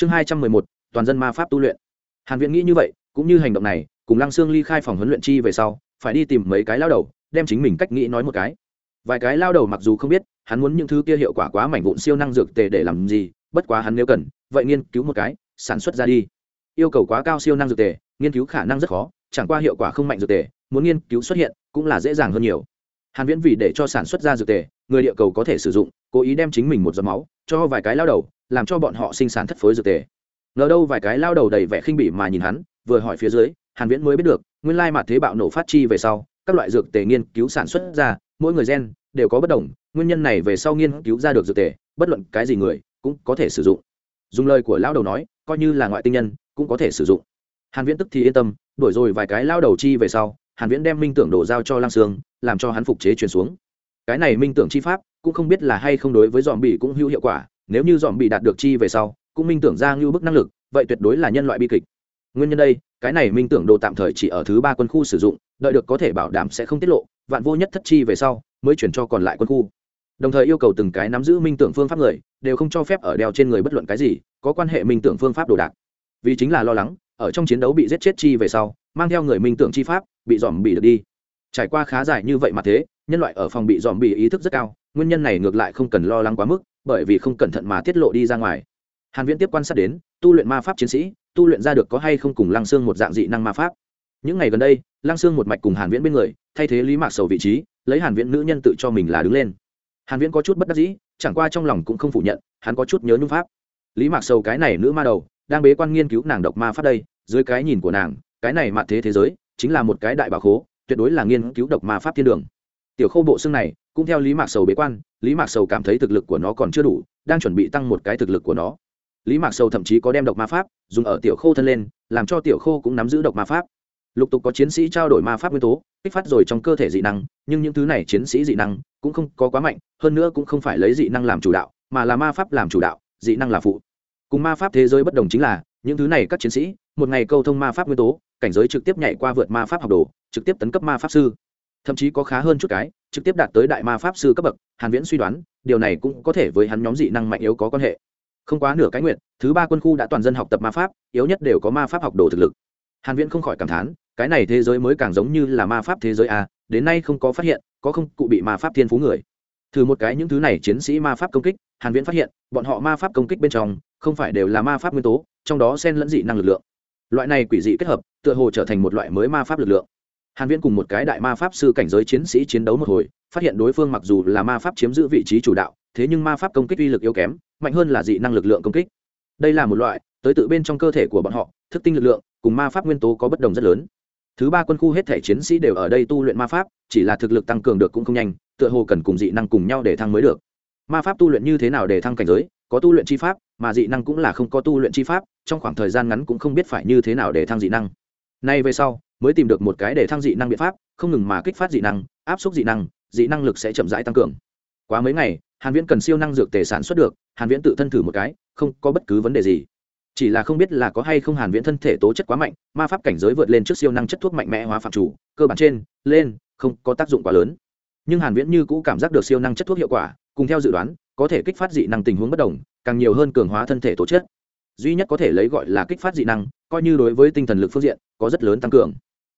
chương hai trăm mười một, toàn dân ma pháp tu luyện. Hàn viễn nghĩ như vậy, cũng như hành động này, cùng lăng xương ly khai phòng huấn luyện chi về sau, phải đi tìm mấy cái lao đầu, đem chính mình cách nghĩ nói một cái. Vài cái lao đầu mặc dù không biết, hắn muốn những thứ kia hiệu quả quá mảnh vụn siêu năng dược tề để làm gì, bất quá hắn nếu cần, vậy nghiên cứu một cái, sản xuất ra đi. Yêu cầu quá cao siêu năng dược tề, nghiên cứu khả năng rất khó, chẳng qua hiệu quả không mạnh dược tề, muốn nghiên cứu xuất hiện, cũng là dễ dàng hơn nhiều hàn viễn vì để cho sản xuất ra dược tề, người địa cầu có thể sử dụng, cố ý đem chính mình một giọt máu, cho vài cái lao đầu, làm cho bọn họ sinh sản thất phối dược tề. Ngờ đâu vài cái lao đầu đầy vẻ khinh bỉ mà nhìn hắn, vừa hỏi phía dưới, hàn viễn mới biết được, nguyên lai mặt thế bạo nổ phát chi về sau, các loại dược tề nghiên cứu sản xuất ra, mỗi người gen đều có bất đồng, nguyên nhân này về sau nghiên cứu ra được dược tề, bất luận cái gì người cũng có thể sử dụng. Dùng lời của lao đầu nói, coi như là ngoại tinh nhân, cũng có thể sử dụng. Hàn viễn tức thì yên tâm đuổi rồi vài cái lao đầu chi về sau, hàn viễn đem minh tưởng đổ giao cho lang sương làm cho hắn phục chế truyền xuống. Cái này minh tưởng chi pháp, cũng không biết là hay không đối với dòm bị cũng hữu hiệu quả, nếu như dòm bị đạt được chi về sau, cũng minh tưởng ra ngưu bức năng lực, vậy tuyệt đối là nhân loại bi kịch. Nguyên nhân đây, cái này minh tưởng đồ tạm thời chỉ ở thứ ba quân khu sử dụng, đợi được có thể bảo đảm sẽ không tiết lộ, vạn vô nhất thất chi về sau, mới chuyển cho còn lại quân khu. Đồng thời yêu cầu từng cái nắm giữ minh tưởng phương pháp người, đều không cho phép ở đeo trên người bất luận cái gì, có quan hệ minh tưởng phương pháp đồ đạc. Vì chính là lo lắng, ở trong chiến đấu bị giết chết chi về sau, mang theo người minh tưởng chi pháp, bị dòm bị được đi trải qua khá dài như vậy mà thế, nhân loại ở phòng bị dòm bị ý thức rất cao, nguyên nhân này ngược lại không cần lo lắng quá mức, bởi vì không cẩn thận mà tiết lộ đi ra ngoài. Hàn viễn tiếp quan sát đến, tu luyện ma pháp chiến sĩ, tu luyện ra được có hay không cùng lăng xương một dạng dị năng ma pháp. Những ngày gần đây, lăng xương một mạch cùng hàn viễn bên người, thay thế lý mạc sầu vị trí, lấy hàn viễn nữ nhân tự cho mình là đứng lên. Hàn viễn có chút bất đắc dĩ, chẳng qua trong lòng cũng không phủ nhận, hắn có chút nhớ nhung pháp. Lý mạc sầu cái này nữ ma đầu, đang bế quan nghiên cứu nàng độc ma pháp đây, dưới cái nhìn của nàng, cái này mạt thế thế giới, chính là một cái đại bảo khố tuyệt đối là nghiên cứu độc ma pháp thiên đường. Tiểu khâu bộ xương này, cũng theo lý mạc sầu bế quan, lý mạc sầu cảm thấy thực lực của nó còn chưa đủ, đang chuẩn bị tăng một cái thực lực của nó. Lý mạc sầu thậm chí có đem độc ma pháp dùng ở tiểu khô thân lên, làm cho tiểu khô cũng nắm giữ độc ma pháp. Lục tục có chiến sĩ trao đổi ma pháp nguyên tố, kích phát rồi trong cơ thể dị năng, nhưng những thứ này chiến sĩ dị năng cũng không có quá mạnh, hơn nữa cũng không phải lấy dị năng làm chủ đạo, mà là ma pháp làm chủ đạo, dị năng là phụ. Cùng ma pháp thế giới bất đồng chính là, những thứ này các chiến sĩ, một ngày câu thông ma pháp nguyên tố cảnh giới trực tiếp nhảy qua vượt ma pháp học đồ, trực tiếp tấn cấp ma pháp sư. Thậm chí có khá hơn chút cái, trực tiếp đạt tới đại ma pháp sư cấp bậc, hàn viễn suy đoán, điều này cũng có thể với hắn nhóm dị năng mạnh yếu có quan hệ. Không quá nửa cái nguyện, thứ ba quân khu đã toàn dân học tập ma pháp, yếu nhất đều có ma pháp học đồ thực lực. Hàn viễn không khỏi cảm thán, cái này thế giới mới càng giống như là ma pháp thế giới a, đến nay không có phát hiện, có không, cụ bị ma pháp thiên phú người. Thử một cái những thứ này chiến sĩ ma pháp công kích, hàn viễn phát hiện, bọn họ ma pháp công kích bên trong, không phải đều là ma pháp nguyên tố, trong đó xen lẫn dị năng lực lượng loại này quỷ dị kết hợp, tựa hồ trở thành một loại mới ma pháp lực lượng. Hàn viễn cùng một cái đại ma pháp sư cảnh giới chiến sĩ chiến đấu một hồi, phát hiện đối phương mặc dù là ma pháp chiếm giữ vị trí chủ đạo, thế nhưng ma pháp công kích uy lực yếu kém, mạnh hơn là dị năng lực lượng công kích. Đây là một loại, tới tự bên trong cơ thể của bọn họ, thức tinh lực lượng, cùng ma pháp nguyên tố có bất đồng rất lớn. Thứ ba quân khu hết thể chiến sĩ đều ở đây tu luyện ma pháp, chỉ là thực lực tăng cường được cũng không nhanh, tựa hồ cần cùng dị năng cùng nhau để thăng mới được. Ma pháp tu luyện như thế nào để thăng cảnh giới có tu luyện chi pháp, mà dị năng cũng là không có tu luyện chi pháp, trong khoảng thời gian ngắn cũng không biết phải như thế nào để thăng dị năng. Nay về sau, mới tìm được một cái để thăng dị năng biện pháp, không ngừng mà kích phát dị năng, áp suất dị năng dị năng lực sẽ chậm rãi tăng cường. Quá mấy ngày, hàn viễn cần siêu năng dược tề sản xuất được, hàn viễn tự thân thử một cái, không có bất cứ vấn đề gì. Chỉ là không biết là có hay không hàn viễn thân thể tố chất quá mạnh, ma pháp cảnh giới vượt lên trước siêu năng chất thuốc mạnh mẽ hóa phạm chủ, cơ bản trên, lên, không có tác dụng quá lớn. Nhưng hàn viễn như cũ cảm giác được siêu năng chất thuốc hiệu quả, cùng theo dự đoán có thể kích phát dị năng tình huống bất đồng, càng nhiều hơn cường hóa thân thể tố chất duy nhất có thể lấy gọi là kích phát dị năng, coi như đối với tinh thần lực phương diện, có rất lớn tăng cường.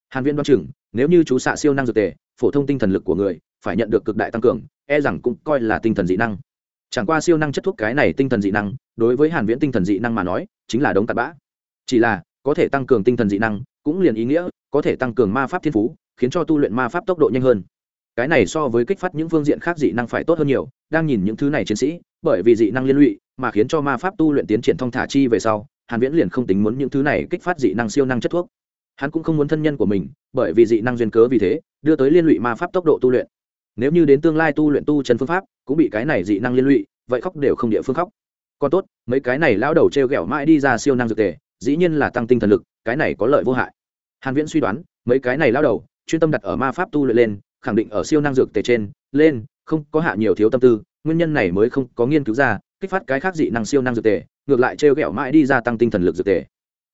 Hàn viễn đoan chừng, nếu như chú xạ siêu năng dược tề, phổ thông tinh thần lực của người, phải nhận được cực đại tăng cường e rằng cũng coi là tinh thần dị năng. Chẳng qua siêu năng chất thuốc cái này tinh thần dị năng, đối với hàn viễn tinh thần dị năng mà nói, chính là đống cặn bã. Chỉ là, có thể tăng cường tinh thần dị năng, cũng liền ý nghĩa, có thể tăng cường ma pháp thiên phú, khiến cho tu luyện ma pháp tốc độ nhanh hơn cái này so với kích phát những phương diện khác dị năng phải tốt hơn nhiều, đang nhìn những thứ này chiến sĩ, bởi vì dị năng liên lụy, mà khiến cho ma pháp tu luyện tiến triển thông thả chi về sau, hàn viễn liền không tính muốn những thứ này kích phát dị năng siêu năng chất thuốc. Hắn cũng không muốn thân nhân của mình, bởi vì dị năng duyên cớ vì thế, đưa tới liên lụy ma pháp tốc độ tu luyện. Nếu như đến tương lai tu luyện tu chân phương pháp, cũng bị cái này dị năng liên lụy, vậy khóc đều không địa phương khóc. Còn tốt, mấy cái này lão đầu treo gẹo mãi đi ra siêu năng dược tề, dĩ nhiên là tăng tinh thần lực, cái này có lợi vô hại. Hàn viễn suy đoán, mấy cái này lão đầu, chuyên tâm đặt ở ma pháp tu luyện lên khẳng định ở siêu năng dược tề trên, lên, không có hạ nhiều thiếu tâm tư, nguyên nhân này mới không có nghiên cứu ra, kích phát cái khác dị năng siêu năng dược tề, ngược lại trêu ghẹo mãi đi ra tăng tinh thần lực dược tề.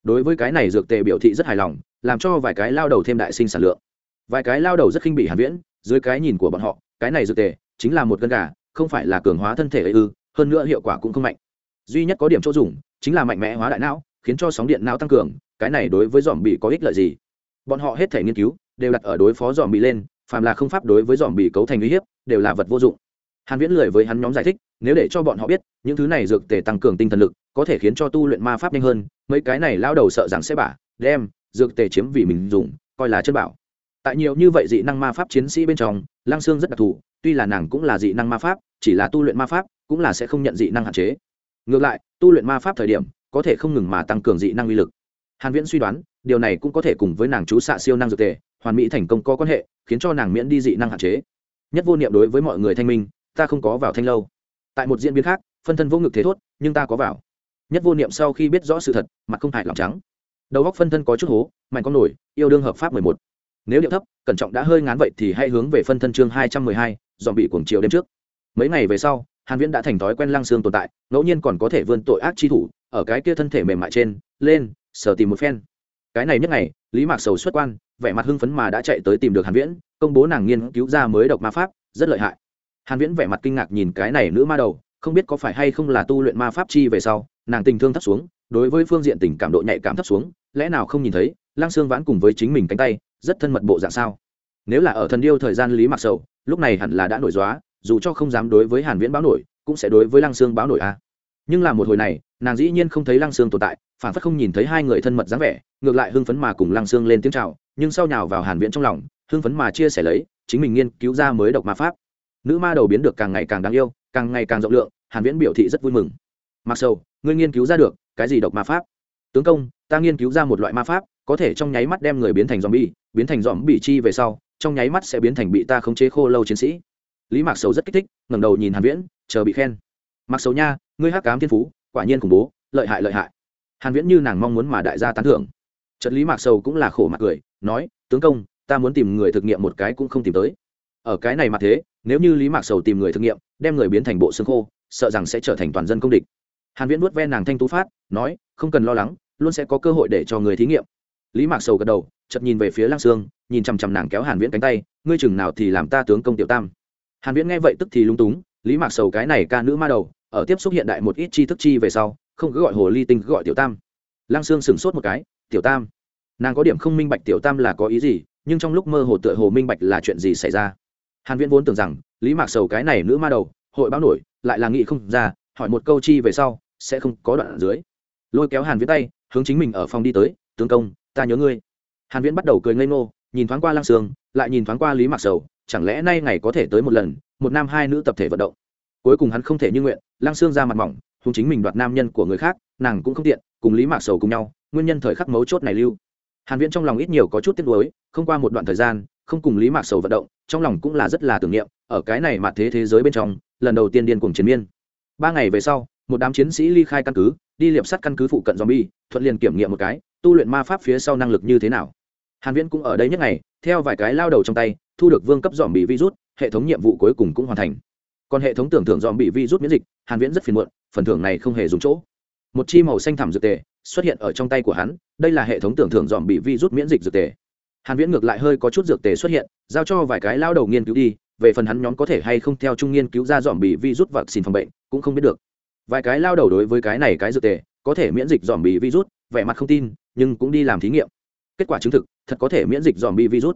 Đối với cái này dược tề biểu thị rất hài lòng, làm cho vài cái lao đầu thêm đại sinh sản lượng. Vài cái lao đầu rất khinh bị hàn viễn, dưới cái nhìn của bọn họ, cái này dược tề chính là một cân gà, không phải là cường hóa thân thể ấy ư, hơn nữa hiệu quả cũng không mạnh. Duy nhất có điểm chỗ dùng, chính là mạnh mẽ hóa đại não, khiến cho sóng điện não tăng cường, cái này đối với dòm bị có ích lợi gì? Bọn họ hết thể nghiên cứu, đều đặt ở đối phó dòm bị lên phàm là không pháp đối với dòm bị cấu thành uy hiếp, đều là vật vô dụng. Hàn viễn lười với hắn nhóm giải thích, nếu để cho bọn họ biết, những thứ này dược tề tăng cường tinh thần lực, có thể khiến cho tu luyện ma pháp nhanh hơn, mấy cái này lao đầu sợ rằng sẽ bả, đem dược tề chiếm vì mình dùng, coi là chân bảo. Tại nhiều như vậy dị năng ma pháp chiến sĩ bên trong, lăng xương rất đặc thù, tuy là nàng cũng là dị năng ma pháp, chỉ là tu luyện ma pháp, cũng là sẽ không nhận dị năng hạn chế. Ngược lại, tu luyện ma pháp thời điểm, có thể không ngừng mà tăng cường dị năng uy lực. Hàn viễn suy đoán, điều này cũng có thể cùng với nàng chú xạ siêu năng dược tề hoàn mỹ thành công có quan hệ, khiến cho nàng miễn đi dị năng hạn chế. Nhất vô niệm đối với mọi người thanh minh, ta không có vào thanh lâu. Tại một diễn biến khác, phân thân vô ngực thế thốt, nhưng ta có vào. Nhất vô niệm sau khi biết rõ sự thật, mặt không hại lòng trắng. Đầu góc phân thân có chút hố, mạnh con nổi, yêu đương hợp pháp mười một. Nếu điệu thấp, cẩn trọng đã hơi ngán vậy thì hãy hướng về phân thân chương hai trăm mười hai, dòm bị cuồng chiều đêm trước. Mấy ngày về sau, hàn viễn đã thành thói quen lăng xương tồn tại, ngẫu nhiên còn có thể vươn tội ác chi thủ, ở cái kia thân thể mềm mại trên, lên, sờ tìm một phen. Cái này nhất ngày lý mạc sầu xuất quan, vẻ mặt hưng phấn mà đã chạy tới tìm được hàn viễn, công bố nàng nghiên cứu ra mới độc ma pháp, rất lợi hại. Hàn viễn vẻ mặt kinh ngạc nhìn cái này nữ ma đầu, không biết có phải hay không là tu luyện ma pháp chi về sau, nàng tình thương thấp xuống, đối với phương diện tình cảm độ nhạy cảm thấp xuống, lẽ nào không nhìn thấy lang xương vãn cùng với chính mình cánh tay, rất thân mật bộ dạng sao? Nếu là ở thần điêu thời gian lý mặc sầu, lúc này hẳn là đã nổi dóa, dù cho không dám đối với hàn viễn báo nổi, cũng sẽ đối với Lang xương báo nổi a nhưng là một hồi này, nàng dĩ nhiên không thấy Lang xương tồn tại, phản phất không nhìn thấy hai người thân mật dáng vẻ ngược lại hưng phấn mà cùng lăng xương lên tiếng chào, nhưng sau nhào vào hàn viễn trong lòng, hưng phấn mà chia sẻ lấy, chính mình nghiên cứu ra mới độc ma pháp. Nữ ma đầu biến được càng ngày càng đáng yêu, càng ngày càng rộng lượng, hàn viễn biểu thị rất vui mừng. Mặc sầu, ngươi nghiên cứu ra được, cái gì độc ma pháp? Tướng công, ta nghiên cứu ra một loại ma pháp, có thể trong nháy mắt đem người biến thành zombie, biến thành zombie chi về sau, trong nháy mắt sẽ biến thành bị ta khống chế khô lâu chiến sĩ. Lý mạc sầu rất kích thích, ngẩng đầu nhìn hàn viễn, chờ bị khen. Mặc sầu nha, ngươi hắc cám thiên phú, quả nhiên khủng bố, lợi hại lợi hại. Hàn viễn như nàng mong muốn mà đại gia tán thưởng trận lý mạc sầu cũng là khổ mặt cười, nói, tướng công, ta muốn tìm người thực nghiệm một cái cũng không tìm tới. Ở cái này mà thế, nếu như lý mạc sầu tìm người thực nghiệm, đem người biến thành bộ xương khô, sợ rằng sẽ trở thành toàn dân công địch. Hàn viễn nuốt ven nàng thanh tú phát, nói, không cần lo lắng, luôn sẽ có cơ hội để cho người thí nghiệm. Lý mạc sầu gật đầu, chợt nhìn về phía lăng sương, nhìn chằm chằm nàng kéo hàn viễn cánh tay, ngươi chừng nào thì làm ta tướng công tiểu tam. Hàn viễn nghe vậy tức thì lung túng, lý mạc sầu cái này ca nữ ma đầu, ở tiếp xúc hiện đại một ít chi thức chi về sau, không cứ gọi hồ ly tinh cứ gọi tiểu tam. Lăng sương sửng sốt một cái tiểu tam. Nàng có điểm không minh bạch tiểu tam là có ý gì, nhưng trong lúc mơ hồ tựa hồ minh bạch là chuyện gì xảy ra. Hàn viễn vốn tưởng rằng, lý mạc sầu cái này nữ ma đầu, hội báo nổi, lại là nghĩ không ra, hỏi một câu chi về sau, sẽ không có đoạn ở dưới. Lôi kéo hàn viễn tay, hướng chính mình ở phòng đi tới, tướng công, ta nhớ ngươi. Hàn viễn bắt đầu cười ngây ngô, nhìn thoáng qua lăng sương, lại nhìn thoáng qua lý mạc sầu, chẳng lẽ nay ngày có thể tới một lần, một nam hai nữ tập thể vận động. Cuối cùng hắn không thể như nguyện lăng sương ra mặt mỏng hùng chính mình đoạt nam nhân của người khác, nàng cũng không tiện, cùng lý mạc sầu cùng nhau nguyên nhân thời khắc mấu chốt này lưu. Hàn viễn trong lòng ít nhiều có chút tiếc nuối, không qua một đoạn thời gian, không cùng lý mạc sầu vận động, trong lòng cũng là rất là tưởng niệm, ở cái này mà thế thế giới bên trong, lần đầu tiên điên cuồng chiến miên. Ba ngày về sau, một đám chiến sĩ ly khai căn cứ, đi liệp sắt căn cứ phụ cận zombie, thuận liền kiểm nghiệm một cái, tu luyện ma pháp phía sau năng lực như thế nào. Hàn viễn cũng ở đây nhất ngày, theo vài cái lao đầu trong tay, thu được vương cấp dòm bị virus, hệ thống nhiệm vụ cuối cùng cũng hoàn thành. Còn hệ thống tưởng thưởng dòm bị virus miễn dịch, hàn viễn rất phiền muộn, phần thưởng này không hề dùng chỗ một chi màu xanh thảm dược tề xuất hiện ở trong tay của hắn, đây là hệ thống tưởng thưởng dòm bị vi rút miễn dịch dược tề. Hàn viễn ngược lại hơi có chút dược tề xuất hiện, giao cho vài cái lao đầu nghiên cứu đi, về phần hắn nhóm có thể hay không theo trung nghiên cứu ra dòm bị vi rút và xin phòng bệnh, cũng không biết được. Vài cái lao đầu đối với cái này cái dược tề, có thể miễn dịch dòm bị virus, vẻ mặt không tin, nhưng cũng đi làm thí nghiệm. Kết quả chứng thực, thật có thể miễn dịch dòm bị virus.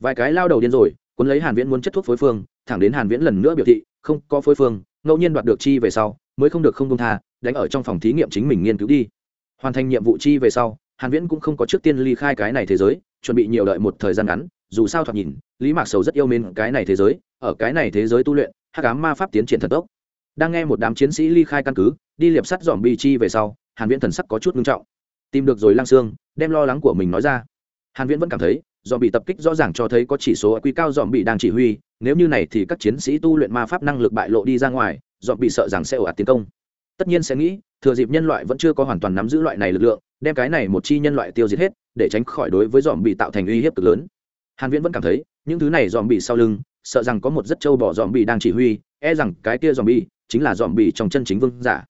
Vài cái lao đầu điên rồi, cuốn lấy hàn viễn muốn chất thuốc phối phương, thẳng đến hàn viễn lần nữa biểu thị, không có phối phương, ngẫu nhiên đoạt được chi về sau, mới không được không công tha đánh ở trong phòng thí nghiệm chính mình nghiên cứu đi. Hoàn thành nhiệm vụ chi về sau, hàn viễn cũng không có trước tiên ly khai cái này thế giới, chuẩn bị nhiều đợi một thời gian ngắn, dù sao thoạt nhìn, lý mạc sầu rất yêu mến cái này thế giới, ở cái này thế giới tu luyện, hắc ám ma pháp tiến triển thần tốc. Đang nghe một đám chiến sĩ ly khai căn cứ, đi liệp sắt dòm bi chi về sau, hàn viễn thần sắc có chút nghiêm trọng. Tìm được rồi lang xương đem lo lắng của mình nói ra. Hàn viễn vẫn cảm thấy dòm bị tập kích rõ ràng cho thấy có chỉ số quy cao dòm bị đang chỉ huy, nếu như này thì các chiến sĩ tu luyện ma pháp năng lực bại lộ đi ra ngoài dòm bị sợ rằng sẽ ồ ạt tiến công tất nhiên sẽ nghĩ, thừa dịp nhân loại vẫn chưa có hoàn toàn nắm giữ loại này lực lượng, đem cái này một chi nhân loại tiêu diệt hết, để tránh khỏi đối với dòm bị tạo thành uy hiếp cực lớn. Hàn viễn vẫn cảm thấy, những thứ này dòm bị sau lưng, sợ rằng có một rất châu bỏ dòm bị đang chỉ huy e rằng cái kia dòm bị chính là dòm bị trong chân chính vương giả.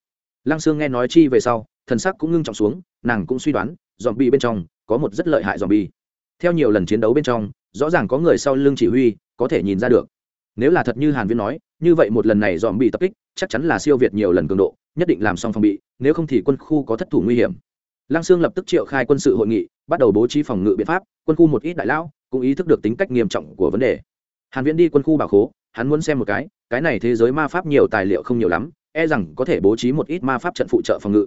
Lăng xương nghe nói chi về sau, thần sắc cũng ngưng trọng xuống, nàng cũng suy đoán dòm bị bên trong có một rất lợi hại dòm bị theo nhiều lần chiến đấu bên trong, rõ ràng có người sau lưng chỉ huy, có thể nhìn ra được. Nếu là thật như hàn viễn nói như vậy một lần này dòm bị tập kích, chắc chắn là siêu việt nhiều lần cường độ, nhất định làm xong phòng bị, nếu không thì quân khu có thất thủ nguy hiểm. Lăng sương lập tức triệu khai quân sự hội nghị, bắt đầu bố trí phòng ngự biện pháp, quân khu một ít đại lão cũng ý thức được tính cách nghiêm trọng của vấn đề. Hàn viễn đi quân khu bảo khố, hắn muốn xem một cái cái này thế giới ma pháp nhiều tài liệu không nhiều lắm e rằng có thể bố trí một ít ma pháp trận phụ trợ phòng ngự.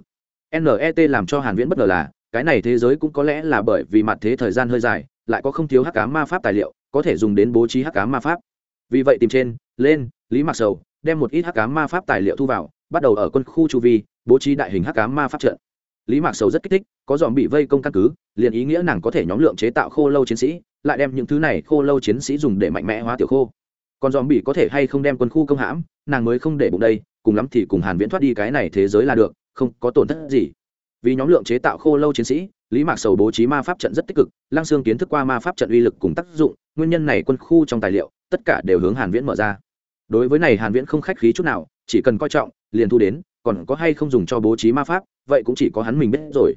Net làm cho hàn viễn bất ngờ là, cái này thế giới cũng có lẽ là bởi vì mặt thế thời gian hơi dài, lại có không thiếu hắc ám ma pháp tài liệu, có thể dùng đến bố trí hắc ám ma pháp. Vì vậy tìm trên, lên lý mặc sầu đem một ít hắc ám ma pháp tài liệu thu vào, bắt đầu ở quân khu chu vi, bố trí đại hình hắc ám ma pháp trận. Lý mạc sầu rất kích thích, có dòm bị vây công căn cứ, liền ý nghĩa nàng có thể nhóm lượng chế tạo khô lâu chiến sĩ, lại đem những thứ này khô lâu chiến sĩ dùng để mạnh mẽ hóa tiểu khô. Còn dòm bị có thể hay không đem quân khu công hãm, nàng mới không để bụng đây, cùng lắm thì cùng hàn viễn thoát đi cái này thế giới là được, không có tổn thất gì. Vì nhóm lượng chế tạo khô lâu chiến sĩ, lý mạc sầu bố trí ma pháp trận rất tích cực, lăng xương kiến thức qua ma pháp trận uy lực cùng tác dụng, nguyên nhân này quân khu trong tài liệu, tất cả đều hướng hàn viễn mở ra đối với này hàn viễn không khách khí chút nào, chỉ cần coi trọng, liền thu đến, còn có hay không dùng cho bố trí ma pháp, vậy cũng chỉ có hắn mình biết rồi.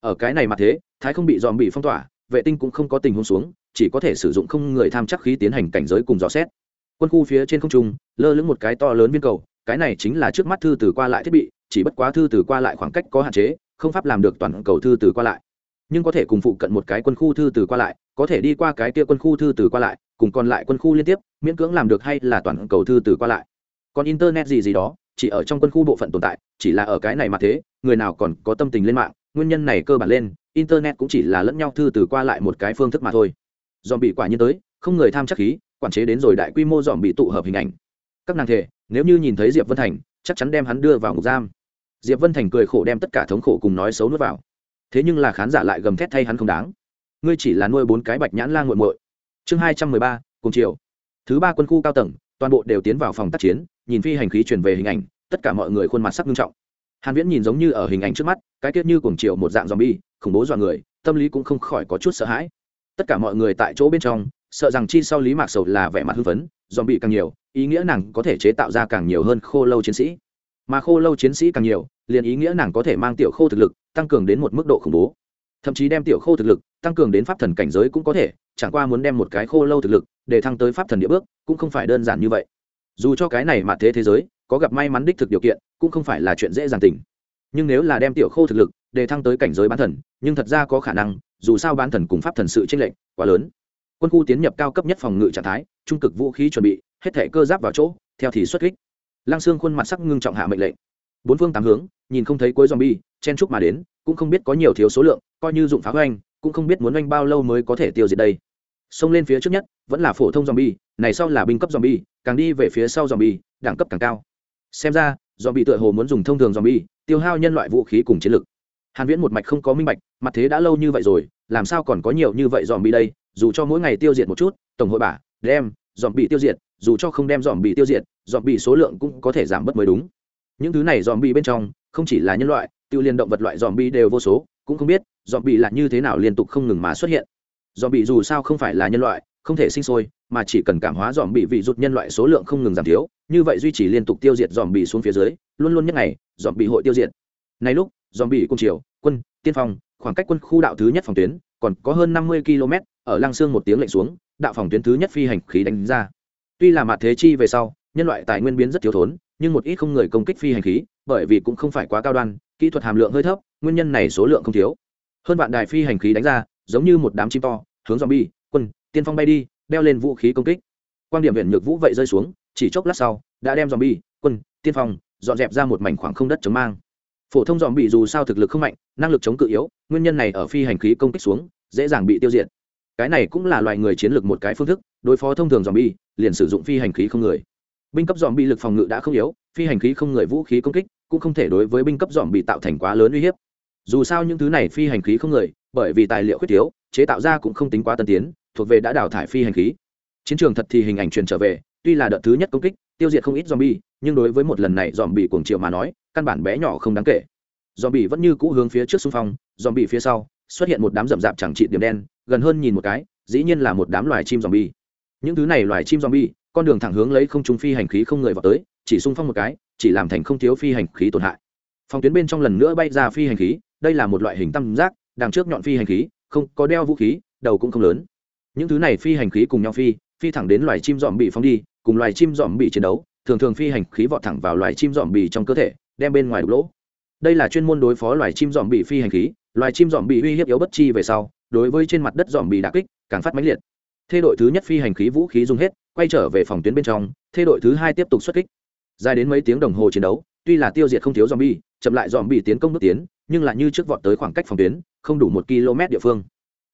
Ở cái này mà thế, thái không bị dòm bị phong tỏa, vệ tinh cũng không có tình huống xuống, chỉ có thể sử dụng không người tham chắc khí tiến hành cảnh giới cùng dò xét. Quân khu phía trên không trung, lơ lửng một cái to lớn viên cầu, cái này chính là trước mắt thư từ qua lại thiết bị, chỉ bất quá thư từ qua lại khoảng cách có hạn chế, không pháp làm được toàn cầu thư từ qua lại. Nhưng có thể cùng phụ cận một cái quân khu thư từ qua lại, có thể đi qua cái kia quân khu thư từ qua lại cùng còn lại quân khu liên tiếp, miễn cưỡng làm được hay là toàn cầu thư từ qua lại. Còn internet gì gì đó, chỉ ở trong quân khu bộ phận tồn tại, chỉ là ở cái này mà thế, người nào còn có tâm tình lên mạng, nguyên nhân này cơ bản lên, internet cũng chỉ là lẫn nhau thư từ qua lại một cái phương thức mà thôi. Dòm bị quả nhiên tới, không người tham chắc khí, quản chế đến rồi đại quy mô dòm bị tụ hợp hình ảnh. Các nàng thể, nếu như nhìn thấy diệp vân thành, chắc chắn đem hắn đưa vào ngục giam. Diệp vân thành cười khổ đem tất cả thống khổ cùng nói xấu nuốt vào. Thế nhưng là khán giả lại gầm thét thay hắn không đáng. Ngươi chỉ là nuôi bốn cái bạch nhãn la g u muội chương hai trăm mười ba, cùng chiều. Thứ ba quân khu cao tầng, toàn bộ đều tiến vào phòng tác chiến, nhìn phi hành khí truyền về hình ảnh, tất cả mọi người khuôn mặt sắc nghiêm trọng. Hàn viễn nhìn giống như ở hình ảnh trước mắt, cái tiết như cùng chiều một dạng zombie, khủng bố dọa người, tâm lý cũng không khỏi có chút sợ hãi. Tất cả mọi người tại chỗ bên trong, sợ rằng chi sau lý mạc sầu là vẻ mặt hưng phấn, zombie càng nhiều, ý nghĩa nàng có thể chế tạo ra càng nhiều hơn khô lâu chiến sĩ. Mà khô lâu chiến sĩ càng nhiều, liền ý nghĩa nàng có thể mang tiểu khô thực lực, tăng cường đến một mức độ khủng bố. Thậm chí đem tiểu khô thực lực tăng cường đến pháp thần cảnh giới cũng có thể, chẳng qua muốn đem một cái khô lâu thực lực, để thăng tới pháp thần địa bước, cũng không phải đơn giản như vậy. Dù cho cái này mà thế thế giới, có gặp may mắn đích thực điều kiện, cũng không phải là chuyện dễ dàng tình. Nhưng nếu là đem tiểu khô thực lực, để thăng tới cảnh giới bán thần, nhưng thật ra có khả năng, dù sao bán thần cùng pháp thần sự tranh lệch quá lớn. Quân khu tiến nhập cao cấp nhất phòng ngự trạng thái, trung cực vũ khí chuẩn bị, hết thể cơ giáp vào chỗ, theo thì xuất kích. Lăng xương khuôn mặt sắc ngưng trọng hạ mệnh lệnh. Bốn phương tám hướng, nhìn không thấy cuối zombie, chen chúc mà đến, cũng không biết có nhiều thiếu số lượng, coi như dụng phá oanh cũng không biết muốn oanh bao lâu mới có thể tiêu diệt đây. Xông lên phía trước nhất, vẫn là phổ thông zombie, này sau là binh cấp zombie, càng đi về phía sau zombie, đẳng cấp càng cao. Xem ra, zombie tựa hồ muốn dùng thông thường zombie, tiêu hao nhân loại vũ khí cùng chiến lực. Hàn viễn một mạch không có minh bạch, mặt thế đã lâu như vậy rồi, làm sao còn có nhiều như vậy zombie đây, dù cho mỗi ngày tiêu diệt một chút, tổng hội bả, đem, zombie tiêu diệt, dù cho không đem zombie tiêu diệt, zombie số lượng cũng có thể giảm bớt mới đúng. Những thứ này zombie bên trong, không chỉ là nhân loại tiêu liên động vật loại zombie đều vô số, cũng không biết zombie là như thế nào liên tục không ngừng mà xuất hiện. Zombie dù sao không phải là nhân loại, không thể sinh sôi, mà chỉ cần cảm hóa dòm bị vị rụt nhân loại số lượng không ngừng giảm thiếu, như vậy duy trì liên tục tiêu diệt dòm bị xuống phía dưới, luôn luôn nhất ngày dòm bị hội tiêu diệt. Nay lúc dòm bị cung triều, quân, tiên phong, khoảng cách quân khu đạo thứ nhất phòng tuyến, còn có hơn năm mươi km, ở lăng xương một tiếng lệnh xuống, đạo phòng tuyến thứ nhất phi hành khí đánh ra. Tuy là mặt thế chi về sau, nhân loại tài nguyên biến rất thiếu thốn, nhưng một ít không người công kích phi hành khí, bởi vì cũng không phải quá cao đoan kỹ thuật hàm lượng hơi thấp, nguyên nhân này số lượng không thiếu. Hơn vạn đài phi hành khí đánh ra, giống như một đám chim to, hướng zombie, quân, tiên phong bay đi, đeo lên vũ khí công kích. Quan điểm viện nhược vũ vậy rơi xuống, chỉ chốc lát sau, đã đem zombie, quân, tiên phong, dọn dẹp ra một mảnh khoảng không đất chống mang. Phổ thông dòm bị dù sao thực lực không mạnh, năng lực chống cự yếu, nguyên nhân này ở phi hành khí công kích xuống, dễ dàng bị tiêu diệt. Cái này cũng là loài người chiến lược một cái phương thức, đối phó thông thường dòm bi liền sử dụng phi hành khí không người. Binh cấp dòm bi lực phòng ngự đã không yếu, phi hành khí không người vũ khí công kích cũng không thể đối với binh cấp dòm bị tạo thành quá lớn uy hiếp. Dù sao những thứ này phi hành khí không người, bởi vì tài liệu khuyết thiếu, chế tạo ra cũng không tính quá tân tiến, thuộc về đã đào thải phi hành khí. Chiến trường thật thì hình ảnh truyền trở về, tuy là đợt thứ nhất công kích, tiêu diệt không ít zombie nhưng đối với một lần này zombie cuồng triệu mà nói, căn bản bé nhỏ không đáng kể. Zombie vẫn như cũ hướng phía trước xung phong zombie phía sau, xuất hiện một đám rậm rạp chẳng trị điểm đen, gần hơn nhìn một cái, dĩ nhiên là một đám loài chim zombie những thứ này loài chim zombie con đường thẳng hướng lấy không trung phi hành khí không người vào tới chỉ xung phong một cái, chỉ làm thành không thiếu phi hành khí tổn hại. Phòng tuyến bên trong lần nữa bay ra phi hành khí, đây là một loại hình tam giác, đằng trước nhọn phi hành khí, không, có đeo vũ khí, đầu cũng không lớn. Những thứ này phi hành khí cùng nhau phi phi thẳng đến loài chim dòm bị phóng đi, cùng loài chim dòm bị chiến đấu, thường thường phi hành khí vọt thẳng vào loài chim dòm bị trong cơ thể, đem bên ngoài đục lỗ. Đây là chuyên môn đối phó loài chim dòm bị phi hành khí, loài chim dòm bị uy hiếp yếu bất chi về sau, đối với trên mặt đất dòm bị đà kích, càng phát mãnh liệt. Thê đội thứ nhất phi hành khí vũ khí dùng hết, quay trở về phòng tuyến bên trong thê đội thứ hai tiếp tục xuất kích dài đến mấy tiếng đồng hồ chiến đấu, tuy là tiêu diệt không thiếu dòm bi chậm lại dòm tiến công bước tiến, nhưng là như trước vọt tới khoảng cách phòng tuyến, không đủ một km địa phương.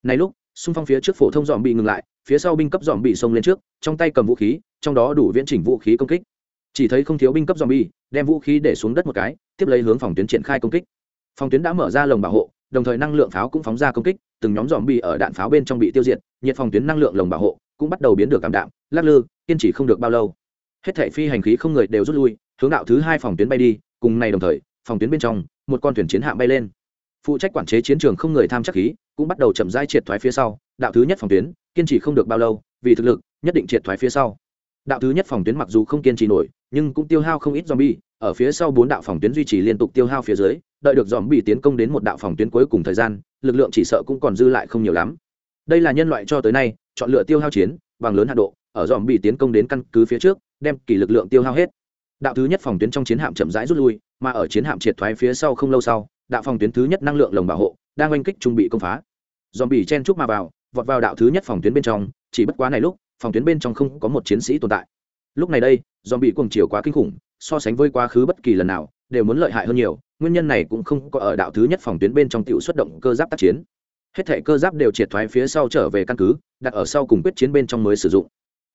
Này lúc, xung phong phía trước phổ thông dòm ngừng lại, phía sau binh cấp dòm xông lên trước, trong tay cầm vũ khí, trong đó đủ viễn chỉnh vũ khí công kích. Chỉ thấy không thiếu binh cấp dòm bi đem vũ khí để xuống đất một cái, tiếp lấy hướng phòng tuyến triển khai công kích. Phòng tuyến đã mở ra lồng bảo hộ, đồng thời năng lượng pháo cũng phóng ra công kích, từng nhóm dòm bi ở đạn pháo bên trong bị tiêu diệt, nhiệt phòng tuyến năng lượng lồng bảo hộ cũng bắt đầu biến được cảm đạm, lắc lư, kiên trì không được bao lâu hết thảy phi hành khí không người đều rút lui, hướng đạo thứ hai phòng tuyến bay đi, cùng này đồng thời, phòng tuyến bên trong, một con thuyền chiến hạm bay lên. Phụ trách quản chế chiến trường không người tham chắc khí, cũng bắt đầu chậm rãi triệt thoái phía sau, đạo thứ nhất phòng tuyến, kiên trì không được bao lâu, vì thực lực, nhất định triệt thoái phía sau. Đạo thứ nhất phòng tuyến mặc dù không kiên trì nổi, nhưng cũng tiêu hao không ít zombie, ở phía sau bốn đạo phòng tuyến duy trì liên tục tiêu hao phía dưới, đợi được zombie tiến công đến một đạo phòng tuyến cuối cùng thời gian, lực lượng chỉ sợ cũng còn dư lại không nhiều lắm. Đây là nhân loại cho tới nay, chọn lựa tiêu hao chiến, bằng lớn hạ độ, ở zombie tiến công đến căn cứ phía trước đem kỳ lực lượng tiêu hao hết. Đạo thứ nhất phòng tuyến trong chiến hạm chậm rãi rút lui, mà ở chiến hạm triệt thoái phía sau không lâu sau, đạo phòng tuyến thứ nhất năng lượng lồng bảo hộ, đang oanh kích trung bị công phá. Dòm bị chen chúc mà vào, vọt vào đạo thứ nhất phòng tuyến bên trong, chỉ bất quá này lúc, phòng tuyến bên trong không có một chiến sĩ tồn tại. Lúc này đây dòm bị cuồng chiều quá kinh khủng, so sánh với quá khứ bất kỳ lần nào, đều muốn lợi hại hơn nhiều, nguyên nhân này cũng không có ở đạo thứ nhất phòng tuyến bên trong tiểu xuất động cơ giáp tác chiến. Hết thể cơ giáp đều triệt thoái phía sau trở về căn cứ, đặt ở sau cùng quyết chiến bên trong mới sử dụng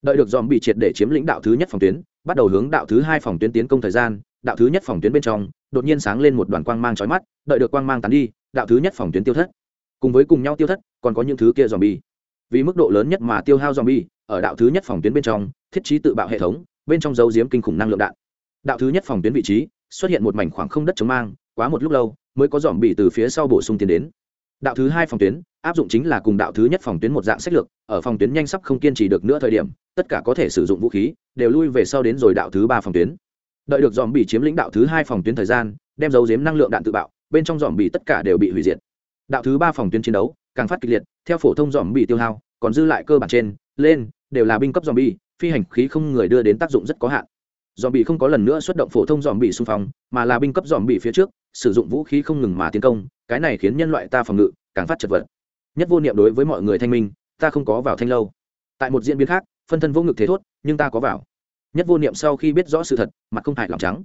đợi được dòm bị triệt để chiếm lĩnh đạo thứ nhất phòng tuyến, bắt đầu hướng đạo thứ hai phòng tuyến tiến công thời gian, đạo thứ nhất phòng tuyến bên trong, đột nhiên sáng lên một đoàn quang mang chói mắt, đợi được quang mang tán đi, đạo thứ nhất phòng tuyến tiêu thất. Cùng với cùng nhau tiêu thất, còn có những thứ kia dòm bi vì mức độ lớn nhất mà tiêu hao dòm bi ở đạo thứ nhất phòng tuyến bên trong, thiết trí tự bạo hệ thống, bên trong dấu diếm kinh khủng năng lượng đạn. Đạo thứ nhất phòng tuyến vị trí, xuất hiện một mảnh khoảng không đất chống mang, quá một lúc lâu, mới có dòm bị từ phía sau bổ sung tiến đến. Đạo thứ hai phòng tuyến áp dụng chính là cùng đạo thứ nhất phòng tuyến một dạng sách lược, ở phòng tuyến nhanh sắp không kiên trì được nữa thời điểm, tất cả có thể sử dụng vũ khí, đều lui về sau đến rồi đạo thứ ba phòng tuyến. Đợi được dòm bị chiếm lĩnh đạo thứ hai phòng tuyến thời gian, đem dấu giếm năng lượng đạn tự bạo, bên trong dòm bị tất cả đều bị hủy diệt. Đạo thứ ba phòng tuyến chiến đấu càng phát kịch liệt, theo phổ thông dòm bị tiêu hao, còn dư lại cơ bản trên, lên, đều là binh cấp dòm bị phi hành khí không người đưa đến tác dụng rất có hạn. Dòm bị không có lần nữa xuất động phổ thông dòm bị xung phong, mà là binh cấp dòm bị phía trước, sử dụng vũ khí không ngừng mà tiến công, cái này khiến nhân loại ta phòng ngự càng phát chật vật nhất vô niệm đối với mọi người thanh minh, ta không có vào thanh lâu. Tại một diễn biến khác, phân thân vô ngực thế thốt, nhưng ta có vào. Nhất vô niệm sau khi biết rõ sự thật, mặt không hại lòng trắng.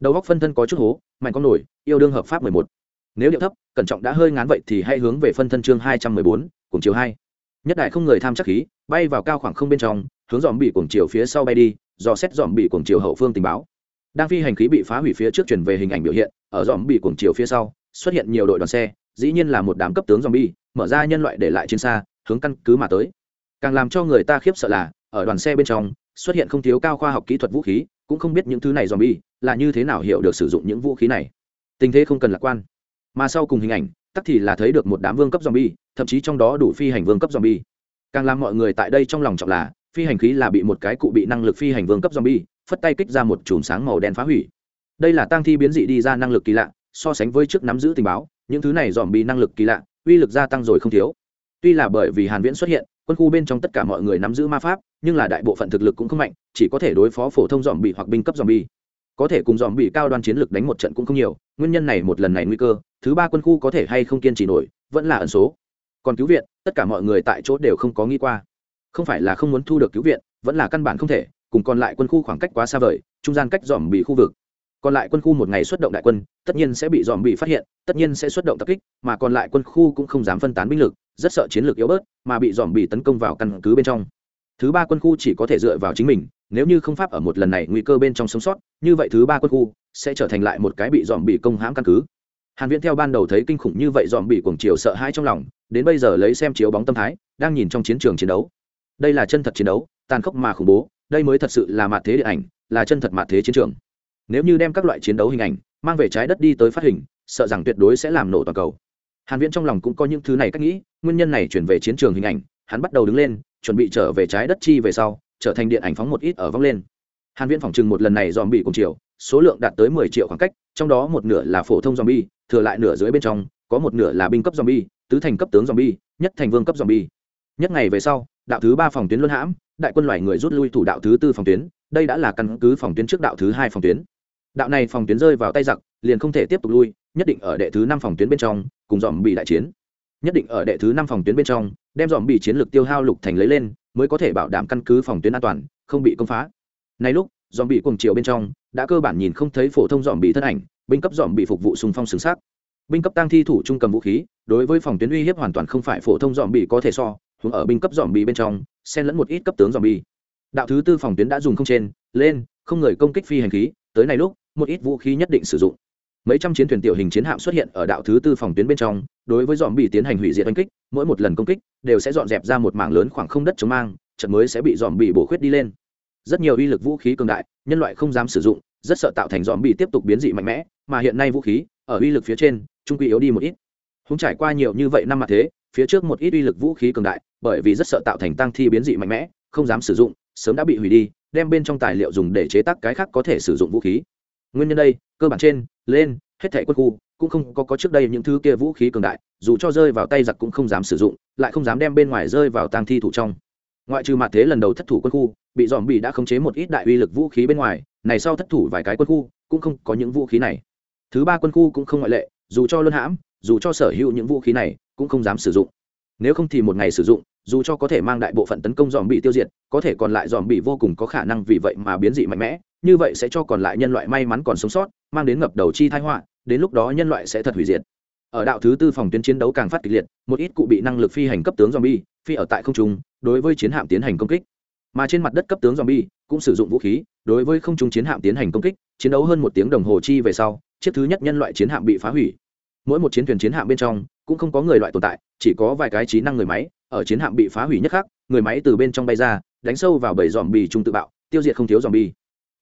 Đầu góc phân thân có chút hố, mạnh con nổi, yêu đương hợp pháp mười một. Nếu điệu thấp, cẩn trọng đã hơi ngán vậy thì hãy hướng về phân thân chương hai trăm mười bốn cùng chiều hai. Nhất đại không người tham chắc khí, bay vào cao khoảng không bên trong, hướng dòm bị cuồng chiều phía sau bay đi do xét dòm bị cuồng chiều hậu phương tình báo. Đang phi hành khí bị phá hủy phía trước chuyển về hình ảnh biểu hiện, ở dòm bị cuồng chiều phía sau, xuất hiện nhiều đội đoàn xe, dĩ nhiên là một đám cấp tướng dòm bi mở ra nhân loại để lại trên xa hướng căn cứ mà tới. Càng làm cho người ta khiếp sợ là ở đoàn xe bên trong xuất hiện không thiếu cao khoa học kỹ thuật vũ khí cũng không biết những thứ này dòm bi là như thế nào hiểu được sử dụng những vũ khí này. Tình thế không cần lạc quan. Mà sau cùng hình ảnh tắc thì là thấy được một đám vương cấp dòm bi thậm chí trong đó đủ phi hành vương cấp dòm bi Càng làm mọi người tại đây trong lòng trọng là, phi hành khí là bị một cái cụ bị năng lực phi hành vương cấp dòm bi phất tay kích ra một chùm sáng màu đen phá hủy. Đây là tăng thi biến dị đi ra năng lực kỳ lạ, so sánh với trước nắm giữ tình báo, những thứ này dòm bi năng lực kỳ lạ, uy lực gia tăng rồi không thiếu. Tuy là bởi vì Hàn Viễn xuất hiện, quân khu bên trong tất cả mọi người nắm giữ ma pháp, nhưng là đại bộ phận thực lực cũng không mạnh, chỉ có thể đối phó phổ thông zombie hoặc binh cấp zombie. Có thể cùng dòm bị cao đoan chiến lược đánh một trận cũng không nhiều nguyên nhân này một lần này nguy cơ thứ ba quân khu có thể hay không kiên trì nổi vẫn là ẩn số. Còn cứu viện tất cả mọi người tại chỗ đều không có nghĩ qua. Không phải là không muốn thu được cứu viện vẫn là căn bản không thể cùng còn lại quân khu khoảng cách quá xa vời trung gian cách dòm bị khu vực còn lại quân khu một ngày xuất động đại quân, tất nhiên sẽ bị dòm bị phát hiện, tất nhiên sẽ xuất động tập kích, mà còn lại quân khu cũng không dám phân tán binh lực, rất sợ chiến lược yếu bớt, mà bị dòm bị tấn công vào căn cứ bên trong. Thứ ba quân khu chỉ có thể dựa vào chính mình, nếu như không pháp ở một lần này nguy cơ bên trong sống sót, như vậy thứ ba quân khu sẽ trở thành lại một cái bị dòm bị công hãm căn cứ. Hàn viễn theo ban đầu thấy kinh khủng như vậy dòm bị cuồng chiều sợ hãi trong lòng, đến bây giờ lấy xem chiếu bóng tâm thái, đang nhìn trong chiến trường chiến đấu. Đây là chân thật chiến đấu, tàn khốc mà khủng bố, đây mới thật sự là mạt thế điện ảnh, là chân thật mạt thế chiến trường nếu như đem các loại chiến đấu hình ảnh mang về trái đất đi tới phát hình, sợ rằng tuyệt đối sẽ làm nổ toàn cầu. Hàn viễn trong lòng cũng có những thứ này cách nghĩ, nguyên nhân này chuyển về chiến trường hình ảnh, hắn bắt đầu đứng lên, chuẩn bị trở về trái đất chi về sau, trở thành điện ảnh phóng một ít ở vong lên. Hàn viễn phòng trừng một lần này dòm bị cùng chiều, số lượng đạt tới 10 triệu khoảng cách, trong đó một nửa là phổ thông zombie, thừa lại nửa dưới bên trong, có một nửa là binh cấp zombie, tứ thành cấp tướng zombie, nhất thành vương cấp zombie. Nhất ngày về sau, đạo thứ ba phòng tuyến luân hãm, đại quân loài người rút lui thủ đạo thứ tư phòng tuyến, đây đã là căn cứ phòng tuyến trước đạo thứ hai phòng tuyến đạo này phòng tuyến rơi vào tay giặc, liền không thể tiếp tục lui, nhất định ở đệ thứ năm phòng tuyến bên trong, cùng dòm bị đại chiến. Nhất định ở đệ thứ năm phòng tuyến bên trong, đem dòm bị chiến lược tiêu hao lục thành lấy lên, mới có thể bảo đảm căn cứ phòng tuyến an toàn, không bị công phá. Nay lúc dòm bị cùng chiều bên trong, đã cơ bản nhìn không thấy phổ thông dòm bị thân ảnh, binh cấp dòm bị phục vụ xung phong xứng xác. Binh cấp tăng thi thủ trung cầm vũ khí, đối với phòng tuyến uy hiếp hoàn toàn không phải phổ thông dòm bị có thể so hướng ở binh cấp dòm bị bên trong, xen lẫn một ít cấp tướng dòm bị đạo thứ tư phòng tuyến đã dùng không trên, lên, không người công kích phi hành khí, tới này lúc một ít vũ khí nhất định sử dụng. Mấy trăm chiến thuyền tiểu hình chiến hạm xuất hiện ở đạo thứ tư phòng tuyến bên trong, đối với dòm bị tiến hành hủy diệt oanh kích, mỗi một lần công kích đều sẽ dọn dẹp ra một mảng lớn khoảng không đất chống mang, trận mới sẽ bị dòm bị bổ khuyết đi lên. Rất nhiều uy lực vũ khí cường đại, nhân loại không dám sử dụng, rất sợ tạo thành dòm bị tiếp tục biến dị mạnh mẽ, mà hiện nay vũ khí, ở uy lực phía trên trung quy yếu đi một ít. Không trải qua nhiều như vậy năm mặt thế, phía trước một ít uy lực vũ khí cường đại, bởi vì rất sợ tạo thành tăng thi biến dị mạnh mẽ, không dám sử dụng, sớm đã bị hủy đi, đem bên trong tài liệu dùng để chế tác cái khác có thể sử dụng vũ khí nguyên nhân đây cơ bản trên lên hết thảy quân khu cũng không có, có trước đây những thứ kia vũ khí cường đại dù cho rơi vào tay giặc cũng không dám sử dụng lại không dám đem bên ngoài rơi vào tang thi thủ trong. Ngoại trừ mặt thế lần đầu thất thủ quân khu bị dòm bị đã khống chế một ít đại uy lực vũ khí bên ngoài này sau thất thủ vài cái quân khu cũng không có những vũ khí này. Thứ ba quân khu cũng không ngoại lệ dù cho luân hãm dù cho sở hữu những vũ khí này cũng không dám sử dụng. Nếu không thì một ngày sử dụng dù cho có thể mang đại bộ phận tấn công dòm bị tiêu diệt có thể còn lại dòm bị vô cùng có khả năng vì vậy mà biến dị mạnh mẽ như vậy sẽ cho còn lại nhân loại may mắn còn sống sót, mang đến ngập đầu chi thái họa, đến lúc đó nhân loại sẽ thật hủy diệt. Ở đạo thứ tư phòng tuyến chiến đấu càng phát kịch liệt, một ít cụ bị năng lực phi hành cấp tướng zombie, phi ở tại không trung, đối với chiến hạm tiến hành công kích. Mà trên mặt đất cấp tướng zombie cũng sử dụng vũ khí, đối với không trung chiến hạm tiến hành công kích, chiến đấu hơn một tiếng đồng hồ chi về sau, chiếc thứ nhất nhân loại chiến hạm bị phá hủy. Mỗi một chiến thuyền chiến hạm bên trong cũng không có người loại tồn tại, chỉ có vài cái trí năng người máy, ở chiến hạm bị phá hủy nhất khác người máy từ bên trong bay ra, đánh sâu vào bảy dòm bì trung tự bạo, tiêu diệt không thiếu dòm bì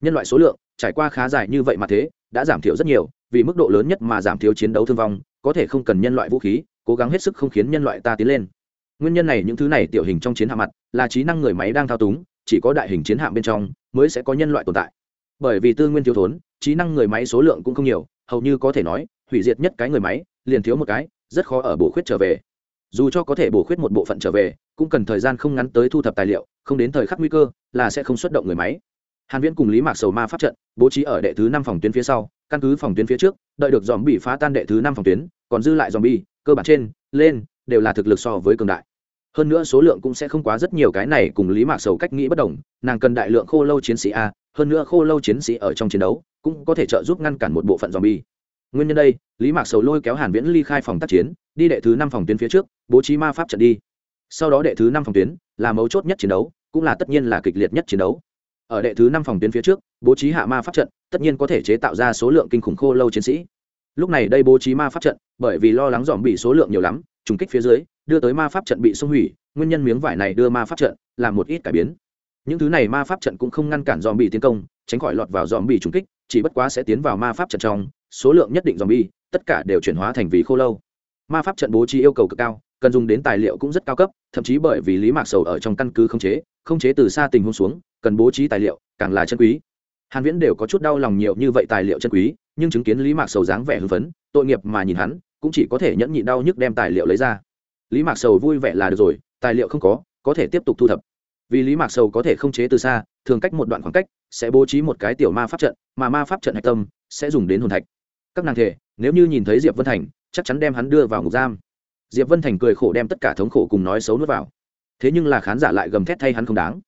nhân loại số lượng, trải qua khá dài như vậy mà thế, đã giảm thiểu rất nhiều, vì mức độ lớn nhất mà giảm thiếu chiến đấu thương vong, có thể không cần nhân loại vũ khí, cố gắng hết sức không khiến nhân loại ta tiến lên. Nguyên nhân này những thứ này tiểu hình trong chiến hạm mặt, là trí năng người máy đang thao túng, chỉ có đại hình chiến hạm bên trong mới sẽ có nhân loại tồn tại. Bởi vì tư nguyên thiếu thốn, trí năng người máy số lượng cũng không nhiều, hầu như có thể nói, hủy diệt nhất cái người máy, liền thiếu một cái, rất khó ở bổ khuyết trở về. Dù cho có thể bổ khuyết một bộ phận trở về, cũng cần thời gian không ngắn tới thu thập tài liệu, không đến thời khắc nguy cơ là sẽ không xuất động người máy hàn viễn cùng lý mạc sầu ma pháp trận, bố trí ở đệ thứ năm phòng tuyến phía sau, căn cứ phòng tuyến phía trước, đợi được dòm bị phá tan đệ thứ năm phòng tuyến, còn dư lại dòm bi cơ bản trên, lên, đều là thực lực so với cường đại. Hơn nữa số lượng cũng sẽ không quá rất nhiều, cái này cùng lý mạc sầu cách nghĩ bất đồng, nàng cần đại lượng khô lâu chiến sĩ a, hơn nữa khô lâu chiến sĩ ở trong chiến đấu, cũng có thể trợ giúp ngăn cản một bộ phận dòm bi nguyên nhân đây, lý mạc sầu lôi kéo hàn viễn ly khai phòng tác chiến, đi đệ thứ năm phòng tuyến phía trước, bố trí ma pháp trận đi. Sau đó đệ thứ năm phòng tuyến, là mấu chốt nhất chiến đấu, cũng là tất nhiên là kịch liệt nhất chiến đấu ở đệ thứ năm phòng tuyến phía trước, bố trí hạ ma pháp trận, tất nhiên có thể chế tạo ra số lượng kinh khủng khô lâu chiến sĩ. Lúc này đây bố trí ma pháp trận, bởi vì lo lắng dòm bị số lượng nhiều lắm, trùng kích phía dưới, đưa tới ma pháp trận bị xung hủy, nguyên nhân miếng vải này đưa ma pháp trận làm một ít cải biến. Những thứ này ma pháp trận cũng không ngăn cản dòm bị tiến công, tránh khỏi lọt vào dòm bị trùng kích, chỉ bất quá sẽ tiến vào ma pháp trận trong, số lượng nhất định dòm bị, tất cả đều chuyển hóa thành vì khô lâu. Ma pháp trận bố trí yêu cầu cực cao cần dùng đến tài liệu cũng rất cao cấp, thậm chí bởi vì lý mạc sầu ở trong căn cứ không chế không chế từ xa tình huống xuống, cần bố trí tài liệu, càng là chân quý. Hàn viễn đều có chút đau lòng nhiều như vậy tài liệu chân quý, nhưng chứng kiến lý mạc sầu dáng vẻ hưng phấn, tội nghiệp mà nhìn hắn, cũng chỉ có thể nhẫn nhịn đau nhức đem tài liệu lấy ra. Lý mạc sầu vui vẻ là được rồi, tài liệu không có có thể tiếp tục thu thập. Vì lý mạc sầu có thể không chế từ xa, thường cách một đoạn khoảng cách, sẽ bố trí một cái tiểu ma pháp trận, mà ma pháp trận hạch tâm sẽ dùng đến hồn thạch. Các nàng thể, nếu như nhìn thấy diệp vân thành, chắc chắn đem hắn đưa vào ngục giam diệp vân thành cười khổ đem tất cả thống khổ cùng nói xấu nuốt vào. Thế nhưng là khán giả lại gầm thét thay hắn không đáng.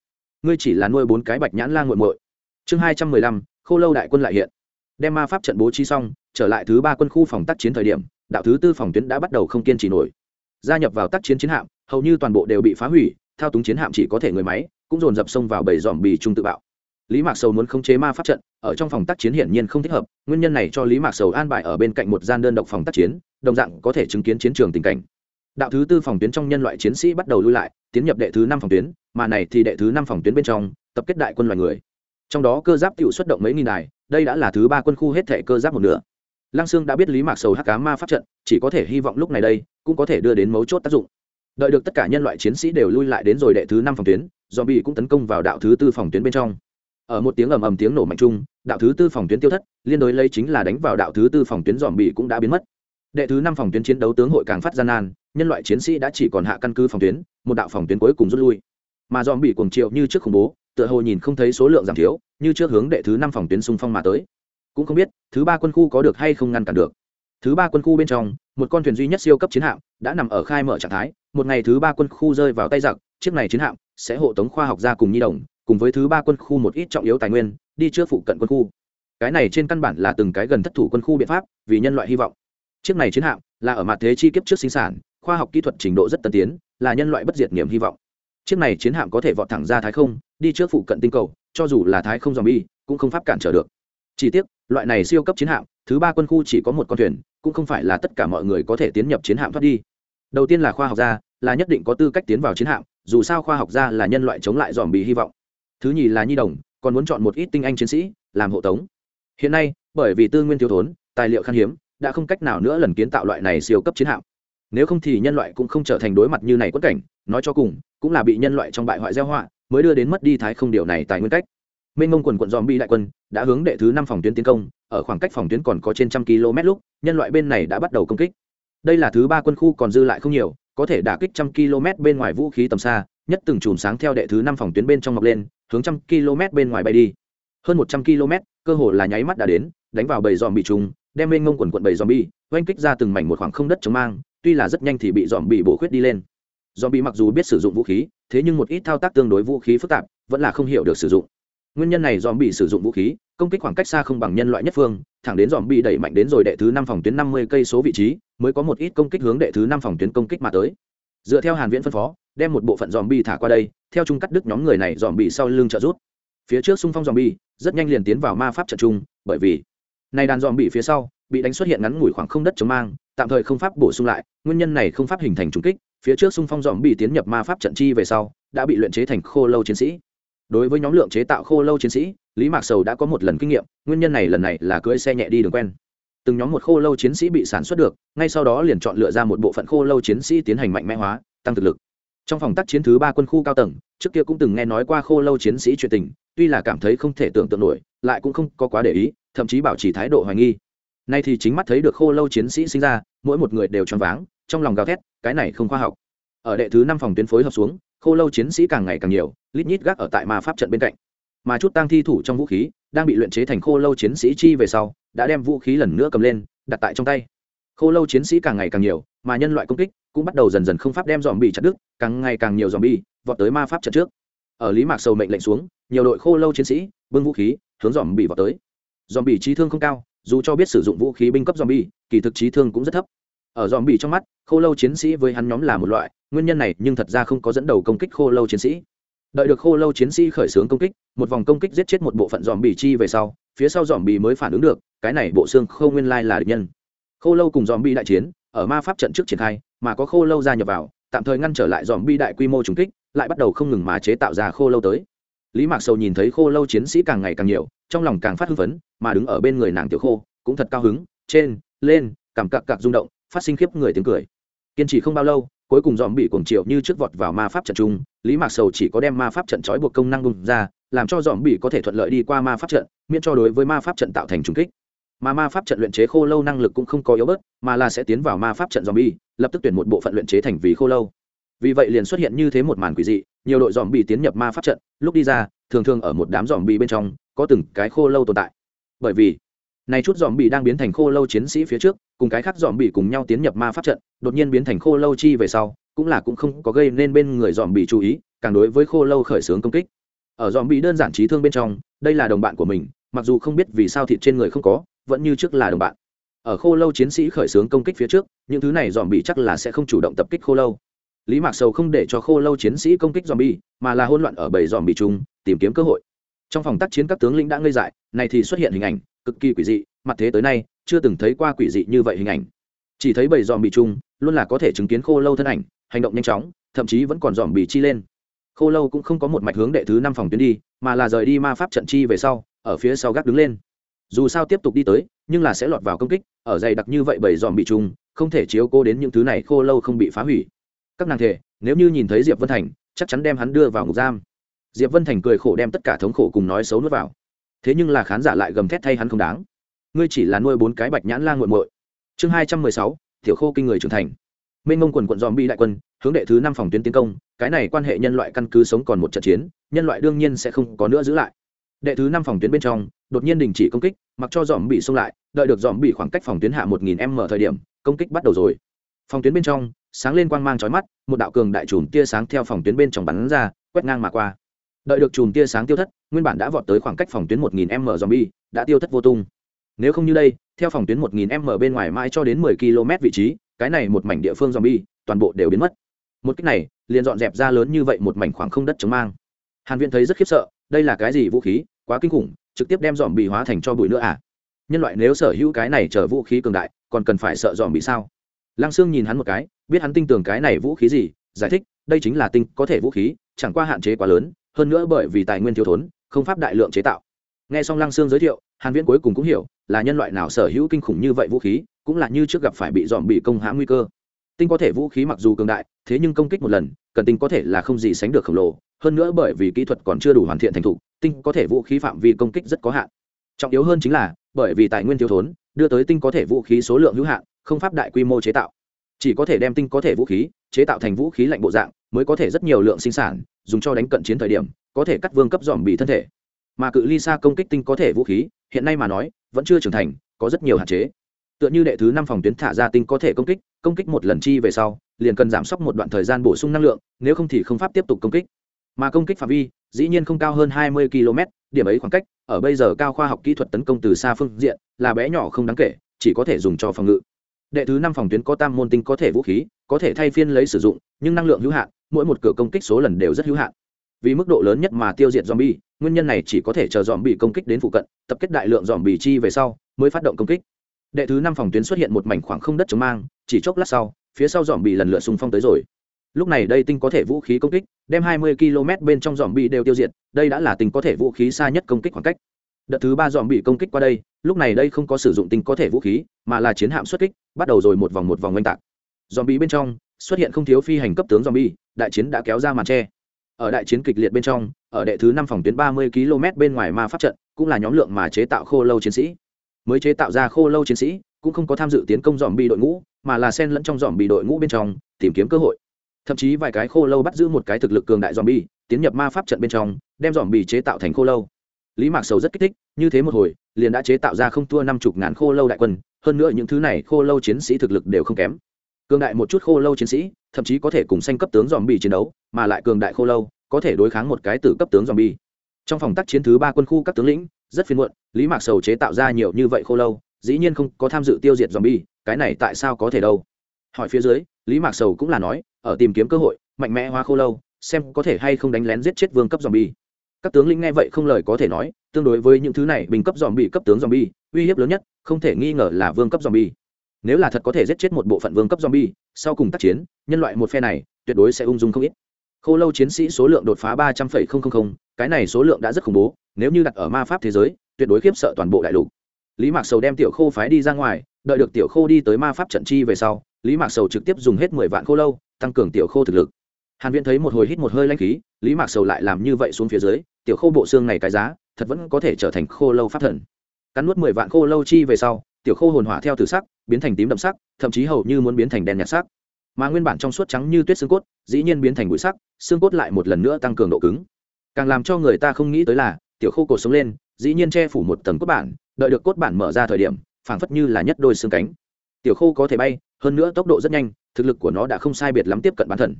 Ngươi chỉ là nuôi bốn cái bạch nhãn la nguội muội. Chương hai trăm mười lăm, khô lâu đại quân lại hiện. Đem ma pháp trận bố trí xong, trở lại thứ ba quân khu phòng tác chiến thời điểm, đạo thứ tư phòng tuyến đã bắt đầu không kiên trì nổi. Gia nhập vào tác chiến chiến hạm, hầu như toàn bộ đều bị phá hủy, thao túng chiến hạm chỉ có thể người máy, cũng dồn dập xông vào bầy dòm bì trung tự bạo lý mạc sầu muốn khống chế ma pháp trận, ở trong phòng tác chiến hiển nhiên không thích hợp, nguyên nhân này cho lý mạc sầu an bài ở bên cạnh một gian đơn độc phòng tác chiến, đồng dạng có thể chứng kiến chiến trường tình cảnh. Đạo thứ tư phòng tuyến trong nhân loại chiến sĩ bắt đầu lui lại, tiến nhập đệ thứ năm phòng tuyến, mà này thì đệ thứ năm phòng tuyến bên trong, tập kết đại quân loài người. Trong đó cơ giáp tự xuất động mấy nghìn đài, đây đã là thứ ba quân khu hết thể cơ giáp một nửa. Lăng sương đã biết lý mạc sầu hắc cá ma pháp trận, chỉ có thể hy vọng lúc này đây, cũng có thể đưa đến mấu chốt tác dụng. Đợi được tất cả nhân loại chiến sĩ đều lui lại đến rồi đệ thứ năm phòng tuyến do bị cũng tấn công vào đạo thứ tư phòng tuyến bên trong ở một tiếng ầm ầm tiếng nổ mạnh chung, đạo thứ tư phòng tuyến tiêu thất, liên đối lấy chính là đánh vào đạo thứ tư phòng tuyến dòm bị cũng đã biến mất. Đệ thứ năm phòng tuyến chiến đấu tướng hội càng phát gian nan, nhân loại chiến sĩ đã chỉ còn hạ căn cứ phòng tuyến, một đạo phòng tuyến cuối cùng rút lui. Mà dòm bị cuồng triệu như trước khủng bố, tựa hồ nhìn không thấy số lượng giảm thiếu, như trước hướng đệ thứ năm phòng tuyến xung phong mà tới. Cũng không biết, thứ ba quân khu có được hay không ngăn cản được. Thứ ba quân khu bên trong, một con thuyền duy nhất siêu cấp chiến hạm đã nằm ở khai mở trạng thái, một ngày thứ ba quân khu rơi vào tay giặc, chiếc này chiến hạm sẽ hộ tống khoa học gia cùng nhi đồng cùng với thứ ba quân khu một ít trọng yếu tài nguyên, đi trước phụ cận quân khu. Cái này trên căn bản là từng cái gần thất thủ quân khu biện pháp, vì nhân loại hy vọng. Chiếc này chiến hạm là ở mặt thế chi kiếp trước sinh sản, khoa học kỹ thuật trình độ rất tân tiến, là nhân loại bất diệt niềm hy vọng. Chiếc này chiến hạm có thể vọt thẳng ra thái không, đi trước phụ cận tinh cầu, cho dù là thái không dòm bi cũng không pháp cản trở được. Chỉ tiếc, loại này siêu cấp chiến hạm, thứ ba quân khu chỉ có một con thuyền, cũng không phải là tất cả mọi người có thể tiến nhập chiến hạm thoát đi. Đầu tiên là khoa học gia, là nhất định có tư cách tiến vào chiến hạm, dù sao khoa học gia là nhân loại chống lại dòm bị hy vọng thứ nhì là nhi đồng, còn muốn chọn một ít tinh anh chiến sĩ, làm hộ tống. Hiện nay, bởi vì tư nguyên thiếu thốn, tài liệu khan hiếm, đã không cách nào nữa lần kiến tạo loại này siêu cấp chiến hạm. Nếu không thì nhân loại cũng không trở thành đối mặt như này quất cảnh, nói cho cùng, cũng là bị nhân loại trong bại hoại gieo họa, mới đưa đến mất đi thái không điều này tại nguyên cách. Minh mông quần quận dòm bi đại quân đã hướng đệ thứ năm phòng tuyến tiến công, ở khoảng cách phòng tuyến còn có trên trăm km lúc, nhân loại bên này đã bắt đầu công kích. Đây là thứ ba quân khu còn dư lại không nhiều, có thể đả kích trăm km bên ngoài vũ khí tầm xa, nhất từng chùm sáng theo đệ thứ năm phòng tuyến bên trong mọc lên hướng trăm km bên ngoài bay đi. Hơn một trăm km, cơ hồ là nháy mắt đã đến, đánh vào bầy dòm bị trùng, đem lên ngông quần quận bầy dòm bi oanh kích ra từng mảnh một khoảng không đất chống mang, tuy là rất nhanh thì bị dòm bị bổ khuyết đi lên. Dòm bị mặc dù biết sử dụng vũ khí, thế nhưng một ít thao tác tương đối vũ khí phức tạp, vẫn là không hiểu được sử dụng. Nguyên nhân này dòm bị sử dụng vũ khí, công kích khoảng cách xa không bằng nhân loại nhất phương, thẳng đến dòm bị đẩy mạnh đến rồi đệ thứ năm phòng tuyến năm mươi cây số vị trí, mới có một ít công kích hướng đệ thứ năm phòng tuyến công kích mà tới. Dựa theo hàn viễn phân phó đem một bộ phận dòm bi thả qua đây, theo chung cắt đứt nhóm người này dòm bị sau lưng trợ rút. Phía trước xung phong dòm bi rất nhanh liền tiến vào ma pháp trận chung, bởi vì này đàn dòm bị phía sau bị đánh xuất hiện ngắn ngủi khoảng không đất chống mang, tạm thời không pháp bổ sung lại, nguyên nhân này không pháp hình thành trùng kích, phía trước xung phong dòm bị tiến nhập ma pháp trận chi về sau, đã bị luyện chế thành khô lâu chiến sĩ. Đối với nhóm lượng chế tạo khô lâu chiến sĩ, lý mạc sầu đã có một lần kinh nghiệm, nguyên nhân này lần này là cưỡi xe nhẹ đi đường quen. Từng nhóm một khô lâu chiến sĩ bị sản xuất được, ngay sau đó liền chọn lựa ra một bộ phận khô lâu chiến sĩ tiến hành mạnh mẽ hóa, tăng thực lực trong phòng tác chiến thứ ba quân khu cao tầng, trước kia cũng từng nghe nói qua khô lâu chiến sĩ chuyện tình, tuy là cảm thấy không thể tưởng tượng nổi, lại cũng không có quá để ý, thậm chí bảo trì thái độ hoài nghi. Nay thì chính mắt thấy được khô lâu chiến sĩ sinh ra, mỗi một người đều choáng váng, trong lòng gào thét, cái này không khoa học. Ở đệ thứ năm phòng tuyến phối hợp xuống, khô lâu chiến sĩ càng ngày càng nhiều, lít nhít gác ở tại ma pháp trận bên cạnh. Mà chút tang thi thủ trong vũ khí, đang bị luyện chế thành khô lâu chiến sĩ chi về sau, đã đem vũ khí lần nữa cầm lên, đặt tại trong tay. Khô lâu chiến sĩ càng ngày càng nhiều, mà nhân loại công kích cũng bắt đầu dần dần không pháp đem dòm bị chặt đứt, càng ngày càng nhiều dòm bi vọt tới ma pháp trận trước. Ở lý mạc sầu mệnh lệnh xuống, nhiều đội khô lâu chiến sĩ, bưng vũ khí, hướng dòm bị vọt tới. Dòm bị trí thương không cao, dù cho biết sử dụng vũ khí binh cấp dòm bi kỳ thực trí thương cũng rất thấp. Ở dòm bị trong mắt, khô lâu chiến sĩ với hắn nhóm là một loại, nguyên nhân này nhưng thật ra không có dẫn đầu công kích khô lâu chiến sĩ. Đợi được khô lâu chiến sĩ khởi xướng công kích, một vòng công kích giết chết một bộ phận dòm bì chi về sau, phía sau dòm bì mới phản ứng được, cái này bộ xương khô nguyên lai là địch nhân. Khô lâu cùng dòm bì đại chiến, ở ma pháp trận trước triển khai mà có khô lâu gia nhập vào, tạm thời ngăn trở lại dòm bi đại quy mô trùng kích, lại bắt đầu không ngừng mà chế tạo ra khô lâu tới. Lý mạc sầu nhìn thấy khô lâu chiến sĩ càng ngày càng nhiều, trong lòng càng phát hưng phấn, mà đứng ở bên người nàng tiểu khô, cũng thật cao hứng, trên, lên, cảm cặc cặc rung động, phát sinh khiếp người tiếng cười. Kiên trì không bao lâu, cuối cùng dòm bị cuồng triệu như trước vọt vào ma pháp trận chung, lý mạc sầu chỉ có đem ma pháp trận trói buộc công năng bùng ra, làm cho dòm bị có thể thuận lợi đi qua ma pháp trận, miễn cho đối với ma pháp trận tạo thành trùng kích mà ma pháp trận luyện chế khô lâu năng lực cũng không có yếu bớt, mà là sẽ tiến vào ma pháp trận dòm bi lập tức tuyển một bộ phận luyện chế thành vì khô lâu. Vì vậy liền xuất hiện như thế một màn quỷ dị, nhiều đội dòm bị tiến nhập ma pháp trận, lúc đi ra, thường thường ở một đám dòm bị bên trong, có từng cái khô lâu tồn tại. Bởi vì, này chút dòm bị đang biến thành khô lâu chiến sĩ phía trước, cùng cái khác dòm bị cùng nhau tiến nhập ma pháp trận, đột nhiên biến thành khô lâu chi về sau, cũng là cũng không có gây nên bên người dòm bị chú ý, càng đối với khô lâu khởi xướng công kích. Ở dòm bị đơn giản trí thương bên trong, đây là đồng bạn của mình, mặc dù không biết vì sao thịt trên người không có vẫn như trước là đồng bạn. Ở khô lâu chiến sĩ khởi xướng công kích phía trước, những thứ này dòm bị chắc là sẽ không chủ động tập kích khô lâu. Lý mạc sầu không để cho khô lâu chiến sĩ công kích dòm bi mà là hôn loạn ở bầy dòm bị chung, tìm kiếm cơ hội. Trong phòng tác chiến các tướng lĩnh đã ngây dại, này thì xuất hiện hình ảnh, cực kỳ quỷ dị, mặt thế tới nay, chưa từng thấy qua quỷ dị như vậy hình ảnh. Chỉ thấy bầy dòm bị chung, luôn là có thể chứng kiến khô lâu thân ảnh, hành động nhanh chóng, thậm chí vẫn còn dòm bị chi lên. Khô lâu cũng không có một mạch hướng đệ thứ năm phòng tuyến đi, mà là rời đi ma pháp trận chi về sau, ở phía sau gác đứng lên dù sao tiếp tục đi tới, nhưng là sẽ lọt vào công kích, ở dày đặc như vậy bởi dòm bị trùng, không thể chiếu cô đến những thứ này khô lâu không bị phá hủy. Các nàng thể nếu như nhìn thấy diệp vân thành, chắc chắn đem hắn đưa vào ngục giam. Diệp vân thành cười khổ đem tất cả thống khổ cùng nói xấu nuốt vào. Thế nhưng là khán giả lại gầm thét thay hắn không đáng. Ngươi chỉ là nuôi bốn cái bạch nhãn la nguội muội. Chương hai trăm mười sáu, tiểu khô kinh người trưởng thành. Mênh mông quần quận dòm bị đại quân, hướng đệ thứ năm phòng tuyến tiến công, cái này quan hệ nhân loại căn cứ sống còn một trận chiến, nhân loại đương nhiên sẽ không có nữa giữ lại đệ thứ năm phòng tuyến bên trong, đột nhiên đình chỉ công kích, mặc cho dòm bị xông lại, đợi được dòm bị khoảng cách phòng tuyến hạ một nghìn m thời điểm, công kích bắt đầu rồi. Phòng tuyến bên trong, sáng lên quang mang chói mắt, một đạo cường đại chùm tia sáng theo phòng tuyến bên trong bắn ra, quét ngang mà qua. Đợi được chùm tia sáng tiêu thất, nguyên bản đã vọt tới khoảng cách phòng tuyến một nghìn m dòm zombie đã tiêu thất vô tung. Nếu không như đây, theo phòng tuyến một nghìn m bên ngoài mãi cho đến mười km vị trí, cái này một mảnh địa phương dòm zombie toàn bộ đều biến mất. Một cách này, liền dọn dẹp ra lớn như vậy một mảnh khoảng không đất chống mang. Hàn viện thấy rất khiếp sợ đây là cái gì vũ khí, quá kinh khủng, trực tiếp đem dòm bị hóa thành cho bụi nữa à? Nhân loại nếu sở hữu cái này chở vũ khí cường đại, còn cần phải sợ dòm bị sao? Lăng sương nhìn hắn một cái, biết hắn tin tưởng cái này vũ khí gì, giải thích, đây chính là tinh có thể vũ khí, chẳng qua hạn chế quá lớn, hơn nữa bởi vì tài nguyên thiếu thốn, không pháp đại lượng chế tạo. Nghe xong lăng sương giới thiệu, hàn viễn cuối cùng cũng hiểu, là nhân loại nào sở hữu kinh khủng như vậy vũ khí, cũng là như trước gặp phải bị dòm bị công hãm nguy cơ tinh có thể vũ khí mặc dù cường đại, thế nhưng công kích một lần, cần tinh có thể là không gì sánh được khổng lồ. Hơn nữa bởi vì kỹ thuật còn chưa đủ hoàn thiện thành thục, tinh có thể vũ khí phạm vi công kích rất có hạn. Trọng yếu hơn chính là, bởi vì tài nguyên thiếu thốn, đưa tới tinh có thể vũ khí số lượng hữu hạn, không pháp đại quy mô chế tạo. Chỉ có thể đem tinh có thể vũ khí chế tạo thành vũ khí lạnh bộ dạng, mới có thể rất nhiều lượng sinh sản, dùng cho đánh cận chiến thời điểm, có thể cắt vương cấp dòm bị thân thể. Mà cự ly xa công kích tinh có thể vũ khí, hiện nay mà nói, vẫn chưa trưởng thành, có rất nhiều hạn chế tựa như đệ thứ năm phòng tuyến thả ra tinh có thể công kích công kích một lần chi về sau, liền cần giảm sốc một đoạn thời gian bổ sung năng lượng, nếu không thì không pháp tiếp tục công kích. Mà công kích phạm vi, dĩ nhiên không cao hơn 20 km, điểm ấy khoảng cách, ở bây giờ cao khoa học kỹ thuật tấn công từ xa phương diện, là bé nhỏ không đáng kể, chỉ có thể dùng cho phòng ngự. Đệ thứ năm phòng tuyến có tam môn tinh có thể vũ khí, có thể thay phiên lấy sử dụng, nhưng năng lượng hữu hạn, mỗi một cửa công kích số lần đều rất hữu hạn. Vì mức độ lớn nhất mà tiêu diệt zombie, nguyên nhân này chỉ có thể chờ dòm bị công kích đến phụ cận, tập kết đại lượng dòm bị chi về sau, mới phát động công kích đệ thứ năm phòng tuyến xuất hiện một mảnh khoảng không đất chống mang, chỉ chốc lát sau, phía sau dòm bị lần lượt xung phong tới rồi. Lúc này đây tinh có thể vũ khí công kích, đem 20 km bên trong dòm bị đều tiêu diệt, đây đã là tinh có thể vũ khí xa nhất công kích khoảng cách. Đợt thứ ba dòm bị công kích qua đây, lúc này đây không có sử dụng tinh có thể vũ khí, mà là chiến hạm xuất kích, bắt đầu rồi một vòng một vòng oanh tạc. Dòm bị bên trong, xuất hiện không thiếu phi hành cấp tướng dòm bị đại chiến đã kéo ra màn tre. Ở đại chiến kịch liệt bên trong, ở đệ thứ năm phòng tuyến 30 km bên ngoài ma pháp trận, cũng là nhóm lượng mà chế tạo khô lâu chiến sĩ mới chế tạo ra khô lâu chiến sĩ, cũng không có tham dự tiến công dòm bị đội ngũ, mà là xen lẫn trong dòm bị đội ngũ bên trong, tìm kiếm cơ hội. Thậm chí vài cái khô lâu bắt giữ một cái thực lực cường đại dòm bi tiến nhập ma pháp trận bên trong, đem dòm bị chế tạo thành khô lâu. Lý mạc sầu rất kích thích, như thế một hồi, liền đã chế tạo ra không thua năm chục ngàn khô lâu đại quân, hơn nữa những thứ này khô lâu chiến sĩ thực lực đều không kém. Cường đại một chút khô lâu chiến sĩ, thậm chí có thể cùng sanh cấp tướng dòm bị chiến đấu, mà lại cường đại khô lâu, có thể đối kháng một cái từ cấp tướng dòm bi trong phòng tác chiến thứ ba quân khu các tướng lĩnh rất phiền muộn lý mạc sầu chế tạo ra nhiều như vậy khô lâu dĩ nhiên không có tham dự tiêu diệt zombie, bi cái này tại sao có thể đâu? Hỏi phía dưới lý mạc sầu cũng là nói ở tìm kiếm cơ hội mạnh mẽ hoa khô lâu xem có thể hay không đánh lén giết chết vương cấp zombie. bi các tướng lĩnh nghe vậy không lời có thể nói tương đối với những thứ này bình cấp dòm bị cấp tướng dòm bi uy hiếp lớn nhất không thể nghi ngờ là vương cấp dòm bi nếu là thật có thể giết chết một bộ phận vương cấp dòm bi sau cùng tác chiến nhân loại một phe này tuyệt đối sẽ ung dung không ít khô lâu chiến sĩ số lượng đột phá ba trăm linh cái này số lượng đã rất khủng bố, nếu như đặt ở ma pháp thế giới, tuyệt đối khiếp sợ toàn bộ đại lục. Lý mạc sầu đem tiểu khô phái đi ra ngoài, đợi được tiểu khô đi tới ma pháp trận chi về sau, lý mạc sầu trực tiếp dùng hết mười vạn khô lâu, tăng cường tiểu khô thực lực. Hàn viễn thấy một hồi hít một hơi lanh khí, lý mạc sầu lại làm như vậy xuống phía dưới, tiểu khô bộ xương này cái giá, thật vẫn có thể trở thành khô lâu pháp thần. Cắn nuốt mười vạn khô lâu chi về sau, tiểu khô hồn hỏa theo từ sắc, biến thành tím đậm sắc, thậm chí hầu như muốn biến thành đen nhạt sắc. Mà nguyên bản trong suốt trắng như tuyết xương cốt dĩ nhiên biến thành bụi sắc, xương cốt lại một lần nữa tăng cường độ cứng. Càng làm cho người ta không nghĩ tới là, tiểu khô cột sống lên, dĩ nhiên che phủ một tầng cốt bản, đợi được cốt bản mở ra thời điểm, phảng phất như là nhất đôi xương cánh. Tiểu khô có thể bay, hơn nữa tốc độ rất nhanh, thực lực của nó đã không sai biệt lắm tiếp cận bán thần.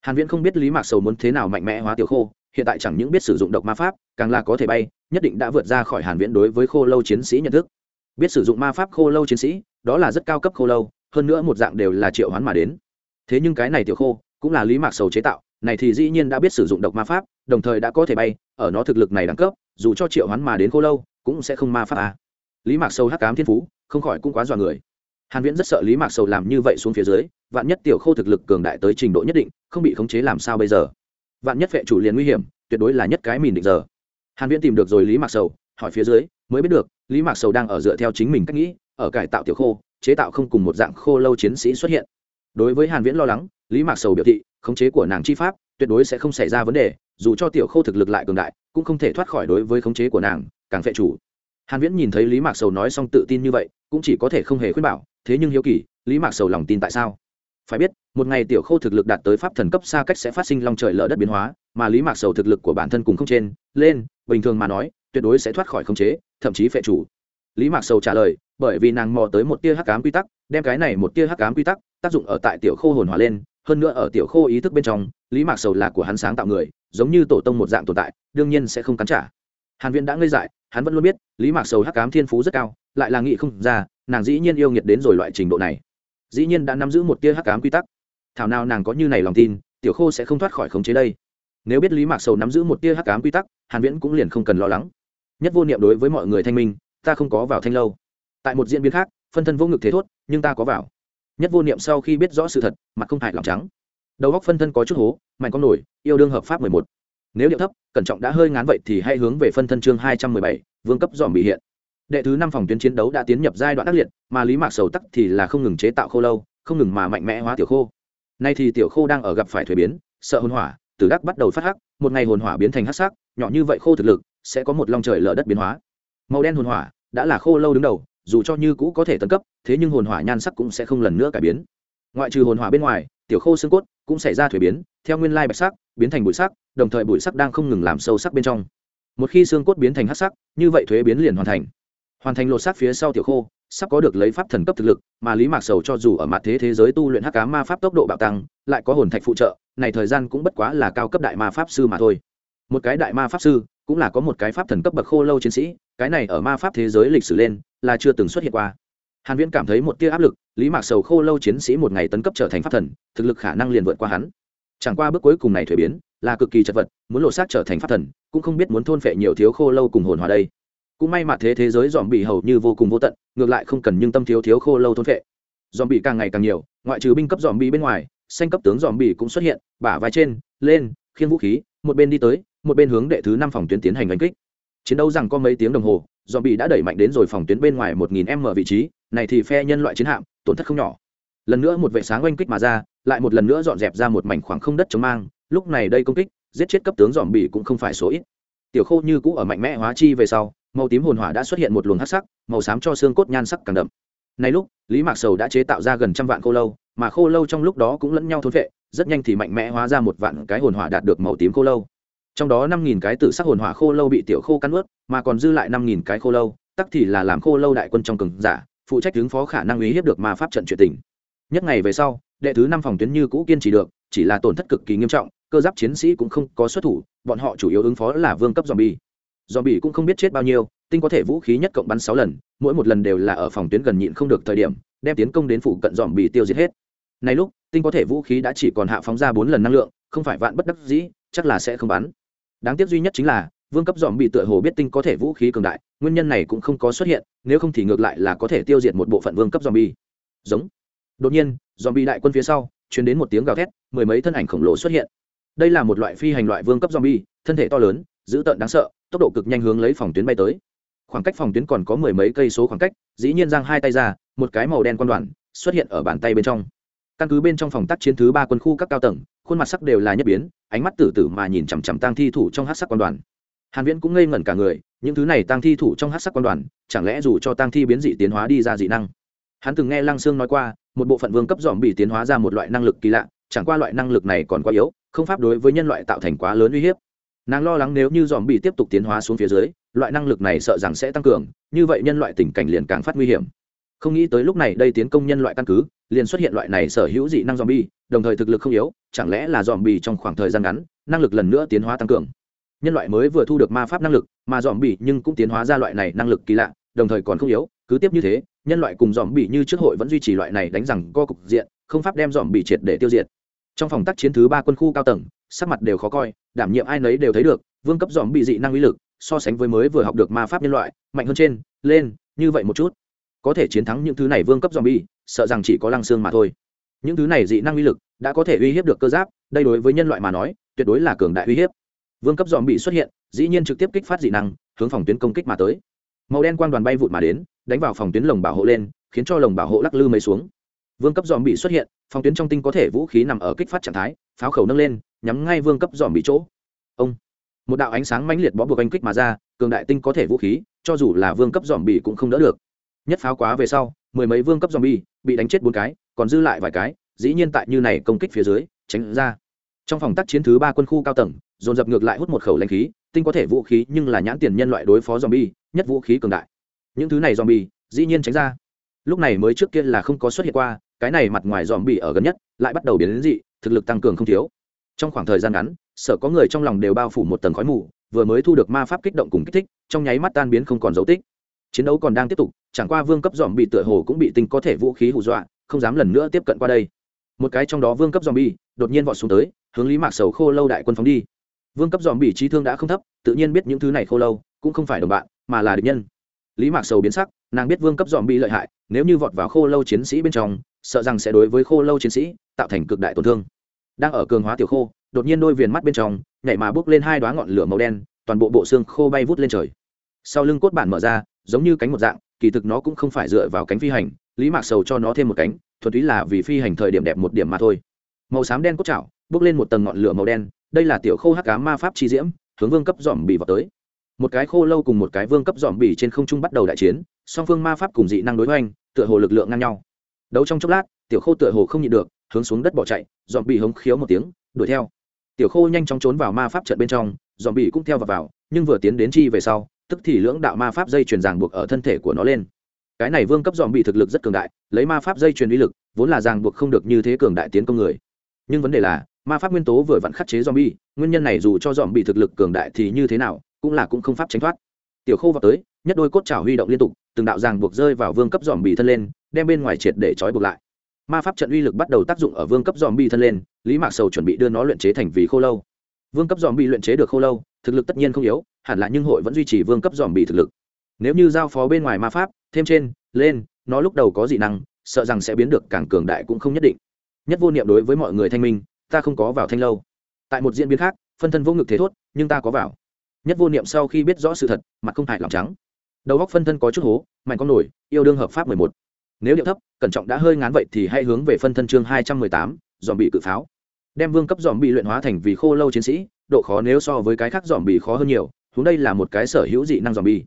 Hàn viễn không biết lý mạc sầu muốn thế nào mạnh mẽ hóa tiểu khô, hiện tại chẳng những biết sử dụng độc ma pháp, càng là có thể bay, nhất định đã vượt ra khỏi hàn viễn đối với khô lâu chiến sĩ nhận thức. Biết sử dụng ma pháp khô lâu chiến sĩ, đó là rất cao cấp khô lâu, hơn nữa một dạng đều là triệu hoán mà đến. Thế nhưng cái này tiểu khô cũng là lý mạc sầu chế tạo, này thì dĩ nhiên đã biết sử dụng độc ma pháp, đồng thời đã có thể bay, ở nó thực lực này đẳng cấp, dù cho triệu hoán mà đến khô lâu, cũng sẽ không ma pháp à. lý mạc sầu hắc ám thiên phú, không khỏi cũng quá dọa người. Hàn viễn rất sợ lý mạc sầu làm như vậy xuống phía dưới, vạn nhất tiểu khô thực lực cường đại tới trình độ nhất định, không bị khống chế làm sao bây giờ? Vạn nhất vệ chủ liền nguy hiểm, tuyệt đối là nhất cái mình định giờ. Hàn viễn tìm được rồi lý mạc sầu, hỏi phía dưới, mới biết được, lý mạc sầu đang ở dựa theo chính mình cách nghĩ, ở cải tạo tiểu khô, chế tạo không cùng một dạng khô lâu chiến sĩ xuất hiện đối với hàn viễn lo lắng, lý mạc sầu biểu thị, khống chế của nàng chi pháp, tuyệt đối sẽ không xảy ra vấn đề, dù cho tiểu khô thực lực lại cường đại, cũng không thể thoát khỏi đối với khống chế của nàng, càng phệ chủ. Hàn viễn nhìn thấy lý mạc sầu nói xong tự tin như vậy, cũng chỉ có thể không hề khuyên bảo, thế nhưng hiếu kỳ, lý mạc sầu lòng tin tại sao? Phải biết, một ngày tiểu khô thực lực đạt tới pháp thần cấp xa cách sẽ phát sinh long trời lở đất biến hóa, mà lý mạc sầu thực lực của bản thân cùng không trên, lên, bình thường mà nói, tuyệt đối sẽ thoát khỏi khống chế, thậm chí phệ chủ. Lý mạc sầu trả lời, bởi vì nàng mò tới một tia hắc ám quy tắc, đem cái này một tia hắc ám quy tắc tác dụng ở tại tiểu khô hồn hòa lên, hơn nữa ở tiểu khô ý thức bên trong, lý mạc sầu là của hắn sáng tạo người, giống như tổ tông một dạng tồn tại, đương nhiên sẽ không cắn trả. Hàn viễn đã ngây dại, hắn vẫn luôn biết, lý mạc sầu hắc ám thiên phú rất cao, lại là nghị không ra, nàng dĩ nhiên yêu nghiệt đến rồi loại trình độ này. Dĩ nhiên đã nắm giữ một tia hắc ám quy tắc. Thảo nào nàng có như này lòng tin, tiểu khô sẽ không thoát khỏi khống chế đây. Nếu biết lý mạc sầu nắm giữ một tia hắc ám quy tắc, hàn viễn cũng liền không cần lo lắng. Nhất vô niệm đối với mọi người thanh minh, ta không có vào thanh lâu. Tại một diễn biến khác, phân thân vô ngực thế thốt, nhưng ta có vào nhất vô niệm sau khi biết rõ sự thật mặt không hại lòng trắng. Đầu góc phân thân có chút hố mạnh con nổi yêu đương hợp pháp 11. nếu điệu thấp cẩn trọng đã hơi ngán vậy thì hãy hướng về phân thân chương 217, vương cấp dòm bị hiện. Đệ thứ năm phòng tuyến chiến đấu đã tiến nhập giai đoạn ác liệt mà lý mạc sầu tắc thì là không ngừng chế tạo khô lâu không ngừng mà mạnh mẽ hóa tiểu khô. Nay thì tiểu khô đang ở gặp phải thuế biến sợ hồn hỏa từ đắc bắt đầu phát hắc một ngày hồn hỏa biến thành hắc sắc nhỏ như vậy khô thực lực sẽ có một long trời lở đất biến hóa. Màu đen hồn hỏa đã là khô lâu đứng đầu dù cho như cũ có thể tấn cấp, thế nhưng hồn hỏa nhan sắc cũng sẽ không lần nữa cải biến. Ngoại trừ hồn hỏa bên ngoài, tiểu khô xương cốt cũng xảy ra thuế biến, theo nguyên lai bạch sắc, biến thành bụi sắc, đồng thời bụi sắc đang không ngừng làm sâu sắc bên trong. Một khi xương cốt biến thành hắc sắc, như vậy thuế biến liền hoàn thành. Hoàn thành lột sắc phía sau tiểu khô, sắp có được lấy pháp thần cấp thực lực, mà lý mạc sầu cho dù ở mặt thế thế giới tu luyện hắc cá ma pháp tốc độ bạo tăng, lại có hồn thạch phụ trợ, này thời gian cũng bất quá là cao cấp đại ma pháp sư mà thôi. Một cái đại ma pháp sư, cũng là có một cái pháp thần cấp bậc khô lâu chiến sĩ, cái này ở ma pháp thế giới lịch sử lên là chưa từng xuất hiện qua. Hàn viễn cảm thấy một tia áp lực, lý mạc sầu khô lâu chiến sĩ một ngày tấn cấp trở thành pháp thần, thực lực khả năng liền vượt qua hắn. Chẳng qua bước cuối cùng này thuế biến, là cực kỳ chật vật, muốn lộ xác trở thành pháp thần, cũng không biết muốn thôn phệ nhiều thiếu khô lâu cùng hồn hòa đây. Cũng may mà thế thế giới dòm bị hầu như vô cùng vô tận, ngược lại không cần nhưng tâm thiếu thiếu khô lâu thôn phệ. Dòm bị càng ngày càng nhiều, ngoại trừ binh cấp dòm bị bên ngoài, xanh cấp tướng dòm bị cũng xuất hiện, bả vai trên, lên, khiên vũ khí, một bên đi tới, một bên hướng đệ thứ năm phòng tuyến tiến hành đánh kích chiến đấu rằng có mấy tiếng đồng hồ do bị đã đẩy mạnh đến rồi phòng tuyến bên ngoài một nghìn m vị trí, này thì phe nhân loại chiến hạm, tổn thất không nhỏ. Lần nữa một vệ sáng oanh kích mà ra, lại một lần nữa dọn dẹp ra một mảnh khoảng không đất chống mang, lúc này đây công kích, giết chết cấp tướng dòm bị cũng không phải số ít. Tiểu khô như cũ ở mạnh mẽ hóa chi về sau, màu tím hồn hỏa đã xuất hiện một luồng hắc sắc, màu xám cho xương cốt nhan sắc càng đậm. Này lúc, lý mạc sầu đã chế tạo ra gần trăm vạn khô lâu, mà khô lâu trong lúc đó cũng lẫn nhau thốn vệ rất nhanh thì mạnh mẽ hóa ra một vạn cái hồn hỏa đạt được màu tím khô lâu trong đó năm nghìn cái tử sắc hồn hỏa khô lâu bị tiểu khô cắn ướt mà còn dư lại năm nghìn cái khô lâu, tắc thì là làm khô lâu đại quân trong cường giả, phụ trách ứng phó khả năng uy hiếp được ma pháp trận chuyện tình. Nhất ngày về sau, đệ thứ năm phòng tuyến như cũ kiên trì được, chỉ là tổn thất cực kỳ nghiêm trọng, cơ giáp chiến sĩ cũng không có xuất thủ, bọn họ chủ yếu ứng phó là vương cấp zombie. Zombie cũng không biết chết bao nhiêu, tinh có thể vũ khí nhất cộng bắn sáu lần, mỗi một lần đều là ở phòng tuyến gần nhịn không được thời điểm, đem tiến công đến phụ cận zombie tiêu diệt hết. Này lúc, tinh có thể vũ khí đã chỉ còn hạ phóng ra bốn lần năng lượng, không phải vạn bất đắc dĩ, chắc là sẽ không bắn đáng tiếc duy nhất chính là, vương cấp dòm bị tựa hồ biết tinh có thể vũ khí cường đại, nguyên nhân này cũng không có xuất hiện, nếu không thì ngược lại là có thể tiêu diệt một bộ phận vương cấp dòm bi giống. Đột nhiên, dòm bi đại quân phía sau chuyển đến một tiếng gào thét, mười mấy thân ảnh khổng lồ xuất hiện. Đây là một loại phi hành loại vương cấp dòm bi thân thể to lớn, dữ tợn đáng sợ, tốc độ cực nhanh hướng lấy phòng tuyến bay tới. Khoảng cách phòng tuyến còn có mười mấy cây số khoảng cách, dĩ nhiên giang hai tay ra, một cái màu đen quan đoàn xuất hiện ở bàn tay bên trong. Căn cứ bên trong phòng tác chiến thứ ba quân khu các cao tầng khuôn mặt sắc đều là nhất biến, ánh mắt tử tử mà nhìn chằm chằm tang thi thủ trong hát sắc quan đoàn. Hàn viễn cũng ngây ngẩn cả người, những thứ này tang thi thủ trong hát sắc quan đoàn, chẳng lẽ dù cho tang thi biến dị tiến hóa đi ra dị năng? Hắn từng nghe lăng sương nói qua, một bộ phận vương cấp dòm bị tiến hóa ra một loại năng lực kỳ lạ, chẳng qua loại năng lực này còn quá yếu, không pháp đối với nhân loại tạo thành quá lớn uy hiếp. Nàng lo lắng nếu như dòm bị tiếp tục tiến hóa xuống phía dưới, loại năng lực này sợ rằng sẽ tăng cường, như vậy nhân loại tình cảnh liền càng phát nguy hiểm không nghĩ tới lúc này đây tiến công nhân loại căn cứ liền xuất hiện loại này sở hữu dị năng zombie, đồng thời thực lực không yếu, chẳng lẽ là zombie trong khoảng thời gian ngắn, năng lực lần nữa tiến hóa tăng cường. Nhân loại mới vừa thu được ma pháp năng lực, mà zombie nhưng cũng tiến hóa ra loại này năng lực kỳ lạ, đồng thời còn không yếu, cứ tiếp như thế, nhân loại cùng zombie như trước hội vẫn duy trì loại này đánh rằng co cục diện, không pháp đem zombie triệt để tiêu diệt. Trong phòng tác chiến thứ ba quân khu cao tầng, sắc mặt đều khó coi, đảm nhiệm ai nấy đều thấy được, vương cấp zombie dị năng uy lực, so sánh với mới vừa học được ma pháp nhân loại, mạnh hơn trên, lên, như vậy một chút có thể chiến thắng những thứ này vương cấp zombie, sợ rằng chỉ có lăng xương mà thôi. Những thứ này dị năng uy lực đã có thể uy hiếp được cơ giáp, đây đối với nhân loại mà nói, tuyệt đối là cường đại uy hiếp. Vương cấp zombie xuất hiện, dĩ nhiên trực tiếp kích phát dị năng, hướng phòng tuyến công kích mà tới. Màu đen quang đoàn bay vụt mà đến, đánh vào phòng tuyến lồng bảo hộ lên, khiến cho lồng bảo hộ lắc lư mấy xuống. Vương cấp zombie xuất hiện, phòng tuyến trong tinh có thể vũ khí nằm ở kích phát trạng thái, pháo khẩu nâng lên, nhắm ngay vương cấp zombie chỗ. Ông một đạo ánh sáng mãnh liệt bó buộc anh kích mà ra cường đại tinh có thể vũ khí cho dù là vương cấp dòm cũng không đỡ được nhất pháo quá về sau, mười mấy vương cấp zombie bị đánh chết bốn cái, còn dư lại vài cái, dĩ nhiên tại như này công kích phía dưới, tránh ra. Trong phòng tác chiến thứ ba quân khu cao tầng, dồn dập ngược lại hút một khẩu lãnh khí, tinh có thể vũ khí nhưng là nhãn tiền nhân loại đối phó zombie, nhất vũ khí cường đại. Những thứ này zombie, dĩ nhiên tránh ra. Lúc này mới trước kia là không có xuất hiện qua, cái này mặt ngoài zombie ở gần nhất, lại bắt đầu biến đến dị, thực lực tăng cường không thiếu. Trong khoảng thời gian ngắn sở có người trong lòng đều bao phủ một tầng khói mù, vừa mới thu được ma pháp kích động cùng kích thích, trong nháy mắt tan biến không còn dấu tích chiến đấu còn đang tiếp tục, chẳng qua vương cấp dòm bị tựa hồ cũng bị tinh có thể vũ khí hù dọa, không dám lần nữa tiếp cận qua đây. Một cái trong đó vương cấp dòm bi đột nhiên vọt xuống tới, hướng lý mạc sầu khô lâu đại quân phóng đi. Vương cấp dòm bị trí thương đã không thấp, tự nhiên biết những thứ này khô lâu cũng không phải đồng bạn, mà là địch nhân. Lý mạc sầu biến sắc, nàng biết vương cấp dòm bị lợi hại, nếu như vọt vào khô lâu chiến sĩ bên trong, sợ rằng sẽ đối với khô lâu chiến sĩ tạo thành cực đại tổn thương. Đang ở cường hóa tiểu khô, đột nhiên đôi viền mắt bên trong, nhảy mà bước lên hai đoá ngọn lửa màu đen, toàn bộ bộ xương khô bay vút lên trời. Sau lưng cốt bản mở ra giống như cánh một dạng kỳ thực nó cũng không phải dựa vào cánh phi hành lý mạc sầu cho nó thêm một cánh thuần túy là vì phi hành thời điểm đẹp một điểm mà thôi. Màu xám đen cốt chảo bước lên một tầng ngọn lửa màu đen đây là tiểu khô hắc cá ma pháp chi diễm hướng vương cấp dòm bì vào tới. Một cái khô lâu cùng một cái vương cấp dòm bì trên không trung bắt đầu đại chiến song phương ma pháp cùng dị năng đối hoành tựa hồ lực lượng ngang nhau. Đấu trong chốc lát tiểu khô tựa hồ không nhịn được hướng xuống đất bỏ chạy dòm bì hống khiếu một tiếng đuổi theo. Tiểu khô nhanh chóng trốn vào ma pháp trận bên trong dòm bì cũng theo vào, vào nhưng vừa tiến đến chi về sau tức thì lưỡng đạo ma pháp dây truyền ràng buộc ở thân thể của nó lên. Cái này vương cấp dòm bị thực lực rất cường đại, lấy ma pháp dây truyền uy lực, vốn là ràng buộc không được như thế cường đại tiến công người. Nhưng vấn đề là, ma pháp nguyên tố vừa vặn khắc chế dòm bi nguyên nhân này dù cho dòm bị thực lực cường đại thì như thế nào, cũng là cũng không pháp tránh thoát. Tiểu khô vào tới, nhất đôi cốt chảo huy động liên tục, từng đạo ràng buộc rơi vào vương cấp dòm bị thân lên, đem bên ngoài triệt để trói buộc lại. Ma pháp trận uy lực bắt đầu tác dụng ở vương cấp dòm bi thân lên, lý mạc sầu chuẩn bị đưa nó luyện chế thành vì khô lâu vương cấp dòm bị luyện chế được khô lâu, thực lực tất nhiên không yếu, hẳn là nhưng hội vẫn duy trì vương cấp dòm bị thực lực. Nếu như giao phó bên ngoài ma pháp, thêm trên, lên, nó lúc đầu có dị năng, sợ rằng sẽ biến được càng cường đại cũng không nhất định. Nhất vô niệm đối với mọi người thanh minh, ta không có vào thanh lâu. Tại một diễn biến khác, phân thân vô ngực thế thốt, nhưng ta có vào. Nhất vô niệm sau khi biết rõ sự thật, mặt không hại lòng trắng. Đầu góc phân thân có chút hố, mạnh con nổi, yêu đương hợp pháp mười một. Nếu điệu thấp, cẩn trọng đã hơi ngán vậy thì hãy hướng về phân thân chương hai trăm mười tám dòm bị cự pháo đem vương cấp dòm bị luyện hóa thành vì khô lâu chiến sĩ, độ khó nếu so với cái khác dòm bị khó hơn nhiều chúng đây là một cái sở hữu dị năng dòm bi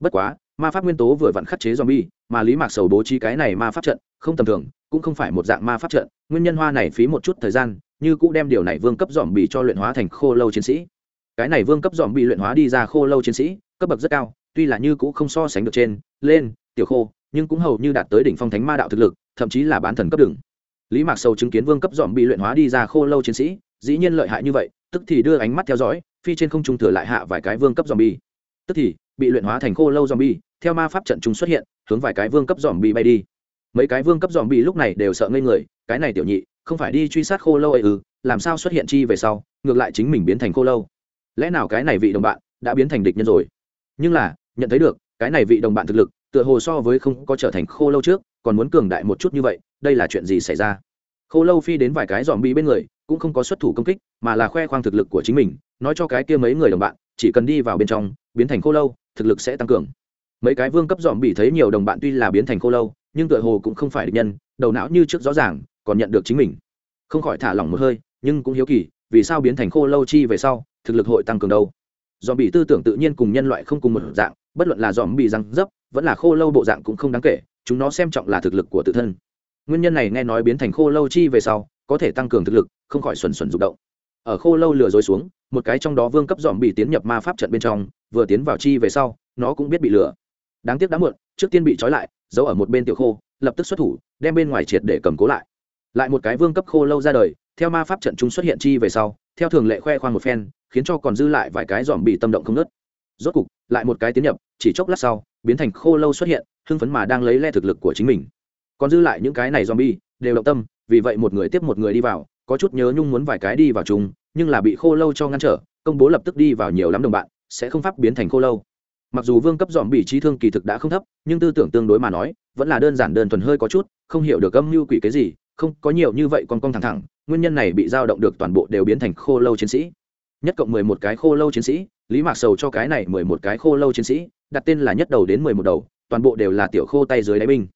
bất quá, ma pháp nguyên tố vừa vặn khắc chế dòm bi mà lý mạc sầu bố trí cái này ma pháp trận, không tầm thường, cũng không phải một dạng ma pháp trận, nguyên nhân hoa này phí một chút thời gian, như cũ đem điều này vương cấp dòm bị cho luyện hóa thành khô lâu chiến sĩ. Cái này vương cấp dòm bị luyện hóa đi ra khô lâu chiến sĩ, cấp bậc rất cao, tuy là như cũ không so sánh được trên, lên, tiểu khô, nhưng cũng hầu như đạt tới đỉnh phong thánh ma đạo thực lực, thậm chí là bán thần cấp đường lý mạc sầu chứng kiến vương cấp dòm bị luyện hóa đi ra khô lâu chiến sĩ, dĩ nhiên lợi hại như vậy, tức thì đưa ánh mắt theo dõi, phi trên không trung thừa lại hạ vài cái vương cấp dòm bi tức thì, bị luyện hóa thành khô lâu dòm bi theo ma pháp trận chúng xuất hiện, hướng vài cái vương cấp dòm bi bay đi. Mấy cái vương cấp dòm bi lúc này đều sợ ngây người, cái này tiểu nhị, không phải đi truy sát khô lâu ấy ư, làm sao xuất hiện chi về sau, ngược lại chính mình biến thành khô lâu. Lẽ nào cái này vị đồng bạn đã biến thành địch nhân rồi? Nhưng là, nhận thấy được, cái này vị đồng bạn thực lực, tựa hồ so với không có trở thành khô lâu trước còn muốn cường đại một chút như vậy, đây là chuyện gì xảy ra? Khô lâu phi đến vài cái dòm bi bên người, cũng không có xuất thủ công kích, mà là khoe khoang thực lực của chính mình, nói cho cái kia mấy người đồng bạn, chỉ cần đi vào bên trong, biến thành khô lâu, thực lực sẽ tăng cường. Mấy cái vương cấp dòm bị thấy nhiều đồng bạn tuy là biến thành khô lâu, nhưng tựa hồ cũng không phải địch nhân, đầu não như trước rõ ràng, còn nhận được chính mình. Không khỏi thả lỏng một hơi, nhưng cũng hiếu kỳ, vì sao biến thành khô lâu chi về sau, thực lực hội tăng cường đâu? Dòm bị tư tưởng tự nhiên cùng nhân loại không cùng một dạng, bất luận là dòm bị răng dấp, vẫn là khô lâu bộ dạng cũng không đáng kể chúng nó xem trọng là thực lực của tự thân. Nguyên nhân này nghe nói biến thành khô lâu chi về sau, có thể tăng cường thực lực, không khỏi xuẩn xuẩn rụng động. Ở khô lâu lừa dối xuống, một cái trong đó vương cấp dòm bị tiến nhập ma pháp trận bên trong, vừa tiến vào chi về sau, nó cũng biết bị lừa. Đáng tiếc đã muộn, trước tiên bị trói lại, giấu ở một bên tiểu khô, lập tức xuất thủ, đem bên ngoài triệt để cầm cố lại. Lại một cái vương cấp khô lâu ra đời, theo ma pháp trận chúng xuất hiện chi về sau, theo thường lệ khoe khoang một phen, khiến cho còn dư lại vài cái dòm bị tâm động không nớt rốt cục, lại một cái tiến nhập, chỉ chốc lát sau biến thành khô lâu xuất hiện, hưng phấn mà đang lấy le thực lực của chính mình. Còn dư lại những cái này zombie, đều động tâm, vì vậy một người tiếp một người đi vào, có chút nhớ nhung muốn vài cái đi vào chung, nhưng là bị khô lâu cho ngăn trở, công bố lập tức đi vào nhiều lắm đồng bạn, sẽ không pháp biến thành khô lâu. Mặc dù vương cấp dòm bị trí thương kỳ thực đã không thấp, nhưng tư tưởng tương đối mà nói, vẫn là đơn giản đơn thuần hơi có chút, không hiểu được âm mưu quỷ cái gì, không, có nhiều như vậy còn con thẳng thẳng, nguyên nhân này bị dao động được toàn bộ đều biến thành khô lâu chiến sĩ. Nhất cộng mười một cái khô lâu chiến sĩ lý mạc sầu cho cái này mười một cái khô lâu chiến sĩ, đặt tên là nhất đầu đến mười một đầu, toàn bộ đều là tiểu khô tay dưới đáy binh.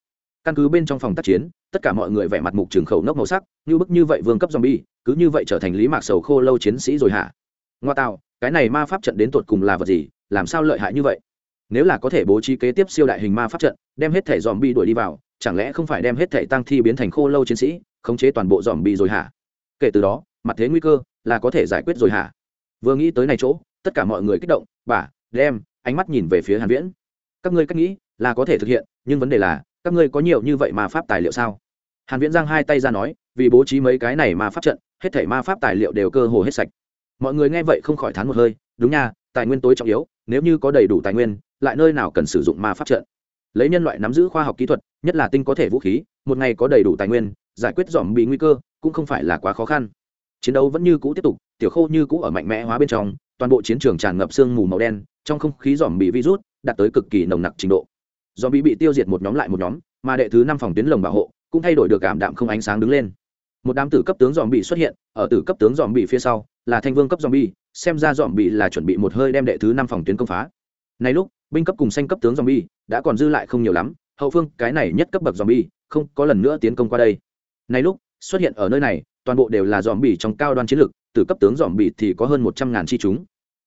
Căn cứ bên trong phòng tác chiến, tất cả mọi người vẻ mặt mục trường khẩu nốc màu sắc, như bức như vậy vương cấp zombie, cứ như vậy trở thành lý mạc sầu khô lâu chiến sĩ rồi hả? Ngoa tạo, cái này ma pháp trận đến tột cùng là vật gì, làm sao lợi hại như vậy? Nếu là có thể bố trí kế tiếp siêu đại hình ma pháp trận, đem hết thể dòm bi đuổi đi vào, chẳng lẽ không phải đem hết thẻ tăng thi biến thành khô lâu chiến sĩ, khống chế toàn bộ dòm bị rồi hả? Kể từ đó, mặt thế nguy cơ là có thể giải quyết rồi hả? Vừa nghĩ tới này chỗ tất cả mọi người kích động, bà, đem ánh mắt nhìn về phía hàn viễn. Các ngươi cách nghĩ là có thể thực hiện, nhưng vấn đề là, các ngươi có nhiều như vậy mà pháp tài liệu sao? Hàn viễn giang hai tay ra nói, vì bố trí mấy cái này mà pháp trận, hết thảy ma pháp tài liệu đều cơ hồ hết sạch. Mọi người nghe vậy không khỏi thán một hơi, đúng nha, tài nguyên tối trọng yếu, nếu như có đầy đủ tài nguyên, lại nơi nào cần sử dụng ma pháp trận? Lấy nhân loại nắm giữ khoa học kỹ thuật, nhất là tinh có thể vũ khí, một ngày có đầy đủ tài nguyên, giải quyết dòm bị nguy cơ cũng không phải là quá khó khăn. Chiến đấu vẫn như cũ tiếp tục tiểu khô như cũ ở mạnh mẽ hóa bên trong, toàn bộ chiến trường tràn ngập sương mù màu đen, trong không khí dòm bị virus đạt tới cực kỳ nồng nặc trình độ. Dòm bị bị tiêu diệt một nhóm lại một nhóm, mà đệ thứ năm phòng tuyến lồng bảo hộ cũng thay đổi được cảm đạm không ánh sáng đứng lên. Một đám tử cấp tướng dòm bị xuất hiện, ở tử cấp tướng dòm bị phía sau là thanh vương cấp dòm bị xem ra dòm bị là chuẩn bị một hơi đem đệ thứ năm phòng tuyến công phá. Này lúc, binh cấp cùng xanh cấp tướng dòm bị đã còn dư lại không nhiều lắm, hậu phương cái này nhất cấp bậc dòm bị không có lần nữa tiến công qua đây. Này lúc, xuất hiện ở nơi này, toàn bộ đều là dòm bị trong cao đoan chiến lược từ cấp tướng dòm bị thì có hơn một trăm ngàn chi chúng.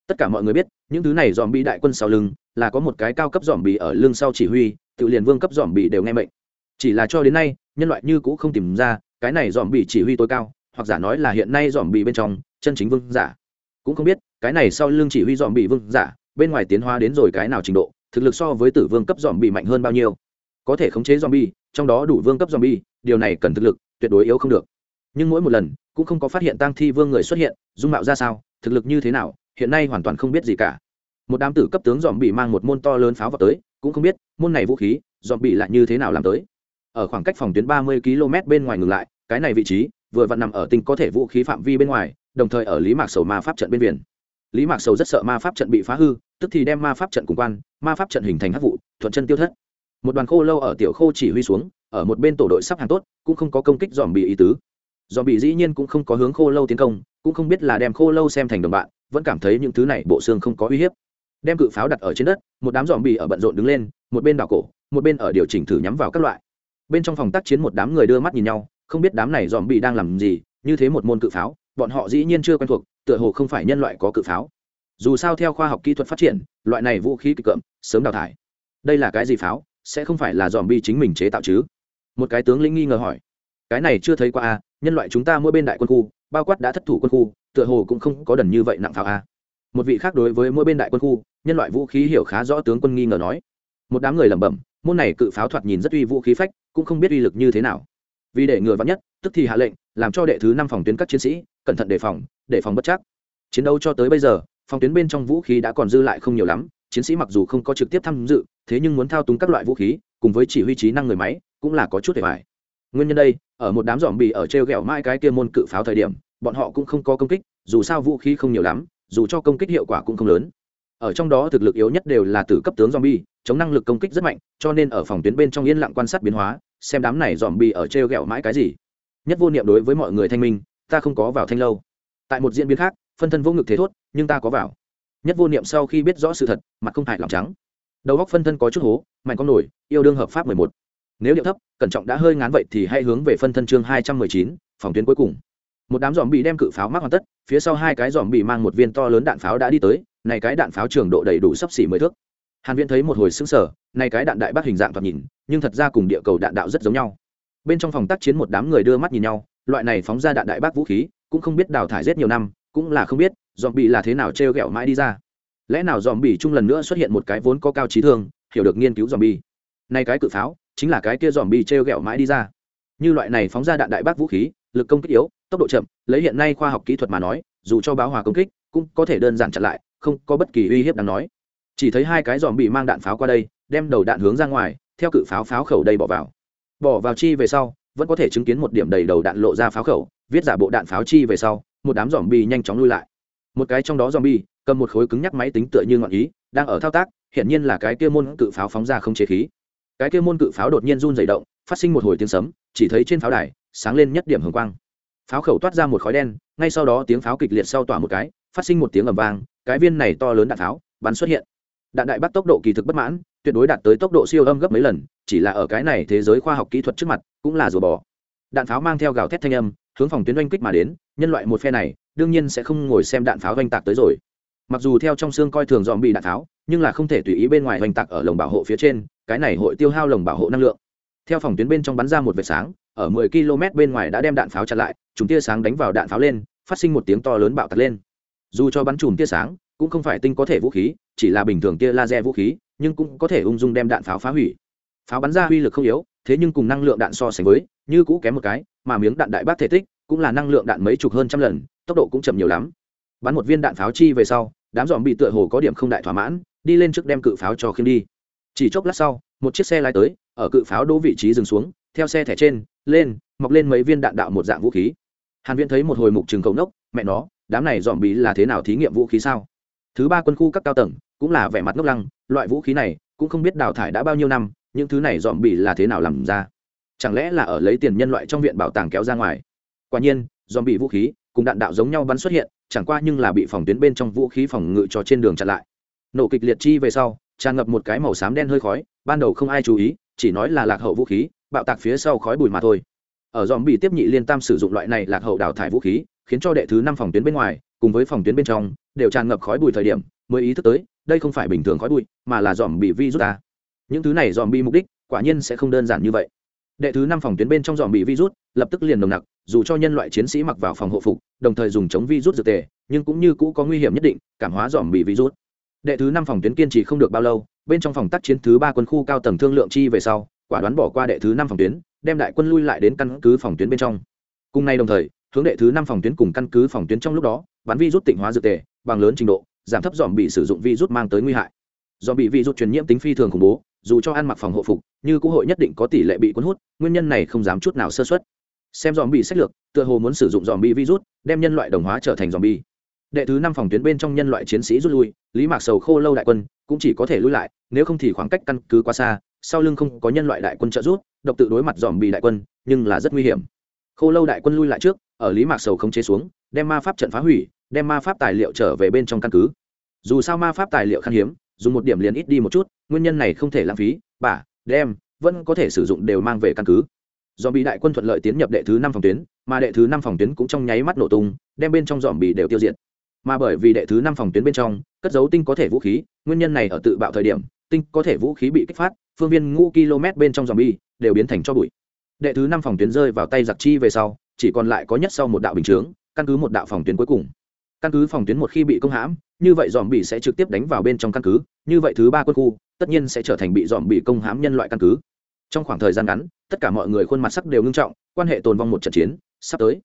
Tất cả mọi người biết, những thứ này dòm bị đại quân sau lưng, là có một cái cao cấp dòm bị ở lưng sau chỉ huy, tự liền vương cấp dòm bị đều nghe mệnh. Chỉ là cho đến nay, nhân loại như cũ không tìm ra, cái này dòm bị chỉ huy tối cao, hoặc giả nói là hiện nay dòm bị bên trong, chân chính vương giả. Cũng không biết, cái này sau lưng chỉ huy dòm bị vương giả, bên ngoài tiến hóa đến rồi cái nào trình độ, thực lực so với tử vương cấp dòm bị mạnh hơn bao nhiêu. Có thể khống chế dòm bi trong đó đủ vương cấp dòm bi điều này cần thực lực, tuyệt đối yếu không được. Nhưng mỗi một lần cũng không có phát hiện tăng thi vương người xuất hiện, dung mạo ra sao, thực lực như thế nào, hiện nay hoàn toàn không biết gì cả. Một đám tử cấp tướng dòm bị mang một môn to lớn pháo vào tới, cũng không biết, môn này vũ khí dòm bị lại như thế nào làm tới. Ở khoảng cách phòng tuyến ba mươi km bên ngoài ngừng lại, cái này vị trí, vừa vặn nằm ở tinh có thể vũ khí phạm vi bên ngoài, đồng thời ở lý mạc sầu ma pháp trận bên biển. Lý mạc sầu rất sợ ma pháp trận bị phá hư, tức thì đem ma pháp trận cùng quan, ma pháp trận hình thành hắc vụ, thuận chân tiêu thất. Một đoàn khô lâu ở tiểu khô chỉ huy xuống, ở một bên tổ đội sắp hàng tốt, cũng không có công kích dòm bị ý tứ do bị dĩ nhiên cũng không có hướng khô lâu tiến công, cũng không biết là đem khô lâu xem thành đồng bạn, vẫn cảm thấy những thứ này bộ xương không có uy hiếp. Đem cự pháo đặt ở trên đất, một đám dòm bị ở bận rộn đứng lên, một bên đảo cổ, một bên ở điều chỉnh thử nhắm vào các loại. Bên trong phòng tác chiến một đám người đưa mắt nhìn nhau, không biết đám này dòm bị đang làm gì, như thế một môn cự pháo, bọn họ dĩ nhiên chưa quen thuộc, tựa hồ không phải nhân loại có cự pháo. Dù sao theo khoa học kỹ thuật phát triển, loại này vũ khí kịch cậm, sớm đào thải. Đây là cái gì pháo? Sẽ không phải là dòm bi chính mình chế tạo chứ? Một cái tướng lĩnh nghi ngờ hỏi. Cái này chưa thấy qua a nhân loại chúng ta mỗi bên đại quân khu, bao quát đã thất thủ quân khu, tựa hồ cũng không có đần như vậy nặng pháo a. Một vị khác đối với mỗi bên đại quân khu, nhân loại vũ khí hiểu khá rõ tướng quân nghi ngờ nói. Một đám người lẩm bẩm, môn này cự pháo thoạt nhìn rất uy vũ khí phách, cũng không biết uy lực như thế nào. Vì để ngừa vắn nhất, tức thì hạ lệnh, làm cho đệ thứ năm phòng tuyến các chiến sĩ, cẩn thận đề phòng đề phòng bất chắc. Chiến đấu cho tới bây giờ, phòng tuyến bên trong vũ khí đã còn dư lại không nhiều lắm, chiến sĩ mặc dù không có trực tiếp tham dự, thế nhưng muốn thao túng các loại vũ khí, cùng với chỉ huy trí năng người máy, cũng là có chút để phải nguyên nhân đây, ở một đám dòm bì ở t r e o g ẹ o mãi cái kia môn cự pháo thời điểm, bọn họ cũng không có công kích, dù sao vũ khí không nhiều lắm, dù cho công kích hiệu quả cũng không lớn. Ở trong đó thực lực yếu nhất đều là từ cấp tướng dòm bì, chống năng lực công kích rất mạnh, cho nên ở phòng tuyến bên trong yên lặng quan sát biến hóa, xem đám này dòm bì ở treo ghẹo mãi cái gì. Nhất vô niệm đối với mọi người thanh minh, ta không có vào thanh lâu. Tại một diễn biến khác, phân thân vô ngực thế thốt, nhưng ta có vào. Nhất vô niệm sau khi biết rõ sự thật, mặt không hại lòng trắng. Đầu góc phân thân có chút hố, mạnh con nổi, yêu đương hợp pháp mười một nếu điệu thấp cẩn trọng đã hơi ngán vậy thì hãy hướng về phân thân chương hai trăm mười chín phòng tuyến cuối cùng. Một đám dòm bị đem cự pháo mắc hoàn tất phía sau hai cái dòm bị mang một viên to lớn đạn pháo đã đi tới này cái đạn pháo trường độ đầy đủ sấp xỉ mười thước. Hàn viễn thấy một hồi sững sờ này cái đạn đại bác hình dạng thoạt nhìn nhưng thật ra cùng địa cầu đạn đạo rất giống nhau. Bên trong phòng tác chiến một đám người đưa mắt nhìn nhau loại này phóng ra đạn đại bác vũ khí cũng không biết đào thải rất nhiều năm cũng là không biết dòm bị là thế nào treo gẹo mãi đi ra. Lẽ nào dòm bị chung lần nữa xuất hiện một cái vốn có cao trí thương hiểu được nghiên cứu dòm bị, này cái cự pháo chính là cái kia dòm bi treo gẹo mãi đi ra. Như loại này phóng ra đạn đại bác vũ khí, lực công kích yếu, tốc độ chậm, lấy hiện nay khoa học kỹ thuật mà nói, dù cho báo hòa công kích, cũng có thể đơn giản chặn lại, không có bất kỳ uy hiếp đáng nói. Chỉ thấy hai cái dòm bị mang đạn pháo qua đây, đem đầu đạn hướng ra ngoài, theo cự pháo pháo khẩu đây bỏ vào. Bỏ vào chi về sau, vẫn có thể chứng kiến một điểm đầy đầu đạn lộ ra pháo khẩu, viết giả bộ đạn pháo chi về sau, một đám dòm bi nhanh chóng lui lại. Một cái trong đó dòm bi, cầm một khối cứng nhắc máy tính tựa như ngọn ý, đang ở thao tác hiện nhiên là cái kia môn cự pháo phóng ra không chế khí cái kia môn cự pháo đột nhiên run dày động, phát sinh một hồi tiếng sấm, chỉ thấy trên pháo đài sáng lên nhất điểm hồng quang. Pháo khẩu toát ra một khói đen, ngay sau đó tiếng pháo kịch liệt sau tỏa một cái, phát sinh một tiếng ầm vang, cái viên này to lớn đạn pháo bắn xuất hiện. Đạn đại bắt tốc độ kỳ thực bất mãn, tuyệt đối đạt tới tốc độ siêu âm gấp mấy lần, chỉ là ở cái này thế giới khoa học kỹ thuật trước mặt, cũng là rùa bò. Đạn pháo mang theo gào thét thanh âm, hướng phòng tuyến oanh kích mà đến, nhân loại một phe này, đương nhiên sẽ không ngồi xem đạn pháo oanh tạc tới rồi. Mặc dù theo trong xương coi thường dòm bị đạn pháo nhưng là không thể tùy ý bên ngoài hoành tạc ở lồng bảo hộ phía trên, cái này hội tiêu hao lồng bảo hộ năng lượng. Theo phòng tuyến bên trong bắn ra một vệt sáng, ở 10 km bên ngoài đã đem đạn pháo chặn lại chúng tia sáng đánh vào đạn pháo lên, phát sinh một tiếng to lớn bạo tạc lên. Dù cho bắn chùm tia sáng, cũng không phải tinh có thể vũ khí, chỉ là bình thường tia laser vũ khí, nhưng cũng có thể ung dung đem đạn pháo phá hủy. Pháo bắn ra uy lực không yếu, thế nhưng cùng năng lượng đạn so sánh với, như cũ kém một cái, mà miếng đạn đại bác thể tích cũng là năng lượng đạn mấy chục hơn trăm lần, tốc độ cũng chậm nhiều lắm. Bắn một viên đạn pháo chi về sau, đám dòm bị tựa hồ có điểm không đại thỏa mãn đi lên trước đem cự pháo cho khiêm đi. Chỉ chốc lát sau, một chiếc xe lái tới, ở cự pháo đỗ vị trí dừng xuống, theo xe thẻ trên, lên, mọc lên mấy viên đạn đạo một dạng vũ khí. Hàn viễn thấy một hồi mục trường cầu nốc, mẹ nó, đám này dòm bí là thế nào thí nghiệm vũ khí sao? Thứ ba quân khu các cao tầng, cũng là vẻ mặt ngốc lăng, loại vũ khí này, cũng không biết đào thải đã bao nhiêu năm, những thứ này dòm bị là thế nào làm ra? Chẳng lẽ là ở lấy tiền nhân loại trong viện bảo tàng kéo ra ngoài? Quả nhiên, dòm bị vũ khí, cùng đạn đạo giống nhau bắn xuất hiện, chẳng qua nhưng là bị phòng tuyến bên trong vũ khí phòng ngự cho trên đường chặn lại nổ kịch liệt chi về sau, tràn ngập một cái màu xám đen hơi khói, ban đầu không ai chú ý, chỉ nói là lạc hậu vũ khí, bạo tạc phía sau khói bụi mà thôi. Ở dòm bị tiếp nhị liên tam sử dụng loại này lạc hậu đào thải vũ khí, khiến cho đệ thứ năm phòng tuyến bên ngoài, cùng với phòng tuyến bên trong, đều tràn ngập khói bụi thời điểm, mới ý thức tới, đây không phải bình thường khói bụi, mà là dòm bị virus ta. Những thứ này dòm bị mục đích, quả nhiên sẽ không đơn giản như vậy. Đệ thứ năm phòng tuyến bên trong dòm bị virus, lập tức liền nồng nặc, dù cho nhân loại chiến sĩ mặc vào phòng hộ phục, đồng thời dùng chống virus dược tề, nhưng cũng như cũ có nguy hiểm nhất định, cảm hóa dòm bị virus đệ thứ năm phòng tuyến kiên trì không được bao lâu, bên trong phòng tác chiến thứ ba quân khu cao tầng thương lượng chi về sau, quả đoán bỏ qua đệ thứ năm phòng tuyến, đem đại quân lui lại đến căn cứ phòng tuyến bên trong. Cùng nay đồng thời, hướng đệ thứ năm phòng tuyến cùng căn cứ phòng tuyến trong lúc đó, bắn rút tịnh hóa dược tề, bằng lớn trình độ, giảm thấp dòm bị sử dụng vi rút mang tới nguy hại. Do bị vi rút truyền nhiễm tính phi thường khủng bố, dù cho ăn mặc phòng hộ phục, như quốc hội nhất định có tỷ lệ bị cuốn hút, nguyên nhân này không dám chút nào sơ xuất xem dòm bị sách lược, tựa hồ muốn sử dụng dòm bị virus đem nhân loại đồng hóa trở thành dòm bi đệ thứ năm phòng tuyến bên trong nhân loại chiến sĩ rút lui, lý mạc sầu khô lâu đại quân cũng chỉ có thể lui lại, nếu không thì khoảng cách căn cứ quá xa, sau lưng không có nhân loại đại quân trợ giúp, độc tự đối mặt dòm bị đại quân, nhưng là rất nguy hiểm. Khô lâu đại quân lui lại trước, ở lý mạc sầu không chế xuống, đem ma pháp trận phá hủy, đem ma pháp tài liệu trở về bên trong căn cứ. Dù sao ma pháp tài liệu khan hiếm, dùng một điểm liền ít đi một chút, nguyên nhân này không thể lãng phí bả đem, vẫn có thể sử dụng đều mang về căn cứ. Do bị đại quân thuận lợi tiến nhập đệ thứ năm phòng tuyến, mà đệ thứ năm phòng tuyến cũng trong nháy mắt nổ tung, đem bên trong dòm bị đều tiêu diệt mà bởi vì đệ thứ năm phòng tuyến bên trong, cất dấu tinh có thể vũ khí, nguyên nhân này ở tự bạo thời điểm, tinh có thể vũ khí bị kích phát, phương viên ngũ km bên trong dòng bi đều biến thành cho bụi. Đệ thứ năm phòng tuyến rơi vào tay giặc chi về sau, chỉ còn lại có nhất sau một đạo bình chướng, căn cứ một đạo phòng tuyến cuối cùng. Căn cứ phòng tuyến một khi bị công hãm, như vậy dòm bị sẽ trực tiếp đánh vào bên trong căn cứ, như vậy thứ ba quân khu, tất nhiên sẽ trở thành bị dòm bị công hãm nhân loại căn cứ. Trong khoảng thời gian ngắn, tất cả mọi người khuôn mặt sắc đều ngưng trọng, quan hệ tồn vong một trận chiến sắp tới.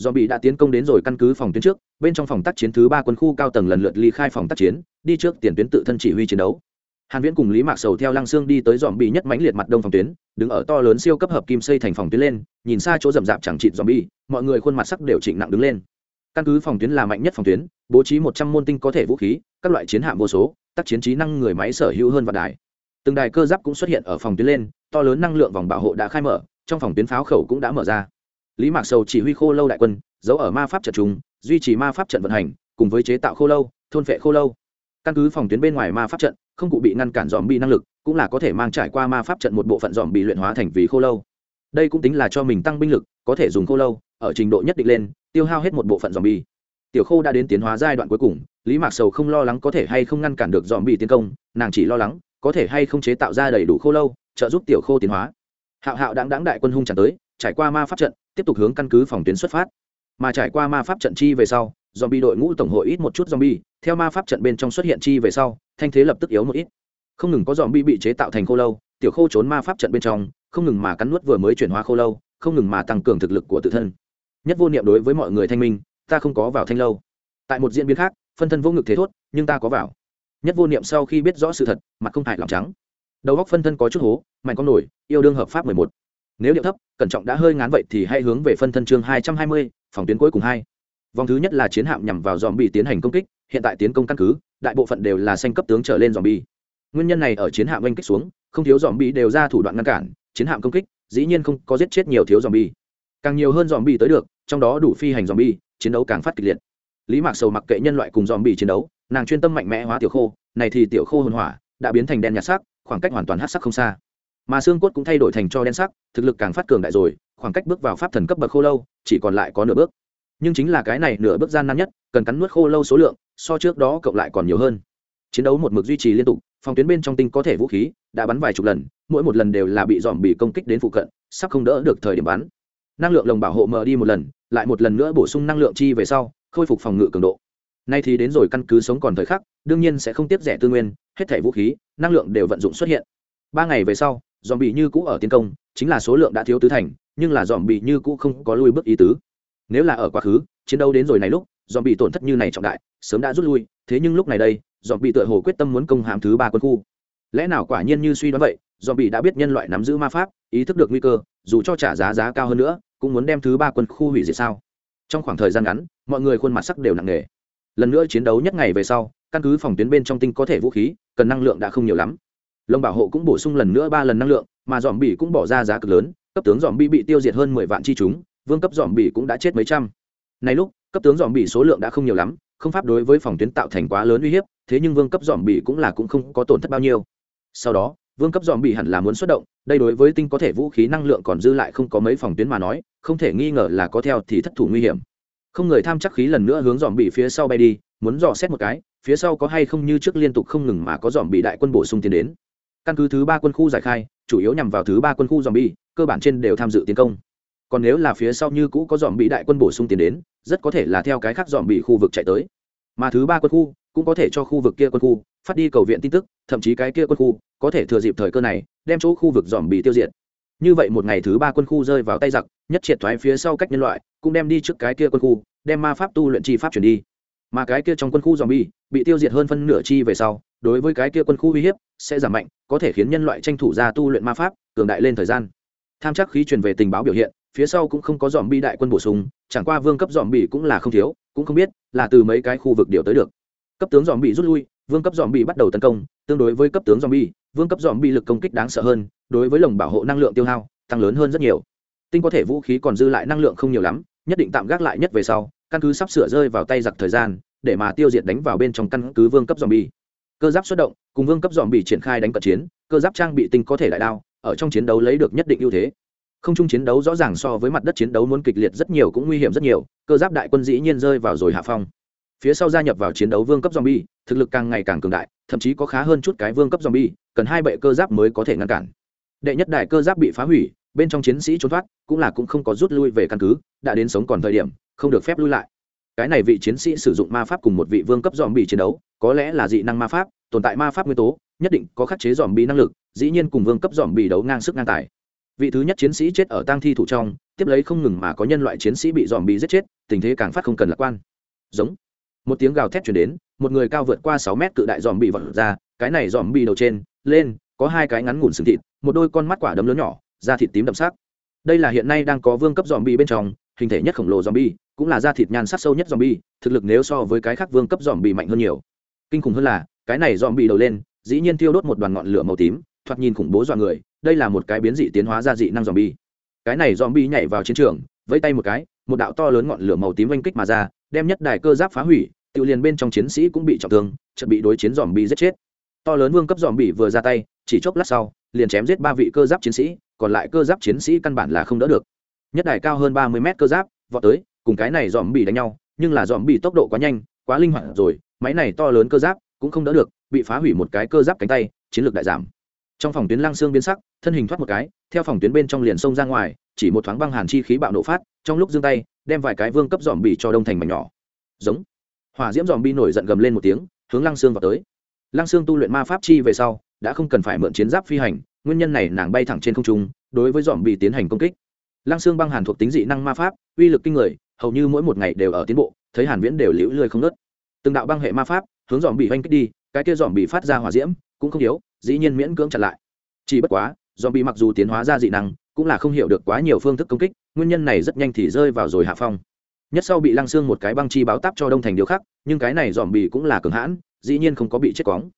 Do bị đã tiến công đến rồi căn cứ phòng tuyến trước, bên trong phòng tác chiến thứ ba quân khu cao tầng lần lượt ly khai phòng tác chiến, đi trước tiền tuyến tự thân chỉ huy chiến đấu. Hàn viễn cùng lý mạc sầu theo lăng xương đi tới dòm bị nhất mãnh liệt mặt đông phòng tuyến, đứng ở to lớn siêu cấp hợp kim xây thành phòng tuyến lên, nhìn xa chỗ rậm rạp chẳng chịt dòm bị mọi người khuôn mặt sắc đều chỉnh nặng đứng lên. Căn cứ phòng tuyến là mạnh nhất phòng tuyến, bố trí một trăm môn tinh có thể vũ khí, các loại chiến hạm vô số, tác chiến trí năng người máy sở hữu hơn vạn đài. Từng đài cơ giáp cũng xuất hiện ở phòng tuyến lên, to lớn năng lượng vòng bảo hộ đã khai mở, trong phòng tuyến pháo khẩu cũng đã mở ra lý mạc sầu chỉ huy khô lâu đại quân, giấu ở ma pháp trận chúng duy trì ma pháp trận vận hành, cùng với chế tạo khô lâu, thôn vệ khô lâu. Căn cứ phòng tuyến bên ngoài ma pháp trận, không cụ bị ngăn cản dòm bi năng lực, cũng là có thể mang trải qua ma pháp trận một bộ phận dòm bị luyện hóa thành vì khô lâu. Đây cũng tính là cho mình tăng binh lực, có thể dùng khô lâu, ở trình độ nhất định lên, tiêu hao hết một bộ phận dòm bi tiểu khô đã đến tiến hóa giai đoạn cuối cùng, lý mạc sầu không lo lắng có thể hay không ngăn cản được dòm bi tiến công, nàng chỉ lo lắng, có thể hay không chế tạo ra đầy đủ khô lâu, trợ giúp tiểu khô tiến hóa. Hạo hạo đáng đáng đại quân hung tràn tới, trải qua ma pháp trận tiếp tục hướng căn cứ phòng tuyến xuất phát. Mà trải qua ma pháp trận chi về sau dòm bị đội ngũ tổng hội ít một chút dòm bi theo ma pháp trận bên trong xuất hiện chi về sau, thanh thế lập tức yếu một ít. Không ngừng có dòm bi bị chế tạo thành khô lâu, tiểu khô trốn ma pháp trận bên trong, không ngừng mà cắn nuốt vừa mới chuyển hóa khô lâu, không ngừng mà tăng cường thực lực của tự thân. Nhất vô niệm đối với mọi người thanh minh, ta không có vào thanh lâu. Tại một diễn biến khác, phân thân vô ngực thế thốt, nhưng ta có vào. Nhất vô niệm sau khi biết rõ sự thật, mặt không hại lòng trắng. Đầu góc phân thân có chút hố, mạnh con nổi, yêu đương hợp pháp mười một nếu điệu thấp, cẩn trọng đã hơi ngán vậy thì hãy hướng về phân thân chương hai trăm hai mươi, phòng tuyến cuối cùng hai. Vòng thứ nhất là chiến hạm nhằm vào dòm bị tiến hành công kích, hiện tại tiến công căn cứ, đại bộ phận đều là xanh cấp tướng trở lên dòm bi nguyên nhân này ở chiến hạm oanh kích xuống, không thiếu dòm bi đều ra thủ đoạn ngăn cản, chiến hạm công kích, dĩ nhiên không có giết chết nhiều thiếu dòm bi càng nhiều hơn dòm bi tới được, trong đó đủ phi hành dòm bi chiến đấu càng phát kịch liệt. Lý mạc sầu mặc kệ nhân loại cùng dòm bi chiến đấu, nàng chuyên tâm mạnh mẽ hóa tiểu khô, này thì tiểu khô hồn hỏa, đã biến thành đen nhạt sắc, khoảng cách hoàn toàn hát sắc không xa mà xương cốt cũng thay đổi thành cho đen sắc, thực lực càng phát cường đại rồi, khoảng cách bước vào pháp thần cấp bậc khô lâu, chỉ còn lại có nửa bước. Nhưng chính là cái này nửa bước gian nan nhất, cần cắn nuốt khô lâu số lượng, so trước đó cộng lại còn nhiều hơn. Chiến đấu một mực duy trì liên tục, phòng tuyến bên trong tinh có thể vũ khí, đã bắn vài chục lần, mỗi một lần đều là bị dòm bị công kích đến phụ cận, sắp không đỡ được thời điểm bắn. Năng lượng lồng bảo hộ mở đi một lần, lại một lần nữa bổ sung năng lượng chi về sau, khôi phục phòng ngự cường độ. Nay thì đến rồi căn cứ sống còn thời khắc, đương nhiên sẽ không tiếp rẻ tư nguyên, hết thẻ vũ khí, năng lượng đều vận dụng xuất hiện. Ba ngày về sau dòm bị như cũ ở tiến công, chính là số lượng đã thiếu tứ thành, nhưng là dòm bị như cũ không có lui bước ý tứ. Nếu là ở quá khứ, chiến đấu đến rồi này lúc dòm bị tổn thất như này trọng đại, sớm đã rút lui, thế nhưng lúc này đây dòm bị tựa hồ quyết tâm muốn công hàm thứ ba quân khu. Lẽ nào quả nhiên như suy đoán vậy dòm bị đã biết nhân loại nắm giữ ma pháp, ý thức được nguy cơ, dù cho trả giá giá cao hơn nữa, cũng muốn đem thứ ba quân khu hủy diệt sao? Trong khoảng thời gian ngắn, mọi người khuôn mặt sắc đều nặng nề. Lần nữa chiến đấu nhất ngày về sau, căn cứ phòng tuyến bên trong tinh có thể vũ khí, cần năng lượng đã không nhiều lắm lồng bảo hộ cũng bổ sung lần nữa ba lần năng lượng, mà dòm bỉ cũng bỏ ra giá cực lớn, cấp tướng dòm bỉ bị tiêu diệt hơn mười vạn chi chúng, vương cấp dòm bỉ cũng đã chết mấy trăm. Này lúc, cấp tướng dòm bỉ số lượng đã không nhiều lắm, không pháp đối với phòng tuyến tạo thành quá lớn uy hiếp, thế nhưng vương cấp dòm bỉ cũng là cũng không có tổn thất bao nhiêu. Sau đó, vương cấp dòm bỉ hẳn là muốn xuất động, đây đối với tinh có thể vũ khí năng lượng còn dư lại không có mấy phòng tuyến mà nói, không thể nghi ngờ là có theo thì thất thủ nguy hiểm. Không người tham chắc khí lần nữa hướng dòm bỉ phía sau bay đi, muốn dò xét một cái, phía sau có hay không như trước liên tục không ngừng mà có dòm bị đại quân bổ sung tiến đến căn cứ thứ ba quân khu giải khai, chủ yếu nhằm vào thứ ba quân khu dòm bi cơ bản trên đều tham dự tiến công. Còn nếu là phía sau như cũ có dòm bị đại quân bổ sung tiến đến, rất có thể là theo cái khác dòm bị khu vực chạy tới. Mà thứ ba quân khu cũng có thể cho khu vực kia quân khu phát đi cầu viện tin tức, thậm chí cái kia quân khu có thể thừa dịp thời cơ này, đem chỗ khu vực dòm bị tiêu diệt. Như vậy một ngày thứ ba quân khu rơi vào tay giặc, nhất triệt thoái phía sau cách nhân loại, cũng đem đi trước cái kia quân khu, đem ma pháp tu luyện chi pháp chuyển đi. Mà cái kia trong quân khu zombie bị tiêu diệt hơn phân nửa chi về sau đối với cái kia quân khu uy hiếp sẽ giảm mạnh, có thể khiến nhân loại tranh thủ ra tu luyện ma pháp, cường đại lên thời gian. Tham chắc khí truyền về tình báo biểu hiện, phía sau cũng không có dòm bi đại quân bổ sung, chẳng qua vương cấp dòm bị cũng là không thiếu, cũng không biết là từ mấy cái khu vực điều tới được. Cấp tướng dòm bị rút lui, vương cấp dòm bị bắt đầu tấn công, tương đối với cấp tướng dòm bi vương cấp dòm bị lực công kích đáng sợ hơn, đối với lồng bảo hộ năng lượng tiêu hao, tăng lớn hơn rất nhiều. Tinh có thể vũ khí còn dư lại năng lượng không nhiều lắm, nhất định tạm gác lại nhất về sau, căn cứ sắp sửa rơi vào tay giặc thời gian, để mà tiêu diệt đánh vào bên trong căn cứ vương cấp dòm bi cơ giáp xuất động, cùng vương cấp dòm bị triển khai đánh cận chiến, cơ giáp trang bị tinh có thể đại đao, ở trong chiến đấu lấy được nhất định ưu thế. Không chung chiến đấu rõ ràng so với mặt đất chiến đấu muốn kịch liệt rất nhiều cũng nguy hiểm rất nhiều, cơ giáp đại quân dĩ nhiên rơi vào rồi hạ phong. Phía sau gia nhập vào chiến đấu vương cấp zombie, thực lực càng ngày càng cường đại, thậm chí có khá hơn chút cái vương cấp zombie, cần hai bệ cơ giáp mới có thể ngăn cản. Đệ nhất đại cơ giáp bị phá hủy, bên trong chiến sĩ trốn thoát, cũng là cũng không có rút lui về căn cứ, đã đến sống còn thời điểm, không được phép lui lại. Cái này vị chiến sĩ sử dụng ma pháp cùng một vị vương cấp dòm bị chiến đấu có lẽ là dị năng ma pháp, tồn tại ma pháp nguyên tố, nhất định có khắc chế dòm bị năng lực, dĩ nhiên cùng vương cấp dòm bị đấu ngang sức ngang tài. Vị thứ nhất chiến sĩ chết ở tang thi thủ trong, tiếp lấy không ngừng mà có nhân loại chiến sĩ bị dòm bị giết chết, tình thế càng phát không cần lạc quan. Giống. Một tiếng gào thét chuyển đến, một người cao vượt qua sáu mét cự đại dòm bị vật ra, cái này dòm bị đầu trên, lên, có hai cái ngắn ngủn sừng thịt, một đôi con mắt quả đấm lớn nhỏ, da thịt tím đậm sắc. Đây là hiện nay đang có vương cấp dòm bị bên trong, hình thể nhất khổng lồ dòm bi cũng là da thịt nhan sắc sâu nhất dòm bi thực lực nếu so với cái khác vương cấp dòm bị mạnh hơn nhiều kinh khủng hơn là, cái này dòm bị đầu lên, dĩ nhiên thiêu đốt một đoàn ngọn lửa màu tím, thoạt nhìn khủng bố dọa người, đây là một cái biến dị tiến hóa ra dị năng dòm bi cái này dòm bi nhảy vào chiến trường, vẫy tay một cái, một đạo to lớn ngọn lửa màu tím oanh kích mà ra, đem nhất đài cơ giáp phá hủy, tự liền bên trong chiến sĩ cũng bị trọng thương chuẩn bị đối chiến dòm bi giết chết. To lớn vương cấp dòm bi vừa ra tay, chỉ chốc lát sau, liền chém giết ba vị cơ giáp chiến sĩ, còn lại cơ giáp chiến sĩ căn bản là không đỡ được. Nhất đài cao hơn ba mươi mét cơ giáp, vọt tới, cùng cái này dòm bị đánh nhau, nhưng là dòm bị tốc độ quá nhanh quá linh hoạt rồi, máy này to lớn cơ giáp cũng không đỡ được, bị phá hủy một cái cơ giáp cánh tay, chiến lược đại giảm. Trong phòng tuyến lăng xương biến sắc, thân hình thoát một cái, theo phòng tuyến bên trong liền xông ra ngoài, chỉ một thoáng băng hàn chi khí bạo nổ phát, trong lúc giương tay, đem vài cái vương cấp dòm bị cho đông thành mảnh nhỏ. Giống. Hỏa diễm dòm bi nổi giận gầm lên một tiếng, hướng lăng xương vào tới. Lăng xương tu luyện ma pháp chi về sau, đã không cần phải mượn chiến giáp phi hành, nguyên nhân này nàng bay thẳng trên không trung, đối với dòm bị tiến hành công kích. Lăng xương băng hàn thuộc tính dị năng ma pháp, uy lực kinh người, hầu như mỗi một ngày đều ở tiến bộ thấy hàn viễn đều liễu lười không nứt, từng đạo băng hệ ma pháp hướng dòm bị oanh kích đi cái kia dòm bị phát ra hỏa diễm cũng không yếu dĩ nhiên miễn cưỡng chặn lại. Chỉ bất quá dòm bị mặc dù tiến hóa ra dị năng cũng là không hiểu được quá nhiều phương thức công kích nguyên nhân này rất nhanh thì rơi vào rồi hạ phong. Nhất sau bị lăng xương một cái băng chi báo táp cho đông thành điều khác nhưng cái này dòm bị cũng là cường hãn dĩ nhiên không có bị chết cóng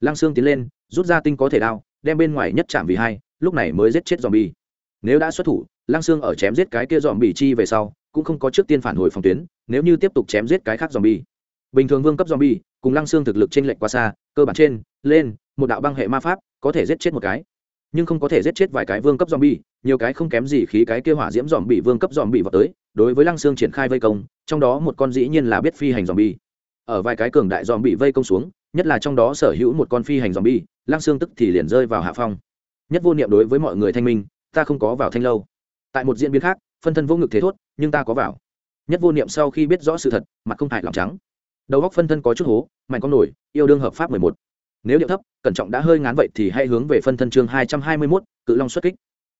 lăng xương tiến lên rút ra tinh có thể đao đem bên ngoài nhất chạm vì hai lúc này mới giết chết dòm bị. nếu đã xuất thủ lăng xương ở chém giết cái kia dòm bị chi về sau cũng không có trước tiên phản hồi phòng tuyến nếu như tiếp tục chém giết cái khác zombie, bình thường vương cấp zombie, cùng lăng xương thực lực trên lệnh quá xa cơ bản trên lên một đạo băng hệ ma pháp có thể giết chết một cái. Nhưng không có thể giết chết vài cái vương cấp zombie, nhiều cái không kém gì khí cái kia hỏa diễm zombie vương cấp zombie vào tới đối với lăng xương triển khai vây công trong đó một con dĩ nhiên là biết phi hành zombie, ở vài cái cường đại zombie vây công xuống nhất là trong đó sở hữu một con phi hành zombie lăng xương tức thì liền rơi vào hạ phong. Nhất vô niệm đối với mọi người thanh minh ta không có vào thanh lâu. Tại một diễn biến khác phân thân vô ngực thế thốt, nhưng ta có vào. Nhất vô niệm sau khi biết rõ sự thật, mặt không hại lòng trắng. Đầu góc phân thân có chút hố, mạnh con nổi, yêu đương hợp pháp mười một. Nếu điệu thấp, cẩn trọng đã hơi ngán vậy thì hãy hướng về phân thân chương hai trăm hai mươi mốt, cự long xuất kích.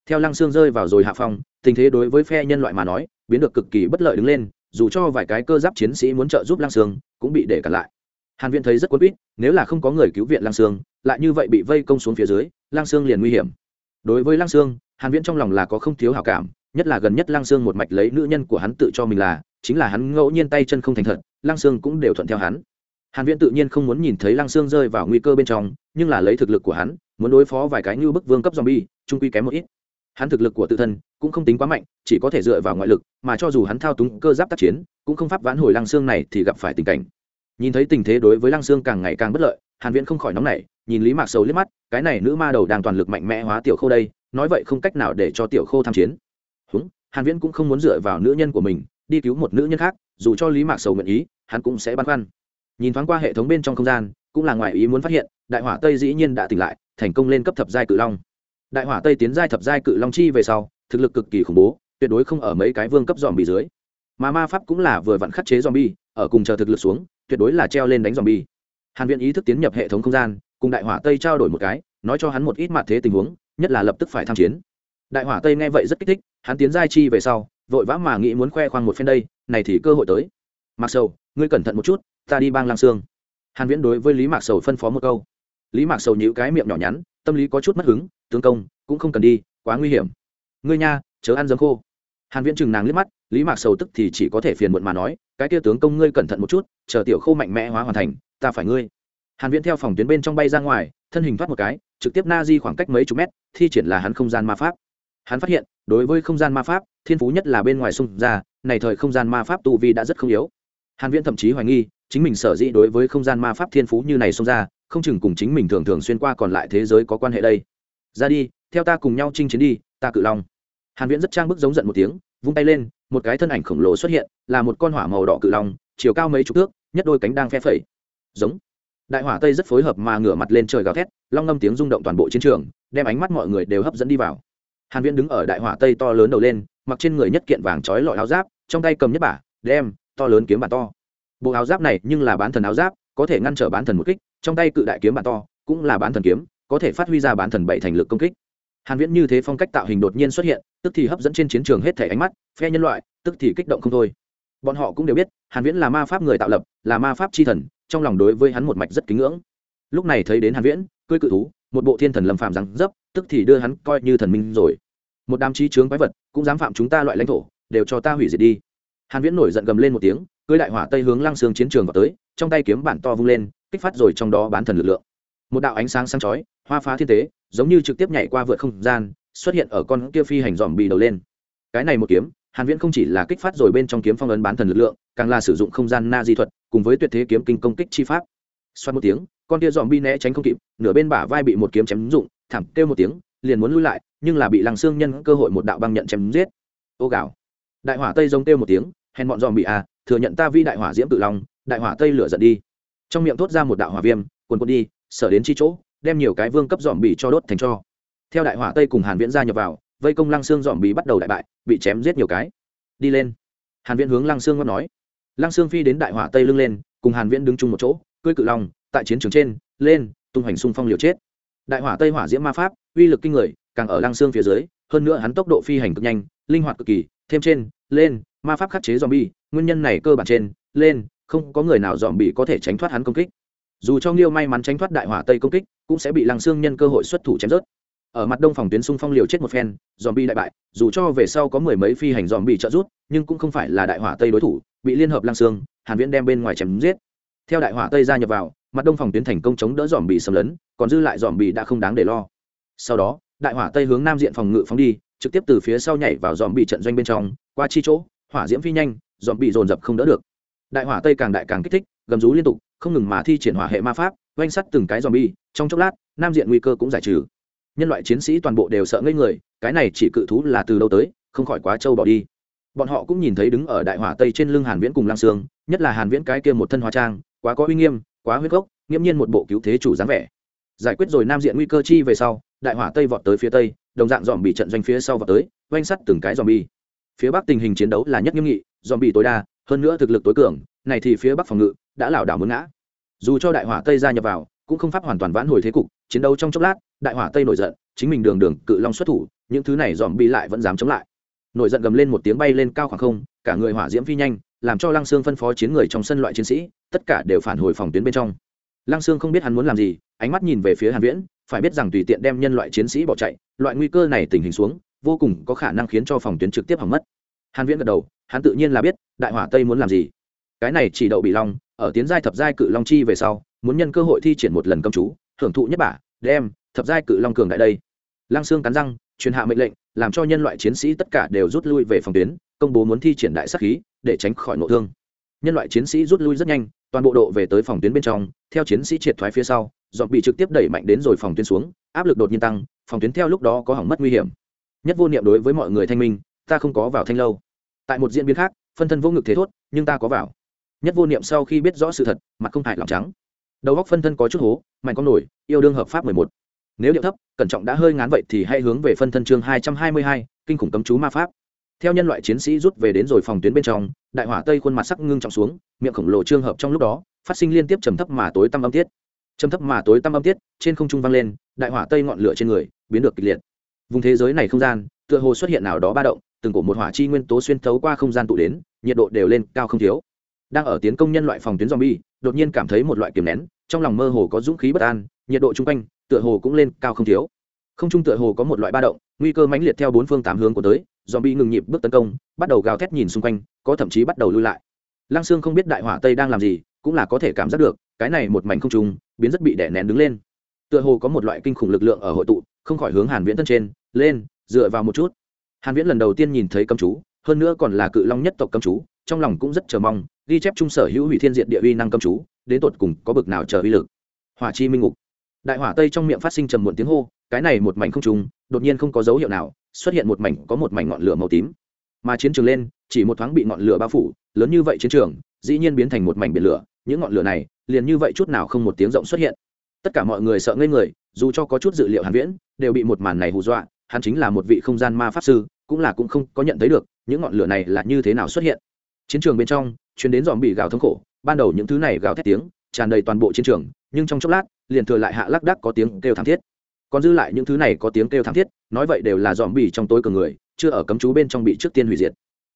Theo lăng xương rơi vào rồi hạ phong, tình thế đối với phe nhân loại mà nói, biến được cực kỳ bất lợi đứng lên, dù cho vài cái cơ giáp chiến sĩ muốn trợ giúp lăng xương, cũng bị để cản lại. Hàn viện thấy rất quấn quýt, nếu là không có người cứu viện lăng xương, lại như vậy bị vây công xuống phía dưới, lăng xương liền nguy hiểm. Đối với lăng xương, hàn viễn trong lòng là có không thiếu hảo cảm nhất là gần nhất lăng xương một mạch lấy nữ nhân của hắn tự cho mình là, chính là hắn ngẫu nhiên tay chân không thành thật, lăng xương cũng đều thuận theo hắn. Hàn viễn tự nhiên không muốn nhìn thấy lăng xương rơi vào nguy cơ bên trong, nhưng là lấy thực lực của hắn, muốn đối phó vài cái như bức vương cấp zombie, trung quy kém một ít. Hắn thực lực của tự thân cũng không tính quá mạnh, chỉ có thể dựa vào ngoại lực, mà cho dù hắn thao túng cơ giáp tác chiến, cũng không pháp vãn hồi lăng xương này thì gặp phải tình cảnh. Nhìn thấy tình thế đối với lăng xương càng ngày càng bất lợi, hàn viễn không khỏi nóng nảy, nhìn lý mạc sầu liếc mắt, cái này nữ ma đầu đang toàn lực mạnh mẽ hóa tiểu khô đây, nói vậy không cách nào để cho tiểu khô tham chiến húng, hàn viễn cũng không muốn dựa vào nữ nhân của mình, đi cứu một nữ nhân khác, dù cho lý mạc sầu nguyện ý, hắn cũng sẽ băn khoăn. Nhìn thoáng qua hệ thống bên trong không gian, cũng là ngoài ý muốn phát hiện, đại hỏa tây dĩ nhiên đã tỉnh lại, thành công lên cấp thập giai cự long. Đại hỏa tây tiến giai thập giai cự long chi về sau, thực lực cực kỳ khủng bố, tuyệt đối không ở mấy cái vương cấp dòm bị dưới. Mà ma pháp cũng là vừa vặn khắc chế dòm bi ở cùng chờ thực lực xuống, tuyệt đối là treo lên đánh dòm bi hàn viện ý thức tiến nhập hệ thống không gian, cùng đại hỏa tây trao đổi một cái, nói cho hắn một ít mặt thế tình huống, nhất là lập tức phải tham chiến đại hỏa tây nghe vậy rất kích thích, hắn tiến giai chi về sau, vội vã mà nghĩ muốn khoe khoang một phen đây, này thì cơ hội tới. Mặc sầu, ngươi cẩn thận một chút, ta đi bang lang sương. Hàn viễn đối với lý mạc sầu phân phó một câu. Lý mạc sầu nhíu cái miệng nhỏ nhắn, tâm lý có chút mất hứng, tướng công, cũng không cần đi, quá nguy hiểm. Ngươi nha, chớ ăn dấm khô. Hàn viễn chừng nàng liếc mắt, lý mạc sầu tức thì chỉ có thể phiền muộn mà nói, cái kia tướng công ngươi cẩn thận một chút, chờ tiểu khô mạnh mẽ hóa hoàn thành, ta phải ngươi. Hàn viễn theo phòng tuyến bên trong bay ra ngoài, thân hình thoát một cái, trực tiếp na di khoảng cách mấy chục mét, thi triển là hắn không gian ma pháp hắn phát hiện, đối với không gian ma pháp, thiên phú nhất là bên ngoài xung ra, này thời không gian ma pháp tu vi đã rất không yếu. Hàn viễn thậm chí hoài nghi, chính mình sở dĩ đối với không gian ma pháp thiên phú như này xung ra, không chừng cùng chính mình thường thường xuyên qua còn lại thế giới có quan hệ đây. Ra đi, theo ta cùng nhau chinh chiến đi, ta cự long. Hàn viễn rất trang bức giống giận một tiếng, vung tay lên, một cái thân ảnh khổng lồ xuất hiện, là một con hỏa màu đỏ cự long, chiều cao mấy chục thước, nhất đôi cánh đang phe phẩy. Giống. Đại hỏa tây rất phối hợp mà ngửa mặt lên trời gào thét, long ngâm tiếng rung động toàn bộ chiến trường, đem ánh mắt mọi người đều hấp dẫn đi vào hàn viễn đứng ở đại hỏa tây to lớn đầu lên, mặc trên người nhất kiện vàng trói lọi áo giáp, trong tay cầm nhất bả, đem, to lớn kiếm bản to. Bộ áo giáp này nhưng là bán thần áo giáp, có thể ngăn trở bán thần một kích, trong tay cự đại kiếm bản to, cũng là bán thần kiếm, có thể phát huy ra bán thần bảy thành lực công kích. Hàn viễn như thế phong cách tạo hình đột nhiên xuất hiện, tức thì hấp dẫn trên chiến trường hết thảy ánh mắt, phe nhân loại, tức thì kích động không thôi. Bọn họ cũng đều biết, hàn viễn là ma pháp người tạo lập, là ma pháp chi thần, trong lòng đối với hắn một mạch rất kính ngưỡng. Lúc này thấy đến hàn viễn cưỡi cự thú một bộ thiên thần lâm phạm rằng dấp, tức thì đưa hắn coi như thần minh rồi. Một đám trí chướng quái vật cũng dám phạm chúng ta loại lãnh thổ, đều cho ta hủy diệt đi. Hàn viễn nổi giận gầm lên một tiếng, cưỡi đại hỏa tây hướng lăng xương chiến trường vào tới, trong tay kiếm bản to vung lên, kích phát rồi trong đó bán thần lực lượng. Một đạo ánh sáng sáng chói, hoa phá thiên tế, giống như trực tiếp nhảy qua vượt không gian, xuất hiện ở con kia phi hành dòm bì đầu lên. Cái này một kiếm, hàn viễn không chỉ là kích phát rồi bên trong kiếm phong ấn bán thần lực lượng, càng là sử dụng không gian na di thuật, cùng với tuyệt thế kiếm kinh công kích chi pháp. Xoát một tiếng con tia dòm bi né tránh không kịp, nửa bên bả vai bị một kiếm chém dụng thẳng kêu một tiếng, liền muốn lui lại, nhưng là bị lăng xương nhân cơ hội một đạo băng nhận chém giết. Ô gạo đại hỏa tây giống kêu một tiếng, hèn bọn dòm bị à thừa nhận ta vi đại hỏa diễm tự lòng đại hỏa tây lửa giận đi. Trong miệng thốt ra một đạo hỏa viêm quần quần đi, sở đến chi chỗ, đem nhiều cái vương cấp dòm bị cho đốt thành cho. Theo đại hỏa tây cùng hàn viễn gia nhập vào, vây công lăng xương dòm bị bắt đầu đại bại, bị chém giết nhiều cái. Đi lên. Hàn viễn hướng lăng xương ngót nói. Lăng xương phi đến đại hỏa tây lưng lên, cùng hàn viễn đứng chung một chỗ cưỡi cự long tại chiến trường trên, lên, tung hành xung phong liều chết. Đại hỏa tây hỏa diễm ma pháp, uy lực kinh người, càng ở lăng xương phía dưới, hơn nữa hắn tốc độ phi hành cực nhanh, linh hoạt cực kỳ, thêm trên, lên, ma pháp khắc chế zombie, nguyên nhân này cơ bản trên, lên, không có người nào dòm bị có thể tránh thoát hắn công kích. Dù cho nghiêu may mắn tránh thoát đại hỏa tây công kích, cũng sẽ bị lăng xương nhân cơ hội xuất thủ chém rớt. Ở mặt đông phòng tuyến xung phong liều chết một phen dòm bi đại bại, dù cho về sau có mười mấy phi hành dòm bị trợ rút nhưng cũng không phải là đại hỏa tây đối thủ, bị liên hợp lăng xương, hàn viễn đem bên ngoài chém giết. Theo đại hỏa tây gia nhập vào mặt đông phòng tuyến thành công chống đỡ dòm bị xâm lấn, còn dư lại dòm bị đã không đáng để lo. Sau đó, đại hỏa tây hướng nam diện phòng ngự phóng đi, trực tiếp từ phía sau nhảy vào dòm bị trận doanh bên trong, qua chi chỗ, hỏa diễm phi nhanh, dòm bị dồn dập không đỡ được. Đại hỏa tây càng đại càng kích thích, gầm rú liên tục, không ngừng mà thi triển hỏa hệ ma pháp oanh sắt từng cái dòm bi trong chốc lát, nam diện nguy cơ cũng giải trừ. Nhân loại chiến sĩ toàn bộ đều sợ ngây người, cái này chỉ cự thú là từ đâu tới, không khỏi quá trâu bỏ đi. Bọn họ cũng nhìn thấy đứng ở đại hỏa tây trên lưng hàn viễn cùng lang sương, nhất là hàn viễn cái kia một thân hóa trang, quá có uy nghiêm quá huyết gốc, nghiễm nhiên một bộ cứu thế chủ dáng vẻ. Giải quyết rồi nam diện nguy cơ chi về sau, đại hỏa tây vọt tới phía tây, đồng dạng dòm bị trận doanh phía sau vọt tới, oanh sắt từng cái dòm bi phía bắc tình hình chiến đấu là nhất nghiêm nghị dòm bị tối đa, hơn nữa thực lực tối cường, này thì phía bắc phòng ngự đã lảo đảo muốn ngã. Dù cho đại hỏa tây gia nhập vào, cũng không pháp hoàn toàn vãn hồi thế cục, chiến đấu trong chốc lát, đại hỏa tây nổi giận, chính mình đường đường cự long xuất thủ, những thứ này dòm bị lại vẫn dám chống lại. Nổi giận gầm lên một tiếng bay lên cao khoảng không, cả người hỏa diễm phi nhanh làm cho lăng sương phân phó chiến người trong sân loại chiến sĩ, tất cả đều phản hồi phòng tuyến bên trong. Lăng sương không biết hắn muốn làm gì, ánh mắt nhìn về phía hàn viễn, phải biết rằng tùy tiện đem nhân loại chiến sĩ bỏ chạy, loại nguy cơ này tình hình xuống, vô cùng có khả năng khiến cho phòng tuyến trực tiếp hỏng mất. Hàn viễn gật đầu, hắn tự nhiên là biết, đại hỏa tây muốn làm gì. Cái này chỉ đậu bị long, ở tiến giai thập giai cự long chi về sau, muốn nhân cơ hội thi triển một lần công chú, hưởng thụ nhất bả, đem thập giai cự long cường đại đây. Lăng xương cắn răng, truyền hạ mệnh lệnh, làm cho nhân loại chiến sĩ tất cả đều rút lui về phòng tuyến, công bố muốn thi triển đại sát khí để tránh khỏi nội thương. Nhân loại chiến sĩ rút lui rất nhanh, toàn bộ độ về tới phòng tuyến bên trong, theo chiến sĩ triệt thoái phía sau dọn bị trực tiếp đẩy mạnh đến rồi phòng tuyến xuống, áp lực đột nhiên tăng, phòng tuyến theo lúc đó có hỏng mất nguy hiểm. Nhất vô niệm đối với mọi người thanh minh, ta không có vào thanh lâu. Tại một diễn biến khác, phân thân vô ngực thế thốt, nhưng ta có vào. Nhất vô niệm sau khi biết rõ sự thật, mặt không hại lòng trắng. Đầu góc phân thân có chút hố, mạnh con nổi, yêu đương hợp pháp mười một. Nếu điệu thấp, cẩn trọng đã hơi ngán vậy thì hãy hướng về phân thân chương hai trăm hai mươi hai, kinh khủng cấm chú ma pháp theo nhân loại chiến sĩ rút về đến rồi phòng tuyến bên trong, đại hỏa tây khuôn mặt sắc ngưng trọng xuống, miệng khổng lồ trương hợp trong lúc đó, phát sinh liên tiếp trầm thấp mà tối tăm âm tiết. Trầm thấp mà tối tăm âm tiết, trên không trung vang lên, đại hỏa tây ngọn lửa trên người, biến được kịch liệt. Vùng thế giới này không gian, tựa hồ xuất hiện nào đó ba động, từng cổ một hỏa chi nguyên tố xuyên thấu qua không gian tụ đến, nhiệt độ đều lên cao không thiếu. Đang ở tiến công nhân loại phòng tuyến zombie, đột nhiên cảm thấy một loại kiềm nén, trong lòng mơ hồ có dũng khí bất an, nhiệt độ chung quanh, tựa hồ cũng lên cao không thiếu. Không trung tựa hồ có một loại ba động, nguy cơ mãnh liệt theo bốn phương tám hướng của tới zombie ngừng nhịp bước tấn công, bắt đầu gào thét nhìn xung quanh, có thậm chí bắt đầu lui lại. Lăng xương không biết đại hỏa tây đang làm gì, cũng là có thể cảm giác được, cái này một mảnh không trung biến rất bị đè nén đứng lên. Tựa hồ có một loại kinh khủng lực lượng ở hội tụ, không khỏi hướng hàn viễn thân trên, lên, dựa vào một chút. Hàn viễn lần đầu tiên nhìn thấy cấm chú, hơn nữa còn là cự long nhất tộc cấm chú, trong lòng cũng rất chờ mong, ghi chép trung sở hữu hủy thiên diện địa uy năng cấm chú, đến tột cùng có bực nào chờ uy lực. Hỏa chi minh ngục. Đại hỏa tây trong miệng phát sinh trầm muộn tiếng hô, cái này một mảnh không trùng, đột nhiên không có dấu hiệu nào xuất hiện một mảnh, có một mảnh ngọn lửa màu tím. Mà chiến trường lên, chỉ một thoáng bị ngọn lửa bao phủ, lớn như vậy chiến trường, dĩ nhiên biến thành một mảnh biển lửa. Những ngọn lửa này, liền như vậy chút nào không một tiếng rộng xuất hiện. Tất cả mọi người sợ ngây người, dù cho có chút dự liệu hàn viễn, đều bị một màn này hù dọa. Hắn chính là một vị không gian ma pháp sư, cũng là cũng không có nhận thấy được những ngọn lửa này là như thế nào xuất hiện. Chiến trường bên trong chuyến đến dòm bị gào thống khổ. Ban đầu những thứ này gào thét tiếng, tràn đầy toàn bộ chiến trường, nhưng trong chốc lát, liền thừa lại hạ lắc đắc có tiếng kêu thảm thiết còn dư lại những thứ này có tiếng kêu thảm thiết, nói vậy đều là dòm bì trong tối cường người, chưa ở cấm chú bên trong bị trước tiên hủy diệt.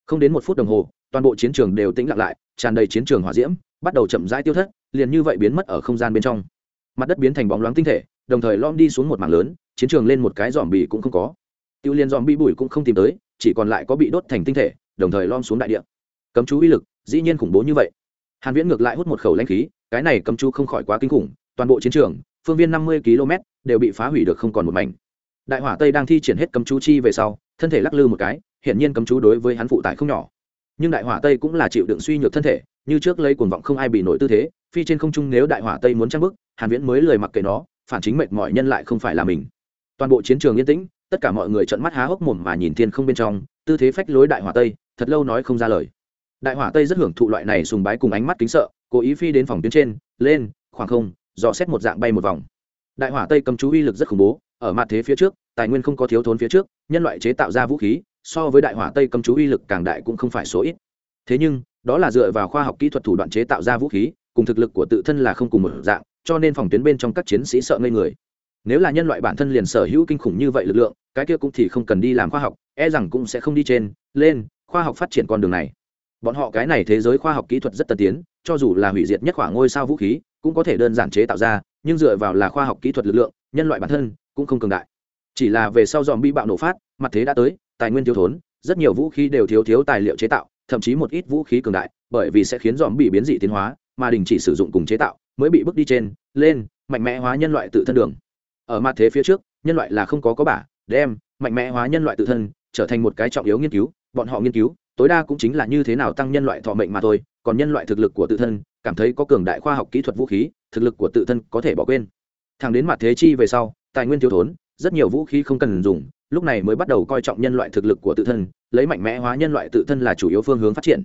Không đến một phút đồng hồ, toàn bộ chiến trường đều tĩnh lặng lại, tràn đầy chiến trường hỏa diễm, bắt đầu chậm rãi tiêu thất, liền như vậy biến mất ở không gian bên trong. Mặt đất biến thành bóng loáng tinh thể, đồng thời lom đi xuống một mảng lớn, chiến trường lên một cái dòm bì cũng không có. Tiêu liên dòm bỉ bụi cũng không tìm tới, chỉ còn lại có bị đốt thành tinh thể, đồng thời lom xuống đại địa. Cấm chú uy lực, dĩ nhiên khủng bố như vậy. Hàn viễn ngược lại hút một khẩu lãnh khí, cái này cấm chú không khỏi quá kinh khủng, toàn bộ chiến trường phương viên 50 km, đều bị phá hủy được không còn một mảnh. Đại hỏa tây đang thi triển hết cấm chú chi về sau, thân thể lắc lư một cái hiện nhiên cấm chú đối với hắn phụ tải không nhỏ. Nhưng đại hỏa tây cũng là chịu đựng suy nhược thân thể, như trước lấy cuồng vọng không ai bị nổi tư thế, phi trên không trung nếu đại hỏa tây muốn trang bức hàn viễn mới lời mặc kệ nó, phản chính mệt mỏi nhân lại không phải là mình. Toàn bộ chiến trường yên tĩnh, tất cả mọi người trợn mắt há hốc mồm mà nhìn thiên không bên trong, tư thế phách lối đại hỏa tây, thật lâu nói không ra lời. Đại hỏa tây rất hưởng thụ loại này sùng bái cùng ánh mắt kính sợ, cố ý phi đến phòng tuyến trên, lên, khoảng không dò xét một dạng bay một vòng. Đại hỏa tây cầm chú uy lực rất khủng bố, ở mặt thế phía trước, tài nguyên không có thiếu thốn phía trước, nhân loại chế tạo ra vũ khí, so với đại hỏa tây cầm chú uy lực càng đại cũng không phải số ít. Thế nhưng, đó là dựa vào khoa học kỹ thuật thủ đoạn chế tạo ra vũ khí, cùng thực lực của tự thân là không cùng một dạng, cho nên phòng tuyến bên trong các chiến sĩ sợ ngây người. Nếu là nhân loại bản thân liền sở hữu kinh khủng như vậy lực lượng, cái kia cũng thì không cần đi làm khoa học e rằng cũng sẽ không đi trên, lên, khoa học phát triển con đường này bọn họ cái này thế giới khoa học kỹ thuật rất tân tiến, cho dù là hủy diệt nhất khoảng ngôi sao vũ khí, cũng có thể đơn giản chế tạo ra, nhưng dựa vào là khoa học kỹ thuật lực lượng, nhân loại bản thân cũng không cường đại. Chỉ là về sau dòm bi bạo nổ phát, mặt thế đã tới, tài nguyên thiếu thốn, rất nhiều vũ khí đều thiếu thiếu tài liệu chế tạo, thậm chí một ít vũ khí cường đại, bởi vì sẽ khiến dòm bị biến dị tiến hóa, mà đình chỉ sử dụng cùng chế tạo mới bị bước đi trên, lên, mạnh mẽ hóa nhân loại tự thân đường. Ở mặt thế phía trước, nhân loại là không có có bả, đem, mạnh mẽ hóa nhân loại tự thân, trở thành một cái trọng yếu nghiên cứu, bọn họ nghiên cứu tối đa cũng chính là như thế nào tăng nhân loại thọ mệnh mà thôi, còn nhân loại thực lực của tự thân, cảm thấy có cường đại khoa học kỹ thuật vũ khí, thực lực của tự thân có thể bỏ quên. Thẳng đến mặt thế chi về sau, tài nguyên thiếu thốn, rất nhiều vũ khí không cần dùng, lúc này mới bắt đầu coi trọng nhân loại thực lực của tự thân, lấy mạnh mẽ hóa nhân loại tự thân là chủ yếu phương hướng phát triển.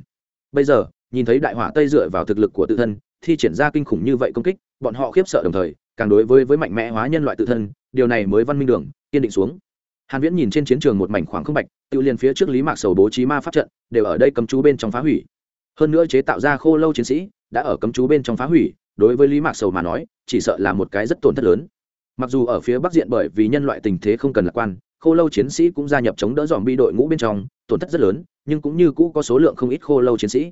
Bây giờ, nhìn thấy đại hỏa tây dựa vào thực lực của tự thân, thi triển ra kinh khủng như vậy công kích, bọn họ khiếp sợ đồng thời, càng đối với với mạnh mẽ hóa nhân loại tự thân, điều này mới văn minh đường, kiên định xuống. Hàn viễn nhìn trên chiến trường một mảnh khoảng không bạch tự liền phía trước lý mạc sầu bố trí ma pháp trận, đều ở đây cấm chú bên trong phá hủy. Hơn nữa chế tạo ra khô lâu chiến sĩ, đã ở cấm chú bên trong phá hủy, đối với lý mạc sầu mà nói, chỉ sợ là một cái rất tổn thất lớn. Mặc dù ở phía bắc diện bởi vì nhân loại tình thế không cần lạc quan, khô lâu chiến sĩ cũng gia nhập chống đỡ dòm bi đội ngũ bên trong, tổn thất rất lớn, nhưng cũng như cũ có số lượng không ít khô lâu chiến sĩ.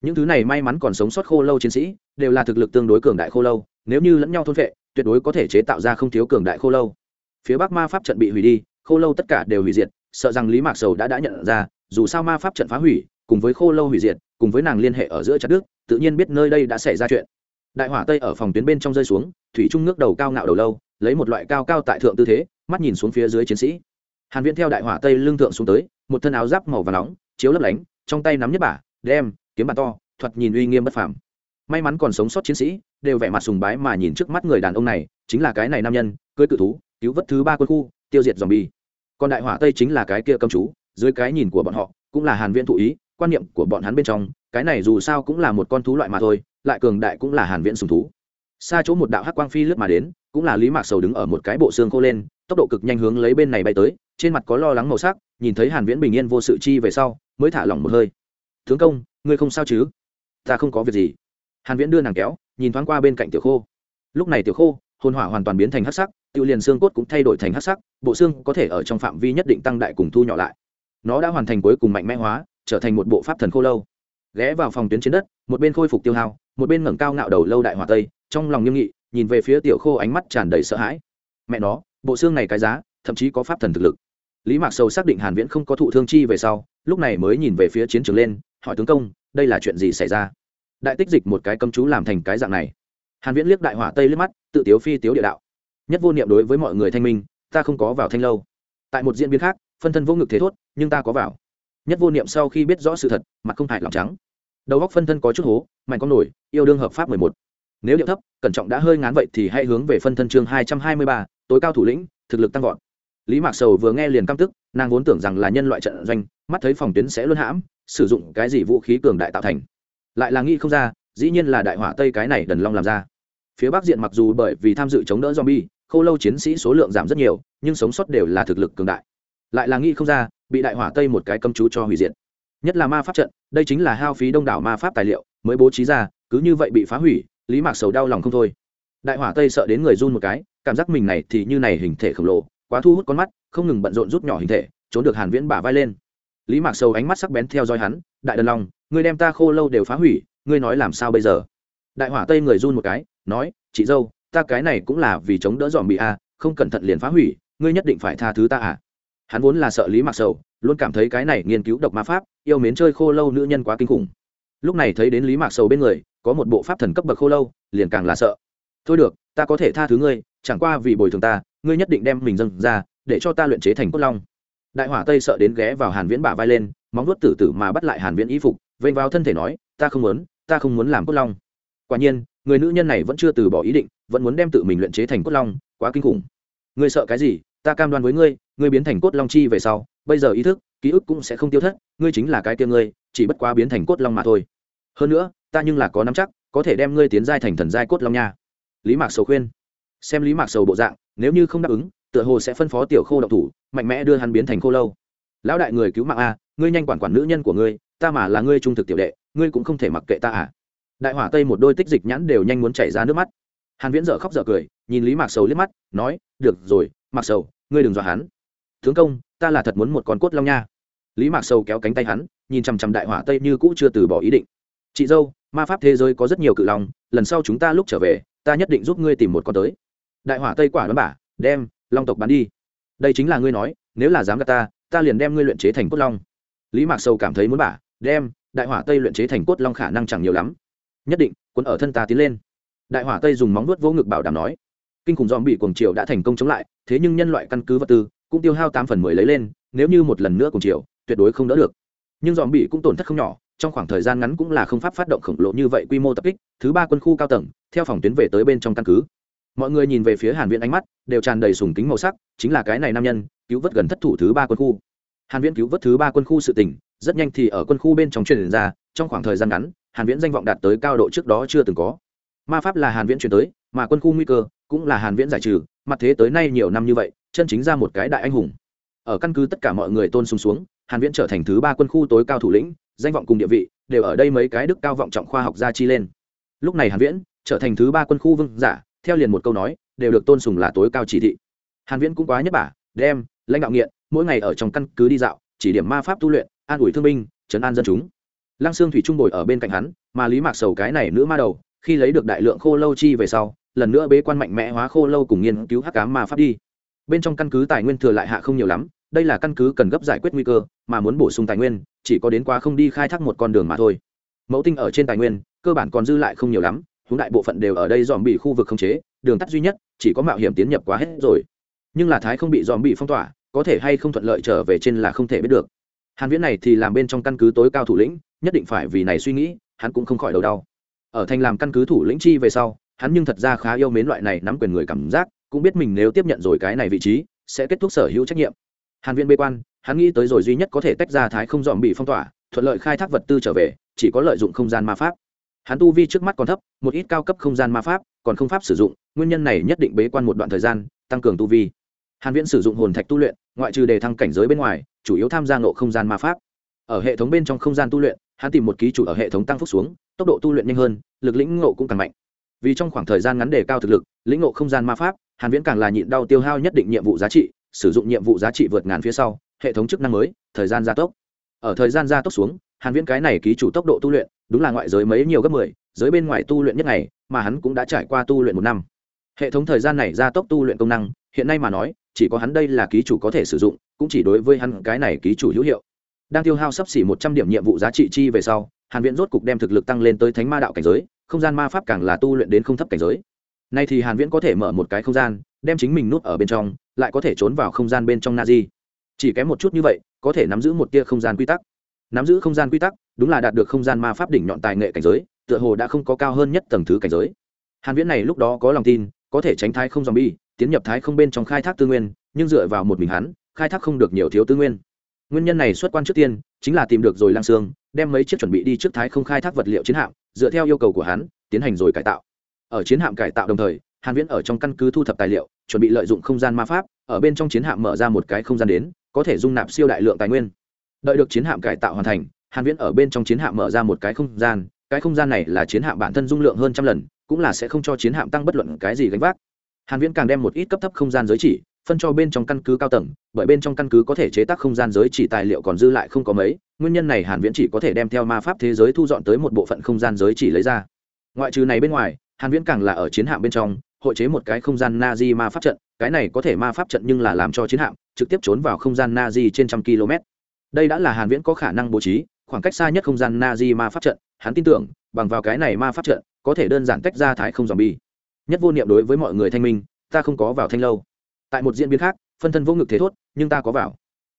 Những thứ này may mắn còn sống sót khô lâu chiến sĩ, đều là thực lực tương đối cường đại khô lâu, nếu như lẫn nhau thôn vệ, tuyệt đối có thể chế tạo ra không thiếu cường đại khô lâu. Phía bắc ma pháp trận bị hủy đi, khô lâu tất cả đều hủy diệt sợ rằng lý mạc sầu đã đã nhận ra, dù sao ma pháp trận phá hủy, cùng với khô lâu hủy diệt, cùng với nàng liên hệ ở giữa chặt đức tự nhiên biết nơi đây đã xảy ra chuyện. Đại hỏa tây ở phòng tuyến bên trong rơi xuống, thủy trung nước đầu cao ngạo đầu lâu, lấy một loại cao cao tại thượng tư thế, mắt nhìn xuống phía dưới chiến sĩ. Hàn viễn theo đại hỏa tây lưng thượng xuống tới, một thân áo giáp màu vàng nóng, chiếu lấp lánh, trong tay nắm nhất bả, đem, kiếm bà to, thuật nhìn uy nghiêm bất phàm. May mắn còn sống sót chiến sĩ, đều vẻ mặt sùng bái mà nhìn trước mắt người đàn ông này, chính là cái này nam nhân, cưới cự thú, cứu vớt thứ ba quân khu, tiêu diệt dòm bi còn đại hỏa tây chính là cái kia cầm chú, dưới cái nhìn của bọn họ, cũng là hàn viễn thụ ý, quan niệm của bọn hắn bên trong, cái này dù sao cũng là một con thú loại mà thôi, lại cường đại cũng là hàn viễn sùng thú. Xa chỗ một đạo hắc quang phi lướt mà đến, cũng là lý mạc sầu đứng ở một cái bộ xương khô lên, tốc độ cực nhanh hướng lấy bên này bay tới, trên mặt có lo lắng màu sắc, nhìn thấy hàn viễn bình yên vô sự chi về sau, mới thả lỏng một hơi. Tướng công, ngươi không sao chứ? Ta không có việc gì. Hàn viễn đưa nàng kéo, nhìn thoáng qua bên cạnh tiểu khô. Lúc này tiểu khô, hồn hỏa hoàn toàn biến thành hắc sắc tiêu liền xương cốt cũng thay đổi thành hắc sắc, bộ xương có thể ở trong phạm vi nhất định tăng đại cùng thu nhỏ lại. Nó đã hoàn thành cuối cùng mạnh mẽ hóa, trở thành một bộ pháp thần khô lâu. Ghé vào phòng tuyến trên đất, một bên khôi phục tiêu hao, một bên ngẩng cao ngạo đầu lâu đại hỏa tây, trong lòng nghiêm nghị, nhìn về phía tiểu khô ánh mắt tràn đầy sợ hãi. Mẹ nó, bộ xương này cái giá, thậm chí có pháp thần thực lực. Lý mạc sầu xác định hàn viễn không có thụ thương chi về sau, lúc này mới nhìn về phía chiến trường lên, hỏi tướng công, đây là chuyện gì xảy ra? Đại tích dịch một cái cấm chú làm thành cái dạng này. Hàn viễn liếc đại hỏa tây liếc mắt, tự tiếu phi tiếu địa đạo nhất vô niệm đối với mọi người thanh minh ta không có vào thanh lâu. Tại một diễn biến khác phân thân vô ngực thế thốt nhưng ta có vào. Nhất vô niệm sau khi biết rõ sự thật mặt không hại lòng trắng. Đầu góc phân thân có chút hố mạnh con nổi yêu đương hợp pháp 11. nếu điệu thấp cẩn trọng đã hơi ngán vậy thì hãy hướng về phân thân chương 223, tối cao thủ lĩnh thực lực tăng vọt. Lý mạc sầu vừa nghe liền căm tức nàng vốn tưởng rằng là nhân loại trận doanh mắt thấy phòng tuyến sẽ luôn hãm sử dụng cái gì vũ khí cường đại tạo thành. Lại là nghĩ không ra dĩ nhiên là đại hỏa tây cái này đần long làm ra. Phía bắc diện mặc dù bởi vì tham dự chống đỡ zombie Khô lâu chiến sĩ số lượng giảm rất nhiều, nhưng sống sót đều là thực lực cường đại. Lại là nghĩ không ra, bị đại hỏa tây một cái cấm chú cho hủy diệt. Nhất là ma pháp trận, đây chính là hao phí đông đảo ma pháp tài liệu, mới bố trí ra, cứ như vậy bị phá hủy, lý mạc sầu đau lòng không thôi. Đại hỏa tây sợ đến người run một cái, cảm giác mình này thì như này hình thể khổng lồ, quá thu hút con mắt, không ngừng bận rộn rút nhỏ hình thể, trốn được hàn viễn bả vai lên. Lý mạc sầu ánh mắt sắc bén theo dõi hắn, đại đần long, ngươi đem ta khô lâu đều phá hủy, ngươi nói làm sao bây giờ? Đại hỏa tây người run một cái, nói, chị dâu ta cái này cũng là vì chống đỡ dòm bị a, không cẩn thận liền phá hủy, ngươi nhất định phải tha thứ ta à. Hắn vốn là sợ lý mạc sầu, luôn cảm thấy cái này nghiên cứu độc ma pháp, yêu mến chơi khô lâu nữ nhân quá kinh khủng. Lúc này thấy đến lý mạc sầu bên người, có một bộ pháp thần cấp bậc khô lâu, liền càng là sợ. Thôi được, ta có thể tha thứ ngươi, chẳng qua vì bồi thường ta, ngươi nhất định đem mình dâng ra, để cho ta luyện chế thành cốt long. Đại hỏa tây sợ đến ghé vào hàn viễn bả vai lên, móng vuốt tử tử mà bắt lại hàn viễn y phục, vênh vào thân thể nói, ta không muốn, ta không muốn làm cốt long. Quả nhiên, người nữ nhân này vẫn chưa từ bỏ ý định vẫn muốn đem tự mình luyện chế thành cốt long, quá kinh khủng. Ngươi sợ cái gì? Ta cam đoan với ngươi ngươi biến thành cốt long chi về sau, bây giờ ý thức, ký ức cũng sẽ không tiêu thất, ngươi chính là cái kia ngươi, chỉ bất quá biến thành cốt long mà thôi. Hơn nữa, ta nhưng là có nắm chắc, có thể đem ngươi tiến giai thành thần giai cốt long nha. Lý mạc sầu khuyên. Xem lý mạc sầu bộ dạng, nếu như không đáp ứng, tựa hồ sẽ phân phó tiểu khô độc thủ, mạnh mẽ đưa hắn biến thành khô lâu. Lão đại người cứu mạng a, ngươi nhanh quản quản nữ nhân của ngươi, ta mà là ngươi trung thực tiểu đệ, ngươi cũng không thể mặc kệ ta à. Đại hỏa tây một đôi tích dịch nhãn đều nhanh muốn chảy ra nước mắt hàn viễn dở khóc dở cười, nhìn lý mạc sầu liếc mắt, nói, được rồi, mạc sầu, ngươi đừng dọa hắn. Tướng công, ta là thật muốn một con cốt long nha. Lý mạc sầu kéo cánh tay hắn, nhìn chằm chằm đại hỏa tây như cũ chưa từ bỏ ý định. Chị dâu, ma pháp thế giới có rất nhiều cự long, lần sau chúng ta lúc trở về, ta nhất định giúp ngươi tìm một con tới. Đại hỏa tây quả đoán bả đem, long tộc bán đi. Đây chính là ngươi nói, nếu là dám gạt ta ta liền đem ngươi luyện chế thành cốt long. Lý mạc sầu cảm thấy muốn bả đem, đại hỏa tây luyện chế thành cốt long khả năng chẳng nhiều lắm. Nhất định quân ở thân ta tiến lên đại hỏa tây dùng móng vuốt vỗ ngực bảo đảm nói, kinh khủng dòm bị cuồng triều đã thành công chống lại, thế nhưng nhân loại căn cứ vật tư cũng tiêu hao tám phần mười lấy lên, nếu như một lần nữa cuồng triều, tuyệt đối không đỡ được. Nhưng dòm bị cũng tổn thất không nhỏ, trong khoảng thời gian ngắn cũng là không pháp phát động khổng lồ như vậy quy mô tập kích, thứ ba quân khu cao tầng, theo phòng tuyến về tới bên trong căn cứ. Mọi người nhìn về phía hàn viễn ánh mắt đều tràn đầy sùng kính màu sắc, chính là cái này nam nhân, cứu vớt gần thất thủ thứ ba quân khu. Hàn viễn cứu vớt thứ ba quân khu sự tình, rất nhanh thì ở quân khu bên trong truyền ra, trong khoảng thời gian ngắn, hàn viễn danh vọng đạt tới cao độ trước đó chưa từng có ma pháp là hàn viễn chuyển tới, mà quân khu nguy cơ cũng là hàn viễn giải trừ, mặt thế tới nay nhiều năm như vậy, chân chính ra một cái đại anh hùng. Ở căn cứ tất cả mọi người tôn sùng xuống, hàn viễn trở thành thứ ba quân khu tối cao thủ lĩnh, danh vọng cùng địa vị đều ở đây mấy cái đức cao vọng trọng khoa học gia chi lên. Lúc này hàn viễn trở thành thứ ba quân khu vương giả, theo liền một câu nói, đều được tôn sùng là tối cao chỉ thị. Hàn viễn cũng quá nhất bả, đem lãnh đạo nghiện, mỗi ngày ở trong căn cứ đi dạo, chỉ điểm ma pháp tu luyện, an ủi thương binh chấn an dân chúng. Lăng xương thủy trung bồi ở bên cạnh hắn, mà lý mạc sầu cái này nữ ma đầu khi lấy được đại lượng khô lâu chi về sau, lần nữa bế quan mạnh mẽ hóa khô lâu cùng nghiên cứu hắc ám ma pháp đi. Bên trong căn cứ tài nguyên thừa lại hạ không nhiều lắm, đây là căn cứ cần gấp giải quyết nguy cơ, mà muốn bổ sung tài nguyên, chỉ có đến quá không đi khai thác một con đường mà thôi. Mẫu tinh ở trên tài nguyên, cơ bản còn dư lại không nhiều lắm hướng đại bộ phận đều ở đây dòm bị khu vực không chế, đường tắt duy nhất chỉ có mạo hiểm tiến nhập quá hết rồi. Nhưng là thái không bị dòm bị phong tỏa, có thể hay không thuận lợi trở về trên là không thể biết được. Hàn viễn này thì làm bên trong căn cứ tối cao thủ lĩnh, nhất định phải vì này suy nghĩ, hắn cũng không khỏi đầu đau ở thành làm căn cứ thủ lĩnh chi về sau, hắn nhưng thật ra khá yêu mến loại này nắm quyền người cảm giác, cũng biết mình nếu tiếp nhận rồi cái này vị trí, sẽ kết thúc sở hữu trách nhiệm. Hàn viên bê quan, hắn nghĩ tới rồi duy nhất có thể tách ra thái không dòm bị phong tỏa, thuận lợi khai thác vật tư trở về, chỉ có lợi dụng không gian ma pháp. Hắn tu vi trước mắt còn thấp, một ít cao cấp không gian ma pháp, còn không pháp sử dụng, nguyên nhân này nhất định bế quan một đoạn thời gian, tăng cường tu vi. Hàn viễn sử dụng hồn thạch tu luyện, ngoại trừ đề thăng cảnh giới bên ngoài, chủ yếu tham gia ngộ không gian ma pháp ở hệ thống bên trong không gian tu luyện hắn tìm một ký chủ ở hệ thống tăng phúc xuống tốc độ tu luyện nhanh hơn lực lĩnh ngộ cũng càng mạnh. Vì trong khoảng thời gian ngắn đề cao thực lực lĩnh ngộ không gian ma pháp hàn viễn càng là nhịn đau tiêu hao nhất định nhiệm vụ giá trị sử dụng nhiệm vụ giá trị vượt ngàn phía sau hệ thống chức năng mới thời gian gia tốc. Ở thời gian gia tốc xuống hàn viễn cái này ký chủ tốc độ tu luyện đúng là ngoại giới mấy nhiều gấp 10, giới bên ngoài tu luyện nhất ngày mà hắn cũng đã trải qua tu luyện một năm. Hệ thống thời gian này gia tốc tu luyện công năng hiện nay mà nói chỉ có hắn đây là ký chủ có thể sử dụng cũng chỉ đối với hắn cái này ký chủ hữu hiệu đang tiêu hao sắp xỉ một trăm điểm nhiệm vụ giá trị chi về sau, hàn viễn rốt cục đem thực lực tăng lên tới thánh ma đạo cảnh giới, không gian ma pháp càng là tu luyện đến không thấp cảnh giới. Nay thì hàn viễn có thể mở một cái không gian, đem chính mình nút ở bên trong, lại có thể trốn vào không gian bên trong na di. Chỉ kém một chút như vậy, có thể nắm giữ một tia không gian quy tắc. Nắm giữ không gian quy tắc, đúng là đạt được không gian ma pháp đỉnh nhọn tài nghệ cảnh giới, tựa hồ đã không có cao hơn nhất tầng thứ cảnh giới. Hàn viễn này lúc đó có lòng tin, có thể tránh thái không zombie, tiến nhập thái không bên trong khai thác tư nguyên, nhưng dựa vào một mình hắn, khai thác không được nhiều thiếu tư nguyên nguyên nhân này xuất quan trước tiên, chính là tìm được rồi lang xương đem mấy chiếc chuẩn bị đi trước thái không khai thác vật liệu chiến hạm, dựa theo yêu cầu của hắn, tiến hành rồi cải tạo. Ở chiến hạm cải tạo đồng thời, hàn viễn ở trong căn cứ thu thập tài liệu, chuẩn bị lợi dụng không gian ma pháp, ở bên trong chiến hạm mở ra một cái không gian đến, có thể dung nạp siêu đại lượng tài nguyên. Đợi được chiến hạm cải tạo hoàn thành, hàn viễn ở bên trong chiến hạm mở ra một cái không gian, cái không gian này là chiến hạm bản thân dung lượng hơn trăm lần, cũng là sẽ không cho chiến hạm tăng bất luận cái gì gánh vác. Hàn viễn càng đem một ít cấp thấp không gian giới chỉ phân cho bên trong căn cứ cao tầng, bởi bên trong căn cứ có thể chế tác không gian giới chỉ tài liệu còn dư lại không có mấy, nguyên nhân này hàn viễn chỉ có thể đem theo ma pháp thế giới thu dọn tới một bộ phận không gian giới chỉ lấy ra. Ngoại trừ này bên ngoài, hàn viễn càng là ở chiến hạm bên trong, hội chế một cái không gian Nazi ma pháp trận, cái này có thể ma pháp trận nhưng là làm cho chiến hạm trực tiếp trốn vào không gian Nazi trên trăm km. Đây đã là hàn viễn có khả năng bố trí, khoảng cách xa nhất không gian Nazi ma pháp trận, hắn tin tưởng, bằng vào cái này ma pháp trận, có thể đơn giản tách ra thái không zombie. Nhất vô niệm đối với mọi người thanh minh, ta không có vào thanh lâu tại một diễn biến khác, phân thân vô ngực thế thốt, nhưng ta có vào.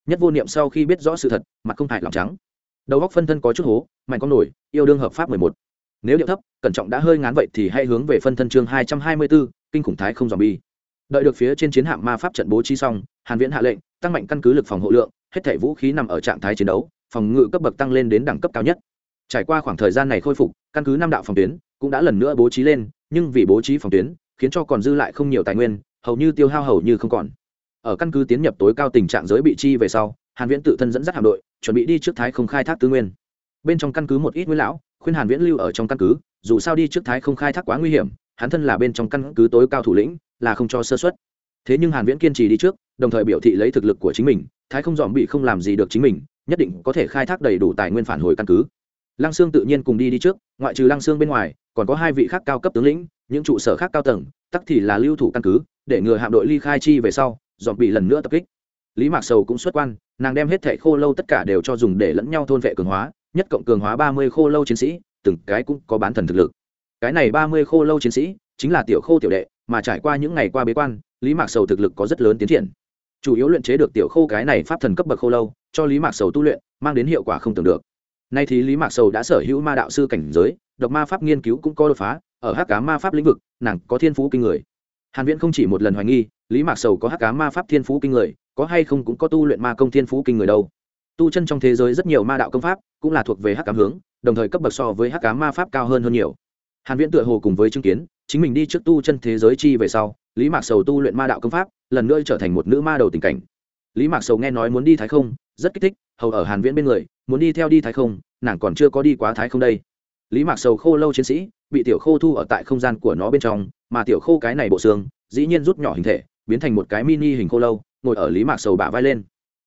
Nhất vô niệm sau khi biết rõ sự thật, mặt không hại lòng trắng. Đầu góc phân thân có chút hố, mạnh con nổi, yêu đương hợp pháp mười một. Nếu điệu thấp, cẩn trọng đã hơi ngán vậy thì hãy hướng về phân thân chương hai trăm hai mươi bốn, kinh khủng thái không dòm bi đợi được phía trên chiến hạm ma pháp trận bố trí xong, hàn viễn hạ lệnh, tăng mạnh căn cứ lực phòng hộ lượng, hết thảy vũ khí nằm ở trạng thái chiến đấu, phòng ngự cấp bậc tăng lên đến đẳng cấp cao nhất. Trải qua khoảng thời gian này khôi phục, căn cứ năm đạo phòng tuyến cũng đã lần nữa bố trí lên, nhưng vì bố trí phòng tuyến, khiến cho còn dư lại không nhiều tài nguyên hầu như tiêu hao hầu như không còn. Ở căn cứ tiến nhập tối cao tình trạng giới bị chi về sau, hàn viễn tự thân dẫn dắt hạm đội, chuẩn bị đi trước thái không khai thác tư nguyên. Bên trong căn cứ một ít nguyên lão, khuyên hàn viễn lưu ở trong căn cứ, dù sao đi trước thái không khai thác quá nguy hiểm, hắn thân là bên trong căn cứ tối cao thủ lĩnh, là không cho sơ suất. Thế nhưng hàn viễn kiên trì đi trước, đồng thời biểu thị lấy thực lực của chính mình, thái không dòm bị không làm gì được chính mình, nhất định có thể khai thác đầy đủ tài nguyên phản hồi căn cứ. Lăng xương tự nhiên cùng đi đi trước, ngoại trừ lăng xương bên ngoài, còn có hai vị khác cao cấp tướng lĩnh những trụ sở khác cao tầng, tắc thì là lưu thủ căn cứ, để ngừa hạm đội ly khai chi về sau, dọn bị lần nữa tập kích. Lý mạc sầu cũng xuất quan, nàng đem hết thẻ khô lâu tất cả đều cho dùng để lẫn nhau thôn vệ cường hóa, nhất cộng cường hóa ba mươi khô lâu chiến sĩ, từng cái cũng có bán thần thực lực. Cái này ba mươi khô lâu chiến sĩ, chính là tiểu khô tiểu đệ, mà trải qua những ngày qua bế quan, lý mạc sầu thực lực có rất lớn tiến triển. Chủ yếu luyện chế được tiểu khô cái này pháp thần cấp bậc khô lâu, cho lý mạc sầu tu luyện, mang đến hiệu quả không tưởng được. Nay thì lý mạc sầu đã sở hữu ma đạo sư cảnh giới, độc ma pháp nghiên cứu cũng có đột phá ở hắc cá ma pháp lĩnh vực, nàng có thiên phú kinh người. Hàn viễn không chỉ một lần hoài nghi, lý mạc sầu có hắc cá ma pháp thiên phú kinh người, có hay không cũng có tu luyện ma công thiên phú kinh người đâu. Tu chân trong thế giới rất nhiều ma đạo công pháp, cũng là thuộc về hắc cám hướng, đồng thời cấp bậc so với hắc cá ma pháp cao hơn hơn nhiều. Hàn viễn tựa hồ cùng với chứng kiến, chính mình đi trước tu chân thế giới chi về sau, lý mạc sầu tu luyện ma đạo công pháp, lần nữa trở thành một nữ ma đầu tình cảnh. Lý mạc sầu nghe nói muốn đi thái không, rất kích thích, hầu ở hàn viễn bên người, muốn đi theo đi thái không, nàng còn chưa có đi quá thái không đây lý mạc sầu khô lâu chiến sĩ bị tiểu khô thu ở tại không gian của nó bên trong, mà tiểu khô cái này bộ xương dĩ nhiên rút nhỏ hình thể, biến thành một cái mini hình khô lâu, ngồi ở lý mạc sầu bả vai lên.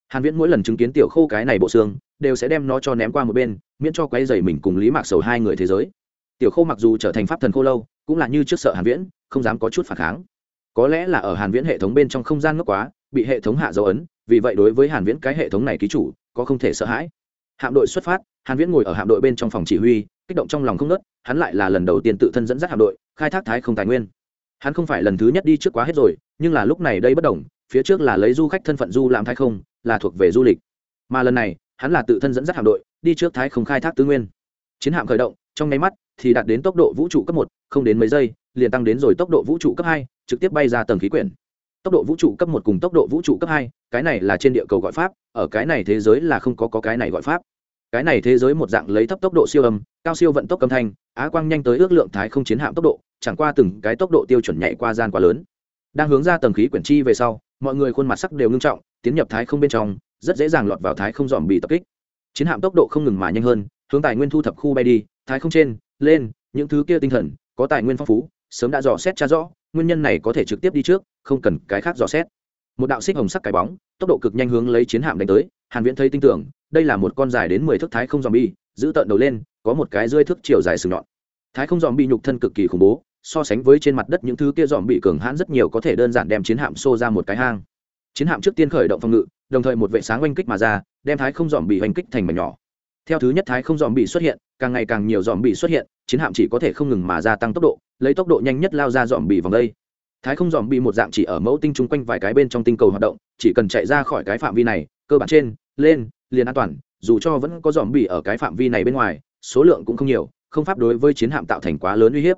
Hàn viễn mỗi lần chứng kiến tiểu khô cái này bộ xương, đều sẽ đem nó cho ném qua một bên, miễn cho quấy rầy mình cùng lý mạc sầu hai người thế giới. Tiểu khô mặc dù trở thành pháp thần khô lâu, cũng là như trước sợ hàn viễn, không dám có chút phản kháng. Có lẽ là ở hàn viễn hệ thống bên trong không gian ngốc quá, bị hệ thống hạ dấu ấn, vì vậy đối với hàn viễn cái hệ thống này ký chủ, có không thể sợ hãi. Hạm đội xuất phát, hàn viễn ngồi ở hạm đội bên trong phòng chỉ huy kích động trong lòng không nớt hắn lại là lần đầu tiên tự thân dẫn dắt hạm đội khai thác thái không tài nguyên. Hắn không phải lần thứ nhất đi trước quá hết rồi nhưng là lúc này đây bất đồng phía trước là lấy du khách thân phận du làm thái không là thuộc về du lịch. Mà lần này hắn là tự thân dẫn dắt hạm đội đi trước thái không khai thác tư nguyên. Chiến hạm khởi động trong nháy mắt thì đạt đến tốc độ vũ trụ cấp một không đến mấy giây liền tăng đến rồi tốc độ vũ trụ cấp hai trực tiếp bay ra tầng khí quyển. Tốc độ vũ trụ cấp một cùng tốc độ vũ trụ cấp hai cái này là trên địa cầu gọi pháp ở cái này thế giới là không có, có cái này gọi pháp cái này thế giới một dạng lấy thấp tốc độ siêu âm, cao siêu vận tốc âm thanh, á quang nhanh tới ước lượng thái không chiến hạm tốc độ, chẳng qua từng cái tốc độ tiêu chuẩn nhảy qua gian quá lớn. Đang hướng ra tầng khí quyển chi về sau, mọi người khuôn mặt sắc đều ngưng trọng, tiến nhập thái không bên trong, rất dễ dàng lọt vào thái không dòm bị tập kích. Chiến hạm tốc độ không ngừng mà nhanh hơn, hướng tài nguyên thu thập khu bay đi, thái không trên, lên, những thứ kia tinh thần, có tài nguyên phong phú, sớm đã dò xét tra rõ, nguyên nhân này có thể trực tiếp đi trước, không cần cái khác dò xét. Một đạo xích hồng sắc cái bóng, tốc độ cực nhanh hướng lấy chiến hạm đánh tới hàn viễn thấy tin tưởng, đây là một con dài đến 10 thước thái không dòm bi giữ tận đầu lên, có một cái rơi thước chiều dài sừng nhọn. Thái không dòm bi nhục thân cực kỳ khủng bố, so sánh với trên mặt đất những thứ kia dòm bị cường hãn rất nhiều có thể đơn giản đem chiến hạm xô ra một cái hang. Chiến hạm trước tiên khởi động phòng ngự, đồng thời một vệ sáng oanh kích mà ra, đem thái không dòm bị oanh kích thành mảnh nhỏ. Theo thứ nhất thái không dòm bị xuất hiện, càng ngày càng nhiều dòm bị xuất hiện, chiến hạm chỉ có thể không ngừng mà gia tăng tốc độ, lấy tốc độ nhanh nhất lao ra dòm bị vòng đây. Thái không dòm bị một dạng chỉ ở mẫu tinh chung quanh vài cái bên trong tinh cầu hoạt động, chỉ cần chạy ra khỏi cái phạm vi này, cơ bản trên lên, liền an toàn, dù cho vẫn có dòm bị ở cái phạm vi này bên ngoài, số lượng cũng không nhiều, không pháp đối với chiến hạm tạo thành quá lớn uy hiếp.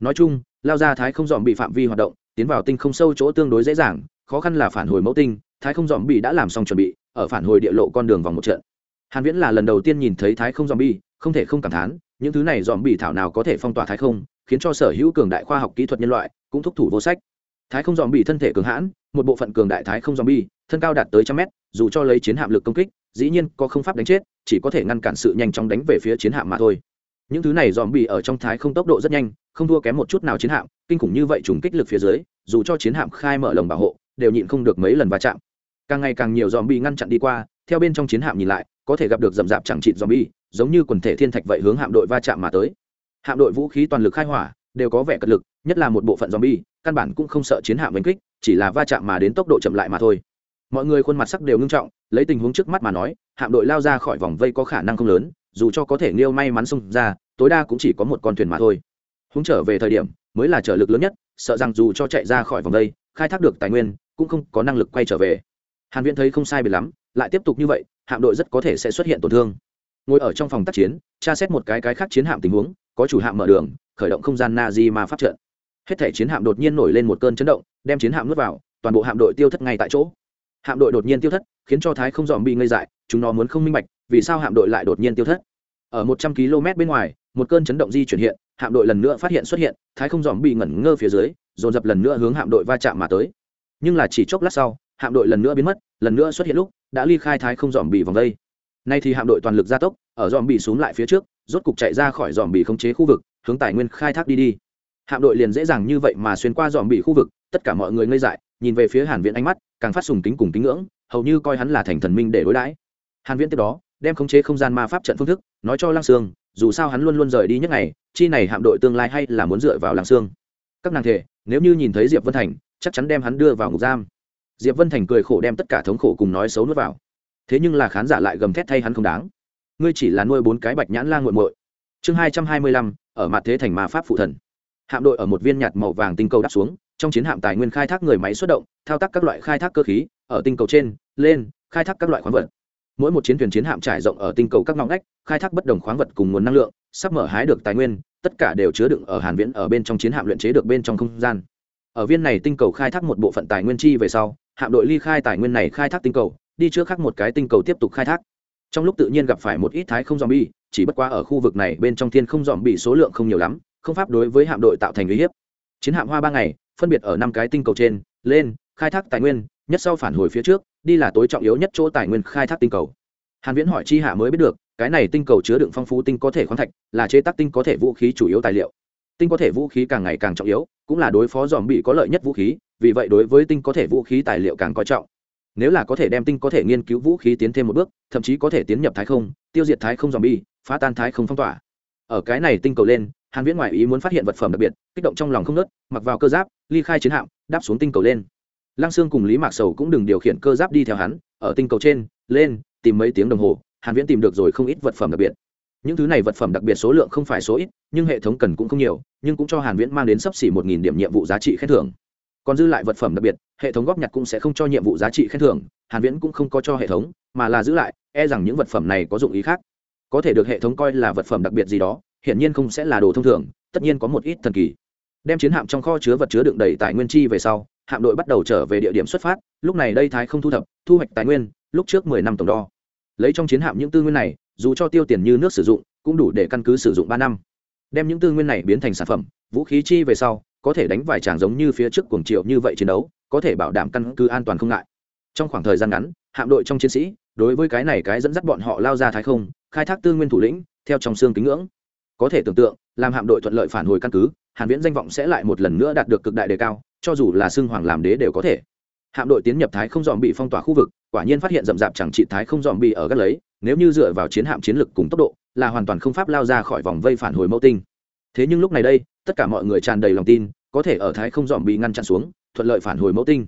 Nói chung, lao ra thái không dòm bị phạm vi hoạt động, tiến vào tinh không sâu chỗ tương đối dễ dàng, khó khăn là phản hồi mẫu tinh, thái không dòm bị đã làm xong chuẩn bị, ở phản hồi địa lộ con đường vòng một trận. Hàn viễn là lần đầu tiên nhìn thấy thái không dòm bị, không thể không cảm thán, những thứ này dòm bị thảo nào có thể phong tỏa thái không, khiến cho sở hữu cường đại khoa học kỹ thuật nhân loại cũng thúc thủ vô sách thái không dòm bị thân thể cường hãn, một bộ phận cường đại thái không dòm bi thân cao đạt tới trăm mét, dù cho lấy chiến hạm lực công kích, dĩ nhiên có không pháp đánh chết, chỉ có thể ngăn cản sự nhanh chóng đánh về phía chiến hạm mà thôi. Những thứ này dòm bị ở trong thái không tốc độ rất nhanh, không thua kém một chút nào chiến hạm, kinh khủng như vậy trùng kích lực phía dưới, dù cho chiến hạm khai mở lồng bảo hộ, đều nhịn không được mấy lần va chạm. Càng ngày càng nhiều dòm bị ngăn chặn đi qua, theo bên trong chiến hạm nhìn lại, có thể gặp được dầm dạp chẳng chịt dòm bi giống như quần thể thiên thạch vậy hướng hạm đội va chạm mà tới. Hạm đội vũ khí toàn lực khai hỏa đều có vẻ cật lực nhất là một bộ phận zombie, căn bản cũng không sợ chiến hạm đánh kích chỉ là va chạm mà đến tốc độ chậm lại mà thôi. Mọi người khuôn mặt sắc đều ngưng trọng lấy tình huống trước mắt mà nói hạm đội lao ra khỏi vòng vây có khả năng không lớn dù cho có thể liêu may mắn xông ra tối đa cũng chỉ có một con thuyền mà thôi. Hướng trở về thời điểm mới là trở lực lớn nhất sợ rằng dù cho chạy ra khỏi vòng vây khai thác được tài nguyên cũng không có năng lực quay trở về. Hàn viễn thấy không sai biệt lắm lại tiếp tục như vậy hạm đội rất có thể sẽ xuất hiện tổn thương. Ngồi ở trong phòng tác chiến tra xét một cái cái khác chiến hạm tình huống có chủ hạm mở đường, khởi động không gian na di ma phát trận. Hết thể chiến hạm đột nhiên nổi lên một cơn chấn động, đem chiến hạm nuốt vào, toàn bộ hạm đội tiêu thất ngay tại chỗ. Hạm đội đột nhiên tiêu thất, khiến cho thái không dòm bị ngây dại, chúng nó muốn không minh bạch, vì sao hạm đội lại đột nhiên tiêu thất. Ở một trăm km bên ngoài, một cơn chấn động di chuyển hiện, hạm đội lần nữa phát hiện xuất hiện, thái không dòm bị ngẩn ngơ phía dưới, dồn dập lần nữa hướng hạm đội va chạm mà tới. Nhưng là chỉ chốc lát sau, hạm đội lần nữa biến mất, lần nữa xuất hiện lúc, đã ly khai thái không dòm bị vòng đây. Nay thì hạm đội toàn lực gia tốc ở dòm bị xuống lại phía trước, rốt cục chạy ra khỏi dòm bị khống chế khu vực, hướng tài nguyên khai thác đi đi. Hạm đội liền dễ dàng như vậy mà xuyên qua dòm bị khu vực, tất cả mọi người ngây dại, nhìn về phía hàn viễn ánh mắt, càng phát sùng kính cùng kính ngưỡng, hầu như coi hắn là thành thần minh để đối đãi. Hàn viễn tiếp đó, đem khống chế không gian ma pháp trận phương thức, nói cho lang sương, dù sao hắn luôn luôn rời đi nhất ngày, chi này hạm đội tương lai hay là muốn dựa vào lang sương. Các nàng thể, nếu như nhìn thấy diệp vân thành, chắc chắn đem hắn đưa vào ngục giam. Diệp vân thành cười khổ đem tất cả thống khổ cùng nói xấu nuốt vào. Thế nhưng là khán giả lại gầm thét thay hắn không đáng ngươi chỉ là nuôi bốn cái bạch nhãn la nguội muội. Chương hai trăm hai mươi lăm, ở mặt thế thành ma pháp phụ thần. Hạm đội ở một viên nhạt màu vàng tinh cầu đáp xuống, trong chiến hạm tài nguyên khai thác người máy xuất động, thao tác các loại khai thác cơ khí, ở tinh cầu trên, lên, khai thác các loại khoáng vật. Mỗi một chiến thuyền chiến hạm trải rộng ở tinh cầu các ngõ ngách, khai thác bất đồng khoáng vật cùng nguồn năng lượng, sắp mở hái được tài nguyên, tất cả đều chứa đựng ở hàn viễn ở bên trong chiến hạm luyện chế được bên trong không gian. Ở viên này tinh cầu khai thác một bộ phận tài nguyên chi về sau, hạm đội ly khai tài nguyên này khai thác tinh cầu, đi trước khác một cái tinh cầu tiếp tục khai thác trong lúc tự nhiên gặp phải một ít thái không dòm bi chỉ bất quá ở khu vực này bên trong thiên không dòm bị số lượng không nhiều lắm, không pháp đối với hạm đội tạo thành uy hiếp. Chiến hạm hoa ba ngày, phân biệt ở năm cái tinh cầu trên, lên, khai thác tài nguyên, nhất sau phản hồi phía trước, đi là tối trọng yếu nhất chỗ tài nguyên khai thác tinh cầu. Hàn viễn hỏi chi hạ mới biết được, cái này tinh cầu chứa đựng phong phú tinh có thể khoáng thạch, là chế tác tinh có thể vũ khí chủ yếu tài liệu. Tinh có thể vũ khí càng ngày càng trọng yếu, cũng là đối phó dòm bị có lợi nhất vũ khí, vì vậy đối với tinh có thể vũ khí tài liệu càng coi trọng nếu là có thể đem tinh có thể nghiên cứu vũ khí tiến thêm một bước, thậm chí có thể tiến nhập thái không, tiêu diệt thái không dòm bi phá tan thái không phong tỏa. Ở cái này tinh cầu lên, hàn viễn ngoại ý muốn phát hiện vật phẩm đặc biệt, kích động trong lòng không nớt mặc vào cơ giáp, ly khai chiến hạm, đáp xuống tinh cầu lên. Lăng xương cùng lý mạc sầu cũng đừng điều khiển cơ giáp đi theo hắn, ở tinh cầu trên, lên, tìm mấy tiếng đồng hồ, hàn viễn tìm được rồi không ít vật phẩm đặc biệt. Những thứ này vật phẩm đặc biệt số lượng không phải số ít, nhưng hệ thống cần cũng không nhiều, nhưng cũng cho hàn viễn mang đến sấp xỉ một nghìn điểm nhiệm vụ giá trị khen thưởng còn dư lại vật phẩm đặc biệt, hệ thống góp nhặt cũng sẽ không cho nhiệm vụ giá trị khen thưởng, hàn viễn cũng không có cho hệ thống, mà là giữ lại e rằng những vật phẩm này có dụng ý khác. Có thể được hệ thống coi là vật phẩm đặc biệt gì đó, hiển nhiên không sẽ là đồ thông thường, tất nhiên có một ít thần kỳ. Đem chiến hạm trong kho chứa vật chứa đựng đầy tài nguyên chi về sau, hạm đội bắt đầu trở về địa điểm xuất phát, lúc này đây thái không thu thập, thu hoạch tài nguyên, lúc trước mười năm tổng đo. Lấy trong chiến hạm những tư nguyên này, dù cho tiêu tiền như nước sử dụng, cũng đủ để căn cứ sử dụng ba năm. Đem những tư nguyên này biến thành sản phẩm, vũ khí chi về sau có thể đánh vài tràng giống như phía trước cuồng triệu như vậy chiến đấu, có thể bảo đảm căn cứ an toàn không ngại. Trong khoảng thời gian ngắn, hạm đội trong chiến sĩ, đối với cái này cái dẫn dắt bọn họ lao ra thái không, khai thác tư nguyên thủ lĩnh, theo trong xương kính ngưỡng. Có thể tưởng tượng, làm hạm đội thuận lợi phản hồi căn cứ, hàn viễn danh vọng sẽ lại một lần nữa đạt được cực đại đề cao, cho dù là xương hoàng làm đế đều có thể. Hạm đội tiến nhập thái không dòm bị phong tỏa khu vực, quả nhiên phát hiện rậm rạp chẳng trị thái không dòm bị ở gắt lấy, nếu như dựa vào chiến hạm chiến lực cùng tốc độ, là hoàn toàn không pháp lao ra khỏi vòng vây phản hồi mẫu tinh. Thế nhưng lúc này đây tất cả mọi người tràn đầy lòng tin, có thể ở thái không dòm bị ngăn chặn xuống, thuận lợi phản hồi mẫu tinh.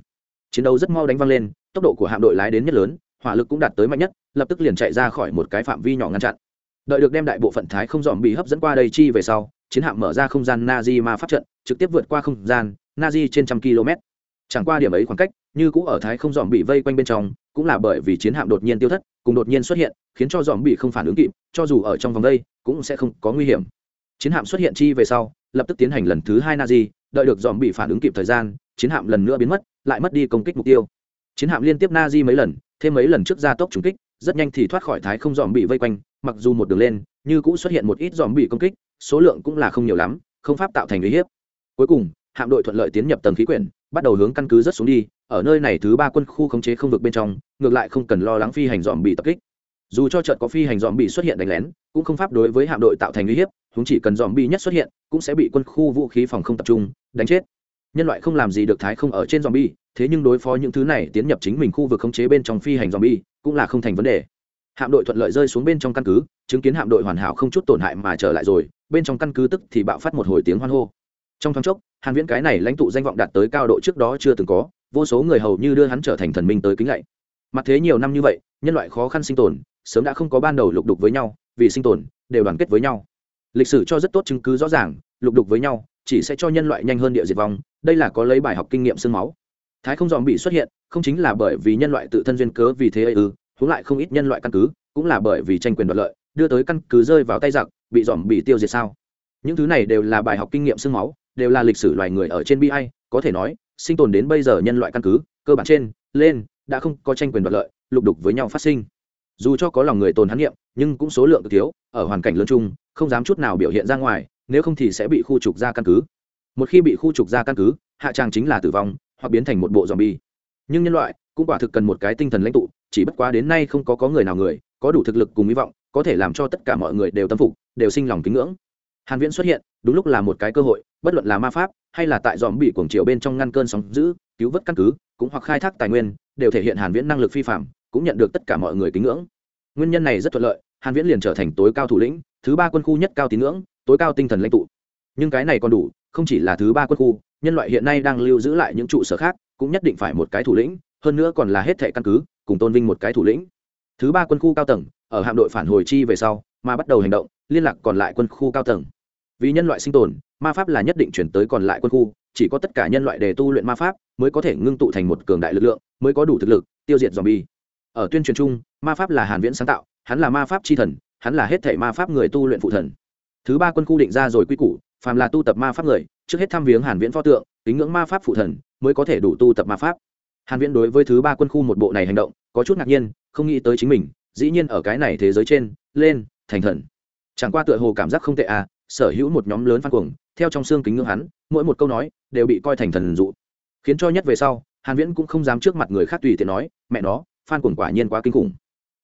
Chiến đấu rất mau đánh văng lên, tốc độ của hạm đội lái đến nhất lớn, hỏa lực cũng đạt tới mạnh nhất, lập tức liền chạy ra khỏi một cái phạm vi nhỏ ngăn chặn. Đợi được đem đại bộ phận thái không dòm bị hấp dẫn qua đây chi về sau, chiến hạm mở ra không gian na di ma pháp trận, trực tiếp vượt qua không gian na di trên trăm km. Chẳng qua điểm ấy khoảng cách, như cũ ở thái không dòm bị vây quanh bên trong, cũng là bởi vì chiến hạm đột nhiên tiêu thất, cùng đột nhiên xuất hiện, khiến cho dòm bị không phản ứng kịp, cho dù ở trong vòng đây, cũng sẽ không có nguy hiểm. Chiến hạm xuất hiện chi về sau lập tức tiến hành lần thứ hai na di đợi được dòm bị phản ứng kịp thời gian, chiến hạm lần nữa biến mất, lại mất đi công kích mục tiêu. Chiến hạm liên tiếp na di mấy lần, thêm mấy lần trước gia tốc trúng kích, rất nhanh thì thoát khỏi thái không dòm bị vây quanh, mặc dù một đường lên, như cũ xuất hiện một ít dòm bị công kích, số lượng cũng là không nhiều lắm, không pháp tạo thành uy hiếp. Cuối cùng, hạm đội thuận lợi tiến nhập tầng khí quyển, bắt đầu hướng căn cứ rất xuống đi, ở nơi này thứ ba quân khu khống chế không vực bên trong, ngược lại không cần lo lắng phi hành dòm bị tập kích. Dù cho trận có phi hành dòm bị xuất hiện đánh lén cũng không pháp đối với hạm đội tạo thành uy hiếp chúng chỉ cần dòm bi nhất xuất hiện, cũng sẽ bị quân khu vũ khí phòng không tập trung, đánh chết. Nhân loại không làm gì được thái không ở trên dòm bi thế nhưng đối phó những thứ này tiến nhập chính mình khu vực khống chế bên trong phi hành dòm bi cũng là không thành vấn đề. Hạm đội thuận lợi rơi xuống bên trong căn cứ, chứng kiến hạm đội hoàn hảo không chút tổn hại mà trở lại rồi, bên trong căn cứ tức thì bạo phát một hồi tiếng hoan hô. Trong thoáng chốc, hàn viễn cái này lãnh tụ danh vọng đạt tới cao độ trước đó chưa từng có, vô số người hầu như đưa hắn trở thành thần minh tới kính lạy. Mặt thế nhiều năm như vậy, nhân loại khó khăn sinh tồn, sớm đã không có ban đầu lục đục với nhau vì sinh tồn, đều đoàn kết với nhau. Lịch sử cho rất tốt chứng cứ rõ ràng, lục đục với nhau, chỉ sẽ cho nhân loại nhanh hơn địa diệt vong, đây là có lấy bài học kinh nghiệm xương máu. Thái không dòm bị xuất hiện, không chính là bởi vì nhân loại tự thân duyên cớ vì thế ấy ư, huống lại không ít nhân loại căn cứ, cũng là bởi vì tranh quyền đoạt lợi, đưa tới căn cứ rơi vào tay giặc, bị dòm bị tiêu diệt sao? Những thứ này đều là bài học kinh nghiệm xương máu, đều là lịch sử loài người ở trên bi ai, có thể nói, sinh tồn đến bây giờ nhân loại căn cứ, cơ bản trên, lên, đã không có tranh quyền đoạt lợi, lục đục với nhau phát sinh dù cho có lòng người tồn hắn nghiệm, nhưng cũng số lượng cực thiếu, ở hoàn cảnh lớn chung, không dám chút nào biểu hiện ra ngoài, nếu không thì sẽ bị khu trục ra căn cứ. Một khi bị khu trục ra căn cứ, hạ tràng chính là tử vong, hoặc biến thành một bộ dòm bi nhưng nhân loại cũng quả thực cần một cái tinh thần lãnh tụ, chỉ bất quá đến nay không có có người nào người, có đủ thực lực cùng hy vọng, có thể làm cho tất cả mọi người đều tâm phục, đều sinh lòng kính ngưỡng. Hàn viễn xuất hiện, đúng lúc là một cái cơ hội, bất luận là ma pháp, hay là tại dòm bị cuồng chiều bên trong ngăn cơn sóng giữ, cứu vớt căn cứ, cũng hoặc khai thác tài nguyên, đều thể hiện hàn viễn năng lực phi phạm cũng nhận được tất cả mọi người kính ngưỡng. Nguyên nhân này rất thuận lợi, hàn viễn liền trở thành tối cao thủ lĩnh, thứ ba quân khu nhất cao tín ngưỡng, tối cao tinh thần lãnh tụ. Nhưng cái này còn đủ, không chỉ là thứ ba quân khu, nhân loại hiện nay đang lưu giữ lại những trụ sở khác, cũng nhất định phải một cái thủ lĩnh, hơn nữa còn là hết thệ căn cứ, cùng tôn vinh một cái thủ lĩnh. Thứ ba quân khu cao tầng, ở hạm đội phản hồi chi về sau, mà bắt đầu hành động, liên lạc còn lại quân khu cao tầng. Vì nhân loại sinh tồn, ma pháp là nhất định chuyển tới còn lại quân khu, chỉ có tất cả nhân loại đề tu luyện ma pháp, mới có thể ngưng tụ thành một cường đại lực lượng, mới có đủ thực lực tiêu diệt dòm bi ở tuyên truyền chung, ma pháp là hàn viễn sáng tạo, hắn là ma pháp chi thần, hắn là hết thể ma pháp người tu luyện phụ thần. Thứ ba quân khu định ra rồi quy củ, phàm là tu tập ma pháp người, trước hết thăm viếng hàn viễn pho tượng, kính ngưỡng ma pháp phụ thần, mới có thể đủ tu tập ma pháp. Hàn viễn đối với thứ ba quân khu một bộ này hành động, có chút ngạc nhiên, không nghĩ tới chính mình, dĩ nhiên ở cái này thế giới trên, lên, thành thần. Chẳng qua tựa hồ cảm giác không tệ à sở hữu một nhóm lớn phan cuồng, theo trong xương kính ngưỡng hắn, mỗi một câu nói, đều bị coi thành thần dụ. Khiến cho nhất về sau, hàn viễn cũng không dám trước mặt người khác tùy tiện nói, mẹ nó phan cuồng quả nhiên quá kinh khủng.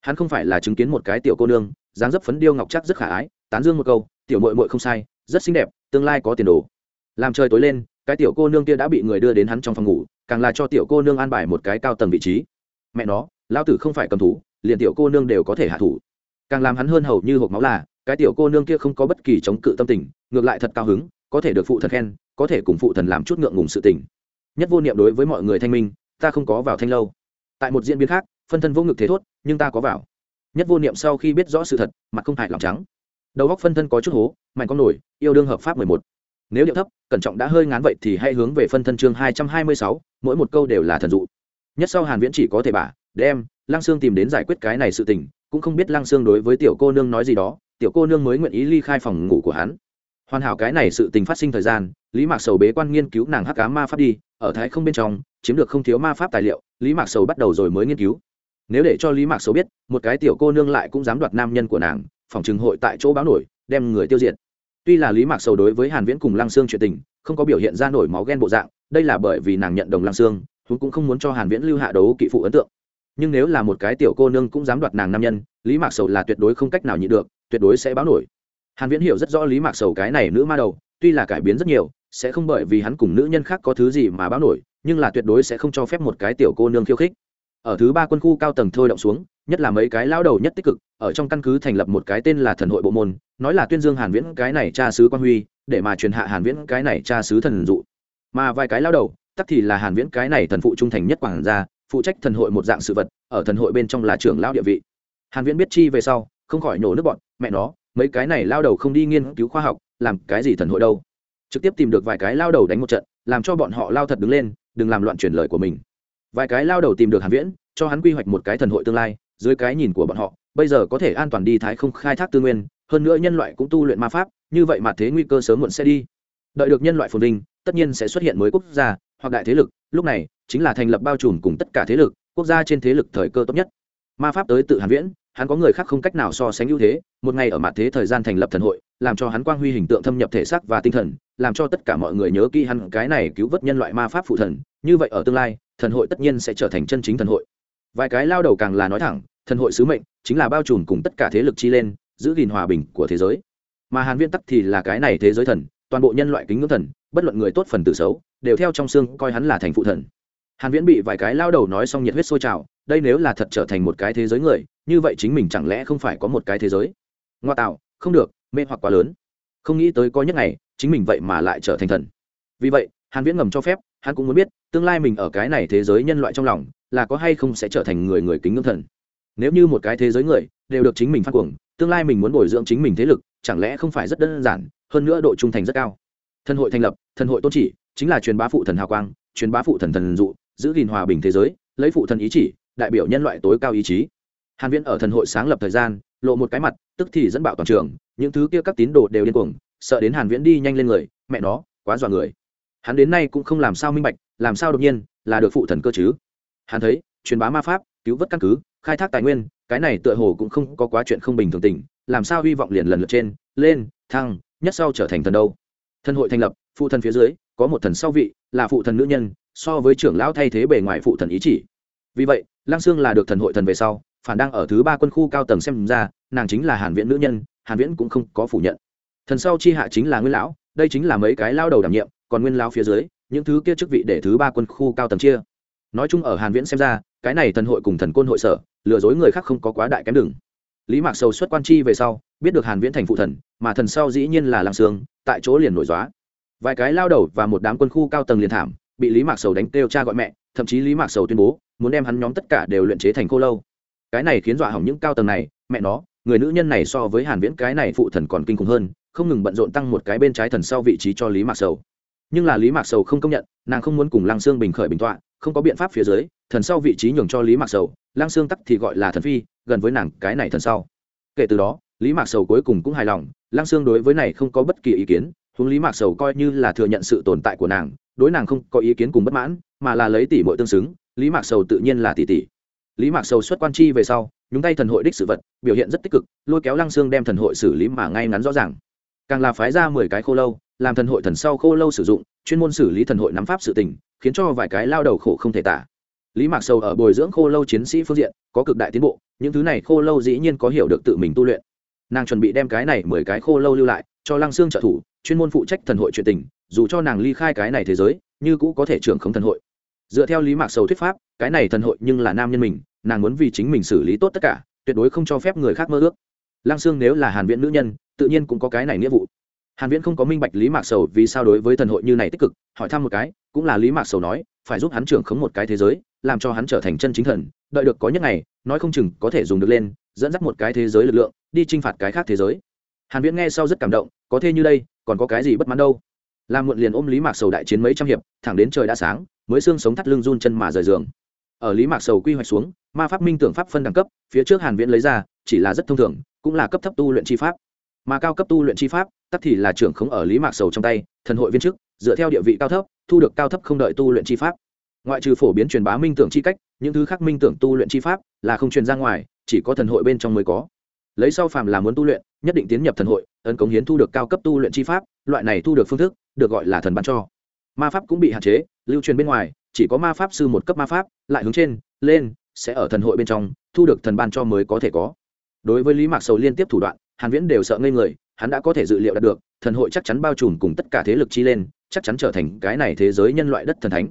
Hắn không phải là chứng kiến một cái tiểu cô nương, dáng dấp phấn điêu ngọc chắc rất khả ái, tán dương một câu, tiểu muội muội không sai, rất xinh đẹp, tương lai có tiền đồ. Làm trời tối lên, cái tiểu cô nương kia đã bị người đưa đến hắn trong phòng ngủ, càng là cho tiểu cô nương an bài một cái cao tầng vị trí. Mẹ nó, lão tử không phải cầm thú liền tiểu cô nương đều có thể hạ thủ. Càng làm hắn hơn hầu như hộp máu là, cái tiểu cô nương kia không có bất kỳ chống cự tâm tình, ngược lại thật cao hứng, có thể được phụ thần khen, có thể cùng phụ thần làm chút ngượng ngùng sự tình. Nhất vô niệm đối với mọi người thanh minh, ta không có vào thanh lâu. Tại một diễn biến khác phân thân vô ngực thế thốt, nhưng ta có vào. Nhất vô niệm sau khi biết rõ sự thật, mặt không hại lòng trắng. Đầu góc phân thân có chút hố, mạnh con nổi, yêu đương hợp pháp mười một. Nếu điệu thấp, cẩn trọng đã hơi ngán vậy thì hãy hướng về phân thân chương hai trăm hai mươi sáu, mỗi một câu đều là thần dụ. Nhất sau hàn viễn chỉ có thể bà đem, lăng xương tìm đến giải quyết cái này sự tình, cũng không biết lăng xương đối với tiểu cô nương nói gì đó, tiểu cô nương mới nguyện ý ly khai phòng ngủ của hắn. Hoàn hảo cái này sự tình phát sinh thời gian, lý mạc sầu bế quan nghiên cứu nàng hắc cá ma pháp đi, ở thái không bên trong, chiếm được không thiếu ma pháp tài liệu, lý mạc sầu bắt đầu rồi mới nghiên cứu nếu để cho lý mạc sầu biết một cái tiểu cô nương lại cũng dám đoạt nam nhân của nàng phòng trừng hội tại chỗ báo nổi đem người tiêu diệt. Tuy là lý mạc sầu đối với hàn viễn cùng lăng Sương chuyện tình không có biểu hiện ra nổi máu ghen bộ dạng đây là bởi vì nàng nhận đồng lăng Sương, hắn cũng không muốn cho hàn viễn lưu hạ đấu kỵ phụ ấn tượng. Nhưng nếu là một cái tiểu cô nương cũng dám đoạt nàng nam nhân lý mạc sầu là tuyệt đối không cách nào nhịn được tuyệt đối sẽ báo nổi. Hàn viễn hiểu rất rõ lý mạc sầu cái này nữ ma đầu tuy là cải biến rất nhiều sẽ không bởi vì hắn cùng nữ nhân khác có thứ gì mà báo nổi nhưng là tuyệt đối sẽ không cho phép một cái tiểu cô nương khiêu khích ở thứ ba quân khu cao tầng thôi động xuống, nhất là mấy cái lao đầu nhất tích cực, ở trong căn cứ thành lập một cái tên là thần hội bộ môn, nói là tuyên dương hàn viễn cái này cha sứ quan huy, để mà truyền hạ hàn viễn cái này cha sứ thần dụ. Mà vài cái lao đầu, tắc thì là hàn viễn cái này thần phụ trung thành nhất quảng gia, phụ trách thần hội một dạng sự vật, ở thần hội bên trong là trưởng lao địa vị. Hàn viễn biết chi về sau, không khỏi nổ nước bọn, mẹ nó, mấy cái này lao đầu không đi nghiên cứu khoa học, làm cái gì thần hội đâu? Trực tiếp tìm được vài cái lao đầu đánh một trận, làm cho bọn họ lao thật đứng lên, đừng làm loạn truyền lời của mình vài cái lao đầu tìm được hàn viễn, cho hắn quy hoạch một cái thần hội tương lai, dưới cái nhìn của bọn họ, bây giờ có thể an toàn đi thái không khai thác tư nguyên, hơn nữa nhân loại cũng tu luyện ma pháp, như vậy mà thế nguy cơ sớm muộn sẽ đi. Đợi được nhân loại phồn vinh, tất nhiên sẽ xuất hiện mới quốc gia, hoặc đại thế lực, lúc này, chính là thành lập bao trùm cùng tất cả thế lực, quốc gia trên thế lực thời cơ tốt nhất. Ma pháp tới tự hàn viễn, hắn có người khác không cách nào so sánh ưu thế, một ngày ở mặt thế thời gian thành lập thần hội, làm cho hắn quang huy hình tượng thâm nhập thể xác và tinh thần, làm cho tất cả mọi người nhớ kỹ hắn, cái này cứu vớt nhân loại ma pháp phụ thần, như vậy ở tương lai thần hội tất nhiên sẽ trở thành chân chính thần hội. Vài cái lao đầu càng là nói thẳng, thần hội sứ mệnh chính là bao trùm cùng tất cả thế lực chi lên, giữ gìn hòa bình của thế giới. Mà hàn viễn tắc thì là cái này thế giới thần, toàn bộ nhân loại kính ngưỡng thần, bất luận người tốt phần tử xấu, đều theo trong xương coi hắn là thành phụ thần. Hàn viễn bị vài cái lao đầu nói xong nhiệt huyết sôi trào, đây nếu là thật trở thành một cái thế giới người, như vậy chính mình chẳng lẽ không phải có một cái thế giới? Ngoa tạo, không được, mê hoặc quá lớn. Không nghĩ tới có nhất ngày, chính mình vậy mà lại trở thành thần. Vì vậy, hàn viễn ngầm cho phép hắn cũng muốn biết, tương lai mình ở cái này thế giới nhân loại trong lòng, là có hay không sẽ trở thành người người kính ngưỡng thần. Nếu như một cái thế giới người đều được chính mình phát cuồng, tương lai mình muốn bồi dưỡng chính mình thế lực, chẳng lẽ không phải rất đơn giản, hơn nữa độ trung thành rất cao. Thần hội thành lập, thần hội tôn chỉ, chính là truyền bá phụ thần hào quang, truyền bá phụ thần thần dụ, giữ gìn hòa bình thế giới, lấy phụ thần ý chỉ, đại biểu nhân loại tối cao ý chí. Hàn viễn ở thần hội sáng lập thời gian, lộ một cái mặt, tức thì dẫn bạo toàn trường, những thứ kia các tín đồ đều điên cuồng, sợ đến hàn viễn đi nhanh lên người, mẹ nó, quá dọa người hắn đến nay cũng không làm sao minh bạch, làm sao đột nhiên là được phụ thần cơ chứ? Hắn thấy, truyền bá ma pháp, cứu vớt căn cứ, khai thác tài nguyên, cái này tựa hồ cũng không có quá chuyện không bình thường tình, làm sao hy vọng liền lần lượt trên, lên, thăng, nhất sau trở thành thần đâu? Thần hội thành lập, phụ thần phía dưới, có một thần sau vị, là phụ thần nữ nhân, so với trưởng lão thay thế bề ngoài phụ thần ý chỉ. Vì vậy lang sương là được thần hội thần về sau, phản đang ở thứ ba quân khu cao tầng xem ra, nàng chính là hàn viễn nữ nhân, hàn viễn cũng không có phủ nhận. Thần sau chi hạ chính là nguyên lão, đây chính là mấy cái lao đầu đảm nhiệm còn nguyên lao phía dưới, những thứ kia chức vị để thứ ba quân khu cao tầm chia. Nói chung ở hàn viễn xem ra, cái này thần hội cùng thần côn hội sở, lừa dối người khác không có quá đại kém đừng lý mạc sầu xuất quan chi về sau, biết được hàn viễn thành phụ thần, mà thần sau dĩ nhiên là lăng sương, tại chỗ liền nổi gióa vài cái lao đầu và một đám quân khu cao tầng liền thảm, bị lý mạc sầu đánh kêu cha gọi mẹ, thậm chí lý mạc sầu tuyên bố, muốn đem hắn nhóm tất cả đều luyện chế thành cô lâu. Cái này khiến dọa hỏng những cao tầng này, mẹ nó, người nữ nhân này so với hàn viễn cái này phụ thần còn kinh khủng hơn, không ngừng bận rộn tăng một cái bên trái thần sau vị trí cho lý mạc sầu nhưng là lý mạc sầu không công nhận, nàng không muốn cùng lăng Sương bình khởi bình tọa, không có biện pháp phía dưới, thần sau vị trí nhường cho lý mạc sầu, lăng Sương tắc thì gọi là thần phi, gần với nàng, cái này thần sau. Kể từ đó, lý mạc sầu cuối cùng cũng hài lòng, lăng Sương đối với này không có bất kỳ ý kiến, huống lý mạc sầu coi như là thừa nhận sự tồn tại của nàng, đối nàng không có ý kiến cùng bất mãn, mà là lấy tỷ muội tương xứng, lý mạc sầu tự nhiên là tỷ tỷ. Lý mạc sầu xuất quan chi về sau, nhúng tay thần hội đích sự vật, biểu hiện rất tích cực, lôi kéo lăng Sương đem thần hội xử lý mà ngay ngắn rõ ràng. Càng là phái ra mười cái khô lâu làm thần hội thần sau khô lâu sử dụng, chuyên môn xử lý thần hội nắm pháp sự tình, khiến cho vài cái lao đầu khổ không thể tả. Lý mạc sầu ở bồi dưỡng khô lâu chiến sĩ phương diện, có cực đại tiến bộ, những thứ này khô lâu dĩ nhiên có hiểu được tự mình tu luyện. Nàng chuẩn bị đem cái này mười cái khô lâu lưu lại, cho lăng xương trợ thủ, chuyên môn phụ trách thần hội chuyện tình, dù cho nàng ly khai cái này thế giới, như cũ có thể trưởng không thần hội. Dựa theo lý mạc sầu thuyết pháp, cái này thần hội nhưng là nam nhân mình, nàng muốn vì chính mình xử lý tốt tất cả, tuyệt đối không cho phép người khác mơ ước. Lăng sương nếu là hàn viễn nữ nhân, tự nhiên cũng có cái này nghĩa vụ hàn viễn không có minh bạch lý mạc sầu vì sao đối với thần hội như này tích cực, hỏi thăm một cái, cũng là lý mạc sầu nói, phải giúp hắn trưởng khống một cái thế giới, làm cho hắn trở thành chân chính thần, đợi được có những ngày, nói không chừng có thể dùng được lên, dẫn dắt một cái thế giới lực lượng, đi chinh phạt cái khác thế giới. Hàn viễn nghe sau rất cảm động, có thế như đây, còn có cái gì bất mãn đâu? Làm muộn liền ôm lý mạc sầu đại chiến mấy trăm hiệp, thẳng đến trời đã sáng, mới xương sống thắt lưng run chân mà rời giường. Ở lý mạc sầu quy hoạch xuống, ma pháp minh tưởng pháp phân đẳng cấp, phía trước hàn viễn lấy ra, chỉ là rất thông thường, cũng là cấp thấp tu luyện chi pháp mà cao cấp tu luyện chi pháp, tắc thì là trưởng khống ở lý mạc sầu trong tay, thần hội viên chức, dựa theo địa vị cao thấp, thu được cao thấp không đợi tu luyện chi pháp. Ngoại trừ phổ biến truyền bá minh tưởng chi cách, những thứ khác minh tưởng tu luyện chi pháp là không truyền ra ngoài, chỉ có thần hội bên trong mới có. Lấy sau phàm là muốn tu luyện, nhất định tiến nhập thần hội, ấn cống hiến thu được cao cấp tu luyện chi pháp, loại này thu được phương thức, được gọi là thần ban cho. Ma pháp cũng bị hạn chế, lưu truyền bên ngoài, chỉ có ma pháp sư một cấp ma pháp, lại hướng trên, lên, sẽ ở thần hội bên trong, thu được thần ban cho mới có thể có. Đối với lý mạc sầu liên tiếp thủ đoạn hàn viễn đều sợ ngây người, hắn đã có thể dự liệu đạt được, thần hội chắc chắn bao trùm cùng tất cả thế lực chi lên, chắc chắn trở thành cái này thế giới nhân loại đất thần thánh.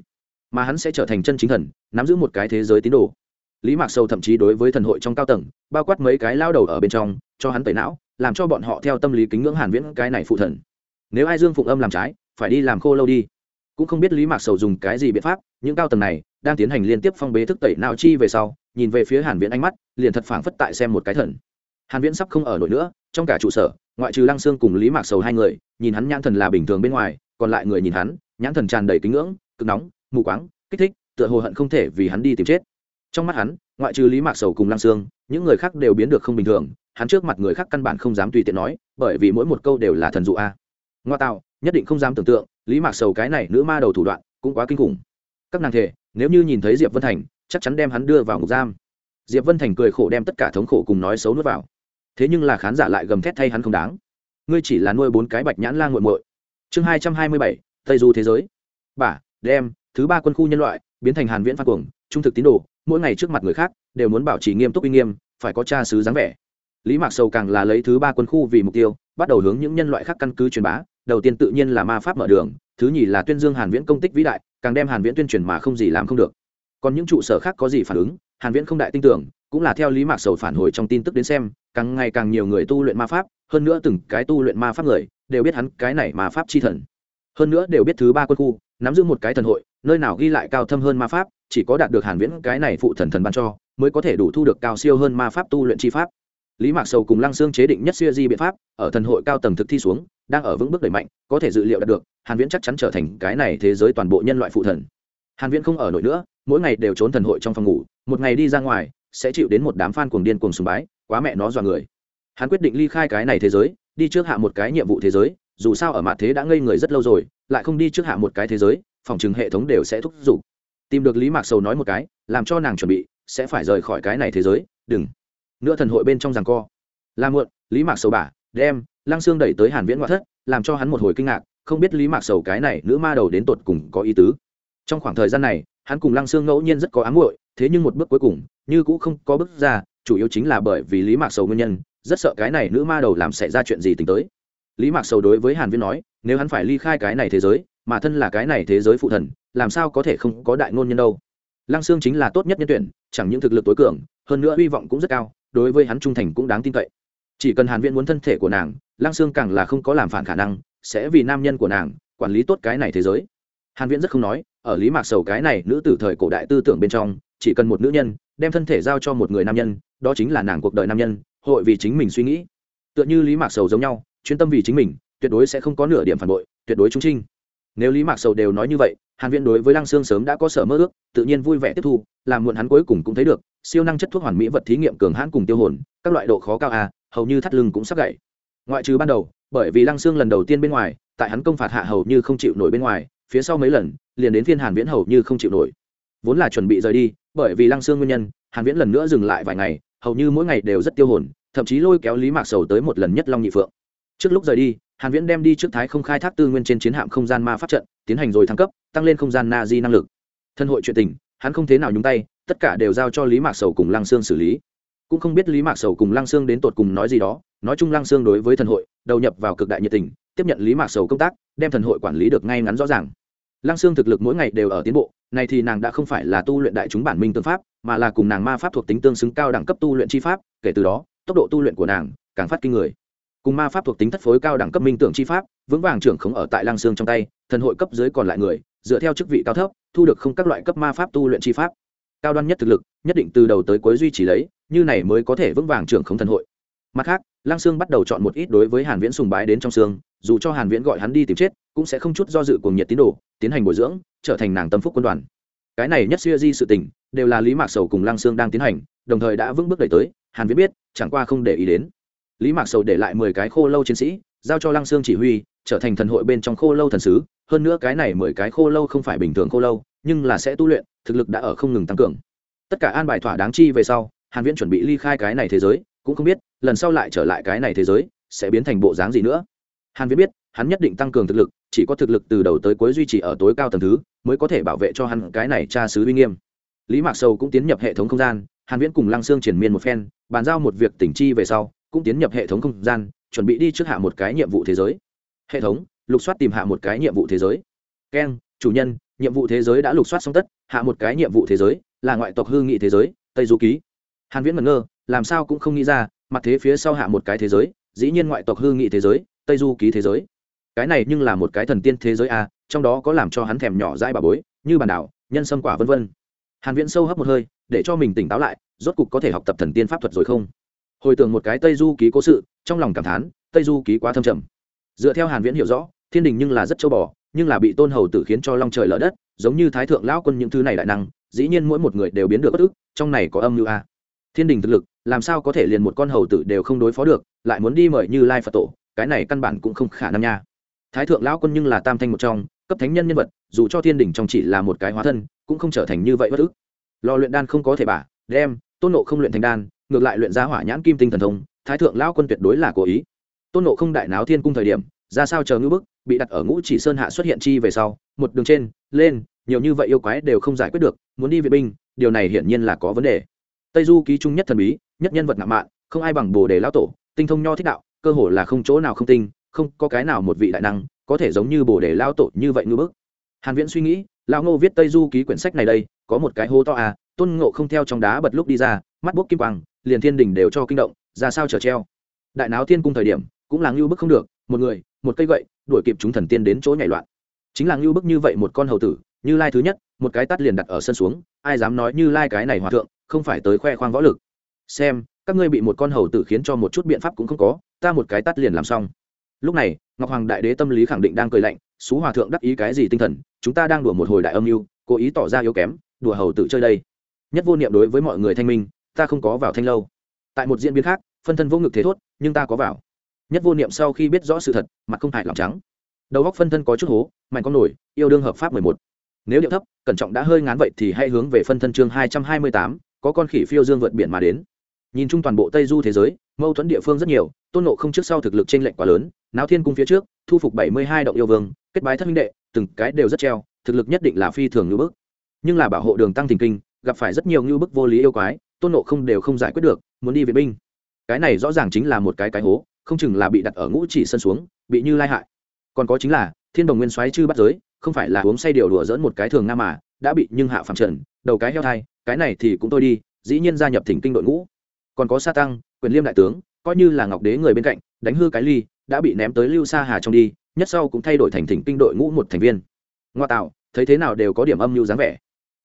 Mà hắn sẽ trở thành chân chính thần, nắm giữ một cái thế giới tín đồ. Lý mạc sầu thậm chí đối với thần hội trong cao tầng, bao quát mấy cái lao đầu ở bên trong, cho hắn tẩy não, làm cho bọn họ theo tâm lý kính ngưỡng hàn viễn cái này phụ thần. Nếu ai dương phụng âm làm trái, phải đi làm khô lâu đi. Cũng không biết lý mạc sầu dùng cái gì biện pháp, những cao tầng này đang tiến hành liên tiếp phong bế thức tẩy não chi về sau, nhìn về phía hàn viễn ánh mắt, liền thật phảng phất tại xem một cái thần hàn viễn sắp không ở nổi nữa, trong cả trụ sở, ngoại trừ lăng xương cùng lý mạc sầu hai người, nhìn hắn nhãn thần là bình thường bên ngoài, còn lại người nhìn hắn, nhãn thần tràn đầy kính ngưỡng, cực nóng, mù quáng, kích thích, tựa hồ hận không thể vì hắn đi tìm chết. Trong mắt hắn, ngoại trừ lý mạc sầu cùng lăng xương những người khác đều biến được không bình thường, hắn trước mặt người khác căn bản không dám tùy tiện nói, bởi vì mỗi một câu đều là thần dụ a. Ngoa tạo, nhất định không dám tưởng tượng, lý mạc sầu cái này nữ ma đầu thủ đoạn, cũng quá kinh khủng. Các nàng thể, nếu như nhìn thấy diệp vân thành, chắc chắn đem hắn đưa vào ngục giam. Diệp vân thành cười khổ đem tất cả thống khổ cùng nói xấu nuốt vào thế nhưng là khán giả lại gầm thét thay hắn không đáng. Ngươi chỉ là nuôi bốn cái bạch nhãn la nguội muội. Chương hai trăm hai mươi bảy, tây du thế giới. Bả đem, thứ ba quân khu nhân loại, biến thành hàn viễn phan cuồng, trung thực tín đồ, mỗi ngày trước mặt người khác, đều muốn bảo trì nghiêm túc uy nghiêm, phải có cha sứ dáng vẻ. Lý mạc sầu càng là lấy thứ ba quân khu vì mục tiêu, bắt đầu hướng những nhân loại khác căn cứ truyền bá, đầu tiên tự nhiên là ma pháp mở đường, thứ nhì là tuyên dương hàn viễn công tích vĩ đại, càng đem hàn viễn tuyên truyền mà không gì làm không được. Còn những trụ sở khác có gì phản ứng, hàn viễn không đại tin tưởng, cũng là theo lý mạc sầu phản hồi trong tin tức đến xem càng ngày càng nhiều người tu luyện ma pháp, hơn nữa từng cái tu luyện ma pháp người đều biết hắn cái này ma pháp chi thần. Hơn nữa đều biết thứ ba quân khu, nắm giữ một cái thần hội, nơi nào ghi lại cao thâm hơn ma pháp, chỉ có đạt được hàn viễn cái này phụ thần thần ban cho, mới có thể đủ thu được cao siêu hơn ma pháp tu luyện chi pháp. Lý mạc sầu cùng lăng xương chế định nhất siêu di biện pháp, ở thần hội cao tầng thực thi xuống, đang ở vững bước đẩy mạnh, có thể dự liệu đạt được, hàn viễn chắc chắn trở thành cái này thế giới toàn bộ nhân loại phụ thần. Hàn viễn không ở nổi nữa, mỗi ngày đều trốn thần hội trong phòng ngủ, một ngày đi ra ngoài, sẽ chịu đến một đám fan cuồng điên cuồng sùng bái quá mẹ nó dọa người. Hắn quyết định ly khai cái này thế giới đi trước hạ một cái nhiệm vụ thế giới dù sao ở mặt thế đã ngây người rất lâu rồi lại không đi trước hạ một cái thế giới phòng chừng hệ thống đều sẽ thúc giục. Tìm được lý mạc sầu nói một cái làm cho nàng chuẩn bị sẽ phải rời khỏi cái này thế giới đừng. Nữa thần hội bên trong rằng co. La muộn lý mạc sầu bà, đem lăng xương đẩy tới hàn viễn ngoại thất làm cho hắn một hồi kinh ngạc không biết lý mạc sầu cái này nữ ma đầu đến tột cùng có ý tứ. Trong khoảng thời gian này hắn cùng lăng xương ngẫu nhiên rất có ám muội thế nhưng một bước cuối cùng như cũng không có bước ra chủ yếu chính là bởi vì lý mạc sầu nguyên nhân, rất sợ cái này nữ ma đầu làm xảy ra chuyện gì tính tới. Lý mạc sầu đối với hàn viễn nói, nếu hắn phải ly khai cái này thế giới, mà thân là cái này thế giới phụ thần, làm sao có thể không có đại ngôn nhân đâu? Lăng xương chính là tốt nhất nhân tuyển, chẳng những thực lực tối cường, hơn nữa hy vọng cũng rất cao, đối với hắn trung thành cũng đáng tin cậy. Chỉ cần hàn viễn muốn thân thể của nàng, lăng xương càng là không có làm phản khả năng, sẽ vì nam nhân của nàng, quản lý tốt cái này thế giới. Hàn viễn rất không nói, ở lý mạc sầu cái này nữ tử thời cổ đại tư tưởng bên trong, chỉ cần một nữ nhân, đem thân thể giao cho một người nam nhân đó chính là nàng cuộc đời nam nhân, hội vì chính mình suy nghĩ. Tựa như lý mạc sầu giống nhau, chuyên tâm vì chính mình, tuyệt đối sẽ không có nửa điểm phản bội, tuyệt đối trung trinh. Nếu lý mạc sầu đều nói như vậy, hàn viễn đối với lăng xương sớm đã có sở mơ ước, tự nhiên vui vẻ tiếp thu, làm muộn hắn cuối cùng cũng thấy được, siêu năng chất thuốc hoàn mỹ vật thí nghiệm cường hãn cùng tiêu hồn, các loại độ khó cao à hầu như thắt lưng cũng sắp gãy. Ngoại trừ ban đầu, bởi vì lăng xương lần đầu tiên bên ngoài, tại hắn công phạt hạ hầu như không chịu nổi bên ngoài, phía sau mấy lần, liền đến phiên hàn viễn hầu như không chịu nổi. Vốn là chuẩn bị rời đi, bởi vì lăng xương nguyên nhân, hàn viễn lần nữa dừng lại vài ngày hầu như mỗi ngày đều rất tiêu hồn, thậm chí lôi kéo lý mạc sầu tới một lần nhất long nhị phượng. Trước lúc rời đi, hàn viễn đem đi trước thái không khai thác tư nguyên trên chiến hạm không gian ma pháp trận, tiến hành rồi thăng cấp, tăng lên không gian na di năng lực. Thân hội chuyện tình, hắn không thế nào nhúng tay, tất cả đều giao cho lý mạc sầu cùng lăng sương xử lý. Cũng không biết lý mạc sầu cùng lăng sương đến tột cùng nói gì đó, nói chung lăng sương đối với thần hội, đầu nhập vào cực đại nhiệt tình, tiếp nhận lý mạc sầu công tác, đem thần hội quản lý được ngay ngắn rõ ràng lăng xương thực lực mỗi ngày đều ở tiến bộ, này thì nàng đã không phải là tu luyện đại chúng bản minh tương pháp, mà là cùng nàng ma pháp thuộc tính tương xứng cao đẳng cấp tu luyện chi pháp, kể từ đó, tốc độ tu luyện của nàng càng phát kinh người. Cùng ma pháp thuộc tính thất phối cao đẳng cấp minh tưởng chi pháp, vững vàng trưởng khống ở tại lăng xương trong tay, thần hội cấp dưới còn lại người, dựa theo chức vị cao thấp, thu được không các loại cấp ma pháp tu luyện chi pháp. Cao đoan nhất thực lực, nhất định từ đầu tới cuối duy trì lấy, như này mới có thể vững vàng trưởng khống thần hội. Mặt khác, lăng sương bắt đầu chọn một ít đối với hàn viễn sùng bái đến trong xương, dù cho hàn viễn gọi hắn đi tìm chết cũng sẽ không chút do dự cùng nhiệt tín đồ tiến hành bồi dưỡng, trở thành nàng tâm phúc quân đoàn. Cái này nhất xưa di sự tình, đều là lý mạc sầu cùng lăng sương đang tiến hành, đồng thời đã vững bước đẩy tới, hàn viễn biết, chẳng qua không để ý đến. Lý mạc sầu để lại mười cái khô lâu chiến sĩ, giao cho lăng sương chỉ huy, trở thành thần hội bên trong khô lâu thần sứ. Hơn nữa cái này mười cái khô lâu không phải bình thường khô lâu, nhưng là sẽ tu luyện, thực lực đã ở không ngừng tăng cường. Tất cả an bài thỏa đáng chi về sau, hàn viễn chuẩn bị ly khai cái này thế giới, cũng không biết, lần sau lại trở lại cái này thế giới, sẽ biến thành bộ dáng gì nữa. Hàn viễn biết hắn nhất định tăng cường thực lực, chỉ có thực lực từ đầu tới cuối duy trì ở tối cao tầng thứ, mới có thể bảo vệ cho hắn cái này tra sứ uy nghiêm. Lý mạc sầu cũng tiến nhập hệ thống không gian, hàn viễn cùng lăng Sương triển miên một phen, bàn giao một việc tỉnh chi về sau, cũng tiến nhập hệ thống không gian, chuẩn bị đi trước hạ một cái nhiệm vụ thế giới. Hệ thống, lục soát tìm hạ một cái nhiệm vụ thế giới. Keng chủ nhân, nhiệm vụ thế giới đã lục soát xong tất, hạ một cái nhiệm vụ thế giới, là ngoại tộc hư nghị thế giới, tây du ký. Hàn viễn mẩn ngơ, làm sao cũng không nghĩ ra, mặt thế phía sau hạ một cái thế giới, dĩ nhiên ngoại tộc hư nghị thế giới, tây du ký thế giới cái này nhưng là một cái thần tiên thế giới a, trong đó có làm cho hắn thèm nhỏ dãi bà bối, như bản đảo, nhân sâm quả vân vân. Hàn viễn sâu hấp một hơi, để cho mình tỉnh táo lại, rốt cục có thể học tập thần tiên pháp thuật rồi không? Hồi tưởng một cái tây du ký cố sự, trong lòng cảm thán, tây du ký quá thâm trầm. Dựa theo hàn viễn hiểu rõ, thiên đình nhưng là rất châu bò, nhưng là bị tôn hầu tử khiến cho long trời lở đất, giống như thái thượng lão quân những thứ này đại năng, dĩ nhiên mỗi một người đều biến được bất ức, trong này có âm mưu a. Thiên đình thực lực, làm sao có thể liền một con hầu tử đều không đối phó được, lại muốn đi mời như lai phật tổ, cái này căn bản cũng không khả năng nha thái thượng lão quân nhưng là tam thanh một trong, cấp thánh nhân nhân vật, dù cho thiên đỉnh trong chỉ là một cái hóa thân, cũng không trở thành như vậy bất ức. Lò luyện đan không có thể bả, đem, tôn nộ không luyện thành đan, ngược lại luyện ra hỏa nhãn kim tinh thần thông, thái thượng lão quân tuyệt đối là cố ý. Tôn nộ không đại náo thiên cung thời điểm, ra sao chờ ngữ bức, bị đặt ở ngũ chỉ sơn hạ xuất hiện chi về sau, một đường trên, lên, nhiều như vậy yêu quái đều không giải quyết được, muốn đi vệ binh, điều này hiển nhiên là có vấn đề. Tây du ký trung nhất thần bí, nhất nhân vật ngạo mạn, không ai bằng bồ đề lão tổ, tinh thông nho thích đạo, cơ hồ là không chỗ nào không tinh không có cái nào một vị đại năng có thể giống như bồ đề lao tổ như vậy ngư bức. Hàn viễn suy nghĩ, lão ngô viết tây du ký quyển sách này đây, có một cái hô to à tôn ngộ không theo trong đá bật lúc đi ra, mắt bốc kim quang, liền thiên đỉnh đều cho kinh động, ra sao trở treo. Đại náo thiên cung thời điểm, cũng là ngưu bức không được, một người, một cây gậy, đuổi kịp chúng thần tiên đến chỗ nhảy loạn. Chính là ngưu bức như vậy một con hầu tử, như lai thứ nhất, một cái tắt liền đặt ở sân xuống, ai dám nói như lai cái này hòa thượng, không phải tới khoe khoang võ lực. Xem, các ngươi bị một con hầu tử khiến cho một chút biện pháp cũng không có, ta một cái tắt liền làm xong lúc này, ngọc hoàng đại đế tâm lý khẳng định đang cười lạnh, xú hòa thượng đắc ý cái gì tinh thần, chúng ta đang đùa một hồi đại âm mưu, cố ý tỏ ra yếu kém, đùa hầu tử chơi đây. Nhất vô niệm đối với mọi người thanh minh, ta không có vào thanh lâu. Tại một diễn biến khác, phân thân vô ngực thế thốt, nhưng ta có vào. Nhất vô niệm sau khi biết rõ sự thật, mặt không hại lòng trắng. Đầu góc phân thân có chút hố, mạnh con nổi, yêu đương hợp pháp mười một. Nếu điệu thấp, cẩn trọng đã hơi ngán vậy thì hãy hướng về phân thân chương hai trăm hai mươi tám, có con khỉ phiêu dương vượt biển mà đến. Nhìn chung toàn bộ tây du thế giới, mâu thuẫn địa phương rất nhiều, tôn nộ không trước sau thực lực t r ê n lệch quá lớn náo thiên cung phía trước, thu phục bảy mươi hai động yêu vương, kết bái thất minh đệ, từng cái đều rất treo, thực lực nhất định là phi thường ngưu bức. Nhưng là bảo hộ đường tăng thình kinh, gặp phải rất nhiều ngưu bức vô lý yêu quái, tôn nộ không đều không giải quyết được, muốn đi vệ binh. Cái này rõ ràng chính là một cái cái hố, không chừng là bị đặt ở ngũ chỉ sân xuống, bị như lai hại. Còn có chính là, thiên đồng nguyên soái chư bắt giới, không phải là uống say điều đùa dỡn một cái thường nga mà, đã bị nhưng hạ phạm trần, đầu cái heo thai, cái này thì cũng tôi đi, dĩ nhiên gia nhập thỉnh kinh đội ngũ. Còn có sa tăng, quyền liêm đại tướng, coi như là ngọc đế người bên cạnh, đánh hư cái ly đã bị ném tới lưu sa hà trong đi, nhất sau cũng thay đổi thành thỉnh kinh đội ngũ một thành viên. Ngoa tạo, thấy thế nào đều có điểm âm mưu dáng vẻ.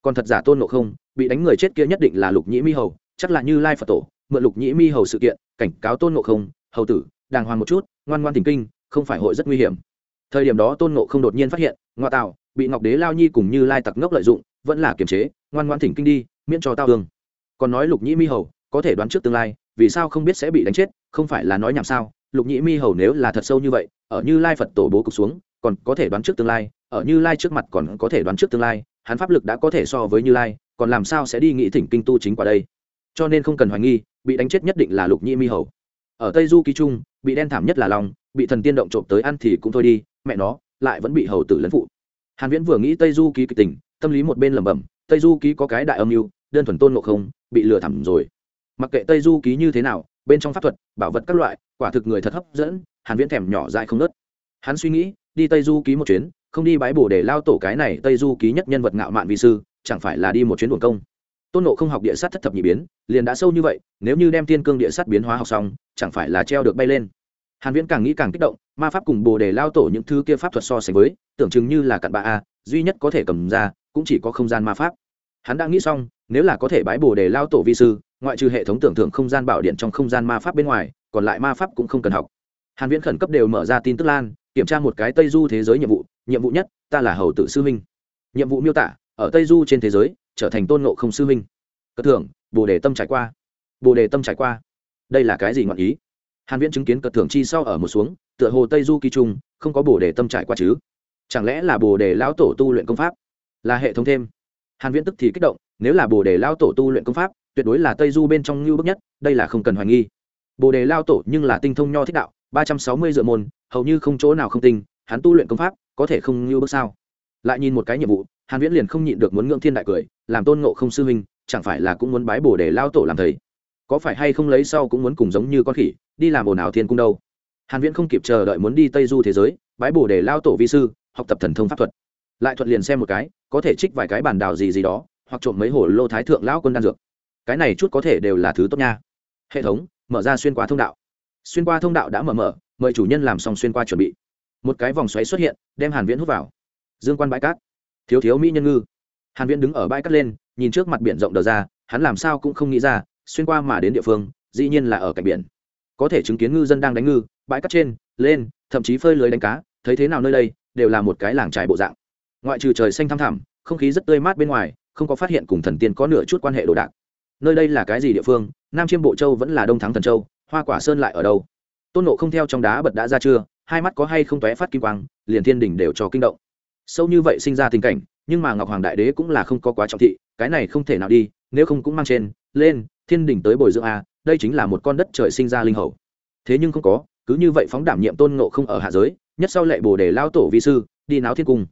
Còn thật giả tôn nộ không, bị đánh người chết kia nhất định là lục nhĩ mi hầu, chắc là như lai phật tổ, mượn lục nhĩ mi hầu sự kiện, cảnh cáo tôn nộ không, hầu tử, đàng hoàng một chút, ngoan ngoan thỉnh kinh, không phải hội rất nguy hiểm. Thời điểm đó tôn nộ không đột nhiên phát hiện, ngoa tạo, bị ngọc đế lao nhi cùng như lai tặc ngốc lợi dụng, vẫn là kiềm chế, ngoan ngoan thỉnh kinh đi, miễn cho tao thương. còn nói lục nhĩ mi hầu, có thể đoán trước tương lai, vì sao không biết sẽ bị đánh chết, không phải là nói nhảm sao? Lục nhĩ mi hầu nếu là thật sâu như vậy, ở như lai phật tổ bố cục xuống, còn có thể đoán trước tương lai, ở như lai trước mặt còn có thể đoán trước tương lai, hắn pháp lực đã có thể so với như lai, còn làm sao sẽ đi nghĩ thỉnh kinh tu chính qua đây? Cho nên không cần hoài nghi, bị đánh chết nhất định là lục nhĩ mi hầu. Ở tây du ký trung, bị đen thảm nhất là lòng bị thần tiên động trộm tới ăn thì cũng thôi đi, mẹ nó, lại vẫn bị hầu tử lấn phụ. Hàn viễn vừa nghĩ tây du ký kịch tình, tâm lý một bên lẩm bẩm, tây du ký có cái đại âm mưu, đơn thuần tôn ngộ không, bị lừa thẳm rồi. Mặc kệ tây du ký như thế nào bên trong pháp thuật, bảo vật các loại, quả thực người thật hấp dẫn, hàn viễn thèm nhỏ dại không nớt. Hắn suy nghĩ, đi tây du ký một chuyến, không đi bái bổ để lao tổ cái này tây du ký nhất nhân vật ngạo mạn vi sư, chẳng phải là đi một chuyến buồn công. Tôn nộ không học địa sát thất thập nhị biến, liền đã sâu như vậy, nếu như đem tiên cương địa sát biến hóa học xong, chẳng phải là treo được bay lên. Hàn viễn càng nghĩ càng kích động, ma pháp cùng bồ đề lao tổ những thứ kia pháp thuật so sánh với, tưởng chừng như là cặn bạ a, duy nhất có thể cầm ra, cũng chỉ có không gian ma pháp. Hắn đã nghĩ xong, nếu là có thể bái bồ đề lao tổ vi sư ngoại trừ hệ thống tưởng thưởng không gian bảo điện trong không gian ma pháp bên ngoài, còn lại ma pháp cũng không cần học. Hàn viễn khẩn cấp đều mở ra tin tức lan, kiểm tra một cái tây du thế giới nhiệm vụ nhiệm vụ nhất, ta là hầu tử sư minh nhiệm vụ miêu tả, ở tây du trên thế giới, trở thành tôn ngộ không sư minh cất thưởng, bồ đề tâm trải qua. Bồ đề tâm trải qua. Đây là cái gì ngọn ý? Hàn viễn chứng kiến cất thưởng chi sau ở một xuống, tựa hồ tây du kỳ trung, không có bồ đề tâm trải qua chứ. Chẳng lẽ là bồ đề lão tổ tu luyện công pháp? Là hệ thống thêm. Hàn viễn tức thì kích động, nếu là bồ đề lão tổ tu luyện công pháp tuyệt đối là tây du bên trong lưu bước nhất, đây là không cần hoài nghi. Bồ đề lao tổ nhưng là tinh thông nho thích đạo, ba trăm sáu mươi dựa môn, hầu như không chỗ nào không tinh, hắn tu luyện công pháp, có thể không lưu bước sao? Lại nhìn một cái nhiệm vụ, hàn viễn liền không nhịn được muốn ngưỡng thiên đại cười, làm tôn ngộ không sư huynh, chẳng phải là cũng muốn bái bồ đề lao tổ làm thầy? Có phải hay không lấy sau cũng muốn cùng giống như con khỉ, đi làm ồn ào thiên cung đâu? Hàn viễn không kịp chờ đợi muốn đi tây du thế giới, bái bồ đề lao tổ vi sư, học tập thần thông pháp thuật. Lại thuận liền xem một cái, có thể trích vài cái bản đào gì gì đó, hoặc trộm mấy hồ lô thái thượng lão quân đan dược cái này chút có thể đều là thứ tốt nha. Hệ thống, mở ra xuyên qua thông đạo. Xuyên qua thông đạo đã mở mở, mời chủ nhân làm xong xuyên qua chuẩn bị. Một cái vòng xoáy xuất hiện, đem hàn viễn hút vào. Dương quan bãi cát. Thiếu thiếu mỹ nhân ngư. Hàn viễn đứng ở bãi cát lên, nhìn trước mặt biển rộng đờ ra, hắn làm sao cũng không nghĩ ra, xuyên qua mà đến địa phương, dĩ nhiên là ở cạnh biển. Có thể chứng kiến ngư dân đang đánh ngư, bãi cát trên, lên, thậm chí phơi lưới đánh cá, thấy thế nào nơi đây, đều là một cái làng trài bộ dạng. Ngoại trừ trời xanh thăm thẳm, không khí rất tươi mát bên ngoài, không có phát hiện cùng thần tiên có nửa chút quan hệ đồ đạc nơi đây là cái gì địa phương? Nam chiêm bộ châu vẫn là đông thắng thần châu, hoa quả sơn lại ở đâu? Tôn nộ không theo trong đá bật đã ra chưa? Hai mắt có hay không tóe phát kim quang, liền thiên đỉnh đều cho kinh động. Sâu như vậy sinh ra tình cảnh, nhưng mà ngọc hoàng đại đế cũng là không có quá trọng thị, cái này không thể nào đi, nếu không cũng mang trên, lên, thiên đỉnh tới bồi dưỡng a, đây chính là một con đất trời sinh ra linh hầu. Thế nhưng không có, cứ như vậy phóng đảm nhiệm tôn ngộ không ở hạ giới, nhất sau lệ bồ đề lao tổ vi sư, đi náo thiên cung.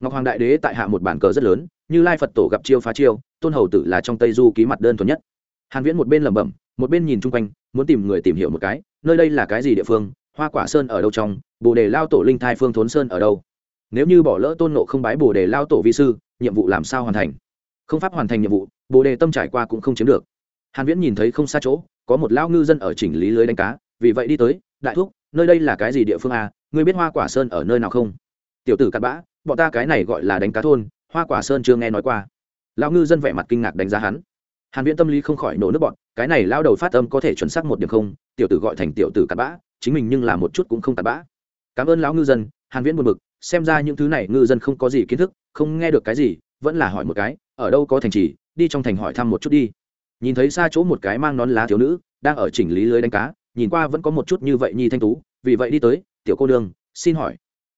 Ngọc hoàng đại đế tại hạ một bản cờ rất lớn như lai phật tổ gặp chiêu phá chiêu, tôn hầu tử là trong tây du ký mặt đơn thuần nhất. Hàn viễn một bên lẩm bẩm, một bên nhìn chung quanh, muốn tìm người tìm hiểu một cái, nơi đây là cái gì địa phương, hoa quả sơn ở đâu trong, bồ đề lao tổ linh thai phương thốn sơn ở đâu? Nếu như bỏ lỡ tôn nộ không bái bồ đề lao tổ vi sư, nhiệm vụ làm sao hoàn thành? Không pháp hoàn thành nhiệm vụ, bồ đề tâm trải qua cũng không chiếm được. Hàn viễn nhìn thấy không xa chỗ, có một lao ngư dân ở chỉnh lý lưới đánh cá, vì vậy đi tới, đại thúc, nơi đây là cái gì địa phương à? Ngươi biết hoa quả sơn ở nơi nào không? Tiểu tử cặn bã, bọn ta cái này gọi là đánh cá thôn hoa quả sơn chưa nghe nói qua. Lão ngư dân vẻ mặt kinh ngạc đánh giá hắn. Hàn viễn tâm lý không khỏi nổ nước bọn cái này lao đầu phát âm có thể chuẩn xác một điểm không, tiểu tử gọi thành tiểu tử cặn bã, chính mình nhưng là một chút cũng không cặn bã. Cảm ơn lão ngư dân, hàn viễn buồn bực, xem ra những thứ này ngư dân không có gì kiến thức, không nghe được cái gì, vẫn là hỏi một cái, ở đâu có thành trì, đi trong thành hỏi thăm một chút đi. Nhìn thấy xa chỗ một cái mang nón lá thiếu nữ, đang ở chỉnh lý lưới đánh cá, nhìn qua vẫn có một chút như vậy nhi thanh tú, vì vậy đi tới, tiểu cô đương xin hỏi.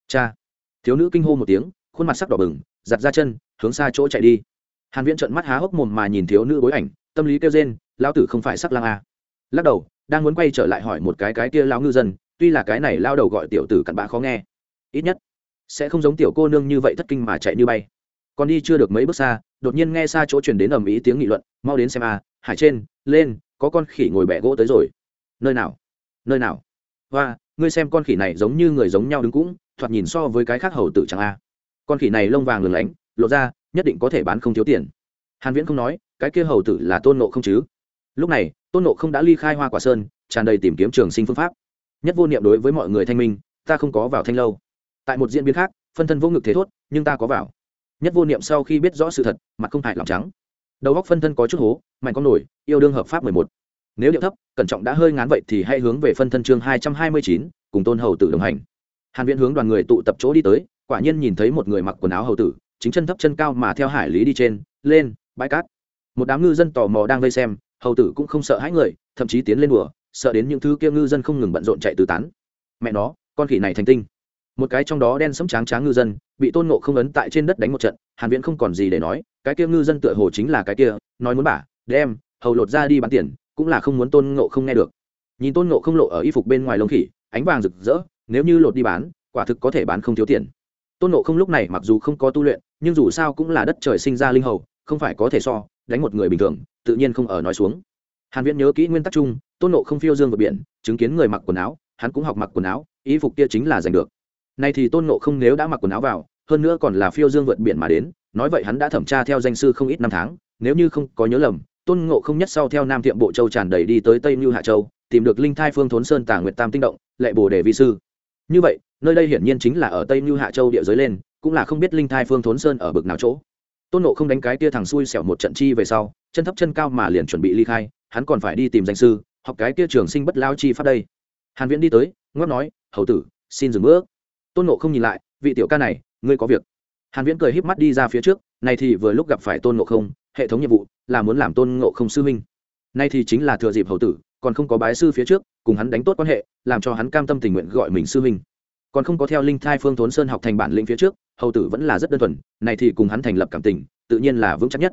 Cha. Thiếu nữ kinh hô một tiếng, khuôn mặt sắc đỏ bừng giặt ra chân, hướng xa chỗ chạy đi. Hàn viễn trợn mắt há hốc mồm mà nhìn thiếu nữ bối ảnh, tâm lý kêu rên, lão tử không phải sắc lang à. lắc đầu, đang muốn quay trở lại hỏi một cái cái kia lão ngư dân, tuy là cái này lao đầu gọi tiểu tử cặn bã khó nghe, ít nhất sẽ không giống tiểu cô nương như vậy thất kinh mà chạy như bay. Còn đi chưa được mấy bước xa, đột nhiên nghe xa chỗ truyền đến ầm ĩ tiếng nghị luận, mau đến xem a hải trên, lên, có con khỉ ngồi bẹ gỗ tới rồi. Nơi nào? Nơi nào? Và ngươi xem con khỉ này giống như người giống nhau đứng cũng, thoạt nhìn so với cái khác hầu tử chẳng a con khỉ này lông vàng lừng lánh, lộ ra, nhất định có thể bán không thiếu tiền. Hàn viễn không nói, cái kia hầu tử là tôn nộ không chứ? Lúc này, tôn nộ không đã ly khai hoa quả sơn, tràn đầy tìm kiếm trường sinh phương pháp. Nhất vô niệm đối với mọi người thanh minh, ta không có vào thanh lâu. Tại một diễn biến khác, phân thân vô ngực thế thốt, nhưng ta có vào. Nhất vô niệm sau khi biết rõ sự thật, mặt không hại lòng trắng. Đầu góc phân thân có chút hố, mạnh con nổi, yêu đương hợp pháp mười một. Nếu điệu thấp, cẩn trọng đã hơi ngán vậy thì hãy hướng về phân thân chương hai trăm hai mươi chín, cùng tôn hầu tử đồng hành. Hàn viễn hướng đoàn người tụ tập chỗ đi tới quả nhiên nhìn thấy một người mặc quần áo hầu tử, chính chân thấp chân cao mà theo hải lý đi trên, lên, bãi cát. Một đám ngư dân tò mò đang vây xem, hầu tử cũng không sợ hãi người, thậm chí tiến lên đùa, sợ đến những thứ kia ngư dân không ngừng bận rộn chạy tứ tán. Mẹ nó, con khỉ này thành tinh. Một cái trong đó đen sẫm tráng tráng ngư dân, bị tôn ngộ không ấn tại trên đất đánh một trận, hàn viễn không còn gì để nói, cái kia ngư dân tựa hồ chính là cái kia, nói muốn bả, đem, hầu lột ra đi bán tiền, cũng là không muốn tôn ngộ không nghe được. Nhìn tôn ngộ không lộ ở y phục bên ngoài lông khỉ, ánh vàng rực rỡ, nếu như lột đi bán, quả thực có thể bán không thiếu tiền tôn ngộ không lúc này mặc dù không có tu luyện, nhưng dù sao cũng là đất trời sinh ra linh hầu, không phải có thể so, đánh một người bình thường, tự nhiên không ở nói xuống. Hàn viễn nhớ kỹ nguyên tắc chung, tôn ngộ không phiêu dương vượt biển, chứng kiến người mặc quần áo, hắn cũng học mặc quần áo ý phục kia chính là giành được. Nay thì tôn ngộ không nếu đã mặc quần áo vào, hơn nữa còn là phiêu dương vượt biển mà đến, nói vậy hắn đã thẩm tra theo danh sư không ít năm tháng, nếu như không có nhớ lầm, tôn ngộ không nhất sau theo nam thiệm bộ châu tràn đầy đi tới tây mưu hạ châu, tìm được linh thai phương thốn sơn tà nguyệt tam tinh động, lệ bồ đề vi sư. Như vậy nơi đây hiển nhiên chính là ở tây như hạ châu địa giới lên, cũng là không biết linh thai phương thốn sơn ở bực nào chỗ. Tôn nộ không đánh cái tia thằng xui xẻo một trận chi về sau, chân thấp chân cao mà liền chuẩn bị ly khai, hắn còn phải đi tìm danh sư, học cái tia trường sinh bất lao chi pháp đây. Hàn viễn đi tới ngót nói, hầu tử, xin dừng bước. Tôn nộ không nhìn lại, vị tiểu ca này, ngươi có việc. Hàn viễn cười híp mắt đi ra phía trước, này thì vừa lúc gặp phải tôn nộ không, hệ thống nhiệm vụ là muốn làm tôn ngộ không sư minh nay thì chính là thừa dịp hầu tử, còn không có bái sư phía trước, cùng hắn đánh tốt quan hệ, làm cho hắn cam tâm tình nguyện gọi mình sư minh còn không có theo linh thai phương thốn sơn học thành bản lĩnh phía trước, hầu tử vẫn là rất đơn thuần, này thì cùng hắn thành lập cảm tình, tự nhiên là vững chắc nhất.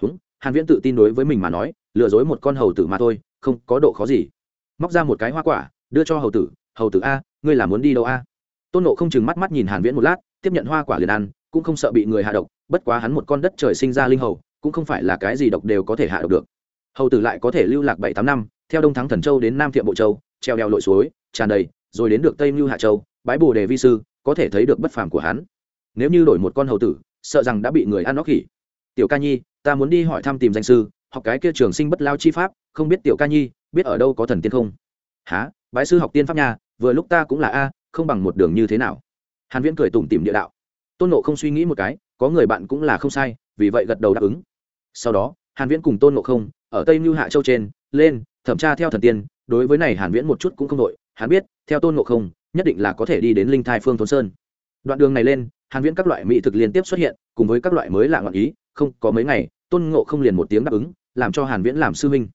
Húng, hàn viễn tự tin đối với mình mà nói, lừa dối một con hầu tử mà thôi, không có độ khó gì. Móc ra một cái hoa quả, đưa cho hầu tử hầu tử a, ngươi là muốn đi đâu a? Tôn nộ không chừng mắt mắt nhìn hàn viễn một lát, tiếp nhận hoa quả liền ăn, cũng không sợ bị người hạ độc, bất quá hắn một con đất trời sinh ra linh hầu, cũng không phải là cái gì độc đều có thể hạ độc được. Hầu tử lại có thể lưu lạc bảy tám năm, theo đông thắng thần châu đến nam thiệm bộ châu, treo đeo lội suối, tràn đầy, rồi đến được tây mưu hạ châu bái bồ đề vi sư, có thể thấy được bất phàm của hắn. Nếu như đổi một con hầu tử, sợ rằng đã bị người ăn nó khỉ tiểu ca nhi, ta muốn đi hỏi thăm tìm danh sư, học cái kia trường sinh bất lao chi pháp, không biết tiểu ca nhi, biết ở đâu có thần tiên không? Há bái sư học tiên pháp nhà vừa lúc ta cũng là a, không bằng một đường như thế nào? Hàn viễn cười tủm tỉm địa đạo. Tôn nộ không suy nghĩ một cái, có người bạn cũng là không sai, vì vậy gật đầu đáp ứng. Sau đó, hàn viễn cùng tôn nộ không, ở tây lưu hạ châu trên, lên, thẩm tra theo thần tiên, đối với này hàn viễn một chút cũng không đội hắn biết, theo tôn nộ không nhất định là có thể đi đến linh thai phương thôn sơn. Đoạn đường này lên, hàn viễn các loại mỹ thực liên tiếp xuất hiện, cùng với các loại mới lạ ngọn ý, không, có mấy ngày, tôn ngộ không liền một tiếng đáp ứng, làm cho hàn viễn làm sư minh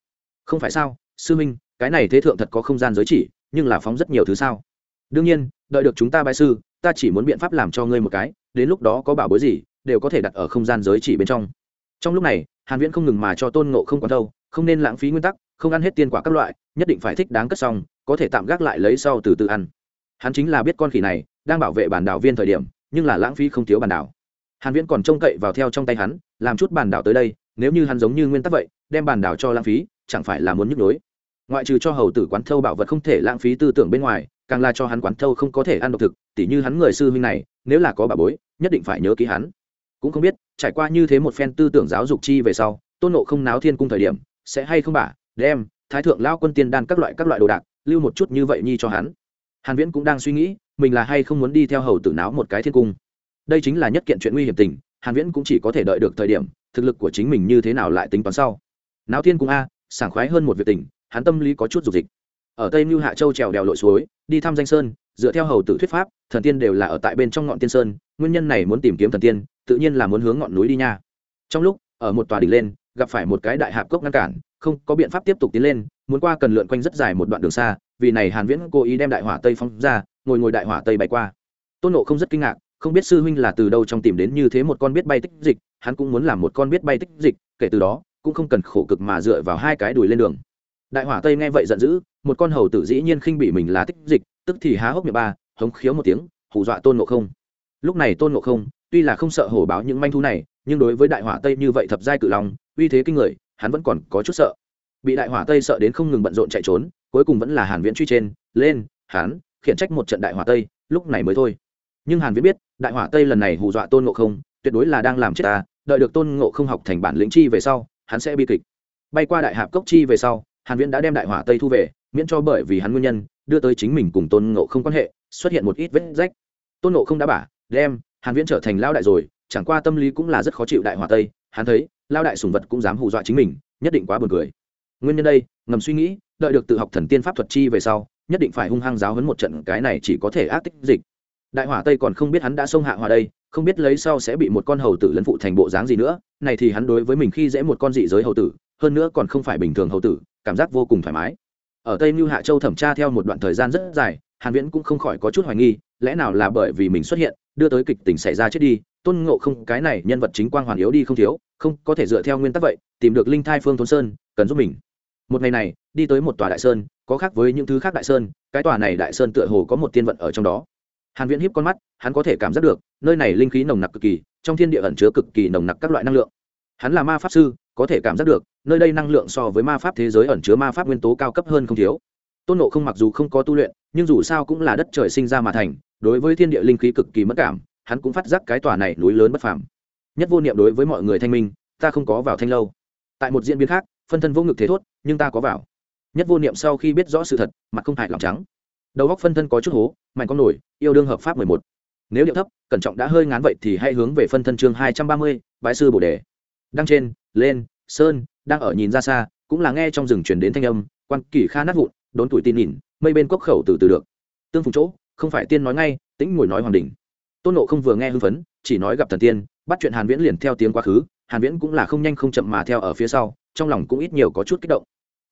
không phải sao, sư minh cái này thế thượng thật có không gian giới chỉ, nhưng là phóng rất nhiều thứ sao. Đương nhiên, đợi được chúng ta bài sư, ta chỉ muốn biện pháp làm cho ngươi một cái, đến lúc đó có bảo bối gì, đều có thể đặt ở không gian giới chỉ bên trong. Trong lúc này, hàn viễn không ngừng mà cho tôn ngộ không quan đâu không nên lãng phí nguyên tắc, không ăn hết tiên quả các loại, nhất định phải thích đáng cất xong, có thể tạm gác lại lấy sau từ từ ăn hắn chính là biết con khỉ này đang bảo vệ bản đảo viên thời điểm, nhưng là lãng phí không thiếu bản đảo. Hàn viễn còn trông cậy vào theo trong tay hắn, làm chút bản đảo tới đây, nếu như hắn giống như nguyên tắc vậy, đem bản đảo cho lãng phí, chẳng phải là muốn nhức nhối. Ngoại trừ cho hầu tử quán thâu bảo vật không thể lãng phí tư tưởng bên ngoài, càng là cho hắn quán thâu không có thể ăn độc thực, tỉ như hắn người sư huynh này, nếu là có bà bối, nhất định phải nhớ ký hắn. Cũng không biết, trải qua như thế một phen tư tưởng giáo dục chi về sau, tôn nộ không náo thiên cung thời điểm, sẽ hay không bà. đem thái thượng lao quân tiên đan các loại các loại đồ đạc, lưu một chút như vậy nhi cho hắn hàn viễn cũng đang suy nghĩ, mình là hay không muốn đi theo hầu tử náo một cái thiên cung. Đây chính là nhất kiện chuyện nguy hiểm tình, hàn viễn cũng chỉ có thể đợi được thời điểm, thực lực của chính mình như thế nào lại tính toán sau. Náo thiên cung a, sảng khoái hơn một việc tình, hắn tâm lý có chút dục dịch. Ở tây mưu hạ châu trèo đèo lội suối, đi thăm danh sơn, dựa theo hầu tử thuyết pháp, thần tiên đều là ở tại bên trong ngọn tiên sơn, nguyên nhân này muốn tìm kiếm thần tiên, tự nhiên là muốn hướng ngọn núi đi nha. Trong lúc, ở một tòa đỉnh lên, gặp phải một cái đại hạp cốc ngăn cản, không có biện pháp tiếp tục tiến lên, muốn qua cần lượn quanh rất dài một đoạn đường xa vì này hàn viễn cố ý đem đại hỏa tây phóng ra, ngồi ngồi đại hỏa tây bay qua. Tôn nộ không rất kinh ngạc, không biết sư huynh là từ đâu trong tìm đến như thế một con biết bay tích dịch, hắn cũng muốn làm một con biết bay tích dịch, kể từ đó, cũng không cần khổ cực mà dựa vào hai cái đùi lên đường. Đại hỏa tây nghe vậy giận dữ, một con hầu tử dĩ nhiên khinh bị mình là tích dịch, tức thì há hốc miệng ba, hống khiếu một tiếng, hù dọa tôn ngộ không. Lúc này tôn ngộ không, tuy là không sợ hổ báo những manh thú này, nhưng đối với đại hỏa tây như vậy thập giai cự long, uy thế kinh người, hắn vẫn còn có chút sợ. Bị đại hỏa tây sợ đến không ngừng bận rộn chạy trốn cuối cùng vẫn là hàn viễn truy trên, lên, hắn, khiển trách một trận đại hỏa tây, lúc này mới thôi. Nhưng hàn viễn biết, đại hỏa tây lần này hù dọa tôn ngộ không, tuyệt đối là đang làm chết ta, đợi được tôn ngộ không học thành bản lĩnh chi về sau, hắn sẽ bi kịch. Bay qua đại hạp cốc chi về sau, hàn viễn đã đem đại hỏa tây thu về, miễn cho bởi vì hắn nguyên nhân, đưa tới chính mình cùng tôn ngộ không quan hệ, xuất hiện một ít vết rách. Tôn ngộ không đã bả đem, hàn viễn trở thành lao đại rồi, chẳng qua tâm lý cũng là rất khó chịu đại hỏa tây, hắn thấy lao đại sùng vật cũng dám hù dọa chính mình, nhất định quá buồn cười. Nguyên nhân đây, ngầm suy nghĩ đợi được tự học thần tiên pháp thuật chi về sau, nhất định phải hung hăng giáo hấn một trận cái này chỉ có thể ác tích dịch. Đại hỏa tây còn không biết hắn đã xông hạ hòa đây, không biết lấy sau sẽ bị một con hầu tử lấn phụ thành bộ dáng gì nữa, này thì hắn đối với mình khi dễ một con dị giới hầu tử, hơn nữa còn không phải bình thường hầu tử, cảm giác vô cùng thoải mái. Ở tây mưu hạ châu thẩm tra theo một đoạn thời gian rất dài, hàn viễn cũng không khỏi có chút hoài nghi, lẽ nào là bởi vì mình xuất hiện, đưa tới kịch tình xảy ra chết đi, tôn ngộ không, cái này nhân vật chính quang hoàn yếu đi không thiếu, không có thể dựa theo nguyên tắc vậy, tìm được linh thai phương thôn sơn, cần giúp mình một ngày này, đi tới một tòa đại sơn, có khác với những thứ khác đại sơn, cái tòa này đại sơn tựa hồ có một tiên vận ở trong đó. Hàn viễn híp con mắt, hắn có thể cảm giác được, nơi này linh khí nồng nặc cực kỳ, trong thiên địa ẩn chứa cực kỳ nồng nặc các loại năng lượng. Hắn là ma pháp sư, có thể cảm giác được, nơi đây năng lượng so với ma pháp thế giới ẩn chứa ma pháp nguyên tố cao cấp hơn không thiếu. Tôn nộ không mặc dù không có tu luyện, nhưng dù sao cũng là đất trời sinh ra mà thành, đối với thiên địa linh khí cực kỳ mất cảm, hắn cũng phát giác cái tòa này núi lớn bất phàm. Nhất vô niệm đối với mọi người thanh minh, ta không có vào thanh lâu. Tại một diễn biến khác phân thân vô ngực thế thốt, nhưng ta có vào. Nhất vô niệm sau khi biết rõ sự thật, mặt không hại lòng trắng. Đầu góc phân thân có chút hố, mạnh con nổi, yêu đương hợp pháp mười một. Nếu điệu thấp, cẩn trọng đã hơi ngán vậy thì hãy hướng về phân thân chương hai trăm ba mươi bãi sư bồ đề. Đăng trên, lên, sơn, đang ở nhìn ra xa, cũng là nghe trong rừng chuyển đến thanh âm, quan kỳ kha nát vụn, đốn tuổi tin nhìn, mây bên cốc khẩu từ từ được. Tương phùng chỗ, không phải tiên nói ngay, tĩnh ngồi nói hoàng đình tôn nộ không vừa nghe hưng phấn, chỉ nói gặp thần tiên, bắt chuyện hàn viễn liền theo tiếng quá khứ hàn viễn cũng là không nhanh không chậm mà theo ở phía sau, trong lòng cũng ít nhiều có chút kích động.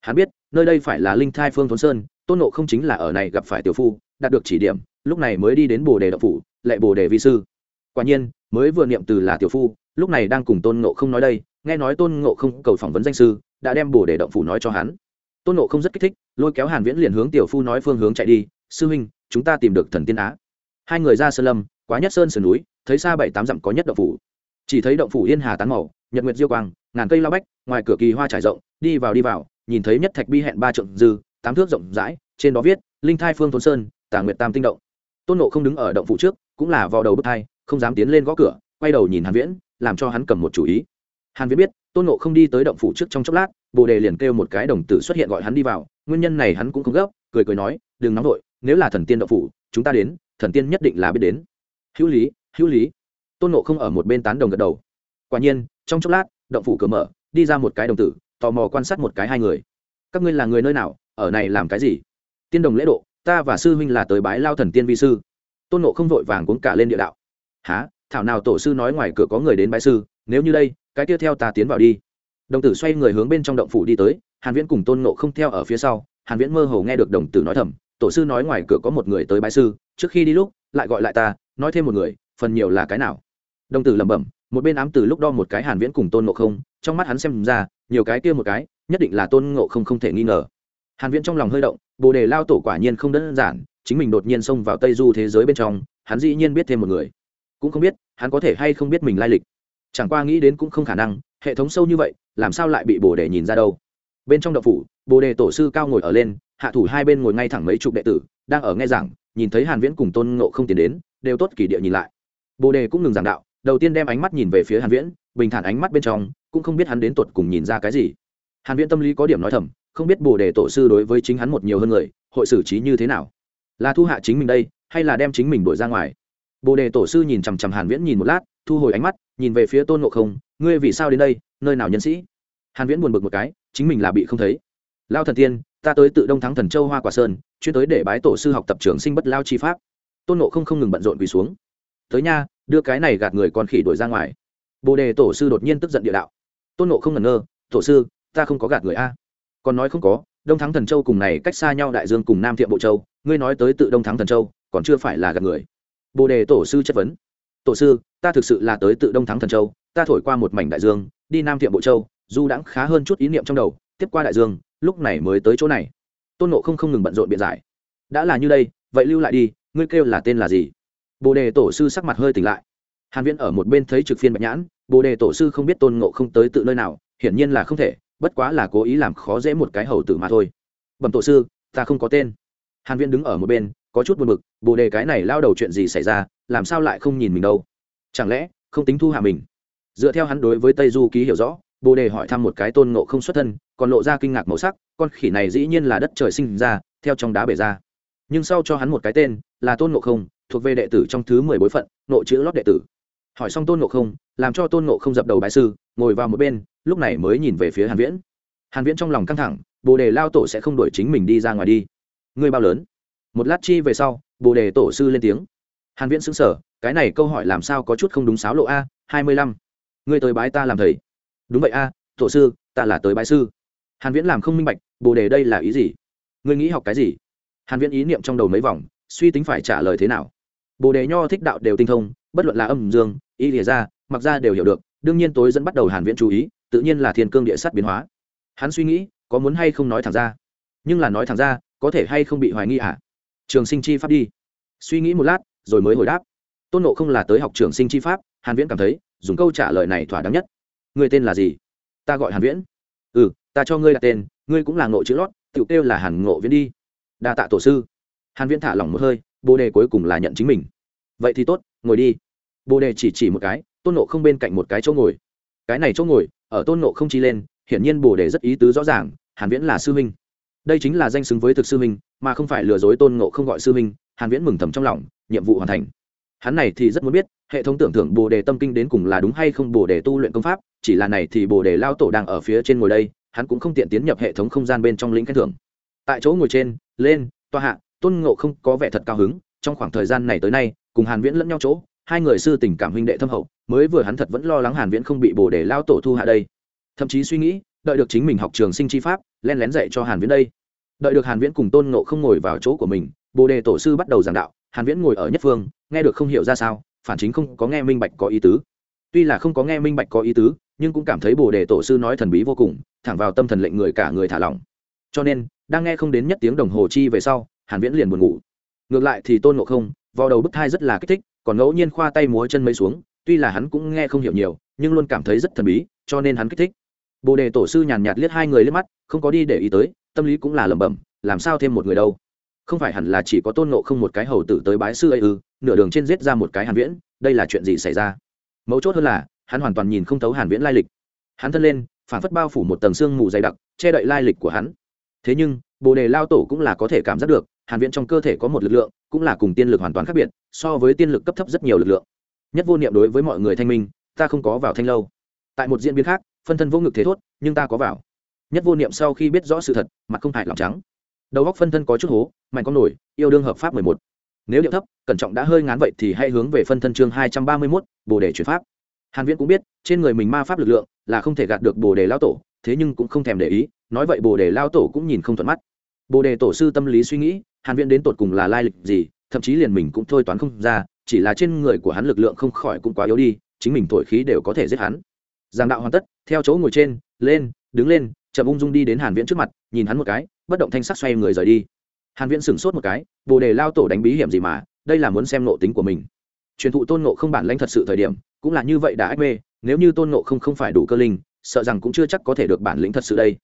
Hắn biết, nơi đây phải là linh thai phương thốn sơn, tôn nộ không chính là ở này gặp phải tiểu phu, đạt được chỉ điểm, lúc này mới đi đến bồ đề đậu phủ lệ bồ đề vi sư. Quả nhiên, mới vừa niệm từ là tiểu phu, lúc này đang cùng tôn nộ không nói đây, nghe nói tôn Ngộ không cầu phỏng vấn danh sư, đã đem bồ đề động phủ nói cho hắn. Tôn Ngộ không rất kích thích, lôi kéo hàn viễn liền hướng tiểu phu nói phương hướng chạy đi, sư huynh, chúng ta tìm được thần tiên á. Hai người ra sơn lâm, quá nhất sơn sườn núi, thấy xa bảy tám dặm có nhất động phủ chỉ thấy động phủ yên hà tán màu, nhật nguyệt diêu quang, ngàn cây lao bách, ngoài cửa kỳ hoa trải rộng, đi vào đi vào, nhìn thấy nhất thạch bi hẹn ba trượng dư, tám thước rộng rãi, trên đó viết, linh thai phương thôn sơn, tả nguyệt tam tinh động. Tôn nộ không đứng ở động phủ trước, cũng là vào đầu bức thai, không dám tiến lên gõ cửa, quay đầu nhìn hàn viễn, làm cho hắn cầm một chủ ý. Hàn viễn biết, tôn nộ không đi tới động phủ trước trong chốc lát, bồ đề liền kêu một cái đồng tử xuất hiện gọi hắn đi vào, nguyên nhân này hắn cũng không gấp, cười cười nói, đừng nóng vội, nếu là thần tiên động phủ, chúng ta đến, thần tiên nhất định là biết đến. Hữu lý hữu lý tôn nộ không ở một bên tán đồng gật đầu. Quả nhiên, trong chốc lát, động phủ cửa mở, đi ra một cái đồng tử, tò mò quan sát một cái hai người. Các ngươi là người nơi nào, ở này làm cái gì? Tiên đồng lễ độ, ta và sư huynh là tới bái lao thần tiên vi sư. Tôn nộ không vội vàng cuốn cả lên địa đạo. Há thảo nào tổ sư nói ngoài cửa có người đến bái sư, nếu như đây, cái tiếp theo ta tiến vào đi. Đồng tử xoay người hướng bên trong động phủ đi tới, hàn viễn cùng tôn nộ không theo ở phía sau. Hàn viễn mơ hồ nghe được đồng tử nói thầm, tổ sư nói ngoài cửa có một người tới bái sư, trước khi đi lúc, lại gọi lại ta, nói thêm một người, phần nhiều là cái nào? Đồng tử lẩm bẩm, một bên ám từ lúc đo một cái hàn viễn cùng tôn ngộ không, trong mắt hắn xem ra, nhiều cái kia một cái, nhất định là tôn ngộ không không thể nghi ngờ. Hàn viễn trong lòng hơi động, bồ đề lao tổ quả nhiên không đơn giản, chính mình đột nhiên xông vào tây du thế giới bên trong, hắn dĩ nhiên biết thêm một người. Cũng không biết, hắn có thể hay không biết mình lai lịch. Chẳng qua nghĩ đến cũng không khả năng, hệ thống sâu như vậy, làm sao lại bị bồ đề nhìn ra đâu? Bên trong đậu phủ, bồ đề tổ sư cao ngồi ở lên, hạ thủ hai bên ngồi ngay thẳng mấy chục đệ tử, đang ở nghe giảng, nhìn thấy hàn viễn cùng tôn ngộ không tiến đến, đều tốt kỳ địa nhìn lại. Bồ đề cũng ngừng giảng đạo đầu tiên đem ánh mắt nhìn về phía hàn viễn, bình thản ánh mắt bên trong, cũng không biết hắn đến tuột cùng nhìn ra cái gì. Hàn viễn tâm lý có điểm nói thầm, không biết bồ đề tổ sư đối với chính hắn một nhiều hơn người, hội xử trí như thế nào? Là thu hạ chính mình đây, hay là đem chính mình đuổi ra ngoài? Bồ đề tổ sư nhìn chằm chằm hàn viễn nhìn một lát, thu hồi ánh mắt, nhìn về phía tôn ngộ không, ngươi vì sao đến đây? Nơi nào nhân sĩ? Hàn viễn buồn bực một cái, chính mình là bị không thấy. Lao thần tiên, ta tới tự đông thắng thần châu hoa quả sơn, chuyên tới để bái tổ sư học tập trưởng sinh bất lao chi pháp. Tôn ngộ không không ngừng bận rộn quỳ xuống tới nha, đưa cái này gạt người con khỉ đuổi ra ngoài. Bồ đề tổ sư đột nhiên tức giận địa đạo. Tôn nộ không ngẩn ngơ, tổ sư, ta không có gạt người a. Còn nói không có, đông thắng thần châu cùng này cách xa nhau đại dương cùng nam thiện bộ châu, ngươi nói tới tự đông thắng thần châu, còn chưa phải là gạt người. Bồ đề tổ sư chất vấn, tổ sư, ta thực sự là tới tự đông thắng thần châu, ta thổi qua một mảnh đại dương, đi nam thiện bộ châu, dù đãng khá hơn chút ý niệm trong đầu, tiếp qua đại dương, lúc này mới tới chỗ này. Tôn nộ không không ngừng bận rộn biện giải, đã là như đây, vậy lưu lại đi, ngươi kêu là tên là gì? Bồ đề tổ sư sắc mặt hơi tỉnh lại. Hàn viễn ở một bên thấy trực phiên bạch nhãn, bồ đề tổ sư không biết tôn ngộ không tới tự nơi nào, hiển nhiên là không thể, bất quá là cố ý làm khó dễ một cái hầu tử mà thôi. Bẩm tổ sư, ta không có tên. Hàn viễn đứng ở một bên, có chút buồn bực, bồ đề cái này lao đầu chuyện gì xảy ra, làm sao lại không nhìn mình đâu? Chẳng lẽ, không tính thu hạ mình? Dựa theo hắn đối với tây du ký hiểu rõ, bồ đề hỏi thăm một cái tôn ngộ không xuất thân, còn lộ ra kinh ngạc màu sắc, con khỉ này dĩ nhiên là đất trời sinh ra, theo trong đá bể ra. Nhưng sau cho hắn một cái tên, là tôn ngộ không thuộc về đệ tử trong thứ mười bối phận nội chữ lót đệ tử. Hỏi xong tôn ngộ không, làm cho tôn ngộ không dập đầu bái sư, ngồi vào một bên, lúc này mới nhìn về phía hàn viễn. Hàn viễn trong lòng căng thẳng, bồ đề lao tổ sẽ không đuổi chính mình đi ra ngoài đi. Ngươi bao lớn? Một lát chi về sau, bồ đề tổ sư lên tiếng. Hàn viễn sững sờ, cái này câu hỏi làm sao có chút không đúng sáo lộ a, hai mươi lăm. Ngươi tới bái ta làm thầy. Đúng vậy a, tổ sư, ta là tới bái sư. Hàn viễn làm không minh bạch, bồ đề đây là ý gì? Ngươi nghĩ học cái gì? Hàn viễn ý niệm trong đầu mấy vòng, suy tính phải trả lời thế nào? Bồ đề nho thích đạo đều tinh thông, bất luận là âm dương ý lìa ra mặc ra đều hiểu được, đương nhiên tối dẫn bắt đầu hàn viễn chú ý, tự nhiên là thiên cương địa sát biến hóa. Hắn suy nghĩ, có muốn hay không nói thẳng ra? Nhưng là nói thẳng ra, có thể hay không bị hoài nghi à? Trường sinh chi pháp đi. Suy nghĩ một lát, rồi mới hồi đáp. Tôn nộ không là tới học trường sinh chi pháp, hàn viễn cảm thấy, dùng câu trả lời này thỏa đáng nhất. Người tên là gì? Ta gọi hàn viễn. Ừ ta cho ngươi đặt tên, ngươi cũng là ngộ chữ lót tự kêu là hàn ngộ viễn đi. Đa tạ tổ sư. Hàn viễn thả lỏng một hơi bồ đề cuối cùng là nhận chính mình. Vậy thì tốt, ngồi đi. Bồ đề chỉ chỉ một cái, tôn nộ không bên cạnh một cái chỗ ngồi. Cái này chỗ ngồi, ở tôn nộ không chi lên, hiển nhiên bồ đề rất ý tứ rõ ràng, hàn viễn là sư huynh. Đây chính là danh xứng với thực sư huynh, mà không phải lừa dối tôn ngộ không gọi sư huynh, hàn viễn mừng thầm trong lòng, nhiệm vụ hoàn thành. Hắn này thì rất muốn biết, hệ thống tưởng tượng bồ đề tâm kinh đến cùng là đúng hay không bồ đề tu luyện công pháp, chỉ là này thì bồ đề lao tổ đang ở phía trên ngồi đây, hắn cũng không tiện tiến nhập hệ thống không gian bên trong lĩnh khen thưởng. Tại chỗ ngồi trên, lên toa hạ tôn ngộ không có vẻ thật cao hứng, trong khoảng thời gian này tới nay, cùng hàn viễn lẫn nhau chỗ, hai người sư tình cảm huynh đệ thâm hậu, mới vừa hắn thật vẫn lo lắng hàn viễn không bị bồ đề lao tổ thu hạ đây. Thậm chí suy nghĩ, đợi được chính mình học trường sinh chi pháp len lén dạy cho hàn viễn đây. Đợi được hàn viễn cùng tôn ngộ không ngồi vào chỗ của mình, bồ đề tổ sư bắt đầu giảng đạo, hàn viễn ngồi ở nhất phương, nghe được không hiểu ra sao, phản chính không có nghe minh bạch có ý tứ. Tuy là không có nghe minh bạch có ý tứ, nhưng cũng cảm thấy bồ đề tổ sư nói thần bí vô cùng, thẳng vào tâm thần lệnh người cả người thả lỏng. Cho nên, đang nghe không đến nhất tiếng đồng hồ chi về sau hàn viễn liền buồn ngủ. Ngược lại thì tôn ngộ không vào đầu bức thai rất là kích thích, còn ngẫu nhiên khoa tay múa chân mấy xuống, tuy là hắn cũng nghe không hiểu nhiều, nhưng luôn cảm thấy rất thần bí, cho nên hắn kích thích. Bồ đề tổ sư nhàn nhạt liếc hai người liếc mắt, không có đi để ý tới, tâm lý cũng là lẩm bẩm, làm sao thêm một người đâu? Không phải hẳn là chỉ có tôn nộ không một cái hầu tử tới bái sư ấy ư, nửa đường trên giết ra một cái hàn viễn, đây là chuyện gì xảy ra? Mấu chốt hơn là, hắn hoàn toàn nhìn không thấu hàn viễn lai lịch. Hắn thân lên, phản phất bao phủ một tầng xương mù dày đặc, che đậy lai lịch của hắn. Thế nhưng, bồ đề lao tổ cũng là có thể cảm giác được hàn viễn trong cơ thể có một lực lượng, cũng là cùng tiên lực hoàn toàn khác biệt, so với tiên lực cấp thấp rất nhiều lực lượng. Nhất vô niệm đối với mọi người thanh minh, ta không có vào thanh lâu. Tại một diễn biến khác, phân thân vô ngực thế thốt, nhưng ta có vào. Nhất vô niệm sau khi biết rõ sự thật, mặt không hại lòng trắng. Đầu góc phân thân có chút hố, mạnh con nổi, yêu đương hợp pháp mười một. Nếu điệu thấp, cẩn trọng đã hơi ngán vậy thì hãy hướng về phân thân chương hai trăm ba mươi mốt, bồ đề chuyển pháp. Hàn viễn cũng biết, trên người mình ma pháp lực lượng là không thể gạt được bồ đề lao tổ, thế nhưng cũng không thèm để ý, nói vậy bồ đề lao tổ cũng nhìn không thuận mắt. Bồ đề tổ sư tâm lý suy nghĩ hàn viễn đến tột cùng là lai lịch gì, thậm chí liền mình cũng thôi toán không ra, chỉ là trên người của hắn lực lượng không khỏi cũng quá yếu đi, chính mình thổi khí đều có thể giết hắn. Giang đạo hoàn tất, theo chỗ ngồi trên, lên, đứng lên, chậm ung dung đi đến hàn viễn trước mặt, nhìn hắn một cái, bất động thanh sắc xoay người rời đi. Hàn viễn sửng sốt một cái, bồ đề lao tổ đánh bí hiểm gì mà, đây là muốn xem nộ tính của mình. Truyền thụ tôn nộ không bản lãnh thật sự thời điểm, cũng là như vậy đã ách mê, nếu như tôn nộ không không phải đủ cơ linh, sợ rằng cũng chưa chắc có thể được bản lĩnh thật sự đây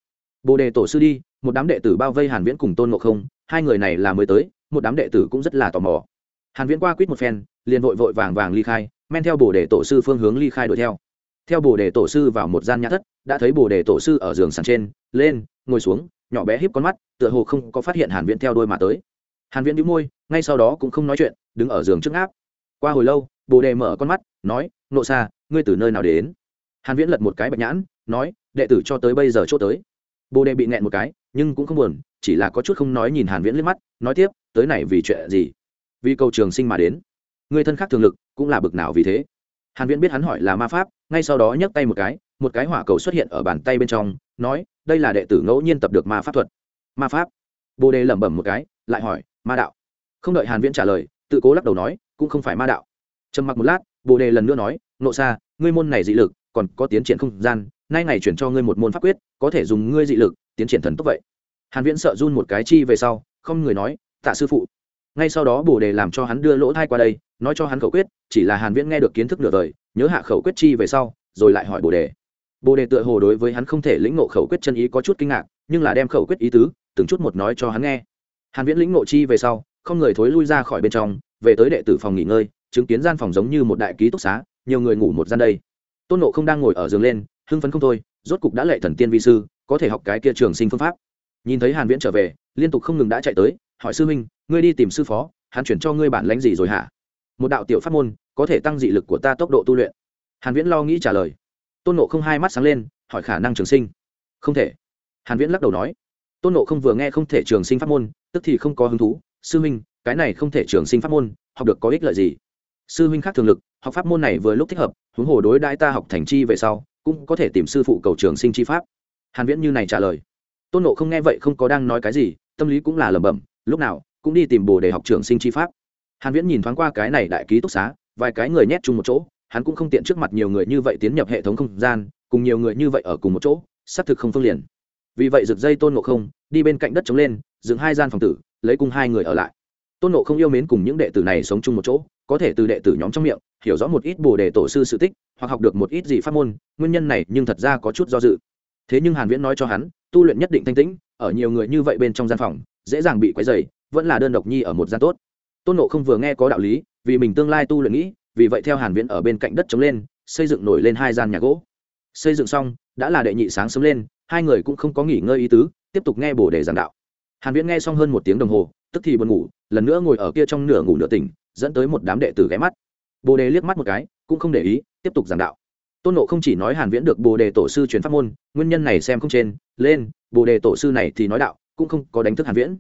bồ đề tổ sư đi, một đám đệ tử bao vây hàn viễn cùng tôn ngộ không, hai người này là mới tới, một đám đệ tử cũng rất là tò mò. Hàn viễn qua quýt một phen, liền vội vội vàng vàng ly khai, men theo bồ đề tổ sư phương hướng ly khai đuổi theo. Theo bồ đề tổ sư vào một gian nhà thất, đã thấy bồ đề tổ sư ở giường sàn trên, lên, ngồi xuống, nhỏ bé híp con mắt, tựa hồ không có phát hiện hàn viễn theo đôi mà tới. Hàn viễn nhíu môi, ngay sau đó cũng không nói chuyện, đứng ở giường trước áp qua hồi lâu, bồ đề mở con mắt, nói nộ xa ngươi từ nơi nào đến? Hàn viễn lật một cái bạch nhãn, nói, đệ tử cho tới bây giờ chỗ tới bồ đề bị nghẹn một cái, nhưng cũng không buồn, chỉ là có chút không nói nhìn hàn viễn liếc mắt, nói tiếp, tới này vì chuyện gì? Vì cầu trường sinh mà đến. Người thân khác thường lực, cũng là bực nào vì thế? Hàn viễn biết hắn hỏi là ma pháp, ngay sau đó nhấc tay một cái một cái hỏa cầu xuất hiện ở bàn tay bên trong, nói, đây là đệ tử ngẫu nhiên tập được ma pháp thuật. Ma pháp? Bồ đề lẩm bẩm một cái, lại hỏi, ma đạo? Không đợi hàn viễn trả lời, tự cố lắc đầu nói, cũng không phải ma đạo. Trầm mặc một lát, bồ đề lần nữa nói, nộ xa ngươi môn này dị lực, còn có tiến triển không gian nay ngày chuyển cho ngươi một môn pháp quyết, có thể dùng ngươi dị lực tiến triển thần tốc vậy. Hàn viễn sợ run một cái chi về sau, không người nói, tạ sư phụ. Ngay sau đó bồ đề làm cho hắn đưa lỗ thai qua đây, nói cho hắn khẩu quyết, chỉ là hàn viễn nghe được kiến thức nửa đời, nhớ hạ khẩu quyết chi về sau, rồi lại hỏi bồ đề. Bồ đề tựa hồ đối với hắn không thể lĩnh ngộ khẩu quyết chân ý có chút kinh ngạc, nhưng là đem khẩu quyết ý tứ, từng chút một nói cho hắn nghe. Hàn viễn lĩnh ngộ chi về sau, không người thối lui ra khỏi bên trong, về tới đệ tử phòng nghỉ ngơi, chứng kiến gian phòng giống như một đại ký túc xá, nhiều người ngủ một gian đây. Tôn nộ không đang ngồi ở giường lên hưng phấn không thôi, rốt cục đã lệ thần tiên vi sư, có thể học cái kia trường sinh phương pháp. Nhìn thấy hàn viễn trở về, liên tục không ngừng đã chạy tới, hỏi sư huynh, ngươi đi tìm sư phó, hắn chuyển cho ngươi bản lãnh gì rồi hả? Một đạo tiểu pháp môn, có thể tăng dị lực của ta tốc độ tu luyện. Hàn viễn lo nghĩ trả lời. Tôn nộ không hai mắt sáng lên, hỏi khả năng trường sinh. Không thể. Hàn viễn lắc đầu nói. Tôn nộ không vừa nghe không thể trường sinh pháp môn, tức thì không có hứng thú. Sư huynh, cái này không thể trường sinh pháp môn, học được có ích lợi gì? Sư huynh khác thường lực, học pháp môn này vừa lúc thích hợp, huống hồ đối đãi ta học thành chi về sau cũng có thể tìm sư phụ cầu trường sinh chi pháp. Hàn viễn như này trả lời. Tôn nộ không nghe vậy không có đang nói cái gì, tâm lý cũng là lẩm bẩm, lúc nào cũng đi tìm bồ để học trường sinh chi pháp. Hàn viễn nhìn thoáng qua cái này đại ký túc xá, vài cái người nhét chung một chỗ, hắn cũng không tiện trước mặt nhiều người như vậy tiến nhập hệ thống không gian, cùng nhiều người như vậy ở cùng một chỗ, xác thực không phương liền. Vì vậy rực dây tôn ngộ không, đi bên cạnh đất chống lên, dựng hai gian phòng tử, lấy cùng hai người ở lại tôn ngộ không yêu mến cùng những đệ tử này sống chung một chỗ, có thể từ đệ tử nhóm trong miệng, hiểu rõ một ít bồ đề tổ sư sự tích, hoặc học được một ít gì pháp môn, nguyên nhân này nhưng thật ra có chút do dự. Thế nhưng hàn viễn nói cho hắn, tu luyện nhất định thanh tĩnh, ở nhiều người như vậy bên trong gian phòng, dễ dàng bị quấy rầy, vẫn là đơn độc nhi ở một gian tốt. Tôn nộ không vừa nghe có đạo lý, vì mình tương lai tu luyện nghĩ, vì vậy theo hàn viễn ở bên cạnh đất chống lên, xây dựng nổi lên hai gian nhà gỗ. Xây dựng xong, đã là đệ nhị sáng sớm lên, hai người cũng không có nghỉ ngơi ý tứ, tiếp tục nghe bồ đề giảng đạo. Hàn viễn nghe xong hơn một tiếng đồng hồ tức thì buồn ngủ, lần nữa ngồi ở kia trong nửa ngủ nửa tỉnh, dẫn tới một đám đệ tử ghé mắt. Bồ đề liếc mắt một cái, cũng không để ý, tiếp tục giảng đạo. Tôn nộ không chỉ nói hàn viễn được bồ đề tổ sư truyền pháp môn, nguyên nhân này xem không trên, lên, bồ đề tổ sư này thì nói đạo, cũng không có đánh thức hàn viễn.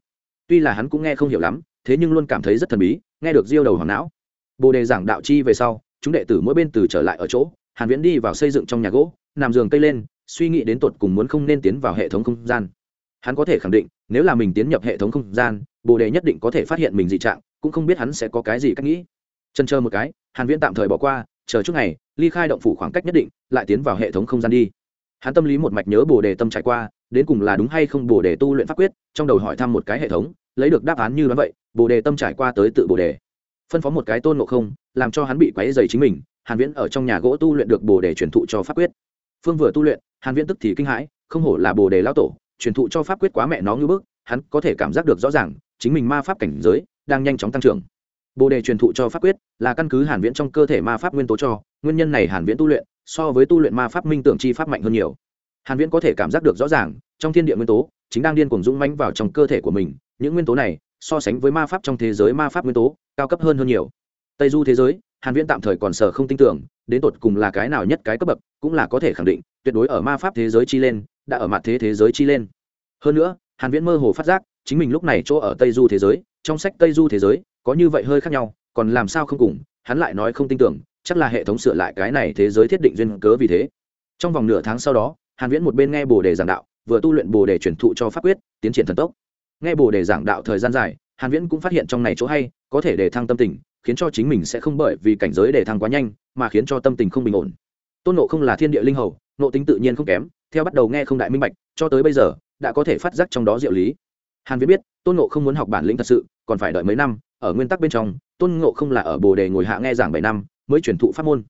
Tuy là hắn cũng nghe không hiểu lắm, thế nhưng luôn cảm thấy rất thần bí, nghe được diêu đầu hoàng não. Bồ đề giảng đạo chi về sau, chúng đệ tử mỗi bên từ trở lại ở chỗ, hàn viễn đi vào xây dựng trong nhà gỗ, nằm giường cây lên, suy nghĩ đến tột cùng muốn không nên tiến vào hệ thống không gian. Hắn có thể khẳng định, nếu là mình tiến nhập hệ thống không gian bồ đề nhất định có thể phát hiện mình dị trạng, cũng không biết hắn sẽ có cái gì cách nghĩ. Chân chờ một cái, hàn viễn tạm thời bỏ qua, chờ chút ngày ly khai động phủ khoảng cách nhất định, lại tiến vào hệ thống không gian đi. Hắn tâm lý một mạch nhớ bồ đề tâm trải qua, đến cùng là đúng hay không bồ đề tu luyện pháp quyết, trong đầu hỏi thăm một cái hệ thống, lấy được đáp án như đó vậy, bồ đề tâm trải qua tới tự bồ đề. Phân phó một cái tôn ngộ không, làm cho hắn bị quấy dày chính mình, hàn viễn ở trong nhà gỗ tu luyện được bồ đề truyền thụ cho pháp quyết. Phương vừa tu luyện, hàn viễn tức thì kinh hãi, không hổ là bồ đề lão tổ, truyền thụ cho pháp quyết quá mẹ nó như bước hắn có thể cảm giác được rõ ràng chính mình ma pháp cảnh giới đang nhanh chóng tăng trưởng. Bồ đề truyền thụ cho pháp quyết là căn cứ hàn viễn trong cơ thể ma pháp nguyên tố cho, nguyên nhân này hàn viễn tu luyện so với tu luyện ma pháp minh tưởng chi pháp mạnh hơn nhiều. Hàn viễn có thể cảm giác được rõ ràng, trong thiên địa nguyên tố chính đang điên cuồng dũng mãnh vào trong cơ thể của mình, những nguyên tố này so sánh với ma pháp trong thế giới ma pháp nguyên tố cao cấp hơn hơn nhiều. Tây du thế giới, hàn viễn tạm thời còn sở không tin tưởng, đến tột cùng là cái nào nhất cái cấp bậc cũng là có thể khẳng định, tuyệt đối ở ma pháp thế giới chi lên, đã ở mặt thế thế giới chi lên. Hơn nữa, hàn viễn mơ hồ phát giác chính mình lúc này chỗ ở tây du thế giới, trong sách tây du thế giới, có như vậy hơi khác nhau, còn làm sao không cùng, hắn lại nói không tin tưởng, chắc là hệ thống sửa lại cái này thế giới thiết định duyên cớ vì thế. Trong vòng nửa tháng sau đó, hàn viễn một bên nghe bồ đề giảng đạo, vừa tu luyện bồ đề chuyển thụ cho pháp quyết, tiến triển thần tốc. Nghe bồ đề giảng đạo thời gian dài, hàn viễn cũng phát hiện trong này chỗ hay, có thể để thăng tâm tình, khiến cho chính mình sẽ không bởi vì cảnh giới để thăng quá nhanh, mà khiến cho tâm tình không bình ổn. Tôn nộ không là thiên địa linh hầu nộ tính tự nhiên không kém, theo bắt đầu nghe không đại minh bạch, cho tới bây giờ, đã có thể phát giác trong đó diệu lý hàn viễn biết, tôn Ngộ không muốn học bản lĩnh thật sự, còn phải đợi mấy năm, ở nguyên tắc bên trong, tôn ngộ không là ở bồ đề ngồi hạ nghe giảng bảy năm, mới chuyển thụ pháp môn.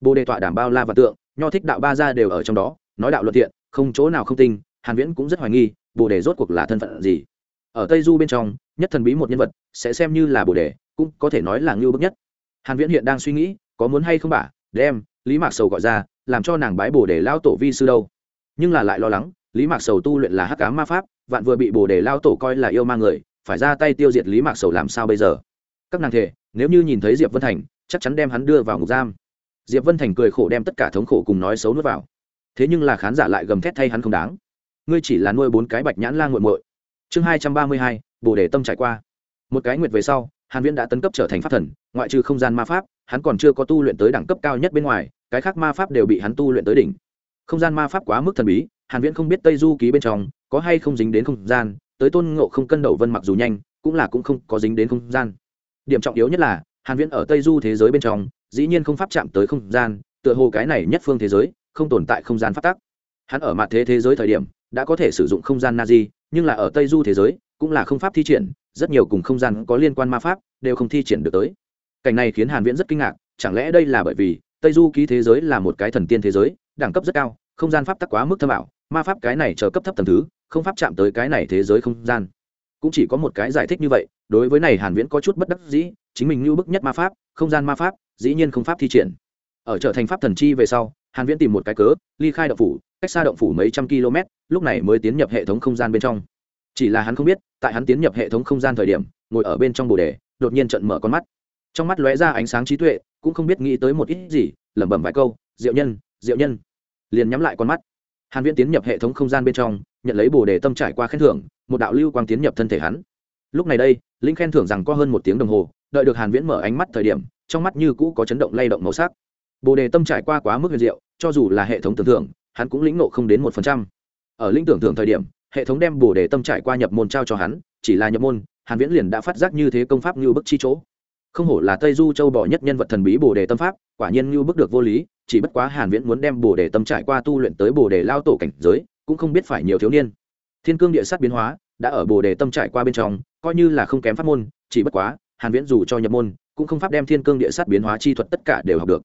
Bồ đề tọa đảm bao la và tượng, nho thích đạo ba gia đều ở trong đó, nói đạo luận thiện, không chỗ nào không tinh, hàn viễn cũng rất hoài nghi, bồ đề rốt cuộc là thân phận gì. Ở tây du bên trong, nhất thần bí một nhân vật, sẽ xem như là bồ đề, cũng có thể nói là ngưu bức nhất. Hàn viễn hiện đang suy nghĩ, có muốn hay không bả đem, lý mạc sầu gọi ra, làm cho nàng bái bồ đề lao tổ vi sư đâu. Nhưng là lại lo lắng, lý mạc sầu tu luyện là hắc ám ma pháp vạn vừa bị bồ đề lao tổ coi là yêu ma người, phải ra tay tiêu diệt lý mạc sầu làm sao bây giờ? Các nàng thể nếu như nhìn thấy diệp vân thành, chắc chắn đem hắn đưa vào ngục giam. Diệp vân thành cười khổ đem tất cả thống khổ cùng nói xấu nuốt vào. Thế nhưng là khán giả lại gầm thét thay hắn không đáng. Ngươi chỉ là nuôi bốn cái bạch nhãn lan g u muội. Chương hai trăm ba mươi hai, bồ đề tâm trải qua. Một cái nguyệt về sau, hàn viễn đã tấn cấp trở thành pháp thần, ngoại trừ không gian ma pháp, hắn còn chưa có tu luyện tới đẳng cấp cao nhất bên ngoài, cái khác ma pháp đều bị hắn tu luyện tới đỉnh. Không gian ma pháp quá mức thần bí hàn viễn không biết tây du ký bên trong có hay không dính đến không gian, tới tôn ngộ không cân đầu vân mặc dù nhanh, cũng là cũng không có dính đến không gian. Điểm trọng yếu nhất là, hàn viễn ở tây du thế giới bên trong, dĩ nhiên không pháp chạm tới không gian, tựa hồ cái này nhất phương thế giới, không tồn tại không gian phát tác hắn ở mặt thế thế giới thời điểm, đã có thể sử dụng không gian nazi, nhưng là ở tây du thế giới, cũng là không pháp thi triển, rất nhiều cùng không gian có liên quan ma pháp, đều không thi triển được tới. Cảnh này khiến hàn viễn rất kinh ngạc, chẳng lẽ đây là bởi vì tây du ký thế giới là một cái thần tiên thế giới, đẳng cấp rất cao, không gian pháp tắc quá mức thâm ảo ma pháp cái này chờ cấp thấp tầng thứ, không pháp chạm tới cái này thế giới không gian. Cũng chỉ có một cái giải thích như vậy, đối với này hàn viễn có chút bất đắc dĩ, chính mình lưu bức nhất ma pháp, không gian ma pháp, dĩ nhiên không pháp thi triển. Ở trở thành pháp thần chi về sau, hàn viễn tìm một cái cớ, ly khai động phủ, cách xa động phủ mấy trăm km, lúc này mới tiến nhập hệ thống không gian bên trong. Chỉ là hắn không biết, tại hắn tiến nhập hệ thống không gian thời điểm, ngồi ở bên trong bồ đề, đột nhiên trận mở con mắt. Trong mắt lóe ra ánh sáng trí tuệ, cũng không biết nghĩ tới một ít gì, lẩm bẩm vài câu, diệu nhân diệu nhân. Liền nhắm lại con mắt hàn viễn tiến nhập hệ thống không gian bên trong, nhận lấy bồ đề tâm trải qua khen thưởng, một đạo lưu quang tiến nhập thân thể hắn. Lúc này đây, linh khen thưởng rằng có hơn một tiếng đồng hồ, đợi được hàn viễn mở ánh mắt thời điểm, trong mắt như cũ có chấn động lay động màu sắc. Bồ đề tâm trải qua quá mức huyền diệu, cho dù là hệ thống tưởng thưởng hắn cũng lĩnh ngộ không đến một phần trăm. Ở linh tưởng thưởng thời điểm, hệ thống đem bồ đề tâm trải qua nhập môn trao cho hắn, chỉ là nhập môn, hàn viễn liền đã phát giác như thế công pháp như bức chi chỗ không hổ là tây du châu bỏ nhất nhân vật thần bí bồ đề tâm pháp, quả nhiên như bức được vô lý, chỉ bất quá hàn viễn muốn đem bồ đề tâm trải qua tu luyện tới bồ đề lao tổ cảnh giới, cũng không biết phải nhiều thiếu niên. Thiên cương địa sát biến hóa, đã ở bồ đề tâm trải qua bên trong, coi như là không kém pháp môn, chỉ bất quá, hàn viễn dù cho nhập môn, cũng không pháp đem thiên cương địa sát biến hóa chi thuật tất cả đều học được.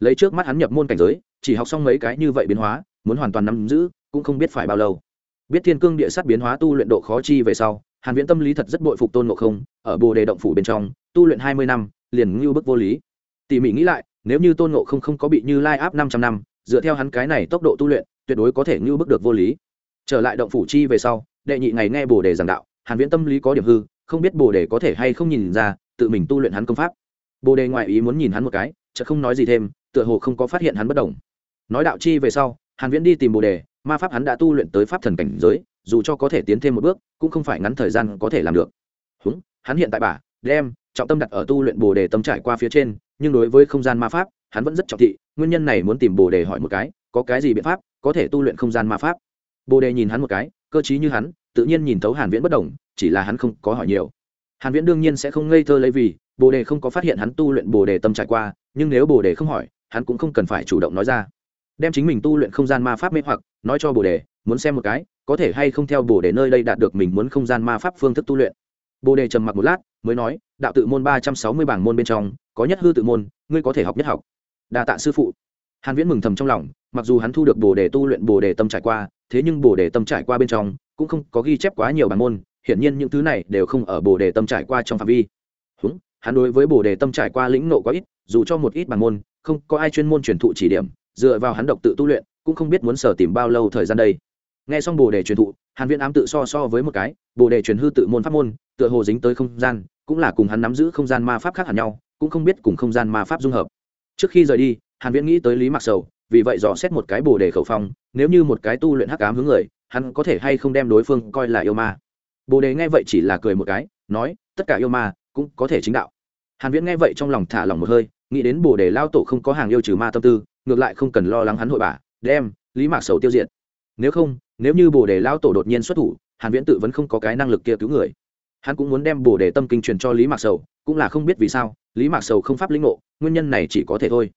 Lấy trước mắt hắn nhập môn cảnh giới, chỉ học xong mấy cái như vậy biến hóa, muốn hoàn toàn nắm giữ, cũng không biết phải bao lâu. Biết thiên cương địa sát biến hóa tu luyện độ khó chi về sau, hàn viễn tâm lý thật rất bội phục tôn ngộ không, ở bồ đề động phủ bên trong tu luyện 20 năm, liền ngưu bức vô lý. Tỉ mỉ nghĩ lại, nếu như tôn ngộ không không có bị như lai áp 500 năm, dựa theo hắn cái này tốc độ tu luyện, tuyệt đối có thể ngưu bức được vô lý. Trở lại động phủ chi về sau, đệ nhị ngày nghe bồ đề giảng đạo, hàn viễn tâm lý có điểm hư, không biết bồ đề có thể hay không nhìn ra, tự mình tu luyện hắn công pháp. Bồ đề ngoại ý muốn nhìn hắn một cái, chợt không nói gì thêm, tựa hồ không có phát hiện hắn bất động. Nói đạo chi về sau, hàn viễn đi tìm bồ đề, ma pháp hắn đã tu luyện tới pháp thần cảnh giới, dù cho có thể tiến thêm một bước, cũng không phải ngắn thời gian có thể làm được. Húng, hắn hiện tại bả, đem trọng tâm đặt ở tu luyện bồ đề tâm trải qua phía trên, nhưng đối với không gian ma pháp, hắn vẫn rất trọng thị, nguyên nhân này muốn tìm bồ đề hỏi một cái, có cái gì biện pháp có thể tu luyện không gian ma pháp? Bồ đề nhìn hắn một cái, cơ chí như hắn, tự nhiên nhìn thấu hàn viễn bất đồng, chỉ là hắn không có hỏi nhiều. Hàn viễn đương nhiên sẽ không ngây thơ lấy vì, bồ đề không có phát hiện hắn tu luyện bồ đề tâm trải qua, nhưng nếu bồ đề không hỏi, hắn cũng không cần phải chủ động nói ra. Đem chính mình tu luyện không gian ma pháp mê hoặc, nói cho bồ đề, muốn xem một cái, có thể hay không theo bồ đề nơi đây đạt được mình muốn không gian ma pháp phương thức tu luyện. Bồ đề trầm mặc một lát mới nói, đạo tự môn ba trăm sáu mươi bảng môn bên trong, có nhất hư tự môn, ngươi có thể học nhất học. Đa tạ sư phụ. Hàn viễn mừng thầm trong lòng, mặc dù hắn thu được bồ đề tu luyện, bồ đề tâm trải qua, thế nhưng bồ đề tâm trải qua bên trong, cũng không có ghi chép quá nhiều bản môn, hiển nhiên những thứ này đều không ở bồ đề tâm trải qua trong phạm vi. Húng hắn đối với bồ đề tâm trải qua lĩnh nộ quá ít, dù cho một ít bản môn, không có ai chuyên môn truyền thụ chỉ điểm, dựa vào hắn độc tự tu luyện, cũng không biết muốn sở tìm bao lâu thời gian đây. Nghe xong bồ đề truyền thụ, hàn viễn ám tự so so với một cái, bồ đề truyền hư tự môn pháp môn, tựa hồ dính tới không gian cũng là cùng hắn nắm giữ không gian ma pháp khác hẳn nhau, cũng không biết cùng không gian ma pháp dung hợp. Trước khi rời đi, hàn viễn nghĩ tới lý mặc sầu, vì vậy dò xét một cái bồ đề khẩu phong, nếu như một cái tu luyện hắc ám hướng người, hắn có thể hay không đem đối phương coi là yêu ma. Bồ đề nghe vậy chỉ là cười một cái, nói, tất cả yêu ma cũng có thể chính đạo. Hàn viễn nghe vậy trong lòng thả lòng một hơi, nghĩ đến bồ đề lao tổ không có hàng yêu trừ ma tâm tư, ngược lại không cần lo lắng hắn hội bả, đem lý mạc sầu tiêu diệt. Nếu không, nếu như bồ đề lao tổ đột nhiên xuất thủ, hàn viễn tự vẫn không có cái năng lực kia cứu người hắn cũng muốn đem bổ đề tâm kinh truyền cho lý mạc sầu, cũng là không biết vì sao, lý mạc sầu không pháp linh ngộ, nguyên nhân này chỉ có thể thôi.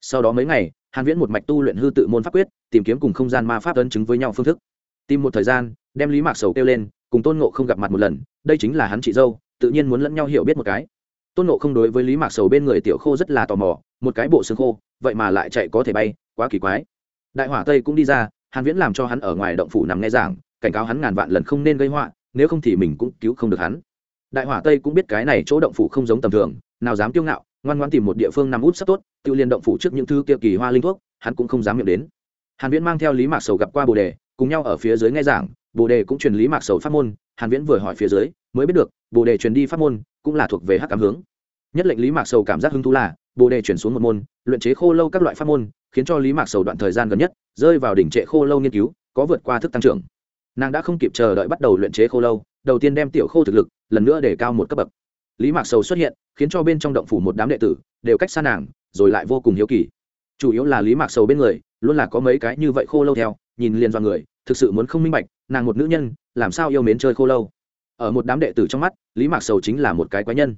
Sau đó mấy ngày, hàn viễn một mạch tu luyện hư tự môn pháp quyết, tìm kiếm cùng không gian ma pháp ấn chứng với nhau phương thức. Tìm một thời gian, đem lý mạc sầu kêu lên, cùng tôn ngộ không gặp mặt một lần, đây chính là hắn chị dâu, tự nhiên muốn lẫn nhau hiểu biết một cái. Tôn ngộ không đối với lý mạc sầu bên người tiểu khô rất là tò mò, một cái bộ xương khô, vậy mà lại chạy có thể bay, quá kỳ quái. Đại hỏa tây cũng đi ra, hàn viễn làm cho hắn ở ngoài động phủ nằm nghe giảng, cảnh cáo hắn ngàn vạn lần không nên gây họa nếu không thì mình cũng cứu không được hắn. Đại hỏa tây cũng biết cái này chỗ động phủ không giống tầm thường, nào dám kiêu ngạo, ngoan ngoan tìm một địa phương nằm út sắp tốt, tự liên động phủ trước những thứ kia kỳ hoa linh thuốc, hắn cũng không dám miệng đến. Hàn viễn mang theo lý mạc sầu gặp qua bồ đề, cùng nhau ở phía dưới nghe giảng, bồ đề cũng truyền lý mạc sầu pháp môn, hàn viễn vừa hỏi phía dưới, mới biết được, bồ đề truyền đi pháp môn, cũng là thuộc về hắc cảm hướng. Nhất lệnh lý mạc sầu cảm giác hứng thú là, bồ đề chuyển xuống một môn, luyện chế khô lâu các loại pháp môn, khiến cho lý mạc sầu đoạn thời gian gần nhất, rơi vào đỉnh trệ khô lâu nghiên cứu, có vượt qua thức tăng trưởng nàng đã không kịp chờ đợi bắt đầu luyện chế khô lâu, đầu tiên đem tiểu khô thực lực, lần nữa để cao một cấp bậc. Lý mạc sầu xuất hiện, khiến cho bên trong động phủ một đám đệ tử đều cách xa nàng, rồi lại vô cùng hiếu kỳ. Chủ yếu là lý mạc sầu bên người, luôn là có mấy cái như vậy khô lâu theo, nhìn liền do người, thực sự muốn không minh bạch, nàng một nữ nhân, làm sao yêu mến chơi khô lâu. Ở một đám đệ tử trong mắt, lý mạc sầu chính là một cái quái nhân.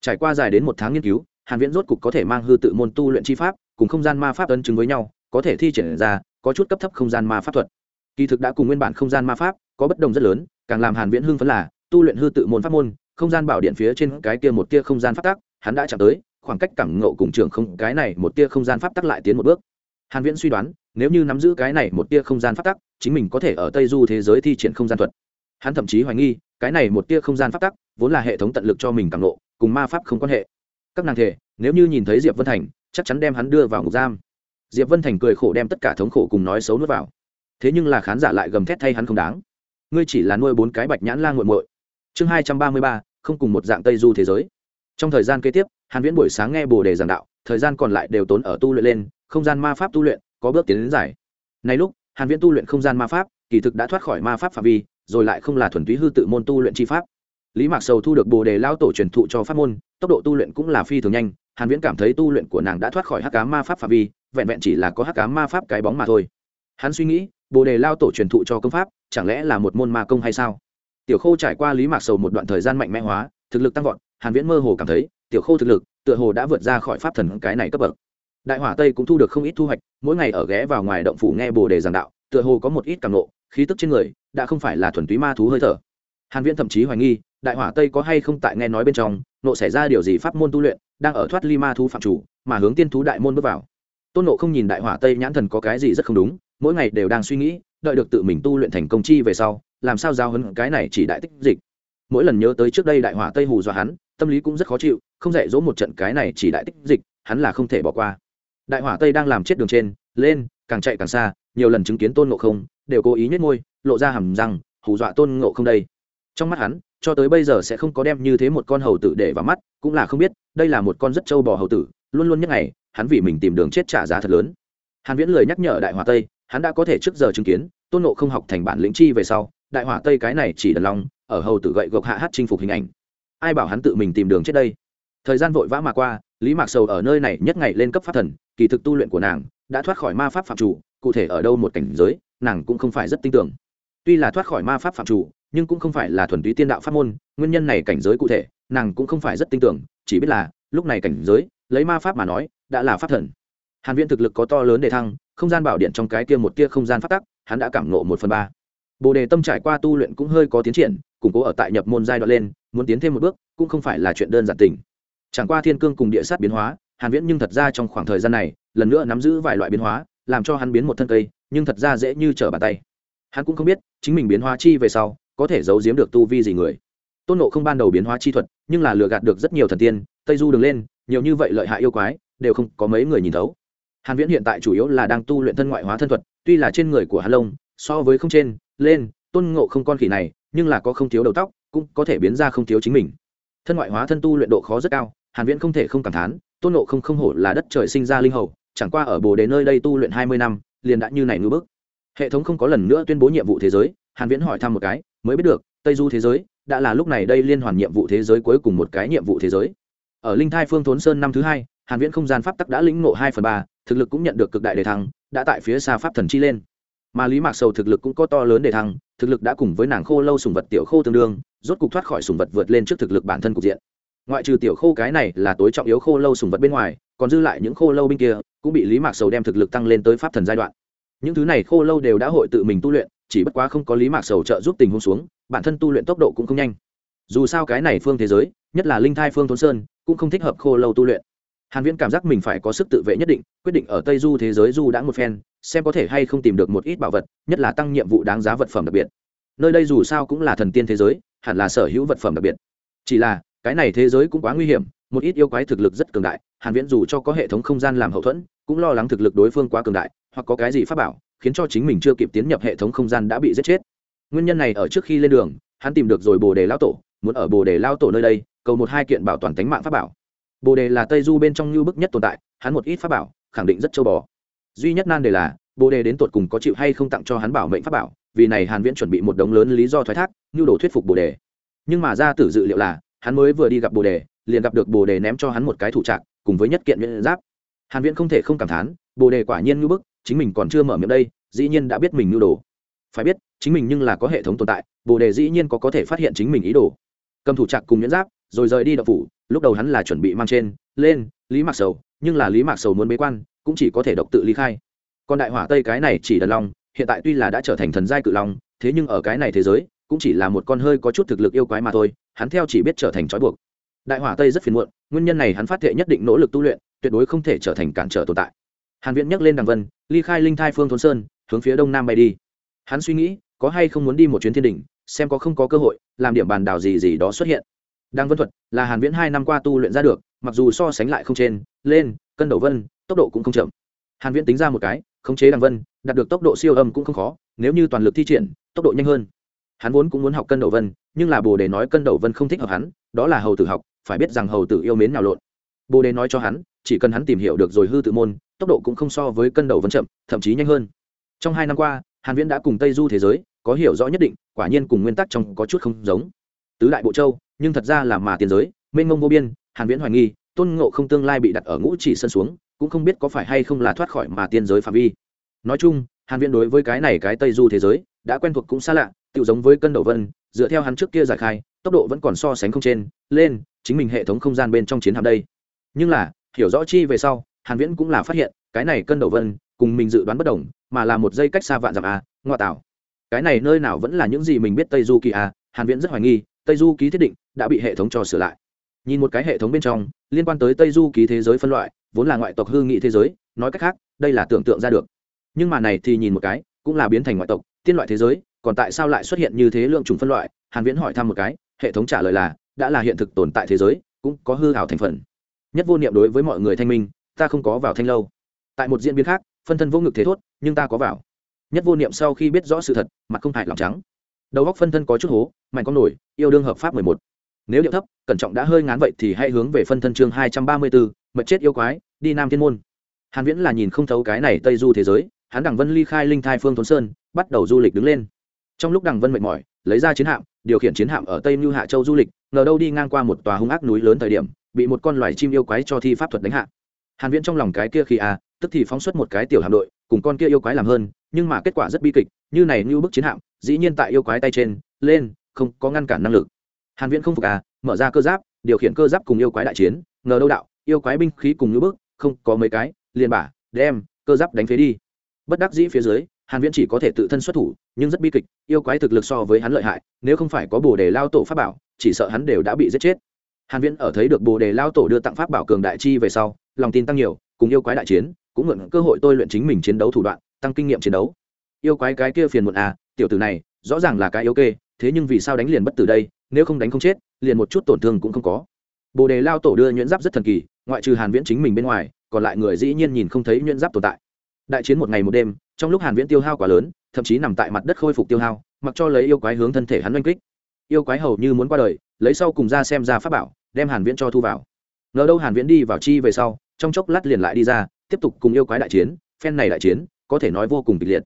Trải qua dài đến một tháng nghiên cứu, hàn viễn rốt cục có thể mang hư tự môn tu luyện chi pháp, cùng không gian ma pháp ấn chứng với nhau, có thể thi triển ra, có chút cấp thấp không gian ma pháp thuật kỳ thực đã cùng nguyên bản không gian ma pháp có bất đồng rất lớn, càng làm hàn viễn hưng phấn là, tu luyện hư tự môn pháp môn, không gian bảo điện phía trên cái kia một tia không gian pháp tắc, hắn đã chạm tới, khoảng cách cẳng ngộ cùng trường không, cái này một tia không gian pháp tắc lại tiến một bước. Hàn viễn suy đoán, nếu như nắm giữ cái này một tia không gian pháp tắc, chính mình có thể ở tây du thế giới thi triển không gian thuật. Hắn thậm chí hoài nghi, cái này một tia không gian pháp tắc vốn là hệ thống tận lực cho mình cẳng ngộ, cùng ma pháp không quan hệ. Các nàng thể, nếu như nhìn thấy diệp vân thành, chắc chắn đem hắn đưa vào ngục giam. Diệp vân thành cười khổ đem tất cả thống khổ cùng nói xấu nuốt vào thế nhưng là khán giả lại gầm thét thay hắn không đáng. Ngươi chỉ là nuôi bốn cái bạch nhãn lan g u muội. Chương hai trăm ba mươi ba, không cùng một dạng tây du thế giới. Trong thời gian kế tiếp, hàn viễn buổi sáng nghe bồ đề giảng đạo, thời gian còn lại đều tốn ở tu luyện lên, không gian ma pháp tu luyện có bước tiến đến giải này lúc, hàn viễn tu luyện không gian ma pháp, kỳ thực đã thoát khỏi ma pháp phạm vi, rồi lại không là thuần túy hư tự môn tu luyện chi pháp. Lý mạc sầu thu được bồ đề lao tổ truyền thụ cho pháp môn, tốc độ tu luyện cũng là phi thường nhanh, hàn viễn cảm thấy tu luyện của nàng đã thoát khỏi hắc ám ma pháp phạm vi, vẹn vẹn chỉ là có hắc ám ma pháp cái bóng mà thôi. Hắn suy nghĩ bồ đề lao tổ truyền thụ cho công pháp, chẳng lẽ là một môn ma công hay sao? Tiểu khô trải qua lý mạc sầu một đoạn thời gian mạnh mẽ hóa, thực lực tăng vọt, hàn viễn mơ hồ cảm thấy, tiểu khô thực lực, tựa hồ đã vượt ra khỏi pháp thần cái này cấp bậc. Đại hỏa tây cũng thu được không ít thu hoạch, mỗi ngày ở ghé vào ngoài động phủ nghe bồ đề giảng đạo, tựa hồ có một ít cảm nộ khí tức trên người, đã không phải là thuần túy ma thú hơi thở. Hàn viễn thậm chí hoài nghi, đại hỏa tây có hay không tại nghe nói bên trong nộ xảy ra điều gì pháp môn tu luyện, đang ở thoát ly ma thú phạm chủ, mà hướng tiên thú đại môn bước vào. Tôn nộ không nhìn đại hỏa tây nhãn thần có cái gì rất không đúng mỗi ngày đều đang suy nghĩ, đợi được tự mình tu luyện thành công chi về sau, làm sao giao hấn cái này chỉ đại tích dịch. Mỗi lần nhớ tới trước đây đại hỏa tây hù dọa hắn, tâm lý cũng rất khó chịu, không dạy dỗ một trận cái này chỉ đại tích dịch, hắn là không thể bỏ qua. Đại hỏa tây đang làm chết đường trên, lên, càng chạy càng xa, nhiều lần chứng kiến tôn ngộ không, đều cố ý nhếch môi, lộ ra hầm răng, hù dọa tôn ngộ không đây. Trong mắt hắn, cho tới bây giờ sẽ không có đem như thế một con hầu tử để vào mắt, cũng là không biết, đây là một con rất trâu bò hầu tử, luôn luôn nhất ngày hắn vì mình tìm đường chết trả giá thật lớn. Hàn viễn lời nhắc nhở đại hỏa tây hắn đã có thể trước giờ chứng kiến, tôn nộ không học thành bản lĩnh chi về sau, đại hỏa tây cái này chỉ đần long, ở hầu tử gậy gộc hạ hát chinh phục hình ảnh. Ai bảo hắn tự mình tìm đường chết đây? Thời gian vội vã mà qua, lý mạc sầu ở nơi này nhất ngày lên cấp pháp thần, kỳ thực tu luyện của nàng đã thoát khỏi ma pháp phạm chủ, cụ thể ở đâu một cảnh giới, nàng cũng không phải rất tin tưởng. Tuy là thoát khỏi ma pháp phạm chủ, nhưng cũng không phải là thuần túy tiên đạo pháp môn, nguyên nhân này cảnh giới cụ thể, nàng cũng không phải rất tin tưởng, chỉ biết là, lúc này cảnh giới, lấy ma pháp mà nói, đã là pháp thần. Hàn viễn thực lực có to lớn để thăng không gian bảo điện trong cái kia một tia không gian phát tắc, hắn đã cảm ngộ một phần ba. Bồ đề tâm trải qua tu luyện cũng hơi có tiến triển, củng cố ở tại nhập môn giai đoạn lên, muốn tiến thêm một bước, cũng không phải là chuyện đơn giản tình. Chẳng qua thiên cương cùng địa sát biến hóa, hàn viễn nhưng thật ra trong khoảng thời gian này, lần nữa nắm giữ vài loại biến hóa, làm cho hắn biến một thân cây, nhưng thật ra dễ như trở bàn tay. Hắn cũng không biết, chính mình biến hóa chi về sau, có thể giấu giếm được tu vi gì người. Tôn nộ không ban đầu biến hóa chi thuật, nhưng là lừa gạt được rất nhiều thần tiên, tây du đường lên, nhiều như vậy lợi hại yêu quái, đều không có mấy người nhìn thấu hàn viễn hiện tại chủ yếu là đang tu luyện thân ngoại hóa thân thuật tuy là trên người của Hà lông so với không trên lên tôn ngộ không con khỉ này nhưng là có không thiếu đầu tóc cũng có thể biến ra không thiếu chính mình thân ngoại hóa thân tu luyện độ khó rất cao hàn viễn không thể không cảm thán tôn ngộ không không hổ là đất trời sinh ra linh hầu chẳng qua ở bồ đề nơi đây tu luyện 20 năm liền đã như này ngư bước. hệ thống không có lần nữa tuyên bố nhiệm vụ thế giới hàn viễn hỏi thăm một cái mới biết được tây du thế giới đã là lúc này đây liên hoàn nhiệm vụ thế giới cuối cùng một cái nhiệm vụ thế giới ở linh thai phương thốn sơn năm thứ hai hàn viễn không gian pháp tắc đã lĩnh ngộ 2 phần 3, thực lực cũng nhận được cực đại đề thăng, đã tại phía xa pháp thần chi lên. Mà lý mạc sầu thực lực cũng có to lớn đề thăng, thực lực đã cùng với nàng khô lâu sùng vật tiểu khô tương đương, rốt cục thoát khỏi sùng vật vượt lên trước thực lực bản thân cục diện. Ngoại trừ tiểu khô cái này là tối trọng yếu khô lâu sùng vật bên ngoài, còn dư lại những khô lâu bên kia, cũng bị lý mạc sầu đem thực lực tăng lên tới pháp thần giai đoạn. Những thứ này khô lâu đều đã hội tự mình tu luyện, chỉ bất quá không có lý mạc sầu trợ giúp tình huống xuống, bản thân tu luyện tốc độ cũng không nhanh. Dù sao cái này phương thế giới, nhất là linh thai phương thôn sơn, cũng không thích hợp khô lâu tu luyện hàn viễn cảm giác mình phải có sức tự vệ nhất định, quyết định ở tây du thế giới du đã một phen, xem có thể hay không tìm được một ít bảo vật, nhất là tăng nhiệm vụ đáng giá vật phẩm đặc biệt. Nơi đây dù sao cũng là thần tiên thế giới, hẳn là sở hữu vật phẩm đặc biệt. Chỉ là, cái này thế giới cũng quá nguy hiểm, một ít yêu quái thực lực rất cường đại, hàn viễn dù cho có hệ thống không gian làm hậu thuẫn, cũng lo lắng thực lực đối phương quá cường đại, hoặc có cái gì pháp bảo, khiến cho chính mình chưa kịp tiến nhập hệ thống không gian đã bị giết chết. Nguyên nhân này ở trước khi lên đường, hắn tìm được rồi bồ đề lao tổ, muốn ở bồ đề lao tổ nơi đây, cầu một hai kiện bảo toàn tính mạng pháp bảo bồ đề là tây du bên trong như bức nhất tồn tại, hắn một ít pháp bảo, khẳng định rất châu bò. Duy nhất nan đề là, bồ đề đến tột cùng có chịu hay không tặng cho hắn bảo mệnh pháp bảo, vì này hàn viễn chuẩn bị một đống lớn lý do thoái thác, như đồ thuyết phục bồ đề. Nhưng mà ra tử dự liệu là, hắn mới vừa đi gặp bồ đề, liền gặp được bồ đề ném cho hắn một cái thủ trạng cùng với nhất kiện miễn giáp. Hàn viễn không thể không cảm thán, bồ đề quả nhiên như bức, chính mình còn chưa mở miệng đây, dĩ nhiên đã biết mình như đồ. Phải biết, chính mình nhưng là có hệ thống tồn tại, bồ đề dĩ nhiên có có thể phát hiện chính mình ý đồ. Cầm thủ trạng cùng miễn giáp, rồi rời đi đậu phủ lúc đầu hắn là chuẩn bị mang trên, lên, lý mạc sầu, nhưng là lý mạc sầu muốn bế quan, cũng chỉ có thể độc tự lý khai. Còn đại hỏa tây cái này chỉ đần long, hiện tại tuy là đã trở thành thần giai cự long, thế nhưng ở cái này thế giới, cũng chỉ là một con hơi có chút thực lực yêu quái mà thôi, hắn theo chỉ biết trở thành trói buộc. Đại hỏa tây rất phiền muộn, nguyên nhân này hắn phát thệ nhất định nỗ lực tu luyện, tuyệt đối không thể trở thành cản trở tồn tại. Hàn viễn nhắc lên đằng vân, ly khai linh thai phương thôn sơn, hướng phía đông nam bay đi. Hắn suy nghĩ, có hay không muốn đi một chuyến thiên đỉnh, xem có không có cơ hội, làm điểm bàn đảo gì gì đó xuất hiện đang Vân thuật là Hàn Viễn hai năm qua tu luyện ra được, mặc dù so sánh lại không trên, lên, cân đầu vân, tốc độ cũng không chậm. Hàn Viễn tính ra một cái, khống chế Đăng Vân, đạt được tốc độ siêu âm cũng không khó, nếu như toàn lực thi triển, tốc độ nhanh hơn. Hắn vốn cũng muốn học cân đầu vân, nhưng là Bồ Đề nói cân đầu vân không thích hợp hắn, đó là hầu tử học, phải biết rằng hầu tử yêu mến nào lộn. Bồ Đề nói cho hắn, chỉ cần hắn tìm hiểu được rồi hư tự môn, tốc độ cũng không so với cân đầu vân chậm, thậm chí nhanh hơn. Trong hai năm qua, Hàn Viễn đã cùng Tây Du thế giới có hiểu rõ nhất định, quả nhiên cùng nguyên tắc trong có chút không giống. Tứ đại bộ châu, nhưng thật ra là mà tiền giới mênh mông vô biên hàn viễn hoài nghi tôn ngộ không tương lai bị đặt ở ngũ chỉ sân xuống cũng không biết có phải hay không là thoát khỏi mà tiên giới phạm vi nói chung hàn viễn đối với cái này cái tây du thế giới đã quen thuộc cũng xa lạ tự giống với cân đầu vân dựa theo hắn trước kia giải khai tốc độ vẫn còn so sánh không trên lên chính mình hệ thống không gian bên trong chiến hạm đây nhưng là hiểu rõ chi về sau hàn viễn cũng là phát hiện cái này cân đầu vân cùng mình dự đoán bất đồng mà là một dây cách xa vạn dặm à? ngoa tạo cái này nơi nào vẫn là những gì mình biết tây du kỳ à? hàn viễn rất hoài nghi tây du ký thiết định đã bị hệ thống cho sửa lại. Nhìn một cái hệ thống bên trong, liên quan tới tây du ký thế giới phân loại, vốn là ngoại tộc hư nghị thế giới, nói cách khác, đây là tưởng tượng ra được. Nhưng mà này thì nhìn một cái, cũng là biến thành ngoại tộc, tiên loại thế giới, còn tại sao lại xuất hiện như thế lượng trùng phân loại? Hàn viễn hỏi thăm một cái, hệ thống trả lời là, đã là hiện thực tồn tại thế giới, cũng có hư ảo thành phần. Nhất vô niệm đối với mọi người thanh minh, ta không có vào thanh lâu. Tại một diễn biến khác, phân thân vô ngực thế thốt, nhưng ta có vào. Nhất vô niệm sau khi biết rõ sự thật, mặt không hại lòng trắng đầu góc phân thân có chút hố, mạnh con nổi, yêu đương hợp pháp mười một. Nếu điệu thấp, cẩn trọng đã hơi ngán vậy thì hãy hướng về phân thân chương hai trăm ba mươi bốn, mật chết yêu quái, đi nam thiên môn. Hàn viễn là nhìn không thấu cái này tây du thế giới, hắn đằng vân ly khai linh thai phương thốn sơn, bắt đầu du lịch đứng lên. Trong lúc đằng vân mệt mỏi, lấy ra chiến hạm, điều khiển chiến hạm ở tây mưu hạ châu du lịch, ngờ đâu đi ngang qua một tòa hung ác núi lớn thời điểm, bị một con loài chim yêu quái cho thi pháp thuật đánh hạ. Hàn viễn trong lòng cái kia khi à tức thì phóng xuất một cái tiểu hạm đội, cùng con kia yêu quái làm hơn, nhưng mà kết quả rất bi kịch, như này như bức chiến hạm dĩ nhiên tại yêu quái tay trên, lên, không có ngăn cản năng lực. Hàn viễn không phục à mở ra cơ giáp, điều khiển cơ giáp cùng yêu quái đại chiến, ngờ đâu đạo, yêu quái binh khí cùng như bước không có mấy cái, liền bả, đem, cơ giáp đánh phế đi. Bất đắc dĩ phía dưới, hàn viễn chỉ có thể tự thân xuất thủ, nhưng rất bi kịch, yêu quái thực lực so với hắn lợi hại, nếu không phải có bồ đề lao tổ pháp bảo, chỉ sợ hắn đều đã bị giết chết. Hàn viễn ở thấy được bồ đề lao tổ đưa tặng pháp bảo cường đại chi về sau, lòng tin tăng nhiều, cùng yêu quái đại chiến, cũng mượn cơ hội tôi luyện chính mình chiến đấu thủ đoạn, tăng kinh nghiệm chiến đấu. Yêu quái cái kia phiền muộn à tiểu tử này, rõ ràng là cái yếu kê, thế nhưng vì sao đánh liền bất tử đây, nếu không đánh không chết, liền một chút tổn thương cũng không có. Bồ đề lao tổ đưa nhuyễn giáp rất thần kỳ, ngoại trừ hàn viễn chính mình bên ngoài, còn lại người dĩ nhiên nhìn không thấy nhuyễn giáp tồn tại. Đại chiến một ngày một đêm, trong lúc hàn viễn tiêu hao quá lớn, thậm chí nằm tại mặt đất khôi phục tiêu hao, mặc cho lấy yêu quái hướng thân thể hắn oanh kích. Yêu quái hầu như muốn qua đời, lấy sau cùng ra xem ra pháp bảo, đem hàn viễn cho thu vào. Ngờ đâu hàn viễn đi vào chi về sau, trong chốc lát liền lại đi ra, tiếp tục cùng yêu quái đại chiến, phen này đại chiến, có thể nói vô cùng kịch liệt.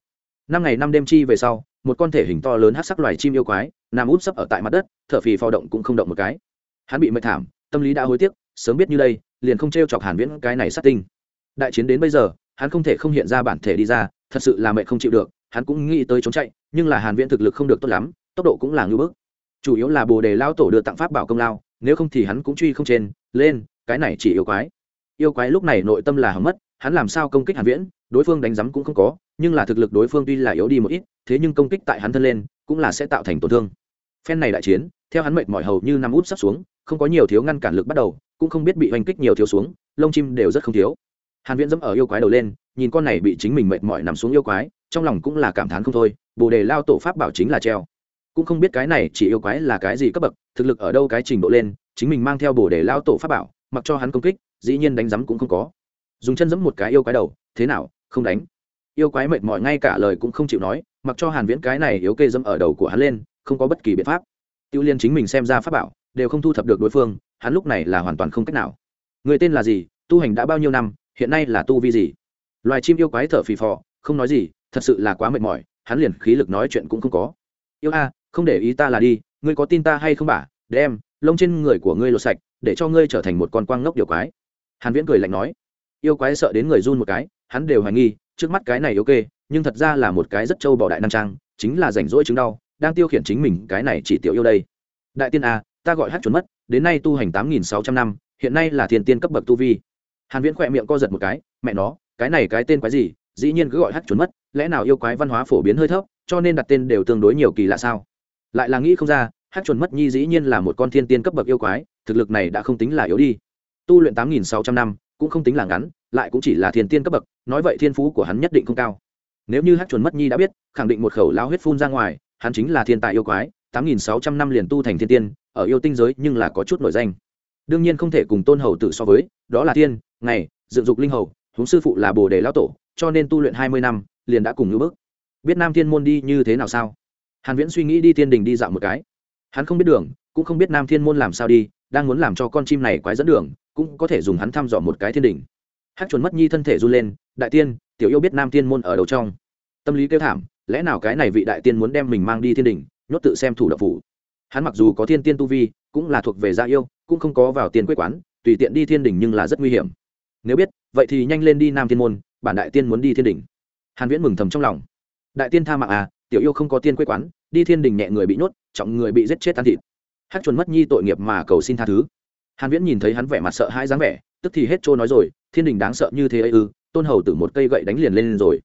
Năm ngày năm đêm chi về sau một con thể hình to lớn hắc sắc loài chim yêu quái, nằm úp sấp ở tại mặt đất, thở phì phò động cũng không động một cái. Hắn bị mệt thảm, tâm lý đã hối tiếc, sớm biết như đây, liền không treo chọc hàn viễn cái này sát tinh. Đại chiến đến bây giờ, hắn không thể không hiện ra bản thể đi ra, thật sự là mệt không chịu được, hắn cũng nghĩ tới trốn chạy, nhưng là hàn viễn thực lực không được tốt lắm, tốc độ cũng là ngưỡng bước chủ yếu là bồ đề lao tổ đưa tặng pháp bảo công lao, nếu không thì hắn cũng truy không trên, lên, cái này chỉ yêu quái. Yêu quái lúc này nội tâm là hỏng mất, hắn làm sao công kích hàn viễn, đối phương đánh giấm cũng không có nhưng là thực lực đối phương tuy là yếu đi một ít, thế nhưng công kích tại hắn thân lên, cũng là sẽ tạo thành tổn thương. Phen này đại chiến, theo hắn mệt mỏi hầu như nằm út sắp xuống, không có nhiều thiếu ngăn cản lực bắt đầu, cũng không biết bị oanh kích nhiều thiếu xuống, lông chim đều rất không thiếu. Hàn viễn dẫm ở yêu quái đầu lên, nhìn con này bị chính mình mệt mỏi nằm xuống yêu quái, trong lòng cũng là cảm thán không thôi, bồ đề lao tổ pháp bảo chính là treo. Cũng không biết cái này chỉ yêu quái là cái gì cấp bậc, thực lực ở đâu cái trình độ lên, chính mình mang theo bồ đề lao tổ pháp bảo, mặc cho hắn công kích, dĩ nhiên đánh giấm cũng không có. Dùng chân giẫm một cái yêu quái đầu, thế nào, không đánh yêu quái mệt mỏi ngay cả lời cũng không chịu nói, mặc cho hàn viễn cái này yếu kê dâm ở đầu của hắn lên, không có bất kỳ biện pháp. Tiêu liên chính mình xem ra pháp bảo, đều không thu thập được đối phương, hắn lúc này là hoàn toàn không cách nào. Người tên là gì, tu hành đã bao nhiêu năm, hiện nay là tu vi gì? Loài chim yêu quái thở phì phò, không nói gì, thật sự là quá mệt mỏi, hắn liền khí lực nói chuyện cũng không có. Yêu a, không để ý ta là đi, ngươi có tin ta hay không bả? Đem, lông trên người của ngươi lột sạch, để cho ngươi trở thành một con quang ngốc điều quái. Hàn viễn cười lạnh nói yêu quái sợ đến người run một cái, hắn đều hoài nghi, trước mắt cái này ok, nhưng thật ra là một cái rất trâu bỏ đại nam trang, chính là rảnh rỗi chứng đau, đang tiêu khiển chính mình, cái này chỉ tiểu yêu đây. Đại tiên a ta gọi hát chuẩn mất, đến nay tu hành tám nghìn sáu trăm năm, hiện nay là thiên tiên cấp bậc tu vi. Hàn viễn khỏe miệng co giật một cái, mẹ nó, cái này cái tên quái gì, dĩ nhiên cứ gọi hát chuẩn mất, lẽ nào yêu quái văn hóa phổ biến hơi thấp, cho nên đặt tên đều tương đối nhiều kỳ lạ sao? Lại là nghĩ không ra, hát chuẩn mất nhi dĩ nhiên là một con thiên tiên cấp bậc yêu quái, thực lực này đã không tính là yếu đi. Tu luyện tám nghìn sáu trăm năm cũng không tính là ngắn, lại cũng chỉ là thiên tiên cấp bậc, nói vậy thiên phú của hắn nhất định không cao. Nếu như hát chuẩn mất nhi đã biết, khẳng định một khẩu lao huyết phun ra ngoài, hắn chính là thiên tài yêu quái, tám nghìn sáu trăm năm liền tu thành thiên tiên, ở yêu tinh giới nhưng là có chút nổi danh. Đương nhiên không thể cùng tôn hầu tự so với, đó là tiên ngày, dựng dục linh hầu, huống sư phụ là bồ đề lão tổ, cho nên tu luyện hai mươi năm, liền đã cùng ngữ bước biết nam thiên môn đi như thế nào sao? Hàn viễn suy nghĩ đi thiên đình đi dạo một cái. Hắn không biết đường, cũng không biết nam thiên môn làm sao đi, đang muốn làm cho con chim này quái dẫn đường cũng có thể dùng hắn thăm dò một cái thiên đình. Hát chuẩn mất nhi thân thể run lên, đại tiên, tiểu yêu biết nam thiên môn ở đầu trong? Tâm lý kêu thảm, lẽ nào cái này vị đại tiên muốn đem mình mang đi thiên đình, nhốt tự xem thủ độc phủ? Hắn mặc dù có thiên tiên tu vi, cũng là thuộc về gia yêu, cũng không có vào tiền quế quán, tùy tiện đi thiên đình nhưng là rất nguy hiểm. Nếu biết, vậy thì nhanh lên đi nam thiên môn, bản đại tiên muốn đi thiên đình. Hàn viễn mừng thầm trong lòng. Đại tiên tha mạng à tiểu yêu không có tiên quế quán, đi thiên đình nhẹ người bị nhốt, trọng người bị giết chết tan thịt. Hát chuẩn mất nhi tội nghiệp mà cầu xin tha thứ hàn viễn nhìn thấy hắn vẻ mặt sợ hãi dáng vẻ, tức thì hết trôi nói rồi, thiên đình đáng sợ như thế ấy ư, tôn hầu tử một cây gậy đánh liền lên rồi.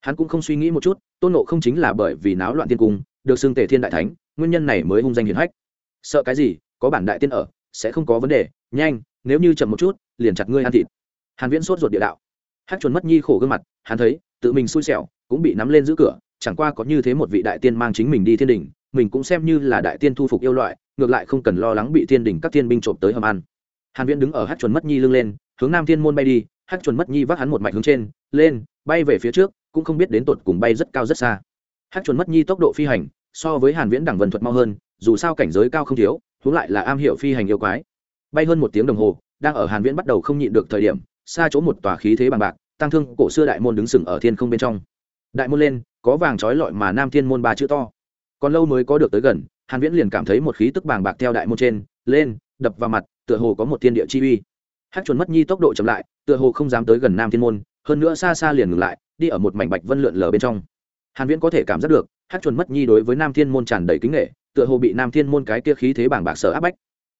Hắn cũng không suy nghĩ một chút, tôn nộ không chính là bởi vì náo loạn thiên cung, được xưng tề thiên đại thánh, nguyên nhân này mới hung danh hiển hách. Sợ cái gì? Có bản đại tiên ở, sẽ không có vấn đề, nhanh, nếu như chậm một chút, liền chặt ngươi ăn thịt. Hàn viễn sốt ruột địa đạo. Hát chuẩn mất nhi khổ gương mặt, hắn thấy, tự mình xui xẻo, cũng bị nắm lên giữ cửa, chẳng qua có như thế một vị đại tiên mang chính mình đi thiên đình, mình cũng xem như là đại tiên thu phục yêu loại ngược lại không cần lo lắng bị thiên đình các thiên binh trộm tới hầm ăn. Hàn viễn đứng ở hát chuẩn mất nhi lưng lên, hướng nam thiên môn bay đi, hát chuẩn mất nhi vác hắn một mạch hướng trên, lên, bay về phía trước, cũng không biết đến tột cùng bay rất cao rất xa. Hát chuẩn mất nhi tốc độ phi hành, so với hàn viễn đẳng vân thuật mau hơn, dù sao cảnh giới cao không thiếu, huống lại là am hiểu phi hành yêu quái. Bay hơn một tiếng đồng hồ, đang ở hàn viễn bắt đầu không nhịn được thời điểm, xa chỗ một tòa khí thế bằng bạc, tăng thương cổ xưa đại môn đứng sừng ở thiên không bên trong. Đại môn lên, có vàng trói lọi mà nam thiên môn ba chữ to. Còn lâu mới có được tới gần hàn viễn liền cảm thấy một khí tức bàng bạc theo đại môn trên, lên, đập vào mặt, tựa hồ có một thiên địa chi uy. Hắc chuẩn mất nhi tốc độ chậm lại, tựa hồ không dám tới gần nam thiên môn, hơn nữa xa xa liền ngừng lại, đi ở một mảnh bạch vân lượn lờ bên trong. Hàn viễn có thể cảm giác được, hắc chuẩn mất nhi đối với nam thiên môn tràn đầy kính nghệ, tựa hồ bị nam thiên môn cái kia khí thế bàng bạc sở áp bách.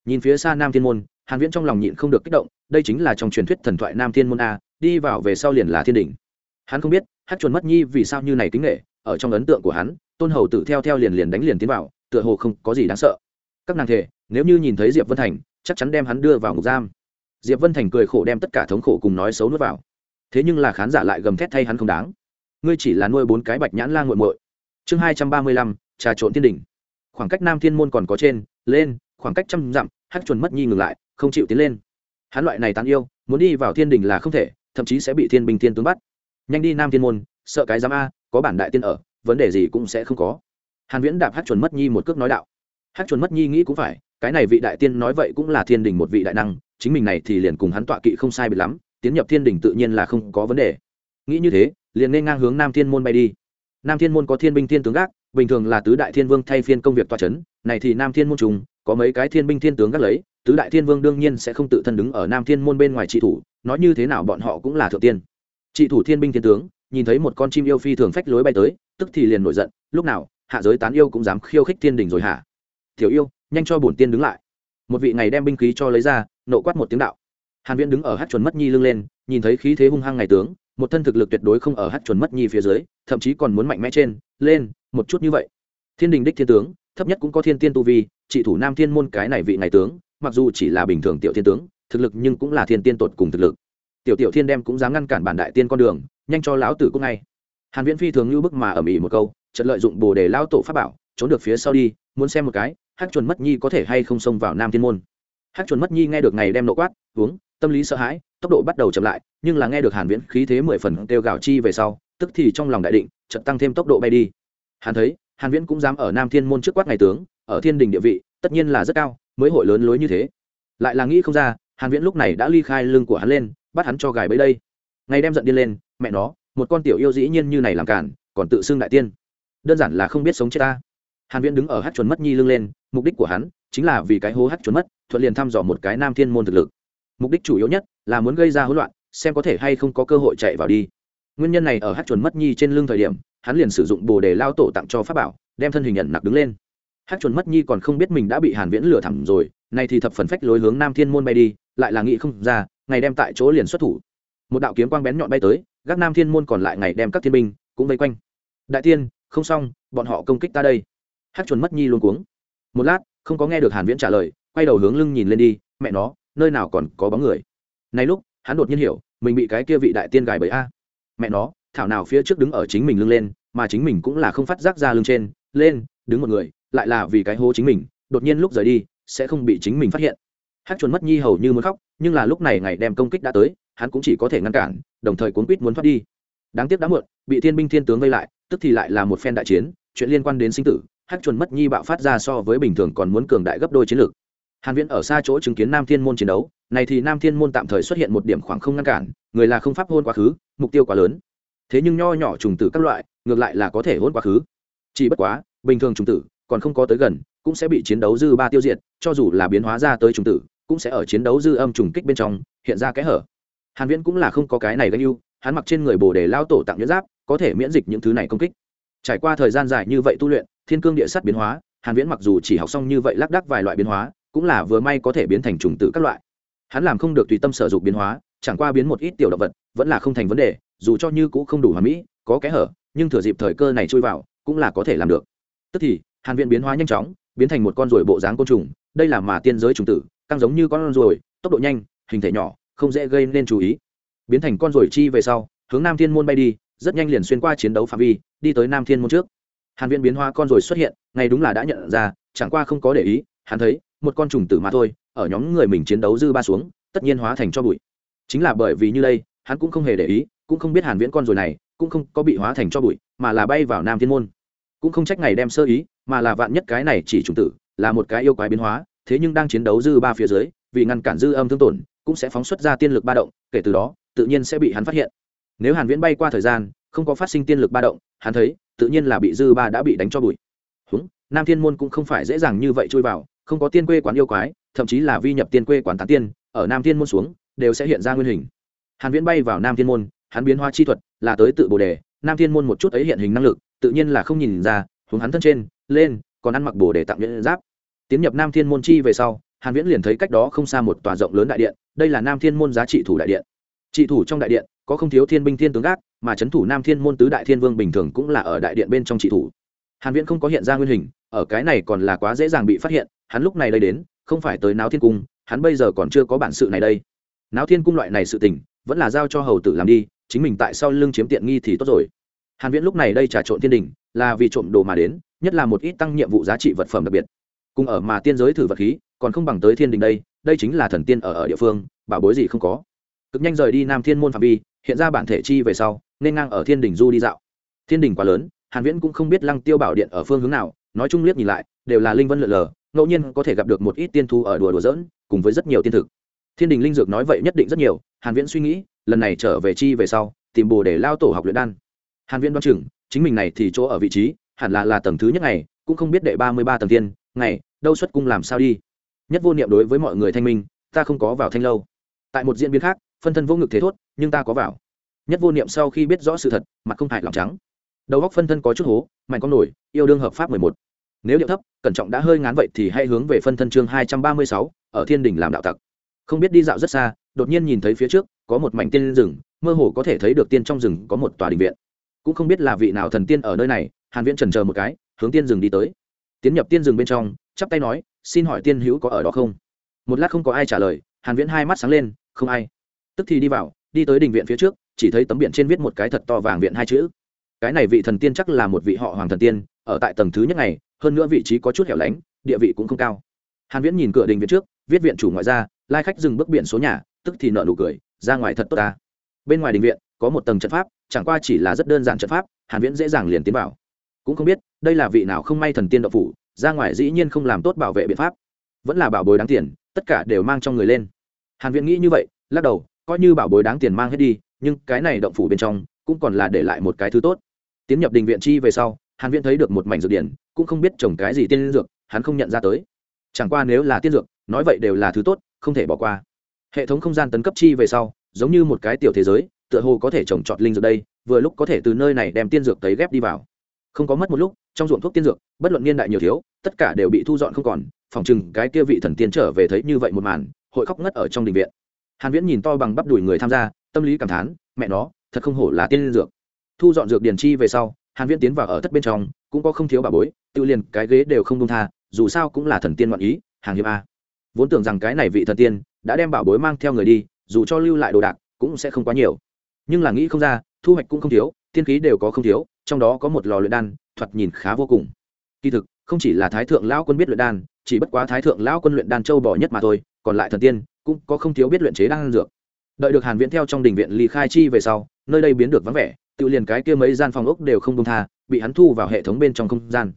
Nhìn phía xa nam thiên môn, hàn viễn trong lòng nhịn không được kích động, đây chính là trong truyền thuyết thần thoại nam thiên môn a, đi vào về sau liền là thiên đỉnh. Hắn không biết hát chuẩn mất nhi vì sao như này kính nghệ, ở trong ấn tượng của hắn, tôn hầu tử theo theo liền liền đánh liền tiến vào tựa hồ không có gì đáng sợ. Các nàng thể, nếu như nhìn thấy diệp vân thành, chắc chắn đem hắn đưa vào ngục giam. Diệp vân thành cười khổ đem tất cả thống khổ cùng nói xấu nuốt vào. Thế nhưng là khán giả lại gầm thét thay hắn không đáng. Ngươi chỉ là nuôi bốn cái bạch nhãn la nguội muội. Chương hai trăm ba mươi lăm, trà trộn thiên đình. khoảng cách nam thiên môn còn có trên, lên, khoảng cách trăm dặm hát chuẩn mất nhi ngừng lại, không chịu tiến lên. Hắn loại này tán yêu, muốn đi vào thiên đình là không thể, thậm chí sẽ bị thiên bình thiên tướng bắt. Nhanh đi nam thiên môn, sợ cái giám a, có bản đại tiên ở, vấn đề gì cũng sẽ không có hàn viễn đạp hát chuẩn mất nhi một cước nói đạo. Hát chuẩn mất nhi nghĩ cũng phải, cái này vị đại tiên nói vậy cũng là thiên đình một vị đại năng, chính mình này thì liền cùng hắn tọa kỵ không sai biệt lắm, tiến nhập thiên đình tự nhiên là không có vấn đề. Nghĩ như thế, liền nên ngang hướng nam thiên môn bay đi. Nam thiên môn có thiên binh thiên tướng gác, bình thường là tứ đại thiên vương thay phiên công việc tọa chấn, này thì nam thiên môn trùng, có mấy cái thiên binh thiên tướng gác lấy, tứ đại thiên vương đương nhiên sẽ không tự thân đứng ở nam thiên môn bên ngoài trị thủ, nói như thế nào bọn họ cũng là thượng tiên. Trị thủ thiên binh thiên tướng, nhìn thấy một con chim yêu phi thường phách lối bay tới, tức thì liền nổi giận, lúc nào hạ giới tán yêu cũng dám khiêu khích thiên đình rồi hả? Tiểu yêu, nhanh cho bổn tiên đứng lại. Một vị này đem binh khí cho lấy ra, nộ quát một tiếng đạo. Hàn viễn đứng ở hát chuẩn mất nhi lưng lên, nhìn thấy khí thế hung hăng ngày tướng, một thân thực lực tuyệt đối không ở hát chuẩn mất nhi phía dưới, thậm chí còn muốn mạnh mẽ trên, lên, một chút như vậy. Thiên đình đích thiên tướng, thấp nhất cũng có thiên tiên tu vi, trị thủ nam thiên môn cái này vị ngày tướng, mặc dù chỉ là bình thường tiểu thiên tướng, thực lực nhưng cũng là thiên tiên tột cùng thực lực. Tiểu tiểu thiên đem cũng dám ngăn cản bản đại tiên con đường, nhanh cho lão tử cũng ngay. Hàn viễn phi thường như bức mà ầm ĩ một câu chợt lợi dụng bồ đề lao tổ pháp bảo, trốn được phía sau đi, muốn xem một cái, hắc chuẩn mất nhi có thể hay không xông vào nam thiên môn. Hắc chuẩn mất nhi nghe được ngày đem nộ quát, uống, tâm lý sợ hãi, tốc độ bắt đầu chậm lại, nhưng là nghe được hàn viễn khí thế mười phần kêu gào chi về sau, tức thì trong lòng đại định, chợt tăng thêm tốc độ bay đi. Hắn thấy, hàn viễn cũng dám ở nam thiên môn trước quát ngày tướng, ở thiên đình địa vị, tất nhiên là rất cao, mới hội lớn lối như thế. Lại là nghĩ không ra, hàn viễn lúc này đã ly khai lưng của hắn lên, bắt hắn cho gài bấy đây. Ngày đem giận điên lên, mẹ nó, một con tiểu yêu dĩ nhiên như này làm cản còn tự xưng đại tiên đơn giản là không biết sống chết ta. Hàn viễn đứng ở hát chuẩn mất nhi lưng lên, mục đích của hắn chính là vì cái hố hát chuẩn mất, thuận liền thăm dò một cái nam thiên môn thực lực. Mục đích chủ yếu nhất là muốn gây ra hỗn loạn, xem có thể hay không có cơ hội chạy vào đi. Nguyên nhân này ở hát chuẩn mất nhi trên lưng thời điểm, hắn liền sử dụng bồ đề lao tổ tặng cho pháp bảo, đem thân hình nhận nặc đứng lên. Hát chuẩn mất nhi còn không biết mình đã bị hàn viễn lừa thẳng rồi, nay thì thập phần phách lối hướng nam thiên môn bay đi, lại là nghĩ không ra, ngày đem tại chỗ liền xuất thủ. Một đạo kiếm quang bén nhọn bay tới, gác nam thiên môn còn lại ngày đem các thiên binh cũng vây quanh. Đại tiên không xong, bọn họ công kích ta đây. Hát chuẩn mất nhi luôn cuống. Một lát, không có nghe được hàn viễn trả lời, quay đầu hướng lưng nhìn lên đi, mẹ nó, nơi nào còn có bóng người? Này lúc, hắn đột nhiên hiểu, mình bị cái kia vị đại tiên gài bởi a. Mẹ nó, thảo nào phía trước đứng ở chính mình lưng lên, mà chính mình cũng là không phát giác ra lưng trên, lên, đứng một người, lại là vì cái hố chính mình, đột nhiên lúc rời đi, sẽ không bị chính mình phát hiện. Hát chuẩn mất nhi hầu như muốn khóc, nhưng là lúc này ngày đem công kích đã tới, hắn cũng chỉ có thể ngăn cản, đồng thời cuốn quýt muốn thoát đi. Đáng tiếc đã muộn, bị thiên binh thiên tướng vây lại tức thì lại là một phen đại chiến, chuyện liên quan đến sinh tử, hắc chuẩn mất nhi bạo phát ra so với bình thường còn muốn cường đại gấp đôi chiến lược. Hàn viễn ở xa chỗ chứng kiến nam thiên môn chiến đấu, này thì nam thiên môn tạm thời xuất hiện một điểm khoảng không ngăn cản, người là không pháp hôn quá khứ, mục tiêu quá lớn. Thế nhưng nho nhỏ trùng tử các loại, ngược lại là có thể hôn quá khứ. Chỉ bất quá, bình thường trùng tử, còn không có tới gần, cũng sẽ bị chiến đấu dư ba tiêu diệt, cho dù là biến hóa ra tới trùng tử, cũng sẽ ở chiến đấu dư âm trùng kích bên trong, hiện ra cái hở. Hàn viễn cũng là không có cái này gây ưu, hắn mặc trên người bồ đề lao tổ tặng nhuyễn giáp có thể miễn dịch những thứ này công kích. Trải qua thời gian dài như vậy tu luyện, thiên cương địa sắt biến hóa, hàn viễn mặc dù chỉ học xong như vậy lác đác vài loại biến hóa, cũng là vừa may có thể biến thành trùng tử các loại. Hắn làm không được tùy tâm sở dụng biến hóa, chẳng qua biến một ít tiểu động vật, vẫn là không thành vấn đề, dù cho như cũ không đủ hoàn mỹ, có kẽ hở, nhưng thừa dịp thời cơ này chui vào, cũng là có thể làm được. Tức thì, hàn viễn biến hóa nhanh chóng, biến thành một con ruồi bộ dáng côn trùng, đây là mà tiên giới trùng tử, căng giống như con ruồi, tốc độ nhanh, hình thể nhỏ, không dễ gây nên chú ý. Biến thành con ruồi chi về sau, hướng nam thiên môn bay đi rất nhanh liền xuyên qua chiến đấu phạm vi, đi tới nam thiên môn trước. Hàn viễn biến hóa con rồi xuất hiện, ngay đúng là đã nhận ra, chẳng qua không có để ý, hắn thấy, một con trùng tử mà thôi, ở nhóm người mình chiến đấu dư ba xuống, tất nhiên hóa thành cho bụi. Chính là bởi vì như đây, hắn cũng không hề để ý, cũng không biết hàn viễn con rồi này, cũng không có bị hóa thành cho bụi, mà là bay vào nam thiên môn. Cũng không trách ngày đem sơ ý, mà là vạn nhất cái này chỉ trùng tử, là một cái yêu quái biến hóa, thế nhưng đang chiến đấu dư ba phía dưới, vì ngăn cản dư âm thương tổn, cũng sẽ phóng xuất ra tiên lực ba động, kể từ đó, tự nhiên sẽ bị hắn phát hiện nếu hàn viễn bay qua thời gian, không có phát sinh tiên lực ba động, hắn thấy, tự nhiên là bị dư ba đã bị đánh cho bụi. Húng, nam thiên môn cũng không phải dễ dàng như vậy chui vào, không có tiên quê quán yêu quái, thậm chí là vi nhập tiên quê quán tán tiên, ở nam thiên môn xuống, đều sẽ hiện ra nguyên hình. Hàn viễn bay vào nam thiên môn, hắn biến hóa chi thuật, là tới tự bồ đề, nam thiên môn một chút ấy hiện hình năng lực, tự nhiên là không nhìn ra, hướng hắn thân trên, lên, còn ăn mặc bồ đề tặng nhẫn giáp. Tiến nhập nam thiên môn chi về sau, hàn viễn liền thấy cách đó không xa một tòa rộng lớn đại điện, đây là nam thiên môn giá trị thủ đại điện. Trị thủ trong đại điện có không thiếu thiên binh thiên tướng gác, mà chấn thủ nam thiên môn tứ đại thiên vương bình thường cũng là ở đại điện bên trong trị thủ. Hàn viễn không có hiện ra nguyên hình, ở cái này còn là quá dễ dàng bị phát hiện, hắn lúc này đây đến, không phải tới náo thiên cung, hắn bây giờ còn chưa có bản sự này đây. Náo thiên cung loại này sự tình, vẫn là giao cho hầu tử làm đi, chính mình tại sao lưng chiếm tiện nghi thì tốt rồi. Hàn viễn lúc này đây trà trộn thiên đình, là vì trộm đồ mà đến, nhất là một ít tăng nhiệm vụ giá trị vật phẩm đặc biệt. Cùng ở mà tiên giới thử vật khí, còn không bằng tới thiên đình đây đây chính là thần tiên ở ở địa phương, bảo bối gì không có. Cực nhanh rời đi nam thiên môn phạm vi hiện ra bản thể chi về sau, nên ngang ở thiên đình du đi dạo. Thiên đình quá lớn, hàn viễn cũng không biết lăng tiêu bảo điện ở phương hướng nào, nói chung liếc nhìn lại, đều là linh vân lượn lờ, ngẫu nhiên có thể gặp được một ít tiên thu ở đùa đùa dỡn cùng với rất nhiều tiên thực. Thiên đình linh dược nói vậy nhất định rất nhiều, hàn viễn suy nghĩ, lần này trở về chi về sau, tìm bồ để lao tổ học luyện đan. Hàn viễn đoán chừng, chính mình này thì chỗ ở vị trí, hẳn là là tầng thứ nhất này cũng không biết đệ 33 tầng tiên, ngày, đâu xuất cung làm sao đi. Nhất vô niệm đối với mọi người thanh minh, ta không có vào thanh lâu. Tại một diễn biến khác phân thân vô ngực thế thốt, nhưng ta có vào. Nhất vô niệm sau khi biết rõ sự thật, mặt không hại lòng trắng. Đầu góc phân thân có chút hố, mạnh con nổi, yêu đương hợp pháp mười một. Nếu điệu thấp, cẩn trọng đã hơi ngán vậy thì hãy hướng về phân thân chương hai trăm ba mươi sáu, ở thiên đình làm đạo tặc. Không biết đi dạo rất xa, đột nhiên nhìn thấy phía trước, có một mảnh tiên rừng, mơ hồ có thể thấy được tiên trong rừng có một tòa đình viện. Cũng không biết là vị nào thần tiên ở nơi này, hàn viễn trần chờ một cái, hướng tiên rừng đi tới. Tiến nhập tiên rừng bên trong, chắp tay nói, xin hỏi tiên hữu có ở đó không? Một lát không có ai trả lời, hàn viễn hai mắt sáng lên, không ai tức thì đi vào, đi tới đình viện phía trước, chỉ thấy tấm biển trên viết một cái thật to vàng viện hai chữ. Cái này vị thần tiên chắc là một vị họ hoàng thần tiên, ở tại tầng thứ nhất này hơn nữa vị trí có chút hẻo lánh, địa vị cũng không cao. Hàn viễn nhìn cửa đình viện trước, viết viện chủ ngoại ra, lai khách dừng bước biển số nhà, tức thì nợ nụ cười, ra ngoài thật tốt ta. Bên ngoài đình viện, có một tầng trận pháp, chẳng qua chỉ là rất đơn giản trận pháp, hàn viễn dễ dàng liền tiến vào. Cũng không biết, đây là vị nào không may thần tiên độ phủ, ra ngoài dĩ nhiên không làm tốt bảo vệ biện pháp. Vẫn là bảo bối đáng tiền, tất cả đều mang trong người lên. Hàn viễn nghĩ như vậy, lắc đầu coi như bảo bối đáng tiền mang hết đi, nhưng cái này động phủ bên trong cũng còn là để lại một cái thứ tốt. Tiến nhập đình viện chi về sau, hàn viễn thấy được một mảnh dược điển, cũng không biết trồng cái gì tiên dược, hắn không nhận ra tới. Chẳng qua nếu là tiên dược, nói vậy đều là thứ tốt, không thể bỏ qua. Hệ thống không gian tấn cấp chi về sau, giống như một cái tiểu thế giới, tựa hồ có thể trồng trọt linh dược đây, vừa lúc có thể từ nơi này đem tiên dược tấy ghép đi vào. Không có mất một lúc, trong ruộng thuốc tiên dược, bất luận niên đại nhiều thiếu, tất cả đều bị thu dọn không còn, phòng chừng cái kia vị thần tiên trở về thấy như vậy một màn, hội khóc ngất ở trong đình viện hàn viễn nhìn to bằng bắp đuổi người tham gia, tâm lý cảm thán, mẹ nó, thật không hổ là tiên dược. Thu dọn dược điền chi về sau, hàn viễn tiến vào ở thất bên trong, cũng có không thiếu bà bối, tự liền cái ghế đều không đông tha, dù sao cũng là thần tiên ngoạn ý, hàng hiệp a. Vốn tưởng rằng cái này vị thần tiên đã đem bảo bối mang theo người đi, dù cho lưu lại đồ đạc cũng sẽ không quá nhiều. Nhưng là nghĩ không ra, thu hoạch cũng không thiếu, tiên khí đều có không thiếu, trong đó có một lò luyện đan, thoạt nhìn khá vô cùng. Kỳ thực, không chỉ là thái thượng lão quân biết luyện đan, chỉ bất quá thái thượng lão quân luyện đan châu bỏ nhất mà thôi còn lại thần tiên cũng có không thiếu biết luyện chế đan dược. Đợi được hàn viễn theo trong đình viện ly khai chi về sau, nơi đây biến được vắng vẻ, tự liền cái kia mấy gian phòng ốc đều không công tha, bị hắn thu vào hệ thống bên trong không gian.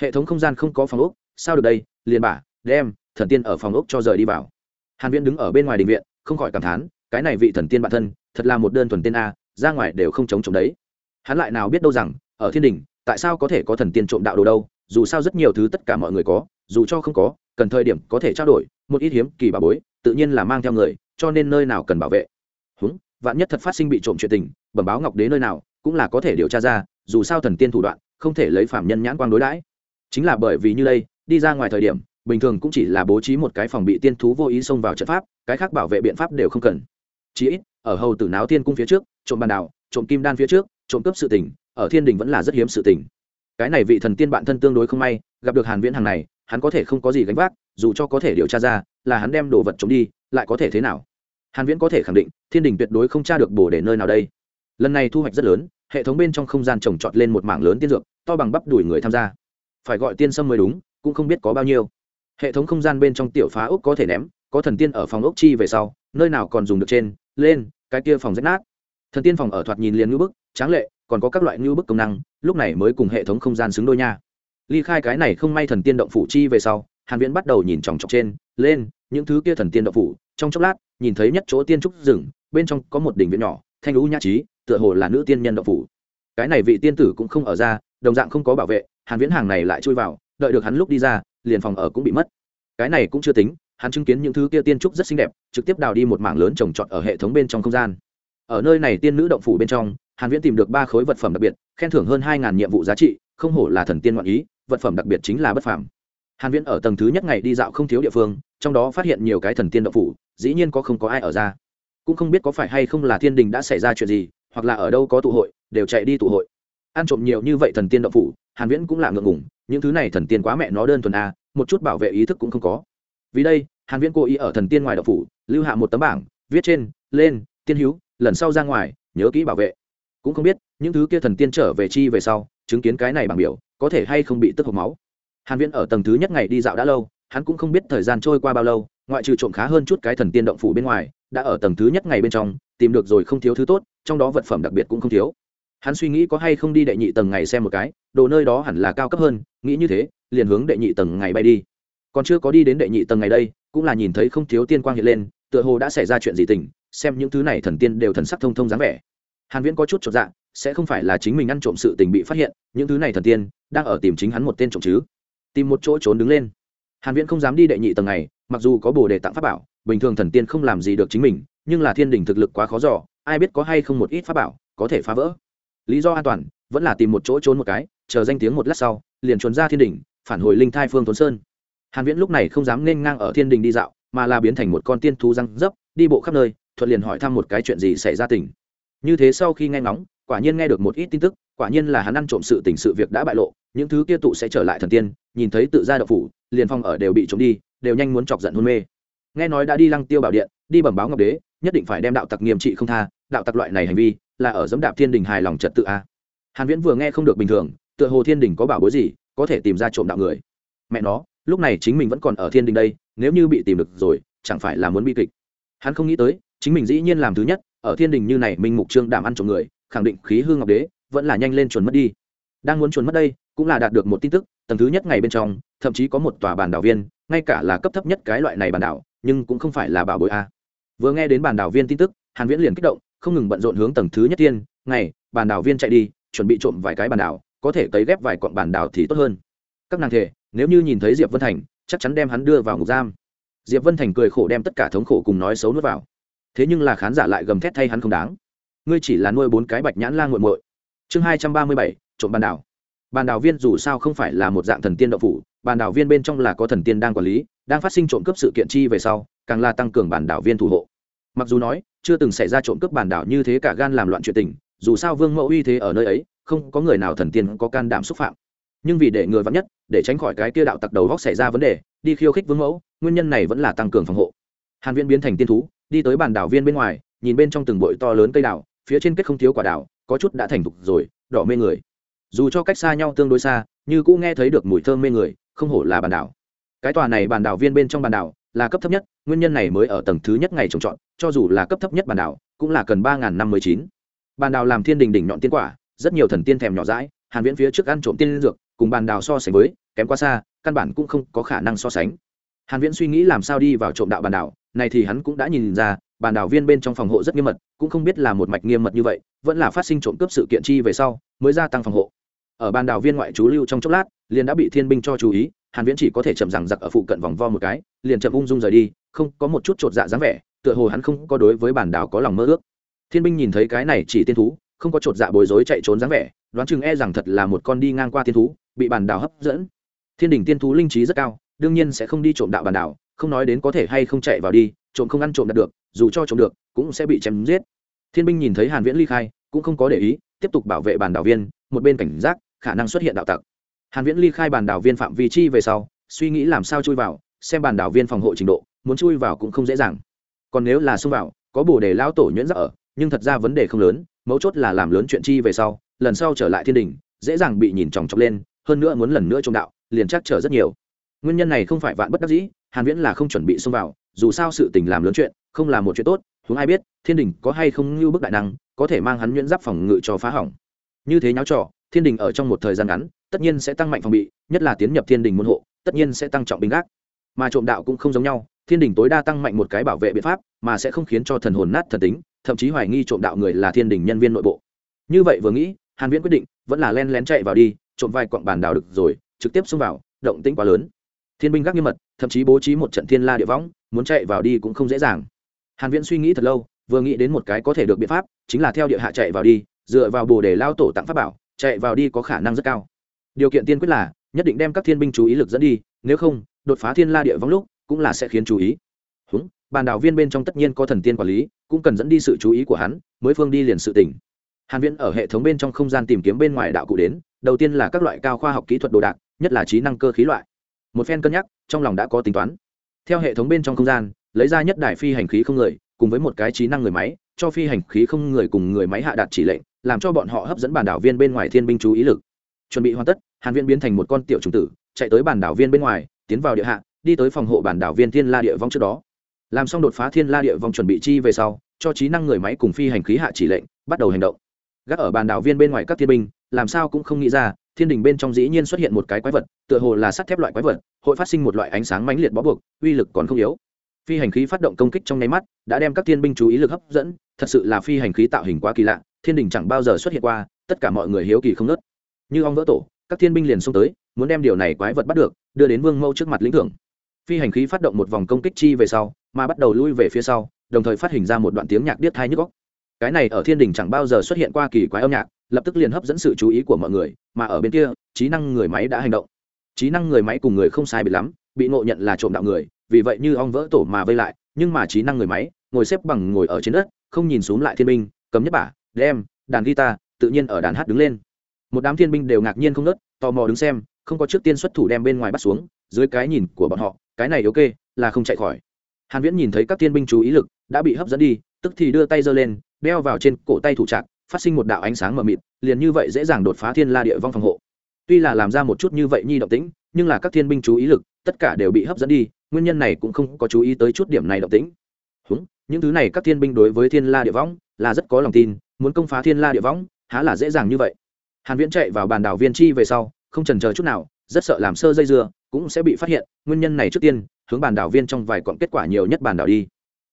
Hệ thống không gian không có phòng ốc, sao được đây? Liền bả đem thần tiên ở phòng ốc cho rời đi vào. Hàn viễn đứng ở bên ngoài đình viện, không khỏi cảm thán, cái này vị thần tiên bản thân, thật là một đơn thuần tiên a, ra ngoài đều không chống chống đấy. Hắn lại nào biết đâu rằng, ở thiên đình, tại sao có thể có thần tiên trộm đạo đồ đâu? Dù sao rất nhiều thứ tất cả mọi người có, dù cho không có cần thời điểm có thể trao đổi, một ít hiếm kỳ bà bối, tự nhiên là mang theo người, cho nên nơi nào cần bảo vệ. Húng, vạn nhất thật phát sinh bị trộm chuyện tình, bẩm báo ngọc đế nơi nào, cũng là có thể điều tra ra, dù sao thần tiên thủ đoạn, không thể lấy phạm nhân nhãn quang đối đãi. Chính là bởi vì như đây, đi ra ngoài thời điểm, bình thường cũng chỉ là bố trí một cái phòng bị tiên thú vô ý xông vào trận pháp, cái khác bảo vệ biện pháp đều không cần. Chí ít, ở hầu tử náo tiên cung phía trước, trộm bàn đảo, trộm kim đan phía trước, trộm cướp sự tình, ở thiên đình vẫn là rất hiếm sự tình cái này vị thần tiên bạn thân tương đối không may, gặp được hàn viễn hàng này, hắn có thể không có gì gánh vác, dù cho có thể điều tra ra là hắn đem đồ vật trộm đi, lại có thể thế nào? Hàn viễn có thể khẳng định, thiên đình tuyệt đối không tra được bổ để nơi nào đây. Lần này thu hoạch rất lớn, hệ thống bên trong không gian trồng trọt lên một mảng lớn tiên dược, to bằng bắp đuổi người tham gia. Phải gọi tiên sâm mới đúng, cũng không biết có bao nhiêu. Hệ thống không gian bên trong tiểu phá ốc có thể ném, có thần tiên ở phòng ốc chi về sau, nơi nào còn dùng được trên, lên, cái kia phòng rách nát. Thần tiên phòng ở thoạt nhìn liền ngưỡng bức, tráng lệ còn có các loại ngữ bức công năng, lúc này mới cùng hệ thống không gian xứng đôi nha. Ly khai cái này không may thần tiên động phủ chi về sau, hàn viễn bắt đầu nhìn chòng chọc trên, lên, những thứ kia thần tiên động phủ, trong chốc lát, nhìn thấy nhất chỗ tiên trúc rừng, bên trong có một đỉnh viện nhỏ, thanh lũ nhã trí, tựa hồ là nữ tiên nhân động phủ. Cái này vị tiên tử cũng không ở ra, đồng dạng không có bảo vệ, hàn viễn hàng này lại chui vào, đợi được hắn lúc đi ra, liền phòng ở cũng bị mất. Cái này cũng chưa tính, hắn chứng kiến những thứ kia tiên trúc rất xinh đẹp, trực tiếp đào đi một mảng lớn trồng trọt ở hệ thống bên trong không gian. Ở nơi này tiên nữ động phủ bên trong hàn viễn tìm được ba khối vật phẩm đặc biệt, khen thưởng hơn hai nhiệm vụ giá trị, không hổ là thần tiên ngoạn ý, vật phẩm đặc biệt chính là bất phàm. Hàn viễn ở tầng thứ nhất ngày đi dạo không thiếu địa phương, trong đó phát hiện nhiều cái thần tiên động phủ, dĩ nhiên có không có ai ở ra. Cũng không biết có phải hay không là thiên đình đã xảy ra chuyện gì, hoặc là ở đâu có tụ hội, đều chạy đi tụ hội. Ăn trộm nhiều như vậy thần tiên động phủ, hàn viễn cũng là ngượng ngùng, những thứ này thần tiên quá mẹ nó đơn thuần a, một chút bảo vệ ý thức cũng không có. Vì đây, hàn viễn cố ý ở thần tiên ngoài động phủ, lưu hạ một tấm bảng, viết trên, lên, tiên hữu lần sau ra ngoài, nhớ kỹ bảo vệ cũng không biết, những thứ kia thần tiên trở về chi về sau, chứng kiến cái này bằng biểu, có thể hay không bị tức hộc máu. Hàn viễn ở tầng thứ nhất ngày đi dạo đã lâu, hắn cũng không biết thời gian trôi qua bao lâu, ngoại trừ trộm khá hơn chút cái thần tiên động phủ bên ngoài, đã ở tầng thứ nhất ngày bên trong, tìm được rồi không thiếu thứ tốt, trong đó vật phẩm đặc biệt cũng không thiếu. Hắn suy nghĩ có hay không đi đệ nhị tầng ngày xem một cái, đồ nơi đó hẳn là cao cấp hơn, nghĩ như thế, liền hướng đệ nhị tầng ngày bay đi. Còn chưa có đi đến đệ nhị tầng ngày đây, cũng là nhìn thấy không thiếu tiên quang hiện lên, tựa hồ đã xảy ra chuyện gì tình, xem những thứ này thần tiên đều thần sắc thông thông dáng vẻ hàn viễn có chút chột dạ sẽ không phải là chính mình ăn trộm sự tình bị phát hiện, những thứ này thần tiên đang ở tìm chính hắn một tên trộm chứ. Tìm một chỗ trốn đứng lên. Hàn viễn không dám đi đệ nhị tầng này, mặc dù có bồ đề tặng pháp bảo, bình thường thần tiên không làm gì được chính mình, nhưng là thiên đình thực lực quá khó dò, ai biết có hay không một ít pháp bảo có thể phá vỡ. Lý do an toàn, vẫn là tìm một chỗ trốn một cái, chờ danh tiếng một lát sau, liền trốn ra thiên đình, phản hồi linh thai phương tuấn sơn. Hàn viễn lúc này không dám nên ngang ở thiên đình đi dạo, mà là biến thành một con tiên thú răng dấp, đi bộ khắp nơi, thuận liền hỏi thăm một cái chuyện gì xảy ra tỉnh như thế sau khi nghe ngóng, quả nhiên nghe được một ít tin tức, quả nhiên là hắn ăn trộm sự tình sự việc đã bại lộ, những thứ kia tụ sẽ trở lại thần tiên, nhìn thấy tự ra đậu phủ, liền phong ở đều bị trộm đi, đều nhanh muốn chọc giận hôn mê. Nghe nói đã đi lăng tiêu bảo điện, đi bẩm báo ngọc đế, nhất định phải đem đạo tặc nghiêm trị không tha, đạo tặc loại này hành vi, là ở dẫm đạp thiên đình hài lòng trật tự a. Hàn viễn vừa nghe không được bình thường, tựa hồ thiên đình có bảo bối gì, có thể tìm ra trộm đạo người. Mẹ nó, lúc này chính mình vẫn còn ở thiên đình đây, nếu như bị tìm được rồi, chẳng phải là muốn bi kịch. Hắn không nghĩ tới, chính mình dĩ nhiên làm thứ nhất ở thiên đình như này minh mục trương đảm ăn trộm người, khẳng định khí hương ngọc đế, vẫn là nhanh lên chuẩn mất đi. Đang muốn chuẩn mất đây, cũng là đạt được một tin tức, tầng thứ nhất ngày bên trong, thậm chí có một tòa bàn đảo viên, ngay cả là cấp thấp nhất cái loại này bàn đảo, nhưng cũng không phải là bảo bối a. Vừa nghe đến bàn đảo viên tin tức, hàn viễn liền kích động, không ngừng bận rộn hướng tầng thứ nhất tiên ngày bàn đảo viên chạy đi, chuẩn bị trộm vài cái bàn đảo, có thể cấy ghép vài quặng bàn đảo thì tốt hơn. Các nàng thể nếu như nhìn thấy diệp vân thành, chắc chắn đem hắn đưa vào ngục giam. Diệp vân thành cười khổ đem tất cả thống khổ cùng nói xấu nuốt vào thế nhưng là khán giả lại gầm thét thay hắn không đáng. Ngươi chỉ là nuôi bốn cái bạch nhãn la nguội muội. Chương hai trăm ba mươi bảy, trộm bàn đảo. Bàn đảo viên dù sao không phải là một dạng thần tiên đậu phủ, bàn đảo viên bên trong là có thần tiên đang quản lý, đang phát sinh trộm cướp sự kiện chi về sau, càng là tăng cường bàn đảo viên thủ hộ. Mặc dù nói, chưa từng xảy ra trộm cướp bàn đảo như thế cả gan làm loạn chuyện tình, dù sao vương mẫu uy thế ở nơi ấy, không có người nào thần tiên có can đảm xúc phạm. Nhưng vì để người vắn nhất, để tránh khỏi cái kia đạo tặc đầu góc xảy ra vấn đề, đi khiêu khích vương mẫu, nguyên nhân này vẫn là tăng cường phòng hộ. Hàn viên biến thành tiên thú đi tới bản đảo viên bên ngoài, nhìn bên trong từng bụi to lớn cây đảo, phía trên kết không thiếu quả đảo, có chút đã thành thục rồi, đỏ mê người. Dù cho cách xa nhau tương đối xa, như cũng nghe thấy được mùi thơm mê người, không hổ là bản đảo. Cái tòa này bản đảo viên bên trong bản đảo là cấp thấp nhất, nguyên nhân này mới ở tầng thứ nhất ngày trồng trọt, cho dù là cấp thấp nhất bản đảo, cũng là cần ba năm mươi chín. Bản đảo làm thiên đình đỉnh nhọn tiên quả, rất nhiều thần tiên thèm nhỏ rãi hàn viễn phía trước ăn trộm tiên dược, cùng bản đảo so sánh với, kém quá xa, căn bản cũng không có khả năng so sánh. Hàn viễn suy nghĩ làm sao đi vào trộm đạo bản đảo này thì hắn cũng đã nhìn ra bản đảo viên bên trong phòng hộ rất nghiêm mật, cũng không biết là một mạch nghiêm mật như vậy, vẫn là phát sinh trộm cướp sự kiện chi về sau, mới gia tăng phòng hộ. Ở bàn đảo viên ngoại trú lưu trong chốc lát, liền đã bị thiên binh cho chú ý, hàn viễn chỉ có thể chậm rằng giặc ở phụ cận vòng vo một cái, liền chậm ung dung rời đi, không có một chút trột dạ dáng vẻ, tựa hồ hắn không có đối với bản đảo có lòng mơ ước. Thiên binh nhìn thấy cái này chỉ tiên thú, không có trột dạ bối rối chạy trốn dáng vẻ, đoán chừng e rằng thật là một con đi ngang qua tiên thú, bị bản đảo hấp dẫn. Thiên đỉnh tiên thú linh trí rất cao, đương nhiên sẽ không đi trộm đạo bản đảo không nói đến có thể hay không chạy vào đi, trộm không ăn trộm đặt được, dù cho trộm được, cũng sẽ bị chém giết. Thiên binh nhìn thấy hàn viễn ly khai, cũng không có để ý, tiếp tục bảo vệ bàn đảo viên, một bên cảnh giác, khả năng xuất hiện đạo tặc. Hàn viễn ly khai bàn đảo viên phạm vi chi về sau, suy nghĩ làm sao chui vào, xem bàn đảo viên phòng hộ trình độ, muốn chui vào cũng không dễ dàng. Còn nếu là xông vào, có bổ để lao tổ nhuyễn ra ở, nhưng thật ra vấn đề không lớn, mấu chốt là làm lớn chuyện chi về sau, lần sau trở lại thiên đình, dễ dàng bị nhìn chòng chọc lên, hơn nữa muốn lần nữa trông đạo, liền chắc trở rất nhiều. Nguyên nhân này không phải vạn bất đắc dĩ hàn viễn là không chuẩn bị xông vào, dù sao sự tình làm lớn chuyện, không là một chuyện tốt, huống ai biết, thiên đình có hay không như bức đại năng, có thể mang hắn nhuyễn giáp phòng ngự cho phá hỏng. Như thế nháo trò, thiên đình ở trong một thời gian ngắn, tất nhiên sẽ tăng mạnh phòng bị, nhất là tiến nhập thiên đình môn hộ, tất nhiên sẽ tăng trọng binh gác. Mà trộm đạo cũng không giống nhau, thiên đình tối đa tăng mạnh một cái bảo vệ biện pháp, mà sẽ không khiến cho thần hồn nát thần tính, thậm chí hoài nghi trộm đạo người là thiên đình nhân viên nội bộ. Như vậy vừa nghĩ, hàn viễn quyết định, vẫn là len lén chạy vào đi, trộm vài quặng bàn đào được rồi, trực tiếp xông vào, động tĩnh quá lớn. Thiên binh gác nghiêm mật thậm chí bố trí một trận thiên la địa võng, muốn chạy vào đi cũng không dễ dàng. Hàn viễn suy nghĩ thật lâu, vừa nghĩ đến một cái có thể được biện pháp, chính là theo địa hạ chạy vào đi, dựa vào bồ để lao tổ tặng pháp bảo, chạy vào đi có khả năng rất cao. Điều kiện tiên quyết là, nhất định đem các thiên binh chú ý lực dẫn đi, nếu không, đột phá thiên la địa võng lúc, cũng là sẽ khiến chú ý. Húng, bàn đảo viên bên trong tất nhiên có thần tiên quản lý, cũng cần dẫn đi sự chú ý của hắn, mới phương đi liền sự tỉnh hàn viễn ở hệ thống bên trong không gian tìm kiếm bên ngoài đạo cụ đến, đầu tiên là các loại cao khoa học kỹ thuật đồ đạc, nhất là trí năng cơ khí loại một phen cân nhắc, trong lòng đã có tính toán. Theo hệ thống bên trong không gian, lấy ra nhất đài phi hành khí không người, cùng với một cái trí năng người máy, cho phi hành khí không người cùng người máy hạ đạt chỉ lệnh, làm cho bọn họ hấp dẫn bản đảo viên bên ngoài thiên binh chú ý lực. Chuẩn bị hoàn tất, hàn viên biến thành một con tiểu trùng tử, chạy tới bản đảo viên bên ngoài, tiến vào địa hạ, đi tới phòng hộ bản đảo viên thiên la địa vong trước đó. Làm xong đột phá thiên la địa vong chuẩn bị chi về sau, cho trí năng người máy cùng phi hành khí hạ chỉ lệnh, bắt đầu hành động. Gác ở bản đảo viên bên ngoài các thiên binh, làm sao cũng không nghĩ ra thiên đình bên trong dĩ nhiên xuất hiện một cái quái vật, tựa hồ là sắt thép loại quái vật, hội phát sinh một loại ánh sáng mãnh liệt bó buộc, uy lực còn không yếu. Phi hành khí phát động công kích trong nháy mắt, đã đem các thiên binh chú ý lực hấp dẫn, thật sự là phi hành khí tạo hình quá kỳ lạ, thiên đình chẳng bao giờ xuất hiện qua, tất cả mọi người hiếu kỳ không nớt như ong vỡ tổ, các thiên binh liền xông tới, muốn đem điều này quái vật bắt được, đưa đến vương mẫu trước mặt lĩnh thưởng. Phi hành khí phát động một vòng công kích chi về sau, mà bắt đầu lui về phía sau, đồng thời phát hình ra một đoạn tiếng nhạc điếc thai nhức góc cái này ở thiên đình chẳng bao giờ xuất hiện qua kỳ quái âm nhạc lập tức liền hấp dẫn sự chú ý của mọi người, mà ở bên kia, trí năng người máy đã hành động. Trí năng người máy cùng người không sai bị lắm, bị ngộ nhận là trộm đạo người, vì vậy như ong vỡ tổ mà vây lại, nhưng mà trí năng người máy, ngồi xếp bằng ngồi ở trên đất, không nhìn xuống lại thiên binh cấm nhất bả, đem, đàn guitar, tự nhiên ở đàn hát đứng lên. Một đám thiên binh đều ngạc nhiên không nớt, tò mò đứng xem, không có trước tiên xuất thủ đem bên ngoài bắt xuống, dưới cái nhìn của bọn họ, cái này ok, là không chạy khỏi. Hàn viễn nhìn thấy các thiên binh chú ý lực, đã bị hấp dẫn đi, tức thì đưa tay giơ lên, đeo vào trên cổ tay thủ trạc phát sinh một đạo ánh sáng mờ mịt liền như vậy dễ dàng đột phá thiên la địa vong phòng hộ. Tuy là làm ra một chút như vậy nhi động tĩnh nhưng là các thiên binh chú ý lực tất cả đều bị hấp dẫn đi nguyên nhân này cũng không có chú ý tới chút điểm này động tĩnh. Húng, những thứ này các thiên binh đối với thiên la địa võng là rất có lòng tin muốn công phá thiên la địa võng há là dễ dàng như vậy. Hàn viễn chạy vào bàn đảo viên chi về sau không chần chờ chút nào rất sợ làm sơ dây dưa cũng sẽ bị phát hiện nguyên nhân này trước tiên hướng bàn đảo viên trong vài quặng kết quả nhiều nhất bàn đảo đi.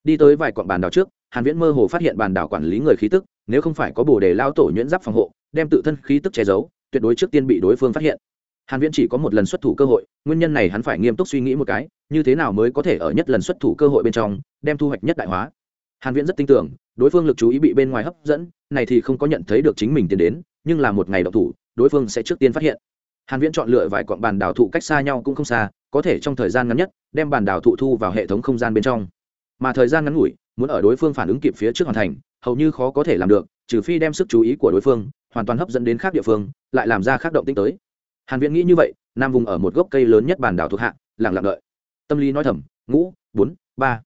Đi tới vài quặng bàn đảo trước hàn viễn mơ hồ phát hiện bàn đảo quản lý người khí tức, nếu không phải có bồ đề lao tổ nhuyễn giáp phòng hộ, đem tự thân khí tức che giấu, tuyệt đối trước tiên bị đối phương phát hiện. Hàn viễn chỉ có một lần xuất thủ cơ hội, nguyên nhân này hắn phải nghiêm túc suy nghĩ một cái, như thế nào mới có thể ở nhất lần xuất thủ cơ hội bên trong, đem thu hoạch nhất đại hóa. Hàn viễn rất tin tưởng, đối phương lực chú ý bị bên ngoài hấp dẫn, này thì không có nhận thấy được chính mình tiến đến, nhưng là một ngày động thủ, đối phương sẽ trước tiên phát hiện. Hàn viễn chọn lựa vài quặng bàn đảo thụ cách xa nhau cũng không xa, có thể trong thời gian ngắn nhất, đem bàn đảo thụ thu vào hệ thống không gian bên trong. Mà thời gian ngắn ngủi muốn ở đối phương phản ứng kịp phía trước hoàn thành, hầu như khó có thể làm được, trừ phi đem sức chú ý của đối phương hoàn toàn hấp dẫn đến khác địa phương, lại làm ra khác động tinh tới. Hàn viễn nghĩ như vậy, nam vùng ở một gốc cây lớn nhất bàn đảo thuộc hạ, lặng lặng đợi. Tâm lý nói thầm, ngũ, bốn, ba.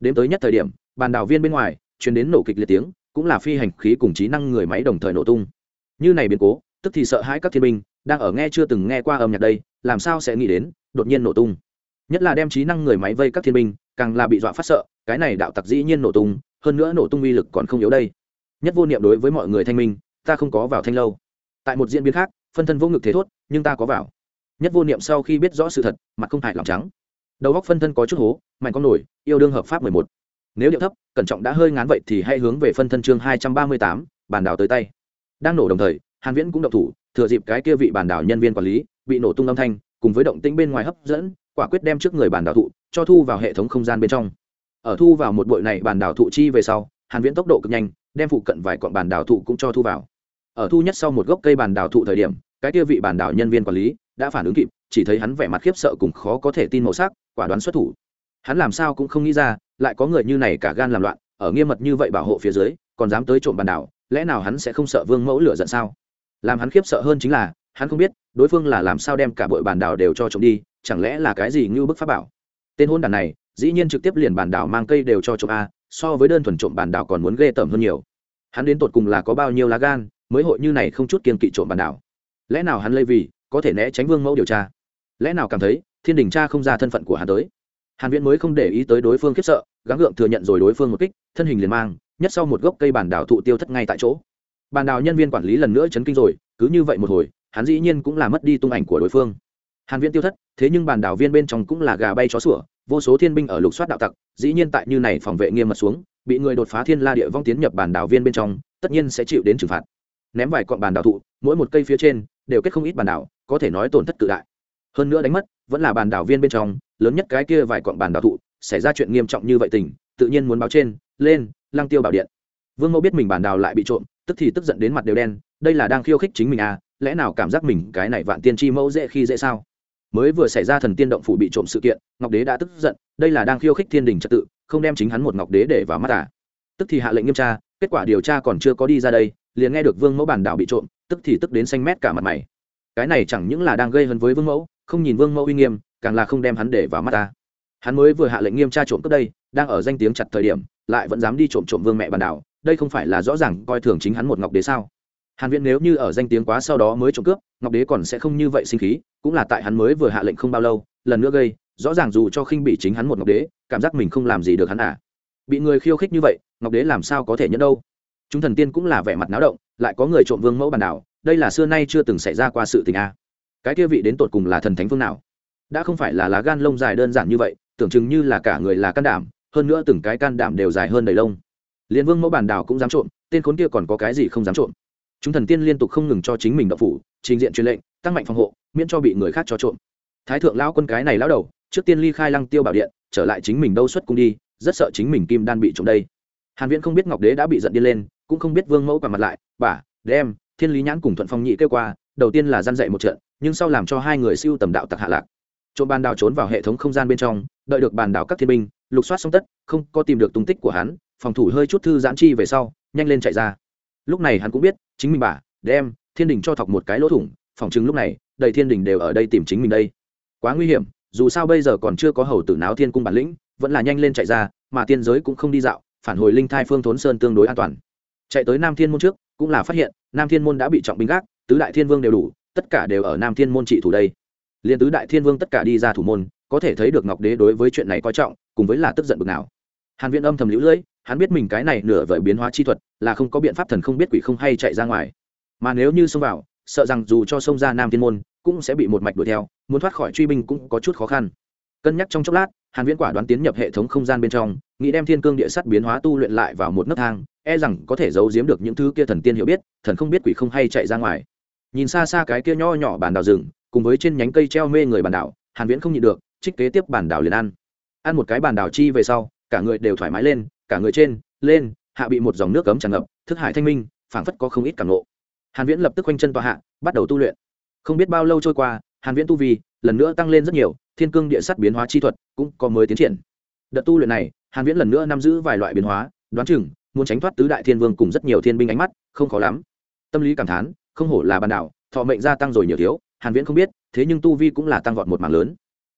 Đến tới nhất thời điểm, bàn đảo viên bên ngoài truyền đến nổ kịch liệt tiếng, cũng là phi hành khí cùng trí năng người máy đồng thời nổ tung. Như này biến cố, tức thì sợ hãi các thiên binh đang ở nghe chưa từng nghe qua âm nhạc đây, làm sao sẽ nghĩ đến, đột nhiên nổ tung. Nhất là đem trí năng người máy vây các thiên binh càng là bị dọa phát sợ, cái này đạo tặc dĩ nhiên nổ tung, hơn nữa nổ tung uy lực còn không yếu đây. Nhất vô niệm đối với mọi người thanh minh, ta không có vào thanh lâu. Tại một diễn biến khác, phân thân vô ngực thế thốt, nhưng ta có vào. Nhất vô niệm sau khi biết rõ sự thật, mặt không hại lòng trắng. Đầu góc phân thân có chút hố, mạnh con nổi, yêu đương hợp pháp mười một. Nếu điệu thấp, cẩn trọng đã hơi ngán vậy thì hãy hướng về phân thân chương hai trăm ba mươi tám, bàn đảo tới tay. Đang nổ đồng thời, hàn viễn cũng động thủ, thừa dịp cái kia vị bàn đảo nhân viên quản lý, bị nổ tung âm thanh, cùng với động tĩnh bên ngoài hấp dẫn, quả quyết đem trước người bàn đảo thụ cho thu vào hệ thống không gian bên trong. Ở thu vào một bội này bàn đảo thụ chi về sau, hàn viễn tốc độ cực nhanh, đem phụ cận vài quặng bàn đảo thụ cũng cho thu vào. Ở thu nhất sau một gốc cây bàn đảo thụ thời điểm, cái kia vị bàn đảo nhân viên quản lý đã phản ứng kịp, chỉ thấy hắn vẻ mặt khiếp sợ cùng khó có thể tin màu sắc, quả đoán xuất thủ. Hắn làm sao cũng không nghĩ ra, lại có người như này cả gan làm loạn, ở nghiêm mật như vậy bảo hộ phía dưới, còn dám tới trộm bàn đảo, lẽ nào hắn sẽ không sợ vương mẫu lửa giận sao? Làm hắn khiếp sợ hơn chính là, hắn không biết, đối phương là làm sao đem cả bội bàn đảo đều cho trộm đi, chẳng lẽ là cái gì như bức pháp bảo? Tên hôn đàn này, dĩ nhiên trực tiếp liền bàn đảo mang cây đều cho trộm a, so với đơn thuần trộm bàn đảo còn muốn ghê tởm hơn nhiều. Hắn đến tột cùng là có bao nhiêu lá gan, mới hội như này không chút kiên kỵ trộm bàn đảo? Lẽ nào hắn lây vì, có thể né tránh vương mẫu điều tra? Lẽ nào cảm thấy, thiên đình cha không ra thân phận của hắn tới? Hàn viễn mới không để ý tới đối phương khiếp sợ, gắng gượng thừa nhận rồi đối phương một kích, thân hình liền mang, nhất sau một gốc cây bản đảo thụ tiêu thất ngay tại chỗ. Bản đảo nhân viên quản lý lần nữa chấn kinh rồi, cứ như vậy một hồi, hắn dĩ nhiên cũng là mất đi tung ảnh của đối phương hàn viễn tiêu thất, thế nhưng bàn đảo viên bên trong cũng là gà bay chó sủa, vô số thiên binh ở lục soát đạo tặc, dĩ nhiên tại như này phòng vệ nghiêm mật xuống, bị người đột phá thiên la địa vong tiến nhập bàn đảo viên bên trong, tất nhiên sẽ chịu đến trừng phạt. Ném vài cọn bàn đảo thụ, mỗi một cây phía trên, đều kết không ít bàn đảo, có thể nói tổn thất cự đại. Hơn nữa đánh mất, vẫn là bàn đảo viên bên trong, lớn nhất cái kia vài cọn bàn đảo thụ, xảy ra chuyện nghiêm trọng như vậy tình, tự nhiên muốn báo trên, lên, lăng tiêu bảo điện. Vương mẫu biết mình bàn đảo lại bị trộm, tức thì tức giận đến mặt đều đen, đây là đang khiêu khích chính mình à lẽ nào cảm giác mình cái này vạn tiên chi mẫu dễ khi dễ sao? Mới vừa xảy ra thần tiên động phủ bị trộm sự kiện, ngọc đế đã tức giận, đây là đang khiêu khích thiên đình trật tự, không đem chính hắn một ngọc đế để vào mắt à. Tức thì hạ lệnh nghiêm tra, kết quả điều tra còn chưa có đi ra đây, liền nghe được vương mẫu bản đảo bị trộm, tức thì tức đến xanh mét cả mặt mày. Cái này chẳng những là đang gây hấn với vương mẫu, không nhìn vương mẫu uy nghiêm, càng là không đem hắn để vào mắt ta hắn mới vừa hạ lệnh nghiêm tra trộm cướp đây, đang ở danh tiếng chặt thời điểm, lại vẫn dám đi trộm trộm vương mẹ bản đảo, đây không phải là rõ ràng coi thường chính hắn một ngọc đế sao? Hàn viễn nếu như ở danh tiếng quá sau đó mới trộm cướp, ngọc đế còn sẽ không như vậy sinh khí, cũng là tại hắn mới vừa hạ lệnh không bao lâu, lần nữa gây, rõ ràng dù cho khinh bị chính hắn một ngọc đế, cảm giác mình không làm gì được hắn à. Bị người khiêu khích như vậy, ngọc đế làm sao có thể nhẫn đâu? Chúng thần tiên cũng là vẻ mặt náo động, lại có người trộm vương mẫu bản đảo, đây là xưa nay chưa từng xảy ra qua sự tình a cái kia vị đến tột cùng là thần thánh phương nào? Đã không phải là lá gan lông dài đơn giản như vậy, tưởng chừng như là cả người là can đảm, hơn nữa từng cái can đảm đều dài hơn đầy lông. Liên vương mẫu bản đảo cũng dám trộm, tên khốn kia còn có cái gì không dám trộm? Chúng thần tiên liên tục không ngừng cho chính mình đậu phủ, trình diện truyền lệnh, tăng mạnh phòng hộ, miễn cho bị người khác cho trộm. Thái thượng lão quân cái này lão đầu, trước tiên ly khai lăng tiêu bảo điện, trở lại chính mình đâu xuất cung đi, rất sợ chính mình kim đan bị trộm đây. Hàn viễn không biết ngọc đế đã bị giận điên lên, cũng không biết vương mẫu quả mặt lại, bà, đem, thiên lý nhãn cùng thuận phong nhị kêu qua, đầu tiên là gian dạy một trận, nhưng sau làm cho hai người siêu tầm đạo tặc hạ lạc. Trộm bàn đào trốn vào hệ thống không gian bên trong, đợi được bàn đào các thiên binh, lục soát xong tất, không có tìm được tung tích của hắn, phòng thủ hơi chút thư giãn chi về sau, nhanh lên chạy ra lúc này hắn cũng biết, chính mình bà, đem thiên đình cho thọc một cái lỗ thủng, phòng chứng lúc này, đầy thiên đình đều ở đây tìm chính mình đây. Quá nguy hiểm, dù sao bây giờ còn chưa có hầu tử náo thiên cung bản lĩnh, vẫn là nhanh lên chạy ra, mà tiên giới cũng không đi dạo, phản hồi linh thai phương thốn sơn tương đối an toàn. Chạy tới nam thiên môn trước, cũng là phát hiện, nam thiên môn đã bị trọng binh gác, tứ đại thiên vương đều đủ, tất cả đều ở nam thiên môn trị thủ đây. Liền tứ đại thiên vương tất cả đi ra thủ môn, có thể thấy được ngọc đế đối với chuyện này coi trọng, cùng với là tức giận bực nào hàn viễn âm thầm liễu lưỡi, hắn biết mình cái này nửa vời biến hóa chi thuật là không có biện pháp thần không biết quỷ không hay chạy ra ngoài. Mà nếu như xông vào, sợ rằng dù cho xông ra nam thiên môn, cũng sẽ bị một mạch đuổi theo, muốn thoát khỏi truy binh cũng có chút khó khăn. Cân nhắc trong chốc lát, hàn viễn quả đoán tiến nhập hệ thống không gian bên trong, nghĩ đem thiên cương địa sắt biến hóa tu luyện lại vào một nấc thang e rằng có thể giấu giếm được những thứ kia thần tiên hiểu biết, thần không biết quỷ không hay chạy ra ngoài. Nhìn xa xa cái kia nho nhỏ bản đảo rừng, cùng với trên nhánh cây treo mê người bản đảo, hàn viễn không nhịn được, trích kế tiếp bản đảo liền ăn. Ăn một cái bản đảo chi về sau cả người đều thoải mái lên, cả người trên, lên, hạ bị một dòng nước cấm tràn ngập, thức hải thanh minh, phảng phất có không ít cảm nộ hàn viễn lập tức quanh chân tòa hạ, bắt đầu tu luyện. Không biết bao lâu trôi qua, hàn viễn tu vi lần nữa tăng lên rất nhiều, thiên cương địa sắt biến hóa chi thuật cũng có mới tiến triển. Đợt tu luyện này, hàn viễn lần nữa nắm giữ vài loại biến hóa, đoán chừng muốn tránh thoát tứ đại thiên vương cùng rất nhiều thiên binh ánh mắt, không khó lắm. Tâm lý cảm thán, không hổ là bản đảo, thọ mệnh gia tăng rồi nhiều thiếu, hàn viễn không biết, thế nhưng tu vi cũng là tăng vọt một mảng lớn.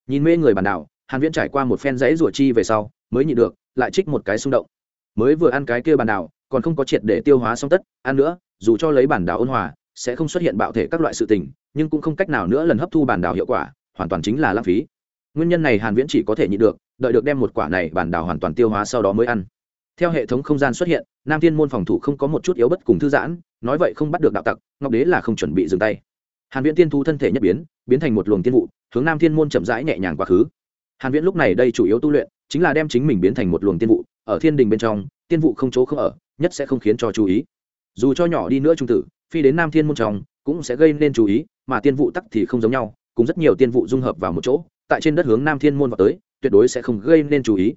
Nhìn mê người bản đảo, hàn viễn trải qua một phen dãy rủa chi về sau mới nhịn được, lại trích một cái xung động. Mới vừa ăn cái kia bản đảo, còn không có triệt để tiêu hóa xong tất, ăn nữa, dù cho lấy bản đảo ôn hòa, sẽ không xuất hiện bạo thể các loại sự tình, nhưng cũng không cách nào nữa lần hấp thu bản đảo hiệu quả, hoàn toàn chính là lãng phí. Nguyên nhân này hàn viễn chỉ có thể nhịn được, đợi được đem một quả này bản đảo hoàn toàn tiêu hóa sau đó mới ăn. Theo hệ thống không gian xuất hiện, nam thiên môn phòng thủ không có một chút yếu bất cùng thư giãn, nói vậy không bắt được đạo tặc, ngọc đế là không chuẩn bị dừng tay. Hàn viễn tiên thu thân thể nhất biến biến thành một luồng tiên vụ, hướng nam thiên môn chậm rãi nhẹ nhàng quá khứ hàn viễn lúc này đây chủ yếu tu luyện, chính là đem chính mình biến thành một luồng tiên vụ, ở thiên đình bên trong, tiên vụ không chỗ không ở, nhất sẽ không khiến cho chú ý. Dù cho nhỏ đi nữa trung tử, phi đến nam thiên môn trong, cũng sẽ gây nên chú ý, mà tiên vụ tắc thì không giống nhau, cùng rất nhiều tiên vụ dung hợp vào một chỗ, tại trên đất hướng nam thiên môn vào tới, tuyệt đối sẽ không gây nên chú ý.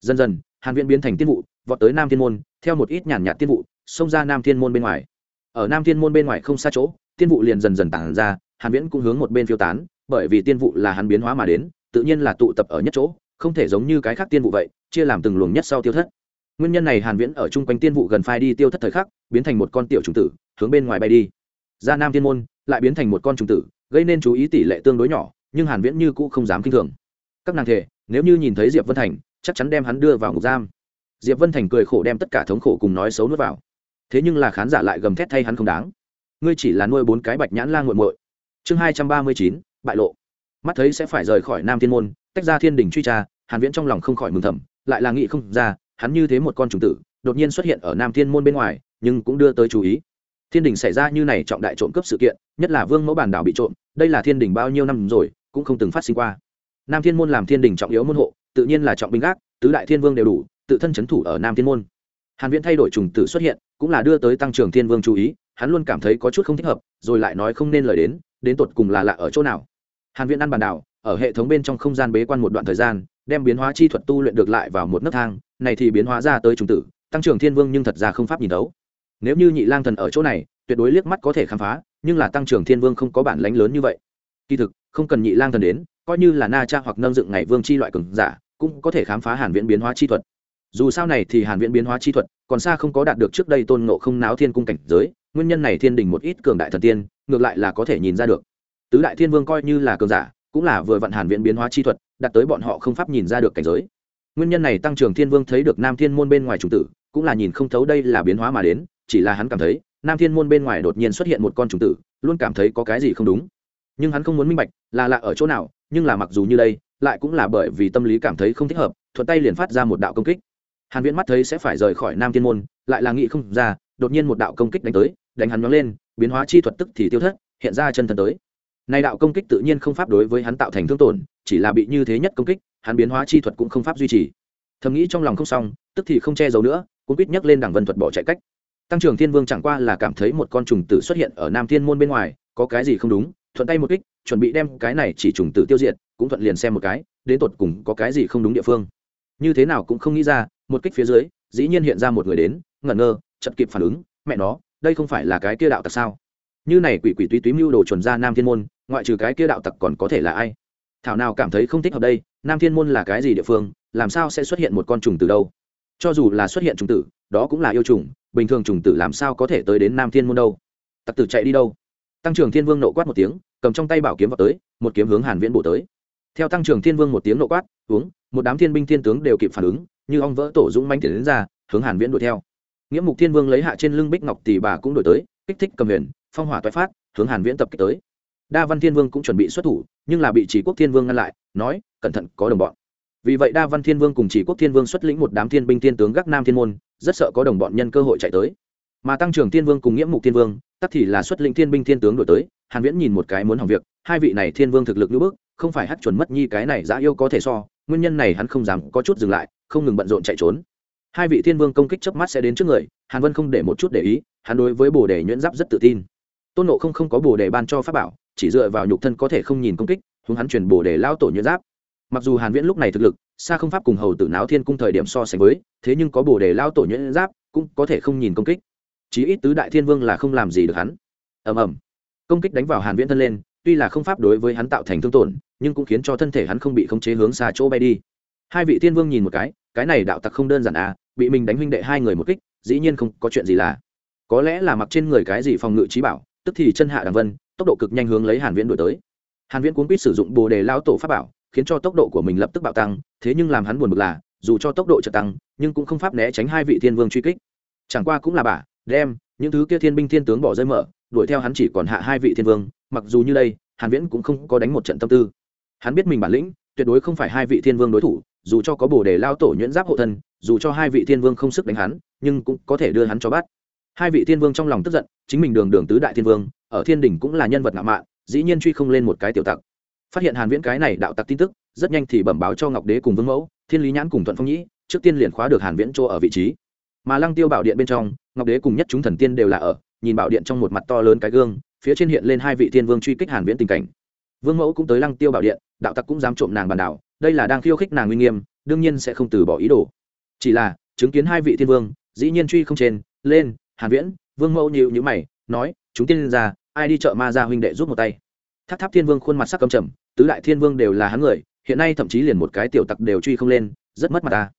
Dần dần, hàn viễn biến thành tiên vụ, vọt tới nam thiên môn, theo một ít nhàn nhạt tiên vụ, xông ra nam thiên môn bên ngoài. Ở nam thiên môn bên ngoài không xa chỗ, tiên vụ liền dần dần tản ra, hàn viễn cũng hướng một bên phiêu tán, bởi vì tiên vụ là hắn biến hóa mà đến tự nhiên là tụ tập ở nhất chỗ, không thể giống như cái khác tiên vụ vậy, chia làm từng luồng nhất sau tiêu thất. Nguyên nhân này hàn viễn ở chung quanh tiên vụ gần phai đi tiêu thất thời khắc, biến thành một con tiểu trùng tử, hướng bên ngoài bay đi. Ra nam thiên môn lại biến thành một con trùng tử, gây nên chú ý tỷ lệ tương đối nhỏ, nhưng hàn viễn như cũ không dám kinh thường. Các nàng thể, nếu như nhìn thấy diệp vân thành, chắc chắn đem hắn đưa vào ngục giam. Diệp vân thành cười khổ đem tất cả thống khổ cùng nói xấu nuốt vào. Thế nhưng là khán giả lại gầm thét thay hắn không đáng. Ngươi chỉ là nuôi bốn cái bạch nhãn lang muội muội. Chương hai trăm ba mươi chín, bại lộ mắt thấy sẽ phải rời khỏi nam thiên môn, tách ra thiên đình truy tra, hàn viễn trong lòng không khỏi mừng thầm, lại là nghĩ không ra, hắn như thế một con trùng tử, đột nhiên xuất hiện ở nam thiên môn bên ngoài, nhưng cũng đưa tới chú ý. Thiên đình xảy ra như này trọng đại trộm cướp sự kiện, nhất là vương mẫu bản đảo bị trộm, đây là thiên đình bao nhiêu năm rồi, cũng không từng phát sinh qua. Nam thiên môn làm thiên đình trọng yếu môn hộ, tự nhiên là trọng binh gác, tứ đại thiên vương đều đủ, tự thân chấn thủ ở nam thiên môn. Hàn viễn thay đổi trùng tử xuất hiện, cũng là đưa tới tăng trưởng thiên vương chú ý, hắn luôn cảm thấy có chút không thích hợp, rồi lại nói không nên lời đến đến tột cùng là lạ ở chỗ nào hàn viễn ăn bản đảo, ở hệ thống bên trong không gian bế quan một đoạn thời gian, đem biến hóa chi thuật tu luyện được lại vào một nấc thang, này thì biến hóa ra tới trùng tử, tăng trưởng thiên vương nhưng thật ra không pháp nhìn đấu. Nếu như nhị lang thần ở chỗ này, tuyệt đối liếc mắt có thể khám phá, nhưng là tăng trưởng thiên vương không có bản lãnh lớn như vậy. Kỳ thực, không cần nhị lang thần đến, coi như là na cha hoặc nâng dựng ngày vương chi loại cường giả, cũng có thể khám phá hàn viễn biến hóa chi thuật. Dù sao này thì hàn viễn biến hóa chi thuật, còn xa không có đạt được trước đây tôn ngộ không náo thiên cung cảnh giới, nguyên nhân này thiên đình một ít cường đại thần tiên, ngược lại là có thể nhìn ra được tứ đại thiên vương coi như là cường giả, cũng là vừa vận hàn viễn biến hóa chi thuật đặt tới bọn họ không pháp nhìn ra được cảnh giới. Nguyên nhân này tăng trưởng thiên vương thấy được nam thiên môn bên ngoài chủ tử, cũng là nhìn không thấu đây là biến hóa mà đến, chỉ là hắn cảm thấy, nam thiên môn bên ngoài đột nhiên xuất hiện một con trùng tử, luôn cảm thấy có cái gì không đúng. Nhưng hắn không muốn minh bạch, là lạ ở chỗ nào, nhưng là mặc dù như đây, lại cũng là bởi vì tâm lý cảm thấy không thích hợp, thuận tay liền phát ra một đạo công kích. Hàn viễn mắt thấy sẽ phải rời khỏi nam thiên môn, lại là nghĩ không ra, đột nhiên một đạo công kích đánh tới, đánh hắn nhóng lên, biến hóa chi thuật tức thì tiêu thất, hiện ra chân thần tới nay đạo công kích tự nhiên không pháp đối với hắn tạo thành thương tổn, chỉ là bị như thế nhất công kích, hắn biến hóa chi thuật cũng không pháp duy trì. Thầm nghĩ trong lòng không xong, tức thì không che giấu nữa cũng biết nhấc lên đẳng vân thuật bỏ chạy cách. Tăng trưởng thiên vương chẳng qua là cảm thấy một con trùng tử xuất hiện ở nam thiên môn bên ngoài, có cái gì không đúng, thuận tay một kích, chuẩn bị đem cái này chỉ trùng tử tiêu diệt, cũng thuận liền xem một cái, đến tột cùng có cái gì không đúng địa phương. Như thế nào cũng không nghĩ ra, một kích phía dưới, dĩ nhiên hiện ra một người đến, ngẩn ngơ chợt kịp phản ứng, mẹ nó, đây không phải là cái kia đạo tặc sao? Như này quỷ quỷ túy túy mưu đồ chuẩn ra nam thiên môn, ngoại trừ cái kia đạo tặc còn có thể là ai? Thảo nào cảm thấy không thích hợp đây, nam thiên môn là cái gì địa phương, làm sao sẽ xuất hiện một con trùng từ đâu? Cho dù là xuất hiện trùng tử, đó cũng là yêu trùng, bình thường trùng tử làm sao có thể tới đến nam thiên môn đâu? Tặc tử chạy đi đâu? Tăng trưởng thiên vương nộ quát một tiếng, cầm trong tay bảo kiếm vào tới, một kiếm hướng hàn viễn bổ tới. Theo tăng trưởng thiên vương một tiếng nộ quát, uống, một đám thiên binh thiên tướng đều kịp phản ứng, như ong vỡ tổ dũng manh tiền đến ra, hướng hàn viễn đuổi theo. Nghĩa mục thiên vương lấy hạ trên lưng bích ngọc tỷ bà cũng đuổi tới kích thích cầm huyền, phong hỏa toái phát, hướng hàn viễn tập kích tới. Đa văn thiên vương cũng chuẩn bị xuất thủ, nhưng là bị chỉ quốc thiên vương ngăn lại, nói, cẩn thận, có đồng bọn. Vì vậy đa văn thiên vương cùng chỉ quốc thiên vương xuất lĩnh một đám thiên binh thiên tướng gác nam thiên môn, rất sợ có đồng bọn nhân cơ hội chạy tới. Mà tăng trưởng thiên vương cùng nghĩa mục thiên vương tắc thì là xuất lĩnh thiên binh thiên tướng đổi tới, hàn viễn nhìn một cái muốn hỏng việc, hai vị này thiên vương thực lực như bước không phải hát chuẩn mất nhi cái này dã yêu có thể so, nguyên nhân này hắn không dám có chút dừng lại, không ngừng bận rộn chạy trốn. Hai vị thiên vương công kích chớp mắt sẽ đến trước người hàn vân không để một chút để ý, hắn đối với bồ đề nhuyễn giáp rất tự tin. Tôn nộ không không có bồ đề ban cho pháp bảo, chỉ dựa vào nhục thân có thể không nhìn công kích, hướng hắn truyền bồ đề lao tổ nhuyễn giáp. Mặc dù hàn viễn lúc này thực lực, xa không pháp cùng hầu tử náo thiên cung thời điểm so sánh với, thế nhưng có bồ đề lao tổ nhuyễn giáp, cũng có thể không nhìn công kích. Chí ít tứ đại thiên vương là không làm gì được hắn. Ầm ầm. Công kích đánh vào hàn viễn thân lên, tuy là không pháp đối với hắn tạo thành thương tổn, nhưng cũng khiến cho thân thể hắn không bị khống chế hướng xa chỗ bay đi. Hai vị thiên vương nhìn một cái cái này đạo tặc không đơn giản à bị mình đánh huynh đệ hai người một kích dĩ nhiên không có chuyện gì là. Có lẽ là mặc trên người cái gì phòng ngự trí bảo, tức thì chân hạ đằng vân, tốc độ cực nhanh hướng lấy hàn viễn đuổi tới. Hàn viễn cuốn quýt sử dụng bồ đề lao tổ pháp bảo, khiến cho tốc độ của mình lập tức bạo tăng, thế nhưng làm hắn buồn bực là, dù cho tốc độ chợt tăng, nhưng cũng không pháp né tránh hai vị thiên vương truy kích. Chẳng qua cũng là bà, đem, những thứ kia thiên binh thiên tướng bỏ rơi mở, đuổi theo hắn chỉ còn hạ hai vị thiên vương, mặc dù như đây, hàn viễn cũng không có đánh một trận tâm tư. Hắn biết mình bản lĩnh, tuyệt đối không phải hai vị thiên vương đối thủ, dù cho có bồ đề lao tổ nhuyễn giáp hộ thân dù cho hai vị thiên vương không sức đánh hắn, nhưng cũng có thể đưa hắn cho bắt. Hai vị thiên vương trong lòng tức giận, chính mình đường đường tứ đại thiên vương, ở thiên đình cũng là nhân vật ngạo mạn, dĩ nhiên truy không lên một cái tiểu tặc. Phát hiện hàn viễn cái này đạo tặc tin tức, rất nhanh thì bẩm báo cho ngọc đế cùng vương mẫu, thiên lý nhãn cùng thuận phong nhĩ, trước tiên liền khóa được hàn viễn chỗ ở vị trí. Mà lăng tiêu bảo điện bên trong, ngọc đế cùng nhất chúng thần tiên đều là ở, nhìn bảo điện trong một mặt to lớn cái gương, phía trên hiện lên hai vị thiên vương truy kích hàn viễn tình cảnh. Vương mẫu cũng tới lăng tiêu bảo điện, đạo tặc cũng dám trộm nàng bàn đảo, đây là đang khiêu khích nàng uy nghiêm, đương nhiên sẽ không từ bỏ ý đồ chỉ là, chứng kiến hai vị thiên vương, dĩ nhiên truy không trên, lên, hàn viễn, vương mẫu nhịu nhữ mày, nói, chúng tiên ra ai đi chợ ma ra huynh đệ giúp một tay? Tháp tháp thiên vương khuôn mặt sắc cầm trầm, tứ đại thiên vương đều là hắn người, hiện nay thậm chí liền một cái tiểu tặc đều truy không lên, rất mất mặt ta.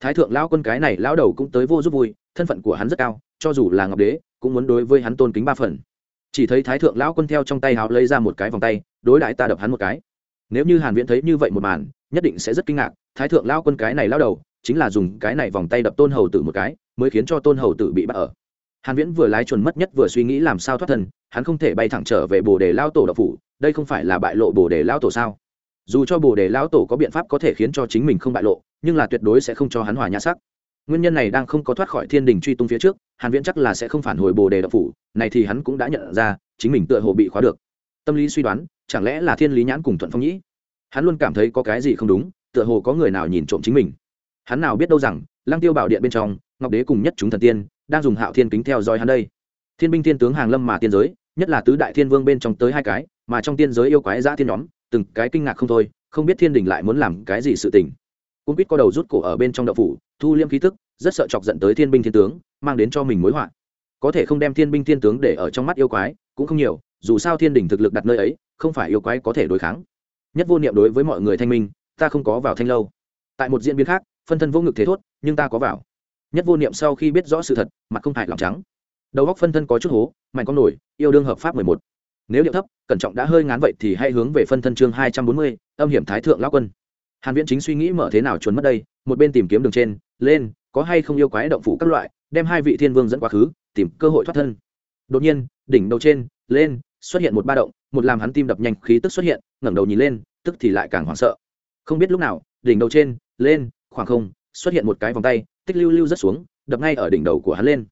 Thái thượng lão quân cái này lão đầu cũng tới vô giúp vui, thân phận của hắn rất cao, cho dù là ngọc đế, cũng muốn đối với hắn tôn kính ba phần. Chỉ thấy thái thượng lão quân theo trong tay hào lấy ra một cái vòng tay, đối đại ta đập hắn một cái. Nếu như hàn viễn thấy như vậy một màn nhất định sẽ rất kinh ngạc, thái thượng lão quân cái này lão đầu, chính là dùng cái này vòng tay đập tôn hầu tử một cái, mới khiến cho tôn hầu tử bị bắt ở. Hàn viễn vừa lái chuẩn mất nhất vừa suy nghĩ làm sao thoát thân, hắn không thể bay thẳng trở về bồ đề lao tổ độc phủ, đây không phải là bại lộ bồ đề lao tổ sao? Dù cho bồ đề lao tổ có biện pháp có thể khiến cho chính mình không bại lộ, nhưng là tuyệt đối sẽ không cho hắn hòa nhã sắc. Nguyên nhân này đang không có thoát khỏi thiên đình truy tung phía trước, hàn viễn chắc là sẽ không phản hồi bồ đề độc phủ, này thì hắn cũng đã nhận ra, chính mình tựa hồ bị khóa được. Tâm lý suy đoán, chẳng lẽ là thiên lý nhãn cùng thuận phong nhĩ? Hắn luôn cảm thấy có cái gì không đúng, tựa hồ có người nào nhìn trộm chính mình. Hắn nào biết đâu rằng, lăng tiêu bảo điện bên trong, ngọc đế cùng nhất chúng thần tiên, đang dùng hạo thiên kính theo dõi hắn đây. Thiên binh thiên tướng hàng lâm mà tiên giới, nhất là tứ đại thiên vương bên trong tới hai cái, mà trong tiên giới yêu quái giã thiên nhóm, từng cái kinh ngạc không thôi, không biết thiên đình lại muốn làm cái gì sự tình. Cung biết có đầu rút cổ ở bên trong đậu phủ, thu liêm khí tức, rất sợ chọc giận tới thiên binh thiên tướng, mang đến cho mình mối họa. Có thể không đem thiên binh thiên tướng để ở trong mắt yêu quái, cũng không nhiều, dù sao thiên đình thực lực đặt nơi ấy, không phải yêu quái có thể đối kháng nhất vô niệm đối với mọi người thanh minh, ta không có vào thanh lâu. Tại một diễn biến khác, phân thân vô ngực thế thốt, nhưng ta có vào. Nhất vô niệm sau khi biết rõ sự thật, mặt không hại lòng trắng. Đầu góc phân thân có chút hố, mạnh con nổi, yêu đương hợp pháp mười một. Nếu điệu thấp, cẩn trọng đã hơi ngán vậy thì hãy hướng về phân thân chương hai trăm bốn mươi, âm hiểm thái thượng lao quân. Hàn viễn chính suy nghĩ mở thế nào trốn mất đây, một bên tìm kiếm đường trên, lên, có hay không yêu quái động phủ các loại, đem hai vị thiên vương dẫn quá khứ, tìm cơ hội thoát thân. Đột nhiên, đỉnh đầu trên, lên xuất hiện một ba động, một làm hắn tim đập nhanh, khí tức xuất hiện, ngẩng đầu nhìn lên, tức thì lại càng hoảng sợ. Không biết lúc nào, đỉnh đầu trên, lên, khoảng không, xuất hiện một cái vòng tay, tích lưu lưu rất xuống, đập ngay ở đỉnh đầu của hắn lên.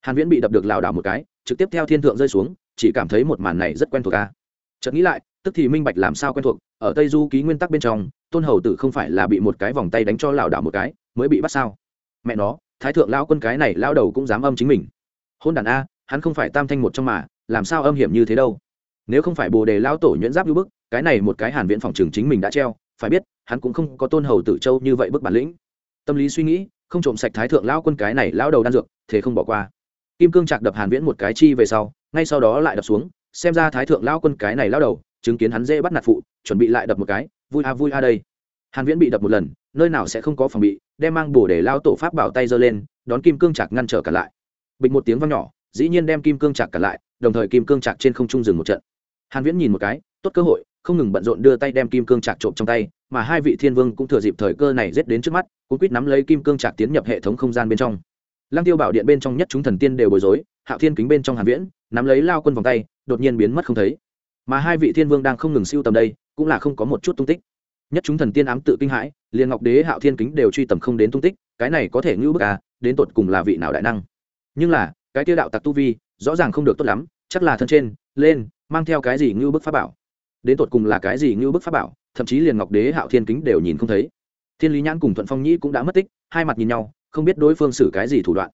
Hàn viễn bị đập được lảo đảo một cái, trực tiếp theo thiên thượng rơi xuống, chỉ cảm thấy một màn này rất quen thuộc a. Chợt nghĩ lại, tức thì minh bạch làm sao quen thuộc, ở tây du ký nguyên tắc bên trong, tôn hầu tử không phải là bị một cái vòng tay đánh cho lảo đảo một cái, mới bị bắt sao? Mẹ nó, thái thượng lao quân cái này lao đầu cũng dám âm chính mình. Hôn đàn a, hắn không phải tam thanh một trong mà làm sao âm hiểm như thế đâu? Nếu không phải bồ đề lao tổ nhuyễn giáp như bức, cái này một cái hàn viễn phòng trường chính mình đã treo, phải biết, hắn cũng không có tôn hầu tử châu như vậy bức bản lĩnh. Tâm lý suy nghĩ, không trộm sạch thái thượng lao quân cái này lao đầu đan dược, thế không bỏ qua. Kim cương chặt đập hàn viễn một cái chi về sau, ngay sau đó lại đập xuống, xem ra thái thượng lao quân cái này lao đầu, chứng kiến hắn dễ bắt nạt phụ, chuẩn bị lại đập một cái, vui a vui a đây. Hàn viễn bị đập một lần, nơi nào sẽ không có phòng bị, đem mang bổ để lao tổ pháp bảo tay giơ lên, đón kim cương chặt ngăn trở cả lại. Bịch một tiếng vang nhỏ, dĩ nhiên đem kim cương chặt cả lại đồng thời kim cương trạc trên không trung dừng một trận. Hàn viễn nhìn một cái, tốt cơ hội, không ngừng bận rộn đưa tay đem kim cương trạc trộm trong tay, mà hai vị thiên vương cũng thừa dịp thời cơ này giết đến trước mắt cũng quyết nắm lấy kim cương trạc tiến nhập hệ thống không gian bên trong. Lăng tiêu bảo điện bên trong nhất chúng thần tiên đều bối rối, hạo thiên kính bên trong hàn viễn, nắm lấy lao quân vòng tay, đột nhiên biến mất không thấy. Mà hai vị thiên vương đang không ngừng siêu tầm đây, cũng là không có một chút tung tích. Nhất chúng thần tiên ám tự kinh hãi, liền ngọc đế, hạo thiên kính đều truy tầm không đến tung tích, cái này có thể ngưu bức à đến tột cùng là vị nào đại năng? Nhưng là, cái tiêu đạo tặc tu vi, rõ ràng không được tốt lắm chắc là thân trên, lên, mang theo cái gì ngưu bức pháp bảo. Đến tột cùng là cái gì ngưu bức pháp bảo, thậm chí liền ngọc đế, hạo thiên kính đều nhìn không thấy. Thiên lý nhãn cùng thuận phong nhĩ cũng đã mất tích, hai mặt nhìn nhau, không biết đối phương xử cái gì thủ đoạn.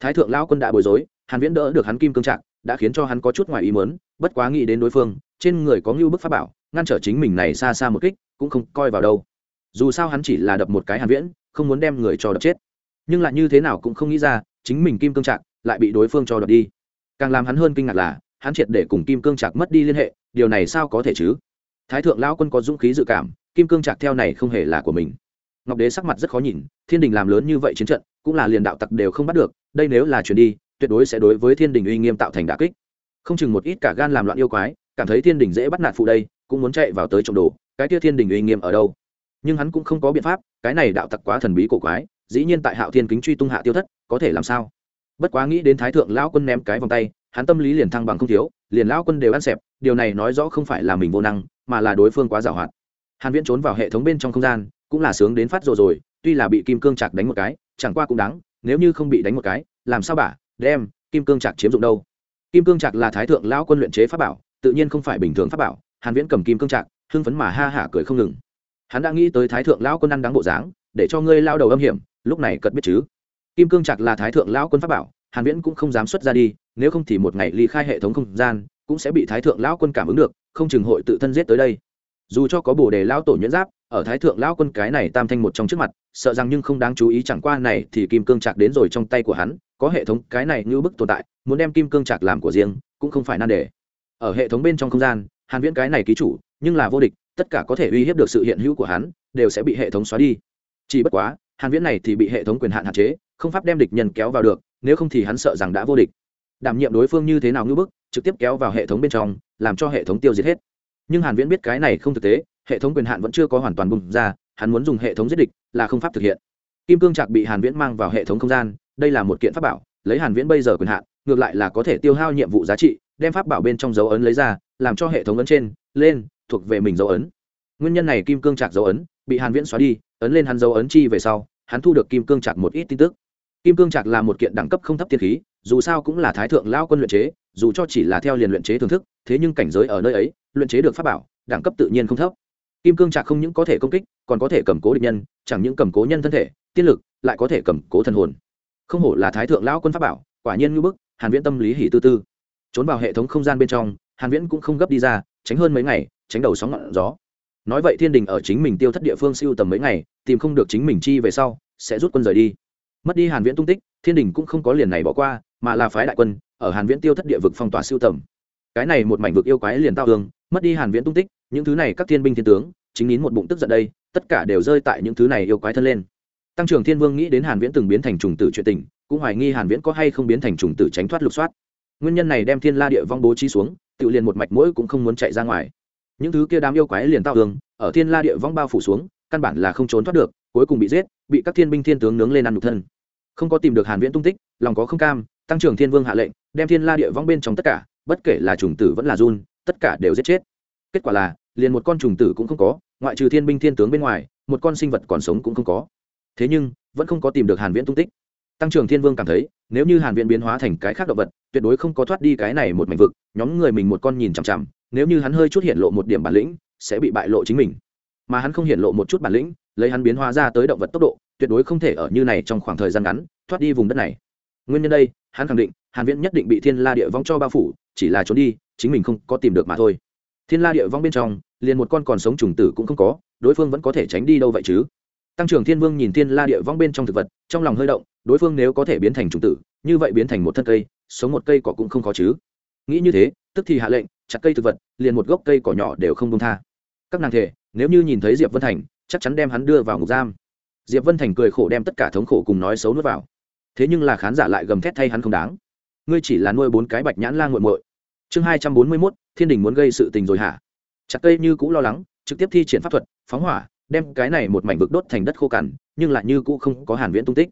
Thái thượng lao quân đã bối rối, hàn viễn đỡ được hắn kim cương trạng đã khiến cho hắn có chút ngoài ý muốn, bất quá nghĩ đến đối phương, trên người có ngưu bức pháp bảo, ngăn trở chính mình này xa xa một kích, cũng không coi vào đâu. Dù sao hắn chỉ là đập một cái hàn viễn, không muốn đem người cho đập chết. Nhưng lại như thế nào cũng không nghĩ ra, chính mình kim cương trạng lại bị đối phương cho đập đi càng làm hắn hơn kinh ngạc là, hắn triệt để cùng kim cương trạc mất đi liên hệ, điều này sao có thể chứ? Thái thượng lão quân có dũng khí dự cảm, kim cương trạc theo này không hề là của mình. Ngọc đế sắc mặt rất khó nhìn, thiên đình làm lớn như vậy chiến trận, cũng là liền đạo tặc đều không bắt được, đây nếu là chuyển đi, tuyệt đối sẽ đối với thiên đình uy nghiêm tạo thành đả kích. Không chừng một ít cả gan làm loạn yêu quái, cảm thấy thiên đình dễ bắt nạt phụ đây, cũng muốn chạy vào tới trộm đồ, cái kia thiên đình uy nghiêm ở đâu? Nhưng hắn cũng không có biện pháp, cái này đạo tặc quá thần bí cổ quái, dĩ nhiên tại hạo thiên kính truy tung hạ tiêu thất, có thể làm sao? Bất quá nghĩ đến thái thượng lão quân ném cái vòng tay, hắn tâm lý liền thăng bằng không thiếu, liền lão quân đều ăn xẹp, điều này nói rõ không phải là mình vô năng, mà là đối phương quá giảo hoạt. Hàn viễn trốn vào hệ thống bên trong không gian, cũng là sướng đến phát rồi rồi, tuy là bị kim cương chặt đánh một cái, chẳng qua cũng đáng, nếu như không bị đánh một cái, làm sao bả đem kim cương chặt chiếm dụng đâu? Kim cương chặt là thái thượng lão quân luyện chế pháp bảo, tự nhiên không phải bình thường pháp bảo, hàn viễn cầm kim cương chặt hưng phấn mà ha hả cười không ngừng. Hắn đã nghĩ tới thái thượng lão quân ăn đáng bộ dáng, để cho ngươi lao đầu âm hiểm, lúc này cật biết chứ? Kim cương chặt là thái thượng lão quân pháp bảo, hàn viễn cũng không dám xuất ra đi, nếu không thì một ngày ly khai hệ thống không gian, cũng sẽ bị thái thượng lão quân cảm ứng được, không chừng hội tự thân giết tới đây. Dù cho có bổ đề lão tổ nhuyễn giáp, ở thái thượng lão quân cái này tam thanh một trong trước mặt, sợ rằng nhưng không đáng chú ý chẳng qua này thì kim cương chặt đến rồi trong tay của hắn, có hệ thống cái này như bức tồn tại, muốn đem kim cương chặt làm của riêng, cũng không phải nan đề. Ở hệ thống bên trong không gian, hàn viễn cái này ký chủ, nhưng là vô địch, tất cả có thể uy hiếp được sự hiện hữu của hắn, đều sẽ bị hệ thống xóa đi. Chỉ bất quá hàn viễn này thì bị hệ thống quyền hạn hạn chế, không pháp đem địch nhân kéo vào được, nếu không thì hắn sợ rằng đã vô địch. Đảm nhiệm đối phương như thế nào ngưỡng bức, trực tiếp kéo vào hệ thống bên trong, làm cho hệ thống tiêu diệt hết. Nhưng hàn viễn biết cái này không thực tế, hệ thống quyền hạn vẫn chưa có hoàn toàn bùng ra, hắn muốn dùng hệ thống giết địch là không pháp thực hiện. Kim cương trạc bị hàn viễn mang vào hệ thống không gian, đây là một kiện pháp bảo, lấy hàn viễn bây giờ quyền hạn, ngược lại là có thể tiêu hao nhiệm vụ giá trị, đem pháp bảo bên trong dấu ấn lấy ra, làm cho hệ thống ấn trên, lên, thuộc về mình dấu ấn. Nguyên nhân này kim cương trạc dấu ấn bị hàn viễn xóa đi ấn lên hắn dấu ấn chi về sau, hắn thu được kim cương trạc một ít tin tức. Kim cương trạc là một kiện đẳng cấp không thấp tiên khí, dù sao cũng là thái thượng lao quân luyện chế, dù cho chỉ là theo liền luyện chế thưởng thức, thế nhưng cảnh giới ở nơi ấy, luyện chế được pháp bảo, đẳng cấp tự nhiên không thấp. Kim cương trạc không những có thể công kích, còn có thể cầm cố địch nhân, chẳng những cầm cố nhân thân thể, tiên lực, lại có thể cầm cố thần hồn. Không hổ là thái thượng lão quân pháp bảo, quả nhiên như bức, hàn viễn tâm lý hỉ tư tư. Trốn vào hệ thống không gian bên trong, hàn viễn cũng không gấp đi ra, tránh hơn mấy ngày, tránh đầu sóng ngọn gió nói vậy thiên đình ở chính mình tiêu thất địa phương siêu tầm mấy ngày, tìm không được chính mình chi về sau, sẽ rút quân rời đi. Mất đi hàn viễn tung tích, thiên đình cũng không có liền này bỏ qua, mà là phái đại quân, ở hàn viễn tiêu thất địa vực phong tỏa siêu tầm. Cái này một mảnh vực yêu quái liền tao đường mất đi hàn viễn tung tích, những thứ này các thiên binh thiên tướng, chính nín một bụng tức giận đây, tất cả đều rơi tại những thứ này yêu quái thân lên. Tăng trưởng thiên vương nghĩ đến hàn viễn từng biến thành trùng tử chuyện tình, cũng hoài nghi hàn viễn có hay không biến thành trùng tử tránh thoát lục soát. Nguyên nhân này đem thiên la địa vong bố trí xuống, tự liền một mạch mũi cũng không muốn chạy ra ngoài những thứ kia đám yêu quái liền tao đường ở thiên la địa vong bao phủ xuống, căn bản là không trốn thoát được, cuối cùng bị giết, bị các thiên binh thiên tướng nướng lên ăn nhục thân. Không có tìm được hàn viễn tung tích, lòng có không cam, tăng trưởng thiên vương hạ lệnh, đem thiên la địa vong bên trong tất cả, bất kể là trùng tử vẫn là run, tất cả đều giết chết. Kết quả là, liền một con trùng tử cũng không có, ngoại trừ thiên binh thiên tướng bên ngoài, một con sinh vật còn sống cũng không có. Thế nhưng, vẫn không có tìm được hàn viễn tung tích. Tăng trưởng thiên vương cảm thấy, nếu như hàn viễn biến hóa thành cái khác động vật, tuyệt đối không có thoát đi cái này một mảnh vực, nhóm người mình một con nhìn chằm chằm nếu như hắn hơi chút hiện lộ một điểm bản lĩnh, sẽ bị bại lộ chính mình. Mà hắn không hiện lộ một chút bản lĩnh, lấy hắn biến hóa ra tới động vật tốc độ, tuyệt đối không thể ở như này trong khoảng thời gian ngắn, thoát đi vùng đất này. Nguyên nhân đây, hắn khẳng định, hàn viễn nhất định bị thiên la địa vong cho bao phủ, chỉ là trốn đi, chính mình không có tìm được mà thôi. Thiên la địa vong bên trong, liền một con còn sống trùng tử cũng không có, đối phương vẫn có thể tránh đi đâu vậy chứ? Tăng trưởng thiên vương nhìn thiên la địa vong bên trong thực vật, trong lòng hơi động, đối phương nếu có thể biến thành trùng tử, như vậy biến thành một thân cây, sống một cây cỏ cũng không khó chứ. Nghĩ như thế, tức thì hạ lệnh chặt cây thực vật, liền một gốc cây cỏ nhỏ đều không đông tha. Các nàng thể nếu như nhìn thấy diệp vân thành, chắc chắn đem hắn đưa vào ngục giam. Diệp vân thành cười khổ đem tất cả thống khổ cùng nói xấu nuốt vào. Thế nhưng là khán giả lại gầm thét thay hắn không đáng. Ngươi chỉ là nuôi bốn cái bạch nhãn lan g u muội. Chương hai trăm bốn mươi mốt, thiên đình muốn gây sự tình rồi hả? Chặt cây như cũ lo lắng, trực tiếp thi triển pháp thuật, phóng hỏa, đem cái này một mảnh vực đốt thành đất khô cằn, nhưng lại như cũ không có hàn viễn tung tích.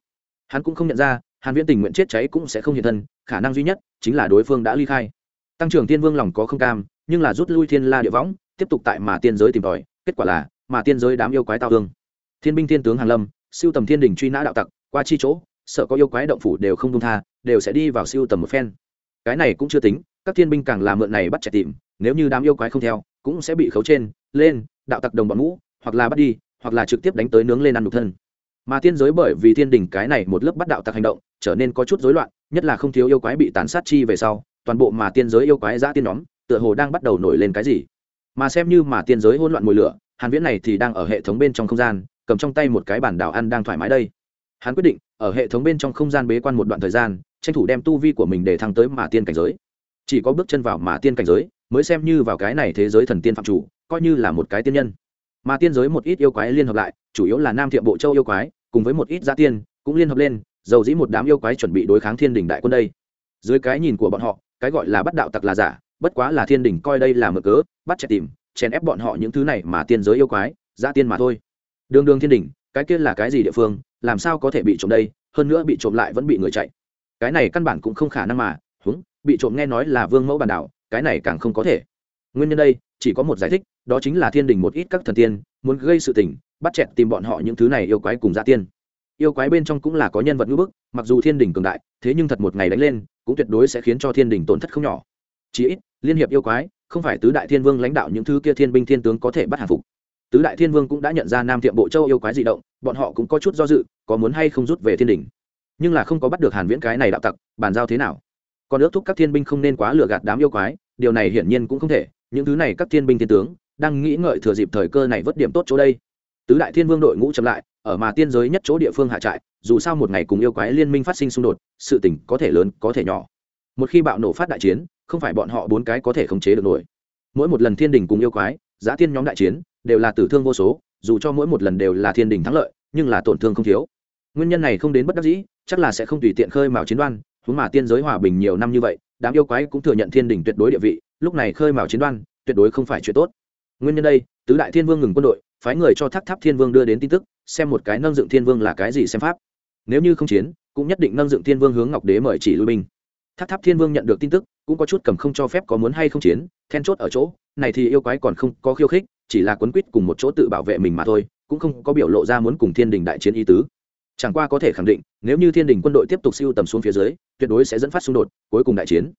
Hắn cũng không nhận ra, hàn viễn tình nguyện chết cháy cũng sẽ không hiện thân, khả năng duy nhất chính là đối phương đã ly khai tăng trưởng tiên vương lòng có không cam, nhưng là rút lui thiên la địa võng, tiếp tục tại mà tiên giới tìm tòi, kết quả là, mà tiên giới đám yêu quái tao hương thiên binh thiên tướng hàn lâm, siêu tầm thiên đình truy nã đạo tặc, qua chi chỗ, sợ có yêu quái động phủ đều không đông tha, đều sẽ đi vào siêu tầm một phen. Cái này cũng chưa tính, các thiên binh càng làm mượn này bắt chạy tìm, nếu như đám yêu quái không theo, cũng sẽ bị khấu trên, lên, đạo tặc đồng bọn ngũ, hoặc là bắt đi, hoặc là trực tiếp đánh tới nướng lên ăn nhục thân. Mà tiên giới bởi vì thiên đình cái này một lớp bắt đạo tặc hành động, trở nên có chút rối loạn, nhất là không thiếu yêu quái bị tàn sát chi về sau toàn bộ mà tiên giới yêu quái giã tiên nhóm, tựa hồ đang bắt đầu nổi lên cái gì. Mà xem như mà tiên giới hỗn loạn mùi lửa, hàn viễn này thì đang ở hệ thống bên trong không gian, cầm trong tay một cái bản đảo ăn đang thoải mái đây. Hắn quyết định, ở hệ thống bên trong không gian bế quan một đoạn thời gian, tranh thủ đem tu vi của mình để thăng tới mà tiên cảnh giới. Chỉ có bước chân vào mà tiên cảnh giới, mới xem như vào cái này thế giới thần tiên phạm chủ, coi như là một cái tiên nhân. Mà tiên giới một ít yêu quái liên hợp lại, chủ yếu là nam thiệm bộ châu yêu quái, cùng với một ít gia tiên, cũng liên hợp lên, dầu dĩ một đám yêu quái chuẩn bị đối kháng thiên đình đại quân đây. Dưới cái nhìn của bọn họ cái gọi là bắt đạo tặc là giả, bất quá là thiên đình coi đây là mở cớ, bắt chạy tìm, chèn ép bọn họ những thứ này mà tiên giới yêu quái ra tiên mà thôi. Đường đường thiên đình cái kia là cái gì địa phương, làm sao có thể bị trộm đây, hơn nữa bị trộm lại vẫn bị người chạy. Cái này căn bản cũng không khả năng mà, húng, bị trộm nghe nói là vương mẫu bản đảo cái này càng không có thể. Nguyên nhân đây, chỉ có một giải thích, đó chính là thiên đình một ít các thần tiên, muốn gây sự tình, bắt chẹt tìm bọn họ những thứ này yêu quái cùng gia tiên yêu quái bên trong cũng là có nhân vật ngữ bức, mặc dù thiên đình cường đại, thế nhưng thật một ngày đánh lên, cũng tuyệt đối sẽ khiến cho thiên đình tổn thất không nhỏ. Chí ít, liên hiệp yêu quái, không phải tứ đại thiên vương lãnh đạo những thứ kia thiên binh thiên tướng có thể bắt hàng phục. Tứ đại thiên vương cũng đã nhận ra nam thiệm bộ châu yêu quái di động, bọn họ cũng có chút do dự, có muốn hay không rút về thiên đình nhưng là không có bắt được hàn viễn cái này đạo tặc, bàn giao thế nào? Còn ước thúc các thiên binh không nên quá lừa gạt đám yêu quái, điều này hiển nhiên cũng không thể, những thứ này các thiên binh thiên tướng, đang nghĩ ngợi thừa dịp thời cơ này vớt điểm tốt chỗ đây. Tứ đại thiên vương đội ngũ chậm lại ở mà tiên giới nhất chỗ địa phương hạ trại, dù sao một ngày cùng yêu quái liên minh phát sinh xung đột, sự tình có thể lớn, có thể nhỏ. Một khi bạo nổ phát đại chiến, không phải bọn họ bốn cái có thể khống chế được nổi. Mỗi một lần thiên đình cùng yêu quái, giá tiên nhóm đại chiến, đều là tử thương vô số, dù cho mỗi một lần đều là thiên đình thắng lợi, nhưng là tổn thương không thiếu. Nguyên nhân này không đến bất đắc dĩ, chắc là sẽ không tùy tiện khơi mào chiến đoan, huống mà tiên giới hòa bình nhiều năm như vậy, đám yêu quái cũng thừa nhận thiên đình tuyệt đối địa vị, lúc này khơi mào chiến đoan, tuyệt đối không phải chuyện tốt. Nguyên nhân đây, tứ đại thiên vương ngừng quân đội phái người cho thác tháp thiên vương đưa đến tin tức, xem một cái nâng dựng thiên vương là cái gì xem pháp. Nếu như không chiến, cũng nhất định nâng dựng thiên vương hướng ngọc đế mời chỉ lui binh. Tháp tháp thiên vương nhận được tin tức, cũng có chút cầm không cho phép có muốn hay không chiến, then chốt ở chỗ, này thì yêu quái còn không có khiêu khích, chỉ là quấn quýt cùng một chỗ tự bảo vệ mình mà thôi, cũng không có biểu lộ ra muốn cùng thiên đình đại chiến ý tứ. Chẳng qua có thể khẳng định, nếu như thiên đình quân đội tiếp tục siêu tầm xuống phía dưới, tuyệt đối sẽ dẫn phát xung đột, cuối cùng đại chiến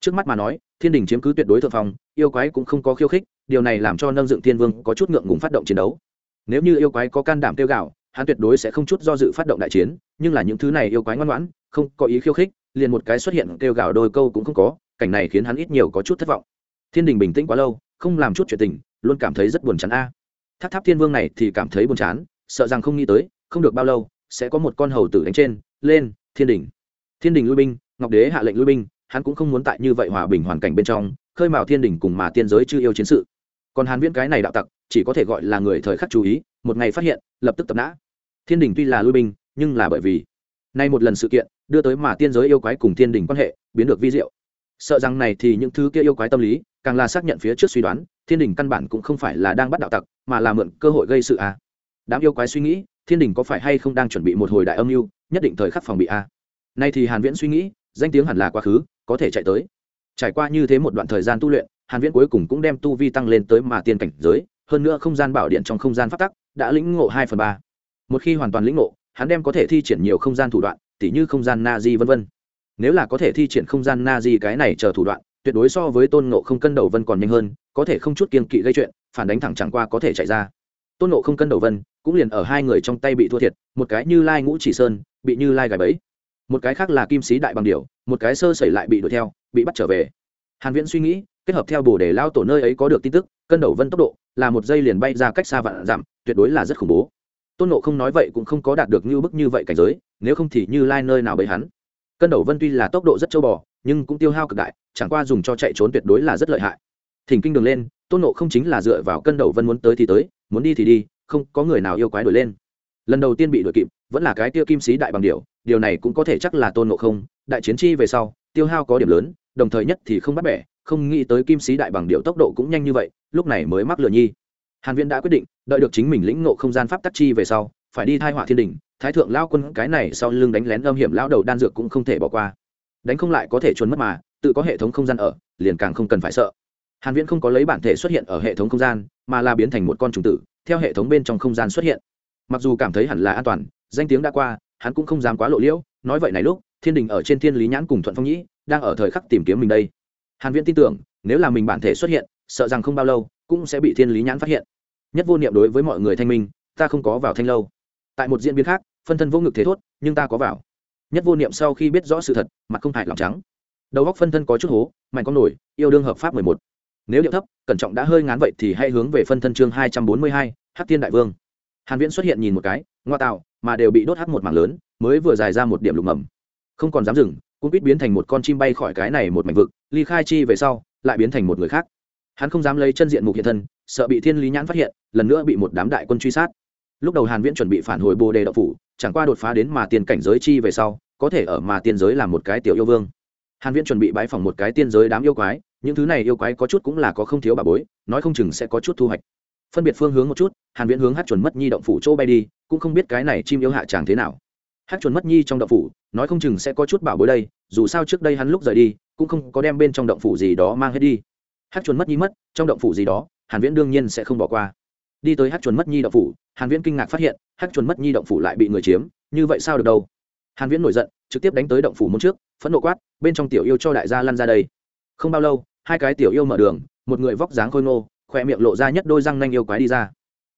trước mắt mà nói, thiên đình chiếm cứ tuyệt đối thượng phong, yêu quái cũng không có khiêu khích, điều này làm cho nâng dựng thiên vương có chút ngượng ngùng phát động chiến đấu. Nếu như yêu quái có can đảm tiêu gạo, hắn tuyệt đối sẽ không chút do dự phát động đại chiến, nhưng là những thứ này yêu quái ngoan ngoãn, không có ý khiêu khích, liền một cái xuất hiện kêu gạo đôi câu cũng không có, cảnh này khiến hắn ít nhiều có chút thất vọng. Thiên đình bình tĩnh quá lâu, không làm chút chuyện tình, luôn cảm thấy rất buồn chán a. À. tháp tháp thiên vương này thì cảm thấy buồn chán, sợ rằng không nghĩ tới, không được bao lâu, sẽ có một con hầu tử đánh trên, lên, thiên đình. Thiên đình lui binh, ngọc đế hạ lệnh lui binh hắn cũng không muốn tại như vậy hòa bình hoàn cảnh bên trong, khơi mào thiên đình cùng mà tiên giới chưa yêu chiến sự. Còn hàn viễn cái này đạo tặc, chỉ có thể gọi là người thời khắc chú ý, một ngày phát hiện, lập tức tập nã. Thiên đình tuy là lui binh, nhưng là bởi vì nay một lần sự kiện, đưa tới mà tiên giới yêu quái cùng thiên đình quan hệ, biến được vi diệu. Sợ rằng này thì những thứ kia yêu quái tâm lý, càng là xác nhận phía trước suy đoán, thiên đình căn bản cũng không phải là đang bắt đạo tặc, mà là mượn cơ hội gây sự à đám yêu quái suy nghĩ, thiên đình có phải hay không đang chuẩn bị một hồi đại âm mưu, nhất định thời khắc phòng bị a. Nay thì hàn viễn suy nghĩ danh tiếng hẳn là quá khứ, có thể chạy tới. Trải qua như thế một đoạn thời gian tu luyện, hàn viễn cuối cùng cũng đem tu vi tăng lên tới mà tiên cảnh giới, hơn nữa không gian bảo điện trong không gian phát tắc đã lĩnh ngộ 2 phần 3. một khi hoàn toàn lĩnh ngộ, hắn đem có thể thi triển nhiều không gian thủ đoạn, tỉ như không gian na di vân vân. Nếu là có thể thi triển không gian na di cái này chờ thủ đoạn, tuyệt đối so với tôn ngộ không cân đầu vân còn nhanh hơn, có thể không chút kiên kỵ gây chuyện, phản đánh thẳng chẳng qua có thể chạy ra. Tôn ngộ không cân đầu vân cũng liền ở hai người trong tay bị thua thiệt, một cái như lai ngũ chỉ sơn, bị như lai gài bẫy một cái khác là kim sĩ đại bằng điểu, một cái sơ sẩy lại bị đuổi theo, bị bắt trở về. Hàn viễn suy nghĩ, kết hợp theo bồ đề lao tổ nơi ấy có được tin tức, cân đầu vân tốc độ, là một giây liền bay ra cách xa vạn dặm, tuyệt đối là rất khủng bố. Tôn nộ không nói vậy cũng không có đạt được như bức như vậy cảnh giới, nếu không thì như lai nơi nào bấy hắn. Cân đầu vân tuy là tốc độ rất châu bò, nhưng cũng tiêu hao cực đại, chẳng qua dùng cho chạy trốn tuyệt đối là rất lợi hại. Thỉnh kinh đường lên, tôn nộ không chính là dựa vào cân đầu vân muốn tới thì tới, muốn đi thì đi, không có người nào yêu quái đuổi lên. Lần đầu tiên bị đuổi kịp vẫn là cái tiêu kim sĩ đại bằng điệu điều này cũng có thể chắc là tôn ngộ không, đại chiến chi về sau, tiêu hao có điểm lớn, đồng thời nhất thì không bắt bẻ, không nghĩ tới kim sĩ đại bằng điệu tốc độ cũng nhanh như vậy, lúc này mới mắc lừa nhi. Hàn viễn đã quyết định, đợi được chính mình lĩnh ngộ không gian pháp tắc chi về sau, phải đi thai họa thiên đình, thái thượng lao quân cái này sau lưng đánh lén âm hiểm lao đầu đan dược cũng không thể bỏ qua. Đánh không lại có thể trốn mất mà, tự có hệ thống không gian ở, liền càng không cần phải sợ. Hàn viễn không có lấy bản thể xuất hiện ở hệ thống không gian, mà là biến thành một con trùng tử, theo hệ thống bên trong không gian xuất hiện. Mặc dù cảm thấy hẳn là an toàn danh tiếng đã qua, hắn cũng không dám quá lộ liễu, nói vậy này lúc, thiên đình ở trên thiên lý nhãn cùng thuận phong nhĩ đang ở thời khắc tìm kiếm mình đây. Hàn viễn tin tưởng, nếu là mình bản thể xuất hiện, sợ rằng không bao lâu cũng sẽ bị thiên lý nhãn phát hiện. Nhất vô niệm đối với mọi người thanh minh, ta không có vào thanh lâu. Tại một diễn biến khác, phân thân vô ngực thế thốt, nhưng ta có vào. Nhất vô niệm sau khi biết rõ sự thật, mặt không hại lòng trắng. Đầu góc phân thân có chút hố, mạnh con nổi, yêu đương hợp pháp mười một. Nếu điệu thấp, cẩn trọng đã hơi ngán vậy thì hãy hướng về phân thân chương hai trăm bốn mươi hai, hắc tiên đại vương. Hàn viễn xuất hiện nhìn một cái, ngoa tạo mà đều bị đốt hắc một mảng lớn, mới vừa dài ra một điểm lục mầm. Không còn dám dừng cũng biết biến thành một con chim bay khỏi cái này một mảnh vực, ly khai chi về sau, lại biến thành một người khác. Hắn không dám lấy chân diện mục hiện thân, sợ bị thiên lý nhãn phát hiện, lần nữa bị một đám đại quân truy sát. Lúc đầu hàn viễn chuẩn bị phản hồi bồ đề đạo phủ, chẳng qua đột phá đến mà tiền cảnh giới chi về sau, có thể ở mà tiên giới làm một cái tiểu yêu vương. Hàn viễn chuẩn bị bái phỏng một cái tiên giới đám yêu quái, những thứ này yêu quái có chút cũng là có không thiếu bà bối, nói không chừng sẽ có chút thu hoạch phân biệt phương hướng một chút, hàn viễn hướng hát chuẩn mất nhi động phủ chỗ bay đi, cũng không biết cái này chim yêu hạ chàng thế nào. Hát chuẩn mất nhi trong động phủ, nói không chừng sẽ có chút bảo bối đây, dù sao trước đây hắn lúc rời đi, cũng không có đem bên trong động phủ gì đó mang hết đi. Hát chuẩn mất nhi mất, trong động phủ gì đó, hàn viễn đương nhiên sẽ không bỏ qua. Đi tới hát chuẩn mất nhi động phủ, hàn viễn kinh ngạc phát hiện hát chuẩn mất nhi động phủ lại bị người chiếm, như vậy sao được đâu? Hàn viễn nổi giận, trực tiếp đánh tới động phủ môn trước, phẫn nộ quát, bên trong tiểu yêu cho đại gia lăn ra đây. Không bao lâu, hai cái tiểu yêu mở đường, một người vóc dáng khôi ngô khoe miệng lộ ra nhất đôi răng nanh yêu quái đi ra.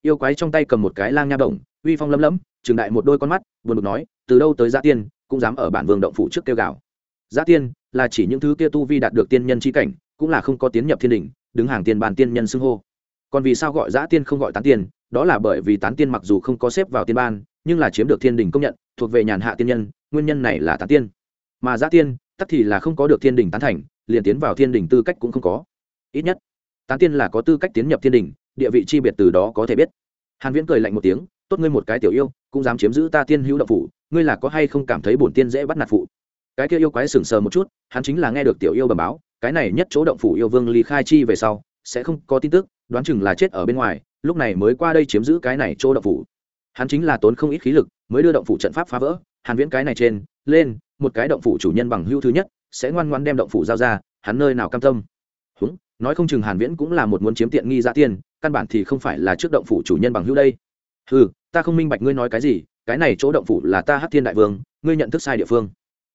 Yêu quái trong tay cầm một cái lang nha bổng, uy phong lấm lấm trừng đại một đôi con mắt, buồn bực nói, từ đâu tới giã tiên, cũng dám ở bản vương động phủ trước kêu gào. Giã tiên là chỉ những thứ kia tu vi đạt được tiên nhân chi cảnh, cũng là không có tiến nhập thiên đỉnh, đứng hàng tiền bàn tiên nhân xưng hô. Còn vì sao gọi giã tiên không gọi tán tiên, đó là bởi vì tán tiên mặc dù không có xếp vào tiên ban, nhưng là chiếm được thiên đình công nhận, thuộc về nhàn hạ tiên nhân, nguyên nhân này là tán tiên. Mà giã tiên tắc thì là không có được thiên đình tán thành, liền tiến vào thiên đình tư cách cũng không có. Ít nhất tán tiên là có tư cách tiến nhập thiên đình, địa vị chi biệt từ đó có thể biết. Hàn viễn cười lạnh một tiếng, tốt ngươi một cái tiểu yêu, cũng dám chiếm giữ ta tiên hữu động phủ, ngươi là có hay không cảm thấy bổn tiên dễ bắt nạt phụ? Cái kia yêu quái sừng sờ một chút, hắn chính là nghe được tiểu yêu bẩm báo, cái này nhất chỗ động phủ yêu vương ly khai chi về sau, sẽ không có tin tức, đoán chừng là chết ở bên ngoài, lúc này mới qua đây chiếm giữ cái này chỗ động phủ. Hắn chính là tốn không ít khí lực, mới đưa động phủ trận pháp phá vỡ, hàn viễn cái này trên, lên, một cái động phủ chủ nhân bằng hưu thứ nhất, sẽ ngoan ngoãn đem động phủ giao ra, hắn nơi nào cam tâm? Húng nói không chừng hàn viễn cũng là một muốn chiếm tiện nghi ra tiền, căn bản thì không phải là trước động phủ chủ nhân bằng hữu đây. Ừ ta không minh bạch ngươi nói cái gì, cái này chỗ động phủ là ta hắc thiên đại vương, ngươi nhận thức sai địa phương.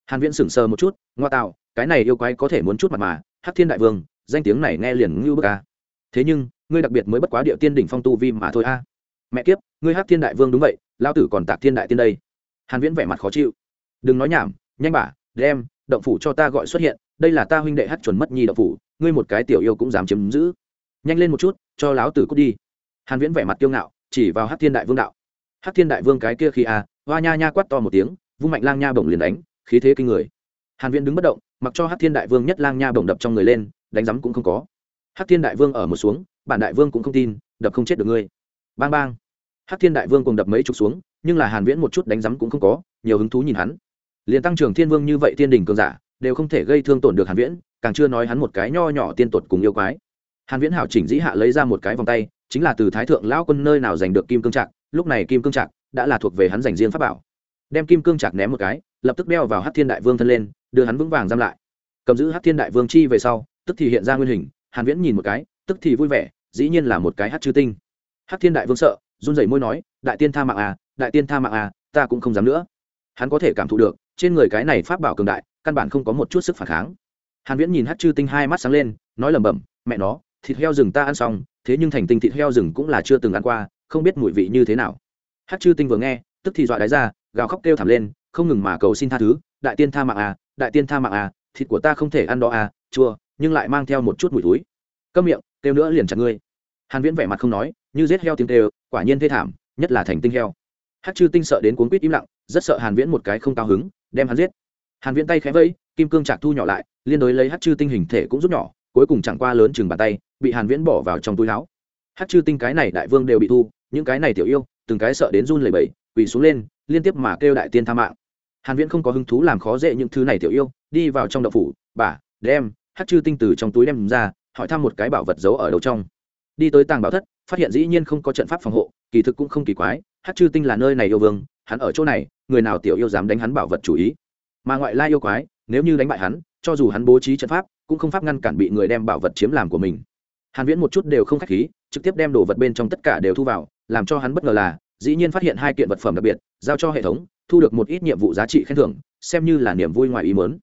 Hàn viễn sững sờ một chút, ngoa tạo, cái này yêu quái có thể muốn chút mặt mà, hắc thiên đại vương, danh tiếng này nghe liền ngưu bức a thế nhưng, ngươi đặc biệt mới bất quá địa tiên đỉnh phong tu vi mà thôi a mẹ kiếp, ngươi hắc thiên đại vương đúng vậy lao tử còn tạc thiên đại tiên đây. Hàn viễn vẻ mặt khó chịu. Đừng nói nhảm, nhanh bả, đem, động phủ cho ta gọi xuất hiện, đây là ta huynh đệ hắc chuẩn mất nhi động phủ ngươi một cái tiểu yêu cũng dám chiếm giữ. Nhanh lên một chút, cho láo tử cút đi. Hàn viễn vẻ mặt kiêu ngạo, chỉ vào hắc thiên đại vương đạo. Hắc thiên đại vương cái kia khi a hoa nha nha quát to một tiếng, vung mạnh lang nha bổng liền đánh, khí thế kinh người. Hàn viễn đứng bất động, mặc cho hắc thiên đại vương nhất lang nha bổng đập trong người lên, đánh giấm cũng không có. Hắc thiên đại vương ở một xuống, bản đại vương cũng không tin, đập không chết được ngươi. Bang bang. Hắc thiên đại vương cùng đập mấy chục xuống, nhưng là hàn viễn một chút đánh giấm cũng không có, nhiều hứng thú nhìn hắn. Liền tăng trưởng thiên vương như vậy thiên đỉnh cường giả đều không thể gây thương tổn được hàn viễn, càng chưa nói hắn một cái nho nhỏ tiên tuột cùng yêu quái. Hàn viễn hảo chỉnh dĩ hạ lấy ra một cái vòng tay, chính là từ thái thượng lão quân nơi nào giành được kim cương trạc, lúc này kim cương trạc đã là thuộc về hắn dành riêng pháp bảo. Đem kim cương trạc ném một cái, lập tức đeo vào hắc thiên đại vương thân lên, đưa hắn vững vàng giam lại. Cầm giữ hắc thiên đại vương chi về sau, tức thì hiện ra nguyên hình, hàn viễn nhìn một cái, tức thì vui vẻ, dĩ nhiên là một cái hắc chư tinh. Hắc thiên đại vương sợ, run rẩy môi nói, đại tiên tha mạng à đại tiên tha mạng à ta cũng không dám nữa. Hắn có thể cảm thụ được, trên người cái này pháp bảo cường đại căn bản không có một chút sức phản kháng. Hàn viễn nhìn hắc chư tinh hai mắt sáng lên, nói lẩm bẩm, mẹ nó, thịt heo rừng ta ăn xong, thế nhưng thành tinh thịt heo rừng cũng là chưa từng ăn qua, không biết mùi vị như thế nào. Hắc chư tinh vừa nghe, tức thì dọa đáy ra, gào khóc kêu thảm lên, không ngừng mà cầu xin tha thứ, đại tiên tha mạng à đại tiên tha mạng à thịt của ta không thể ăn đó à chua, nhưng lại mang theo một chút mùi túi câm miệng, kêu nữa liền chặt ngươi. Hàn viễn vẻ mặt không nói, như giết heo tiếng kêu, quả nhiên thê thảm, nhất là thành tinh heo. Hắc chư tinh sợ đến cuốn quýt im lặng, rất sợ hàn viễn một cái không cao hứng, đem hắn giết hàn viễn tay khẽ vẫy, kim cương trạc thu nhỏ lại, liên đối lấy hắc chư tinh hình thể cũng rút nhỏ, cuối cùng chẳng qua lớn chừng bàn tay, bị hàn viễn bỏ vào trong túi áo. Hắc chư tinh cái này đại vương đều bị thu, những cái này tiểu yêu, từng cái sợ đến run lẩy bẩy, quỳ xuống lên, liên tiếp mà kêu đại tiên tha mạng. Hàn viễn không có hứng thú làm khó dễ những thứ này tiểu yêu, đi vào trong động phủ, bà, đem hắc chư tinh từ trong túi đem ra, hỏi thăm một cái bảo vật giấu ở đầu trong. Đi tới tàng bảo thất, phát hiện dĩ nhiên không có trận pháp phòng hộ, kỳ thực cũng không kỳ quái, hắc chư tinh là nơi này yêu vương, hắn ở chỗ này, người nào tiểu yêu dám đánh hắn bảo vật chủ ý? Mà ngoại lai yêu quái, nếu như đánh bại hắn, cho dù hắn bố trí trận pháp, cũng không pháp ngăn cản bị người đem bảo vật chiếm làm của mình. Hàn viễn một chút đều không khách khí, trực tiếp đem đồ vật bên trong tất cả đều thu vào, làm cho hắn bất ngờ là, dĩ nhiên phát hiện hai kiện vật phẩm đặc biệt, giao cho hệ thống, thu được một ít nhiệm vụ giá trị khen thưởng, xem như là niềm vui ngoài ý muốn.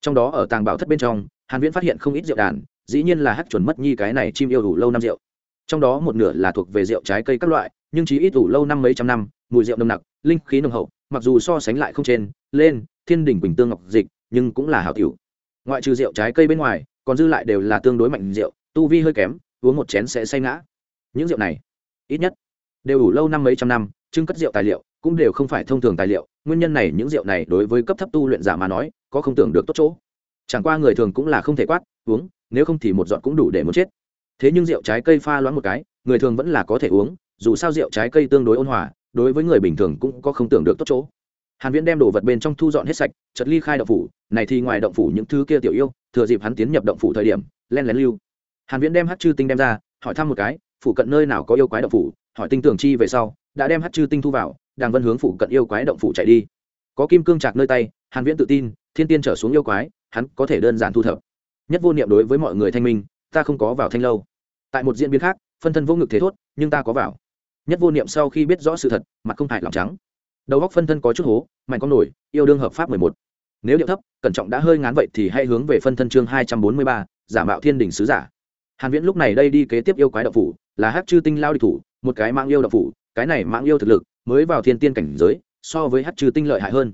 Trong đó ở tàng bảo thất bên trong, hàn viễn phát hiện không ít rượu đàn, dĩ nhiên là hắc chuẩn mất nhi cái này chim yêu đủ lâu năm rượu. Trong đó một nửa là thuộc về rượu trái cây các loại, nhưng chỉ ít đủ lâu năm mấy trăm năm, mùi rượu nồng nặc, linh khí nồng hậu, mặc dù so sánh lại không trên, lên thiên đình bình tương ngọc dịch, nhưng cũng là hảo tiểu. Ngoại trừ rượu trái cây bên ngoài, còn dư lại đều là tương đối mạnh rượu, tu vi hơi kém, uống một chén sẽ say ngã. Những rượu này, ít nhất, đều đủ lâu năm mấy trăm năm, trưng cất rượu tài liệu, cũng đều không phải thông thường tài liệu. Nguyên nhân này, những rượu này đối với cấp thấp tu luyện giả mà nói, có không tưởng được tốt chỗ. Chẳng qua người thường cũng là không thể quát, uống, nếu không thì một giọt cũng đủ để muốn chết. Thế nhưng rượu trái cây pha loãng một cái, người thường vẫn là có thể uống, dù sao rượu trái cây tương đối ôn hòa, đối với người bình thường cũng có không tưởng được tốt chỗ hàn viễn đem đồ vật bên trong thu dọn hết sạch chật ly khai động phủ. Này thì ngoài động phủ những thứ kia tiểu yêu, thừa dịp hắn tiến nhập động phủ thời điểm, len lén lưu. Hàn viễn đem hắc chư tinh đem ra, hỏi thăm một cái, phủ cận nơi nào có yêu quái động phủ? Hỏi tinh tưởng chi về sau, đã đem hắc chư tinh thu vào đang vân hướng phủ cận yêu quái động phủ chạy đi. Có kim cương chạc nơi tay, hàn viễn tự tin, thiên tiên trở xuống yêu quái, hắn có thể đơn giản thu thập. Nhất vô niệm đối với mọi người thanh minh, ta không có vào thanh lâu. Tại một diễn biến khác, phân thân vô ngực thế thốt, nhưng ta có vào. Nhất vô niệm sau khi biết rõ sự thật, mặt không hại lòng trắng đầu góc phân thân có chút hố, mạnh con nổi, yêu đương hợp pháp mười một. Nếu điệu thấp, cẩn trọng đã hơi ngán vậy thì hãy hướng về phân thân chương hai trăm bốn mươi ba, giả mạo thiên đình sứ giả. Hàn viễn lúc này đây đi kế tiếp yêu quái đậu phủ, là hát chư tinh lao địch thủ, một cái mạng yêu đậu phủ, cái này mạng yêu thực lực, mới vào thiên tiên cảnh giới, so với hát chư tinh lợi hại hơn.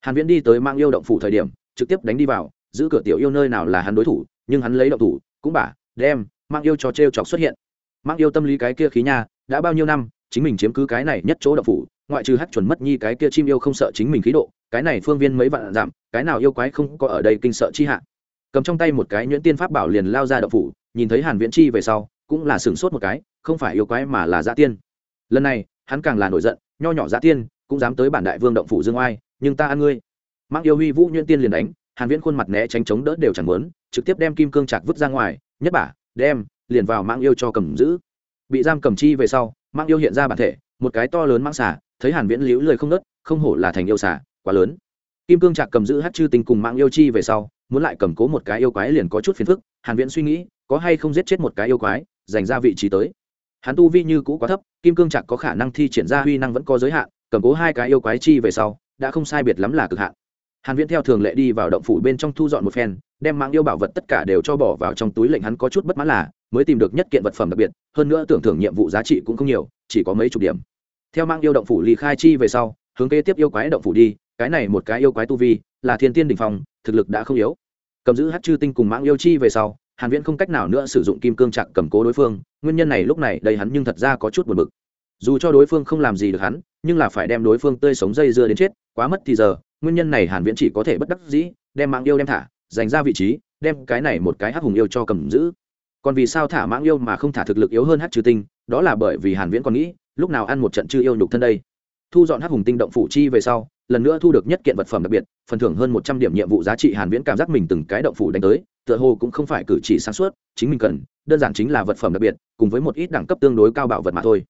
Hàn viễn đi tới mang yêu động phủ thời điểm, trực tiếp đánh đi vào, giữ cửa tiểu yêu nơi nào là hắn đối thủ, nhưng hắn lấy động thủ, cũng bả đem mang yêu cho treo chọc xuất hiện. Mang yêu tâm lý cái kia khí nha, đã bao nhiêu năm, chính mình chiếm cứ cái này nhất chỗ động phủ ngoại trừ hát chuẩn mất nhi cái kia chim yêu không sợ chính mình khí độ, cái này phương viên mấy vạn giảm, cái nào yêu quái không có ở đây kinh sợ chi hạ. Cầm trong tay một cái nhuyễn tiên pháp bảo liền lao ra động phủ, nhìn thấy hàn viễn chi về sau, cũng là sửng sốt một cái, không phải yêu quái mà là dã tiên. Lần này, hắn càng là nổi giận, nho nhỏ giả tiên, cũng dám tới bản đại vương động phủ dương oai, nhưng ta ăn ngươi. Mang yêu huy vũ nhuyễn tiên liền đánh, hàn viễn khuôn mặt né tránh chống đỡ đều chẳng muốn, trực tiếp đem kim cương chặt vứt ra ngoài, nhất bả, đem, liền vào mang yêu cho cầm giữ. Bị giam cầm chi về sau mang yêu hiện ra bản thể, một cái to lớn mang xả thấy hàn viễn liễu lời không nớt không hổ là thành yêu xà, quá lớn. Kim cương Trạc cầm giữ hát chư tinh cùng mạng yêu chi về sau muốn lại cầm cố một cái yêu quái liền có chút phiền phức hàn viễn suy nghĩ có hay không giết chết một cái yêu quái dành ra vị trí tới. Hắn tu vi như cũ quá thấp kim cương Trạc có khả năng thi triển ra huy năng vẫn có giới hạn cầm cố hai cái yêu quái chi về sau đã không sai biệt lắm là cực hạn. Hàn viễn theo thường lệ đi vào động phủ bên trong thu dọn một phen đem mạng yêu bảo vật tất cả đều cho bỏ vào trong túi lệnh hắn có chút bất mãn là mới tìm được nhất kiện vật phẩm đặc biệt hơn nữa tưởng thưởng nhiệm vụ giá trị cũng không nhiều chỉ có mấy chục điểm theo mang yêu động phủ ly khai chi về sau, hướng kế tiếp yêu quái động phủ đi, cái này một cái yêu quái tu vi, là thiên tiên đỉnh phong, thực lực đã không yếu. Cầm giữ hát chư tinh cùng mang yêu chi về sau, hàn viễn không cách nào nữa sử dụng kim cương chặt cầm cố đối phương, nguyên nhân này lúc này đây hắn nhưng thật ra có chút buồn bực. Dù cho đối phương không làm gì được hắn, nhưng là phải đem đối phương tươi sống dây dưa đến chết, quá mất thì giờ, nguyên nhân này hàn viễn chỉ có thể bất đắc dĩ, đem mạng yêu đem thả dành ra vị trí, đem cái này một cái hắc hùng yêu cho cầm giữ. Còn vì sao thả mạng yêu mà không thả thực lực yếu hơn hát trừ tinh, đó là bởi vì hàn viễn còn nghĩ lúc nào ăn một trận chưa yêu nhục thân đây? Thu dọn hắc hùng tinh động phủ chi về sau lần nữa thu được nhất kiện vật phẩm đặc biệt phần thưởng hơn 100 điểm nhiệm vụ giá trị hàn viễn cảm giác mình từng cái động phủ đánh tới tựa hồ cũng không phải cử chỉ sáng suốt chính mình cần đơn giản chính là vật phẩm đặc biệt cùng với một ít đẳng cấp tương đối cao bảo vật mà thôi.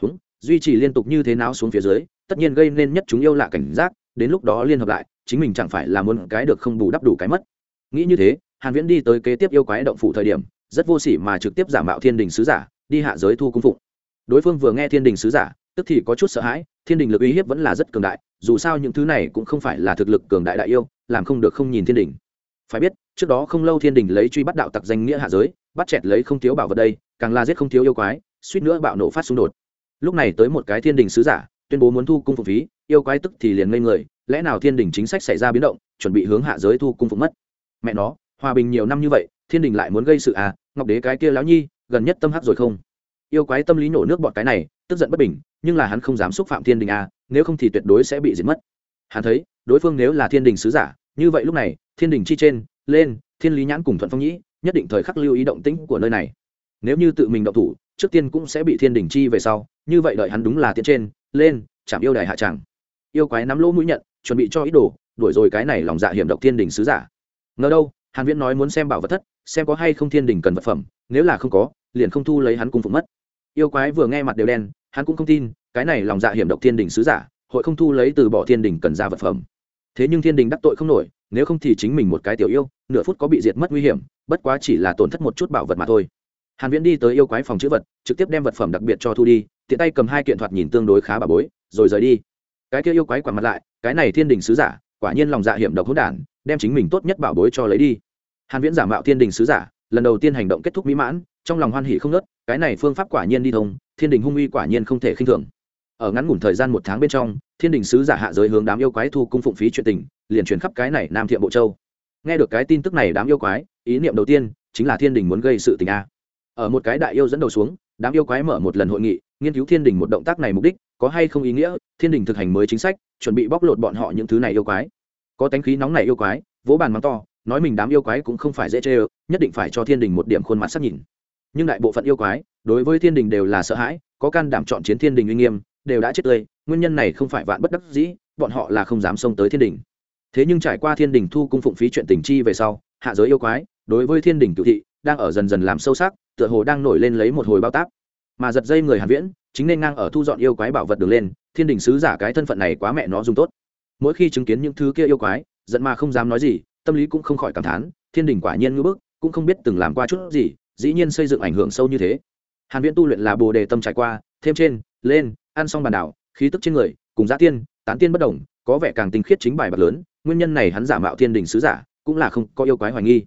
Húng, duy trì liên tục như thế nào xuống phía dưới tất nhiên gây nên nhất chúng yêu lạ cảnh giác đến lúc đó liên hợp lại chính mình chẳng phải là muốn cái được không bù đắp đủ cái mất. Nghĩ như thế hàn viễn đi tới kế tiếp yêu quái động phủ thời điểm rất vô sỉ mà trực tiếp giả mạo thiên đình sứ giả đi hạ giới thu cung phụng đối phương vừa nghe thiên đình sứ giả, tức thì có chút sợ hãi, thiên đình lực uy hiếp vẫn là rất cường đại, dù sao những thứ này cũng không phải là thực lực cường đại đại yêu, làm không được không nhìn thiên đình. Phải biết, trước đó không lâu thiên đình lấy truy bắt đạo tặc danh nghĩa hạ giới, bắt chẹt lấy không thiếu bảo vật đây, càng là giết không thiếu yêu quái, suýt nữa bạo nổ phát xung đột. Lúc này tới một cái thiên đình sứ giả, tuyên bố muốn thu cung phục phí, yêu quái tức thì liền ngây người, lẽ nào thiên đình chính sách xảy ra biến động, chuẩn bị hướng hạ giới thu cung phục mất? Mẹ nó, hòa bình nhiều năm như vậy, thiên đình lại muốn gây sự à? Ngọc đế cái kia lão nhi, gần nhất tâm hắc rồi không? Yêu quái tâm lý nổ nước bọt cái này, tức giận bất bình, nhưng là hắn không dám xúc phạm thiên đình à nếu không thì tuyệt đối sẽ bị diệt mất. Hắn thấy, đối phương nếu là thiên đình sứ giả, như vậy lúc này, thiên đình chi trên, lên, thiên lý nhãn cùng thuận phong nhĩ, nhất định thời khắc lưu ý động tĩnh của nơi này. Nếu như tự mình động thủ, trước tiên cũng sẽ bị thiên đình chi về sau, như vậy đợi hắn đúng là tiến trên, lên, chạm yêu đài hạ tràng. Yêu quái nắm lỗ mũi nhận, chuẩn bị cho ít đồ, đuổi rồi cái này lòng dạ hiểm độc thiên đình sứ giả. Ngờ đâu, hàn viễn nói muốn xem bảo vật thất, xem có hay không thiên đình cần vật phẩm, nếu là không có, liền không thu lấy hắn cung phục mất yêu quái vừa nghe mặt đều đen, hắn cũng không tin, cái này lòng dạ hiểm độc thiên đình sứ giả, hội không thu lấy từ bỏ thiên đình cần ra vật phẩm. Thế nhưng thiên đình đắc tội không nổi, nếu không thì chính mình một cái tiểu yêu, nửa phút có bị diệt mất nguy hiểm, bất quá chỉ là tổn thất một chút bảo vật mà thôi. Hàn viễn đi tới yêu quái phòng chữ vật, trực tiếp đem vật phẩm đặc biệt cho thu đi, tiện tay cầm hai kiện thoạt nhìn tương đối khá bà bối, rồi rời đi. Cái kia yêu quái quả mặt lại, cái này thiên đình sứ giả, quả nhiên lòng dạ hiểm độc hỗn đản, đem chính mình tốt nhất bảo bối cho lấy đi. Hàn viễn giả mạo thiên đình sứ giả, lần đầu tiên hành động kết thúc mỹ mãn trong lòng hoan hỉ không nớt cái này phương pháp quả nhiên đi thông, thiên đình hung uy quả nhiên không thể khinh thường. Ở ngắn ngủn thời gian một tháng bên trong, thiên đình sứ giả hạ giới hướng đám yêu quái thu cung phụng phí chuyện tình, liền truyền khắp cái này nam thiện bộ châu. Nghe được cái tin tức này đám yêu quái, ý niệm đầu tiên chính là thiên đình muốn gây sự tình a. Ở một cái đại yêu dẫn đầu xuống, đám yêu quái mở một lần hội nghị, nghiên cứu thiên đình một động tác này mục đích, có hay không ý nghĩa, thiên đình thực hành mới chính sách, chuẩn bị bóc lột bọn họ những thứ này yêu quái. Có tánh khí nóng này yêu quái, vỗ bàn mắng to, nói mình đám yêu quái cũng không phải dễ chê nhất định phải cho thiên đình một điểm khuôn mặt sắc nhìn nhưng đại bộ phận yêu quái, đối với thiên đình đều là sợ hãi, có can đảm chọn chiến thiên đình uy nghiêm, đều đã chết tươi, nguyên nhân này không phải vạn bất đắc dĩ, bọn họ là không dám xông tới thiên đình. Thế nhưng trải qua thiên đình thu cung phụng phí chuyện tình chi về sau, hạ giới yêu quái, đối với thiên đình cựu thị, đang ở dần dần làm sâu sắc, tựa hồ đang nổi lên lấy một hồi bao táp. Mà giật dây người hàn viễn, chính nên ngang ở thu dọn yêu quái bảo vật đường lên, thiên đình sứ giả cái thân phận này quá mẹ nó dùng tốt. Mỗi khi chứng kiến những thứ kia yêu quái, giận mà không dám nói gì, tâm lý cũng không khỏi cảm thán, thiên đình quả nhiên ngưỡng bức, cũng không biết từng làm qua chút gì dĩ nhiên xây dựng ảnh hưởng sâu như thế. Hàn viễn tu luyện là bồ đề tâm trải qua, thêm trên, lên, ăn xong bàn đảo, khí tức trên người, cùng giá tiên, tán tiên bất đồng, có vẻ càng tinh khiết chính bài bạc lớn, nguyên nhân này hắn giả mạo thiên đình sứ giả, cũng là không có yêu quái hoài nghi.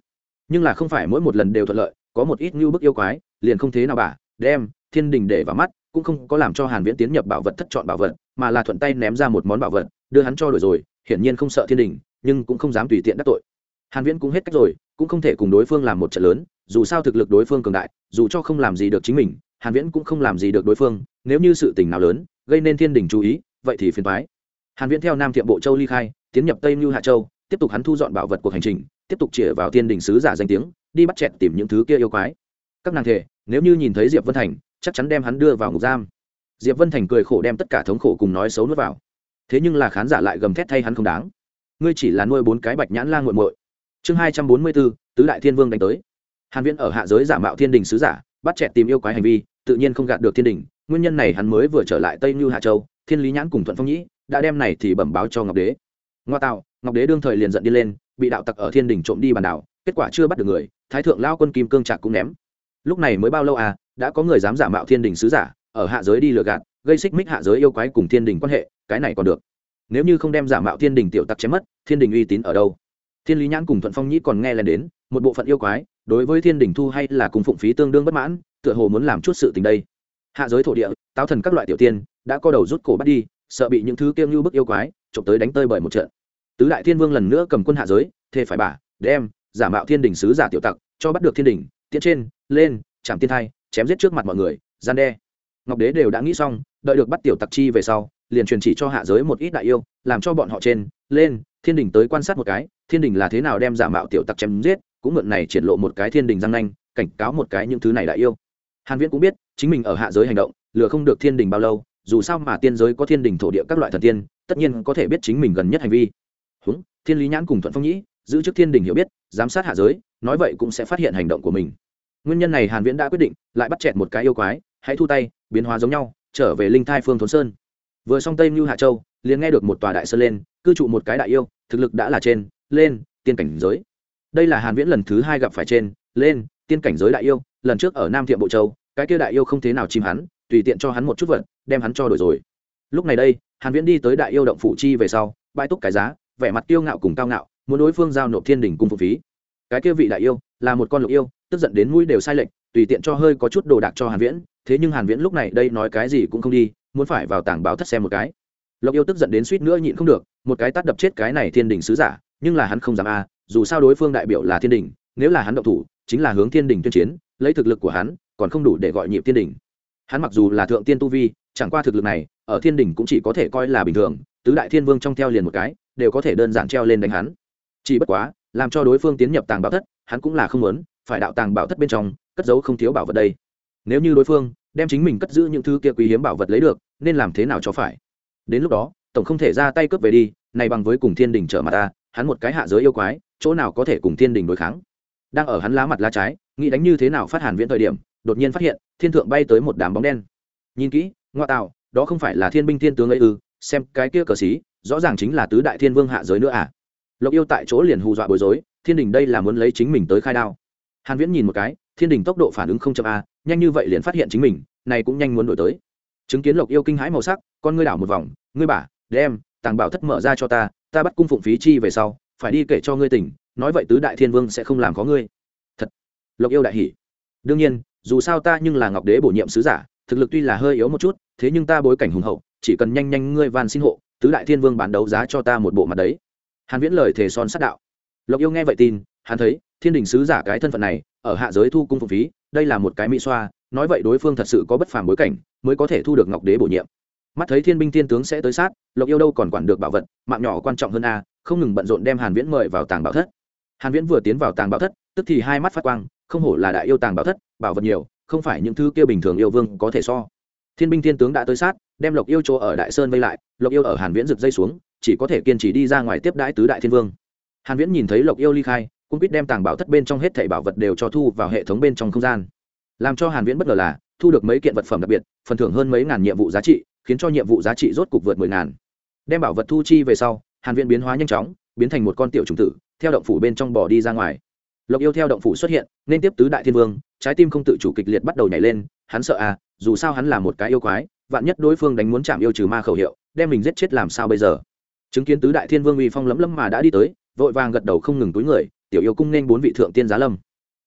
Nhưng là không phải mỗi một lần đều thuận lợi, có một ít như bức yêu quái, liền không thế nào bà, đem, thiên đình để vào mắt, cũng không có làm cho hàn viễn tiến nhập bảo vật thất chọn bảo vật, mà là thuận tay ném ra một món bảo vật, đưa hắn cho đổi rồi, hiển nhiên không sợ thiên đình, nhưng cũng không dám tùy tiện đắc tội. Hàn viễn cũng hết cách rồi, cũng không thể cùng đối phương làm một trận lớn dù sao thực lực đối phương cường đại, dù cho không làm gì được chính mình, hàn viễn cũng không làm gì được đối phương, nếu như sự tình nào lớn, gây nên thiên đình chú ý, vậy thì phiền toái. Hàn viễn theo nam thiệm bộ châu ly khai, tiến nhập tây lưu hạ châu, tiếp tục hắn thu dọn bảo vật cuộc hành trình, tiếp tục chĩa vào thiên đình sứ giả danh tiếng, đi bắt chẹt tìm những thứ kia yêu quái. Các nàng thể, nếu như nhìn thấy diệp vân thành, chắc chắn đem hắn đưa vào ngục giam. Diệp vân thành cười khổ đem tất cả thống khổ cùng nói xấu nuốt vào. Thế nhưng là khán giả lại gầm thét thay hắn không đáng. Ngươi chỉ là nuôi bốn cái bạch nhãn lang nguội muội. Chương hai trăm bốn mươi bốn, tứ đại thiên vương đánh tới hàn viễn ở hạ giới giả mạo thiên đình sứ giả, bắt chẹt tìm yêu quái hành vi, tự nhiên không gạt được thiên đình. Nguyên nhân này hắn mới vừa trở lại tây như hạ châu, thiên lý nhãn cùng thuận phong nhĩ, đã đem này thì bẩm báo cho ngọc đế. Ngoa tạo, ngọc đế đương thời liền giận đi lên, bị đạo tặc ở thiên đình trộm đi bàn đảo, kết quả chưa bắt được người, thái thượng lao quân kim cương trạc cũng ném. Lúc này mới bao lâu à đã có người dám giả mạo thiên đình sứ giả, ở hạ giới đi lừa gạt, gây xích mích hạ giới yêu quái cùng thiên đình quan hệ, cái này còn được. Nếu như không đem giả mạo thiên đình tiểu tặc chém mất, thiên đình uy tín ở đâu? Thiên lý nhãn cùng thuận phong nhĩ còn nghe lên đến, một bộ phận yêu quái đối với thiên đình thu hay là cùng phụng phí tương đương bất mãn, tựa hồ muốn làm chút sự tình đây. Hạ giới thổ địa, táo thần các loại tiểu tiên, đã co đầu rút cổ bắt đi, sợ bị những thứ kiêng như bức yêu quái, trộm tới đánh tơi bởi một trận. Tứ đại thiên vương lần nữa cầm quân hạ giới, thề phải bả, đem, giả mạo thiên đình sứ giả tiểu tặc, cho bắt được thiên đình tiễn trên, lên, chạm tiên thai, chém giết trước mặt mọi người, gian đe. Ngọc đế đều đã nghĩ xong, đợi được bắt tiểu tặc chi về sau, liền truyền chỉ cho hạ giới một ít đại yêu, làm cho bọn họ trên, lên, thiên đình tới quan sát một cái, thiên đình là thế nào đem giả mạo tiểu tặc chém giết cũng mượn này triển lộ một cái thiên đình răng nanh, cảnh cáo một cái những thứ này đại yêu. Hàn viễn cũng biết, chính mình ở hạ giới hành động, lừa không được thiên đình bao lâu, dù sao mà tiên giới có thiên đình thổ địa các loại thần tiên, tất nhiên có thể biết chính mình gần nhất hành vi. Húng, thiên lý nhãn cùng thuận phong nhĩ, giữ chức thiên đình hiểu biết, giám sát hạ giới, nói vậy cũng sẽ phát hiện hành động của mình. Nguyên nhân này hàn viễn đã quyết định, lại bắt chẹt một cái yêu quái, hãy thu tay, biến hóa giống nhau, trở về linh thai phương thốn sơn. Vừa xong tây như hạ châu, liền nghe được một tòa đại sơn lên, cư trụ một cái đại yêu, thực lực đã là trên, lên, tiên cảnh giới đây là hàn viễn lần thứ hai gặp phải trên, lên, tiên cảnh giới đại yêu, lần trước ở nam thiệm bộ châu, cái kia đại yêu không thế nào chìm hắn, tùy tiện cho hắn một chút vật, đem hắn cho đổi rồi. Lúc này đây, hàn viễn đi tới đại yêu động phủ chi về sau, bãi túc cái giá, vẻ mặt tiêu ngạo cùng cao ngạo, muốn đối phương giao nộp thiên đỉnh cung phụ phí. Cái kia vị đại yêu, là một con lục yêu, tức giận đến mũi đều sai lệch, tùy tiện cho hơi có chút đồ đạc cho hàn viễn, thế nhưng hàn viễn lúc này đây nói cái gì cũng không đi, muốn phải vào tảng báo thất xem một cái. Lục yêu tức giận đến suýt nữa nhịn không được, một cái tát đập chết cái này thiên đỉnh sứ giả, nhưng là hắn không dám a dù sao đối phương đại biểu là thiên Đình, nếu là hắn động thủ chính là hướng thiên Đình tuyên chiến lấy thực lực của hắn còn không đủ để gọi nhịp thiên Đình. hắn mặc dù là thượng tiên tu vi chẳng qua thực lực này ở thiên Đình cũng chỉ có thể coi là bình thường tứ đại thiên vương trong theo liền một cái đều có thể đơn giản treo lên đánh hắn. Chỉ bất quá làm cho đối phương tiến nhập tàng bảo thất hắn cũng là không muốn phải đạo tàng bảo thất bên trong cất giấu không thiếu bảo vật đây. Nếu như đối phương đem chính mình cất giữ những thứ kia quý hiếm bảo vật lấy được nên làm thế nào cho phải? Đến lúc đó tổng không thể ra tay cướp về đi này bằng với cùng thiên đình trở mặt ta hắn một cái hạ giới yêu quái chỗ nào có thể cùng thiên đình đối kháng. Đang ở hắn lá mặt lá trái, nghĩ đánh như thế nào phát hàn viễn thời điểm, đột nhiên phát hiện, thiên thượng bay tới một đám bóng đen. Nhìn kỹ ngoa tạo đó không phải là thiên binh thiên tướng ấy ư, xem cái kia cờ xí, rõ ràng chính là tứ đại thiên vương hạ giới nữa à. Lộc yêu tại chỗ liền hù dọa bối rối, thiên đình đây là muốn lấy chính mình tới khai đao. Hàn viễn nhìn một cái, thiên đình tốc độ phản ứng không chậm a nhanh như vậy liền phát hiện chính mình, này cũng nhanh muốn đổi tới. Chứng kiến lộc yêu kinh hãi màu sắc, con ngươi đảo một vòng, ngươi bả đem, tàng bảo thất mở ra cho ta ta bắt cung phụng phí chi về sau phải đi kể cho ngươi tỉnh nói vậy tứ đại thiên vương sẽ không làm có ngươi. Thật, lộc yêu đại hỉ. Đương nhiên, dù sao ta nhưng là ngọc đế bổ nhiệm sứ giả, thực lực tuy là hơi yếu một chút, thế nhưng ta bối cảnh hùng hậu, chỉ cần nhanh nhanh ngươi van xin hộ, tứ đại thiên vương bán đấu giá cho ta một bộ mặt đấy. Hàn viễn lời thề son sát đạo. Lộc yêu nghe vậy tin, hắn thấy, thiên đình sứ giả cái thân phận này, ở hạ giới thu cung phụ phí, đây là một cái mỹ xoa, nói vậy đối phương thật sự có bất phàm bối cảnh, mới có thể thu được ngọc đế bổ nhiệm. Mắt thấy thiên binh thiên tướng sẽ tới sát, lộc yêu đâu còn quản được bảo vật, mạng nhỏ quan trọng hơn a không ngừng bận rộn đem hàn viễn mời vào tàng bảo thất. Hàn viễn vừa tiến vào tàng bảo thất, tức thì hai mắt phát quang, không hổ là đại yêu tàng bảo thất, bảo vật nhiều, không phải những thứ kia bình thường yêu vương có thể so. Thiên binh thiên tướng đã tới sát, đem lộc yêu chỗ ở đại sơn vây lại, lộc yêu ở hàn viễn giật dây xuống, chỉ có thể kiên trì đi ra ngoài tiếp đãi tứ đại thiên vương. Hàn viễn nhìn thấy lộc yêu ly khai, cũng biết đem tàng bảo thất bên trong hết thảy bảo vật đều cho thu vào hệ thống bên trong không gian. Làm cho hàn viễn bất ngờ là, thu được mấy kiện vật phẩm đặc biệt, phần thưởng hơn mấy ngàn nhiệm vụ giá trị, khiến cho nhiệm vụ giá trị rốt cục vượt mười ngàn. Đem bảo vật thu chi về sau hàn viễn biến hóa nhanh chóng, biến thành một con tiểu trùng tử, theo động phủ bên trong bò đi ra ngoài. Lộc yêu theo động phủ xuất hiện, nên tiếp tứ đại thiên vương, trái tim không tự chủ kịch liệt bắt đầu nhảy lên, hắn sợ à dù sao hắn là một cái yêu quái, vạn nhất đối phương đánh muốn chạm yêu trừ ma khẩu hiệu, đem mình giết chết làm sao bây giờ? Chứng kiến tứ đại thiên vương uy phong lấm lấm mà đã đi tới, vội vàng gật đầu không ngừng túi người, tiểu yêu cung nên bốn vị thượng tiên giá lâm.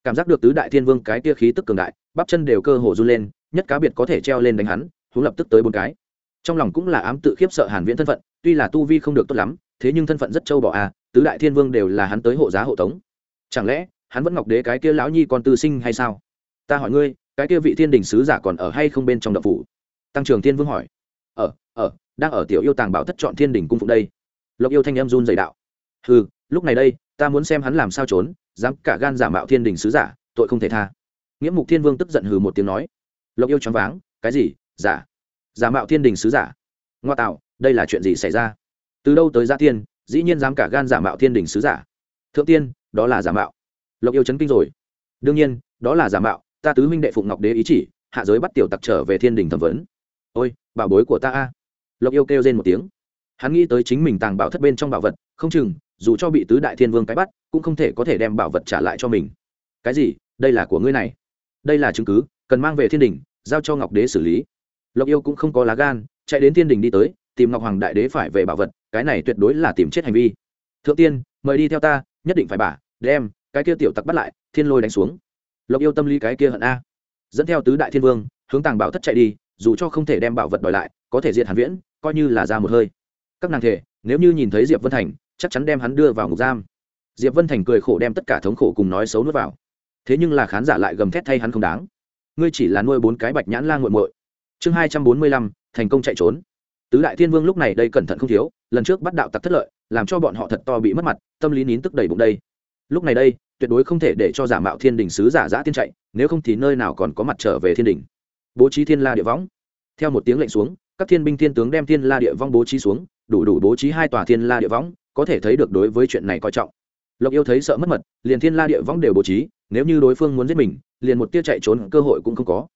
Cảm giác được tứ đại thiên vương cái tia khí tức cường đại, bắp chân đều cơ hồ run lên, nhất cá biệt có thể treo lên đánh hắn thú lập tức tới bốn cái. Trong lòng cũng là ám tự khiếp sợ hàn viễn thân phận, tuy là tu vi không được tốt lắm thế nhưng thân phận rất châu bò à tứ đại thiên vương đều là hắn tới hộ giá hộ tống. Chẳng lẽ, hắn vẫn ngọc đế cái kia lão nhi còn tư sinh hay sao? Ta hỏi ngươi, cái kia vị thiên đình sứ giả còn ở hay không bên trong đậu phủ? Tăng trưởng thiên vương hỏi. Ở ở, đang ở tiểu yêu tàng bảo thất chọn thiên đình cung phụng đây. Lộc yêu thanh em run dày đạo. Ừ lúc này đây, ta muốn xem hắn làm sao trốn, dám cả gan giả mạo thiên đình sứ giả, tội không thể tha. Nghĩa mục thiên vương tức giận hừ một tiếng nói. Lộc yêu choáng váng, cái gì? Giả. Giả mạo thiên đình sứ giả. Ngoa tạo, đây là chuyện gì xảy ra? Từ đâu tới gia tiên dĩ nhiên dám cả gan giả mạo thiên đình sứ giả. Thượng tiên, đó là giả mạo. Lộc yêu chấn kinh rồi. Đương nhiên, đó là giả mạo, ta tứ huynh đệ phụng ngọc đế ý chỉ, hạ giới bắt tiểu tặc trở về thiên đình thẩm vấn. Ôi, bảo bối của ta a. Lộc yêu kêu lên một tiếng. Hắn nghĩ tới chính mình tàng bảo thất bên trong bảo vật, không chừng, dù cho bị tứ đại thiên vương cái bắt, cũng không thể có thể đem bảo vật trả lại cho mình. Cái gì? Đây là của ngươi này. Đây là chứng cứ, cần mang về thiên đình, giao cho ngọc đế xử lý. Lộc yêu cũng không có lá gan, chạy đến thiên đình đi tới, tìm ngọc hoàng đại đế phải về bảo vật cái này tuyệt đối là tìm chết hành vi. Thượng tiên, mời đi theo ta, nhất định phải bả, đem, cái kia tiểu tặc bắt lại, thiên lôi đánh xuống. Lộc yêu tâm lý cái kia hận a. Dẫn theo tứ đại thiên vương, hướng tàng bảo thất chạy đi, dù cho không thể đem bảo vật đòi lại, có thể diệt hàn viễn, coi như là ra một hơi. Các nàng thể, nếu như nhìn thấy diệp vân thành, chắc chắn đem hắn đưa vào ngục giam. Diệp vân thành cười khổ đem tất cả thống khổ cùng nói xấu nuốt vào. Thế nhưng là khán giả lại gầm thét thay hắn không đáng. Ngươi chỉ là nuôi bốn cái bạch nhãn lang nguội muội. Chương hai trăm bốn mươi lăm, thành công chạy trốn. Tứ đại thiên vương lúc này đây cẩn thận không thiếu lần trước bắt đạo tặc thất lợi, làm cho bọn họ thật to bị mất mặt, tâm lý nín tức đầy bụng đây. Lúc này đây, tuyệt đối không thể để cho giả mạo thiên đình sứ giả giã tiên chạy, nếu không thì nơi nào còn có mặt trở về thiên đình. Bố trí thiên la địa võng. Theo một tiếng lệnh xuống, các thiên binh thiên tướng đem thiên la địa vong bố trí xuống, đủ đủ bố trí hai tòa thiên la địa võng, có thể thấy được đối với chuyện này coi trọng. Lộc yêu thấy sợ mất mật, liền thiên la địa võng đều bố trí, nếu như đối phương muốn giết mình, liền một tia chạy trốn cơ hội cũng không có.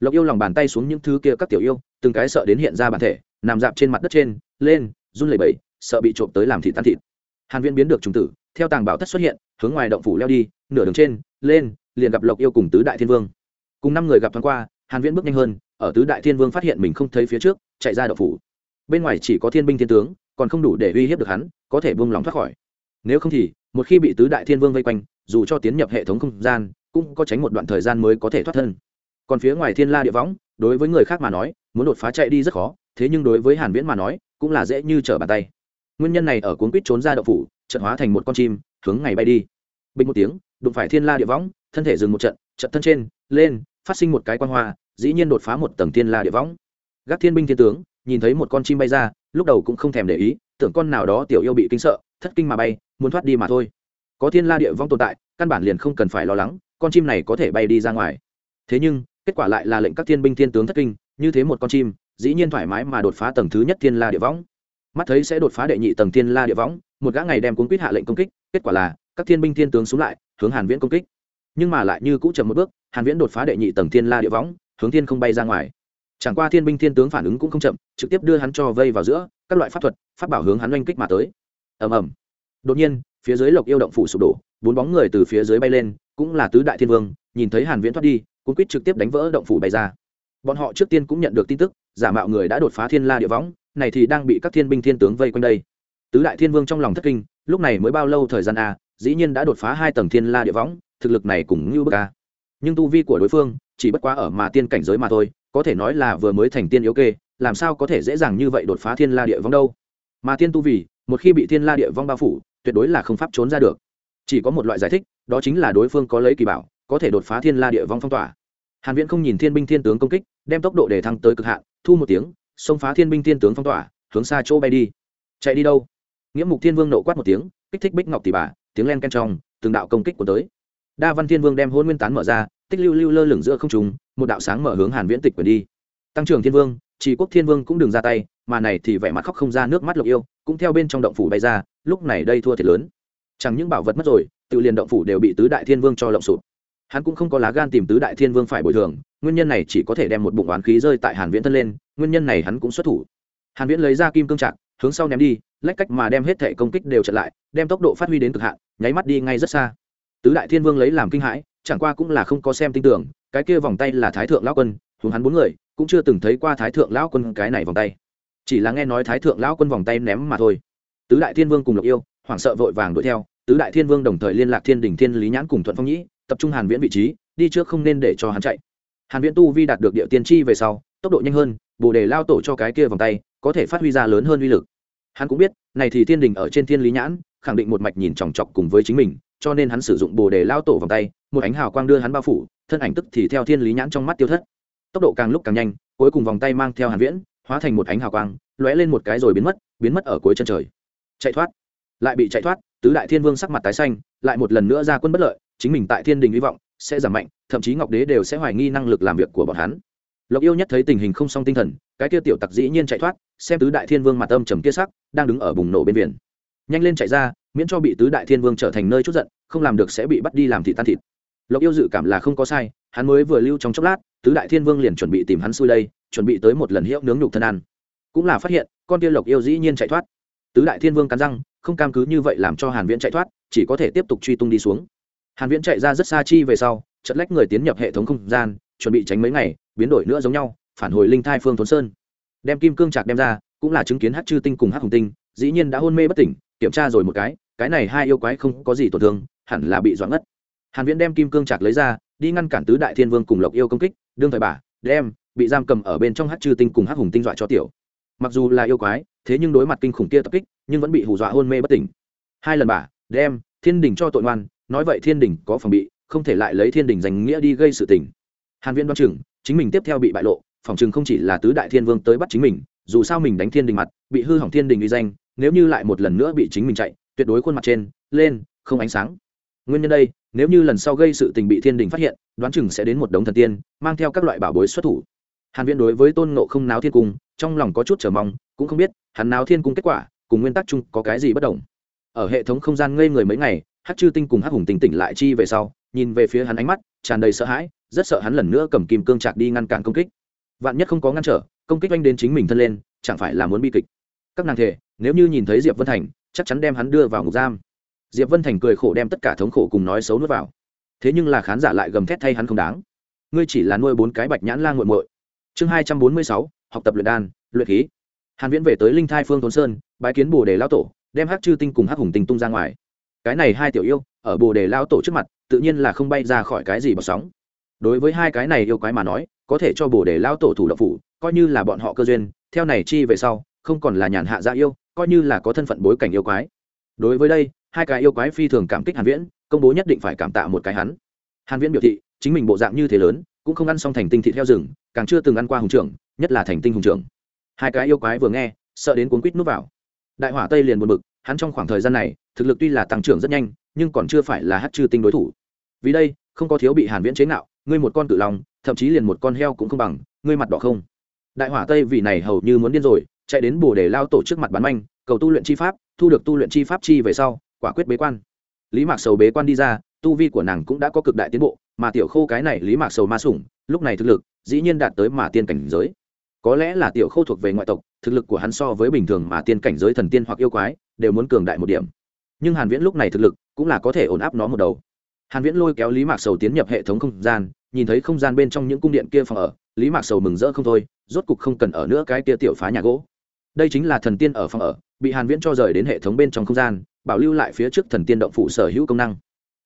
Lộc yêu lòng bàn tay xuống những thứ kia các tiểu yêu, từng cái sợ đến hiện ra bản thể, nằm dạp trên mặt đất trên, lên run lẩy bẩy, sợ bị trộm tới làm thịt tan thịt. Hàn viễn biến được trùng tử, theo tàng bảo thất xuất hiện, hướng ngoài động phủ leo đi, nửa đường trên, lên, liền gặp lộc yêu cùng tứ đại thiên vương. Cùng năm người gặp thoáng qua, hàn viễn bước nhanh hơn, ở tứ đại thiên vương phát hiện mình không thấy phía trước, chạy ra động phủ. Bên ngoài chỉ có thiên binh thiên tướng, còn không đủ để uy hiếp được hắn, có thể buông lòng thoát khỏi. Nếu không thì, một khi bị tứ đại thiên vương vây quanh, dù cho tiến nhập hệ thống không gian, cũng có tránh một đoạn thời gian mới có thể thoát thân. Còn phía ngoài thiên la địa võng, đối với người khác mà nói, muốn đột phá chạy đi rất khó thế nhưng đối với hàn viễn mà nói, cũng là dễ như trở bàn tay. Nguyên nhân này ở cuốn quýt trốn ra đậu phủ, trận hóa thành một con chim, hướng ngày bay đi. Bình một tiếng, đụng phải thiên la địa võng, thân thể dừng một trận trận thân trên, lên, phát sinh một cái quan hoa, dĩ nhiên đột phá một tầng thiên la địa võng. Gác thiên binh thiên tướng, nhìn thấy một con chim bay ra, lúc đầu cũng không thèm để ý, tưởng con nào đó tiểu yêu bị kinh sợ, thất kinh mà bay, muốn thoát đi mà thôi. Có thiên la địa vong tồn tại, căn bản liền không cần phải lo lắng, con chim này có thể bay đi ra ngoài. Thế nhưng, kết quả lại là lệnh các thiên binh thiên tướng thất kinh, như thế một con chim dĩ nhiên thoải mái mà đột phá tầng thứ nhất thiên la địa võng. Mắt thấy sẽ đột phá đệ nhị tầng thiên la địa võng, một gã ngày đem cuốn quýt hạ lệnh công kích, kết quả là, các thiên binh thiên tướng xuống lại, hướng hàn viễn công kích. Nhưng mà lại như cũ chậm một bước, hàn viễn đột phá đệ nhị tầng thiên la địa võng, hướng thiên không bay ra ngoài. Chẳng qua thiên binh thiên tướng phản ứng cũng không chậm, trực tiếp đưa hắn cho vây vào giữa, các loại pháp thuật, pháp bảo hướng hắn oanh kích mà tới. Ầm ầm. Đột nhiên, phía dưới lộc yêu động phủ sụp đổ, bốn bóng người từ phía dưới bay lên, cũng là tứ đại thiên vương, nhìn thấy hàn viễn thoát đi, cuốn quyết trực tiếp đánh vỡ động phủ bay ra. Bọn họ trước tiên cũng nhận được tin tức giả mạo người đã đột phá thiên la địa võng, này thì đang bị các thiên binh thiên tướng vây quanh đây. Tứ đại thiên vương trong lòng thất kinh, lúc này mới bao lâu thời gian a dĩ nhiên đã đột phá hai tầng thiên la địa võng, thực lực này cũng như bức a nhưng tu vi của đối phương, chỉ bất quá ở mà tiên cảnh giới mà thôi, có thể nói là vừa mới thành tiên yếu kê, làm sao có thể dễ dàng như vậy đột phá thiên la địa vong đâu. Mà tiên tu vì, một khi bị thiên la địa vong bao phủ, tuyệt đối là không pháp trốn ra được. Chỉ có một loại giải thích, đó chính là đối phương có lấy kỳ bảo, có thể đột phá thiên la địa vong phong tỏa. Hàn viễn không nhìn thiên binh thiên tướng công kích, đem tốc độ để thăng tới cực hạn thu một tiếng, xông phá thiên binh thiên tướng phong tỏa, hướng xa chỗ bay đi. Chạy đi đâu? Nghĩa mục thiên vương nộ quát một tiếng, kích thích bích ngọc tỷ bà, tiếng len ken trong, từng đạo công kích của tới. Đa văn thiên vương đem hôn nguyên tán mở ra, tích lưu lưu lơ lửng giữa không trung, một đạo sáng mở hướng hàn viễn tịch quyền đi. Tăng trưởng thiên vương, chỉ quốc thiên vương cũng đừng ra tay, mà này thì vẻ mặt khóc không ra nước mắt lục yêu, cũng theo bên trong động phủ bay ra, lúc này đây thua thiệt lớn. Chẳng những bảo vật mất rồi, tự liền động phủ đều bị tứ đại thiên vương cho lộng sụp hắn cũng không có lá gan tìm tứ đại thiên vương phải bồi thường, nguyên nhân này chỉ có thể đem một bụng oán khí rơi tại hàn viễn thân lên, nguyên nhân này hắn cũng xuất thủ. Hàn viễn lấy ra kim cương trạc, hướng sau ném đi, lách cách mà đem hết thể công kích đều chặn lại, đem tốc độ phát huy đến cực hạn, nháy mắt đi ngay rất xa. Tứ đại thiên vương lấy làm kinh hãi, chẳng qua cũng là không có xem tin tưởng, cái kia vòng tay là thái thượng lão quân hướng hắn bốn người, cũng chưa từng thấy qua thái thượng lão quân cái này vòng tay. Chỉ là nghe nói thái thượng lão quân vòng tay ném mà thôi. Tứ đại thiên vương cùng lộc yêu, hoảng sợ vội vàng đuổi theo, tứ đại thiên vương đồng thời liên lạc thiên đình thiên lý nhãn cùng thuận phong nhĩ tập trung hàn viễn vị trí, đi trước không nên để cho hắn chạy. Hàn viễn tu vi đạt được địa tiên chi về sau, tốc độ nhanh hơn, bồ đề lao tổ cho cái kia vòng tay, có thể phát huy ra lớn hơn uy lực. Hắn cũng biết, này thì thiên đình ở trên thiên lý nhãn, khẳng định một mạch nhìn chòng chọc cùng với chính mình, cho nên hắn sử dụng bồ đề lao tổ vòng tay, một ánh hào quang đưa hắn bao phủ, thân ảnh tức thì theo thiên lý nhãn trong mắt tiêu thất. Tốc độ càng lúc càng nhanh, cuối cùng vòng tay mang theo hàn viễn, hóa thành một ánh hào quang, lóe lên một cái rồi biến mất biến mất ở cuối chân trời. Chạy thoát. Lại bị chạy thoát, tứ đại thiên vương sắc mặt tái xanh, lại một lần nữa ra quân bất lợi chính mình tại thiên đình hy vọng sẽ giảm mạnh, thậm chí ngọc đế đều sẽ hoài nghi năng lực làm việc của bọn hắn. Lộc yêu nhất thấy tình hình không song tinh thần, cái kia tiểu tặc dĩ nhiên chạy thoát, xem tứ đại thiên vương mặt âm trầm kia sắc, đang đứng ở bùng nổ bên biển. Nhanh lên chạy ra, miễn cho bị tứ đại thiên vương trở thành nơi chút giận, không làm được sẽ bị bắt đi làm thịt tan thịt. Lộc yêu dự cảm là không có sai, hắn mới vừa lưu trong chốc lát, tứ đại thiên vương liền chuẩn bị tìm hắn xuôi đây chuẩn bị tới một lần hiệu nướng nhục thân ăn. Cũng là phát hiện, con tiên lộc yêu dĩ nhiên chạy thoát. Tứ đại thiên vương cắn răng, không cam cứ như vậy làm cho hàn viễn chạy thoát, chỉ có thể tiếp tục truy tung đi xuống hàn viễn chạy ra rất xa chi về sau, chợt lách người tiến nhập hệ thống không gian, chuẩn bị tránh mấy ngày, biến đổi nữa giống nhau, phản hồi linh thai phương thốn sơn. Đem kim cương chạc đem ra, cũng là chứng kiến hắc chư tinh cùng hắc hùng tinh, dĩ nhiên đã hôn mê bất tỉnh, kiểm tra rồi một cái cái này hai yêu quái không có gì tổn thương, hẳn là bị doãn ngất. Hàn viễn đem kim cương chạc lấy ra, đi ngăn cản tứ đại thiên vương cùng lộc yêu công kích, đương thời bà, đem, bị giam cầm ở bên trong hắc chư tinh cùng hắc hùng tinh dọa cho tiểu. Mặc dù là yêu quái, thế nhưng đối mặt kinh khủng kia tập kích, nhưng vẫn bị hù dọa hôn mê bất tỉnh. Hai lần bà, đem, thiên đình cho tội ngoan nói vậy thiên đình có phòng bị, không thể lại lấy thiên đình danh nghĩa đi gây sự tình. Hàn viễn đoán chừng, chính mình tiếp theo bị bại lộ, phòng chừng không chỉ là tứ đại thiên vương tới bắt chính mình, dù sao mình đánh thiên đình mặt, bị hư hỏng thiên đình uy danh, nếu như lại một lần nữa bị chính mình chạy, tuyệt đối khuôn mặt trên, lên, không ánh sáng. Nguyên nhân đây, nếu như lần sau gây sự tình bị thiên đình phát hiện, đoán chừng sẽ đến một đống thần tiên, mang theo các loại bảo bối xuất thủ. Hàn viễn đối với tôn ngộ không náo thiên cung, trong lòng có chút chờ mong, cũng không biết, hắn náo thiên cung kết quả, cùng nguyên tắc chung có cái gì bất đồng. Ở hệ thống không gian ngây người mấy ngày hắc chư tinh cùng hắc hùng tinh tỉnh lại chi về sau, nhìn về phía hắn ánh mắt, tràn đầy sợ hãi, rất sợ hắn lần nữa cầm kim cương chạc đi ngăn cản công kích. Vạn nhất không có ngăn trở, công kích anh đến chính mình thân lên, chẳng phải là muốn bi kịch. Các nàng thể, nếu như nhìn thấy diệp vân thành, chắc chắn đem hắn đưa vào ngục giam. Diệp vân thành cười khổ đem tất cả thống khổ cùng nói xấu nuốt vào. Thế nhưng là khán giả lại gầm thét thay hắn không đáng. Ngươi chỉ là nuôi bốn cái bạch nhãn la nguội muội. Chương hai trăm bốn mươi sáu, học tập luyện đan, luyện khí. Hàn viễn về tới linh thai phương thốn sơn, bái kiến bồ đề lao tổ, đem hắc chư tinh cùng hắc hùng tinh tung ra ngoài cái này hai tiểu yêu, ở bồ đề lao tổ trước mặt, tự nhiên là không bay ra khỏi cái gì bọt sóng. Đối với hai cái này yêu quái mà nói, có thể cho bồ đề lao tổ thủ độc phủ, coi như là bọn họ cơ duyên, theo này chi về sau, không còn là nhàn hạ gia yêu, coi như là có thân phận bối cảnh yêu quái. Đối với đây, hai cái yêu quái phi thường cảm kích hàn viễn, công bố nhất định phải cảm tạ một cái hắn. Hàn viễn biểu thị, chính mình bộ dạng như thế lớn, cũng không ăn xong thành tinh thị theo rừng, càng chưa từng ăn qua hùng trưởng, nhất là thành tinh hùng trưởng. Hai cái yêu quái vừa nghe, sợ đến cuốn quýt núp vào. Đại hỏa tây liền buồn bực hắn trong khoảng thời gian này, thực lực tuy là tăng trưởng rất nhanh, nhưng còn chưa phải là hát chư tinh đối thủ. Vì đây, không có thiếu bị hàn viễn chế ngạo, ngươi một con cự lòng thậm chí liền một con heo cũng không bằng, ngươi mặt đỏ không? Đại hỏa tây vì này hầu như muốn điên rồi, chạy đến bồ để lao tổ trước mặt bán manh, cầu tu luyện chi pháp, thu được tu luyện chi pháp chi về sau, quả quyết bế quan. Lý mạc sầu bế quan đi ra, tu vi của nàng cũng đã có cực đại tiến bộ, mà tiểu khô cái này lý mạc sầu ma sủng, lúc này thực lực, dĩ nhiên đạt tới mà tiên cảnh giới. Có lẽ là tiểu khô thuộc về ngoại tộc, thực lực của hắn so với bình thường mà tiên cảnh giới thần tiên hoặc yêu quái đều muốn cường đại một điểm. Nhưng hàn viễn lúc này thực lực cũng là có thể ổn áp nó một đầu. Hàn viễn lôi kéo lý mạc sầu tiến nhập hệ thống không gian, nhìn thấy không gian bên trong những cung điện kia phòng ở, lý mạc sầu mừng rỡ không thôi, rốt cục không cần ở nữa cái kia tiểu phá nhà gỗ. Đây chính là thần tiên ở phòng ở, bị hàn viễn cho rời đến hệ thống bên trong không gian, bảo lưu lại phía trước thần tiên động phủ sở hữu công năng.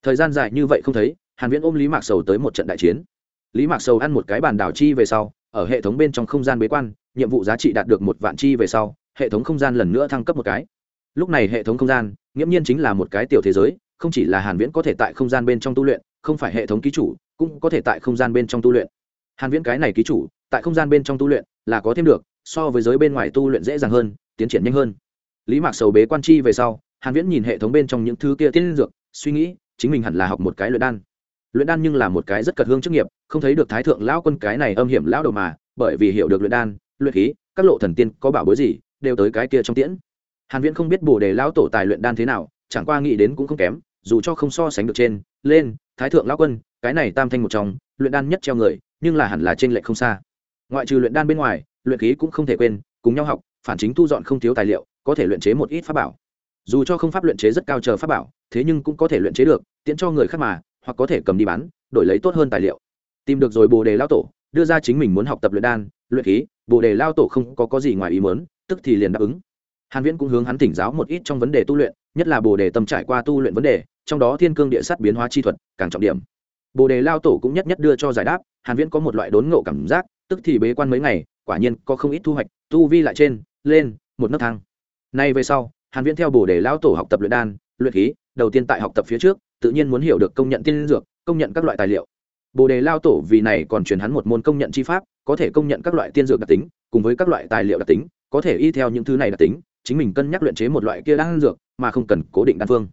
Thời gian dài như vậy không thấy, hàn viễn ôm lý mạc sầu tới một trận đại chiến. Lý mạc sầu ăn một cái bàn đảo chi về sau, ở hệ thống bên trong không gian bế quan, nhiệm vụ giá trị đạt được một vạn chi về sau, hệ thống không gian lần nữa thăng cấp một cái lúc này hệ thống không gian, nghiễm nhiên chính là một cái tiểu thế giới, không chỉ là hàn viễn có thể tại không gian bên trong tu luyện, không phải hệ thống ký chủ, cũng có thể tại không gian bên trong tu luyện. Hàn viễn cái này ký chủ, tại không gian bên trong tu luyện là có thêm được, so với giới bên ngoài tu luyện dễ dàng hơn, tiến triển nhanh hơn. Lý mạc sầu bế quan chi về sau, hàn viễn nhìn hệ thống bên trong những thứ kia tiên dược, suy nghĩ, chính mình hẳn là học một cái luyện đan. Luyện đan nhưng là một cái rất cật hương chức nghiệp, không thấy được thái thượng lão quân cái này âm hiểm lão đầu mà, bởi vì hiểu được luyện đan, luyện khí, các lộ thần tiên có bảo bối gì, đều tới cái kia trong tiễn hàn viễn không biết bổ đề lão tổ tài luyện đan thế nào chẳng qua nghĩ đến cũng không kém dù cho không so sánh được trên lên thái thượng lão quân cái này tam thanh một trong luyện đan nhất treo người nhưng là hẳn là trên lệch không xa. Ngoại trừ luyện đan bên ngoài luyện khí cũng không thể quên cùng nhau học phản chính thu dọn không thiếu tài liệu có thể luyện chế một ít pháp bảo. Dù cho không pháp luyện chế rất cao chờ pháp bảo thế nhưng cũng có thể luyện chế được tiện cho người khác mà hoặc có thể cầm đi bán đổi lấy tốt hơn tài liệu. Tìm được rồi bồ đề lao tổ đưa ra chính mình muốn học tập luyện đan luyện khí bồ đề lao tổ không có, có gì ngoài ý muốn, tức thì liền đáp ứng hàn viễn cũng hướng hắn thỉnh giáo một ít trong vấn đề tu luyện, nhất là bồ đề tâm trải qua tu luyện vấn đề, trong đó thiên cương địa sát biến hóa chi thuật, càng trọng điểm. Bồ đề lao tổ cũng nhất nhất đưa cho giải đáp, hàn viễn có một loại đốn ngộ cảm giác, tức thì bế quan mấy ngày, quả nhiên có không ít thu hoạch, tu vi lại trên, lên, một nấc thang. Nay về sau, hàn viễn theo bồ đề lao tổ học tập luyện đan, luyện khí, đầu tiên tại học tập phía trước, tự nhiên muốn hiểu được công nhận tiên dược, công nhận các loại tài liệu. Bồ đề lao tổ vì này còn truyền hắn một môn công nhận chi pháp, có thể công nhận các loại tiên dược đặc tính, cùng với các loại tài liệu đặc tính, có thể y theo những thứ này đặc tính chính mình cân nhắc luyện chế một loại kia đan dược, mà không cần cố định đan phương.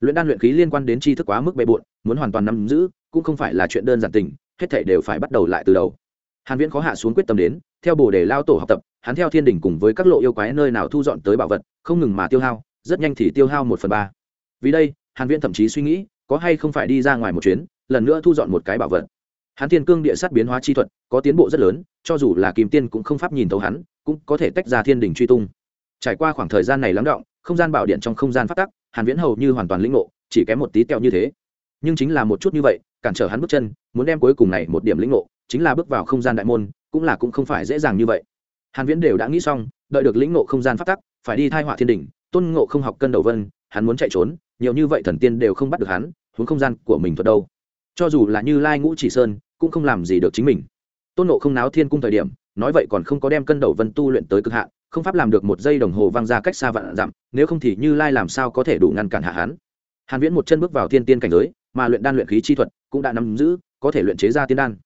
Luyện đan luyện khí liên quan đến tri thức quá mức bề bộn, muốn hoàn toàn nắm giữ, cũng không phải là chuyện đơn giản tình, hết thể đều phải bắt đầu lại từ đầu. Hàn viễn khó hạ xuống quyết tâm đến, theo bồ đề lao tổ học tập, hắn theo thiên đình cùng với các lộ yêu quái nơi nào thu dọn tới bảo vật, không ngừng mà tiêu hao, rất nhanh thì tiêu hao một phần ba. Vì đây, hàn viễn thậm chí suy nghĩ, có hay không phải đi ra ngoài một chuyến, lần nữa thu dọn một cái bảo vật. Hắn thiên cương địa sát biến hóa chi thuật, có tiến bộ rất lớn, cho dù là kim tiên cũng không pháp nhìn thấu hắn, cũng có thể tách ra thiên đình truy tung trải qua khoảng thời gian này lắng động, không gian bảo điện trong không gian phát tắc, hàn viễn hầu như hoàn toàn lĩnh ngộ, chỉ kém một tí teo như thế. Nhưng chính là một chút như vậy, cản trở hắn bước chân, muốn đem cuối cùng này một điểm lĩnh ngộ, chính là bước vào không gian đại môn, cũng là cũng không phải dễ dàng như vậy. Hàn viễn đều đã nghĩ xong, đợi được lĩnh ngộ không gian phát tắc, phải đi thai họa thiên đỉnh, tôn ngộ không học cân đầu vân, hắn muốn chạy trốn, nhiều như vậy thần tiên đều không bắt được hắn, huống không gian của mình thuật đâu. Cho dù là như lai ngũ chỉ sơn, cũng không làm gì được chính mình. Tôn ngộ không náo thiên cung thời điểm, nói vậy còn không có đem cân đầu vân tu luyện tới cực hạn không pháp làm được một giây đồng hồ văng ra cách xa vạn dặm, nếu không thì như lai làm sao có thể đủ ngăn cản hạ hán hàn viễn một chân bước vào thiên tiên cảnh giới, mà luyện đan luyện khí chi thuật cũng đã nắm giữ, có thể luyện chế ra tiên đan.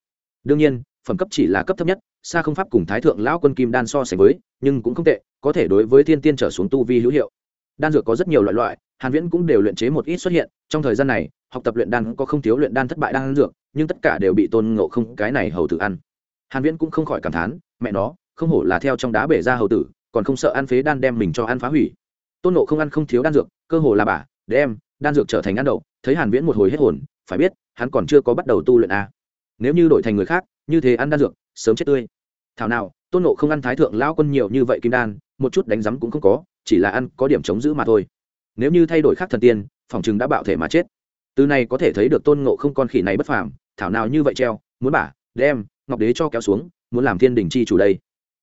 Đương nhiên, phẩm cấp chỉ là cấp thấp nhất, xa không pháp cùng thái thượng lão quân kim đan so sánh với, nhưng cũng không tệ, có thể đối với thiên tiên trở xuống tu vi hữu hiệu. Đan dược có rất nhiều loại loại, hàn viễn cũng đều luyện chế một ít xuất hiện, trong thời gian này, học tập luyện đan có không thiếu luyện đan thất bại đan dược, nhưng tất cả đều bị tôn ngộ không cái này hầu tử ăn. Hàn viễn cũng không khỏi cảm thán, mẹ nó, không hổ là theo trong đá bể ra hầu tử còn không sợ ăn phế đan đem mình cho ăn phá hủy. Tôn ngộ không ăn không thiếu đan dược, cơ hồ là bà, đem đan dược trở thành ăn đậu, thấy hàn viễn một hồi hết hồn, phải biết, hắn còn chưa có bắt đầu tu luyện a nếu như đổi thành người khác, như thế ăn đan dược, sớm chết tươi. Thảo nào, tôn nộ không ăn thái thượng lão quân nhiều như vậy kim đan, một chút đánh rắm cũng không có, chỉ là ăn có điểm chống giữ mà thôi. Nếu như thay đổi khác thần tiên, phòng chừng đã bạo thể mà chết. Từ này có thể thấy được tôn ngộ không con khỉ này bất phàm, thảo nào như vậy treo, muốn bả đem ngọc đế cho kéo xuống, muốn làm thiên đình chi chủ đây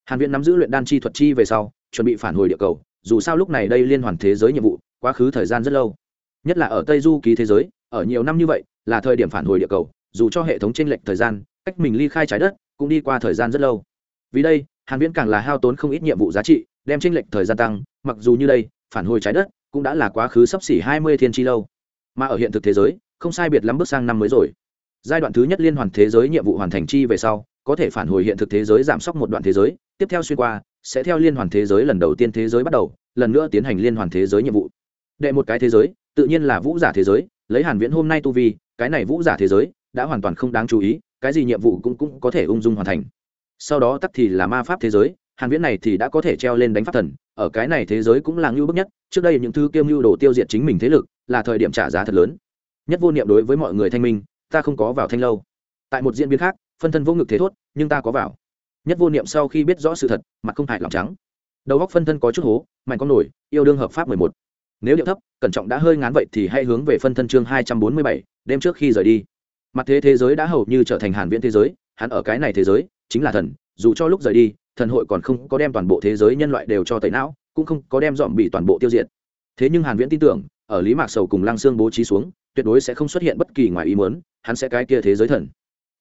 hàn viễn nắm giữ luyện đan chi thuật chi về sau, chuẩn bị phản hồi địa cầu, dù sao lúc này đây liên hoàn thế giới nhiệm vụ, quá khứ thời gian rất lâu. Nhất là ở tây du ký thế giới, ở nhiều năm như vậy, là thời điểm phản hồi địa cầu, dù cho hệ thống chênh lệch thời gian, cách mình ly khai trái đất, cũng đi qua thời gian rất lâu. Vì đây, hàn viễn càng là hao tốn không ít nhiệm vụ giá trị, đem chênh lệch thời gian tăng, mặc dù như đây, phản hồi trái đất cũng đã là quá khứ sắp xỉ 20 thiên chi lâu. Mà ở hiện thực thế giới, không sai biệt lắm bước sang năm mới rồi. Giai đoạn thứ nhất liên hoàn thế giới nhiệm vụ hoàn thành chi về sau có thể phản hồi hiện thực thế giới giảm sốc một đoạn thế giới, tiếp theo xuyên qua, sẽ theo liên hoàn thế giới lần đầu tiên thế giới bắt đầu, lần nữa tiến hành liên hoàn thế giới nhiệm vụ. Đệ một cái thế giới, tự nhiên là vũ giả thế giới, lấy hàn viễn hôm nay tu vi, cái này vũ giả thế giới đã hoàn toàn không đáng chú ý, cái gì nhiệm vụ cũng cũng có thể ung dung hoàn thành. Sau đó tắc thì là ma pháp thế giới, hàn viễn này thì đã có thể treo lên đánh pháp thần, ở cái này thế giới cũng là ngưu bức nhất, trước đây những thứ kiêm ngưu đồ tiêu diệt chính mình thế lực, là thời điểm trả giá thật lớn. Nhất vô niệm đối với mọi người thanh minh, ta không có vào thanh lâu. Tại một diễn biến khác phân thân vô ngực thế thốt nhưng ta có vào. Nhất vô niệm sau khi biết rõ sự thật mặt không hại lòng trắng. Đầu góc phân thân có chút hố mạnh con nổi yêu đương hợp pháp 11. nếu điệu thấp cẩn trọng đã hơi ngán vậy thì hãy hướng về phân thân chương 247, đêm trước khi rời đi. Mặt thế thế giới đã hầu như trở thành hàn viễn thế giới hắn ở cái này thế giới chính là thần dù cho lúc rời đi thần hội còn không có đem toàn bộ thế giới nhân loại đều cho tẩy não cũng không có đem dọn bị toàn bộ tiêu diệt. Thế nhưng hàn viễn tin tưởng ở lý mạc sầu cùng lăng xương bố trí xuống tuyệt đối sẽ không xuất hiện bất kỳ ngoài ý muốn hắn sẽ cái kia thế giới thần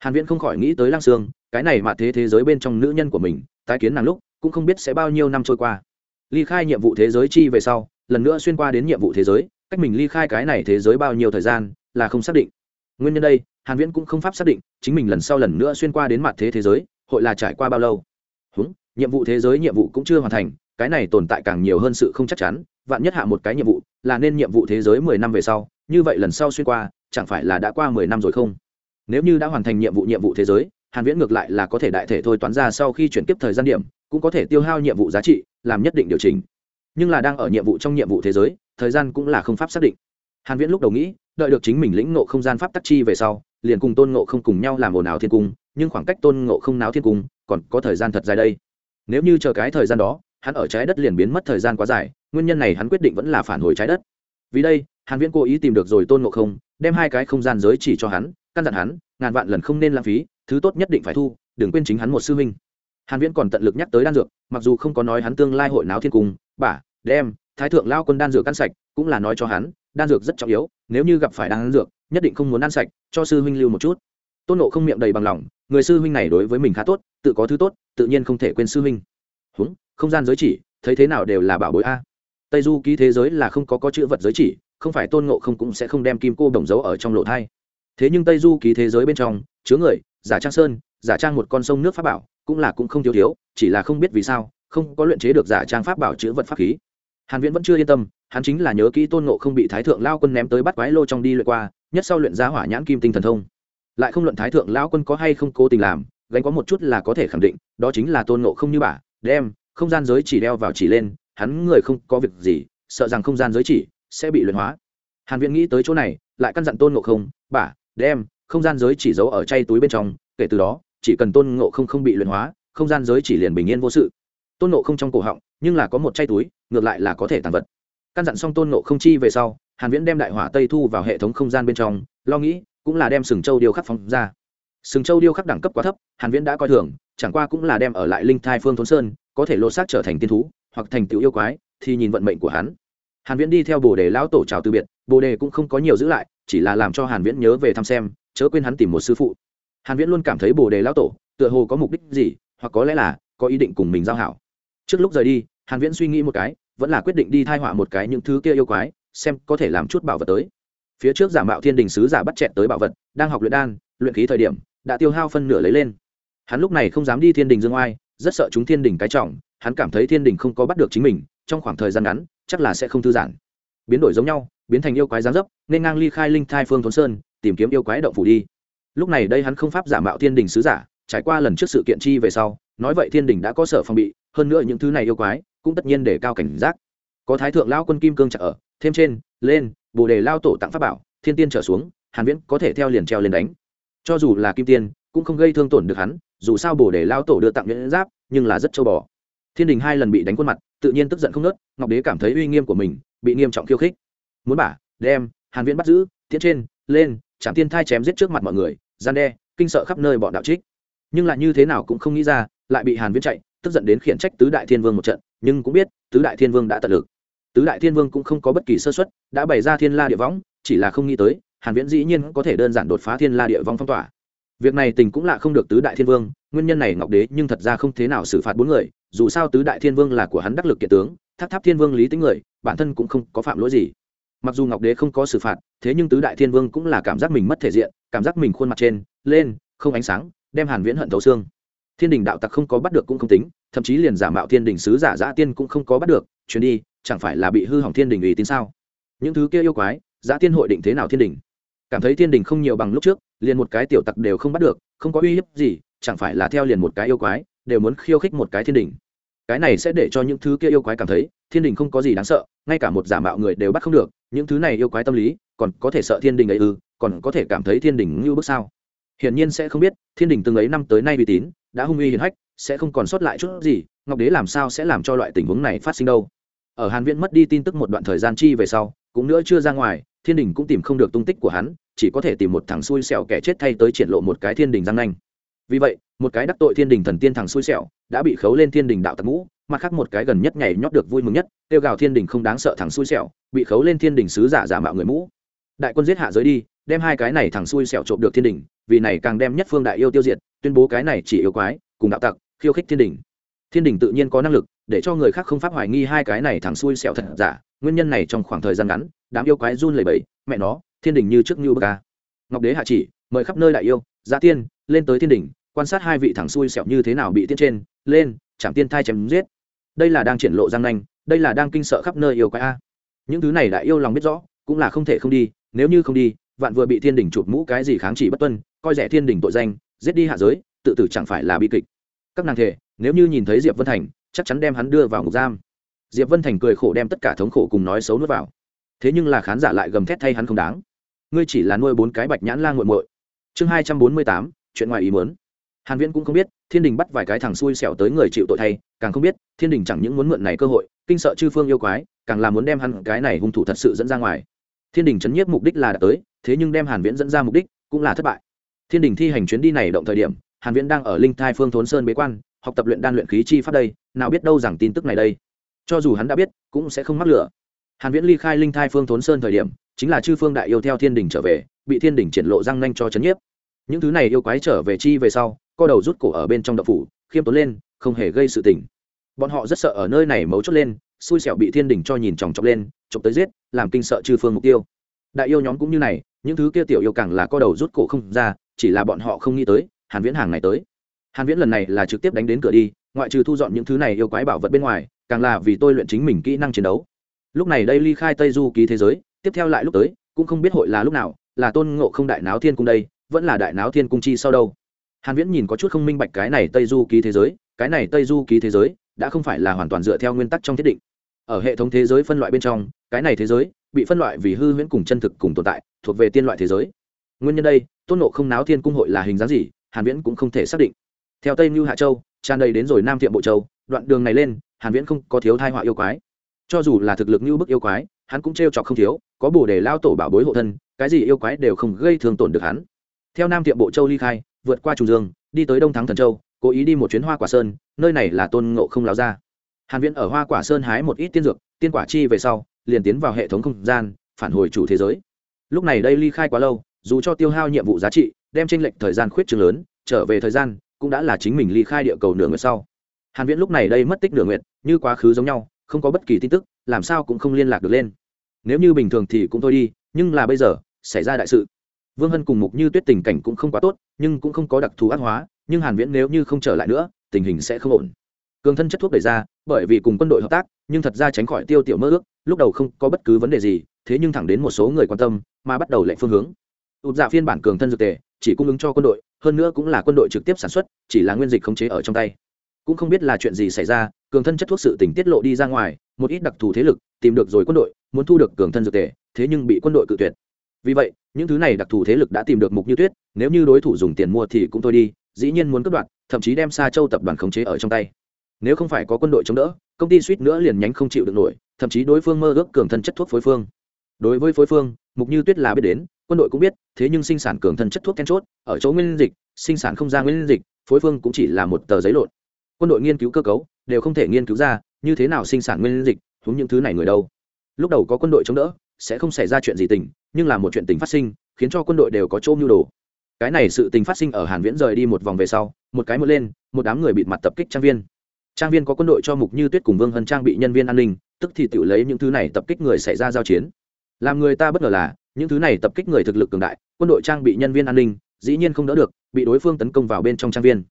hàn viễn không khỏi nghĩ tới lăng xương cái này mà thế thế giới bên trong nữ nhân của mình, tái kiến nàng lúc, cũng không biết sẽ bao nhiêu năm trôi qua. Ly khai nhiệm vụ thế giới chi về sau, lần nữa xuyên qua đến nhiệm vụ thế giới, cách mình ly khai cái này thế giới bao nhiêu thời gian, là không xác định. Nguyên nhân đây, hàn viễn cũng không pháp xác định, chính mình lần sau lần nữa xuyên qua đến mặt thế thế giới, hội là trải qua bao lâu. Húng, nhiệm vụ thế giới nhiệm vụ cũng chưa hoàn thành, cái này tồn tại càng nhiều hơn sự không chắc chắn, vạn nhất hạ một cái nhiệm vụ, là nên nhiệm vụ thế giới 10 năm về sau, như vậy lần sau xuyên qua, chẳng phải là đã qua 10 năm rồi không? Nếu như đã hoàn thành nhiệm vụ nhiệm vụ thế giới, hàn viễn ngược lại là có thể đại thể thôi toán ra sau khi chuyển tiếp thời gian điểm, cũng có thể tiêu hao nhiệm vụ giá trị, làm nhất định điều chỉnh. Nhưng là đang ở nhiệm vụ trong nhiệm vụ thế giới, thời gian cũng là không pháp xác định. Hàn viễn lúc đầu nghĩ, đợi được chính mình lĩnh ngộ không gian pháp tắc chi về sau, liền cùng tôn ngộ không cùng nhau làm ồn ào thiên cung, nhưng khoảng cách tôn ngộ không náo thiên cung, còn có thời gian thật dài đây. Nếu như chờ cái thời gian đó, hắn ở trái đất liền biến mất thời gian quá dài, nguyên nhân này hắn quyết định vẫn là phản hồi trái đất. Vì đây, hàn viễn cố ý tìm được rồi tôn ngộ không, đem hai cái không gian giới chỉ cho hắn căn dặn hắn, ngàn vạn lần không nên lãng phí, thứ tốt nhất định phải thu, đừng quên chính hắn một sư huynh. Hàn viễn còn tận lực nhắc tới đan dược, mặc dù không có nói hắn tương lai hội náo thiên cung bả đem, thái thượng lao quân đan dược căn sạch, cũng là nói cho hắn, đan dược rất trọng yếu, nếu như gặp phải đan dược, nhất định không muốn ăn sạch, cho sư huynh lưu một chút. Tôn nộ không miệng đầy bằng lòng, người sư huynh này đối với mình khá tốt, tự có thứ tốt, tự nhiên không thể quên sư huynh. Húng không gian giới chỉ, thấy thế nào đều là bảo bối a. Tây du ký thế giới là không có có chữ vật giới chỉ, không phải tôn nộ không cũng sẽ không đem kim cô đồng dấu ở trong lộ thai thế nhưng tây du ký thế giới bên trong, chứa người, giả trang sơn, giả trang một con sông nước pháp bảo, cũng là cũng không thiếu thiếu, chỉ là không biết vì sao, không có luyện chế được giả trang pháp bảo chữ vật pháp khí. Hàn viễn vẫn chưa yên tâm, hắn chính là nhớ kỹ tôn ngộ không bị thái thượng lao quân ném tới bắt quái lô trong đi luyện qua, nhất sau luyện ra hỏa nhãn kim tinh thần thông. Lại không luận thái thượng lão quân có hay không cố tình làm, gánh có một chút là có thể khẳng định, đó chính là tôn ngộ không như bà, đem không gian giới chỉ đeo vào chỉ lên, hắn người không có việc gì, sợ rằng không gian giới chỉ sẽ bị luyện hóa. Hàn viễn nghĩ tới chỗ này, lại căn dặn tôn ngộ không, bà đem không gian giới chỉ giấu ở chay túi bên trong, kể từ đó, chỉ cần tôn ngộ không không bị luyện hóa, không gian giới chỉ liền bình yên vô sự. Tôn ngộ không trong cổ họng, nhưng là có một chay túi, ngược lại là có thể tàn vật. Căn dặn xong tôn ngộ không chi về sau, hàn viễn đem đại hỏa tây thu vào hệ thống không gian bên trong, lo nghĩ, cũng là đem sừng châu điêu khắc phóng ra. Sừng châu điêu khắc đẳng cấp quá thấp, hàn viễn đã coi thường, chẳng qua cũng là đem ở lại linh thai phương thôn sơn, có thể lột xác trở thành tiên thú, hoặc thành tiểu yêu quái, thì nhìn vận mệnh của hắn hàn viễn đi theo bồ đề lão tổ chào từ biệt, bồ đề cũng không có nhiều giữ lại, chỉ là làm cho hàn viễn nhớ về thăm xem, chớ quên hắn tìm một sư phụ. Hàn viễn luôn cảm thấy bồ đề lão tổ, tựa hồ có mục đích gì, hoặc có lẽ là có ý định cùng mình giao hảo. Trước lúc rời đi, hàn viễn suy nghĩ một cái, vẫn là quyết định đi thay họa một cái những thứ kia yêu quái, xem có thể làm chút bảo vật tới. Phía trước giả mạo thiên đình sứ giả bắt chẹn tới bảo vật, đang học luyện đan, luyện khí thời điểm, đã tiêu hao phân nửa lấy lên. Hắn lúc này không dám đi thiên đình dương oai, rất sợ chúng thiên đình cái trọng, hắn cảm thấy thiên đình không có bắt được chính mình, trong khoảng thời gian ngắn chắc là sẽ không thư giãn. Biến đổi giống nhau, biến thành yêu quái giáng dấp, nên ngang ly khai linh thai phương thốn sơn, tìm kiếm yêu quái động phủ đi. Lúc này đây hắn không pháp giả mạo thiên đình sứ giả, trải qua lần trước sự kiện chi về sau, nói vậy thiên đình đã có sở phòng bị, hơn nữa những thứ này yêu quái, cũng tất nhiên để cao cảnh giác. Có thái thượng lao quân kim cương trả ở, thêm trên, lên, bồ đề lao tổ tặng pháp bảo, thiên tiên trở xuống, hàn viễn có thể theo liền treo lên đánh. Cho dù là kim tiên, cũng không gây thương tổn được hắn, dù sao bồ đề lao tổ đưa tặng nhẫn giáp, nhưng là rất châu bò thiên đình hai lần bị đánh khuôn mặt, tự nhiên tức giận không nớt ngọc đế cảm thấy uy nghiêm của mình, bị nghiêm trọng khiêu khích. Muốn bả, đem, hàn viễn bắt giữ, tiến trên, lên, chạm tiên thai chém giết trước mặt mọi người, gian đe, kinh sợ khắp nơi bọn đạo trích. Nhưng lại như thế nào cũng không nghĩ ra, lại bị hàn viễn chạy, tức giận đến khiển trách tứ đại thiên vương một trận, nhưng cũng biết, tứ đại thiên vương đã tận lực. Tứ đại thiên vương cũng không có bất kỳ sơ suất, đã bày ra thiên la địa võng, chỉ là không nghĩ tới, hàn viễn dĩ nhiên có thể đơn giản đột phá thiên la địa vong phong tỏa. Việc này tình cũng lạ không được tứ đại thiên vương, nguyên nhân này ngọc đế nhưng thật ra không thế nào xử phạt bốn người dù sao tứ đại thiên vương là của hắn đắc lực kiện tướng, tháp tháp thiên vương lý tính người, bản thân cũng không có phạm lỗi gì. Mặc dù ngọc đế không có xử phạt, thế nhưng tứ đại thiên vương cũng là cảm giác mình mất thể diện, cảm giác mình khuôn mặt trên, lên, không ánh sáng, đem hàn viễn hận thấu xương. Thiên đình đạo tặc không có bắt được cũng không tính, thậm chí liền giả mạo thiên đình sứ giả giã tiên cũng không có bắt được, chuyến đi, chẳng phải là bị hư hỏng thiên đình ủy tín sao? Những thứ kia yêu quái, giã tiên hội định thế nào thiên đình? Cảm thấy thiên đình không nhiều bằng lúc trước, liền một cái tiểu tặc đều không bắt được, không có uy hiếp gì, chẳng phải là theo liền một cái yêu quái đều muốn khiêu khích một cái thiên đình. Cái này sẽ để cho những thứ kia yêu quái cảm thấy, thiên đình không có gì đáng sợ, ngay cả một giả mạo người đều bắt không được, những thứ này yêu quái tâm lý, còn có thể sợ thiên đình ấy ư, còn có thể cảm thấy thiên đình như bước sao? Hiển nhiên sẽ không biết, thiên đình từng ấy năm tới nay uy tín, đã hung uy hiển hách, sẽ không còn sót lại chút gì, ngọc đế làm sao sẽ làm cho loại tình huống này phát sinh đâu? Ở hàn viễn mất đi tin tức một đoạn thời gian chi về sau, cũng nữa chưa ra ngoài, thiên đình cũng tìm không được tung tích của hắn, chỉ có thể tìm một thằng xui xẻo kẻ chết thay tới triển lộ một cái thiên đình răng nanh vì vậy, một cái đắc tội thiên đình thần tiên thằng xui xẻo, đã bị khấu lên thiên đình đạo tặc ngũ, mặt khác một cái gần nhất nhảy nhót được vui mừng nhất tiêu gào thiên đình không đáng sợ thằng xui xẻo, bị khấu lên thiên đình sứ giả giả mạo người mũ đại quân giết hạ giới đi, đem hai cái này thằng xui xẻo trộm được thiên đình, vì này càng đem nhất phương đại yêu tiêu diệt, tuyên bố cái này chỉ yêu quái, cùng đạo tặc, khiêu khích thiên đình. Thiên đình tự nhiên có năng lực, để cho người khác không pháp hoài nghi hai cái này thằng xui xẻo thật giả, nguyên nhân này trong khoảng thời gian ngắn, đám yêu quái run lẩy bẩy, mẹ nó, thiên đình như trước như bờ ca ngọc đế hạ chỉ, mời khắp nơi đại yêu, giá tiên, lên tới thiên đình quan sát hai vị thẳng xui xẹo như thế nào bị tiên trên, lên, chạm tiên thai chém giết. Đây là đang triển lộ giang nanh, đây là đang kinh sợ khắp nơi yêu quái a. Những thứ này đại yêu lòng biết rõ, cũng là không thể không đi, nếu như không đi, vạn vừa bị thiên đình chụp mũ cái gì kháng chỉ bất tuân, coi rẻ thiên đình tội danh, giết đi hạ giới, tự tử chẳng phải là bi kịch. Các nàng thể, nếu như nhìn thấy diệp vân thành, chắc chắn đem hắn đưa vào ngục giam. Diệp vân thành cười khổ đem tất cả thống khổ cùng nói xấu nuốt vào. Thế nhưng là khán giả lại gầm thét thay hắn không đáng. Ngươi chỉ là nuôi bốn cái bạch nhãn la g u muội. Chương hai trăm bốn mươi tám, chuyện ngoài ý muốn hàn viễn cũng không biết, thiên đình bắt vài cái thằng xui xẻo tới người chịu tội thay, càng không biết, thiên đình chẳng những muốn mượn này cơ hội, kinh sợ chư phương yêu quái, càng là muốn đem hắn cái này hung thủ thật sự dẫn ra ngoài. Thiên đình chấn nhiếp mục đích là đã tới, thế nhưng đem hàn viễn dẫn ra mục đích cũng là thất bại. Thiên đình thi hành chuyến đi này động thời điểm, hàn viễn đang ở linh thai phương thốn sơn bế quan, học tập luyện đan luyện khí chi pháp đây, nào biết đâu rằng tin tức này đây. Cho dù hắn đã biết, cũng sẽ không mắc lửa. Hàn viễn ly khai linh thai phương thốn sơn thời điểm, chính là chư phương đại yêu theo thiên đình trở về, bị thiên đình triển lộ răng nanh cho chấn nhiếp. Những thứ này yêu quái trở về chi về sau co đầu rút cổ ở bên trong đậu phủ, khiêm tốn lên, không hề gây sự tình. Bọn họ rất sợ ở nơi này mấu chốt lên, xui xẻo bị thiên đình cho nhìn chòng chọc lên chọc tới giết, làm kinh sợ chư phương mục tiêu. Đại yêu nhóm cũng như này, những thứ kia tiểu yêu càng là co đầu rút cổ không ra, chỉ là bọn họ không nghĩ tới, hàn viễn hàng này tới. Hàn viễn lần này là trực tiếp đánh đến cửa đi, ngoại trừ thu dọn những thứ này yêu quái bảo vật bên ngoài, càng là vì tôi luyện chính mình kỹ năng chiến đấu. Lúc này đây ly khai tây du ký thế giới, tiếp theo lại lúc tới, cũng không biết hội là lúc nào, là tôn ngộ không đại náo thiên cung đây, vẫn là đại náo thiên cung chi sau đâu hàn viễn nhìn có chút không minh bạch cái này tây du ký thế giới, cái này tây du ký thế giới đã không phải là hoàn toàn dựa theo nguyên tắc trong thiết định. Ở hệ thống thế giới phân loại bên trong, cái này thế giới bị phân loại vì hư huyễn cùng chân thực cùng tồn tại, thuộc về tiên loại thế giới. Nguyên nhân đây, tôn nộ không náo thiên cung hội là hình dáng gì, hàn viễn cũng không thể xác định. Theo tây như hạ châu, tràn đầy đến rồi nam thiệm bộ châu, đoạn đường này lên, hàn viễn không có thiếu thai họa yêu quái. Cho dù là thực lực như bức yêu quái, hắn cũng trêu chọc không thiếu, có bổ để lao tổ bảo bối hộ thân, cái gì yêu quái đều không gây thương tổn được hắn. Theo nam tiệm bộ châu ly khai vượt qua trùng dương, đi tới đông thắng thần châu, cố ý đi một chuyến hoa quả sơn, nơi này là tôn ngộ không láo ra. Hàn viễn ở hoa quả sơn hái một ít tiên dược, tiên quả chi về sau, liền tiến vào hệ thống không gian, phản hồi chủ thế giới. Lúc này đây ly khai quá lâu, dù cho tiêu hao nhiệm vụ giá trị, đem tranh lệch thời gian khuyết trường lớn, trở về thời gian, cũng đã là chính mình ly khai địa cầu nửa nguyệt sau. Hàn viễn lúc này đây mất tích nửa nguyệt, như quá khứ giống nhau, không có bất kỳ tin tức, làm sao cũng không liên lạc được lên. Nếu như bình thường thì cũng thôi đi, nhưng là bây giờ, xảy ra đại sự vương hân cùng mục như tuyết tình cảnh cũng không quá tốt, nhưng cũng không có đặc thù ác hóa, nhưng hàn viễn nếu như không trở lại nữa, tình hình sẽ không ổn. Cường thân chất thuốc đẩy ra, bởi vì cùng quân đội hợp tác, nhưng thật ra tránh khỏi tiêu tiểu mơ ước, lúc đầu không có bất cứ vấn đề gì, thế nhưng thẳng đến một số người quan tâm, mà bắt đầu lệnh phương hướng. Ụt dạ phiên bản cường thân dược tề, chỉ cung ứng cho quân đội, hơn nữa cũng là quân đội trực tiếp sản xuất, chỉ là nguyên dịch khống chế ở trong tay. Cũng không biết là chuyện gì xảy ra, cường thân chất thuốc sự tỉnh tiết lộ đi ra ngoài, một ít đặc thù thế lực tìm được rồi quân đội, muốn thu được cường thân dược tề, thế nhưng bị quân đội cự tuyệt vì vậy, những thứ này đặc thù thế lực đã tìm được mục như tuyết, nếu như đối thủ dùng tiền mua thì cũng thôi đi, dĩ nhiên muốn cướp đoạt, thậm chí đem xa châu tập đoàn khống chế ở trong tay. Nếu không phải có quân đội chống đỡ, công ty suýt nữa liền nhánh không chịu được nổi, thậm chí đối phương mơ ước cường thân chất thuốc phối phương. Đối với phối phương, mục như tuyết là biết đến, quân đội cũng biết, thế nhưng sinh sản cường thân chất thuốc then chốt, ở chỗ nguyên dịch, sinh sản không ra nguyên dịch, phối phương cũng chỉ là một tờ giấy lộn. Quân đội nghiên cứu cơ cấu, đều không thể nghiên cứu ra, như thế nào sinh sản nguyên dịch thúng những thứ này người đâu. Lúc đầu có quân đội chống đỡ sẽ không xảy ra chuyện gì tình, nhưng là một chuyện tình phát sinh, khiến cho quân đội đều có chỗ mưu đồ. Cái này sự tình phát sinh ở hàn viễn rời đi một vòng về sau, một cái một lên, một đám người bị mặt tập kích trang viên. Trang viên có quân đội cho mục như tuyết cùng vương hân trang bị nhân viên an ninh, tức thì tự lấy những thứ này tập kích người xảy ra giao chiến. Làm người ta bất ngờ là, những thứ này tập kích người thực lực cường đại, quân đội trang bị nhân viên an ninh, dĩ nhiên không đỡ được, bị đối phương tấn công vào bên trong trang viên.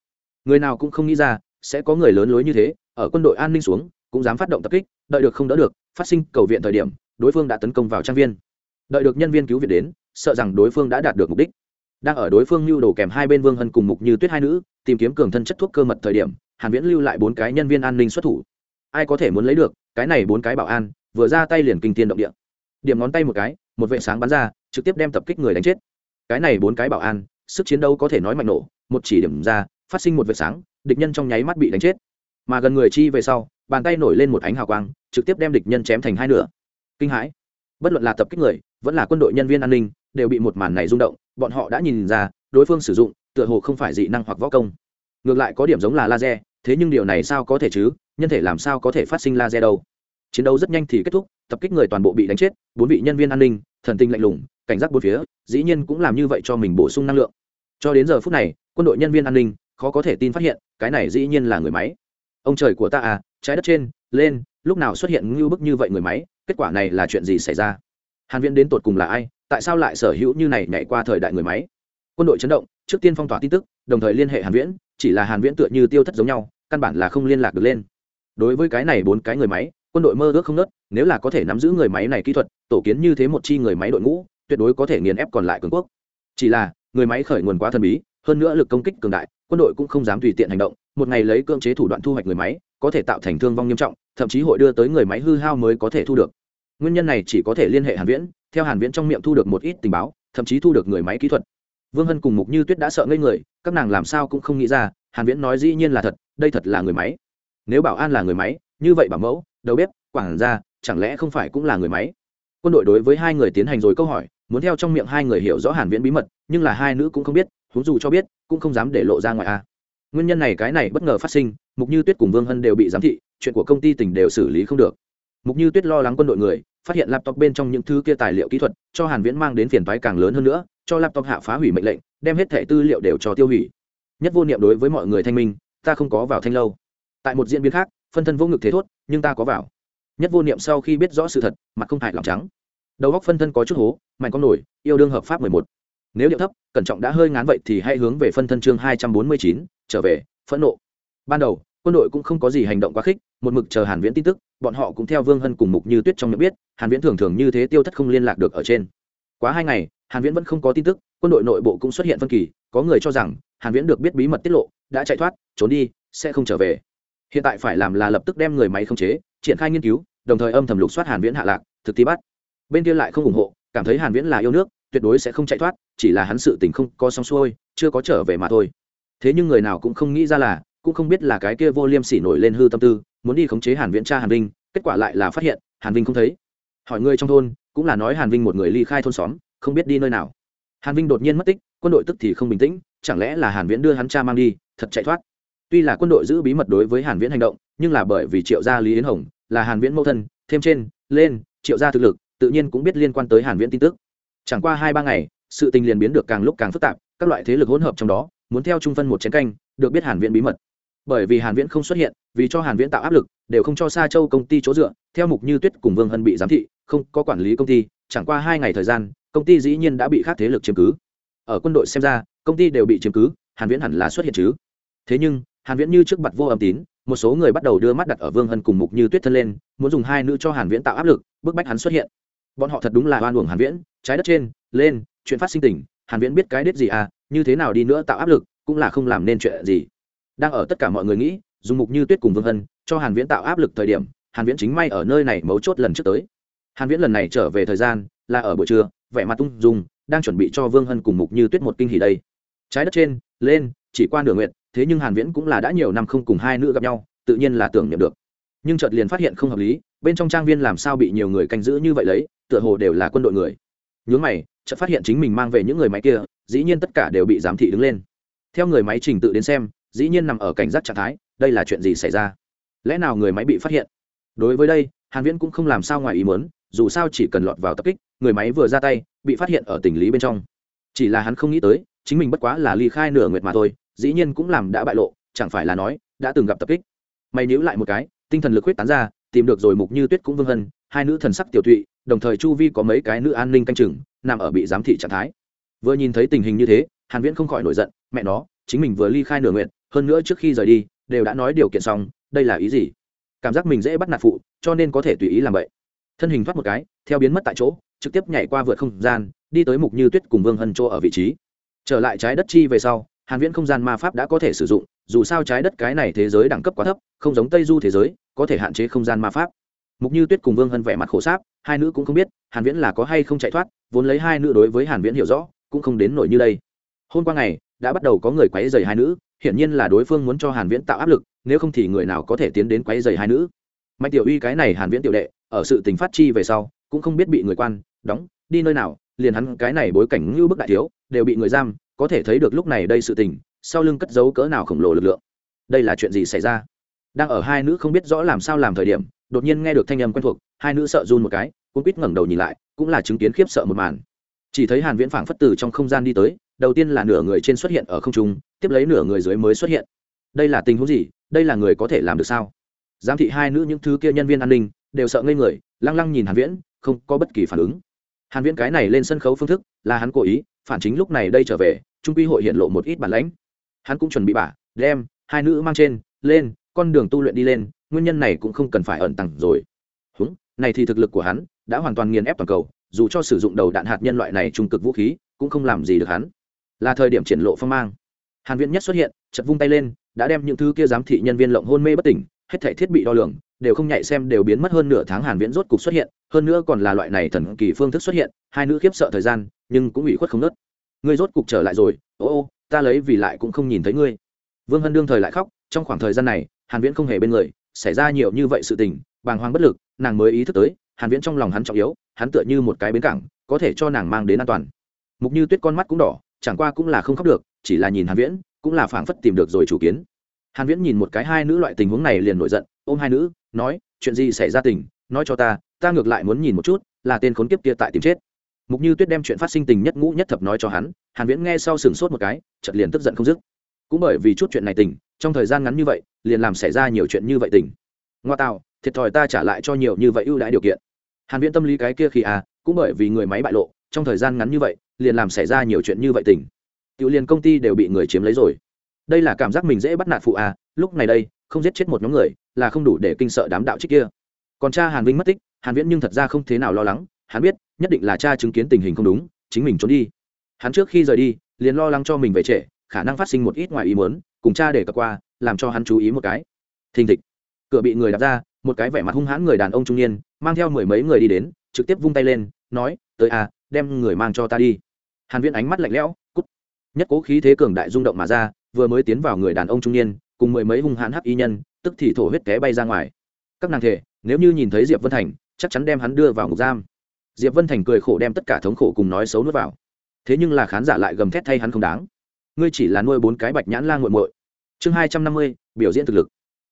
Người nào cũng không nghĩ ra, sẽ có người lớn lối như thế, ở quân đội an ninh xuống, cũng dám phát động tập kích, đợi được không đỡ được, phát sinh cầu viện thời điểm đối phương đã tấn công vào trang viên. Đợi được nhân viên cứu viện đến, sợ rằng đối phương đã đạt được mục đích. Đang ở đối phương lưu đồ kèm hai bên vương hân cùng mục như tuyết hai nữ, tìm kiếm cường thân chất thuốc cơ mật thời điểm, hàn viễn lưu lại bốn cái nhân viên an ninh xuất thủ. Ai có thể muốn lấy được, cái này bốn cái bảo an, vừa ra tay liền kinh thiên động địa. Điểm ngón tay một cái, một vệ sáng bắn ra, trực tiếp đem tập kích người đánh chết. Cái này bốn cái bảo an, sức chiến đấu có thể nói mạnh nổ, một chỉ điểm ra, phát sinh một vệ sáng, địch nhân trong nháy mắt bị đánh chết. Mà gần người chi về sau, bàn tay nổi lên một ánh hào quang, trực tiếp đem địch nhân chém thành hai nửa kinh hãi. Bất luận là tập kích người, vẫn là quân đội nhân viên an ninh, đều bị một màn này rung động, bọn họ đã nhìn ra, đối phương sử dụng, tựa hồ không phải dị năng hoặc võ công. Ngược lại có điểm giống là laser, thế nhưng điều này sao có thể chứ, nhân thể làm sao có thể phát sinh laser đâu. Chiến đấu rất nhanh thì kết thúc, tập kích người toàn bộ bị đánh chết, bốn vị nhân viên an ninh, thần tinh lạnh lùng, cảnh giác bốn phía, dĩ nhiên cũng làm như vậy cho mình bổ sung năng lượng. Cho đến giờ phút này, quân đội nhân viên an ninh, khó có thể tin phát hiện, cái này dĩ nhiên là người máy. Ông trời của ta à trái đất trên, lên, lúc nào xuất hiện ngưu bức như vậy người máy? Kết quả này là chuyện gì xảy ra? Hàn viễn đến tột cùng là ai? Tại sao lại sở hữu như này nhảy qua thời đại người máy? Quân đội chấn động, trước tiên phong tỏa tin tức, đồng thời liên hệ hàn viễn, chỉ là hàn viễn tựa như tiêu thất giống nhau, căn bản là không liên lạc được lên. Đối với cái này bốn cái người máy, quân đội mơ ước không nớt, nếu là có thể nắm giữ người máy này kỹ thuật, tổ kiến như thế một chi người máy đội ngũ, tuyệt đối có thể nghiền ép còn lại cường quốc. Chỉ là, người máy khởi nguồn quá thần bí, hơn nữa lực công kích cường đại, quân đội cũng không dám tùy tiện hành động, một ngày lấy cưỡng chế thủ đoạn thu hoạch người máy, có thể tạo thành thương vong nghiêm trọng, thậm chí hội đưa tới người máy hư hao mới có thể thu được nguyên nhân này chỉ có thể liên hệ hàn viễn, theo hàn viễn trong miệng thu được một ít tình báo, thậm chí thu được người máy kỹ thuật. Vương hân cùng mục như tuyết đã sợ ngây người, các nàng làm sao cũng không nghĩ ra, hàn viễn nói dĩ nhiên là thật, đây thật là người máy. Nếu bảo an là người máy, như vậy bảo mẫu, đầu bếp, quản gia, chẳng lẽ không phải cũng là người máy? Quân đội đối với hai người tiến hành rồi câu hỏi, muốn theo trong miệng hai người hiểu rõ hàn viễn bí mật, nhưng là hai nữ cũng không biết, huống dù cho biết, cũng không dám để lộ ra ngoài a. Nguyên nhân này cái này bất ngờ phát sinh, mục như tuyết cùng vương hân đều bị giám thị, chuyện của công ty tỉnh đều xử lý không được mục như tuyết lo lắng quân đội người phát hiện laptop bên trong những thứ kia tài liệu kỹ thuật cho hàn viễn mang đến phiền toái càng lớn hơn nữa cho laptop hạ phá hủy mệnh lệnh đem hết thẻ tư liệu đều cho tiêu hủy. Nhất vô niệm đối với mọi người thanh minh ta không có vào thanh lâu. Tại một diễn biến khác phân thân vô ngực thế thốt nhưng ta có vào. Nhất vô niệm sau khi biết rõ sự thật mặt không hại lòng trắng. Đầu góc phân thân có chút hố mạnh con nổi yêu đương hợp pháp 11. nếu điệu thấp cẩn trọng đã hơi ngán vậy thì hãy hướng về phân thân chương 249, trở về phẫn nộ. Ban đầu quân đội cũng không có gì hành động quá khích một mực chờ hàn viễn tin tức, bọn họ cũng theo vương hân cùng mục như tuyết trong miệng biết, hàn viễn thường thường như thế tiêu thất không liên lạc được ở trên. Quá hai ngày, hàn viễn vẫn không có tin tức, quân đội nội bộ cũng xuất hiện phân kỳ, có người cho rằng, hàn viễn được biết bí mật tiết lộ, đã chạy thoát, trốn đi, sẽ không trở về. Hiện tại phải làm là lập tức đem người máy khống chế, triển khai nghiên cứu, đồng thời âm thầm lục soát hàn viễn hạ lạc, thực thi bắt. Bên kia lại không ủng hộ, cảm thấy hàn viễn là yêu nước, tuyệt đối sẽ không chạy thoát, chỉ là hắn sự tình không có xong xuôi, chưa có trở về mà thôi. Thế nhưng người nào cũng không nghĩ ra là, cũng không biết là cái kia vô liêm sỉ nổi lên hư tâm tư muốn đi khống chế hàn viễn cha hàn vinh, kết quả lại là phát hiện, hàn vinh không thấy. Hỏi người trong thôn, cũng là nói hàn vinh một người ly khai thôn xóm, không biết đi nơi nào. Hàn vinh đột nhiên mất tích, quân đội tức thì không bình tĩnh, chẳng lẽ là hàn viễn đưa hắn cha mang đi, thật chạy thoát. Tuy là quân đội giữ bí mật đối với hàn viễn hành động, nhưng là bởi vì triệu gia lý yến hồng, là hàn viễn mẫu thân, thêm trên, lên, triệu gia thực lực, tự nhiên cũng biết liên quan tới hàn viễn tin tức. Chẳng qua hai ba ngày, sự tình liền biến được càng lúc càng phức tạp, các loại thế lực hỗn hợp trong đó, muốn theo trung phân một chén canh, được biết hàn viễn bí mật bởi vì hàn viễn không xuất hiện, vì cho hàn viễn tạo áp lực, đều không cho sa châu công ty chỗ dựa. Theo mục như tuyết cùng vương hân bị giám thị, không có quản lý công ty, chẳng qua hai ngày thời gian, công ty dĩ nhiên đã bị khác thế lực chiếm cứ. Ở quân đội xem ra, công ty đều bị chiếm cứ, hàn viễn hẳn là xuất hiện chứ. Thế nhưng, hàn viễn như trước mặt vô âm tín, một số người bắt đầu đưa mắt đặt ở vương hân cùng mục như tuyết thân lên, muốn dùng hai nữ cho hàn viễn tạo áp lực, bức bách hắn xuất hiện. Bọn họ thật đúng là oan uổng hàn viễn, trái đất trên, lên, chuyện phát sinh tình, hàn viễn biết cái đết gì à như thế nào đi nữa tạo áp lực, cũng là không làm nên chuyện gì đang ở tất cả mọi người nghĩ dùng mục như tuyết cùng vương hân, cho hàn viễn tạo áp lực thời điểm, hàn viễn chính may ở nơi này mấu chốt lần trước tới. Hàn viễn lần này trở về thời gian, là ở buổi trưa, vẻ mặt tung dung, đang chuẩn bị cho vương hân cùng mục như tuyết một kinh hỉ đây. Trái đất trên, lên, chỉ qua nửa nguyện thế nhưng hàn viễn cũng là đã nhiều năm không cùng hai nữ gặp nhau, tự nhiên là tưởng niệm được. Nhưng chợt liền phát hiện không hợp lý, bên trong trang viên làm sao bị nhiều người canh giữ như vậy lấy, tựa hồ đều là quân đội người. Nhướng mày, chợt phát hiện chính mình mang về những người máy kia, dĩ nhiên tất cả đều bị giám thị đứng lên. Theo người máy trình tự đến xem dĩ nhiên nằm ở cảnh giác trạng thái, đây là chuyện gì xảy ra? Lẽ nào người máy bị phát hiện? Đối với đây, hàn viễn cũng không làm sao ngoài ý muốn, dù sao chỉ cần lọt vào tập kích, người máy vừa ra tay, bị phát hiện ở tình lý bên trong. Chỉ là hắn không nghĩ tới, chính mình bất quá là ly khai nửa nguyệt mà thôi, dĩ nhiên cũng làm đã bại lộ, chẳng phải là nói, đã từng gặp tập kích. Mày nhíu lại một cái, tinh thần lực huyết tán ra, tìm được rồi mục như tuyết cũng vương hân, hai nữ thần sắc tiểu thụy đồng thời chu vi có mấy cái nữ an ninh canh chừng, nằm ở bị giám thị trạng thái. Vừa nhìn thấy tình hình như thế, hàn viễn không khỏi nổi giận, mẹ nó, chính mình vừa ly khai nửa nguyện hơn nữa trước khi rời đi, đều đã nói điều kiện xong, đây là ý gì? Cảm giác mình dễ bắt nạt phụ, cho nên có thể tùy ý làm vậy. Thân hình thoát một cái, theo biến mất tại chỗ, trực tiếp nhảy qua vượt không gian, đi tới mục như tuyết cùng vương hân chỗ ở vị trí. Trở lại trái đất chi về sau, hàn viễn không gian ma pháp đã có thể sử dụng, dù sao trái đất cái này thế giới đẳng cấp quá thấp, không giống tây du thế giới, có thể hạn chế không gian ma pháp. Mục như tuyết cùng vương hân vẻ mặt khổ sáp, hai nữ cũng không biết, hàn viễn là có hay không chạy thoát, vốn lấy hai nữ đối với hàn viễn hiểu rõ, cũng không đến nổi như đây. Hôm qua ngày, đã bắt đầu có người quấy rầy hai nữ hiển nhiên là đối phương muốn cho hàn viễn tạo áp lực, nếu không thì người nào có thể tiến đến quấy rầy hai nữ. Mạnh tiểu uy cái này hàn viễn tiểu đệ, ở sự tình phát chi về sau, cũng không biết bị người quan, đóng, đi nơi nào, liền hắn cái này bối cảnh như bức đại thiếu, đều bị người giam, có thể thấy được lúc này đây sự tình, sau lưng cất giấu cỡ nào khổng lồ lực lượng. Đây là chuyện gì xảy ra? Đang ở hai nữ không biết rõ làm sao làm thời điểm, đột nhiên nghe được thanh âm quen thuộc, hai nữ sợ run một cái cũng quýt ngẩng đầu nhìn lại, cũng là chứng kiến khiếp sợ một màn. Chỉ thấy hàn viễn phảng phất từ trong không gian đi tới đầu tiên là nửa người trên xuất hiện ở không trung, tiếp lấy nửa người dưới mới xuất hiện. Đây là tình huống gì? Đây là người có thể làm được sao? Giám thị hai nữ những thứ kia nhân viên an ninh đều sợ ngây người, lăng lăng nhìn hàn viễn, không có bất kỳ phản ứng. Hàn viễn cái này lên sân khấu phương thức là hắn cố ý, phản chính lúc này đây trở về, trung quy hội hiện lộ một ít bản lãnh. Hắn cũng chuẩn bị bả, đem hai nữ mang trên, lên, con đường tu luyện đi lên, nguyên nhân này cũng không cần phải ẩn tàng rồi. Húng, này thì thực lực của hắn đã hoàn toàn nghiền ép toàn cầu, dù cho sử dụng đầu đạn hạt nhân loại này trung cực vũ khí, cũng không làm gì được hắn là thời điểm triển lộ phong mang. Hàn viễn nhất xuất hiện chật vung tay lên, đã đem những thứ kia giám thị nhân viên lộng hôn mê bất tỉnh, hết thảy thiết bị đo lường, đều không nhạy xem đều biến mất hơn nửa tháng hàn viễn rốt cục xuất hiện, hơn nữa còn là loại này thần kỳ phương thức xuất hiện, hai nữ khiếp sợ thời gian, nhưng cũng ủy khuất không nớt. Ngươi rốt cục trở lại rồi, ô ô, ta lấy vì lại cũng không nhìn thấy ngươi. Vương hân đương thời lại khóc, trong khoảng thời gian này, hàn viễn không hề bên người, xảy ra nhiều như vậy sự tình, bàng hoàng bất lực, nàng mới ý thức tới, hàn viễn trong lòng hắn trọng yếu, hắn tựa như một cái bến cảng, có thể cho nàng mang đến an toàn. Mục như tuyết con mắt cũng đỏ chẳng qua cũng là không khóc được, chỉ là nhìn hàn viễn, cũng là phảng phất tìm được rồi chủ kiến. Hàn viễn nhìn một cái hai nữ loại tình huống này liền nổi giận, ôm hai nữ, nói, chuyện gì xảy ra tình, nói cho ta ta ngược lại muốn nhìn một chút, là tên khốn kiếp kia tại tìm chết. Mục như tuyết đem chuyện phát sinh tình nhất ngũ nhất thập nói cho hắn, hàn viễn nghe sau sừng sốt một cái, chợt liền tức giận không dứt. Cũng bởi vì chút chuyện này tình, trong thời gian ngắn như vậy, liền làm xảy ra nhiều chuyện như vậy tình. Ngoa tạo, thiệt thòi ta trả lại cho nhiều như vậy ưu đãi điều kiện. Hàn viễn tâm lý cái kia khi à cũng bởi vì người máy bại lộ trong thời gian ngắn như vậy, liền làm xảy ra nhiều chuyện như vậy tình. Tiểu liền công ty đều bị người chiếm lấy rồi. Đây là cảm giác mình dễ bắt nạt phụ à lúc này đây, không giết chết một nhóm người, là không đủ để kinh sợ đám đạo trích kia. Còn cha hàn vinh mất tích, hàn viễn nhưng thật ra không thế nào lo lắng, hắn biết, nhất định là cha chứng kiến tình hình không đúng, chính mình trốn đi. Hắn trước khi rời đi, liền lo lắng cho mình về trễ, khả năng phát sinh một ít ngoài ý muốn, cùng cha để cập qua, làm cho hắn chú ý một cái. Thình thịch. Cửa bị người đặt ra, một cái vẻ mặt hung hãn người đàn ông trung niên, mang theo mười mấy người đi đến, trực tiếp vung tay lên, nói, tới à đem người mang cho ta đi. Hàn viễn ánh mắt lạnh lẽo, cút. Nhất cố khí thế cường đại rung động mà ra, vừa mới tiến vào người đàn ông trung niên, cùng mười mấy hung hãn hắc y nhân, tức thì thổ huyết té bay ra ngoài. Các nàng thể, nếu như nhìn thấy diệp vân thành, chắc chắn đem hắn đưa vào ngục giam. Diệp vân thành cười khổ đem tất cả thống khổ cùng nói xấu nuốt vào. Thế nhưng là khán giả lại gầm thét thay hắn không đáng. Ngươi chỉ là nuôi bốn cái bạch nhãn la nguội muội. Chương hai trăm năm mươi, biểu diễn thực lực.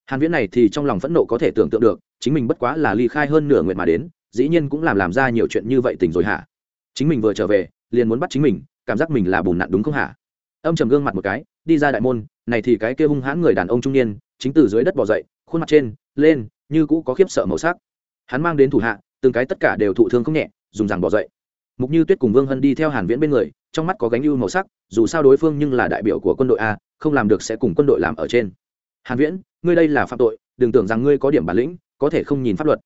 Hàn viễn này thì trong lòng phẫn nộ có thể tưởng tượng được, chính mình bất quá là ly khai hơn nửa nguyện mà đến, dĩ nhiên cũng làm làm ra nhiều chuyện như vậy tình rồi hả? Chính mình vừa trở về, liền muốn bắt chính mình, cảm giác mình là bùn nặn đúng không hả? Âm trầm gương mặt một cái, đi ra đại môn, này thì cái kia hung hãn người đàn ông trung niên, chính từ dưới đất bò dậy, khuôn mặt trên, lên, như cũ có khiếp sợ màu sắc. Hắn mang đến thủ hạ, từng cái tất cả đều thụ thương không nhẹ, dùng rằng bò dậy. Mục như tuyết cùng vương hân đi theo hàn viễn bên người, trong mắt có gánh ưu màu sắc, dù sao đối phương nhưng là đại biểu của quân đội a, không làm được sẽ cùng quân đội làm ở trên. Hàn viễn, ngươi đây là phạm tội, đừng tưởng rằng ngươi có điểm bản lĩnh, có thể không nhìn pháp luật.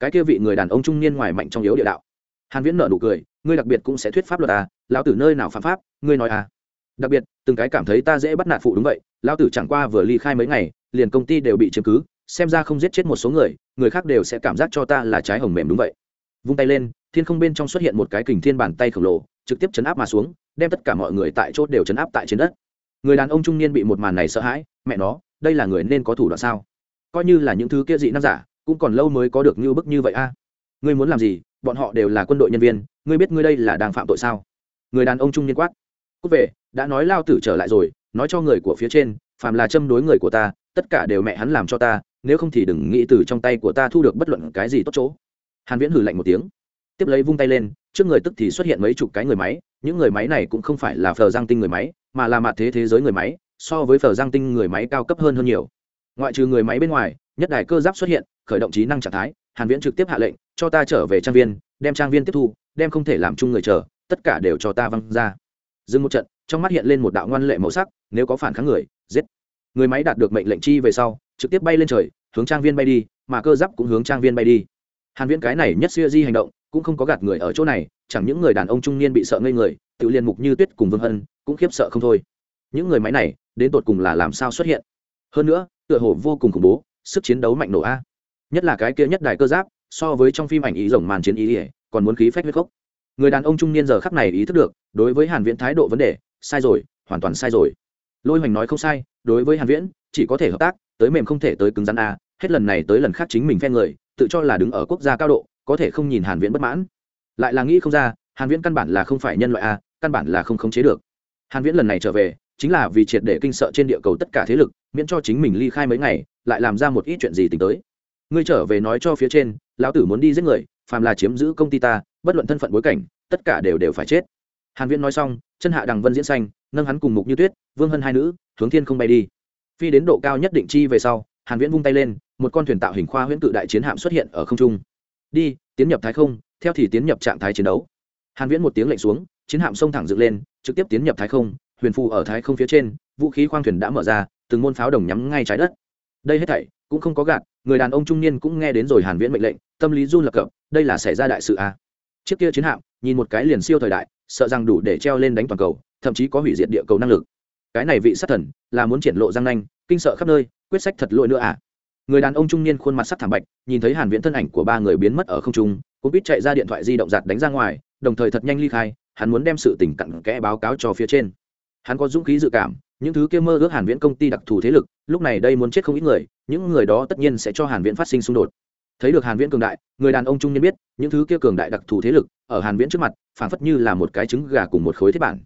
Cái kia vị người đàn ông trung niên ngoài mạnh trong yếu địa đạo. Hàn viễn nở nụ cười ngươi đặc biệt cũng sẽ thuyết pháp luật à lão tử nơi nào phạm pháp, ngươi nói à. Đặc biệt, từng cái cảm thấy ta dễ bắt nạt phụ đúng vậy, lão tử chẳng qua vừa ly khai mấy ngày, liền công ty đều bị chiếm cứ, xem ra không giết chết một số người người khác đều sẽ cảm giác cho ta là trái hồng mềm đúng vậy. Vung tay lên, thiên không bên trong xuất hiện một cái kình thiên bàn tay khổng lồ, trực tiếp chấn áp mà xuống, đem tất cả mọi người tại chốt đều chấn áp tại trên đất. Người đàn ông trung niên bị một màn này sợ hãi, mẹ nó, đây là người nên có thủ đoạn sao? Coi như là những thứ kia dị nam giả, cũng còn lâu mới có được như bức như vậy a ngươi muốn làm gì, bọn họ đều là quân đội nhân viên, ngươi biết ngươi đây là đang phạm tội sao? Người đàn ông trung niên quát. Cúc về, đã nói lao tử trở lại rồi, nói cho người của phía trên, phàm là châm đối người của ta, tất cả đều mẹ hắn làm cho ta, nếu không thì đừng nghĩ từ trong tay của ta thu được bất luận cái gì tốt chỗ. Hàn viễn hử lạnh một tiếng. Tiếp lấy vung tay lên, trước người tức thì xuất hiện mấy chục cái người máy, những người máy này cũng không phải là phờ giang tinh người máy, mà là mặt thế thế giới người máy, so với phờ giang tinh người máy cao cấp hơn hơn nhiều. Ngoại trừ người máy bên ngoài, nhất đài cơ giáp xuất hiện, khởi động trí năng trạng thái hàn viễn trực tiếp hạ lệnh, cho ta trở về trang viên, đem trang viên tiếp thu, đem không thể làm chung người chờ, tất cả đều cho ta văng ra. Dừng một trận, trong mắt hiện lên một đạo ngoan lệ màu sắc, nếu có phản kháng người, giết. Người máy đạt được mệnh lệnh chi về sau, trực tiếp bay lên trời, hướng trang viên bay đi, mà cơ giáp cũng hướng trang viên bay đi. Hàn viễn cái này nhất xưa di hành động, cũng không có gạt người ở chỗ này, chẳng những người đàn ông trung niên bị sợ ngây người tự liên mục như tuyết cùng vương hân cũng khiếp sợ không thôi. Những người máy này, đến tột cùng là làm sao xuất hiện? Hơn nữa, tựa hồ vô cùng khủng bố, sức chiến đấu mạnh nổ a nhất là cái kia nhất đại cơ giáp, so với trong phim ảnh ý rồng màn chiến ý ỉa, còn muốn khí phách huyết khốc. Người đàn ông trung niên giờ khắc này ý thức được, đối với hàn viễn thái độ vấn đề, sai rồi, hoàn toàn sai rồi. Lôi hoành nói không sai, đối với hàn viễn, chỉ có thể hợp tác, tới mềm không thể tới cứng rắn a hết lần này tới lần khác chính mình phen người, tự cho là đứng ở quốc gia cao độ, có thể không nhìn hàn viễn bất mãn. Lại là nghĩ không ra, hàn viễn căn bản là không phải nhân loại a căn bản là không khống chế được. Hàn viễn lần này trở về, chính là vì triệt để kinh sợ trên địa cầu tất cả thế lực, miễn cho chính mình ly khai mấy ngày, lại làm ra một ít chuyện gì tính tới ngươi trở về nói cho phía trên, lão tử muốn đi giết người, phàm là chiếm giữ công ty ta, bất luận thân phận bối cảnh, tất cả đều đều phải chết. Hàn viễn nói xong, chân hạ đằng vân diễn xanh, nâng hắn cùng mục như tuyết, vương hân hai nữ, hướng thiên không bay đi. Phi đến độ cao nhất định chi về sau, hàn viễn vung tay lên, một con thuyền tạo hình khoa huyễn cự đại chiến hạm xuất hiện ở không trung. Đi, tiến nhập thái không, theo thì tiến nhập trạng thái chiến đấu. Hàn viễn một tiếng lệnh xuống, chiến hạm sông thẳng dựng lên, trực tiếp tiến nhập thái không, huyền phù ở thái không phía trên, vũ khí khoang thuyền đã mở ra, từng môn pháo đồng nhắm ngay trái đất. Đây hết thảy cũng không có gạt, người đàn ông trung niên cũng nghe đến rồi hàn viễn mệnh lệnh, tâm lý run lập cập, đây là xảy ra đại sự à. chiếc kia chiến hạm, nhìn một cái liền siêu thời đại, sợ rằng đủ để treo lên đánh toàn cầu, thậm chí có hủy diệt địa cầu năng lực. Cái này vị sát thần, là muốn triển lộ răng nanh, kinh sợ khắp nơi, quyết sách thật lỗi nữa à? Người đàn ông trung niên khuôn mặt sắc thảm bạch, nhìn thấy hàn viễn thân ảnh của ba người biến mất ở không trung, cũng biết chạy ra điện thoại di động giạt đánh ra ngoài, đồng thời thật nhanh ly khai, hắn muốn đem sự tình cặn kẽ báo cáo cho phía trên. Hắn có dũng khí dự cảm những thứ kia mơ ước hàn viễn công ty đặc thù thế lực, lúc này đây muốn chết không ít người, những người đó tất nhiên sẽ cho hàn viễn phát sinh xung đột. Thấy được hàn viễn cường đại, người đàn ông trung niên biết, những thứ kia cường đại đặc thù thế lực, ở hàn viễn trước mặt, phảng phất như là một cái trứng gà cùng một khối thiết bản.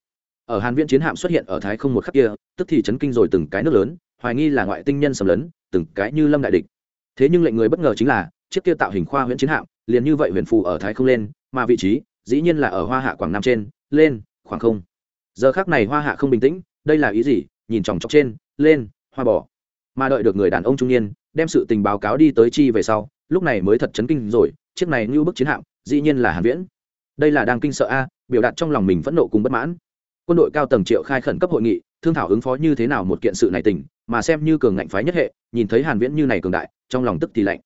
Ở hàn viễn chiến hạm xuất hiện ở thái không một khắc kia, tức thì chấn kinh rồi từng cái nước lớn, hoài nghi là ngoại tinh nhân sầm lấn, từng cái như lâm đại địch. Thế nhưng lệnh người bất ngờ chính là, chiếc kia tạo hình khoa huyễn chiến hạm, liền như vậy huyền phù ở thái không lên, mà vị trí, dĩ nhiên là ở hoa hạ quảng nam trên, lên, khoảng không. Giờ khác này hoa hạ không bình tĩnh đây là ý gì? Nhìn chòng chọc trên, lên, hoa bỏ mà đợi được người đàn ông trung niên, đem sự tình báo cáo đi tới chi về sau, lúc này mới thật chấn kinh rồi, chiếc này như bức chiến hạm, dĩ nhiên là hàn viễn. Đây là đang kinh sợ a, biểu đạt trong lòng mình phẫn nộ cùng bất mãn. Quân đội cao tầng triệu khai khẩn cấp hội nghị, thương thảo ứng phó như thế nào một kiện sự này tình, mà xem như cường ngạnh phái nhất hệ, nhìn thấy hàn viễn như này cường đại, trong lòng tức thì lạnh.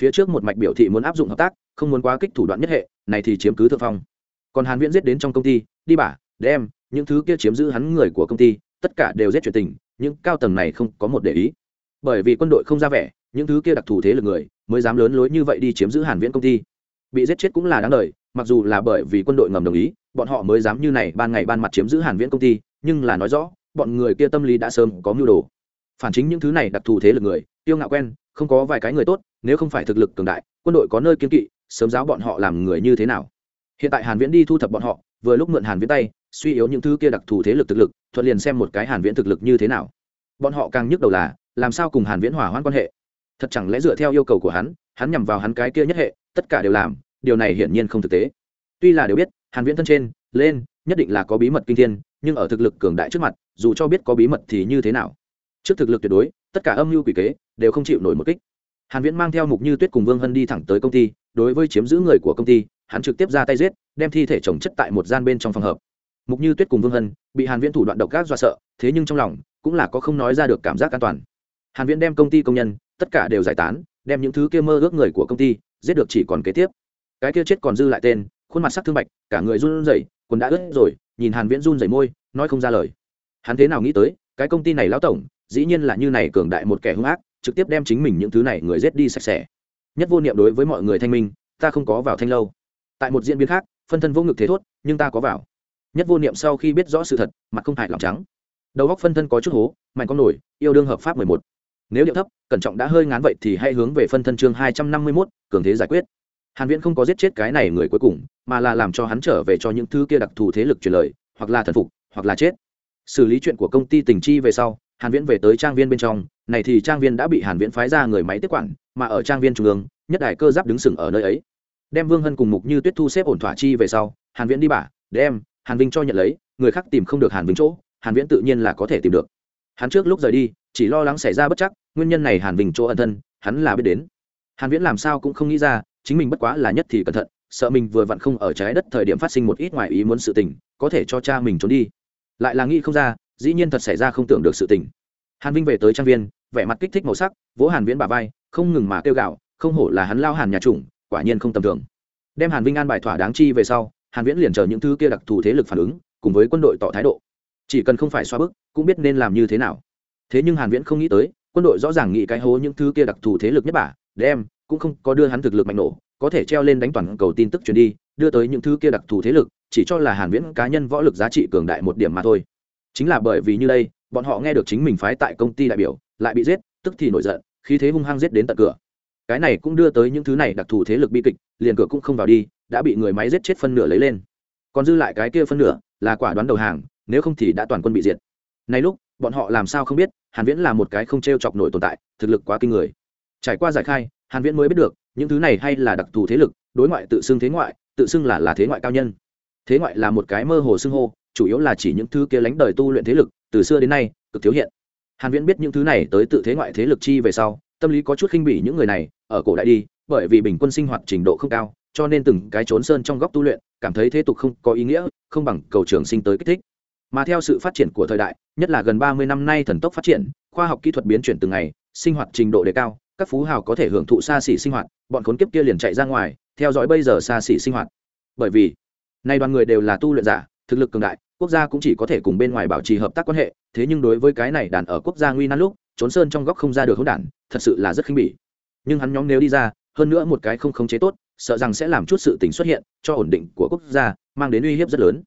Phía trước một mạch biểu thị muốn áp dụng hợp tác, không muốn quá kích thủ đoạn nhất hệ, này thì chiếm cứ thượng phong. Còn hàn viễn giết đến trong công ty, đi bả đem những thứ kia chiếm giữ hắn người của công ty, tất cả đều giết chuyện tình, những cao tầng này không có một để ý. Bởi vì quân đội không ra vẻ, những thứ kia đặc thù thế lực người mới dám lớn lối như vậy đi chiếm giữ hàn viễn công ty. Bị giết chết cũng là đáng đời, mặc dù là bởi vì quân đội ngầm đồng ý, bọn họ mới dám như này ban ngày ban mặt chiếm giữ hàn viễn công ty, nhưng là nói rõ, bọn người kia tâm lý đã sớm có mưu đồ. Phản chính những thứ này đặc thù thế lực người tiêu ngạo quen, không có vài cái người tốt, nếu không phải thực lực cường đại, quân đội có nơi kiên kỵ, sớm giáo bọn họ làm người như thế nào. Hiện tại hàn viễn đi thu thập bọn họ, vừa lúc mượn hàn viễn tay suy yếu những thứ kia đặc thù thế lực thực lực, thuận liền xem một cái hàn viễn thực lực như thế nào. Bọn họ càng nhức đầu là, làm sao cùng hàn viễn hòa hoãn quan hệ? Thật chẳng lẽ dựa theo yêu cầu của hắn hắn nhằm vào hắn cái kia nhất hệ, tất cả đều làm, điều này hiển nhiên không thực tế. Tuy là đều biết, hàn viễn thân trên, lên, nhất định là có bí mật kinh thiên, nhưng ở thực lực cường đại trước mặt, dù cho biết có bí mật thì như thế nào? Trước thực lực tuyệt đối, tất cả âm mưu quỷ kế, đều không chịu nổi một kích. Hàn viễn mang theo mục như tuyết cùng vương hân đi thẳng tới công ty, đối với chiếm giữ người của công ty, hắn trực tiếp ra tay giết, đem thi thể chồng chất tại một gian bên trong phòng hợp mục như tuyết cùng vương hân, bị hàn viễn thủ đoạn độc ác do sợ, thế nhưng trong lòng cũng là có không nói ra được cảm giác an toàn. Hàn viễn đem công ty công nhân, tất cả đều giải tán, đem những thứ kia mơ ước người của công ty giết được chỉ còn kế tiếp. Cái kia chết còn dư lại tên, khuôn mặt sắc thương bạch, cả người run rẩy, quần đã ướt rồi, nhìn hàn viễn run rẩy môi, nói không ra lời. Hắn thế nào nghĩ tới, cái công ty này lão tổng, dĩ nhiên là như này cường đại một kẻ hung ác, trực tiếp đem chính mình những thứ này người giết đi sạch sẽ. Nhất vô niệm đối với mọi người thanh minh, ta không có vào thanh lâu. Tại một diễn biến khác, phân thân vô ngực thế thốt, nhưng ta có vào nhất vô niệm sau khi biết rõ sự thật, mặt không hại lòng trắng. Đầu góc phân thân có chút hố, mạnh con nổi, yêu đương hợp pháp mười một. Nếu điệu thấp, cẩn trọng đã hơi ngán vậy thì hãy hướng về phân thân chương hai trăm năm mươi mốt, cường thế giải quyết. Hàn viễn không có giết chết cái này người cuối cùng, mà là làm cho hắn trở về cho những thứ kia đặc thù thế lực truyền lời, hoặc là thần phục, hoặc là chết. Xử lý chuyện của công ty tình chi về sau, hàn viễn về tới trang viên bên trong, này thì trang viên đã bị hàn viễn phái ra người máy tiếp quản, mà ở trang viên trung ương, nhất đại cơ giáp đứng sừng ở nơi ấy. Đem vương hân cùng mục như tuyết thu xếp ổn thỏa chi về sau, hàn viễn đi bả, đem hàn vinh cho nhận lấy, người khác tìm không được hàn vinh chỗ, hàn viễn tự nhiên là có thể tìm được. Hắn trước lúc rời đi, chỉ lo lắng xảy ra bất chắc, nguyên nhân này hàn vinh chỗ ẩn thân, hắn là biết đến. Hàn viễn làm sao cũng không nghĩ ra, chính mình bất quá là nhất thì cẩn thận, sợ mình vừa vặn không ở trái đất thời điểm phát sinh một ít ngoài ý muốn sự tình, có thể cho cha mình trốn đi. Lại là nghĩ không ra, dĩ nhiên thật xảy ra không tưởng được sự tình. Hàn vinh về tới trang viên, vẻ mặt kích thích màu sắc, vỗ hàn viễn bả vai, không ngừng mà kêu gạo không hổ là hắn lao hàn nhà trùng quả nhiên không tầm thường. Đem hàn vinh an bài thỏa đáng chi về sau hàn viễn liền chờ những thứ kia đặc thù thế lực phản ứng, cùng với quân đội tỏ thái độ. Chỉ cần không phải xoa bức, cũng biết nên làm như thế nào. Thế nhưng hàn viễn không nghĩ tới, quân đội rõ ràng nghĩ cái hố những thứ kia đặc thù thế lực nhất bả đem, cũng không có đưa hắn thực lực mạnh nổ, có thể treo lên đánh toàn cầu tin tức truyền đi, đưa tới những thứ kia đặc thù thế lực, chỉ cho là hàn viễn cá nhân võ lực giá trị cường đại một điểm mà thôi. Chính là bởi vì như đây, bọn họ nghe được chính mình phái tại công ty đại biểu, lại bị giết, tức thì nổi giận, khí thế hung hăng giết đến tận cửa. Cái này cũng đưa tới những thứ này đặc thù thế lực bi kịch, liền cửa cũng không vào đi đã bị người máy giết chết phân nửa lấy lên. Còn dư lại cái kia phân nửa là quả đoán đầu hàng, nếu không thì đã toàn quân bị diệt. Nay lúc, bọn họ làm sao không biết, hàn viễn là một cái không treo chọc nổi tồn tại, thực lực quá kinh người. Trải qua giải khai, hàn viễn mới biết được, những thứ này hay là đặc thù thế lực, đối ngoại tự xưng thế ngoại, tự xưng là là thế ngoại cao nhân. Thế ngoại là một cái mơ hồ xưng hô, chủ yếu là chỉ những thứ kia lánh đời tu luyện thế lực, từ xưa đến nay, cực thiếu hiện. Hàn viễn biết những thứ này tới tự thế ngoại thế lực chi về sau, tâm lý có chút khinh bỉ những người này, ở cổ đại đi, bởi vì bình quân sinh hoạt trình độ không cao cho nên từng cái trốn sơn trong góc tu luyện, cảm thấy thế tục không có ý nghĩa, không bằng cầu trường sinh tới kích thích. Mà theo sự phát triển của thời đại, nhất là gần 30 năm nay thần tốc phát triển, khoa học kỹ thuật biến chuyển từng ngày, sinh hoạt trình độ đề cao, các phú hào có thể hưởng thụ xa xỉ sinh hoạt, bọn khốn kiếp kia liền chạy ra ngoài, theo dõi bây giờ xa xỉ sinh hoạt. Bởi vì, nay đoàn người đều là tu luyện giả, thực lực cường đại, quốc gia cũng chỉ có thể cùng bên ngoài bảo trì hợp tác quan hệ, thế nhưng đối với cái này đàn ở quốc gia nguy nan lúc, trốn sơn trong góc không ra được hỗn đản, thật sự là rất khinh bỉ. Nhưng hắn nhóm nếu đi ra, hơn nữa một cái không khống chế tốt sợ rằng sẽ làm chút sự tình xuất hiện cho ổn định của quốc gia, mang đến uy hiếp rất lớn.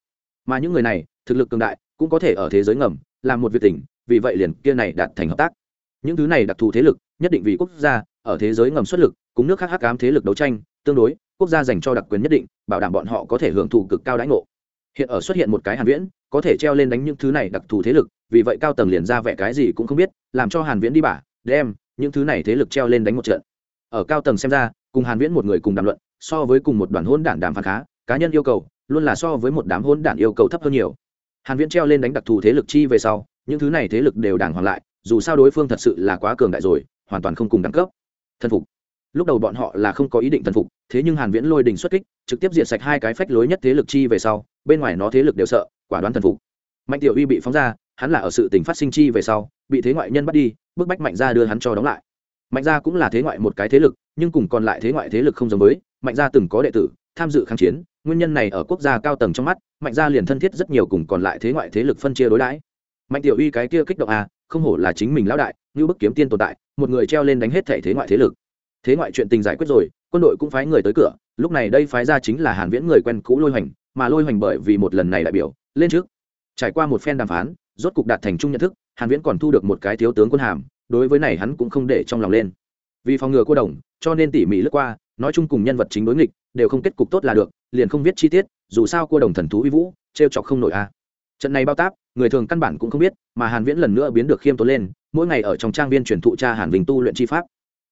Mà những người này, thực lực cường đại, cũng có thể ở thế giới ngầm, làm một việc tình, vì vậy liền kia này đạt thành hợp tác. Những thứ này đặc thù thế lực, nhất định vì quốc gia, ở thế giới ngầm xuất lực, cùng nước khác hắc ám thế lực đấu tranh, tương đối, quốc gia dành cho đặc quyền nhất định, bảo đảm bọn họ có thể hưởng thụ cực cao đãi ngộ. Hiện ở xuất hiện một cái hàn viễn, có thể treo lên đánh những thứ này đặc thù thế lực, vì vậy cao tầng liền ra vẻ cái gì cũng không biết, làm cho hàn viễn đi bả, đem những thứ này thế lực treo lên đánh một trận. Ở cao tầng xem ra, cùng hàn viễn một người cùng đàm luận so với cùng một đoàn hôn đản đàm phán khá, cá nhân yêu cầu luôn là so với một đám hôn đản yêu cầu thấp hơn nhiều. Hàn viễn treo lên đánh đặc thù thế lực chi về sau, những thứ này thế lực đều đàng hoàng lại, dù sao đối phương thật sự là quá cường đại rồi, hoàn toàn không cùng đẳng cấp. Thân phục. Lúc đầu bọn họ là không có ý định thân phục, thế nhưng hàn viễn lôi đình xuất kích, trực tiếp diệt sạch hai cái phách lối nhất thế lực chi về sau, bên ngoài nó thế lực đều sợ, quả đoán thần phục. Mạnh tiểu uy bị phóng ra, hắn là ở sự tình phát sinh chi về sau, bị thế ngoại nhân bắt đi, bức bách mạnh gia đưa hắn cho đóng lại. Mạnh gia cũng là thế ngoại một cái thế lực, nhưng cùng còn lại thế ngoại thế lực không giống với mạnh gia từng có đệ tử, tham dự kháng chiến, nguyên nhân này ở quốc gia cao tầng trong mắt, mạnh gia liền thân thiết rất nhiều cùng còn lại thế ngoại thế lực phân chia đối đãi. Mạnh tiểu uy cái kia kích động à không hổ là chính mình lão đại, như bức kiếm tiên tồn tại, một người treo lên đánh hết thể thế ngoại thế lực. Thế ngoại chuyện tình giải quyết rồi, quân đội cũng phái người tới cửa, lúc này đây phái ra chính là hàn viễn người quen cũ lôi hoành, mà lôi hoành bởi vì một lần này đại biểu, lên trước. Trải qua một phen đàm phán, rốt cục đạt thành chung nhận thức, hàn viễn còn thu được một cái thiếu tướng quân hàm, đối với này hắn cũng không để trong lòng lên. Vì phòng ngừa cô đồng cho nên tỉ mỉ lướt qua, nói chung cùng nhân vật chính đối nghịch, đều không kết cục tốt là được, liền không viết chi tiết, dù sao cô đồng thần thú uy vũ, trêu chọc không nổi a. Trận này bao táp, người thường căn bản cũng không biết, mà hàn viễn lần nữa biến được khiêm tốn lên, mỗi ngày ở trong trang viên truyền thụ cha hàn vinh tu luyện chi pháp.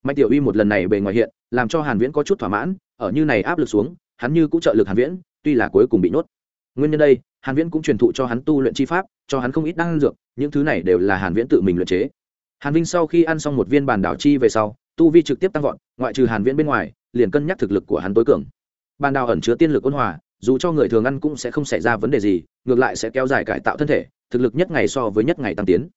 Mạnh tiểu uy một lần này bề ngoài hiện, làm cho hàn viễn có chút thỏa mãn, ở như này áp lực xuống, hắn như cũng trợ lực hàn viễn, tuy là cuối cùng bị nhốt. Nguyên nhân đây, hàn viễn cũng truyền thụ cho hắn tu luyện chi pháp, cho hắn không ít đan dược, những thứ này đều là hàn viễn tự mình luyện chế. Hàn vinh sau khi ăn xong một viên bàn đảo chi về sau tu vi trực tiếp tăng vọt, ngoại trừ hàn viễn bên ngoài, liền cân nhắc thực lực của hắn tối cường. Bàn đào ẩn chứa tiên lực ôn hòa, dù cho người thường ăn cũng sẽ không xảy ra vấn đề gì, ngược lại sẽ kéo dài cải tạo thân thể, thực lực nhất ngày so với nhất ngày tăng tiến.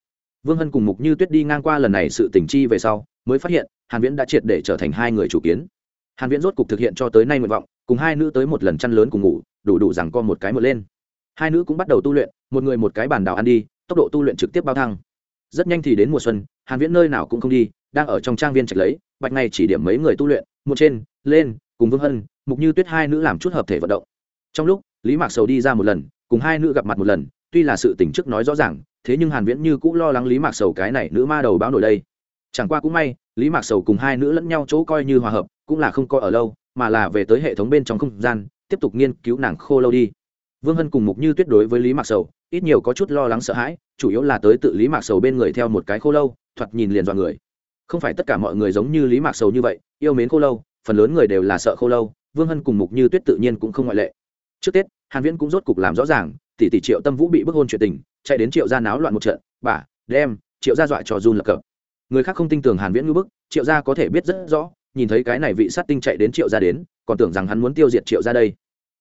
Vương hân cùng mục như tuyết đi ngang qua lần này sự tỉnh chi về sau, mới phát hiện, hàn viễn đã triệt để trở thành hai người chủ kiến. Hàn viễn rốt cục thực hiện cho tới nay nguyện vọng, cùng hai nữ tới một lần chăn lớn cùng ngủ, đủ đủ rằng co một cái một lên. Hai nữ cũng bắt đầu tu luyện, một người một cái bàn đào ăn đi, tốc độ tu luyện trực tiếp bao thăng. Rất nhanh thì đến mùa xuân, hàn viễn nơi nào cũng không đi đang ở trong trang viên trạch lấy, bạch ngày chỉ điểm mấy người tu luyện, một trên, lên, cùng vương hân, mục như tuyết hai nữ làm chút hợp thể vận động. Trong lúc, lý mạc sầu đi ra một lần, cùng hai nữ gặp mặt một lần, tuy là sự tình trước nói rõ ràng, thế nhưng hàn viễn như cũng lo lắng lý mạc sầu cái này nữ ma đầu báo nổi đây. Chẳng qua cũng may, lý mạc sầu cùng hai nữ lẫn nhau chỗ coi như hòa hợp, cũng là không coi ở lâu, mà là về tới hệ thống bên trong không gian, tiếp tục nghiên cứu nàng khô lâu đi. Vương hân cùng mục như tuyết đối với lý mạc sầu, ít nhiều có chút lo lắng sợ hãi, chủ yếu là tới tự lý mạc sầu bên người theo một cái khô lâu, thoạt nhìn liền dọa người không phải tất cả mọi người giống như lý mạc sầu như vậy, yêu mến khô lâu, phần lớn người đều là sợ khô lâu, vương hân cùng mục như tuyết tự nhiên cũng không ngoại lệ. Trước tết, hàn viễn cũng rốt cục làm rõ ràng, tỷ tỷ triệu tâm vũ bị bức hôn chuyện tình, chạy đến triệu gia náo loạn một trận, bà, đem, triệu gia dọa cho run lập cập. Người khác không tin tưởng hàn viễn ngư bức, triệu gia có thể biết rất rõ, nhìn thấy cái này vị sát tinh chạy đến triệu gia đến, còn tưởng rằng hắn muốn tiêu diệt triệu gia đây.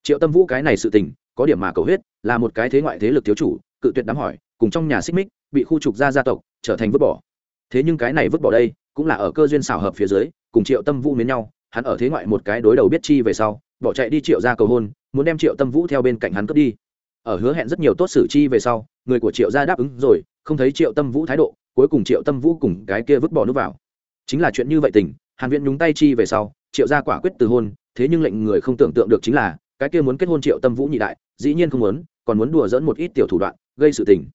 Triệu tâm vũ cái này sự tình, có điểm mà cầu huyết, là một cái thế ngoại thế lực thiếu chủ, cự tuyệt đám hỏi, cùng trong nhà xích mích, bị khu trục gia gia tộc, trở thành vứt bỏ thế nhưng cái này vứt bỏ đây, cũng là ở cơ duyên xảo hợp phía dưới, cùng triệu tâm vũ mến nhau, hắn ở thế ngoại một cái đối đầu biết chi về sau, bỏ chạy đi triệu gia cầu hôn, muốn đem triệu tâm vũ theo bên cạnh hắn cướp đi. Ở hứa hẹn rất nhiều tốt xử chi về sau, người của triệu gia đáp ứng rồi, không thấy triệu tâm vũ thái độ, cuối cùng triệu tâm vũ cùng cái kia vứt bỏ nước vào. Chính là chuyện như vậy tình, hàn viện nhúng tay chi về sau, triệu gia quả quyết từ hôn, thế nhưng lệnh người không tưởng tượng được chính là, cái kia muốn kết hôn triệu tâm vũ nhị đại, dĩ nhiên không muốn, còn muốn đùa dẫn một ít tiểu thủ đoạn, gây sự tình.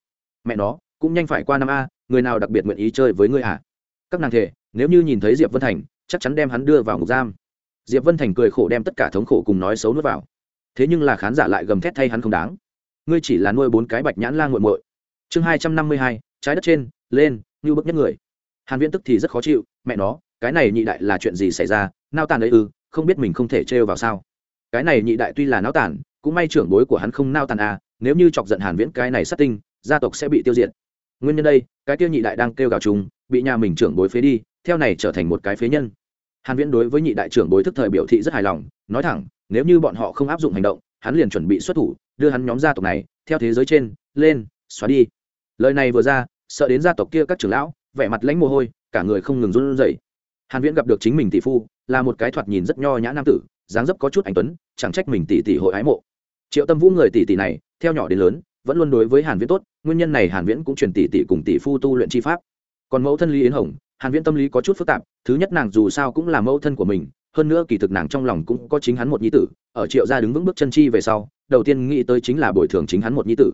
Mẹ nó cũng nhanh phải qua năm a, người nào đặc biệt nguyện ý chơi với ngươi à các nàng thể nếu như nhìn thấy diệp vân thành, chắc chắn đem hắn đưa vào ngục giam. Diệp vân thành cười khổ đem tất cả thống khổ cùng nói xấu nuốt vào. Thế nhưng là khán giả lại gầm thét thay hắn không đáng. Ngươi chỉ là nuôi bốn cái bạch nhãn la nguội muội. Chương hai trăm năm mươi hai, trái đất trên, lên, như bức nhất người. Hàn viễn tức thì rất khó chịu, mẹ nó, cái này nhị đại là chuyện gì xảy ra? Nao tàn đấy ư, không biết mình không thể trêu vào sao? Cái này nhị đại tuy là nao tàn cũng may trưởng bối của hắn không nao tàn à nếu như chọc giận hàn viễn cái này sát tinh, gia tộc sẽ bị tiêu diệt nguyên nhân đây, cái tiêu nhị đại đang kêu gào chúng bị nhà mình trưởng bối phế đi, theo này trở thành một cái phế nhân. Hàn viễn đối với nhị đại trưởng bối thức thời biểu thị rất hài lòng, nói thẳng, nếu như bọn họ không áp dụng hành động, hắn liền chuẩn bị xuất thủ, đưa hắn nhóm gia tộc này, theo thế giới trên, lên, xóa đi. Lời này vừa ra, sợ đến gia tộc kia các trưởng lão, vẻ mặt lãnh mồ hôi, cả người không ngừng run rẩy. Hàn viễn gặp được chính mình tỷ phu, là một cái thoạt nhìn rất nho nhã nam tử, dáng dấp có chút anh tuấn, chẳng trách mình tỷ tỷ hội ái mộ. Triệu tâm vũ người tỷ tỷ này, theo nhỏ đến lớn vẫn luôn đối với hàn viễn tốt, nguyên nhân này hàn viễn cũng truyền tỷ tỷ cùng tỷ phu tu luyện chi pháp. Còn mẫu thân lý yến hồng, hàn viễn tâm lý có chút phức tạp, thứ nhất nàng dù sao cũng là mẫu thân của mình, hơn nữa kỳ thực nàng trong lòng cũng có chính hắn một nhi tử, ở triệu gia đứng vững bước chân chi về sau, đầu tiên nghĩ tới chính là bồi thường chính hắn một nhi tử.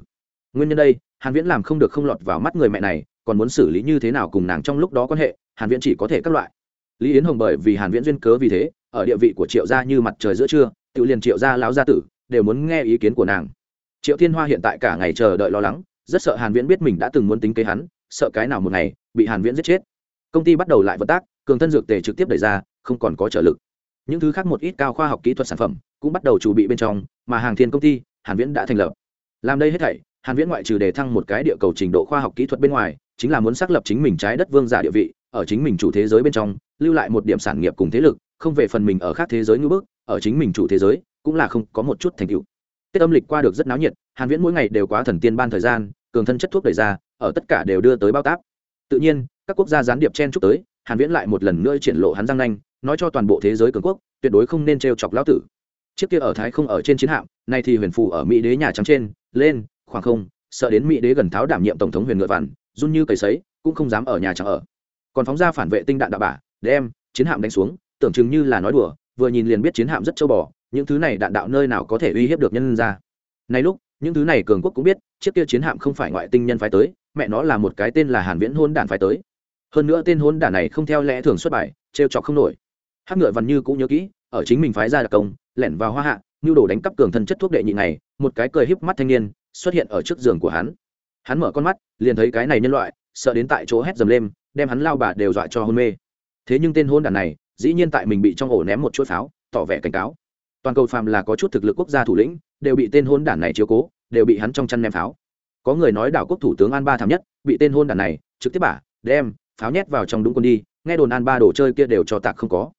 Nguyên nhân đây, hàn viễn làm không được không lọt vào mắt người mẹ này, còn muốn xử lý như thế nào cùng nàng trong lúc đó quan hệ, hàn viễn chỉ có thể các loại. Lý yến hồng bởi vì hàn viễn duyên cớ vì thế, ở địa vị của triệu gia như mặt trời giữa trưa, tự liền triệu gia lão gia tử, đều muốn nghe ý kiến của nàng triệu thiên hoa hiện tại cả ngày chờ đợi lo lắng, rất sợ hàn viễn biết mình đã từng muốn tính kế hắn, sợ cái nào một ngày bị hàn viễn giết chết. Công ty bắt đầu lại vận tác, cường thân dược tề trực tiếp đẩy ra, không còn có trợ lực. Những thứ khác một ít cao khoa học kỹ thuật sản phẩm cũng bắt đầu chuẩn bị bên trong, mà hàng thiên công ty, hàn viễn đã thành lập. Làm đây hết thảy, hàn viễn ngoại trừ đề thăng một cái địa cầu trình độ khoa học kỹ thuật bên ngoài, chính là muốn xác lập chính mình trái đất vương giả địa vị, ở chính mình chủ thế giới bên trong, lưu lại một điểm sản nghiệp cùng thế lực, không về phần mình ở khác thế giới như bước, ở chính mình chủ thế giới cũng là không có một chút thành tựu tết âm lịch qua được rất náo nhiệt, hàn viễn mỗi ngày đều quá thần tiên ban thời gian, cường thân chất thuốc đẩy ra, ở tất cả đều đưa tới bao táp. Tự nhiên, các quốc gia gián điệp chen chúc tới, hàn viễn lại một lần nữa triển lộ hắn răng nanh, nói cho toàn bộ thế giới cường quốc, tuyệt đối không nên trêu chọc lão tử. Chiếc kia ở thái không ở trên chiến hạm, nay thì huyền phù ở mỹ đế nhà trắng trên, lên, khoảng không, sợ đến mỹ đế gần tháo đảm nhiệm tổng thống huyền ngựa vằn, run như cầy sấy, cũng không dám ở nhà trắng ở. Còn phóng ra phản vệ tinh đạn đạo bả, đem chiến hạm đánh xuống, tưởng chừng như là nói đùa, vừa nhìn liền biết chiến hạm rất châu bò những thứ này đạn đạo nơi nào có thể uy hiếp được nhân ra. Nay lúc, những thứ này cường quốc cũng biết, chiếc kia chiến hạm không phải ngoại tinh nhân phái tới, mẹ nó là một cái tên là hàn viễn hôn đản phái tới. Hơn nữa tên hôn đản này không theo lẽ thường xuất bài, trêu chọc không nổi. Hắc ngựa văn như cũng nhớ kỹ, ở chính mình phái ra đặc công, lẻn vào hoa hạ nhu đồ đánh cắp cường thân chất thuốc đệ nhị này, một cái cười híp mắt thanh niên, xuất hiện ở trước giường của hắn. Hắn mở con mắt, liền thấy cái này nhân loại, sợ đến tại chỗ hét dầm lên, đem hắn lao bà đều dọa cho hôn mê. Thế nhưng tên hôn đản này, dĩ nhiên tại mình bị trong ổ ném một chuỗi pháo, tỏ vẻ cảnh cáo toàn cầu phàm là có chút thực lực quốc gia thủ lĩnh, đều bị tên hôn đản này chiếu cố, đều bị hắn trong chăn ném pháo. Có người nói đảo quốc thủ tướng an ba thảm nhất, bị tên hôn đản này trực tiếp bả, đem, pháo nhét vào trong đúng quân đi, nghe đồn an ba đồ chơi kia đều cho tạc không có.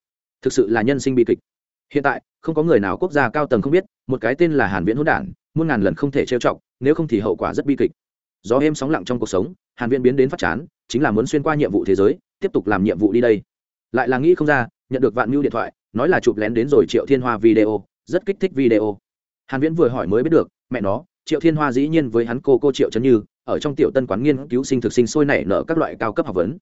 Thực sự là nhân sinh bi kịch. Hiện tại, không có người nào quốc gia cao tầng không biết, một cái tên là hàn viễn hôn đản, muôn ngàn lần không thể trêu chọc, nếu không thì hậu quả rất bi kịch. Do êm sóng lặng trong cuộc sống, hàn viễn biến đến phát chán, chính là muốn xuyên qua nhiệm vụ thế giới, tiếp tục làm nhiệm vụ đi đây. Lại là nghĩ không ra, nhận được vạn mưu điện thoại nói là chụp lén đến rồi triệu thiên hoa video, rất kích thích video. Hàn viễn vừa hỏi mới biết được, mẹ nó, triệu thiên hoa dĩ nhiên với hắn cô cô triệu trấn như, ở trong tiểu tân quán nghiên cứu sinh thực sinh sôi nảy nở các loại cao cấp học vấn.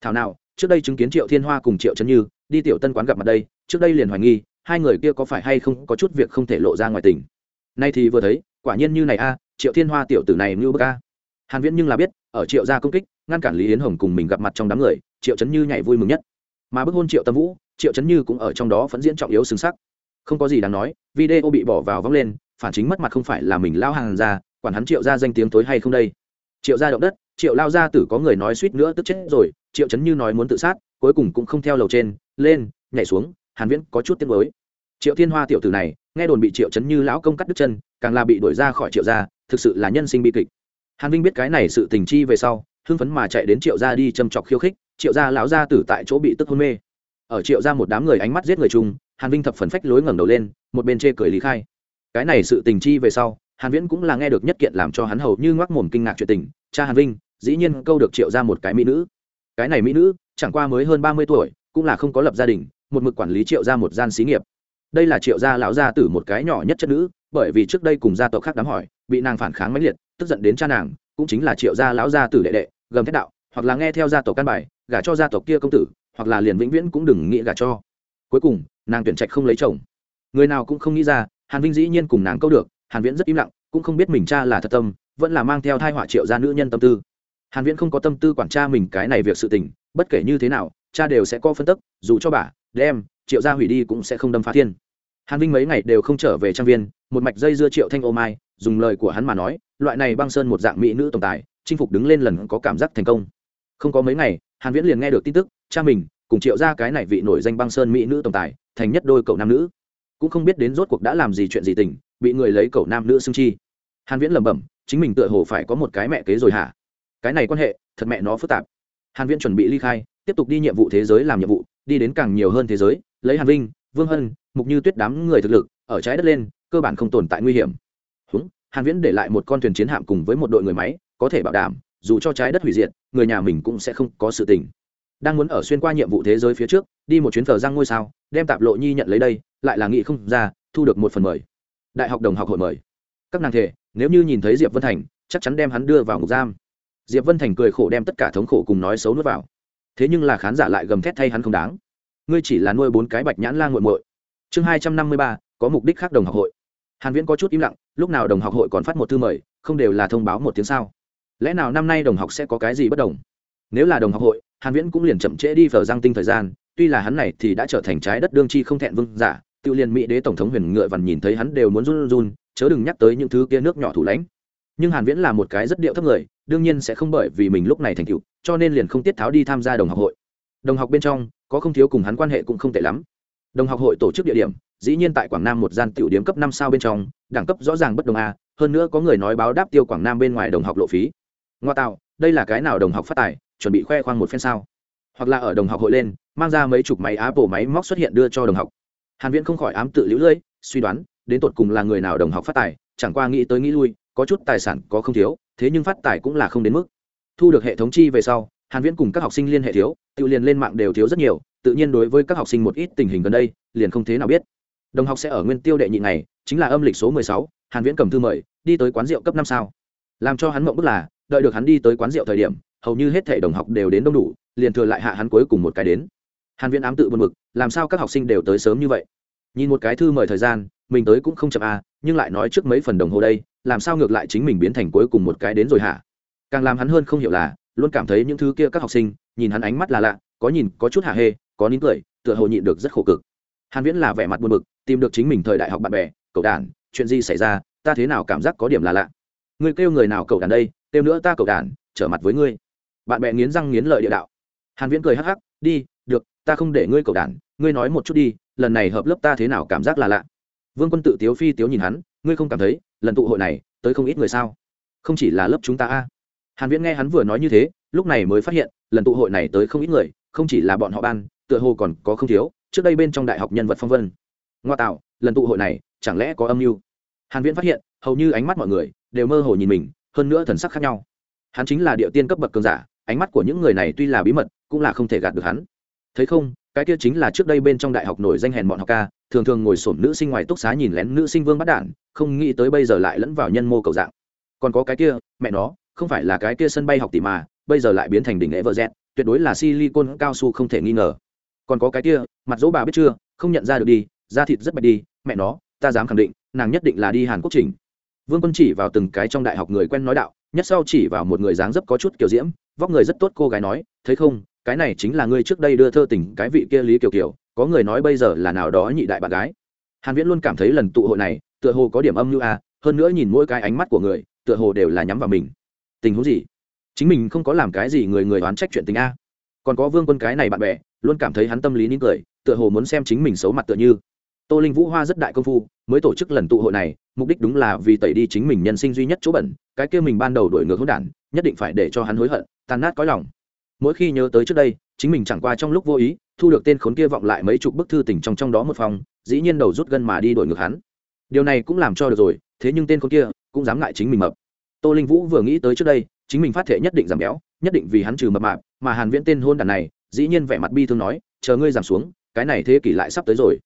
Thảo nào, trước đây chứng kiến triệu thiên hoa cùng triệu trấn như đi tiểu tân quán gặp mặt đây, trước đây liền hoài nghi, hai người kia có phải hay không có chút việc không thể lộ ra ngoài tình. Nay thì vừa thấy, quả nhiên như này a, triệu thiên hoa tiểu tử này như bức a. Hàn viễn nhưng là biết, ở triệu gia công kích, ngăn cản lý yến hồng cùng mình gặp mặt trong đám người, triệu trấn như nhảy vui mừng nhất mà bức hôn triệu tâm vũ, triệu chấn như cũng ở trong đó vẫn diễn trọng yếu xứng sắc. Không có gì đáng nói, video bị bỏ vào vắng lên, phản chính mất mặt không phải là mình lao hàng ra, quản hắn triệu ra danh tiếng tối hay không đây. Triệu ra động đất, triệu lao ra tử có người nói suýt nữa tức chết rồi, triệu chấn như nói muốn tự sát, cuối cùng cũng không theo lầu trên, lên, nhảy xuống, hàn viễn có chút tiếng mới triệu thiên hoa tiểu tử này, nghe đồn bị triệu chấn như lão công cắt đứt chân, càng là bị đuổi ra khỏi triệu gia, thực sự là nhân sinh bi kịch. Hàn vinh biết cái này sự tình chi về sau, hưng phấn mà chạy đến triệu gia đi châm chọc khiêu khích triệu gia lão gia tử tại chỗ bị tức hôn mê. Ở triệu gia một đám người ánh mắt giết người chung, hàn vinh thập phần phách lối ngẩng đầu lên, một bên chê cười lý khai. Cái này sự tình chi về sau, hàn viễn cũng là nghe được nhất kiện làm cho hắn hầu như ngoác mồm kinh ngạc chuyện tình. Cha hàn vinh, dĩ nhiên câu được triệu gia một cái mỹ nữ. Cái này mỹ nữ, chẳng qua mới hơn 30 tuổi, cũng là không có lập gia đình, một mực quản lý triệu gia một gian xí nghiệp. Đây là triệu gia lão gia tử một cái nhỏ nhất chất nữ, bởi vì trước đây cùng gia tộc khác đám hỏi, bị nàng phản kháng mãnh liệt, tức giận đến cha nàng, cũng chính là triệu gia lão gia tử đệ đệ, gầm thét đạo, hoặc là nghe theo gia tộc căn bài gả cho gia tộc kia công tử, hoặc là liền vĩnh viễn cũng đừng nghĩ gả cho. Cuối cùng, nàng tuyển trạch không lấy chồng. Người nào cũng không nghĩ ra, hàn vinh dĩ nhiên cùng nàng câu được, hàn viễn rất im lặng, cũng không biết mình cha là thật tâm, vẫn là mang theo thai họa triệu gia nữ nhân tâm tư. Hàn viễn không có tâm tư quản cha mình cái này việc sự tình, bất kể như thế nào, cha đều sẽ có phân tức, dù cho bà, đem, triệu gia hủy đi cũng sẽ không đâm phá thiên. Hàn vinh mấy ngày đều không trở về trang viên, một mạch dây dưa triệu thanh ô mai, dùng lời của hắn mà nói, loại này băng sơn một dạng mỹ nữ tổng tài, chinh phục đứng lên lần có cảm giác thành công. Không có mấy ngày hàn viễn liền nghe được tin tức, cha mình cùng triệu gia cái này vị nổi danh băng sơn mỹ nữ tổng tài, thành nhất đôi cậu nam nữ. Cũng không biết đến rốt cuộc đã làm gì chuyện gì tình, bị người lấy cậu nam nữ xưng chi. Hàn viễn lẩm bẩm, chính mình tựa hồ phải có một cái mẹ kế rồi hả? Cái này quan hệ, thật mẹ nó phức tạp. Hàn viễn chuẩn bị ly khai, tiếp tục đi nhiệm vụ thế giới làm nhiệm vụ, đi đến càng nhiều hơn thế giới, lấy hàn vinh, vương hân, mục như tuyết đám người thực lực, ở trái đất lên, cơ bản không tồn tại nguy hiểm. Húng, hàn viễn để lại một con thuyền chiến hạm cùng với một đội người máy, có thể bảo đảm dù cho trái đất hủy diệt, người nhà mình cũng sẽ không có sự tình. Đang muốn ở xuyên qua nhiệm vụ thế giới phía trước, đi một chuyến thờ răng ngôi sao, đem tạp lộ nhi nhận lấy đây, lại là nghị không ra, thu được một phần mời. Đại học đồng học hội mời. Các nàng thể, nếu như nhìn thấy diệp vân thành, chắc chắn đem hắn đưa vào ngục giam. Diệp vân thành cười khổ đem tất cả thống khổ cùng nói xấu nuốt vào. Thế nhưng là khán giả lại gầm thét thay hắn không đáng. Ngươi chỉ là nuôi bốn cái bạch nhãn la nguội muội. Chương hai trăm năm mươi ba, có mục đích khác đồng học hội. Hàn viễn có chút im lặng, lúc nào đồng học hội còn phát một thư mời, không đều là thông báo một tiếng sao? Lẽ nào năm nay đồng học sẽ có cái gì bất đồng? Nếu là đồng học hội, hàn viễn cũng liền chậm trễ đi vào giang tinh thời gian, tuy là hắn này thì đã trở thành trái đất đương chi không thẹn vương giả, tự liền mỹ đế tổng thống huyền ngựa vằn nhìn thấy hắn đều muốn run run, chớ đừng nhắc tới những thứ kia nước nhỏ thủ lãnh. Nhưng hàn viễn là một cái rất điệu thấp người, đương nhiên sẽ không bởi vì mình lúc này thành tựu, cho nên liền không tiết tháo đi tham gia đồng học hội. Đồng học bên trong, có không thiếu cùng hắn quan hệ cũng không tệ lắm. Đồng học hội tổ chức địa điểm, dĩ nhiên tại quảng nam một gian tiểu điểm cấp năm sao bên trong, đẳng cấp rõ ràng bất đồng a, hơn nữa có người nói báo đáp tiêu quảng nam bên ngoài đồng học lộ phí ngoa tạo, đây là cái nào đồng học phát tài, chuẩn bị khoe khoang một phen sao? Hoặc là ở đồng học hội lên, mang ra mấy chục máy apple máy móc xuất hiện đưa cho đồng học. Hàn viễn không khỏi ám tự liễu lưỡi, suy đoán, đến tột cùng là người nào đồng học phát tài, chẳng qua nghĩ tới nghĩ lui, có chút tài sản có không thiếu, thế nhưng phát tài cũng là không đến mức. Thu được hệ thống chi về sau, hàn viễn cùng các học sinh liên hệ thiếu, tự liền lên mạng đều thiếu rất nhiều, tự nhiên đối với các học sinh một ít tình hình gần đây, liền không thế nào biết. Đồng học sẽ ở nguyên tiêu đệ nhị ngày, chính là âm lịch số mười sáu, hàn viễn cầm thư mời, đi tới quán rượu cấp năm sao. Làm cho hắn mộng bức là đợi được hắn đi tới quán rượu thời điểm, hầu như hết thể đồng học đều đến đông đủ, liền thừa lại hạ hắn cuối cùng một cái đến. Hàn viễn ám tự buồn bực, làm sao các học sinh đều tới sớm như vậy? Nhìn một cái thư mời thời gian, mình tới cũng không chậm à nhưng lại nói trước mấy phần đồng hồ đây, làm sao ngược lại chính mình biến thành cuối cùng một cái đến rồi hả? Càng làm hắn hơn không hiểu là, luôn cảm thấy những thứ kia các học sinh, nhìn hắn ánh mắt là lạ, có nhìn, có chút hả hê, có nín cười, tựa hồ nhịn được rất khổ cực. Hàn viễn là vẻ mặt buồn bực, tìm được chính mình thời đại học bạn bè, cậu đàn, chuyện gì xảy ra, ta thế nào cảm giác có điểm là lạ. Người kêu người nào cậu đàn đây kêu nữa ta cậu đàn, trở mặt với ngươi. Bạn bè nghiến răng nghiến lợi địa đạo. Hàn viễn cười hắc hắc, đi, được, ta không để ngươi cậu đàn, ngươi nói một chút đi, lần này hợp lớp ta thế nào cảm giác là lạ. Vương quân tự tiếu phi tiếu nhìn hắn, ngươi không cảm thấy, lần tụ hội này, tới không ít người sao? Không chỉ là lớp chúng ta a. Hàn viễn nghe hắn vừa nói như thế, lúc này mới phát hiện, lần tụ hội này tới không ít người, không chỉ là bọn họ ban, tựa hồ còn có không thiếu, trước đây bên trong đại học nhân vật phong vân. Ngoa tạo, lần tụ hội này, chẳng lẽ có âm mưu? Hàn viễn phát hiện, hầu như ánh mắt mọi người đều mơ hồ nhìn mình hơn nữa thần sắc khác nhau hắn chính là địa tiên cấp bậc cường giả ánh mắt của những người này tuy là bí mật cũng là không thể gạt được hắn thấy không cái kia chính là trước đây bên trong đại học nổi danh hèn bọn học ca thường thường ngồi sổm nữ sinh ngoài túc xá nhìn lén nữ sinh vương bắt đản không nghĩ tới bây giờ lại lẫn vào nhân mô cầu dạng còn có cái kia mẹ nó không phải là cái kia sân bay học tỷ mà bây giờ lại biến thành đỉnh lễ vợ dẹt tuyệt đối là silicon cao su không thể nghi ngờ. Còn có cái kia, mặt dỗ bà biết chưa, không nhận ra được đi, da thịt rất bạch đi, mẹ nó, ta dám khẳng định, nàng nhất định là đi Hàn Quốc trình. Vương Quân chỉ vào từng cái trong đại học người quen nói đạo, nhất sau chỉ vào một người dáng dấp có chút kiểu diễm, vóc người rất tốt cô gái nói, thấy không, cái này chính là ngươi trước đây đưa thơ tình cái vị kia Lý Kiều Kiều, có người nói bây giờ là nào đó nhị đại bạn gái. Hàn Viễn luôn cảm thấy lần tụ hội này, tựa hồ có điểm âm như a, hơn nữa nhìn mỗi cái ánh mắt của người, tựa hồ đều là nhắm vào mình. Tình huống gì? chính mình không có làm cái gì người người đoán trách chuyện tình a còn có vương quân cái này bạn bè luôn cảm thấy hắn tâm lý nín cười tựa hồ muốn xem chính mình xấu mặt tựa như tô linh vũ hoa rất đại công phu mới tổ chức lần tụ hội này mục đích đúng là vì tẩy đi chính mình nhân sinh duy nhất chỗ bẩn, cái kia mình ban đầu đổi ngược hỗn đản, nhất định phải để cho hắn hối hận, tan nát có lòng. Mỗi khi nhớ tới trước đây, chính mình chẳng qua trong lúc vô ý, thu được tên khốn kia vọng lại mấy chục bức thư tình trong trong đó một phòng, dĩ nhiên đầu rút gân mà đi đổi ngược hắn. Điều này cũng làm cho được rồi, thế nhưng tên khốn kia cũng dám ngại chính mình mập. Tô linh vũ vừa nghĩ tới trước đây, chính mình phát thể nhất định giảm béo, nhất định vì hắn trừ mập mạp, mà hàn viễn tên hôn đàn này, dĩ nhiên vẻ mặt bi thương nói, chờ ngươi giảm xuống, cái này thế kỷ lại sắp tới rồi.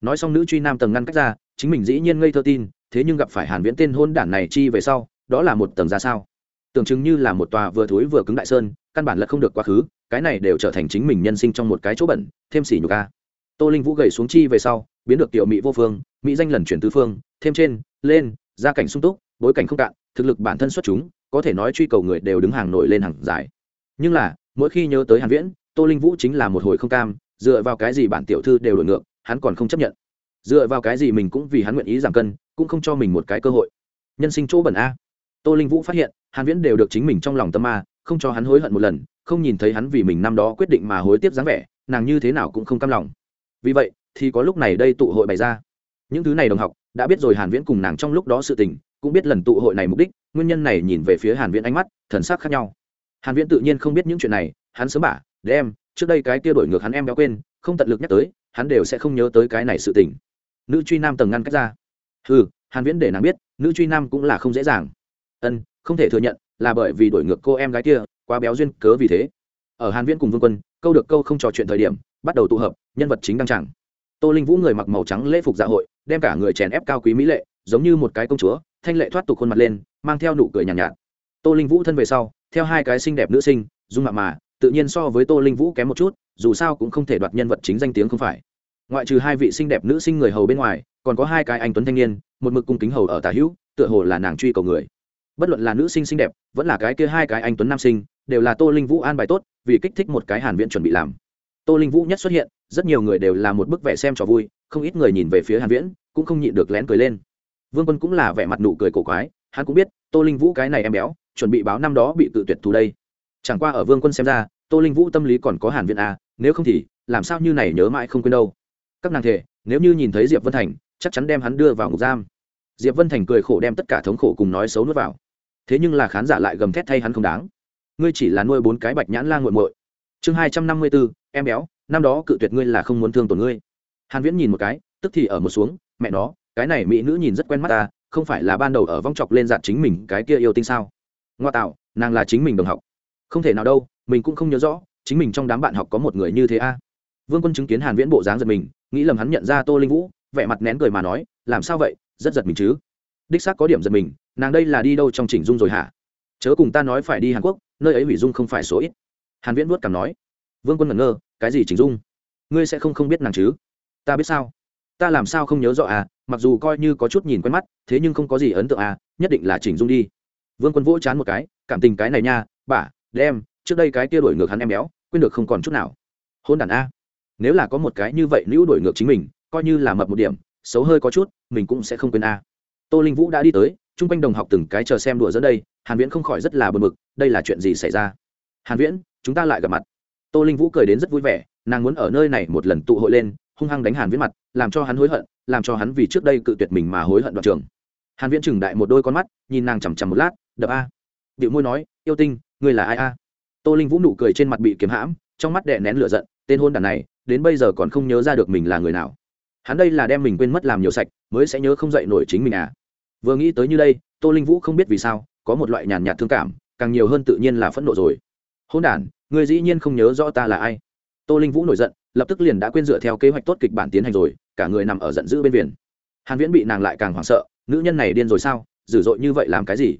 Nói xong nữ truy nam tầng ngăn cách ra, chính mình dĩ nhiên ngây thơ tin thế nhưng gặp phải hàn viễn tên hôn đản này chi về sau, đó là một tầng ra sao? Tưởng chừng như là một tòa vừa thối vừa cứng đại sơn, căn bản là không được quá khứ, cái này đều trở thành chính mình nhân sinh trong một cái chỗ bẩn, thêm xỉ nhục a. Tô linh vũ gầy xuống chi về sau, biến được tiểu mỹ vô phương, mỹ danh lần chuyển tứ phương, thêm trên, lên, gia cảnh sung túc, bối cảnh không cạn, thực lực bản thân xuất chúng, có thể nói truy cầu người đều đứng hàng nổi lên hàng dài. Nhưng là, mỗi khi nhớ tới hàn viễn, tô linh vũ chính là một hồi không cam, dựa vào cái gì bản tiểu thư đều đổi ngược, hắn còn không chấp nhận. Dựa vào cái gì mình cũng vì hắn nguyện ý giảm cân cũng không cho mình một cái cơ hội. Nhân sinh chỗ bẩn a. Tô linh vũ phát hiện, hàn viễn đều được chính mình trong lòng tâm ma, không cho hắn hối hận một lần, không nhìn thấy hắn vì mình năm đó quyết định mà hối tiếc dáng vẻ, nàng như thế nào cũng không cam lòng. Vì vậy, thì có lúc này đây tụ hội bày ra. Những thứ này đồng học đã biết rồi hàn viễn cùng nàng trong lúc đó sự tình, cũng biết lần tụ hội này mục đích, nguyên nhân này nhìn về phía hàn viễn ánh mắt, thần sắc khác nhau. Hàn viễn tự nhiên không biết những chuyện này, hắn sớm bả đem, trước đây cái kia đổi ngược hắn em béo quên, không tận lực nhắc tới, hắn đều sẽ không nhớ tới cái này sự tình. Nữ truy nam tầng ngăn cách ra ừ hàn viễn để nàng biết nữ truy nam cũng là không dễ dàng. Ân không thể thừa nhận là bởi vì đổi ngược cô em gái kia quá béo duyên cớ vì thế. Ở hàn viễn cùng vương quân câu được câu không trò chuyện thời điểm bắt đầu tụ hợp nhân vật chính đăng chẳng tô linh vũ người mặc màu trắng lễ phục dạ hội đem cả người chèn ép cao quý mỹ lệ giống như một cái công chúa thanh lệ thoát tục khuôn mặt lên mang theo nụ cười nhàn nhạt, nhạt. Tô linh vũ thân về sau theo hai cái xinh đẹp nữ sinh dung mạ mà tự nhiên so với tô linh vũ kém một chút dù sao cũng không thể đoạt nhân vật chính danh tiếng không phải ngoại trừ hai vị xinh đẹp nữ sinh người hầu bên ngoài, còn có hai cái anh tuấn thanh niên, một mực cung kính hầu ở tả hữu, tựa hồ là nàng truy cầu người. Bất luận là nữ sinh xinh đẹp, vẫn là cái kia hai cái anh tuấn nam sinh, đều là tô linh vũ an bài tốt, vì kích thích một cái hàn viện chuẩn bị làm. Tô linh vũ nhất xuất hiện, rất nhiều người đều là một bức vẽ xem trò vui, không ít người nhìn về phía hàn viễn, cũng không nhịn được lén cười lên. Vương quân cũng là vẻ mặt nụ cười cổ quái, hắn cũng biết, tô linh vũ cái này em béo, chuẩn bị báo năm đó bị tự tuyệt thù đây. Chẳng qua ở vương quân xem ra, tô linh vũ tâm lý còn có hàn viện à nếu không thì, làm sao như này nhớ mãi không quên đâu các nàng thể nếu như nhìn thấy diệp vân thành, chắc chắn đem hắn đưa vào ngục giam. Diệp vân thành cười khổ đem tất cả thống khổ cùng nói xấu nuốt vào. Thế nhưng là khán giả lại gầm thét thay hắn không đáng. Ngươi chỉ là nuôi bốn cái bạch nhãn la nguội muội. Chương hai trăm năm mươi bốn em béo, năm đó cự tuyệt ngươi là không muốn thương tổn ngươi. Hàn viễn nhìn một cái, tức thì ở một xuống, mẹ nó, cái này mỹ nữ nhìn rất quen mắt ta, không phải là ban đầu ở vong chọc lên dạt chính mình cái kia yêu tinh sao? Ngoa tạo, nàng là chính mình đồng học. Không thể nào đâu, mình cũng không nhớ rõ, chính mình trong đám bạn học có một người như thế a. Vương quân chứng kiến hàn viễn bộ dáng giật mình nghĩ lầm hắn nhận ra tô linh vũ, vẻ mặt nén cười mà nói, làm sao vậy? Rất giật mình chứ? Đích xác có điểm giật mình, nàng đây là đi đâu trong chỉnh dung rồi hả? Chớ cùng ta nói phải đi hàn quốc, nơi ấy hủy dung không phải số ít. Hàn viễn vuốt cảm nói, vương quân ngẩn ngơ, cái gì chỉnh dung? Ngươi sẽ không không biết nàng chứ? Ta biết sao? Ta làm sao không nhớ rõ à? Mặc dù coi như có chút nhìn quen mắt, thế nhưng không có gì ấn tượng à? Nhất định là chỉnh dung đi. Vương quân vỗ chán một cái, cảm tình cái này nha bả đem, trước đây cái kia đổi ngược hắn em béo, quên được không còn chút nào. Hôn đàn a nếu là có một cái như vậy nữ đổi ngược chính mình, coi như là mập một điểm, xấu hơi có chút, mình cũng sẽ không quên a. Tô linh vũ đã đi tới, chung quanh đồng học từng cái chờ xem đùa dẫn đây, hàn viễn không khỏi rất là bực bực, đây là chuyện gì xảy ra? Hàn viễn, chúng ta lại gặp mặt. Tô linh vũ cười đến rất vui vẻ, nàng muốn ở nơi này một lần tụ hội lên, hung hăng đánh hàn viễn mặt, làm cho hắn hối hận, làm cho hắn vì trước đây cự tuyệt mình mà hối hận đoạn trường hàn viễn chừng đại một đôi con mắt, nhìn nàng chằm chằm một lát, đập a. Điệu môi nói, yêu tinh, ngươi là ai a? Tô linh vũ nụ cười trên mặt bị kiếm hãm, trong mắt đè nén lửa giận, tên hôn đàn này đến bây giờ còn không nhớ ra được mình là người nào. Hắn đây là đem mình quên mất làm nhiều sạch, mới sẽ nhớ không dậy nổi chính mình à. Vừa nghĩ tới như đây, tô linh vũ không biết vì sao, có một loại nhàn nhạt thương cảm, càng nhiều hơn tự nhiên là phẫn nộ rồi. Hôn đản người dĩ nhiên không nhớ rõ ta là ai. Tô linh vũ nổi giận, lập tức liền đã quên dựa theo kế hoạch tốt kịch bản tiến hành rồi, cả người nằm ở giận dữ bên viền hàn viễn bị nàng lại càng hoảng sợ, nữ nhân này điên rồi sao, dữ dội như vậy làm cái gì?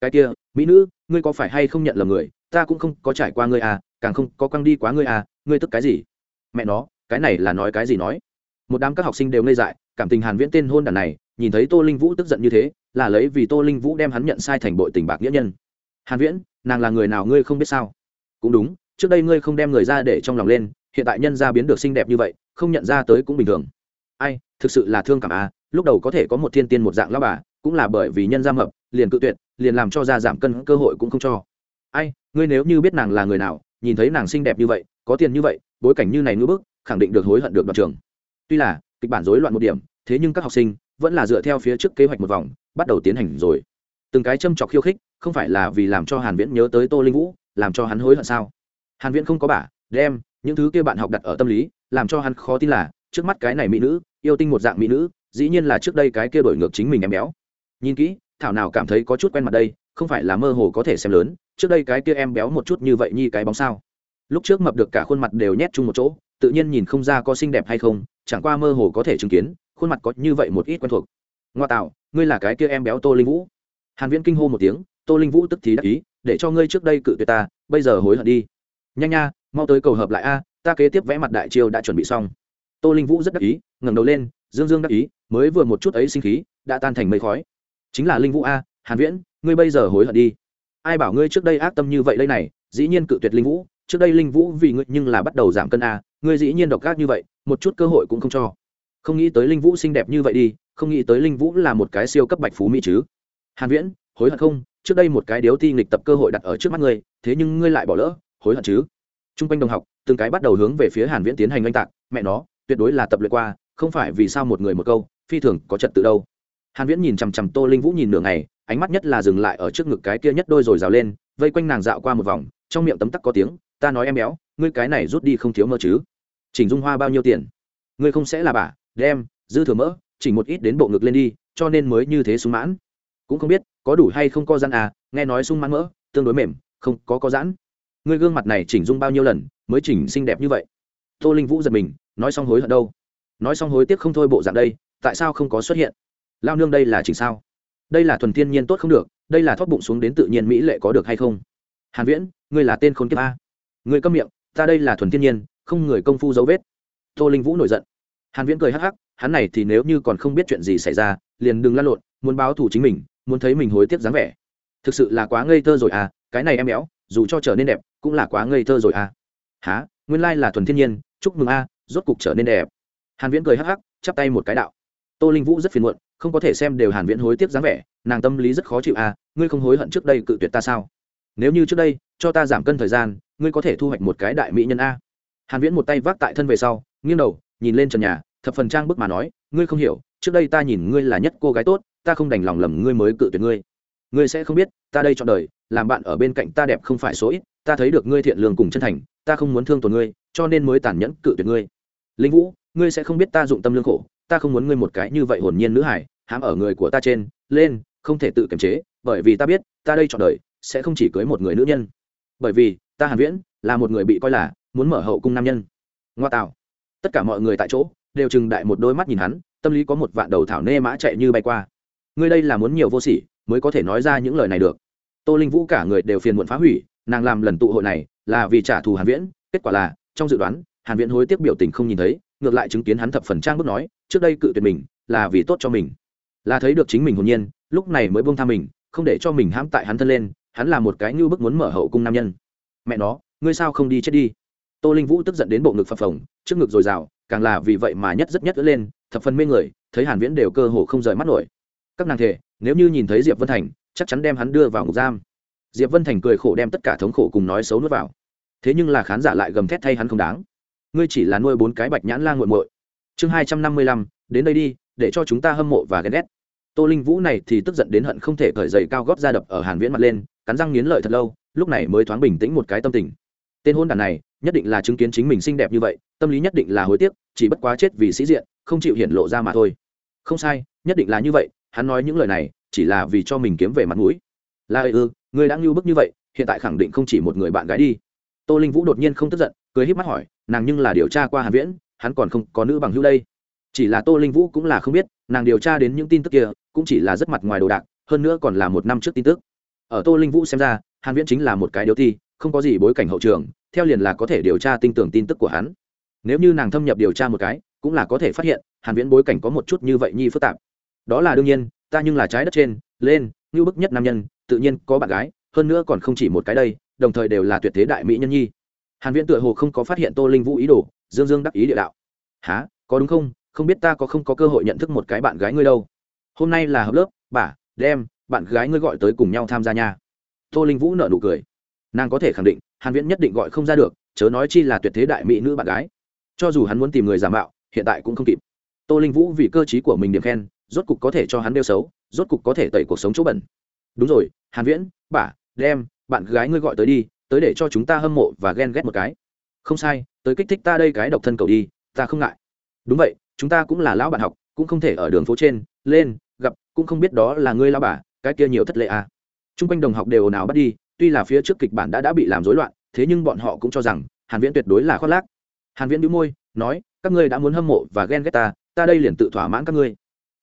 Cái kia, mỹ nữ, ngươi có phải hay không nhận lầm người, ta cũng không có trải qua ngươi à càng không có quăng đi quá ngươi à ngươi tức cái gì? Mẹ nó, cái này là nói cái gì nói? Một đám các học sinh đều ngây dại, cảm tình hàn viễn tên hôn đàn này, nhìn thấy tô linh vũ tức giận như thế, là lấy vì tô linh vũ đem hắn nhận sai thành bội tình bạc nghĩa nhân. Hàn viễn, nàng là người nào ngươi không biết sao? Cũng đúng, trước đây ngươi không đem người ra để trong lòng lên, hiện tại nhân gia biến được xinh đẹp như vậy, không nhận ra tới cũng bình thường. Ai, thực sự là thương cảm à lúc đầu có thể có một thiên tiên một dạng lão bà, cũng là bởi vì nhân gia mập, liền cự tuyệt, liền làm cho gia giảm cân cơ hội cũng không cho. Ai, ngươi nếu như biết nàng là người nào nhìn thấy nàng xinh đẹp như vậy, có tiền như vậy, bối cảnh như này ngưỡng bức, khẳng định được hối hận được đoạn trường tuy là, kịch bản rối loạn một điểm, thế nhưng các học sinh vẫn là dựa theo phía trước kế hoạch một vòng, bắt đầu tiến hành rồi. Từng cái châm chọc khiêu khích, không phải là vì làm cho hàn viễn nhớ tới tô linh vũ, làm cho hắn hối hận sao? Hàn viễn không có bả, đem những thứ kia bạn học đặt ở tâm lý, làm cho hắn khó tin là, trước mắt cái này mỹ nữ, yêu tinh một dạng mỹ nữ, dĩ nhiên là trước đây cái kia đổi ngược chính mình em béo. Nhìn kỹ, thảo nào cảm thấy có chút quen mặt đây, không phải là mơ hồ có thể xem lớn trước đây cái kia em béo một chút như vậy nhi cái bóng sao? Lúc trước mập được cả khuôn mặt đều nhét chung một chỗ, tự nhiên nhìn không ra có xinh đẹp hay không, chẳng qua mơ hồ có thể chứng kiến, khuôn mặt có như vậy một ít quen thuộc. Ngoa tạo, ngươi là cái kia em béo tô linh vũ. Hàn viễn kinh hô một tiếng, tô linh vũ tức thì đắc ý, để cho ngươi trước đây cự tuyệt ta, bây giờ hối hận đi. Nhanh nha, mau tới cầu hợp lại a, ta kế tiếp vẽ mặt đại chiêu đã chuẩn bị xong. Tô linh vũ rất đắc ý, ngẩng đầu lên, dương dương đắc ý, mới vừa một chút ấy sinh khí, đã tan thành mây khói. Chính là linh vũ a, hàn viễn, ngươi bây giờ hối hận đi ai bảo ngươi trước đây ác tâm như vậy đây này, dĩ nhiên cự tuyệt linh vũ, trước đây linh vũ vì ngươi nhưng là bắt đầu giảm cân a ngươi dĩ nhiên độc ác như vậy, một chút cơ hội cũng không cho. Không nghĩ tới linh vũ xinh đẹp như vậy đi, không nghĩ tới linh vũ là một cái siêu cấp bạch phú mỹ chứ. Hàn viễn, hối hận không? Trước đây một cái điếu ti nghịch tập cơ hội đặt ở trước mắt ngươi, thế nhưng ngươi lại bỏ lỡ, hối hận chứ? Trung quanh đồng học, từng cái bắt đầu hướng về phía hàn viễn tiến hành oanh tạc, mẹ nó, tuyệt đối là tập luyện qua, không phải vì sao một người một câu, phi thường có trật tự đâu hàn viễn nhìn chằm chằm tô linh vũ nhìn nửa ngày, ánh mắt nhất là dừng lại ở trước ngực cái kia nhất đôi rồi rào lên, vây quanh nàng dạo qua một vòng, trong miệng tấm tắc có tiếng, ta nói em béo, ngươi cái này rút đi không thiếu mơ chứ. Chỉnh dung hoa bao nhiêu tiền? Ngươi không sẽ là bà, đem, dư thừa mỡ, chỉnh một ít đến bộ ngực lên đi, cho nên mới như thế sung mãn. Cũng không biết, có đủ hay không có răn à nghe nói sung mãn mỡ, tương đối mềm, không, có có giãn. Ngươi gương mặt này chỉnh dung bao nhiêu lần, mới chỉnh xinh đẹp như vậy? Tô linh vũ giật mình, nói xong hối hận đâu? Nói xong hối tiếc không thôi bộ dạng đây, tại sao không có xuất hiện? Lao nương đây là chỉnh sao? Đây là thuần thiên nhiên tốt không được, đây là thoát bụng xuống đến tự nhiên mỹ lệ có được hay không? Hàn viễn, ngươi là tên khốn kiếp a. Ngươi câm miệng, ta đây là thuần thiên nhiên, không người công phu dấu vết. Tô linh vũ nổi giận. Hàn viễn cười hắc hắc, hắn này thì nếu như còn không biết chuyện gì xảy ra, liền đừng lăn lộn, muốn báo thù chính mình, muốn thấy mình hối tiếc dáng vẻ. Thực sự là quá ngây thơ rồi à cái này em béo, dù cho trở nên đẹp, cũng là quá ngây thơ rồi à há nguyên lai là thuần thiên nhiên, chúc mừng a, rốt cục trở nên đẹp. Hàn viễn cười hắc hắc, chắp tay một cái đạo tô linh vũ rất phiền muộn, không có thể xem đều hàn viễn hối tiếc dáng vẻ, nàng tâm lý rất khó chịu à ngươi không hối hận trước đây cự tuyệt ta sao? Nếu như trước đây, cho ta giảm cân thời gian, ngươi có thể thu hoạch một cái đại mỹ nhân a. Hàn viễn một tay vác tại thân về sau, nghiêng đầu, nhìn lên trần nhà, thập phần trang bức mà nói, ngươi không hiểu, trước đây ta nhìn ngươi là nhất cô gái tốt, ta không đành lòng lầm ngươi mới cự tuyệt ngươi. Ngươi sẽ không biết, ta đây chọn đời, làm bạn ở bên cạnh ta đẹp không phải số ít, ta thấy được ngươi thiện lương cùng chân thành, ta không muốn thương tổn ngươi, cho nên mới tàn nhẫn cự tuyệt ngươi. Linh vũ, ngươi sẽ không biết ta dụng tâm lương khổ ta không muốn ngươi một cái như vậy hồn nhiên nữ hải hãm ở người của ta trên, lên, không thể tự kiềm chế, bởi vì ta biết, ta đây chọn đời, sẽ không chỉ cưới một người nữ nhân. Bởi vì, ta hàn viễn, là một người bị coi là muốn mở hậu cung nam nhân. Ngoa tạo. Tất cả mọi người tại chỗ, đều chừng đại một đôi mắt nhìn hắn, tâm lý có một vạn đầu thảo nê mã chạy như bay qua. Ngươi đây là muốn nhiều vô sỉ, mới có thể nói ra những lời này được. Tô linh vũ cả người đều phiền muộn phá hủy, nàng làm lần tụ hội này là vì trả thù hàn viễn, kết quả là, trong dự đoán hàn viễn hối tiếc biểu tình không nhìn thấy, ngược lại chứng kiến hắn thập phần trang bước nói, trước đây cự tuyệt mình là vì tốt cho mình. Là thấy được chính mình hồn nhiên, lúc này mới buông tha mình, không để cho mình hãm tại hắn thân lên, hắn là một cái như bức muốn mở hậu cung nam nhân. Mẹ nó, ngươi sao không đi chết đi? Tô linh vũ tức giận đến bộ ngực phập phồng, trước ngực dồi dào càng là vì vậy mà nhất rất nhất lên, thập phần mê người, thấy hàn viễn đều cơ hồ không rời mắt nổi. Các nàng thể nếu như nhìn thấy diệp vân thành, chắc chắn đem hắn đưa vào ngục giam. Diệp vân thành cười khổ đem tất cả thống khổ cùng nói xấu nuốt vào. Thế nhưng là khán giả lại gầm thét thay hắn không đáng ngươi chỉ là nuôi bốn cái bạch nhãn lan g u muội. Chương hai trăm năm mươi lăm, đến đây đi, để cho chúng ta hâm mộ và ghen ghét. Tô linh vũ này thì tức giận đến hận không thể cởi giày cao góp ra đập ở hàn viễn mặt lên, cắn răng nghiến lợi thật lâu, lúc này mới thoáng bình tĩnh một cái tâm tình. Tên hôn đàn này, nhất định là chứng kiến chính mình xinh đẹp như vậy, tâm lý nhất định là hối tiếc, chỉ bất quá chết vì sĩ diện, không chịu hiển lộ ra mà thôi. Không sai, nhất định là như vậy, hắn nói những lời này, chỉ là vì cho mình kiếm về mặt mũi. Là ư, ngươi đã ngưu bức như vậy, hiện tại khẳng định không chỉ một người bạn gái đi tô linh vũ đột nhiên không tức giận, cười híp mắt hỏi, nàng nhưng là điều tra qua hàn viễn, hắn còn không có nữ bằng hữu đây. Chỉ là tô linh vũ cũng là không biết, nàng điều tra đến những tin tức kia, cũng chỉ là rất mặt ngoài đồ đạc, hơn nữa còn là một năm trước tin tức. Ở tô linh vũ xem ra, hàn viễn chính là một cái điều thi không có gì bối cảnh hậu trường, theo liền là có thể điều tra tin tưởng tin tức của hắn. Nếu như nàng thâm nhập điều tra một cái, cũng là có thể phát hiện, hàn viễn bối cảnh có một chút như vậy nhi phức tạp. Đó là đương nhiên, ta nhưng là trái đất trên, lên, như bức nhất nam nhân, tự nhiên có bạn gái, hơn nữa còn không chỉ một cái đây đồng thời đều là tuyệt thế đại mỹ nhân nhi. Hàn viễn tựa hồ không có phát hiện tô linh vũ ý đồ, dương dương đắc ý địa đạo. Há có đúng không? Không biết ta có không có cơ hội nhận thức một cái bạn gái ngươi đâu. Hôm nay là hợp lớp, bà, đem, bạn gái ngươi gọi tới cùng nhau tham gia nha. Tô linh vũ nở nụ cười. Nàng có thể khẳng định, hàn viễn nhất định gọi không ra được, chớ nói chi là tuyệt thế đại mỹ nữ bạn gái. Cho dù hắn muốn tìm người giả mạo, hiện tại cũng không kịp. Tô linh vũ vì cơ trí của mình điểm khen, rốt cục có thể cho hắn đeo xấu, rốt cục có thể tẩy cuộc sống chỗ bẩn. Đúng rồi, hàn viễn, bà, đem bạn gái ngươi gọi tới đi, tới để cho chúng ta hâm mộ và ghen ghét một cái. Không sai, tới kích thích ta đây cái độc thân cầu đi, ta không ngại. Đúng vậy, chúng ta cũng là lão bạn học, cũng không thể ở đường phố trên, lên, gặp, cũng không biết đó là ngươi lão bà, cái kia nhiều thất lệ à. t r u n g quanh đồng học đều ồn ào bắt đi, tuy là phía trước kịch bản đã đã bị làm rối loạn, thế nhưng bọn họ cũng cho rằng, hàn viễn tuyệt đối là khoác lác. Hàn viễn đĩu môi, nói, các ngươi đã muốn hâm mộ và ghen ghét ta ta đây liền tự thỏa mãn các ngươi.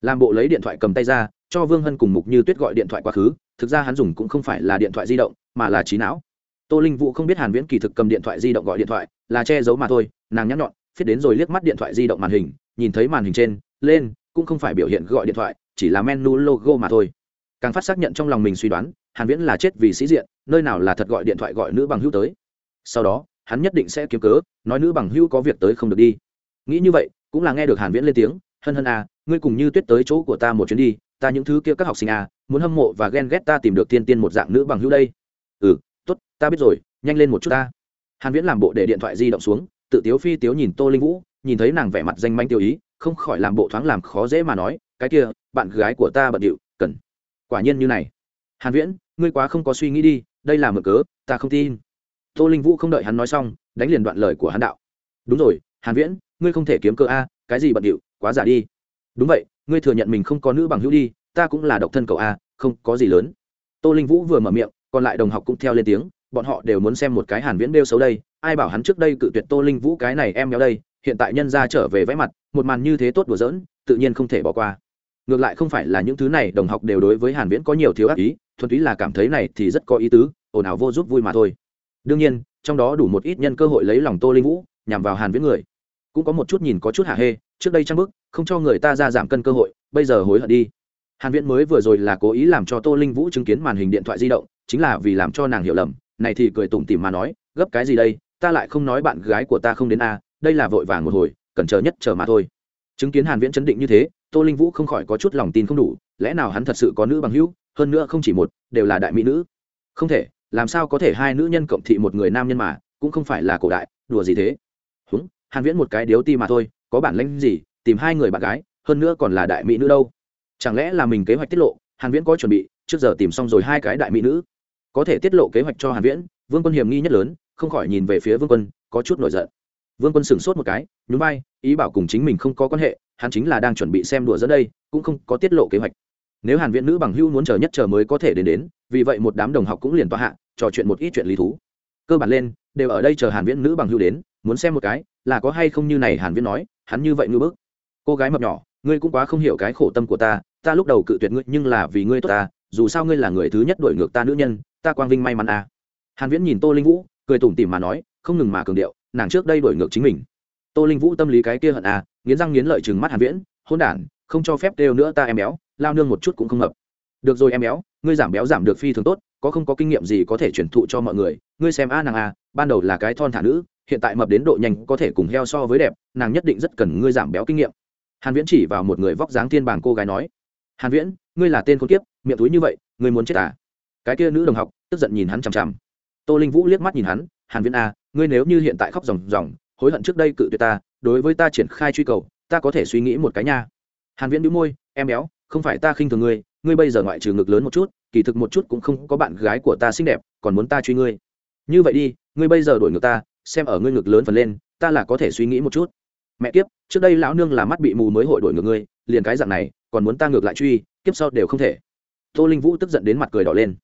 Làm bộ lấy điện thoại cầm tay ra, cho vương hân cùng mục như tuyết gọi điện thoại quá khứ thực ra hắn dùng cũng không phải là điện thoại di động, mà là trí não. Tô linh vũ không biết hàn viễn kỳ thực cầm điện thoại di động gọi điện thoại, là che giấu mà thôi, nàng nhắc nhọn phiết đến rồi liếc mắt điện thoại di động màn hình, nhìn thấy màn hình trên, lên, cũng không phải biểu hiện gọi điện thoại, chỉ là menu logo mà thôi. Càng phát xác nhận trong lòng mình suy đoán, hàn viễn là chết vì sĩ diện, nơi nào là thật gọi điện thoại gọi nữ bằng hữu tới. Sau đó, hắn nhất định sẽ kiếm cớ, nói nữ bằng hữu có việc tới không được đi. Nghĩ như vậy, cũng là nghe được hàn viễn lên tiếng, hân hân à ngươi cùng như tuyết tới chỗ của ta một chuyến đi ta những thứ kia các học sinh à muốn hâm mộ và ghen ghét ta tìm được tiên tiên một dạng nữ bằng hữu đây. Ừ tốt, ta biết rồi, nhanh lên một chút ta. Hàn viễn làm bộ để điện thoại di động xuống, tự tiếu phi tiếu nhìn tô linh vũ, nhìn thấy nàng vẻ mặt danh manh tiêu ý, không khỏi làm bộ thoáng làm khó dễ mà nói, cái kia, bạn gái của ta bận điệu, cần. Quả nhiên như này. Hàn viễn, ngươi quá không có suy nghĩ đi, đây là mở cớ, ta không tin. Tô linh vũ không đợi hắn nói xong, đánh liền đoạn lời của hắn đạo. Đúng rồi, hàn viễn, ngươi không thể kiếm cơ a, cái gì bận điệu, quá giả đi đúng vậy, ngươi thừa nhận mình không có nữ bằng hữu đi, ta cũng là độc thân cậu a, không có gì lớn. Tô linh vũ vừa mở miệng, còn lại đồng học cũng theo lên tiếng, bọn họ đều muốn xem một cái hàn viễn đeo xấu đây, ai bảo hắn trước đây cự tuyệt tô linh vũ cái này em béo đây, hiện tại nhân ra trở về vẽ mặt, một màn như thế tốt đùa giỡn, tự nhiên không thể bỏ qua. Ngược lại không phải là những thứ này, đồng học đều đối với hàn viễn có nhiều thiếu ác ý, thuần túy là cảm thấy này thì rất có ý tứ, ồn ào vô giúp vui mà thôi. Đương nhiên, trong đó đủ một ít nhân cơ hội lấy lòng tô linh vũ, nhằm vào hàn viễn người. Cũng có một chút nhìn có chút hạ hê trước đây trang bức không cho người ta ra giảm cân cơ hội, bây giờ hối hận đi. Hàn viễn mới vừa rồi là cố ý làm cho tô linh vũ chứng kiến màn hình điện thoại di động, chính là vì làm cho nàng hiểu lầm, này thì cười tủm tỉm mà nói, gấp cái gì đây, ta lại không nói bạn gái của ta không đến a, đây là vội vàng một hồi, cần chờ nhất chờ mà thôi. Chứng kiến hàn viễn chấn định như thế, tô linh vũ không khỏi có chút lòng tin không đủ, lẽ nào hắn thật sự có nữ bằng hữu, hơn nữa không chỉ một, đều là đại mỹ nữ. Không thể, làm sao có thể hai nữ nhân cộng thị một người nam nhân mà, cũng không phải là cổ đại, đùa gì thế? Húng, hàn viễn một cái điếu ti mà thôi có bản lĩnh gì, tìm hai người bạn gái, hơn nữa còn là đại mỹ nữ đâu? Chẳng lẽ là mình kế hoạch tiết lộ, hàn viễn có chuẩn bị, trước giờ tìm xong rồi hai cái đại mỹ nữ? Có thể tiết lộ kế hoạch cho hàn viễn, vương quân hiểm nghi nhất lớn, không khỏi nhìn về phía vương quân, có chút nổi giận. Vương quân sửng sốt một cái, nhún vai, ý bảo cùng chính mình không có quan hệ, hắn chính là đang chuẩn bị xem đùa dẫn đây, cũng không có tiết lộ kế hoạch. Nếu hàn viễn nữ bằng hữu muốn chờ nhất chờ mới có thể đến đến, vì vậy một đám đồng học cũng liền tọa hạ, trò chuyện một ít chuyện lý thú. Cơ bản lên, đều ở đây chờ hàn viễn nữ bằng hữu đến, muốn xem một cái, là có hay không như này hàn viễn nói hắn như vậy ngư bức. Cô gái mập nhỏ, ngươi cũng quá không hiểu cái khổ tâm của ta ta lúc đầu cự tuyệt ngươi nhưng là vì ngươi tốt ta, dù sao ngươi là người thứ nhất đổi ngược ta nữ nhân, ta quang vinh may mắn à. hàn viễn nhìn tô linh vũ, cười tủm tỉm mà nói, không ngừng mà cường điệu, nàng trước đây đổi ngược chính mình. Tô linh vũ tâm lý cái kia hận à nghiến răng nghiến lợi chừng mắt hàn viễn hôn đản, không cho phép đều nữa ta em béo, lao nương một chút cũng không hợp. Được rồi em béo, ngươi giảm béo giảm được phi thường tốt, có không có kinh nghiệm gì có thể truyền thụ cho mọi người, ngươi xem a nàng a ban đầu là cái thon thả nữ hiện tại mập đến độ nhanh có thể cùng heo so với đẹp, nàng nhất định rất cần ngươi giảm béo kinh nghiệm. Hàn viễn chỉ vào một người vóc dáng thiên bảng cô gái nói, hàn viễn, ngươi là tên khốn kiếp, miệng túi như vậy, ngươi muốn chết à? Cái kia nữ đồng học tức giận nhìn hắn chằm chằm. Tô linh vũ liếc mắt nhìn hắn, hàn viễn a ngươi nếu như hiện tại khóc ròng ròng, hối hận trước đây cự tuyệt ta, đối với ta triển khai truy cầu, ta có thể suy nghĩ một cái nha. Hàn viễn đĩu môi, em béo, không phải ta khinh thường ngươi ngươi bây giờ ngoại trừ ngực lớn một chút, kỳ thực một chút cũng không có bạn gái của ta xinh đẹp, còn muốn ta truy ngươi. Như vậy đi, ngươi bây giờ đổi ngược ta xem ở ngươi ngực lớn phần lên, ta là có thể suy nghĩ một chút. Mẹ kiếp, trước đây lão nương là mắt bị mù mới hội đổi ngược ngươi, liền cái dạng này, còn muốn ta ngược lại truy, kiếp sau đều không thể. Tô linh vũ tức giận đến mặt cười đỏ lên.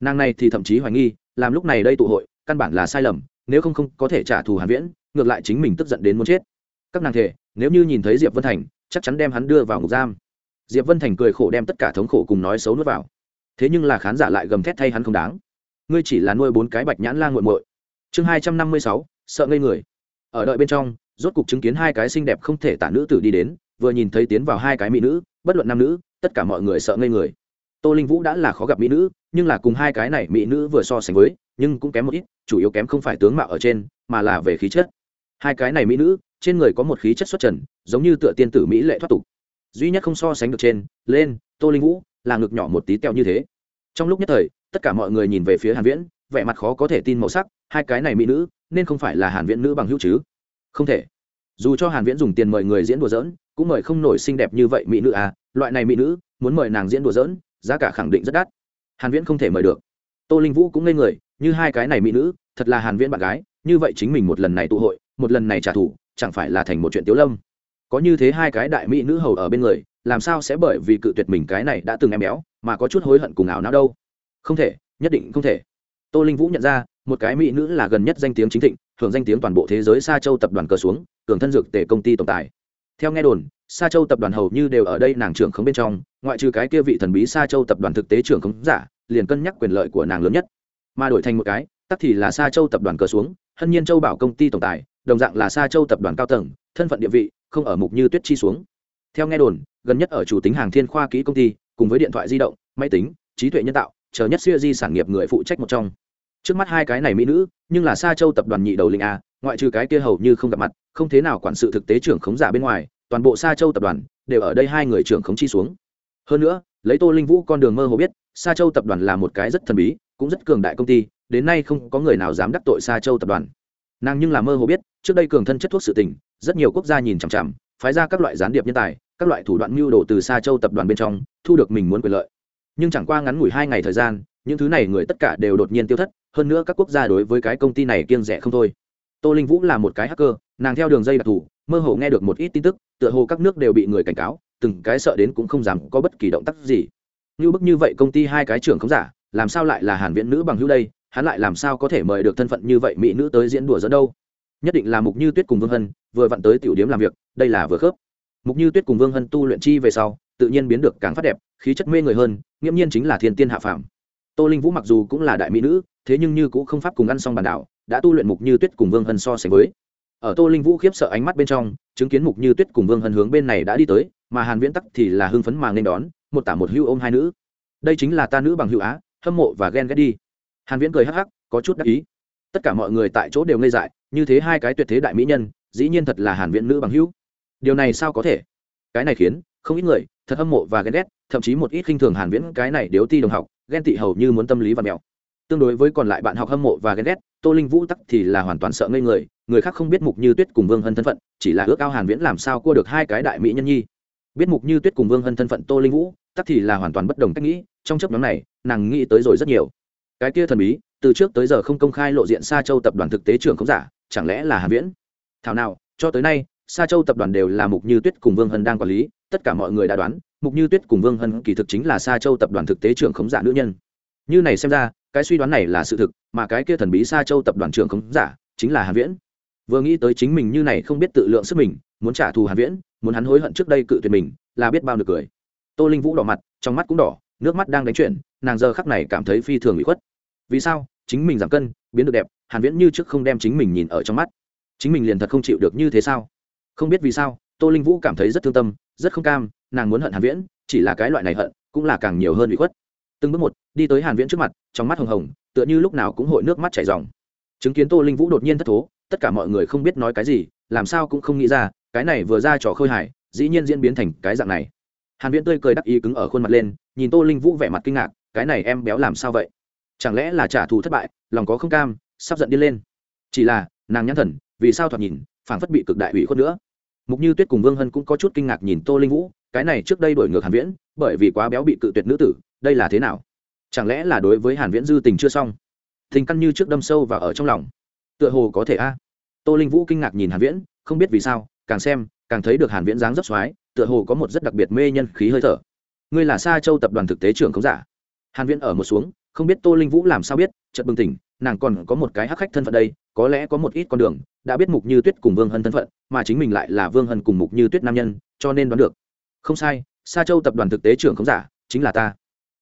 Nàng này thì thậm chí hoài nghi, làm lúc này đây tụ hội, căn bản là sai lầm, nếu không không có thể trả thù hàn viễn, ngược lại chính mình tức giận đến muốn chết. Các nàng thể, nếu như nhìn thấy diệp vân thành, chắc chắn đem hắn đưa vào ngục giam. Diệp vân thành cười khổ đem tất cả thống khổ cùng nói xấu nuốt vào. Thế nhưng là khán giả lại gầm thét thay hắn không đáng. Ngươi chỉ là nuôi bốn cái bạch nhãn la nguội muội. Chương hai trăm năm mươi sáu sợ ngây người. Ở đợi bên trong, rốt cục chứng kiến hai cái xinh đẹp không thể tả nữ tử đi đến, vừa nhìn thấy tiến vào hai cái mỹ nữ, bất luận nam nữ, tất cả mọi người sợ ngây người. Tô linh vũ đã là khó gặp mỹ nữ, nhưng là cùng hai cái này mỹ nữ vừa so sánh với, nhưng cũng kém một ít, chủ yếu kém không phải tướng mạo ở trên, mà là về khí chất. Hai cái này mỹ nữ, trên người có một khí chất xuất trần, giống như tựa tiên tử mỹ lệ thoát tục. Duy nhất không so sánh được trên, lên, tô linh vũ, là ngực nhỏ một tí teo như thế. Trong lúc nhất thời, tất cả mọi người nhìn về phía hàn viễn, vẻ mặt khó có thể tin màu sắc, hai cái này mỹ nữ nên không phải là hàn viễn nữ bằng hữu chứ? Không thể. Dù cho hàn viễn dùng tiền mời người diễn đùa giỡn, cũng mời không nổi xinh đẹp như vậy mỹ nữ à? Loại này mỹ nữ, muốn mời nàng diễn đùa giỡn, giá cả khẳng định rất đắt. Hàn viễn không thể mời được. Tô linh vũ cũng ngây người, như hai cái này mỹ nữ, thật là hàn viễn bạn gái, như vậy chính mình một lần này tụ hội, một lần này trả thù, chẳng phải là thành một chuyện tiếu lâm? Có như thế hai cái đại mỹ nữ hầu ở bên người, làm sao sẽ bởi vì cự tuyệt mình cái này đã từng em béo, mà có chút hối hận cùng ảo não đâu? Không thể, nhất định không thể. Tô linh vũ nhận ra một cái mỹ nữ là gần nhất danh tiếng chính thịnh, hưởng danh tiếng toàn bộ thế giới sa châu tập đoàn cờ xuống, cường thân dược tể công ty tổng tài. Theo nghe đồn, sa châu tập đoàn hầu như đều ở đây nàng trưởng khống bên trong, ngoại trừ cái kia vị thần bí sa châu tập đoàn thực tế trưởng khống giả, liền cân nhắc quyền lợi của nàng lớn nhất. Mà đổi thành một cái, tắc thì là sa châu tập đoàn cờ xuống, hân nhiên châu bảo công ty tổng tài, đồng dạng là sa châu tập đoàn cao tầng, thân phận địa vị không ở mục như tuyết chi xuống. Theo nghe đồn, gần nhất ở chủ tính hàng thiên khoa kỹ công ty, cùng với điện thoại di động, máy tính, trí tuệ nhân tạo, chờ nhất siêu di sản nghiệp người phụ trách một trong trước mắt hai cái này mỹ nữ, nhưng là sa châu tập đoàn nhị đầu linh a, ngoại trừ cái kia hầu như không gặp mặt, không thế nào quản sự thực tế trưởng khống giả bên ngoài, toàn bộ sa châu tập đoàn đều ở đây hai người trưởng khống chi xuống. Hơn nữa, lấy tô linh vũ con đường mơ hồ biết, sa châu tập đoàn là một cái rất thần bí, cũng rất cường đại công ty, đến nay không có người nào dám đắc tội sa châu tập đoàn. Nàng nhưng là mơ hồ biết, trước đây cường thân chất thuốc sự tình, rất nhiều quốc gia nhìn chằm chằm, phái ra các loại gián điệp nhân tài, các loại thủ đoạn mưu đồ từ sa châu tập đoàn bên trong, thu được mình muốn quyền lợi. Nhưng chẳng qua ngắn ngủi hai ngày thời gian những thứ này người tất cả đều đột nhiên tiêu thất, hơn nữa các quốc gia đối với cái công ty này kiêng rẻ không thôi. Tô linh vũ là một cái hacker, nàng theo đường dây đặc thù, mơ hồ nghe được một ít tin tức, tựa hồ các nước đều bị người cảnh cáo, từng cái sợ đến cũng không dám có bất kỳ động tác gì. Như bức như vậy công ty hai cái trưởng không giả, làm sao lại là hàn viễn nữ bằng hữu đây? Hắn lại làm sao có thể mời được thân phận như vậy mỹ nữ tới diễn đùa dẫn đâu? Nhất định là mục như tuyết cùng vương hân, vừa vặn tới tiểu điếm làm việc, đây là vừa khớp. Mục như tuyết cùng vương hân tu luyện chi về sau, tự nhiên biến được càng phát đẹp, khí chất mê người hơn, nghiễm nhiên chính là thiên tiên hạ phàm tô linh vũ mặc dù cũng là đại mỹ nữ, thế nhưng như cũng không pháp cùng ăn xong bàn đảo, đã tu luyện mục như tuyết cùng vương hân so sánh với. Ở tô linh vũ khiếp sợ ánh mắt bên trong, chứng kiến mục như tuyết cùng vương hân hướng bên này đã đi tới, mà hàn viễn tắc thì là hưng phấn mà nên đón, một tả một hưu ôm hai nữ. Đây chính là ta nữ bằng hữu á, hâm mộ và ghen ghét đi. Hàn viễn cười hắc hắc, có chút đắc ý. Tất cả mọi người tại chỗ đều ngây dại, như thế hai cái tuyệt thế đại mỹ nhân, dĩ nhiên thật là hàn viễn nữ bằng hữu. Điều này sao có thể? Cái này khiến không ít người thật hâm mộ và ghen ghét, thậm chí một ít khinh thường hàn viễn, cái này điếu ti đồng học ghen tị hầu như muốn tâm lý và mèo tương đối với còn lại bạn học hâm mộ và ghen ghét, tô linh vũ tắc thì là hoàn toàn sợ ngây người người khác không biết mục như tuyết cùng vương hân thân phận, chỉ là ước ao hàn viễn làm sao cua được hai cái đại mỹ nhân nhi. Biết mục như tuyết cùng vương hân thân phận tô linh vũ, tắc thì là hoàn toàn bất đồng cách nghĩ, trong chấp nhóm này, nàng nghĩ tới rồi rất nhiều. Cái kia thần bí, từ trước tới giờ không công khai lộ diện sa châu tập đoàn thực tế trưởng không giả, chẳng lẽ là hàn viễn? Thảo nào, cho tới nay, sa châu tập đoàn đều là mục như tuyết cùng vương hân đang quản lý, tất cả mọi người đã đoán mục như tuyết cùng vương hân kỳ thực chính là sa châu tập đoàn thực tế trưởng khống giả nữ nhân. Như này xem ra, cái suy đoán này là sự thực, mà cái kia thần bí sa châu tập đoàn trưởng khống giả chính là hàn viễn. Vừa nghĩ tới chính mình như này không biết tự lượng sức mình, muốn trả thù hàn viễn, muốn hắn hối hận trước đây cự tuyệt mình, là biết bao được cười. Tô linh vũ đỏ mặt, trong mắt cũng đỏ, nước mắt đang đánh chuyển, nàng giờ khắc này cảm thấy phi thường bị khuất. Vì sao? Chính mình giảm cân, biến được đẹp, hàn viễn như trước không đem chính mình nhìn ở trong mắt. Chính mình liền thật không chịu được như thế sao? Không biết vì sao tô linh vũ cảm thấy rất thương tâm, rất không cam, nàng muốn hận hàn viễn, chỉ là cái loại này hận, cũng là càng nhiều hơn bị khuất. Từng bước một, đi tới hàn viễn trước mặt, trong mắt hồng hồng, tựa như lúc nào cũng hội nước mắt chảy ròng. Chứng kiến tô linh vũ đột nhiên thất thố, tất cả mọi người không biết nói cái gì, làm sao cũng không nghĩ ra, cái này vừa ra trò khơi hài, dĩ nhiên diễn biến thành cái dạng này. Hàn viễn tươi cười đắc ý cứng ở khuôn mặt lên, nhìn tô linh vũ vẻ mặt kinh ngạc, cái này em béo làm sao vậy? Chẳng lẽ là trả thù thất bại, lòng có không cam, sắp giận đi lên. Chỉ là, nàng nhãn thần, vì sao thoạt nhìn, phảng phất bị cực đại ủy khuất nữa mục như tuyết cùng vương hân cũng có chút kinh ngạc nhìn tô linh vũ, cái này trước đây đổi ngược hàn viễn, bởi vì quá béo bị cự tuyệt nữ tử, đây là thế nào? Chẳng lẽ là đối với hàn viễn dư tình chưa xong? Tình căn như trước đâm sâu và ở trong lòng. Tựa hồ có thể a. Tô linh vũ kinh ngạc nhìn hàn viễn, không biết vì sao, càng xem, càng thấy được hàn viễn dáng rất xoái, tựa hồ có một rất đặc biệt mê nhân khí hơi thở. Ngươi là sa châu tập đoàn thực tế trưởng không giả. Hàn viễn ở một xuống, không biết tô linh vũ làm sao biết, chợt bừng tỉnh nàng còn có một cái hắc khách thân phận đây, có lẽ có một ít con đường, đã biết mục như tuyết cùng vương hân thân phận, mà chính mình lại là vương hân cùng mục như tuyết nam nhân, cho nên đoán được. Không sai, sa châu tập đoàn thực tế trưởng không giả, chính là ta.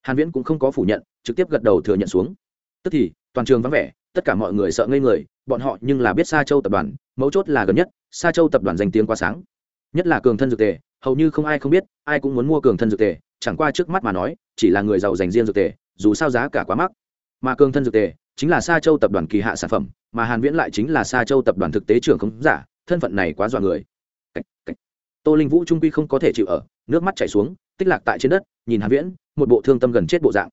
Hàn viễn cũng không có phủ nhận, trực tiếp gật đầu thừa nhận xuống. Tức thì, toàn trường vắng vẻ, tất cả mọi người sợ ngây người, bọn họ nhưng là biết sa châu tập đoàn, mấu chốt là gần nhất, sa châu tập đoàn danh tiếng quá sáng. Nhất là cường thân dược tề, hầu như không ai không biết, ai cũng muốn mua cường thân dược tề, chẳng qua trước mắt mà nói, chỉ là người giàu dành riêng dược tề, dù sao giá cả quá mắc. Mà cường thân dược tề chính là sa châu tập đoàn kỳ hạ sản phẩm mà hàn viễn lại chính là sa châu tập đoàn thực tế trưởng không giả thân phận này quá dọa người. Cách, cách. tô linh vũ trung quy không có thể chịu ở nước mắt chảy xuống tích lạc tại trên đất nhìn hàn viễn một bộ thương tâm gần chết bộ dạng.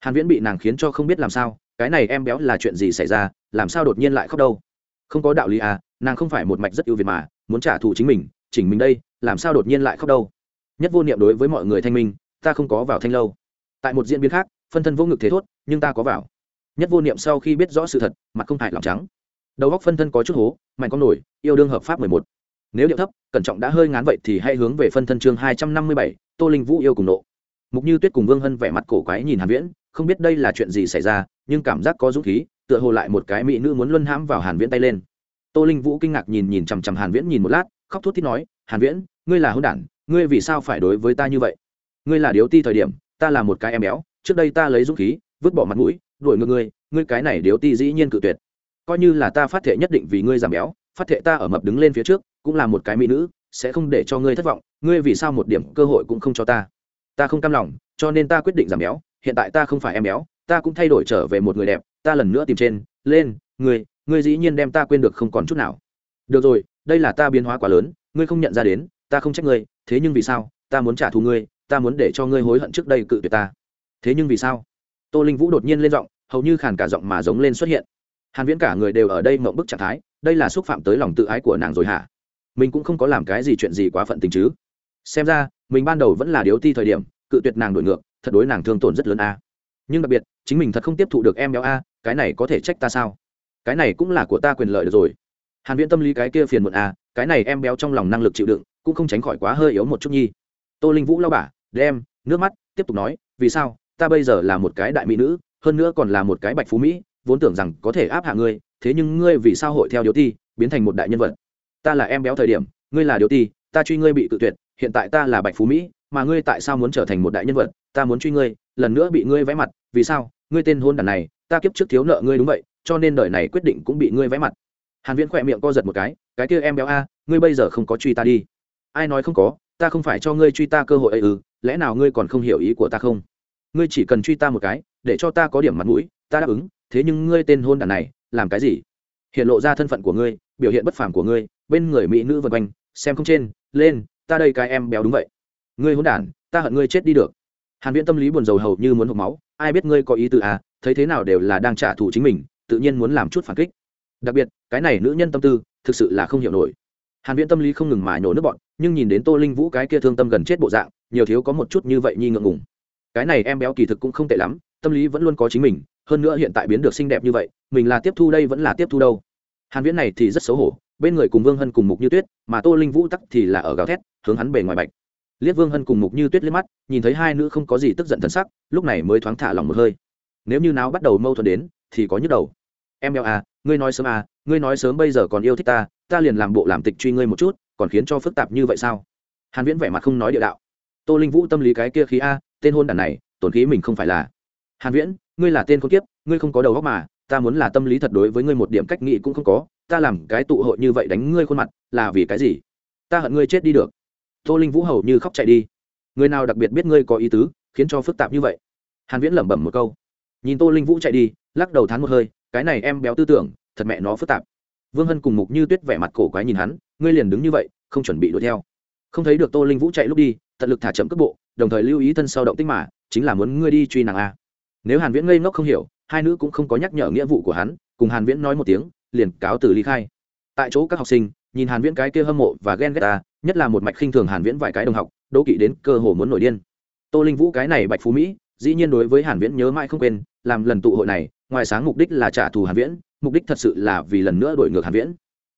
Hàn viễn bị nàng khiến cho không biết làm sao cái này em béo là chuyện gì xảy ra làm sao đột nhiên lại khóc đâu? Không có đạo lý à nàng không phải một mạch rất ưu việt mà muốn trả thù chính mình chỉnh mình đây làm sao đột nhiên lại khóc đâu? Nhất vô niệm đối với mọi người thanh minh ta không có vào thanh lâu. Tại một diễn biến khác phân thân vô ngực thế thốt nhưng ta có vào nhất vô niệm sau khi biết rõ sự thật, mặt không hại lòng trắng. Đầu góc phân thân có chút hố, mạnh con nổi, yêu đương hợp pháp mười một. Nếu điệu thấp, cẩn trọng đã hơi ngán vậy thì hãy hướng về phân thân chương hai trăm năm mươi bảy, tô linh vũ yêu cùng nộ. Mục như tuyết cùng vương hân vẻ mặt cổ quái nhìn hàn viễn, không biết đây là chuyện gì xảy ra, nhưng cảm giác có dũng khí, tựa hồ lại một cái mỹ nữ muốn luân hãm vào hàn viễn tay lên. Tô linh vũ kinh ngạc nhìn nhìn chằm chằm hàn viễn nhìn một lát, khóc thút thít nói, hàn viễn, ngươi là hôn đản, ngươi vì sao phải đối với ta như vậy? Ngươi là điếu ti thời điểm, ta là một cái em béo, trước đây ta lấy dũng khí, vứt bỏ mặt mũi đuổi ngược ngươi ngươi cái này điếu ti dĩ nhiên cự tuyệt. Coi như là ta phát thệ nhất định vì ngươi giảm béo, phát thệ ta ở mập đứng lên phía trước, cũng là một cái mỹ nữ, sẽ không để cho ngươi thất vọng, ngươi vì sao một điểm cơ hội cũng không cho ta. Ta không cam lòng, cho nên ta quyết định giảm béo, hiện tại ta không phải em béo, ta cũng thay đổi trở về một người đẹp, ta lần nữa tìm trên, lên, ngươi ngươi dĩ nhiên đem ta quên được không còn chút nào. Được rồi, đây là ta biến hóa quá lớn, ngươi không nhận ra đến, ta không trách ngươi, thế nhưng vì sao, ta muốn trả thù ngươi, ta muốn để cho ngươi hối hận trước đây cự tuyệt ta. Thế nhưng vì sao? Tô linh vũ đột nhiên lên giọng hầu như khàn cả giọng mà giống lên xuất hiện. Hàn viễn cả người đều ở đây mộng bức trạng thái, đây là xúc phạm tới lòng tự ái của nàng rồi hả? Mình cũng không có làm cái gì chuyện gì quá phận tình chứ. Xem ra, mình ban đầu vẫn là điếu ti thời điểm, cự tuyệt nàng đổi ngược, thật đối nàng thương tổn rất lớn a. Nhưng đặc biệt, chính mình thật không tiếp thụ được em béo a, cái này có thể trách ta sao? Cái này cũng là của ta quyền lợi được rồi. Hàn viễn tâm lý cái kia phiền muộn a, cái này em béo trong lòng năng lực chịu đựng, cũng không tránh khỏi quá hơi yếu một chút nhi. Tô linh vũ lau bả, đem nước mắt, tiếp tục nói, vì sao? Ta bây giờ là một cái đại mỹ nữ hơn nữa còn là một cái bạch phú mỹ, vốn tưởng rằng có thể áp hạ ngươi, thế nhưng ngươi vì sao hội theo điếu ti, biến thành một đại nhân vật? Ta là em béo thời điểm, ngươi là điếu ti, ta truy ngươi bị cự tuyệt, hiện tại ta là bạch phú mỹ, mà ngươi tại sao muốn trở thành một đại nhân vật? Ta muốn truy ngươi, lần nữa bị ngươi vẽ mặt, vì sao? Ngươi tên hôn đàn này, ta kiếp trước thiếu nợ ngươi đúng vậy, cho nên đời này quyết định cũng bị ngươi vẽ mặt. Hàn viễn khỏe miệng co giật một cái cái kia em béo a, ngươi bây giờ không có truy ta đi. Ai nói không có, ta không phải cho ngươi truy ta cơ hội ấy ư, lẽ nào ngươi còn không hiểu ý của ta không? Ngươi chỉ cần truy ta một cái để cho ta có điểm mặt mũi, ta đáp ứng, thế nhưng ngươi tên hôn đàn này, làm cái gì? Hiện lộ ra thân phận của ngươi, biểu hiện bất phàm của ngươi, bên người mỹ nữ vân quanh, xem không trên, lên, ta đây cái em béo đúng vậy. Ngươi hôn đản ta hận ngươi chết đi được. Hàn viễn tâm lý buồn rầu hầu như muốn hộc máu, ai biết ngươi có ý tư à thấy thế nào đều là đang trả thù chính mình, tự nhiên muốn làm chút phản kích. Đặc biệt, cái này nữ nhân tâm tư, thực sự là không hiểu nổi. Hàn viễn tâm lý không ngừng mà nhổ nước bọn, nhưng nhìn đến tô linh vũ cái kia thương tâm gần chết bộ dạng, nhiều thiếu có một chút như vậy nhi ngượng ngùng. Cái này em béo kỳ thực cũng không tệ lắm tâm lý vẫn luôn có chính mình, hơn nữa hiện tại biến được xinh đẹp như vậy, mình là tiếp thu đây vẫn là tiếp thu đâu. Hàn viễn này thì rất xấu hổ, bên người cùng vương hân cùng mục như tuyết, mà tô linh vũ tắc thì là ở gào thét, hướng hắn bề ngoài bạch. Liếc vương hân cùng mục như tuyết liếc mắt, nhìn thấy hai nữ không có gì tức giận thần sắc, lúc này mới thoáng thả lòng một hơi. Nếu như nào bắt đầu mâu thuẫn đến, thì có nhức đầu. Em yêu à ngươi nói sớm à ngươi nói sớm bây giờ còn yêu thích ta ta liền làm bộ làm tịch truy ngươi một chút, còn khiến cho phức tạp như vậy sao? Hàn viễn vẻ mặt không nói địa đạo. Tô linh vũ tâm lý cái kia khí a, tên hôn đàn này, tổn khí mình không phải là hàn viễn, ngươi là tên con kiếp, ngươi không có đầu óc mà, ta muốn là tâm lý thật đối với ngươi một điểm cách nghĩ cũng không có, ta làm cái tụ hội như vậy đánh ngươi khuôn mặt, là vì cái gì? Ta hận ngươi chết đi được. Tô linh vũ hầu như khóc chạy đi. Người nào đặc biệt biết ngươi có ý tứ, khiến cho phức tạp như vậy? Hàn viễn lẩm bẩm một câu. Nhìn tô linh vũ chạy đi, lắc đầu thán một hơi, cái này em béo tư tưởng, thật mẹ nó phức tạp. Vương hân cùng mục như tuyết vẻ mặt cổ quái nhìn hắn, ngươi liền đứng như vậy, không chuẩn bị đuổi theo. Không thấy được tô linh vũ chạy lúc đi, tận lực thả chậm cước bộ, đồng thời lưu ý thân sau động tích mà, chính là muốn ngươi đi truy nàng a nếu hàn viễn ngây ngốc không hiểu hai nữ cũng không có nhắc nhở nghĩa vụ của hắn cùng hàn viễn nói một tiếng liền cáo từ ly khai. Tại chỗ các học sinh nhìn hàn viễn cái kia hâm mộ và ghen ghét ta nhất là một mạch khinh thường hàn viễn vài cái đồng học đố kỵ đến cơ hồ muốn nổi điên. Tô linh vũ cái này bạch phú mỹ dĩ nhiên đối với hàn viễn nhớ mãi không quên làm lần tụ hội này ngoài sáng mục đích là trả thù hàn viễn mục đích thật sự là vì lần nữa đổi ngược hàn viễn.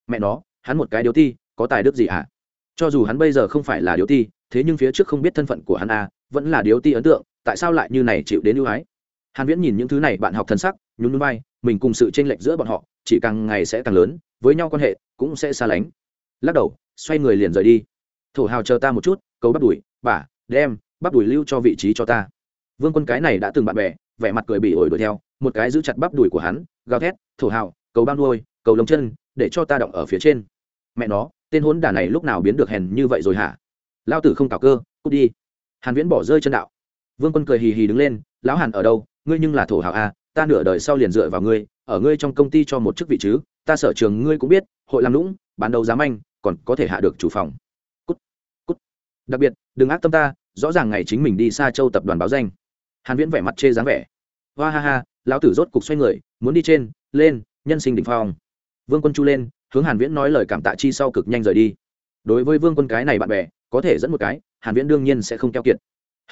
Mẹ nó hắn một cái điếu ti có tài đức gì ạ? À? cho dù hắn bây giờ không phải là điếu ti thế nhưng phía trước không biết thân phận của hắn a à, vẫn là điếu ti ấn tượng tại sao lại như này chịu đến ưu ái? Hàn viễn nhìn những thứ này, bạn học thân sắc, nhún nhún vai, mình cùng sự chênh lệch giữa bọn họ, chỉ càng ngày sẽ càng lớn, với nhau quan hệ cũng sẽ xa lánh. Lắc đầu, xoay người liền rời đi. Thổ hào chờ ta một chút, cầu bắt đuổi bà, đem bắt đuổi lưu cho vị trí cho ta. Vương quân cái này đã từng bạn bè, vẻ mặt cười bị ổi đuổi theo, một cái giữ chặt bắp đuổi của hắn, gào thét, thổ hào, cầu bao nuôi, cầu lông chân, để cho ta động ở phía trên. Mẹ nó, tên hốn đả này lúc nào biến được hèn như vậy rồi hả? Lao tử không cào cơ, cút đi. Hàn viễn bỏ rơi chân đạo. Vương quân cười hì hì đứng lên, lão hàn ở đâu? Ngươi nhưng là thổ hào a à, ta nửa đời sau liền dựa vào ngươi ở ngươi trong công ty cho một chức vị chứ ta sở trường ngươi cũng biết hội làm lũng bán đầu dám anh còn có thể hạ được chủ phòng. Cút cút. Đặc biệt đừng ác tâm ta rõ ràng ngày chính mình đi xa châu tập đoàn báo danh. Hàn viễn vẻ mặt chê dáng vẻ. Hoa ha ha lão tử rốt cục xoay người muốn đi trên lên nhân sinh đỉnh phong. Vương quân chu lên hướng hàn viễn nói lời cảm tạ chi sau cực nhanh rời đi. Đối với vương quân cái này bạn bè có thể dẫn một cái hàn viễn đương nhiên sẽ không keo kiệt.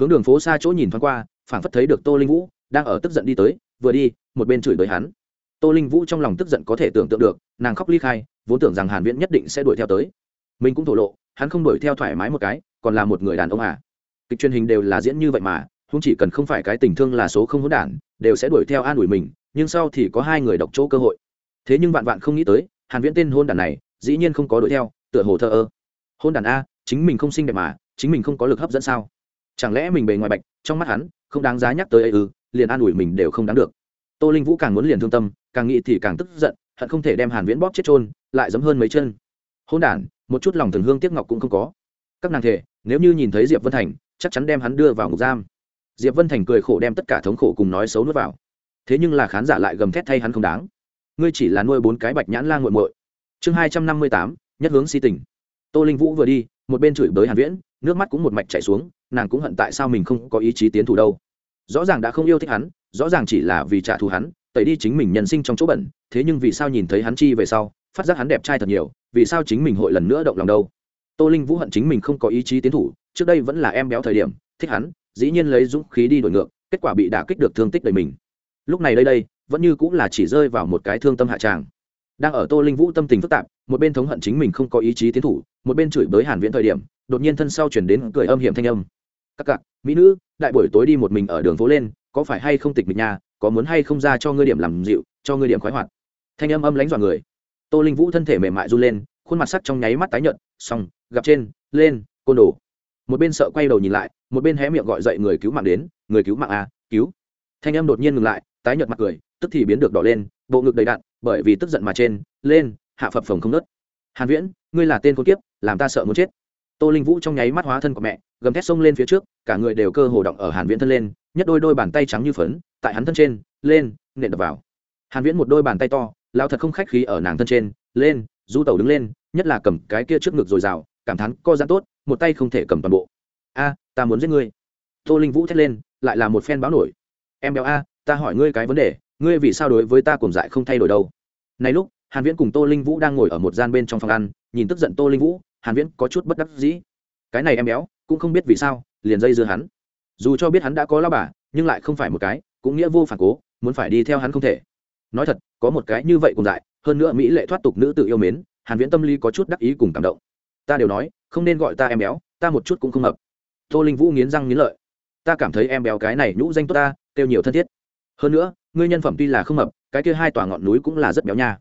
Hướng đường phố xa chỗ nhìn thoáng qua phảng phất thấy được tô linh vũ đang ở tức giận đi tới, vừa đi, một bên chửi bới hắn. Tô linh vũ trong lòng tức giận có thể tưởng tượng được, nàng khóc ly khai, vốn tưởng rằng hàn viễn nhất định sẽ đuổi theo tới. Mình cũng thổ lộ, hắn không đuổi theo thoải mái một cái, còn là một người đàn ông à. Kịch truyền hình đều là diễn như vậy mà không chỉ cần không phải cái tình thương là số không hỗn đản, đều sẽ đuổi theo an ủi mình, nhưng sau thì có hai người độc chỗ cơ hội. Thế nhưng vạn vạn không nghĩ tới, hàn viễn tên hôn đản này, dĩ nhiên không có đuổi theo, tựa hồ thơ ơ. Hôn đản a, chính mình không xinh đẹp mà, chính mình không có lực hấp dẫn sao? Chẳng lẽ mình bề ngoài bạch, trong mắt hắn, không đáng giá nhắc tới ấy ư? Liền an ủi mình đều không đáng được. Tô linh vũ càng muốn liền thương tâm, càng nghĩ thì càng tức giận, hận không thể đem hàn viễn bóp chết trôn lại giấm hơn mấy chân. Hôn đản, một chút lòng thường hương tiếc ngọc cũng không có. Các nàng thể, nếu như nhìn thấy diệp vân thành, chắc chắn đem hắn đưa vào ngục giam. Diệp vân thành cười khổ đem tất cả thống khổ cùng nói xấu nuốt vào. Thế nhưng là khán giả lại gầm thét thay hắn không đáng. Ngươi chỉ là nuôi bốn cái bạch nhãn la nguội muội. Chương hai trăm năm mươi tám, nhất hướng si tình. Tô linh vũ vừa đi, một bên chửi bới hàn viễn, nước mắt cũng một mạch chảy xuống, nàng cũng hận tại sao mình không có ý chí tiến thủ đâu rõ ràng đã không yêu thích hắn, rõ ràng chỉ là vì trả thù hắn, tẩy đi chính mình nhân sinh trong chỗ bẩn, thế nhưng vì sao nhìn thấy hắn chi về sau, phát giác hắn đẹp trai thật nhiều, vì sao chính mình hội lần nữa động lòng đâu? Tô linh vũ hận chính mình không có ý chí tiến thủ, trước đây vẫn là em béo thời điểm, thích hắn, dĩ nhiên lấy dũng khí đi đổi ngược, kết quả bị đả kích được thương tích đầy mình. Lúc này đây đây, vẫn như cũng là chỉ rơi vào một cái thương tâm hạ tràng. Đang ở tô linh vũ tâm tình phức tạp, một bên thống hận chính mình không có ý chí tiến thủ, một bên chửi bới hàn viễn thời điểm, đột nhiên thân sau chuyển đến cười âm hiểm thanh âm. Các cặc mỹ nữ đại buổi tối đi một mình ở đường phố lên, có phải hay không tịch mịch nhà có muốn hay không ra cho ngươi điểm làm dịu, cho ngươi điểm khoái hoạt. Thanh âm âm lánh dọa người. Tô linh vũ thân thể mềm mại run lên, khuôn mặt sắc trong nháy mắt tái nhợt, xong, gặp trên, lên, côn đồ. Một bên sợ quay đầu nhìn lại, một bên hé miệng gọi dậy người cứu mạng đến, người cứu mạng a cứu. Thanh âm đột nhiên ngừng lại, tái nhợt mặt cười, tức thì biến được đỏ lên, bộ ngực đầy đạn bởi vì tức giận mà trên, lên, hạ phập phồng không nớt. Hàn viễn, ngươi là tên con kiếp, làm ta sợ muốn chết tô linh vũ trong nháy mắt hóa thân của mẹ, gầm thét xông lên phía trước, cả người đều cơ hồ động ở hàn viễn thân lên, nhất đôi đôi bàn tay trắng như phấn, tại hắn thân trên, lên, nện đập vào. Hàn viễn một đôi bàn tay to lao thật không khách khí ở nàng thân trên, lên, du tẩu đứng lên, nhất là cầm cái kia trước ngực rồi rào, cảm thán, co giãn tốt, một tay không thể cầm toàn bộ. A, ta muốn giết ngươi. Tô linh vũ thét lên, lại là một phen báo nổi. Em béo a, ta hỏi ngươi cái vấn đề, ngươi vì sao đối với ta cùng dại không thay đổi đâu? Này lúc, hàn viễn cùng tô linh vũ đang ngồi ở một gian bên trong phòng ăn, nhìn tức giận tô linh vũ hàn viễn có chút bất đắc dĩ. Cái này em béo, cũng không biết vì sao, liền dây dưa hắn. Dù cho biết hắn đã có lao bà, nhưng lại không phải một cái, cũng nghĩa vô phản cố, muốn phải đi theo hắn không thể. Nói thật, có một cái như vậy cùng dại, hơn nữa mỹ lệ thoát tục nữ tự yêu mến, hàn viễn tâm lý có chút đắc ý cùng cảm động. Ta đều nói, không nên gọi ta em béo, ta một chút cũng không hợp. Tô linh vũ nghiến răng nghiến lợi. Ta cảm thấy em béo cái này nhũ danh tốt ta tiêu nhiều thân thiết. Hơn nữa, ngươi nhân phẩm tuy là không hợp, cái kia hai tòa ngọn núi cũng là rất béo nha.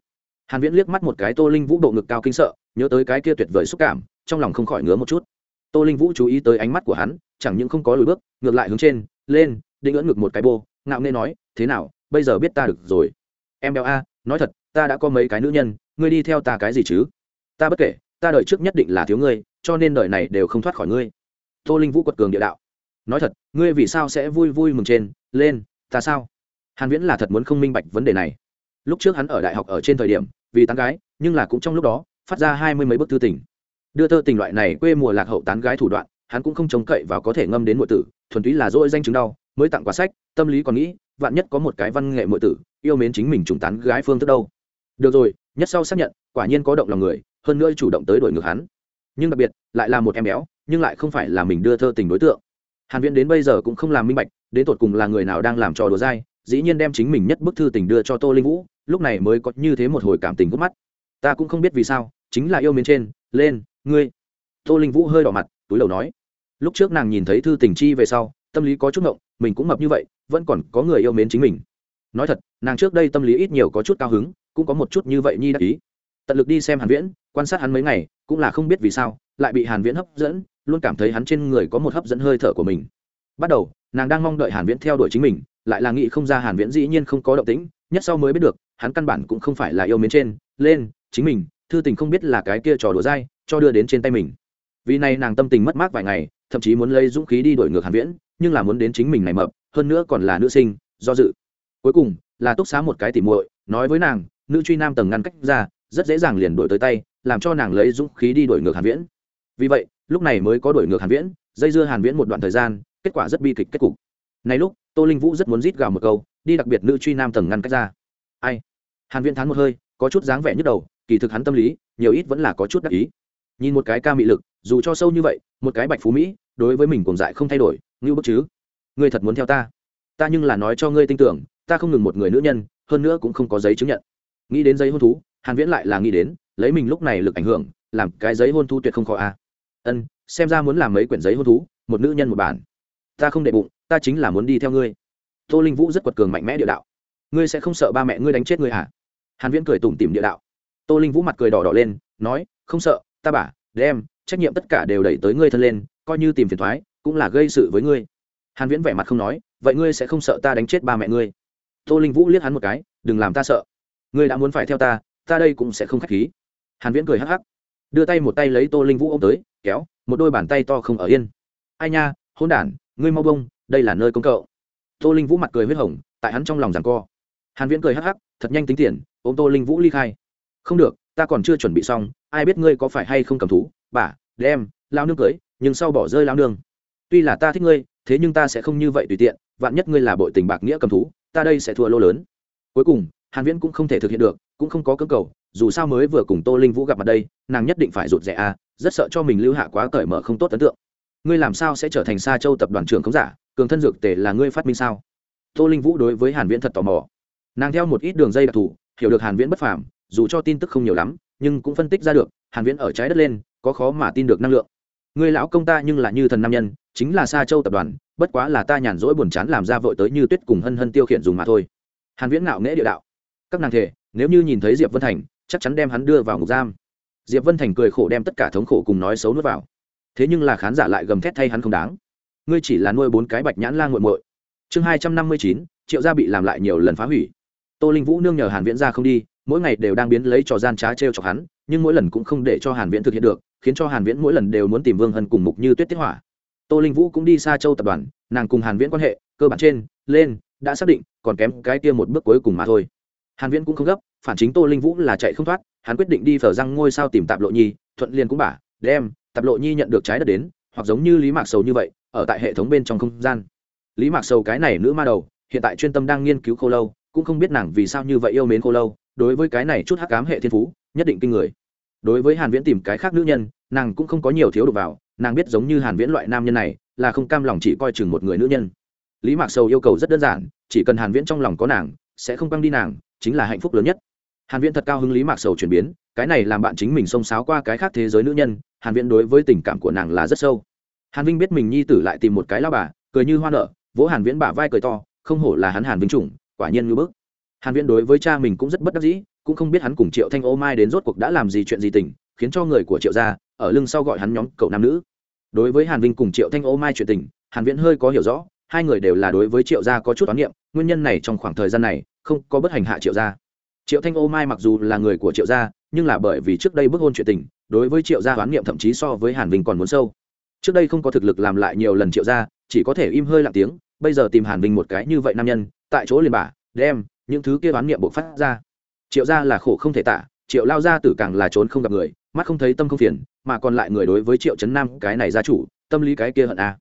Hàn viễn liếc mắt một cái tô linh vũ độ ngực cao kinh sợ nhớ tới cái kia tuyệt vời xúc cảm, trong lòng không khỏi ngứa một chút. Tô linh vũ chú ý tới ánh mắt của hắn, chẳng những không có lùi bước, ngược lại hướng trên, lên, định ưỡn ngực một cái bô, ngạo nghê nói, thế nào, bây giờ biết ta được rồi? Em béo a, nói thật, ta đã có mấy cái nữ nhân, ngươi đi theo ta cái gì chứ? Ta bất kể, ta đợi trước nhất định là thiếu ngươi, cho nên đời này đều không thoát khỏi ngươi. Tô linh vũ quật cường địa đạo. Nói thật, ngươi vì sao sẽ vui vui mừng trên, lên, ta sao? Hàn viễn là thật muốn không minh bạch vấn đề này. Lúc trước hắn ở đại học ở trên thời điểm, vì tán gái, nhưng là cũng trong lúc đó phát ra hai mươi mấy bức thư tình. Đưa thơ tình loại này quê mùa lạc hậu tán gái thủ đoạn, hắn cũng không trông cậy và có thể ngâm đến muội tử, thuần túy là dỗi danh chứng đau, mới tặng quà sách, tâm lý còn nghĩ, vạn nhất có một cái văn nghệ muội tử, yêu mến chính mình trùng tán gái phương thức đâu. Được rồi, nhất sau xác nhận, quả nhiên có động lòng người, hơn nữa chủ động tới đổi ngược hắn. Nhưng đặc biệt, lại là một em béo, nhưng lại không phải là mình đưa thơ tình đối tượng. Hàn viễn đến bây giờ cũng không làm minh bạch, đến tột cùng là người nào đang làm trò đùa dai, dĩ nhiên đem chính mình nhất bức thư tình đưa cho tô linh vũ, lúc này mới có như thế một hồi cảm tình gút mắt ta cũng không biết vì sao, chính là yêu mến trên, lên, ngươi. Tô linh vũ hơi đỏ mặt, túi đầu nói. Lúc trước nàng nhìn thấy thư tình chi về sau, tâm lý có chút ngộng, mình cũng mập như vậy, vẫn còn có người yêu mến chính mình. Nói thật, nàng trước đây tâm lý ít nhiều có chút cao hứng, cũng có một chút như vậy nhi đắc ý. Tận lực đi xem hàn viễn, quan sát hắn mấy ngày, cũng là không biết vì sao, lại bị hàn viễn hấp dẫn, luôn cảm thấy hắn trên người có một hấp dẫn hơi thở của mình. Bắt đầu, nàng đang mong đợi hàn viễn theo đuổi chính mình, lại là nghĩ không ra hàn viễn dĩ nhiên không có động tĩnh, nhất sau mới biết được hắn căn bản cũng không phải là yêu mến trên, lên, chính mình, thư tình không biết là cái kia trò đùa dai, cho đưa đến trên tay mình. Vì này nàng tâm tình mất mát vài ngày, thậm chí muốn lấy dũng khí đi đổi ngược hàn viễn, nhưng là muốn đến chính mình này mập, hơn nữa còn là nữ sinh, do dự. Cuối cùng, là túc xá một cái tỉ muội, nói với nàng, nữ truy nam tầng ngăn cách ra, rất dễ dàng liền đổi tới tay, làm cho nàng lấy dũng khí đi đổi ngược hàn viễn. Vì vậy, lúc này mới có đổi ngược hàn viễn, dây dưa hàn viễn một đoạn thời gian, kết quả rất bi kịch kết cục. Này lúc, tô linh vũ rất muốn rít gào một câu, đi đặc biệt nữ truy nam tầng ngăn cách ra. Ai? Hàn viễn thán một hơi, có chút dáng vẻ nhức đầu, kỳ thực hắn tâm lý, nhiều ít vẫn là có chút đắc ý. Nhìn một cái ca mị lực, dù cho sâu như vậy, một cái bạch phú mỹ, đối với mình cùng dại không thay đổi ngưu bức chứ. Ngươi thật muốn theo ta? Ta nhưng là nói cho ngươi tin tưởng, ta không ngừng một người nữ nhân, hơn nữa cũng không có giấy chứng nhận. Nghĩ đến giấy hôn thú, hàn viễn lại là nghĩ đến, lấy mình lúc này lực ảnh hưởng, làm cái giấy hôn thú tuyệt không khó a ân, xem ra muốn làm mấy quyển giấy hôn thú, một nữ nhân một bản. Ta không để bụng, ta chính là muốn đi theo ngươi. Tô linh vũ rất quật cường mạnh mẽ địa đạo. Ngươi sẽ không sợ ba mẹ ngươi đánh chết ngươi hả hàn viễn cười tủm tỉm địa đạo. Tô linh vũ mặt cười đỏ đỏ lên, nói, không sợ, ta bả đem, trách nhiệm tất cả đều đẩy tới ngươi thân lên, coi như tìm phiền toái cũng là gây sự với ngươi. Hàn viễn vẻ mặt không nói, vậy ngươi sẽ không sợ ta đánh chết ba mẹ ngươi? Tô linh vũ liếc hắn một cái, đừng làm ta sợ. Ngươi đã muốn phải theo ta ta đây cũng sẽ không khách khí. Hàn viễn cười hắc hắc, đưa tay một tay lấy tô linh vũ ôm tới, kéo, một đôi bàn tay to không ở yên. Ai nha, hỗn đản, ngươi mau bông, đây là nơi công cậu. Tô linh vũ mặt cười huyết hồng, tại hắn trong lòng giằng co hàn viễn cười hắc hắc thật nhanh tính tiền ôm tô linh vũ ly khai. Không được ta còn chưa chuẩn bị xong ai biết ngươi có phải hay không cầm thú? Bà đem lao nương cưới nhưng sau bỏ rơi lao nương. Tuy là ta thích ngươi thế nhưng ta sẽ không như vậy tùy tiện vạn nhất ngươi là bội tình bạc nghĩa cầm thú ta đây sẽ thua lô lớn. Cuối cùng hàn viễn cũng không thể thực hiện được cũng không có cơ cầu dù sao mới vừa cùng tô linh vũ gặp mặt đây nàng nhất định phải rụt rẻ a à, rất sợ cho mình lưu hạ quá cởi mở không tốt ấn tượng. Ngươi làm sao sẽ trở thành sa châu tập đoàn trưởng không giả cường thân dược tề là ngươi phát minh sao? Tô linh vũ đối với hàn viễn thật tò mò nàng theo một ít đường dây đặc thù, hiểu được hàn viễn bất phàm, dù cho tin tức không nhiều lắm, nhưng cũng phân tích ra được, hàn viễn ở trái đất lên, có khó mà tin được năng lượng. Ngươi lão công ta nhưng là như thần nam nhân, chính là sa châu tập đoàn, bất quá là ta nhàn rỗi buồn chán làm ra vội tới như tuyết cùng hân hân tiêu khiển dùng mà thôi. Hàn viễn ngạo nghễ địa đạo. Các nàng thể, nếu như nhìn thấy diệp vân thành, chắc chắn đem hắn đưa vào ngục giam. Diệp vân thành cười khổ đem tất cả thống khổ cùng nói xấu nuốt vào. Thế nhưng là khán giả lại gầm thét thay hắn không đáng. Ngươi chỉ là nuôi bốn cái bạch nhãn la nguội muội. Chương hai trăm năm mươi chín, triệu gia bị làm lại nhiều lần phá hủy tô linh vũ nương nhờ hàn viễn ra không đi, mỗi ngày đều đang biến lấy trò gian trá trêu chọc hắn, nhưng mỗi lần cũng không để cho hàn viễn thực hiện được, khiến cho hàn viễn mỗi lần đều muốn tìm vương hân cùng mục như tuyết tiết hỏa. Tô linh vũ cũng đi xa châu tập đoàn, nàng cùng hàn viễn quan hệ, cơ bản trên, lên, đã xác định, còn kém cái kia một bước cuối cùng mà thôi. Hàn viễn cũng không gấp, phản chính tô linh vũ là chạy không thoát, hắn quyết định đi phở răng ngôi sao tìm tạp lộ nhi, thuận liền cũng bả đem, tạp lộ nhi nhận được trái đất đến, hoặc giống như lý mạc sầu như vậy, ở tại hệ thống bên trong không gian. Lý mạc sầu cái này nữ ma đầu, hiện tại chuyên tâm đang nghiên cứu khô lâu cũng không biết nàng vì sao như vậy yêu mến cô lâu, đối với cái này chút hắc cám hệ thiên phú, nhất định kinh người. Đối với hàn viễn tìm cái khác nữ nhân, nàng cũng không có nhiều thiếu được vào, nàng biết giống như hàn viễn loại nam nhân này, là không cam lòng chỉ coi chừng một người nữ nhân. Lý mạc sầu yêu cầu rất đơn giản, chỉ cần hàn viễn trong lòng có nàng, sẽ không băng đi nàng, chính là hạnh phúc lớn nhất. Hàn viễn thật cao hứng lý mạc sầu chuyển biến, cái này làm bạn chính mình xông xáo qua cái khác thế giới nữ nhân, hàn viễn đối với tình cảm của nàng là rất sâu. Hàn vinh biết mình nhi tử lại tìm một cái lao bà, cười như hoa nở, vỗ hàn viễn bả vai cười to, không hổ là hắn hàn vinh chủng quả nhiên như bước hàn viễn đối với cha mình cũng rất bất đắc dĩ, cũng không biết hắn cùng triệu thanh ô mai đến rốt cuộc đã làm gì chuyện gì tình, khiến cho người của triệu gia ở lưng sau gọi hắn nhóm cậu nam nữ. Đối với hàn vinh cùng triệu thanh ô mai chuyện tình, hàn viễn hơi có hiểu rõ, hai người đều là đối với triệu gia có chút toán niệm, nguyên nhân này trong khoảng thời gian này không có bất hành hạ triệu gia. Triệu thanh ô mai mặc dù là người của triệu gia, nhưng là bởi vì trước đây bức hôn chuyện tình, đối với triệu gia toán niệm thậm chí so với hàn vinh còn muốn sâu. Trước đây không có thực lực làm lại nhiều lần triệu gia, chỉ có thể im hơi lặng tiếng bây giờ tìm hàn vinh một cái như vậy nam nhân, tại chỗ liền bả đem những thứ kia đoán niệm bộc phát ra. Triệu gia là khổ không thể tả, triệu lao gia tử càng là trốn không gặp người, mắt không thấy tâm không phiền, mà còn lại người đối với triệu trấn nam cái này gia chủ, tâm lý cái kia hận a.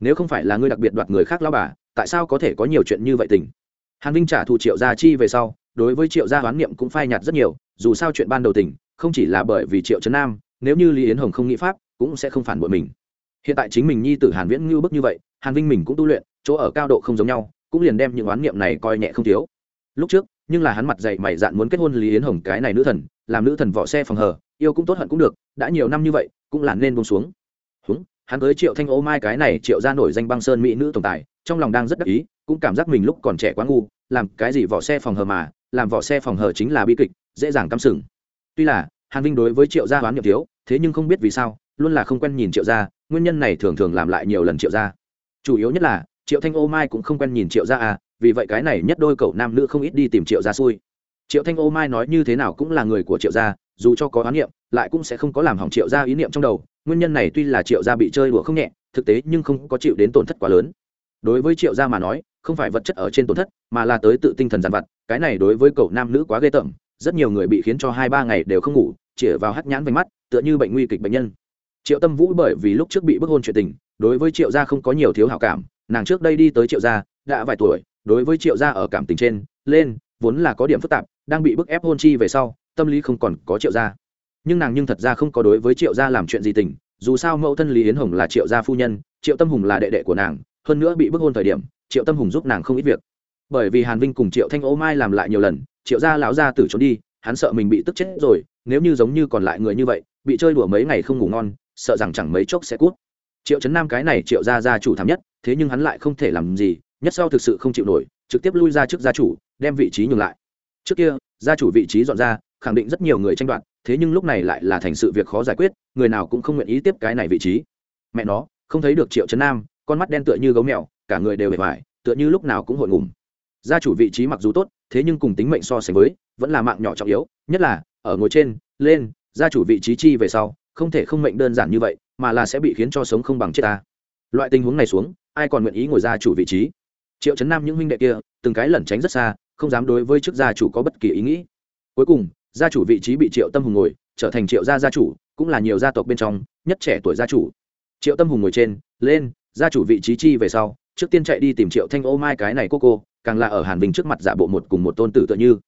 Nếu không phải là ngươi đặc biệt đoạt người khác lao bà, tại sao có thể có nhiều chuyện như vậy tình? Hàn vinh trả thù triệu gia chi về sau, đối với triệu gia hoán niệm cũng phai nhạt rất nhiều, dù sao chuyện ban đầu tình, không chỉ là bởi vì triệu trấn nam, nếu như lý yến hồng không nghĩ pháp, cũng sẽ không phản bội mình hiện tại chính mình nhi tử hàn viễn ngưu bức như vậy, hàn vinh mình cũng tu luyện, chỗ ở cao độ không giống nhau, cũng liền đem những oán niệm này coi nhẹ không thiếu. Lúc trước, nhưng là hắn mặt dày mày dạn muốn kết hôn lý yến hồng cái này nữ thần, làm nữ thần vỏ xe phòng hờ, yêu cũng tốt hận cũng được, đã nhiều năm như vậy, cũng là nên buông xuống. Húng, hắn tới triệu thanh ô mai cái này triệu ra nổi danh băng sơn mỹ nữ tổng tài, trong lòng đang rất đắc ý, cũng cảm giác mình lúc còn trẻ quá ngu, làm cái gì vỏ xe phòng hờ mà, làm vỏ xe phòng hờ chính là bi kịch, dễ dàng cắm sừng. Tuy là, hàn vinh đối với triệu gia hoán nhập thiếu, thế nhưng không biết vì sao luôn là không quen nhìn triệu gia, nguyên nhân này thường thường làm lại nhiều lần triệu gia. Chủ yếu nhất là, triệu thanh ô mai cũng không quen nhìn triệu gia à vì vậy cái này nhất đôi cậu nam nữ không ít đi tìm triệu gia xui. Triệu thanh ô mai nói như thế nào cũng là người của triệu gia, dù cho có oán niệm, lại cũng sẽ không có làm hỏng triệu gia ý niệm trong đầu. Nguyên nhân này tuy là triệu gia bị chơi đùa không nhẹ, thực tế nhưng không có chịu đến tổn thất quá lớn. Đối với triệu gia mà nói, không phải vật chất ở trên tổn thất, mà là tới tự tinh thần giàn vặt, cái này đối với cậu nam nữ quá ghê tởm, rất nhiều người bị khiến cho hai ba ngày đều không ngủ, chĩa vào hắt nhãn vánh mắt, tựa như bệnh nguy kịch bệnh nhân triệu tâm vũ bởi vì lúc trước bị bức hôn chuyện tình, đối với triệu gia không có nhiều thiếu hảo cảm, nàng trước đây đi tới triệu gia, đã vài tuổi, đối với triệu gia ở cảm tình trên, lên, vốn là có điểm phức tạp, đang bị bức ép hôn chi về sau, tâm lý không còn có triệu gia. Nhưng nàng nhưng thật ra không có đối với triệu gia làm chuyện gì tình, dù sao mẫu thân lý yến hồng là triệu gia phu nhân, triệu tâm hùng là đệ đệ của nàng, hơn nữa bị bức hôn thời điểm, triệu tâm hùng giúp nàng không ít việc. Bởi vì hàn vinh cùng triệu thanh ô mai làm lại nhiều lần, triệu gia lão gia tử trốn đi, hắn sợ mình bị tức chết rồi, nếu như giống như còn lại người như vậy, bị chơi đùa mấy ngày không ngủ ngon sợ rằng chẳng mấy chốc sẽ cút. Triệu trấn nam cái này triệu gia gia chủ thảm nhất, thế nhưng hắn lại không thể làm gì, nhất sau thực sự không chịu nổi, trực tiếp lui ra trước gia chủ, đem vị trí nhường lại. Trước kia, gia chủ vị trí dọn ra, khẳng định rất nhiều người tranh đoạt, thế nhưng lúc này lại là thành sự việc khó giải quyết, người nào cũng không nguyện ý tiếp cái này vị trí. Mẹ nó, không thấy được triệu trấn nam, con mắt đen tựa như gấu mèo, cả người đều bề vải tựa như lúc nào cũng hội ngủm. Gia chủ vị trí mặc dù tốt, thế nhưng cùng tính mệnh so sánh với, vẫn là mạng nhỏ trọng yếu, nhất là, ở ngồi trên, lên, gia chủ vị trí chi về sau không thể không mệnh đơn giản như vậy, mà là sẽ bị khiến cho sống không bằng chết ta. Loại tình huống này xuống, ai còn nguyện ý ngồi gia chủ vị trí? Triệu chấn nam những huynh đệ kia, từng cái lẩn tránh rất xa, không dám đối với chức gia chủ có bất kỳ ý nghĩ. Cuối cùng, gia chủ vị trí bị triệu tâm hùng ngồi, trở thành triệu gia gia chủ, cũng là nhiều gia tộc bên trong, nhất trẻ tuổi gia chủ. Triệu tâm hùng ngồi trên, lên, gia chủ vị trí chi về sau, trước tiên chạy đi tìm triệu thanh ô mai cái này cô cô, càng là ở hàn vinh trước mặt giả bộ một cùng một tôn tử tựa như.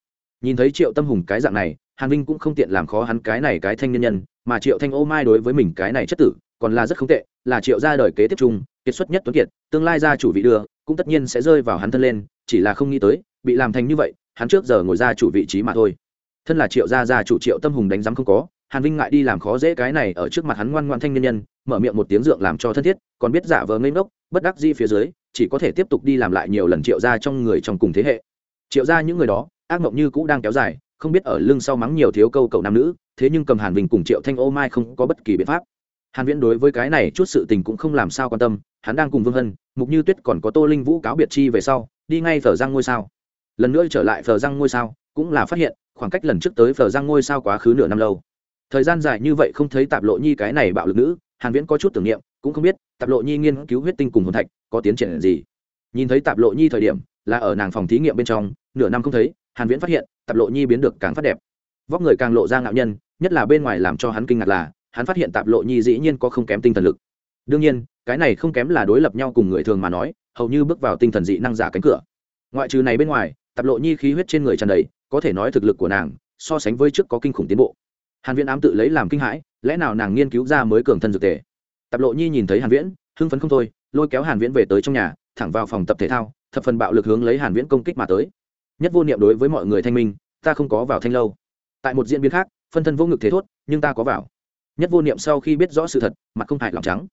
Nhìn thấy triệu tâm hùng cái dạng này, hàn vinh cũng không tiện làm khó hắn cái này cái thanh nhân nhân mà triệu thanh ô mai đối với mình cái này chất tử còn là rất không tệ, là triệu gia đời kế tiếp chung kiệt xuất nhất tuấn kiệt, tương lai gia chủ vị đưa, cũng tất nhiên sẽ rơi vào hắn thân lên, chỉ là không nghĩ tới, bị làm thành như vậy, hắn trước giờ ngồi ra chủ vị trí mà thôi. Thân là triệu gia gia chủ triệu tâm hùng đánh giám không có, hàn vinh ngại đi làm khó dễ cái này ở trước mặt hắn ngoan ngoan thanh nhân nhân, mở miệng một tiếng dượng làm cho thân thiết, còn biết giả vờ ngây ngốc, bất đắc di phía dưới, chỉ có thể tiếp tục đi làm lại nhiều lần triệu gia trong người trong cùng thế hệ. Triệu gia những người đó, ác mộng như cũ đang kéo dài không biết ở lưng sau mắng nhiều thiếu câu cậu nam nữ, thế nhưng cầm hàn vinh cùng triệu thanh ô mai không có bất kỳ biện pháp. Hàn viễn đối với cái này chút sự tình cũng không làm sao quan tâm, hắn đang cùng vương hân, mục như tuyết còn có tô linh vũ cáo biệt chi về sau, đi ngay phở răng ngôi sao. Lần nữa trở lại phở răng ngôi sao, cũng là phát hiện, khoảng cách lần trước tới phở răng ngôi sao quá khứ nửa năm lâu. Thời gian dài như vậy không thấy tạp lộ nhi cái này bạo lực nữ, hàn viễn có chút tưởng niệm, cũng không biết tạp lộ nhi nghiên cứu huyết tinh cùng hồn thạch có tiến triển gì. Nhìn thấy tạp lộ nhi thời điểm, là ở nàng phòng thí nghiệm bên trong, nửa năm không thấy, hàn viễn phát hiện tạp lộ nhi biến được càng phát đẹp. Vóc người càng lộ ra ngạo nhân, nhất là bên ngoài làm cho hắn kinh ngạc là, hắn phát hiện tạp lộ nhi dĩ nhiên có không kém tinh thần lực. Đương nhiên, cái này không kém là đối lập nhau cùng người thường mà nói, hầu như bước vào tinh thần dị năng giả cánh cửa. Ngoại trừ này bên ngoài, tạp lộ nhi khí huyết trên người tràn đầy, có thể nói thực lực của nàng, so sánh với trước có kinh khủng tiến bộ. Hàn viễn ám tự lấy làm kinh hãi, lẽ nào nàng nghiên cứu ra mới cường thân dược tề? Tạp lộ nhi nhìn thấy hàn viễn, hưng phấn không thôi, lôi kéo hàn viễn về tới trong nhà, thẳng vào phòng tập thể thao, thập phần bạo lực hướng lấy hàn viễn công kích mà tới nhất vô niệm đối với mọi người thanh minh, ta không có vào thanh lâu. Tại một diễn biến khác, phân thân vô ngực thế thốt, nhưng ta có vào. Nhất vô niệm sau khi biết rõ sự thật, mặt không hại lòng trắng.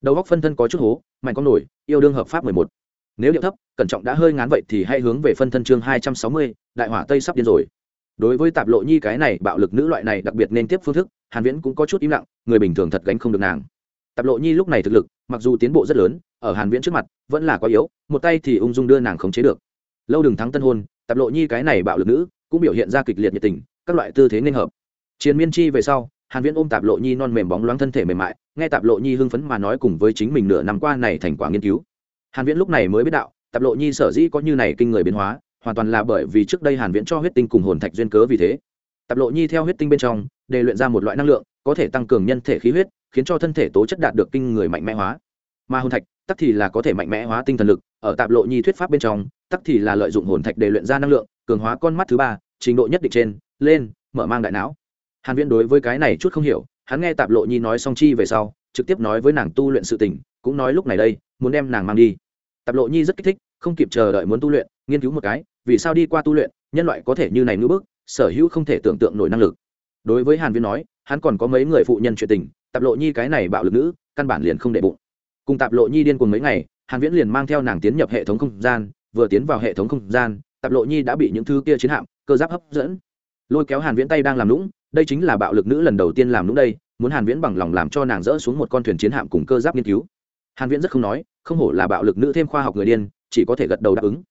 Đầu góc phân thân có chút hố, mạnh con nổi, yêu đương hợp pháp mười một. Nếu điệu thấp, cẩn trọng đã hơi ngán vậy thì hãy hướng về phân thân chương hai trăm sáu mươi, đại hỏa tây sắp điên rồi. Đối với tạp lộ nhi cái này, bạo lực nữ loại này đặc biệt nên tiếp phương thức, hàn viễn cũng có chút im lặng, người bình thường thật gánh không được nàng. Tạp lộ nhi lúc này thực lực, mặc dù tiến bộ rất lớn, ở hàn viễn trước mặt, vẫn là quá yếu, một tay thì ung dung đưa nàng khống chế được. Lâu đừng thắng tân hôn tạp lộ nhi cái này bạo lực nữ, cũng biểu hiện ra kịch liệt nhiệt tình, các loại tư thế nên hợp. Chiến miên chi về sau, hàn viễn ôm tạp lộ nhi non mềm bóng loáng thân thể mềm mại, nghe tạp lộ nhi hưng phấn mà nói cùng với chính mình nửa năm qua này thành quả nghiên cứu. Hàn viễn lúc này mới biết đạo, tạp lộ nhi sở dĩ có như này kinh người biến hóa, hoàn toàn là bởi vì trước đây hàn viễn cho huyết tinh cùng hồn thạch duyên cớ vì thế. Tạp lộ nhi theo huyết tinh bên trong, để luyện ra một loại năng lượng, có thể tăng cường nhân thể khí huyết, khiến cho thân thể tố chất đạt được kinh người mạnh mẽ hóa. Mà hồn thạch, tắc thì là có thể mạnh mẽ hóa tinh thần lực, ở tạp lộ nhi thuyết pháp bên trong tắc thì là lợi dụng hồn thạch để luyện ra năng lượng, cường hóa con mắt thứ ba, trình độ nhất định trên, lên, mở mang đại não. Hàn viễn đối với cái này chút không hiểu, hắn nghe tạp lộ nhi nói xong chi về sau, trực tiếp nói với nàng tu luyện sự tình, cũng nói lúc này đây, muốn đem nàng mang đi. Tạp lộ nhi rất kích thích, không kịp chờ đợi muốn tu luyện, nghiên cứu một cái, vì sao đi qua tu luyện, nhân loại có thể như này ngưỡng bước, sở hữu không thể tưởng tượng nổi năng lực. Đối với hàn viễn nói, hắn còn có mấy người phụ nhân chuyện tình, tạp lộ nhi cái này bạo lực nữ, căn bản liền không để bụng. Cùng tạp lộ nhi điên cuồng mấy ngày, hàn viễn liền mang theo nàng tiến nhập hệ thống không gian vừa tiến vào hệ thống không gian, tạp lộ nhi đã bị những thứ kia chiến hạm, cơ giáp hấp dẫn. Lôi kéo hàn viễn tay đang làm lũng đây chính là bạo lực nữ lần đầu tiên làm lũng đây, muốn hàn viễn bằng lòng làm cho nàng dỡ xuống một con thuyền chiến hạm cùng cơ giáp nghiên cứu. Hàn viễn rất không nói, không hổ là bạo lực nữ thêm khoa học người điên, chỉ có thể gật đầu đáp ứng.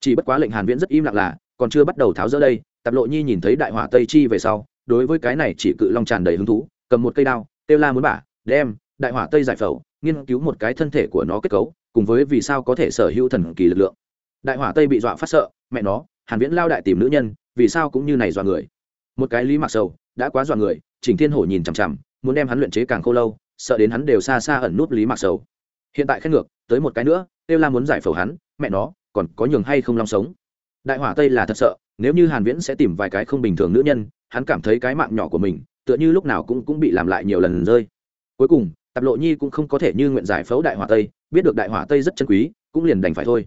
Chỉ bất quá lệnh hàn viễn rất im lặng là, còn chưa bắt đầu tháo dỡ đây, tạp lộ nhi nhìn thấy đại hỏa tây chi về sau, đối với cái này chỉ cự long tràn đầy hứng thú, cầm một cây đao tiêu la muốn bả, đem, đại hỏa tây giải phẫu, nghiên cứu một cái thân thể của nó kết cấu, cùng với vì sao có thể sở hữu thần kỳ lực lượng đại hỏa tây bị dọa phát sợ, mẹ nó, hàn viễn lao đại tìm nữ nhân, vì sao cũng như này dọa người? Một cái lý mặc sầu, đã quá dọa người chỉnh thiên hổ nhìn chằm chằm, muốn đem hắn luyện chế càng khô lâu, sợ đến hắn đều xa xa ẩn nút lý mặc sầu. Hiện tại khét ngược, tới một cái nữa, tiêu la muốn giải phẫu hắn, mẹ nó, còn có nhường hay không long sống? Đại hỏa tây là thật sợ, nếu như hàn viễn sẽ tìm vài cái không bình thường nữ nhân, hắn cảm thấy cái mạng nhỏ của mình, tựa như lúc nào cũng cũng bị làm lại nhiều lần rơi. Cuối cùng, tạp lộ nhi cũng không có thể như nguyện giải phẫu đại hỏa tây, biết được đại hỏa tây rất chân quý, cũng liền đành phải thôi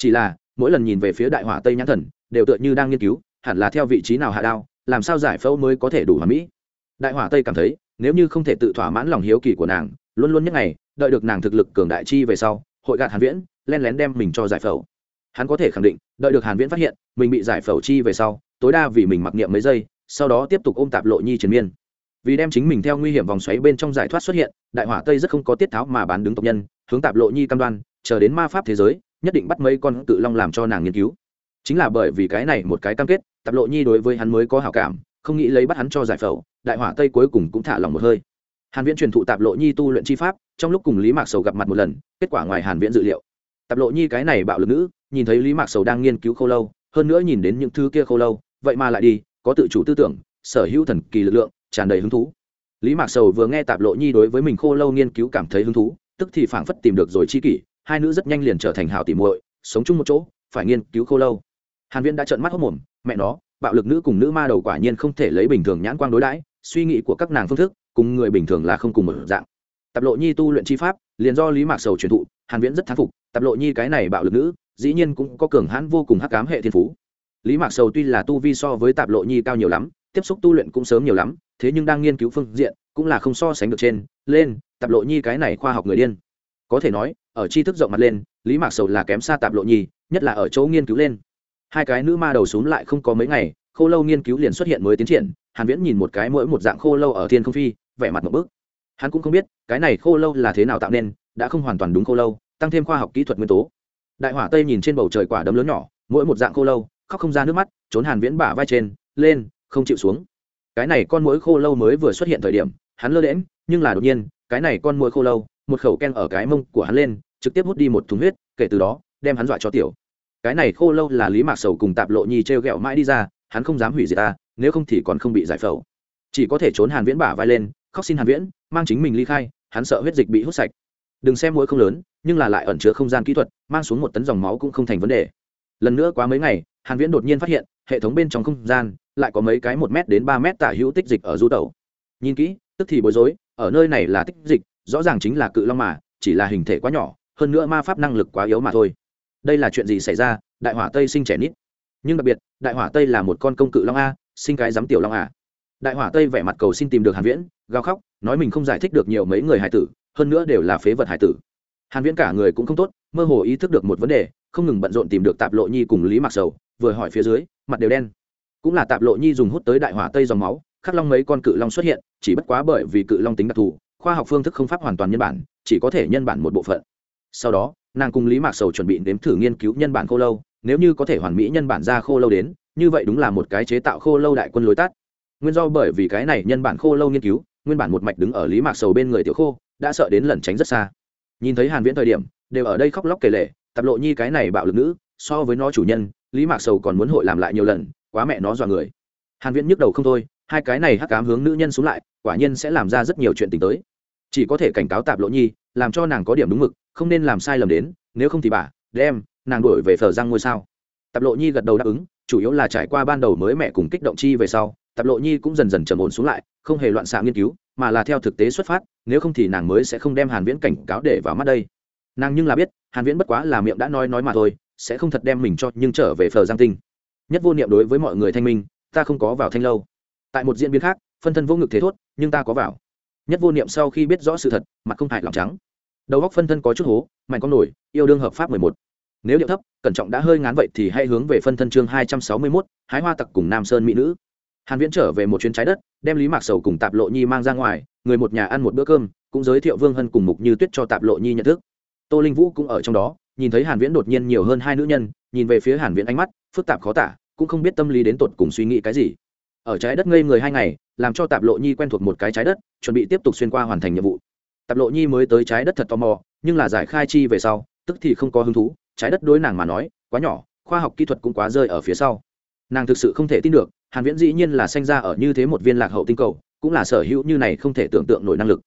chỉ là, mỗi lần nhìn về phía đại hỏa tây nhãn thần, đều tựa như đang nghiên cứu, hẳn là theo vị trí nào hạ đao, làm sao giải phẫu mới có thể đủ hòa mỹ. Đại hỏa tây cảm thấy, nếu như không thể tự thỏa mãn lòng hiếu kỳ của nàng, luôn luôn nhất ngày, đợi được nàng thực lực cường đại chi về sau, hội gạt hàn viễn len lén đem mình cho giải phẫu. Hắn có thể khẳng định, đợi được hàn viễn phát hiện, mình bị giải phẫu chi về sau, tối đa vì mình mặc niệm mấy giây, sau đó tiếp tục ôm tạp lộ nhi triền miên. Vì đem chính mình theo nguy hiểm vòng xoáy bên trong giải thoát xuất hiện, đại hỏa tây rất không có tiết tháo mà bán đứng tộc nhân, hướng tạp lộ nhi cam đoan, chờ đến ma pháp thế giới nhất định bắt mấy con tự long làm cho nàng nghiên cứu. Chính là bởi vì cái này một cái cam kết, tạp lộ nhi đối với hắn mới có hảo cảm, không nghĩ lấy bắt hắn cho giải phẫu, đại hỏa tây cuối cùng cũng thả lòng một hơi. Hàn viễn truyền thụ tạp lộ nhi tu luyện chi pháp, trong lúc cùng lý mạc sầu gặp mặt một lần, kết quả ngoài hàn viễn dự liệu. Tạp lộ nhi cái này bạo lực nữ, nhìn thấy lý mạc sầu đang nghiên cứu khô lâu, hơn nữa nhìn đến những thứ kia khô lâu, vậy mà lại đi, có tự chủ tư tưởng, sở hữu thần kỳ lực lượng, tràn đầy hứng thú. Lý mạc sầu vừa nghe tạp lộ nhi đối với mình khô lâu nghiên cứu cảm thấy hứng thú, tức thì phảng phất tìm được rồi chi kỷ hai nữ rất nhanh liền trở thành hảo tỉ muội, sống chung một chỗ, phải nghiên cứu khô lâu. Hàn viễn đã trợn mắt hốc mồm, mẹ nó, bạo lực nữ cùng nữ ma đầu quả nhiên không thể lấy bình thường nhãn quang đối đãi, suy nghĩ của các nàng phương thức, cùng người bình thường là không cùng một dạng. Tập lộ nhi tu luyện chi pháp, liền do lý mạc sầu truyền thụ, hàn viễn rất thán phục, tập lộ nhi cái này bạo lực nữ, dĩ nhiên cũng có cường hãn vô cùng hắc ám hệ thiên phú. Lý mạc sầu tuy là tu vi so với tạp lộ nhi cao nhiều lắm, tiếp xúc tu luyện cũng sớm nhiều lắm, thế nhưng đang nghiên cứu phương diện, cũng là không so sánh được trên, lên tạp lộ nhi cái này khoa học người điên có thể nói, ở tri thức rộng mặt lên, lý mạc sầu là kém xa tạp lộ nhi nhất là ở chỗ nghiên cứu lên. Hai cái nữ ma đầu xuống lại không có mấy ngày, khô lâu nghiên cứu liền xuất hiện mới tiến triển, hàn viễn nhìn một cái mỗi một dạng khô lâu ở thiên không phi, vẻ mặt một bước. Hắn cũng không biết, cái này khô lâu là thế nào tạo nên, đã không hoàn toàn đúng khô lâu, tăng thêm khoa học kỹ thuật nguyên tố. Đại hỏa tây nhìn trên bầu trời quả đấm lớn nhỏ, mỗi một dạng khô lâu, khóc không ra nước mắt, trốn hàn viễn bả vai trên, lên, không chịu xuống. Cái này con muỗi khô lâu mới vừa xuất hiện thời điểm, hắn lơ đễm nhưng là đột nhiên, cái này con muỗi khô lâu một khẩu ken ở cái mông của hắn lên, trực tiếp hút đi một thùng huyết, kể từ đó, đem hắn dọa cho tiểu. Cái này khô lâu là lý mạc sầu cùng tạp lộ nhi treo o mãi đi ra, hắn không dám hủy diệt ta, nếu không thì còn không bị giải phẫu. Chỉ có thể trốn hàn viễn bả vai lên, khóc xin hàn viễn, mang chính mình ly khai, hắn sợ huyết dịch bị hút sạch. Đừng xem mũi không lớn, nhưng là lại ẩn chứa không gian kỹ thuật, mang xuống một tấn dòng máu cũng không thành vấn đề. Lần nữa quá mấy ngày, hàn viễn đột nhiên phát hiện, hệ thống bên trong không gian lại có mấy cái một m đến ba m tả hữu tích dịch ở du tẩu. Nhìn kỹ, tức thì bối rối, ở nơi này là tích dịch rõ ràng chính là cự long mà, chỉ là hình thể quá nhỏ, hơn nữa ma pháp năng lực quá yếu mà thôi. Đây là chuyện gì xảy ra? Đại hỏa tây sinh trẻ nít. Nhưng đặc biệt, đại hỏa tây là một con công cự long a, sinh cái giám tiểu long à. Đại hỏa tây vẻ mặt cầu xin tìm được hàn viễn, gào khóc, nói mình không giải thích được nhiều mấy người hải tử, hơn nữa đều là phế vật hải tử. Hàn viễn cả người cũng không tốt, mơ hồ ý thức được một vấn đề, không ngừng bận rộn tìm được tạp lộ nhi cùng lý mặc sầu, vừa hỏi phía dưới, mặt đều đen. Cũng là tạp lộ nhi dùng hút tới đại hỏa tây dòng máu, khắc long mấy con cự long xuất hiện, chỉ bất quá bởi vì cự long tính đặc thù khoa học phương thức không pháp hoàn toàn nhân bản, chỉ có thể nhân bản một bộ phận. Sau đó, nàng cùng lý mạc sầu chuẩn bị đếm thử nghiên cứu nhân bản khô lâu, nếu như có thể hoàn mỹ nhân bản ra khô lâu đến, như vậy đúng là một cái chế tạo khô lâu đại quân lối tắt. Nguyên do bởi vì cái này nhân bản khô lâu nghiên cứu, nguyên bản một mạch đứng ở lý mạc sầu bên người tiểu khô, đã sợ đến lẩn tránh rất xa. Nhìn thấy hàn viễn thời điểm, đều ở đây khóc lóc kể lể, tập lộ nhi cái này bạo lực nữ, so với nó chủ nhân, lý mạc sầu còn muốn hội làm lại nhiều lần, quá mẹ nó dọa người. Hàn viễn nhức đầu không thôi, hai cái này hắc ám hướng nữ nhân xuống lại, quả nhiên sẽ làm ra rất nhiều chuyện tình tới chỉ có thể cảnh cáo tạp lộ nhi, làm cho nàng có điểm đúng mực, không nên làm sai lầm đến, nếu không thì bà, đem, nàng đổi về phở răng ngôi sao. Tạp lộ nhi gật đầu đáp ứng, chủ yếu là trải qua ban đầu mới mẹ cùng kích động chi về sau, tạp lộ nhi cũng dần dần trầm ổn xuống lại, không hề loạn xạ nghiên cứu, mà là theo thực tế xuất phát, nếu không thì nàng mới sẽ không đem hàn viễn cảnh cáo để vào mắt đây. Nàng nhưng là biết, hàn viễn bất quá là miệng đã nói nói mà thôi, sẽ không thật đem mình cho nhưng trở về phờ giang tinh. Nhất vô niệm đối với mọi người thanh minh, ta không có vào thanh lâu. Tại một diễn biến khác, phân thân vô ngực thế thốt, nhưng ta có vào nhất vô niệm sau khi biết rõ sự thật mặt không hại lòng trắng. Đầu góc phân thân có chút hố mạnh con nổi yêu đương hợp pháp 11. nếu điệu thấp cẩn trọng đã hơi ngán vậy thì hãy hướng về phân thân chương 261, hái hoa tặc cùng nam sơn mỹ nữ. Hàn viễn trở về một chuyến trái đất đem lý mạc sầu cùng tạp lộ nhi mang ra ngoài người một nhà ăn một bữa cơm cũng giới thiệu vương hân cùng mục như tuyết cho tạp lộ nhi nhận thức. Tô linh vũ cũng ở trong đó nhìn thấy hàn viễn đột nhiên nhiều hơn hai nữ nhân nhìn về phía hàn viễn ánh mắt phức tạp khó tả cũng không biết tâm lý đến tột cùng suy nghĩ cái gì ở trái đất ngây người hai ngày, làm cho tạp lộ nhi quen thuộc một cái trái đất, chuẩn bị tiếp tục xuyên qua hoàn thành nhiệm vụ. Tạp lộ nhi mới tới trái đất thật tò mò, nhưng là giải khai chi về sau, tức thì không có hứng thú, trái đất đối nàng mà nói, quá nhỏ, khoa học kỹ thuật cũng quá rơi ở phía sau. Nàng thực sự không thể tin được, hàn viễn dĩ nhiên là sinh ra ở như thế một viên lạc hậu tinh cầu, cũng là sở hữu như này không thể tưởng tượng nổi năng lực.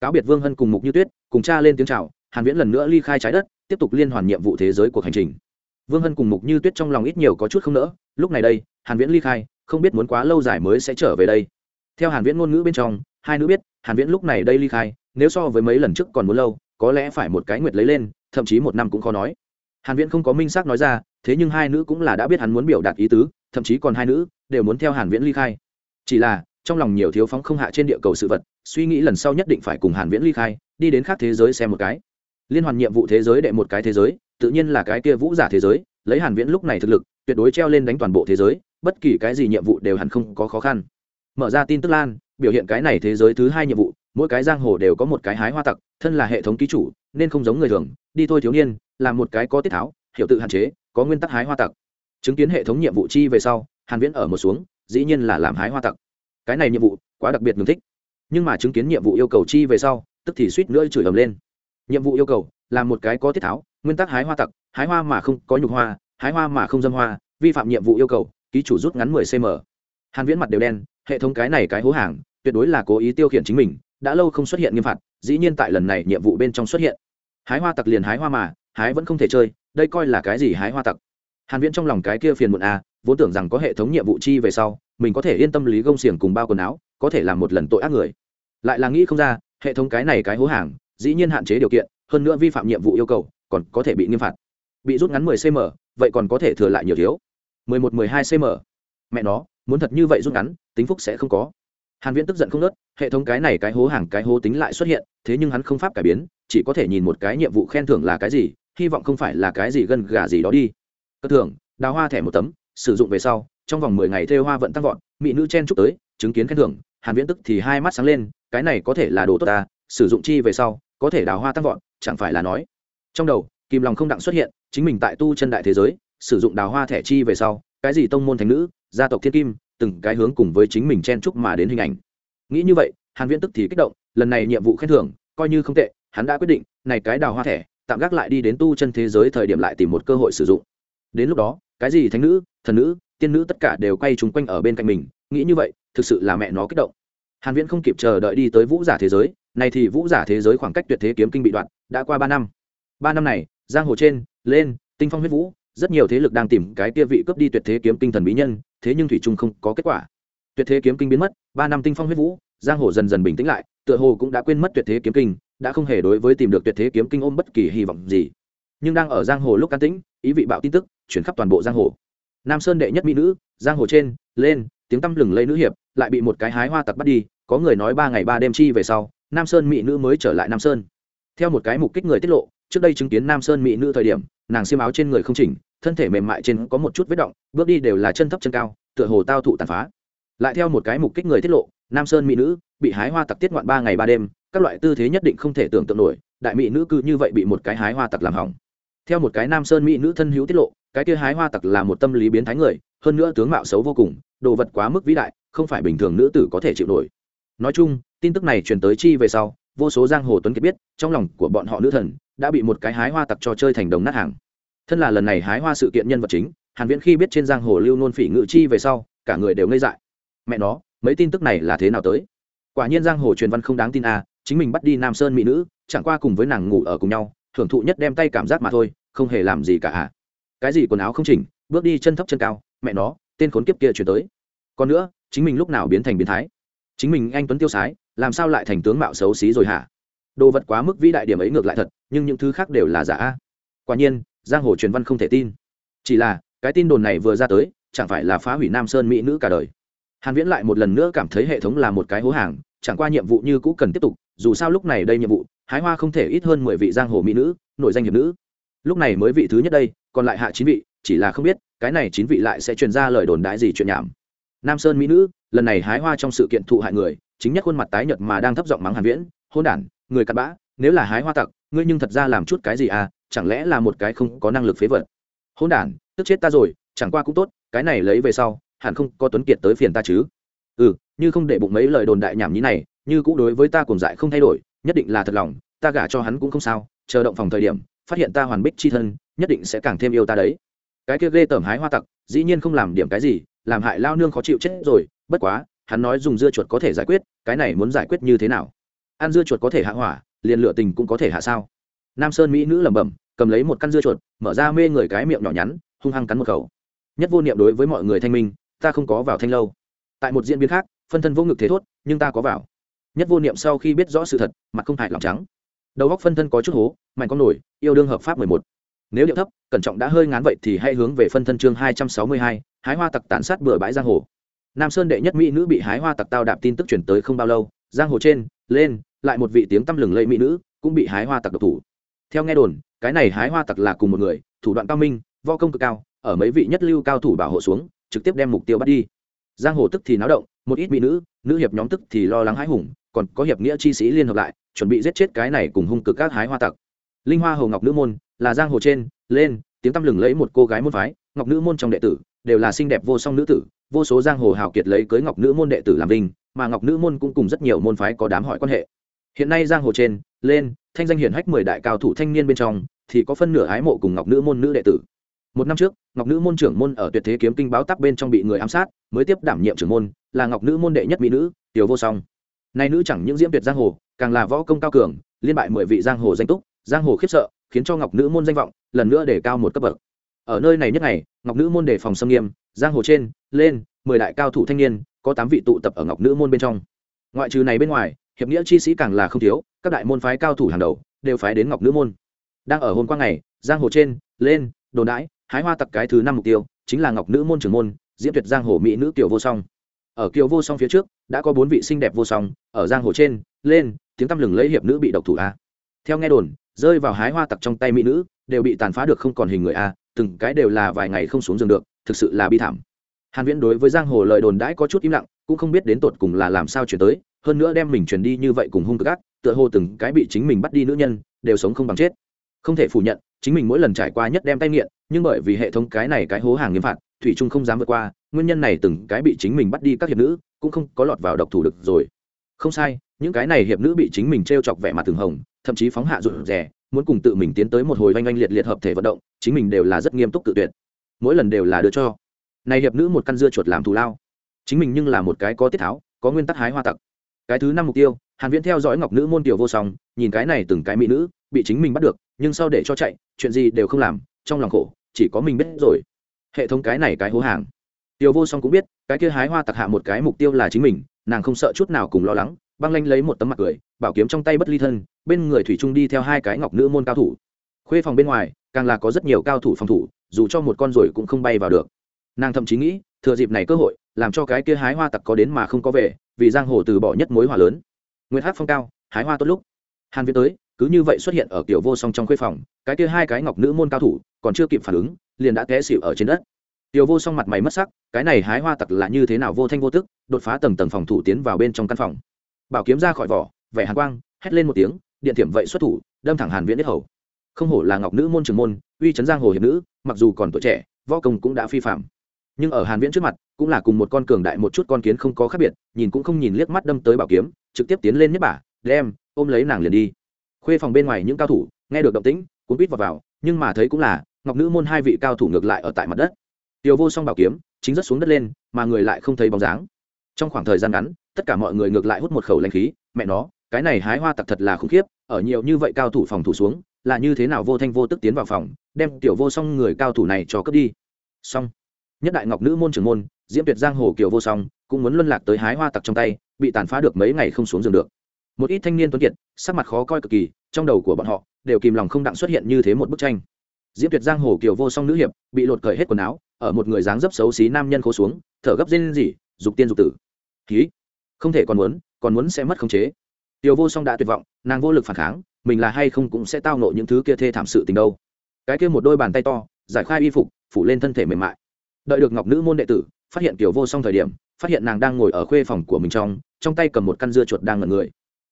Cáo biệt vương hân cùng mục như tuyết, cùng cha lên tiếng chào, hàn viễn lần nữa ly khai trái đất, tiếp tục liên hoàn nhiệm vụ thế giới cuộc hành trình. Vương hân cùng mục như tuyết trong lòng ít nhiều có chút không nỡ, lúc này đây, hàn viễn ly khai không biết muốn quá lâu dài mới sẽ trở về đây. Theo hàn viễn ngôn ngữ bên trong, hai nữ biết, hàn viễn lúc này đây ly khai, nếu so với mấy lần trước còn muốn lâu, có lẽ phải một cái nguyệt lấy lên, thậm chí một năm cũng khó nói. Hàn viễn không có minh xác nói ra, thế nhưng hai nữ cũng là đã biết hắn muốn biểu đạt ý tứ, thậm chí còn hai nữ đều muốn theo hàn viễn ly khai. Chỉ là, trong lòng nhiều thiếu phóng không hạ trên địa cầu sự vật, suy nghĩ lần sau nhất định phải cùng hàn viễn ly khai, đi đến khác thế giới xem một cái. Liên hoàn nhiệm vụ thế giới đệ một cái thế giới, tự nhiên là cái kia vũ giả thế giới, lấy hàn viễn lúc này thực lực, tuyệt đối treo lên đánh toàn bộ thế giới bất kỳ cái gì nhiệm vụ đều hẳn không có khó khăn. Mở ra tin tức lan, biểu hiện cái này thế giới thứ hai nhiệm vụ, mỗi cái giang hồ đều có một cái hái hoa tặc, thân là hệ thống ký chủ, nên không giống người thường, đi thôi thiếu niên, làm một cái có tiết tháo, hiểu tự hạn chế, có nguyên tắc hái hoa tặc. Chứng kiến hệ thống nhiệm vụ chi về sau, hàn viễn ở một xuống, dĩ nhiên là làm hái hoa tặc. Cái này nhiệm vụ quá đặc biệt ngừng thích. Nhưng mà chứng kiến nhiệm vụ yêu cầu chi về sau, tức thì suýt nữa chửi ầm lên. Nhiệm vụ yêu cầu, làm một cái có tiết tháo, nguyên tắc hái hoa tặc, hái hoa mà không có nhục hoa, hái hoa mà không dâm hoa, vi phạm nhiệm vụ yêu cầu ký chủ rút ngắn 10 cm hàn viễn mặt đều đen, hệ thống cái này cái hố hàng, tuyệt đối là cố ý tiêu khiển chính mình, đã lâu không xuất hiện nghiêm phạt, dĩ nhiên tại lần này nhiệm vụ bên trong xuất hiện. Hái hoa tặc liền hái hoa mà, hái vẫn không thể chơi, đây coi là cái gì hái hoa tặc? Hàn viễn trong lòng cái kia phiền muộn à vốn tưởng rằng có hệ thống nhiệm vụ chi về sau, mình có thể yên tâm lý gông xiềng cùng bao quần áo, có thể làm một lần tội ác người. Lại là nghĩ không ra, hệ thống cái này cái hố hàng, dĩ nhiên hạn chế điều kiện, hơn nữa vi phạm nhiệm vụ yêu cầu, còn có thể bị nghiêm phạt. Bị rút ngắn 10 cm vậy còn có thể thừa lại nhiều thiếu. 11 12 cm mẹ nó, muốn thật như vậy rút ngắn, tính phúc sẽ không có. Hàn viễn tức giận không nớt hệ thống cái này cái hố hàng cái hố tính lại xuất hiện, thế nhưng hắn không pháp cải biến, chỉ có thể nhìn một cái nhiệm vụ khen thưởng là cái gì, hy vọng không phải là cái gì gần gà gì đó đi. Cơ thưởng, đào hoa thẻ một tấm, sử dụng về sau, trong vòng 10 ngày thêu hoa vận tăng vọt, mỹ nữ chen chúc tới, chứng kiến khen thưởng, hàn viễn tức thì hai mắt sáng lên, cái này có thể là đồ tốt ta, sử dụng chi về sau, có thể đào hoa tăng vọt, chẳng phải là nói. Trong đầu kim lòng không đặng xuất hiện, chính mình tại tu chân đại thế giới sử dụng đào hoa thẻ chi về sau, cái gì tông môn thánh nữ, gia tộc thiên kim, từng cái hướng cùng với chính mình chen chúc mà đến hình ảnh. Nghĩ như vậy, hàn viễn tức thì kích động, lần này nhiệm vụ khen thưởng, coi như không tệ, hắn đã quyết định, này cái đào hoa thẻ, tạm gác lại đi đến tu chân thế giới thời điểm lại tìm một cơ hội sử dụng. Đến lúc đó, cái gì thánh nữ, thần nữ, tiên nữ tất cả đều quay chúng quanh ở bên cạnh mình, nghĩ như vậy, thực sự là mẹ nó kích động. Hàn viễn không kịp chờ đợi đi tới vũ giả thế giới, này thì vũ giả thế giới khoảng cách tuyệt thế kiếm kinh bị đoạn, đã qua ba năm. Ba năm này, giang hồ trên, lên, tinh phong huyết vũ rất nhiều thế lực đang tìm cái kia vị cướp đi tuyệt thế kiếm kinh thần bí nhân, thế nhưng thủy trung không có kết quả. Tuyệt thế kiếm kinh biến mất, ba năm tinh phong huyết vũ, giang hồ dần dần bình tĩnh lại, tựa hồ cũng đã quên mất tuyệt thế kiếm kinh, đã không hề đối với tìm được tuyệt thế kiếm kinh ôm bất kỳ hy vọng gì. Nhưng đang ở giang hồ lúc can tĩnh, ý vị bạo tin tức chuyển khắp toàn bộ giang hồ. Nam sơn đệ nhất mỹ nữ, giang hồ trên, lên, tiếng tăm lừng lây nữ hiệp, lại bị một cái hái hoa tặc bắt đi, có người nói ba ngày ba đêm chi về sau, nam sơn mỹ nữ mới trở lại nam sơn. Theo một cái mục kích người tiết lộ, trước đây chứng kiến nam sơn mỹ nữ thời điểm nàng xiêm áo trên người không chỉnh, thân thể mềm mại trên có một chút vết động, bước đi đều là chân thấp chân cao, tựa hồ tao thụ tàn phá. Lại theo một cái mục kích người tiết lộ, nam sơn mỹ nữ bị hái hoa tặc tiết ngoạn ba ngày ba đêm, các loại tư thế nhất định không thể tưởng tượng nổi, đại mỹ nữ cư như vậy bị một cái hái hoa tặc làm hỏng. Theo một cái nam sơn mỹ nữ thân hữu tiết lộ, cái kia hái hoa tặc là một tâm lý biến thái người, hơn nữa tướng mạo xấu vô cùng, đồ vật quá mức vĩ đại, không phải bình thường nữ tử có thể chịu nổi. Nói chung, tin tức này truyền tới chi về sau vô số giang hồ tuấn kiệt biết, trong lòng của bọn họ nữ thần đã bị một cái hái hoa tặc cho chơi thành đồng nát hàng. Thân là lần này hái hoa sự kiện nhân vật chính, hàn viễn khi biết trên giang hồ lưu nôn phỉ ngự chi về sau, cả người đều ngây dại. Mẹ nó, mấy tin tức này là thế nào tới? Quả nhiên giang hồ truyền văn không đáng tin à chính mình bắt đi nam sơn mỹ nữ, chẳng qua cùng với nàng ngủ ở cùng nhau thưởng thụ nhất đem tay cảm giác mà thôi, không hề làm gì cả à. Cái gì quần áo không chỉnh, bước đi chân thấp chân cao, mẹ nó, tên khốn kiếp kia chuyển tới. Còn nữa, chính mình lúc nào biến thành biến thái? Chính mình anh tuấn tiêu sái làm sao lại thành tướng mạo xấu xí rồi hả? Đồ vật quá mức vĩ đại điểm ấy ngược lại thật, nhưng những thứ khác đều là giả. Quả nhiên, giang hồ truyền văn không thể tin. Chỉ là, cái tin đồn này vừa ra tới, chẳng phải là phá hủy nam sơn mỹ nữ cả đời. Hàn viễn lại một lần nữa cảm thấy hệ thống là một cái hố hàng, chẳng qua nhiệm vụ như cũ cần tiếp tục, dù sao lúc này đây nhiệm vụ, hái hoa không thể ít hơn 10 vị giang hồ mỹ nữ, nội danh hiệp nữ. Lúc này mới vị thứ nhất đây, còn lại hạ chín vị, chỉ là không biết, cái này chín vị lại sẽ truyền ra lời đồn đại gì chuyện nhảm. Nam sơn mỹ nữ, lần này hái hoa trong sự kiện thụ hại người chính nhất khuôn mặt tái nhợt mà đang thấp giọng mắng hàn viễn, hôn đản, người cặn bã, nếu là hái hoa tặc, ngươi nhưng thật ra làm chút cái gì à chẳng lẽ là một cái không có năng lực phế vật? Hôn đản, tức chết ta rồi, chẳng qua cũng tốt, cái này lấy về sau, hẳn không có tuấn kiệt tới phiền ta chứ. Ừ như không để bụng mấy lời đồn đại nhảm nhí này, như cũng đối với ta cùng dại không thay đổi, nhất định là thật lòng, ta gả cho hắn cũng không sao, chờ động phòng thời điểm, phát hiện ta hoàn bích chi thân, nhất định sẽ càng thêm yêu ta đấy. Cái kia ghê tởm hái hoa tặc, dĩ nhiên không làm điểm cái gì, làm hại lao nương khó chịu chết rồi, bất quá hắn nói dùng dưa chuột có thể giải quyết, cái này muốn giải quyết như thế nào? Ăn dưa chuột có thể hạ hỏa, liền lựa tình cũng có thể hạ sao? Nam sơn mỹ nữ lẩm bẩm, cầm lấy một căn dưa chuột, mở ra mê người cái miệng nhỏ nhắn, hung hăng cắn một khẩu. Nhất vô niệm đối với mọi người thanh minh, ta không có vào thanh lâu. Tại một diễn biến khác, phân thân vô ngực thế thốt, nhưng ta có vào. Nhất vô niệm sau khi biết rõ sự thật, mặt không hại lòng trắng. Đầu góc phân thân có chút hố, mạnh con nổi, yêu đương hợp pháp mười một. Nếu điệu thấp, cẩn trọng đã hơi ngán vậy thì hãy hướng về phân thân chương hai trăm sáu mươi hai, hái hoa tặc tàn sát bừa bãi giang hồ nam sơn đệ nhất mỹ nữ bị hái hoa tặc tao đạp tin tức chuyển tới không bao lâu, giang hồ trên, lên, lại một vị tiếng tăm lừng lẫy mỹ nữ cũng bị hái hoa tặc độc thủ. Theo nghe đồn, cái này hái hoa tặc là cùng một người, thủ đoạn cao minh vo công cực cao, ở mấy vị nhất lưu cao thủ bảo hộ xuống, trực tiếp đem mục tiêu bắt đi. Giang hồ tức thì náo động, một ít mỹ nữ nữ hiệp nhóm tức thì lo lắng hái hùng, còn có hiệp nghĩa chi sĩ liên hợp lại, chuẩn bị giết chết cái này cùng hung cực các hái hoa tặc. Linh hoa hồ ngọc nữ môn, là giang hồ trên, lên, tiếng tăm lừng lẫy một cô gái môn phái, ngọc nữ môn trong đệ tử, đều là xinh đẹp vô song nữ tử vô số giang hồ hào kiệt lấy cưới ngọc nữ môn đệ tử làm vinh, mà ngọc nữ môn cũng cùng rất nhiều môn phái có đám hỏi quan hệ. Hiện nay giang hồ trên, lên, thanh danh hiển hách mười đại cao thủ thanh niên bên trong, thì có phân nửa ái mộ cùng ngọc nữ môn nữ đệ tử. Một năm trước, ngọc nữ môn trưởng môn ở tuyệt thế kiếm kinh báo tắc bên trong bị người ám sát, mới tiếp đảm nhiệm trưởng môn, là ngọc nữ môn đệ nhất mỹ nữ, tiểu vô song. Nay nữ chẳng những diễm tuyệt giang hồ, càng là võ công cao cường, liên bại mười vị giang hồ danh túc, giang hồ khiếp sợ, khiến cho ngọc nữ môn danh vọng lần nữa để cao một cấp bậc ở nơi này nhất ngày, ngọc nữ môn đề phòng xâm nghiêm, giang hồ trên, lên, mười đại cao thủ thanh niên, có tám vị tụ tập ở ngọc nữ môn bên trong. Ngoại trừ này bên ngoài, hiệp nghĩa chi sĩ càng là không thiếu, các đại môn phái cao thủ hàng đầu, đều phái đến ngọc nữ môn. Đang ở hôm qua ngày, giang hồ trên, lên, đồn đãi, hái hoa tặc cái thứ năm mục tiêu, chính là ngọc nữ môn trưởng môn diễm tuyệt giang hồ mỹ nữ kiều vô song. Ở kiều vô song phía trước, đã có bốn vị xinh đẹp vô song, ở giang hồ trên, lên, tiếng tăm lừng lấy hiệp nữ bị độc thủ a. Theo nghe đồn, rơi vào hái hoa tặc trong tay mỹ nữ, đều bị tàn phá được không còn hình người a từng cái đều là vài ngày không xuống giường được, thực sự là bi thảm. Hàn viễn đối với giang hồ lời đồn đãi có chút im lặng, cũng không biết đến tột cùng là làm sao chuyển tới, hơn nữa đem mình chuyển đi như vậy cùng hung cực ác, tựa hồ từng cái bị chính mình bắt đi nữ nhân, đều sống không bằng chết. Không thể phủ nhận, chính mình mỗi lần trải qua nhất đem tay nghiện, nhưng bởi vì hệ thống cái này cái hố hàng nghiêm phạt, thủy trung không dám vượt qua, nguyên nhân này từng cái bị chính mình bắt đi các hiệp nữ, cũng không có lọt vào độc thủ được rồi. Không sai, những cái này hiệp nữ bị chính mình t chọc vẻ mặt thường hồng, thậm chí phóng hạ rụt rè muốn cùng tự mình tiến tới một hồi oanh oanh liệt liệt hợp thể vận động, chính mình đều là rất nghiêm túc tự tuyệt. Mỗi lần đều là đưa cho. Này hiệp nữ một căn dưa chuột làm thù lao. Chính mình nhưng là một cái có tiết tháo, có nguyên tắc hái hoa tặc. Cái thứ năm mục tiêu, hàn viễn theo dõi ngọc nữ môn tiểu vô song, nhìn cái này từng cái mỹ nữ, bị chính mình bắt được, nhưng sau để cho chạy, chuyện gì đều không làm, trong lòng khổ, chỉ có mình biết rồi. Hệ thống cái này cái hố hàng. Tiểu vô song cũng biết, cái kia hái hoa tặc hạ một cái mục tiêu là chính mình, nàng không sợ chút nào cùng lo lắng băng lanh lấy một tấm mặt cười, bảo kiếm trong tay bất ly thân, bên người thủy trung đi theo hai cái ngọc nữ môn cao thủ. Khuê phòng bên ngoài, càng là có rất nhiều cao thủ phòng thủ, dù cho một con rồi cũng không bay vào được. Nàng thậm chí nghĩ, thừa dịp này cơ hội, làm cho cái kia hái hoa tặc có đến mà không có về, vì giang hồ từ bỏ nhất mối hòa lớn. Nguyên hát phong cao, hái hoa tốt lúc. Hàn viễn tới, cứ như vậy xuất hiện ở kiểu vô song trong khuê phòng, cái kia hai cái ngọc nữ môn cao thủ, còn chưa kịp phản ứng, liền đã té xỉu ở trên đất. Tiểu vô song mặt mày mất sắc, cái này hái hoa tặc là như thế nào vô thanh vô tức, đột phá tầng tầng phòng thủ tiến vào bên trong căn phòng bảo kiếm ra khỏi vỏ, vẻ hàn quang, hét lên một tiếng, điện thiểm vậy xuất thủ, đâm thẳng hàn viễn biết hầu. Không hổ là ngọc nữ môn trưởng môn, uy chấn giang hồ hiệp nữ, mặc dù còn tuổi trẻ, võ công cũng đã phi phạm nhưng ở hàn viễn trước mặt, cũng là cùng một con cường đại một chút con kiến không có khác biệt, nhìn cũng không nhìn liếc mắt đâm tới bảo kiếm, trực tiếp tiến lên nhất bả, đem, ôm lấy nàng liền đi. Khuê phòng bên ngoài những cao thủ, nghe được động tĩnh cũng biết vào vào, nhưng mà thấy cũng là, ngọc nữ môn hai vị cao thủ ngược lại ở tại mặt đất. Tiểu vô song bảo kiếm, chính rất xuống đất lên, mà người lại không thấy bóng dáng. Trong khoảng thời gian ngắn tất cả mọi người ngược lại hút một khẩu lãnh khí, mẹ nó, cái này hái hoa tặc thật là khủng khiếp, ở nhiều như vậy cao thủ phòng thủ xuống, là như thế nào vô thanh vô tức tiến vào phòng, đem tiểu vô song người cao thủ này cho cướp đi. Xong. Nhất đại ngọc nữ môn trưởng môn, diễm tuyệt giang hồ kiều vô song, cũng muốn luân lạc tới hái hoa tặc trong tay, bị tàn phá được mấy ngày không xuống giường được. Một ít thanh niên tuấn kiệt, sắc mặt khó coi cực kỳ, trong đầu của bọn họ, đều kìm lòng không đặng xuất hiện như thế một bức tranh. Diễm tuyệt giang hồ kiều vô song nữ hiệp, bị lột cởi hết quần áo, ở một người dáng dấp xấu xí nam nhân khô xuống, thở gấp rên rỉ, dục tiên dục tử. Ký không thể còn muốn còn muốn sẽ mất khống chế. Tiểu vô song đã tuyệt vọng, nàng vô lực phản kháng, mình là hay không cũng sẽ tao nộ những thứ kia thê thảm sự tình đâu. Cái kia một đôi bàn tay to, giải khai y phục, phủ lên thân thể mềm mại. Đợi được ngọc nữ môn đệ tử, phát hiện tiểu vô song thời điểm, phát hiện nàng đang ngồi ở khuê phòng của mình trong trong tay cầm một căn dưa chuột đang ngẩn người.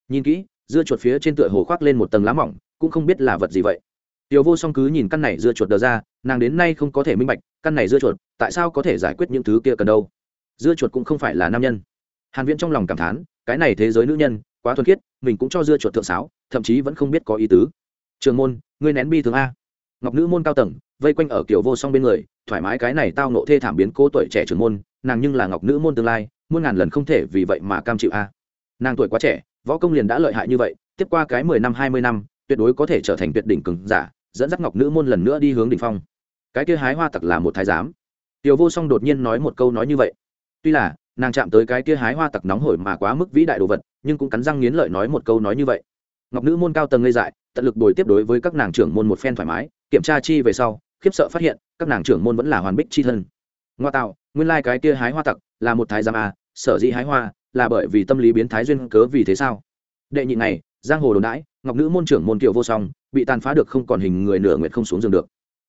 Nhìn kỹ, dưa chuột phía trên tựa hồ khoác lên một tầng lá mỏng, cũng không biết là vật gì vậy. Tiểu vô song cứ nhìn căn này dưa chuột đờ ra, nàng đến nay không có thể minh bạch, căn này dưa chuột, tại sao có thể giải quyết những thứ kia cần đâu? Dưa chuột cũng không phải là nam nhân hàn viễn trong lòng cảm thán, cái này thế giới nữ nhân, quá thuần khiết, mình cũng cho dưa chuột thượng sáo, thậm chí vẫn không biết có ý tứ. Trường môn, ngươi nén bi thương a. Ngọc nữ môn cao tầng, vây quanh ở kiểu vô song bên người, thoải mái cái này tao nộ thê thảm biến cố tuổi trẻ trường môn, nàng nhưng là ngọc nữ môn tương lai, muôn ngàn lần không thể vì vậy mà cam chịu a. Nàng tuổi quá trẻ, võ công liền đã lợi hại như vậy, tiếp qua cái mười năm, hai mươi năm, tuyệt đối có thể trở thành tuyệt đỉnh cường giả, dẫn dắt ngọc nữ môn lần nữa đi hướng đỉnh phong. Cái kia hái hoa tặc là một thái giám. Tiểu vô song đột nhiên nói một câu nói như vậy. Tuy là nàng chạm tới cái kia hái hoa tặc nóng hổi mà quá mức vĩ đại đồ vật nhưng cũng cắn răng nghiến lợi nói một câu nói như vậy. Ngọc nữ môn cao tầng ngây dại tận lực bồi tiếp đối với các nàng trưởng môn một phen thoải mái kiểm tra chi về sau khiếp sợ phát hiện các nàng trưởng môn vẫn là hoàn bích chi thân. Ngoa tạo nguyên lai、like、cái kia hái hoa tặc là một thái giám à, sở dĩ hái hoa là bởi vì tâm lý biến thái duyên cớ vì thế sao? Đệ nhị này giang hồ đồn đãi ngọc nữ môn trưởng môn kiều vô song bị tàn phá được không còn hình người nửa nguyện không xuống giường được.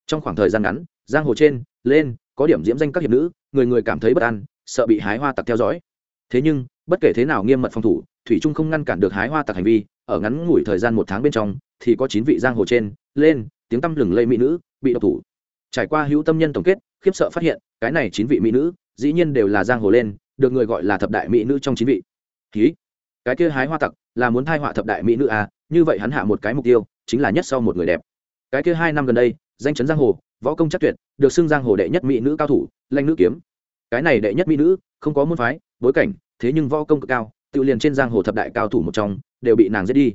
Trong khoảng thời gian ngắn giang hồ trên lên có điểm diễm danh các hiệp nữ người người cảm thấy bất an sợ bị hái hoa tặc theo dõi. Thế nhưng, bất kể thế nào nghiêm mật phòng thủ, thủy trung không ngăn cản được hái hoa tặc hành vi, ở ngắn ngủi thời gian một tháng bên trong, thì có chín vị giang hồ trên, lên, tiếng tăm lừng lây mỹ nữ, bị độc thủ. Trải qua hữu tâm nhân tổng kết, khiếp sợ phát hiện, cái này chín vị mỹ nữ, dĩ nhiên đều là giang hồ lên, được người gọi là thập đại mỹ nữ trong chín vị. Ký. Cái kia hái hoa tặc, là muốn thai họa thập đại mỹ nữ à như vậy hắn hạ một cái mục tiêu, chính là nhất sau một người đẹp. Cái kia hai năm gần đây, danh chấn giang hồ, võ công chắc tuyệt, được xưng giang hồ đệ nhất mỹ nữ cao thủ, lanh nữ kiếm cái này đệ nhất mỹ nữ, không có môn phái, bối cảnh, thế nhưng võ công cực cao, tự liền trên giang hồ thập đại cao thủ một trong, đều bị nàng giết đi.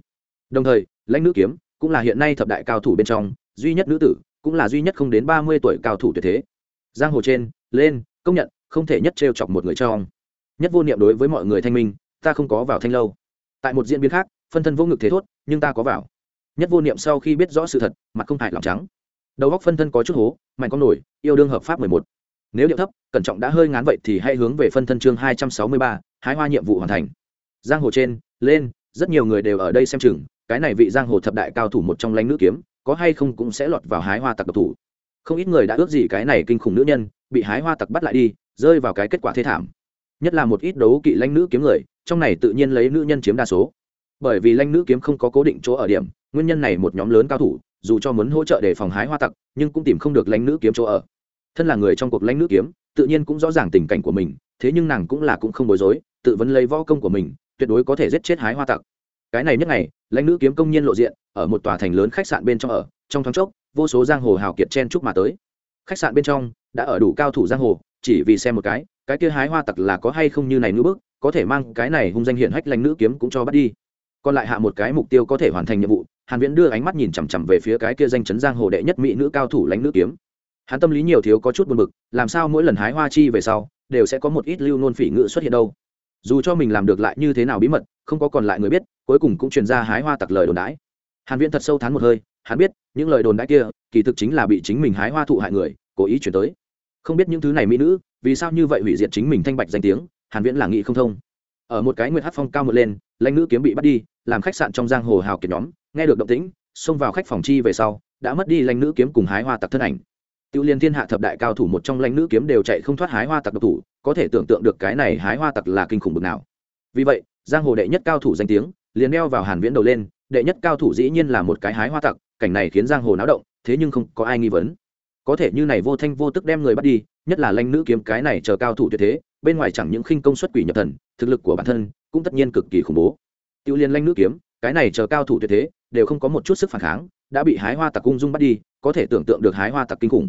Đồng thời, lãnh nữ kiếm cũng là hiện nay thập đại cao thủ bên trong, duy nhất nữ tử, cũng là duy nhất không đến ba mươi tuổi cao thủ tuyệt thế. Giang hồ trên, lên, công nhận, không thể nhất trêu chọc một người trong nhất vô niệm đối với mọi người thanh minh, ta không có vào thanh lâu. Tại một diễn biến khác, phân thân vô ngực thế thốt, nhưng ta có vào. Nhất vô niệm sau khi biết rõ sự thật, mặt không hại lòng trắng. Đầu góc phân thân có chút hố, mạnh con nổi, yêu đương hợp pháp mười một nếu điệu thấp, cẩn trọng đã hơi ngán vậy thì hãy hướng về phân thân chương hai trăm sáu mươi ba, hái hoa nhiệm vụ hoàn thành. Giang hồ trên, lên, rất nhiều người đều ở đây xem chừng, cái này vị giang hồ thập đại cao thủ một trong lãnh nữ kiếm, có hay không cũng sẽ lọt vào hái hoa tặc độc thủ. Không ít người đã ước gì cái này kinh khủng nữ nhân, bị hái hoa tặc bắt lại đi, rơi vào cái kết quả thế thảm. Nhất là một ít đấu kỵ lãnh nữ kiếm người, trong này tự nhiên lấy nữ nhân chiếm đa số. Bởi vì lãnh nữ kiếm không có cố định chỗ ở điểm, nguyên nhân này một nhóm lớn cao thủ, dù cho muốn hỗ trợ để phòng hái hoa tặc, nhưng cũng tìm không được lãnh nữ kiếm chỗ ở thân là người trong cuộc lãnh nữ kiếm, tự nhiên cũng rõ ràng tình cảnh của mình, thế nhưng nàng cũng là cũng không bối rối, tự vấn lấy võ công của mình, tuyệt đối có thể giết chết hái hoa tặc. Cái này nhất ngày, lãnh nữ kiếm công nhiên lộ diện, ở một tòa thành lớn khách sạn bên trong ở, trong thoáng chốc, vô số giang hồ hào kiệt chen chúc mà tới. Khách sạn bên trong, đã ở đủ cao thủ giang hồ, chỉ vì xem một cái cái kia hái hoa tặc là có hay không như này nữ bức, có thể mang cái này hung danh hiển hách lãnh nữ kiếm cũng cho bắt đi. Còn lại hạ một cái mục tiêu có thể hoàn thành nhiệm vụ, hàn viễn đưa ánh mắt nhìn chằm chằm về phía cái kia danh chấn giang hồ đệ nhất mỹ nữ cao thủ lãnh nữ kiếm hắn tâm lý nhiều thiếu có chút buồn bực, làm sao mỗi lần hái hoa chi về sau, đều sẽ có một ít lưu nôn phỉ ngự xuất hiện đâu. Dù cho mình làm được lại như thế nào bí mật, không có còn lại người biết, cuối cùng cũng truyền ra hái hoa tặc lời đồn đãi. Hàn viễn thật sâu thán một hơi, hắn biết, những lời đồn đãi kia, kỳ thực chính là bị chính mình hái hoa thụ hại người, cố ý chuyển tới. Không biết những thứ này mỹ nữ, vì sao như vậy hủy diệt chính mình thanh bạch danh tiếng, hàn viễn là nghĩ không thông. Ở một cái nguyệt hát phong cao một lên, lãnh nữ kiếm bị bắt đi, làm khách sạn trong giang hồ hào kiệt nhóm, nghe được động tĩnh, xông vào khách phòng chi về sau, đã mất đi lãnh nữ kiếm cùng hái hoa tặc thân ảnh. Tiêu Liên Thiên hạ thập đại cao thủ một trong lãnh nữ kiếm đều chạy không thoát hái hoa tặc độc thủ, có thể tưởng tượng được cái này hái hoa tặc là kinh khủng bực nào. Vì vậy, giang hồ đệ nhất cao thủ danh tiếng liền đeo vào hàn viễn đầu lên đệ nhất cao thủ dĩ nhiên là một cái hái hoa tặc cảnh này khiến giang hồ náo động thế nhưng không có ai nghi vấn. Có thể như này vô thanh vô tức đem người bắt đi nhất là lãnh nữ kiếm cái này chờ cao thủ tuyệt thế bên ngoài chẳng những khinh công xuất quỷ nhập thần thực lực của bản thân cũng tất nhiên cực kỳ khủng bố. Tiêu liên lãnh nữ kiếm cái này chờ cao thủ tuyệt thế đều không có một chút sức phản kháng đã bị hái hoa tặc cung dung bắt đi có thể tưởng tượng được hái hoa tặc kinh khủng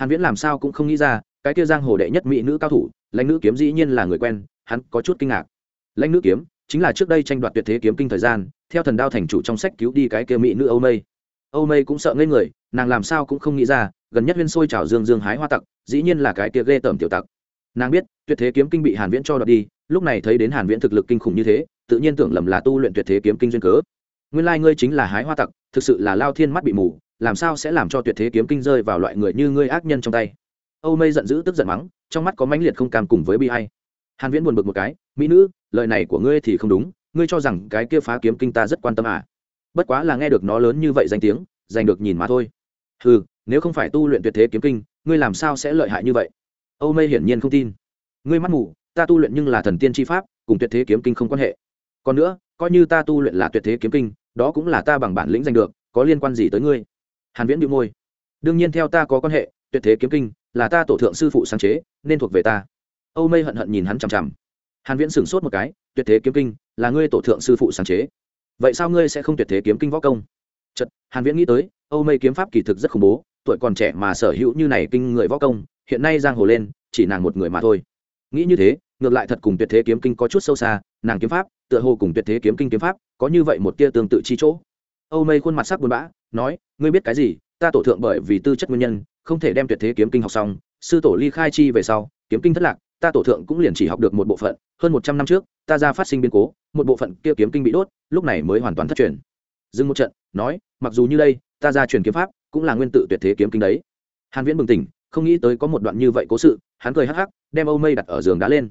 hàn viễn làm sao cũng không nghĩ ra, cái kia giang hồ đệ nhất mỹ nữ cao thủ, lãnh nữ kiếm dĩ nhiên là người quen, hắn có chút kinh ngạc. Lãnh nữ kiếm chính là trước đây tranh đoạt tuyệt thế kiếm kinh thời gian, theo thần đao thành chủ trong sách cứu đi cái kia mỹ nữ âu mây. Âu mây cũng sợ ngây người, nàng làm sao cũng không nghĩ ra, gần nhất viên sôi trào dương dương hái hoa tặc, dĩ nhiên là cái kia ghê tởm tiểu tặc. Nàng biết, tuyệt thế kiếm kinh bị hàn viễn cho đoạt đi, lúc này thấy đến hàn viễn thực lực kinh khủng như thế, tự nhiên tưởng lầm là tu luyện tuyệt thế kiếm kinh duyên cớ. Nguyên lai like ngươi chính là hái hoa tặc, thực sự là lao thiên mắt bị mù làm sao sẽ làm cho tuyệt thế kiếm kinh rơi vào loại người như ngươi ác nhân trong tay? Âu mây giận dữ tức giận mắng trong mắt có mãnh liệt không cam cùng với bi hay hàn viễn buồn bực một cái mỹ nữ lời này của ngươi thì không đúng ngươi cho rằng cái kia phá kiếm kinh ta rất quan tâm à? Bất quá là nghe được nó lớn như vậy danh tiếng giành được nhìn mà thôi. Hừ, nếu không phải tu luyện tuyệt thế kiếm kinh ngươi làm sao sẽ lợi hại như vậy? Âu mây hiển nhiên không tin. Ngươi mắt mù ta tu luyện nhưng là thần tiên tri pháp cùng tuyệt thế kiếm kinh không quan hệ. Còn nữa coi như ta tu luyện là tuyệt thế kiếm kinh đó cũng là ta bằng bản lĩnh giành được có liên quan gì tới ngươi? Hàn viễn bị môi. Đương nhiên theo ta có quan hệ, tuyệt thế kiếm kinh, là ta tổ thượng sư phụ sáng chế, nên thuộc về ta. Âu mây hận hận nhìn hắn chằm chằm. Hàn viễn sửng sốt một cái, tuyệt thế kiếm kinh, là ngươi tổ thượng sư phụ sáng chế. Vậy sao ngươi sẽ không tuyệt thế kiếm kinh võ công? Chật hàn viễn nghĩ tới, âu mây kiếm pháp kỳ thực rất khủng bố, tuổi còn trẻ mà sở hữu như này kinh người võ công, hiện nay giang hồ lên, chỉ nàng một người mà thôi. Nghĩ như thế, ngược lại thật cùng tuyệt thế kiếm kinh có chút sâu xa, nàng kiếm pháp, tựa hồ cùng tuyệt thế kiếm kinh kiếm pháp, có như vậy một tia tương tự chi chỗ. Âu mây khuôn mặt sắc buồn bã nói, ngươi biết cái gì? Ta tổ thượng bởi vì tư chất nguyên nhân, không thể đem tuyệt thế kiếm kinh học xong. Sư tổ ly khai chi về sau, kiếm kinh thất lạc, ta tổ thượng cũng liền chỉ học được một bộ phận. Hơn một trăm năm trước, ta ra phát sinh biến cố, một bộ phận kia kiếm kinh bị đốt, lúc này mới hoàn toàn thất truyền. Dừng một trận, nói, mặc dù như đây, ta ra truyền kiếm pháp cũng là nguyên tự tuyệt thế kiếm kinh đấy. Hàn viễn bừng tỉnh, không nghĩ tới có một đoạn như vậy cố sự, hắn cười hắc hắc, đem âu mây đặt ở giường đá lên.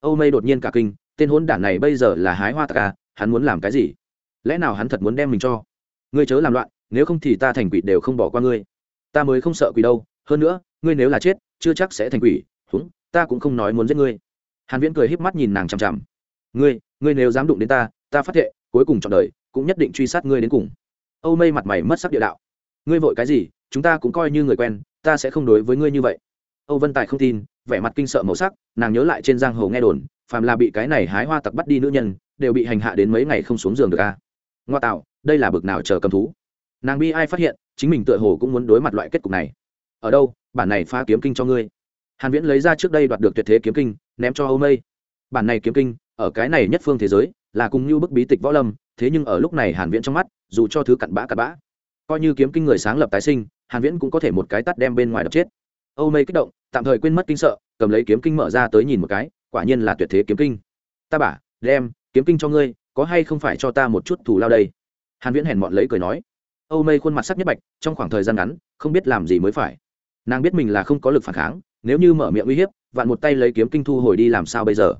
Âu mây đột nhiên cả kinh, tên hỗn đản này bây giờ là hái hoa tạc à hắn muốn làm cái gì? Lẽ nào hắn thật muốn đem mình cho? Ngươi chớ làm loạn nếu không thì ta thành quỷ đều không bỏ qua ngươi. Ta mới không sợ quỷ đâu, hơn nữa, ngươi nếu là chết, chưa chắc sẽ thành quỷ húng ta cũng không nói muốn giết ngươi. Hàn viễn cười híp mắt nhìn nàng chằm chằm. Ngươi ngươi nếu dám đụng đến ta ta phát thệ, cuối cùng trong đời, cũng nhất định truy sát ngươi đến cùng. Âu mây mặt mày mất sắc địa đạo. Ngươi vội cái gì, chúng ta cũng coi như người quen, ta sẽ không đối với ngươi như vậy. Âu vân tài không tin, vẻ mặt kinh sợ màu sắc, nàng nhớ lại trên giang hồ nghe đồn, phàm là bị cái này hái hoa tặc bắt đi nữ nhân, đều bị hành hạ đến mấy ngày không xuống giường được a. Ngoa tạo, đây là bực nào chờ cầm thú? Nàng bi ai phát hiện, chính mình tựa hồ cũng muốn đối mặt loại kết cục này. Ở đâu, bản này phá kiếm kinh cho ngươi. Hàn viễn lấy ra trước đây đoạt được tuyệt thế kiếm kinh, ném cho âu mây. Bản này kiếm kinh, ở cái này nhất phương thế giới, là cùng như bức bí tịch võ lâm, thế nhưng ở lúc này hàn viễn trong mắt, dù cho thứ cặn bã cặn bã. Coi như kiếm kinh người sáng lập tái sinh, hàn viễn cũng có thể một cái tắt đem bên ngoài đập chết. Âu mây kích động, tạm thời quên mất kinh sợ, cầm lấy kiếm kinh mở ra tới nhìn một cái, quả nhiên là tuyệt thế kiếm kinh. Ta bảo đem kiếm kinh cho ngươi, có hay không phải cho ta một chút thù lao đây? Hàn viễn hèn mọn lấy cười nói âu mây khuôn mặt sắc nhất bạch, trong khoảng thời gian ngắn, không biết làm gì mới phải. Nàng biết mình là không có lực phản kháng, nếu như mở miệng uy hiếp, vạn một tay lấy kiếm kinh thu hồi đi làm sao bây giờ?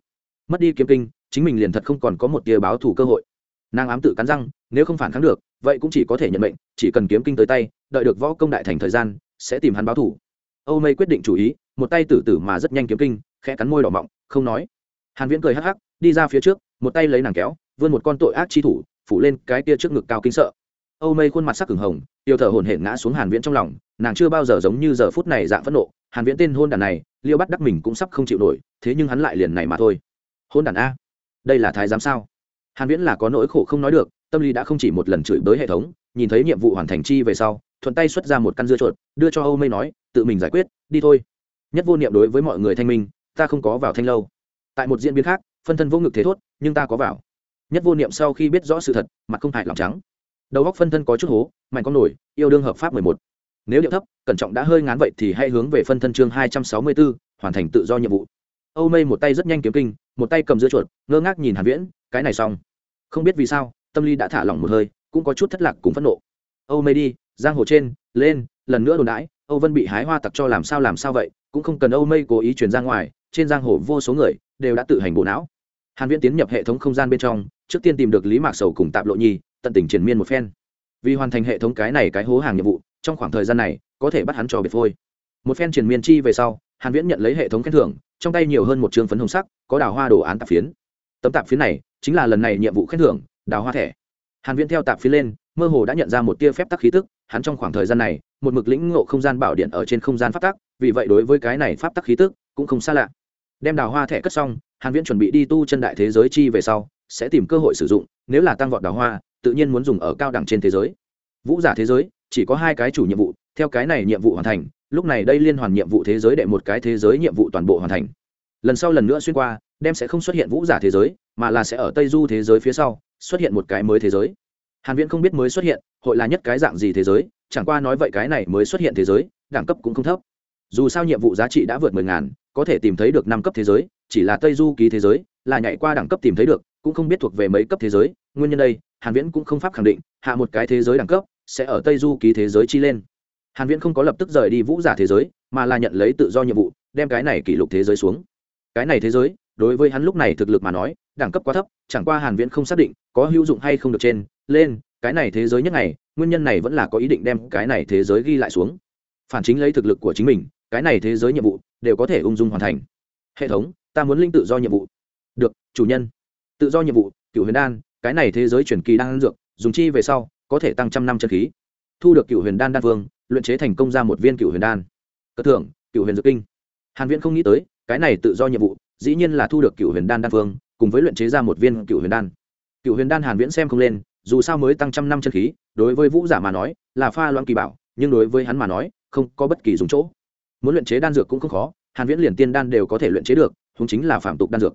Mất đi kiếm kinh, chính mình liền thật không còn có một tia báo thủ cơ hội. Nàng ám tự cắn răng, nếu không phản kháng được, vậy cũng chỉ có thể nhận mệnh, chỉ cần kiếm kinh tới tay, đợi được võ công đại thành thời gian, sẽ tìm hắn báo thủ âu mây quyết định chủ ý, một tay tử tử mà rất nhanh kiếm kinh, khẽ cắn môi đỏ mọng, không nói. Hàn viễn cười hắc hắc, đi ra phía trước, một tay lấy nàng kéo, vươn một con tội ác chi thủ, phủ lên cái kia trước ngực cao kinh sợ âu mây khuôn mặt sắc cứng hồng tiêu thở hổn hển ngã xuống hàn viễn trong lòng, nàng chưa bao giờ giống như giờ phút này dạng phẫn nộ. Hàn viễn tên hôn đàn này, liêu bắt đắc mình cũng sắp không chịu nổi, thế nhưng hắn lại liền này mà thôi. Hôn đàn a? Đây là thái giám sao? Hàn viễn là có nỗi khổ không nói được, tâm lý đã không chỉ một lần chửi bới hệ thống, nhìn thấy nhiệm vụ hoàn thành chi về sau, thuận tay xuất ra một căn dưa chuột, đưa cho âu mây nói, tự mình giải quyết, đi thôi. Nhất vô niệm đối với mọi người thanh minh, ta không có vào thanh lâu. Tại một diễn biến khác, phân thân vô ngực thế thốt, nhưng ta có vào. Nhất vô niệm sau khi biết rõ sự thật, mặt không hại lòng trắng đầu góc phân thân có chút hố, mạnh con nổi, yêu đương hợp pháp mười một. Nếu điệu thấp, cẩn trọng đã hơi ngán vậy thì hãy hướng về phân thân chương hai trăm sáu mươi bốn, hoàn thành tự do nhiệm vụ. Âu mây một tay rất nhanh kiếm kinh, một tay cầm giữa chuột, ngơ ngác nhìn hàn viễn, cái này xong. Không biết vì sao, tâm lý đã thả lỏng một hơi, cũng có chút thất lạc cùng phẫn nộ. Âu mây đi, giang hồ trên, lên, lần nữa đồn đãi, âu vân bị hái hoa tặc cho làm sao làm sao vậy, cũng không cần âu mây cố ý truyền ra ngoài, trên giang hồ vô số người đều đã tự hành bộ não. Hàn viễn tiến nhập hệ thống không gian bên trong, trước tiên tìm được lý mạc sầu cùng tạm lộ nhi tận tình triển miên một phen. Vì hoàn thành hệ thống cái này cái hố hàng nhiệm vụ, trong khoảng thời gian này, có thể bắt hắn cho biệt phôi. Một phen triển miên chi về sau, hàn viễn nhận lấy hệ thống khen thưởng, trong tay nhiều hơn một trương phấn hồng sắc, có đào hoa đồ án tạp phiến. Tấm tạp phiến này, chính là lần này nhiệm vụ khen thưởng, đào hoa thẻ. Hàn viễn theo tạp phiến lên, mơ hồ đã nhận ra một tia phép tắc khí tức, hắn trong khoảng thời gian này, một mực lĩnh ngộ không gian bảo điện ở trên không gian pháp tắc, vì vậy đối với cái này pháp tắc khí tức, cũng không xa lạ. Đem đào hoa thẻ cất xong, hàn viễn chuẩn bị đi tu chân đại thế giới chi về sau, sẽ tìm cơ hội sử dụng, nếu là tăng vọt đào hoa tự nhiên muốn dùng ở cao đẳng trên thế giới. Vũ giả thế giới, chỉ có hai cái chủ nhiệm vụ, theo cái này nhiệm vụ hoàn thành, lúc này đây liên hoàn nhiệm vụ thế giới đệ một cái thế giới nhiệm vụ toàn bộ hoàn thành. Lần sau lần nữa xuyên qua, đem sẽ không xuất hiện vũ giả thế giới, mà là sẽ ở tây du thế giới phía sau, xuất hiện một cái mới thế giới. Hàn viễn không biết mới xuất hiện, hội là nhất cái dạng gì thế giới, chẳng qua nói vậy cái này mới xuất hiện thế giới, đẳng cấp cũng không thấp. Dù sao nhiệm vụ giá trị đã vượt mười ngàn, có thể tìm thấy được năm cấp thế giới, chỉ là tây du ký thế giới là nhảy qua đẳng cấp tìm thấy được, cũng không biết thuộc về mấy cấp thế giới, nguyên nhân đây, hàn viễn cũng không pháp khẳng định, hạ một cái thế giới đẳng cấp, sẽ ở tây du ký thế giới chi lên. Hàn viễn không có lập tức rời đi vũ giả thế giới, mà là nhận lấy tự do nhiệm vụ, đem cái này kỷ lục thế giới xuống. Cái này thế giới, đối với hắn lúc này thực lực mà nói, đẳng cấp quá thấp, chẳng qua hàn viễn không xác định có hữu dụng hay không được trên, lên, cái này thế giới nhất ngày, nguyên nhân này vẫn là có ý định đem cái này thế giới ghi lại xuống. Phản chính lấy thực lực của chính mình, cái này thế giới nhiệm vụ, đều có thể ung dung hoàn thành. Hệ thống, ta muốn linh tự do nhiệm vụ chủ nhân. Tự do nhiệm vụ cựu huyền đan, cái này thế giới chuyển kỳ đan dược, dùng chi về sau, có thể tăng trăm năm chân khí. Thu được cựu huyền đan đan vương, luyện chế thành công ra một viên cựu huyền đan. Cất thưởng cựu huyền dược kinh. Hàn viễn không nghĩ tới, cái này tự do nhiệm vụ, dĩ nhiên là thu được cựu huyền đan đan vương, cùng với luyện chế ra một viên cựu huyền đan. Cựu huyền đan hàn viễn xem không lên, dù sao mới tăng trăm năm chân khí, đối với vũ giả mà nói, là pha loãng kỳ bảo, nhưng đối với hắn mà nói, không có bất kỳ dùng chỗ. Muốn luyện chế đan dược cũng không khó, hàn viễn liền tiên đan đều có thể luyện chế được chúng chính là phạm tục đan dược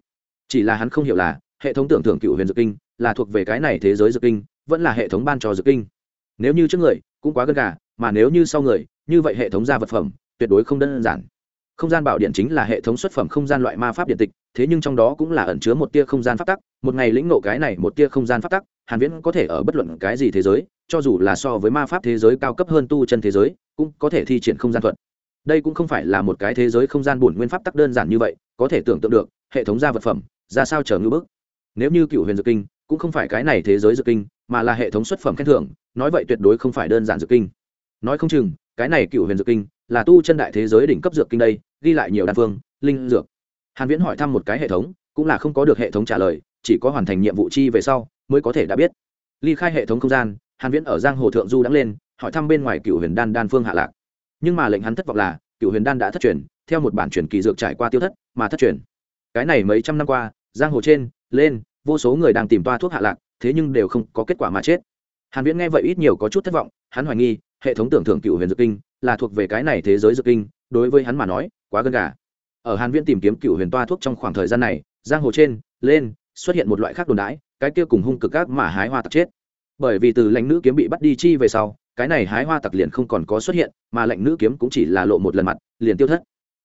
chỉ là hắn không hiểu là, hệ thống tưởng thưởng cựu huyền dược kinh là thuộc về cái này thế giới dược kinh, vẫn là hệ thống ban cho dược kinh. Nếu như trước người, cũng quá gần gà, mà nếu như sau người, như vậy hệ thống ra vật phẩm, tuyệt đối không đơn giản. Không gian bảo điện chính là hệ thống xuất phẩm không gian loại ma pháp điện tịch, thế nhưng trong đó cũng là ẩn chứa một tia không gian pháp tắc, một ngày lĩnh nộ cái này một tia không gian pháp tắc, hàn viễn có thể ở bất luận cái gì thế giới, cho dù là so với ma pháp thế giới cao cấp hơn tu chân thế giới, cũng có thể thi triển không gian thuật. Đây cũng không phải là một cái thế giới không gian bổn nguyên pháp tắc đơn giản như vậy, có thể tưởng tượng được, hệ thống ra vật phẩm ra sao chờ ngư bức? Nếu như cựu huyền dược kinh cũng không phải cái này thế giới dược kinh, mà là hệ thống xuất phẩm khen thưởng, nói vậy tuyệt đối không phải đơn giản dược kinh. Nói không chừng, cái này cựu huyền dược kinh là tu chân đại thế giới đỉnh cấp dược kinh đây, ghi lại nhiều đan phương, linh dược. Hàn viễn hỏi thăm một cái hệ thống, cũng là không có được hệ thống trả lời, chỉ có hoàn thành nhiệm vụ chi về sau mới có thể đã biết. Ly khai hệ thống không gian, hàn viễn ở giang hồ thượng du đã lên, hỏi thăm bên ngoài cựu huyền đan đan phương hạ lạc. Nhưng mà lệnh hắn thất vọng là, cựu huyền đan đã thất truyền, theo một bản truyền kỳ dược trải qua tiêu thất, mà thất truyền. Cái này mấy trăm năm qua giang hồ trên, lên, vô số người đang tìm toa thuốc hạ lạc, thế nhưng đều không có kết quả mà chết. Hàn viễn nghe vậy ít nhiều có chút thất vọng, hắn hoài nghi, hệ thống tưởng thưởng cựu huyền dược kinh là thuộc về cái này thế giới dược kinh, đối với hắn mà nói, quá gần gà. Ở hàn viễn tìm kiếm cựu huyền toa thuốc trong khoảng thời gian này, giang hồ trên, lên, xuất hiện một loại khác đồn đãi, cái kia cùng hung cực các mà hái hoa tặc chết. Bởi vì từ lãnh nữ kiếm bị bắt đi chi về sau, cái này hái hoa tặc liền không còn có xuất hiện, mà lãnh nữ kiếm cũng chỉ là lộ một lần mặt, liền tiêu thất.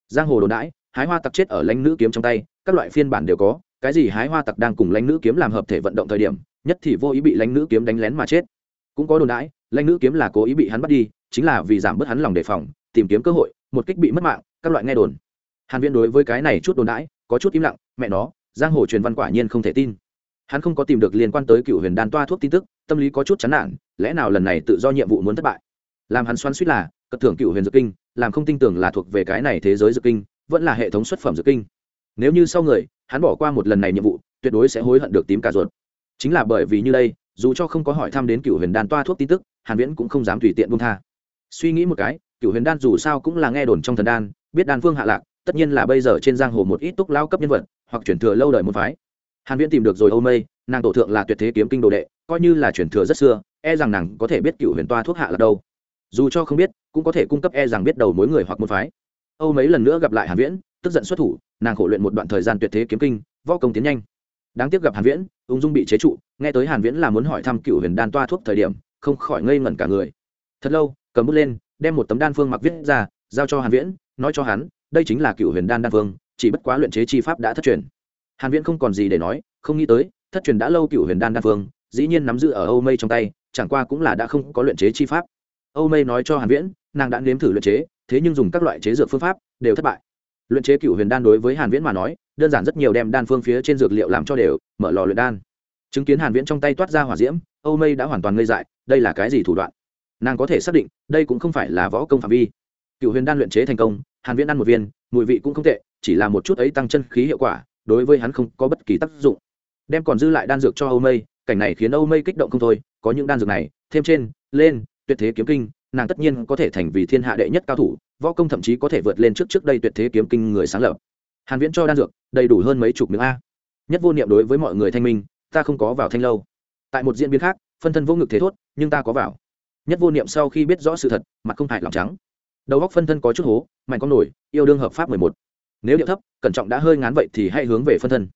Giang hồ đồn đãi, hái hoa tặc chết ở lãnh nữ kiếm trong tay, các loại phiên bản đều có cái gì hái hoa tặc đang cùng lãnh nữ kiếm làm hợp thể vận động thời điểm, nhất thì vô ý bị lãnh nữ kiếm đánh lén mà chết. Cũng có đồn đãi, lãnh nữ kiếm là cố ý bị hắn bắt đi, chính là vì giảm bớt hắn lòng đề phòng, tìm kiếm cơ hội, một kích bị mất mạng, các loại nghe đồn. Hàn viễn đối với cái này chút đồn đãi, có chút im lặng, mẹ nó, giang hồ truyền văn quả nhiên không thể tin. Hắn không có tìm được liên quan tới cựu huyền đan toa thuốc tin tức, tâm lý có chút chán nản, lẽ nào lần này tự do nhiệm vụ muốn thất bại? Làm hắn xoắn suýt là cất thưởng cựu huyền dược kinh, làm không tin tưởng là thuộc về cái này thế giới dược kinh, vẫn là hệ thống xuất phẩm dược kinh. Nếu như sau người hắn bỏ qua một lần này nhiệm vụ, tuyệt đối sẽ hối hận được tím cả ruột. Chính là bởi vì như đây, dù cho không có hỏi thăm đến cựu huyền đan toa thuốc tin tức, hàn viễn cũng không dám tùy tiện buông tha. Suy nghĩ một cái cựu huyền đan dù sao cũng là nghe đồn trong thần đan, biết đan phương hạ lạc, tất nhiên là bây giờ trên giang hồ một ít túc lao cấp nhân vật, hoặc chuyển thừa lâu đời một phái. Hàn viễn tìm được rồi âu mây, nàng tổ thượng là tuyệt thế kiếm kinh đồ đệ, coi như là chuyển thừa rất xưa e rằng nàng có thể biết cựu huyền toa thuốc hạ là đâu. Dù cho không biết, cũng có thể cung cấp e rằng biết đầu mối người hoặc một phái. Âu mấy lần nữa gặp lại hàn viễn tức giận xuất thủ, nàng khổ luyện một đoạn thời gian tuyệt thế kiếm kinh, võ công tiến nhanh. Đáng tiếc gặp hàn viễn, ung dung bị chế trụ, nghe tới hàn viễn là muốn hỏi thăm cựu huyền đan toa thuốc thời điểm, không khỏi ngây ngẩn cả người. Thật lâu, cầm bút lên, đem một tấm đan phương mặc viết ra, giao cho hàn viễn, nói cho hắn, đây chính là cựu huyền đan đan phương, chỉ bất quá luyện chế chi pháp đã thất truyền. Hàn viễn không còn gì để nói, không nghĩ tới, thất truyền đã lâu cựu huyền đan đan phương, dĩ nhiên nắm giữ ở âu mây trong tay, chẳng qua cũng là đã không có luyện chế chi pháp. Âu mây nói cho hàn viễn, nàng đã nếm thử luyện chế, thế nhưng dùng các loại chế dược phương pháp, đều thất bại luyện chế cựu huyền đan đối với hàn viễn mà nói, đơn giản rất nhiều đem đan phương phía trên dược liệu làm cho đều, mở lò luyện đan. Chứng kiến hàn viễn trong tay toát ra hỏa diễm, âu mây đã hoàn toàn ngây dại, đây là cái gì thủ đoạn? Nàng có thể xác định, đây cũng không phải là võ công phạm vi. Cựu huyền đan luyện chế thành công, hàn viễn ăn một viên, mùi vị cũng không tệ, chỉ là một chút ấy tăng chân khí hiệu quả, đối với hắn không có bất kỳ tác dụng. Đem còn dư lại đan dược cho âu mây, cảnh này khiến âu mây kích động không thôi, có những đan dược này, thêm trên, lên, tuyệt thế kiếm kinh nàng tất nhiên có thể thành vì thiên hạ đệ nhất cao thủ, võ công thậm chí có thể vượt lên trước trước đây tuyệt thế kiếm kinh người sáng lập. Hàn viễn cho đan dược, đầy đủ hơn mấy chục miếng a. Nhất vô niệm đối với mọi người thanh minh, ta không có vào thanh lâu. Tại một diễn biến khác, phân thân vô ngực thế thốt, nhưng ta có vào. Nhất vô niệm sau khi biết rõ sự thật, mặt không hại lòng trắng. Đầu góc phân thân có chút hố, mạnh con nổi, yêu đương hợp pháp mười một. Nếu điệu thấp, cẩn trọng đã hơi ngán vậy thì hãy hướng về phân thân.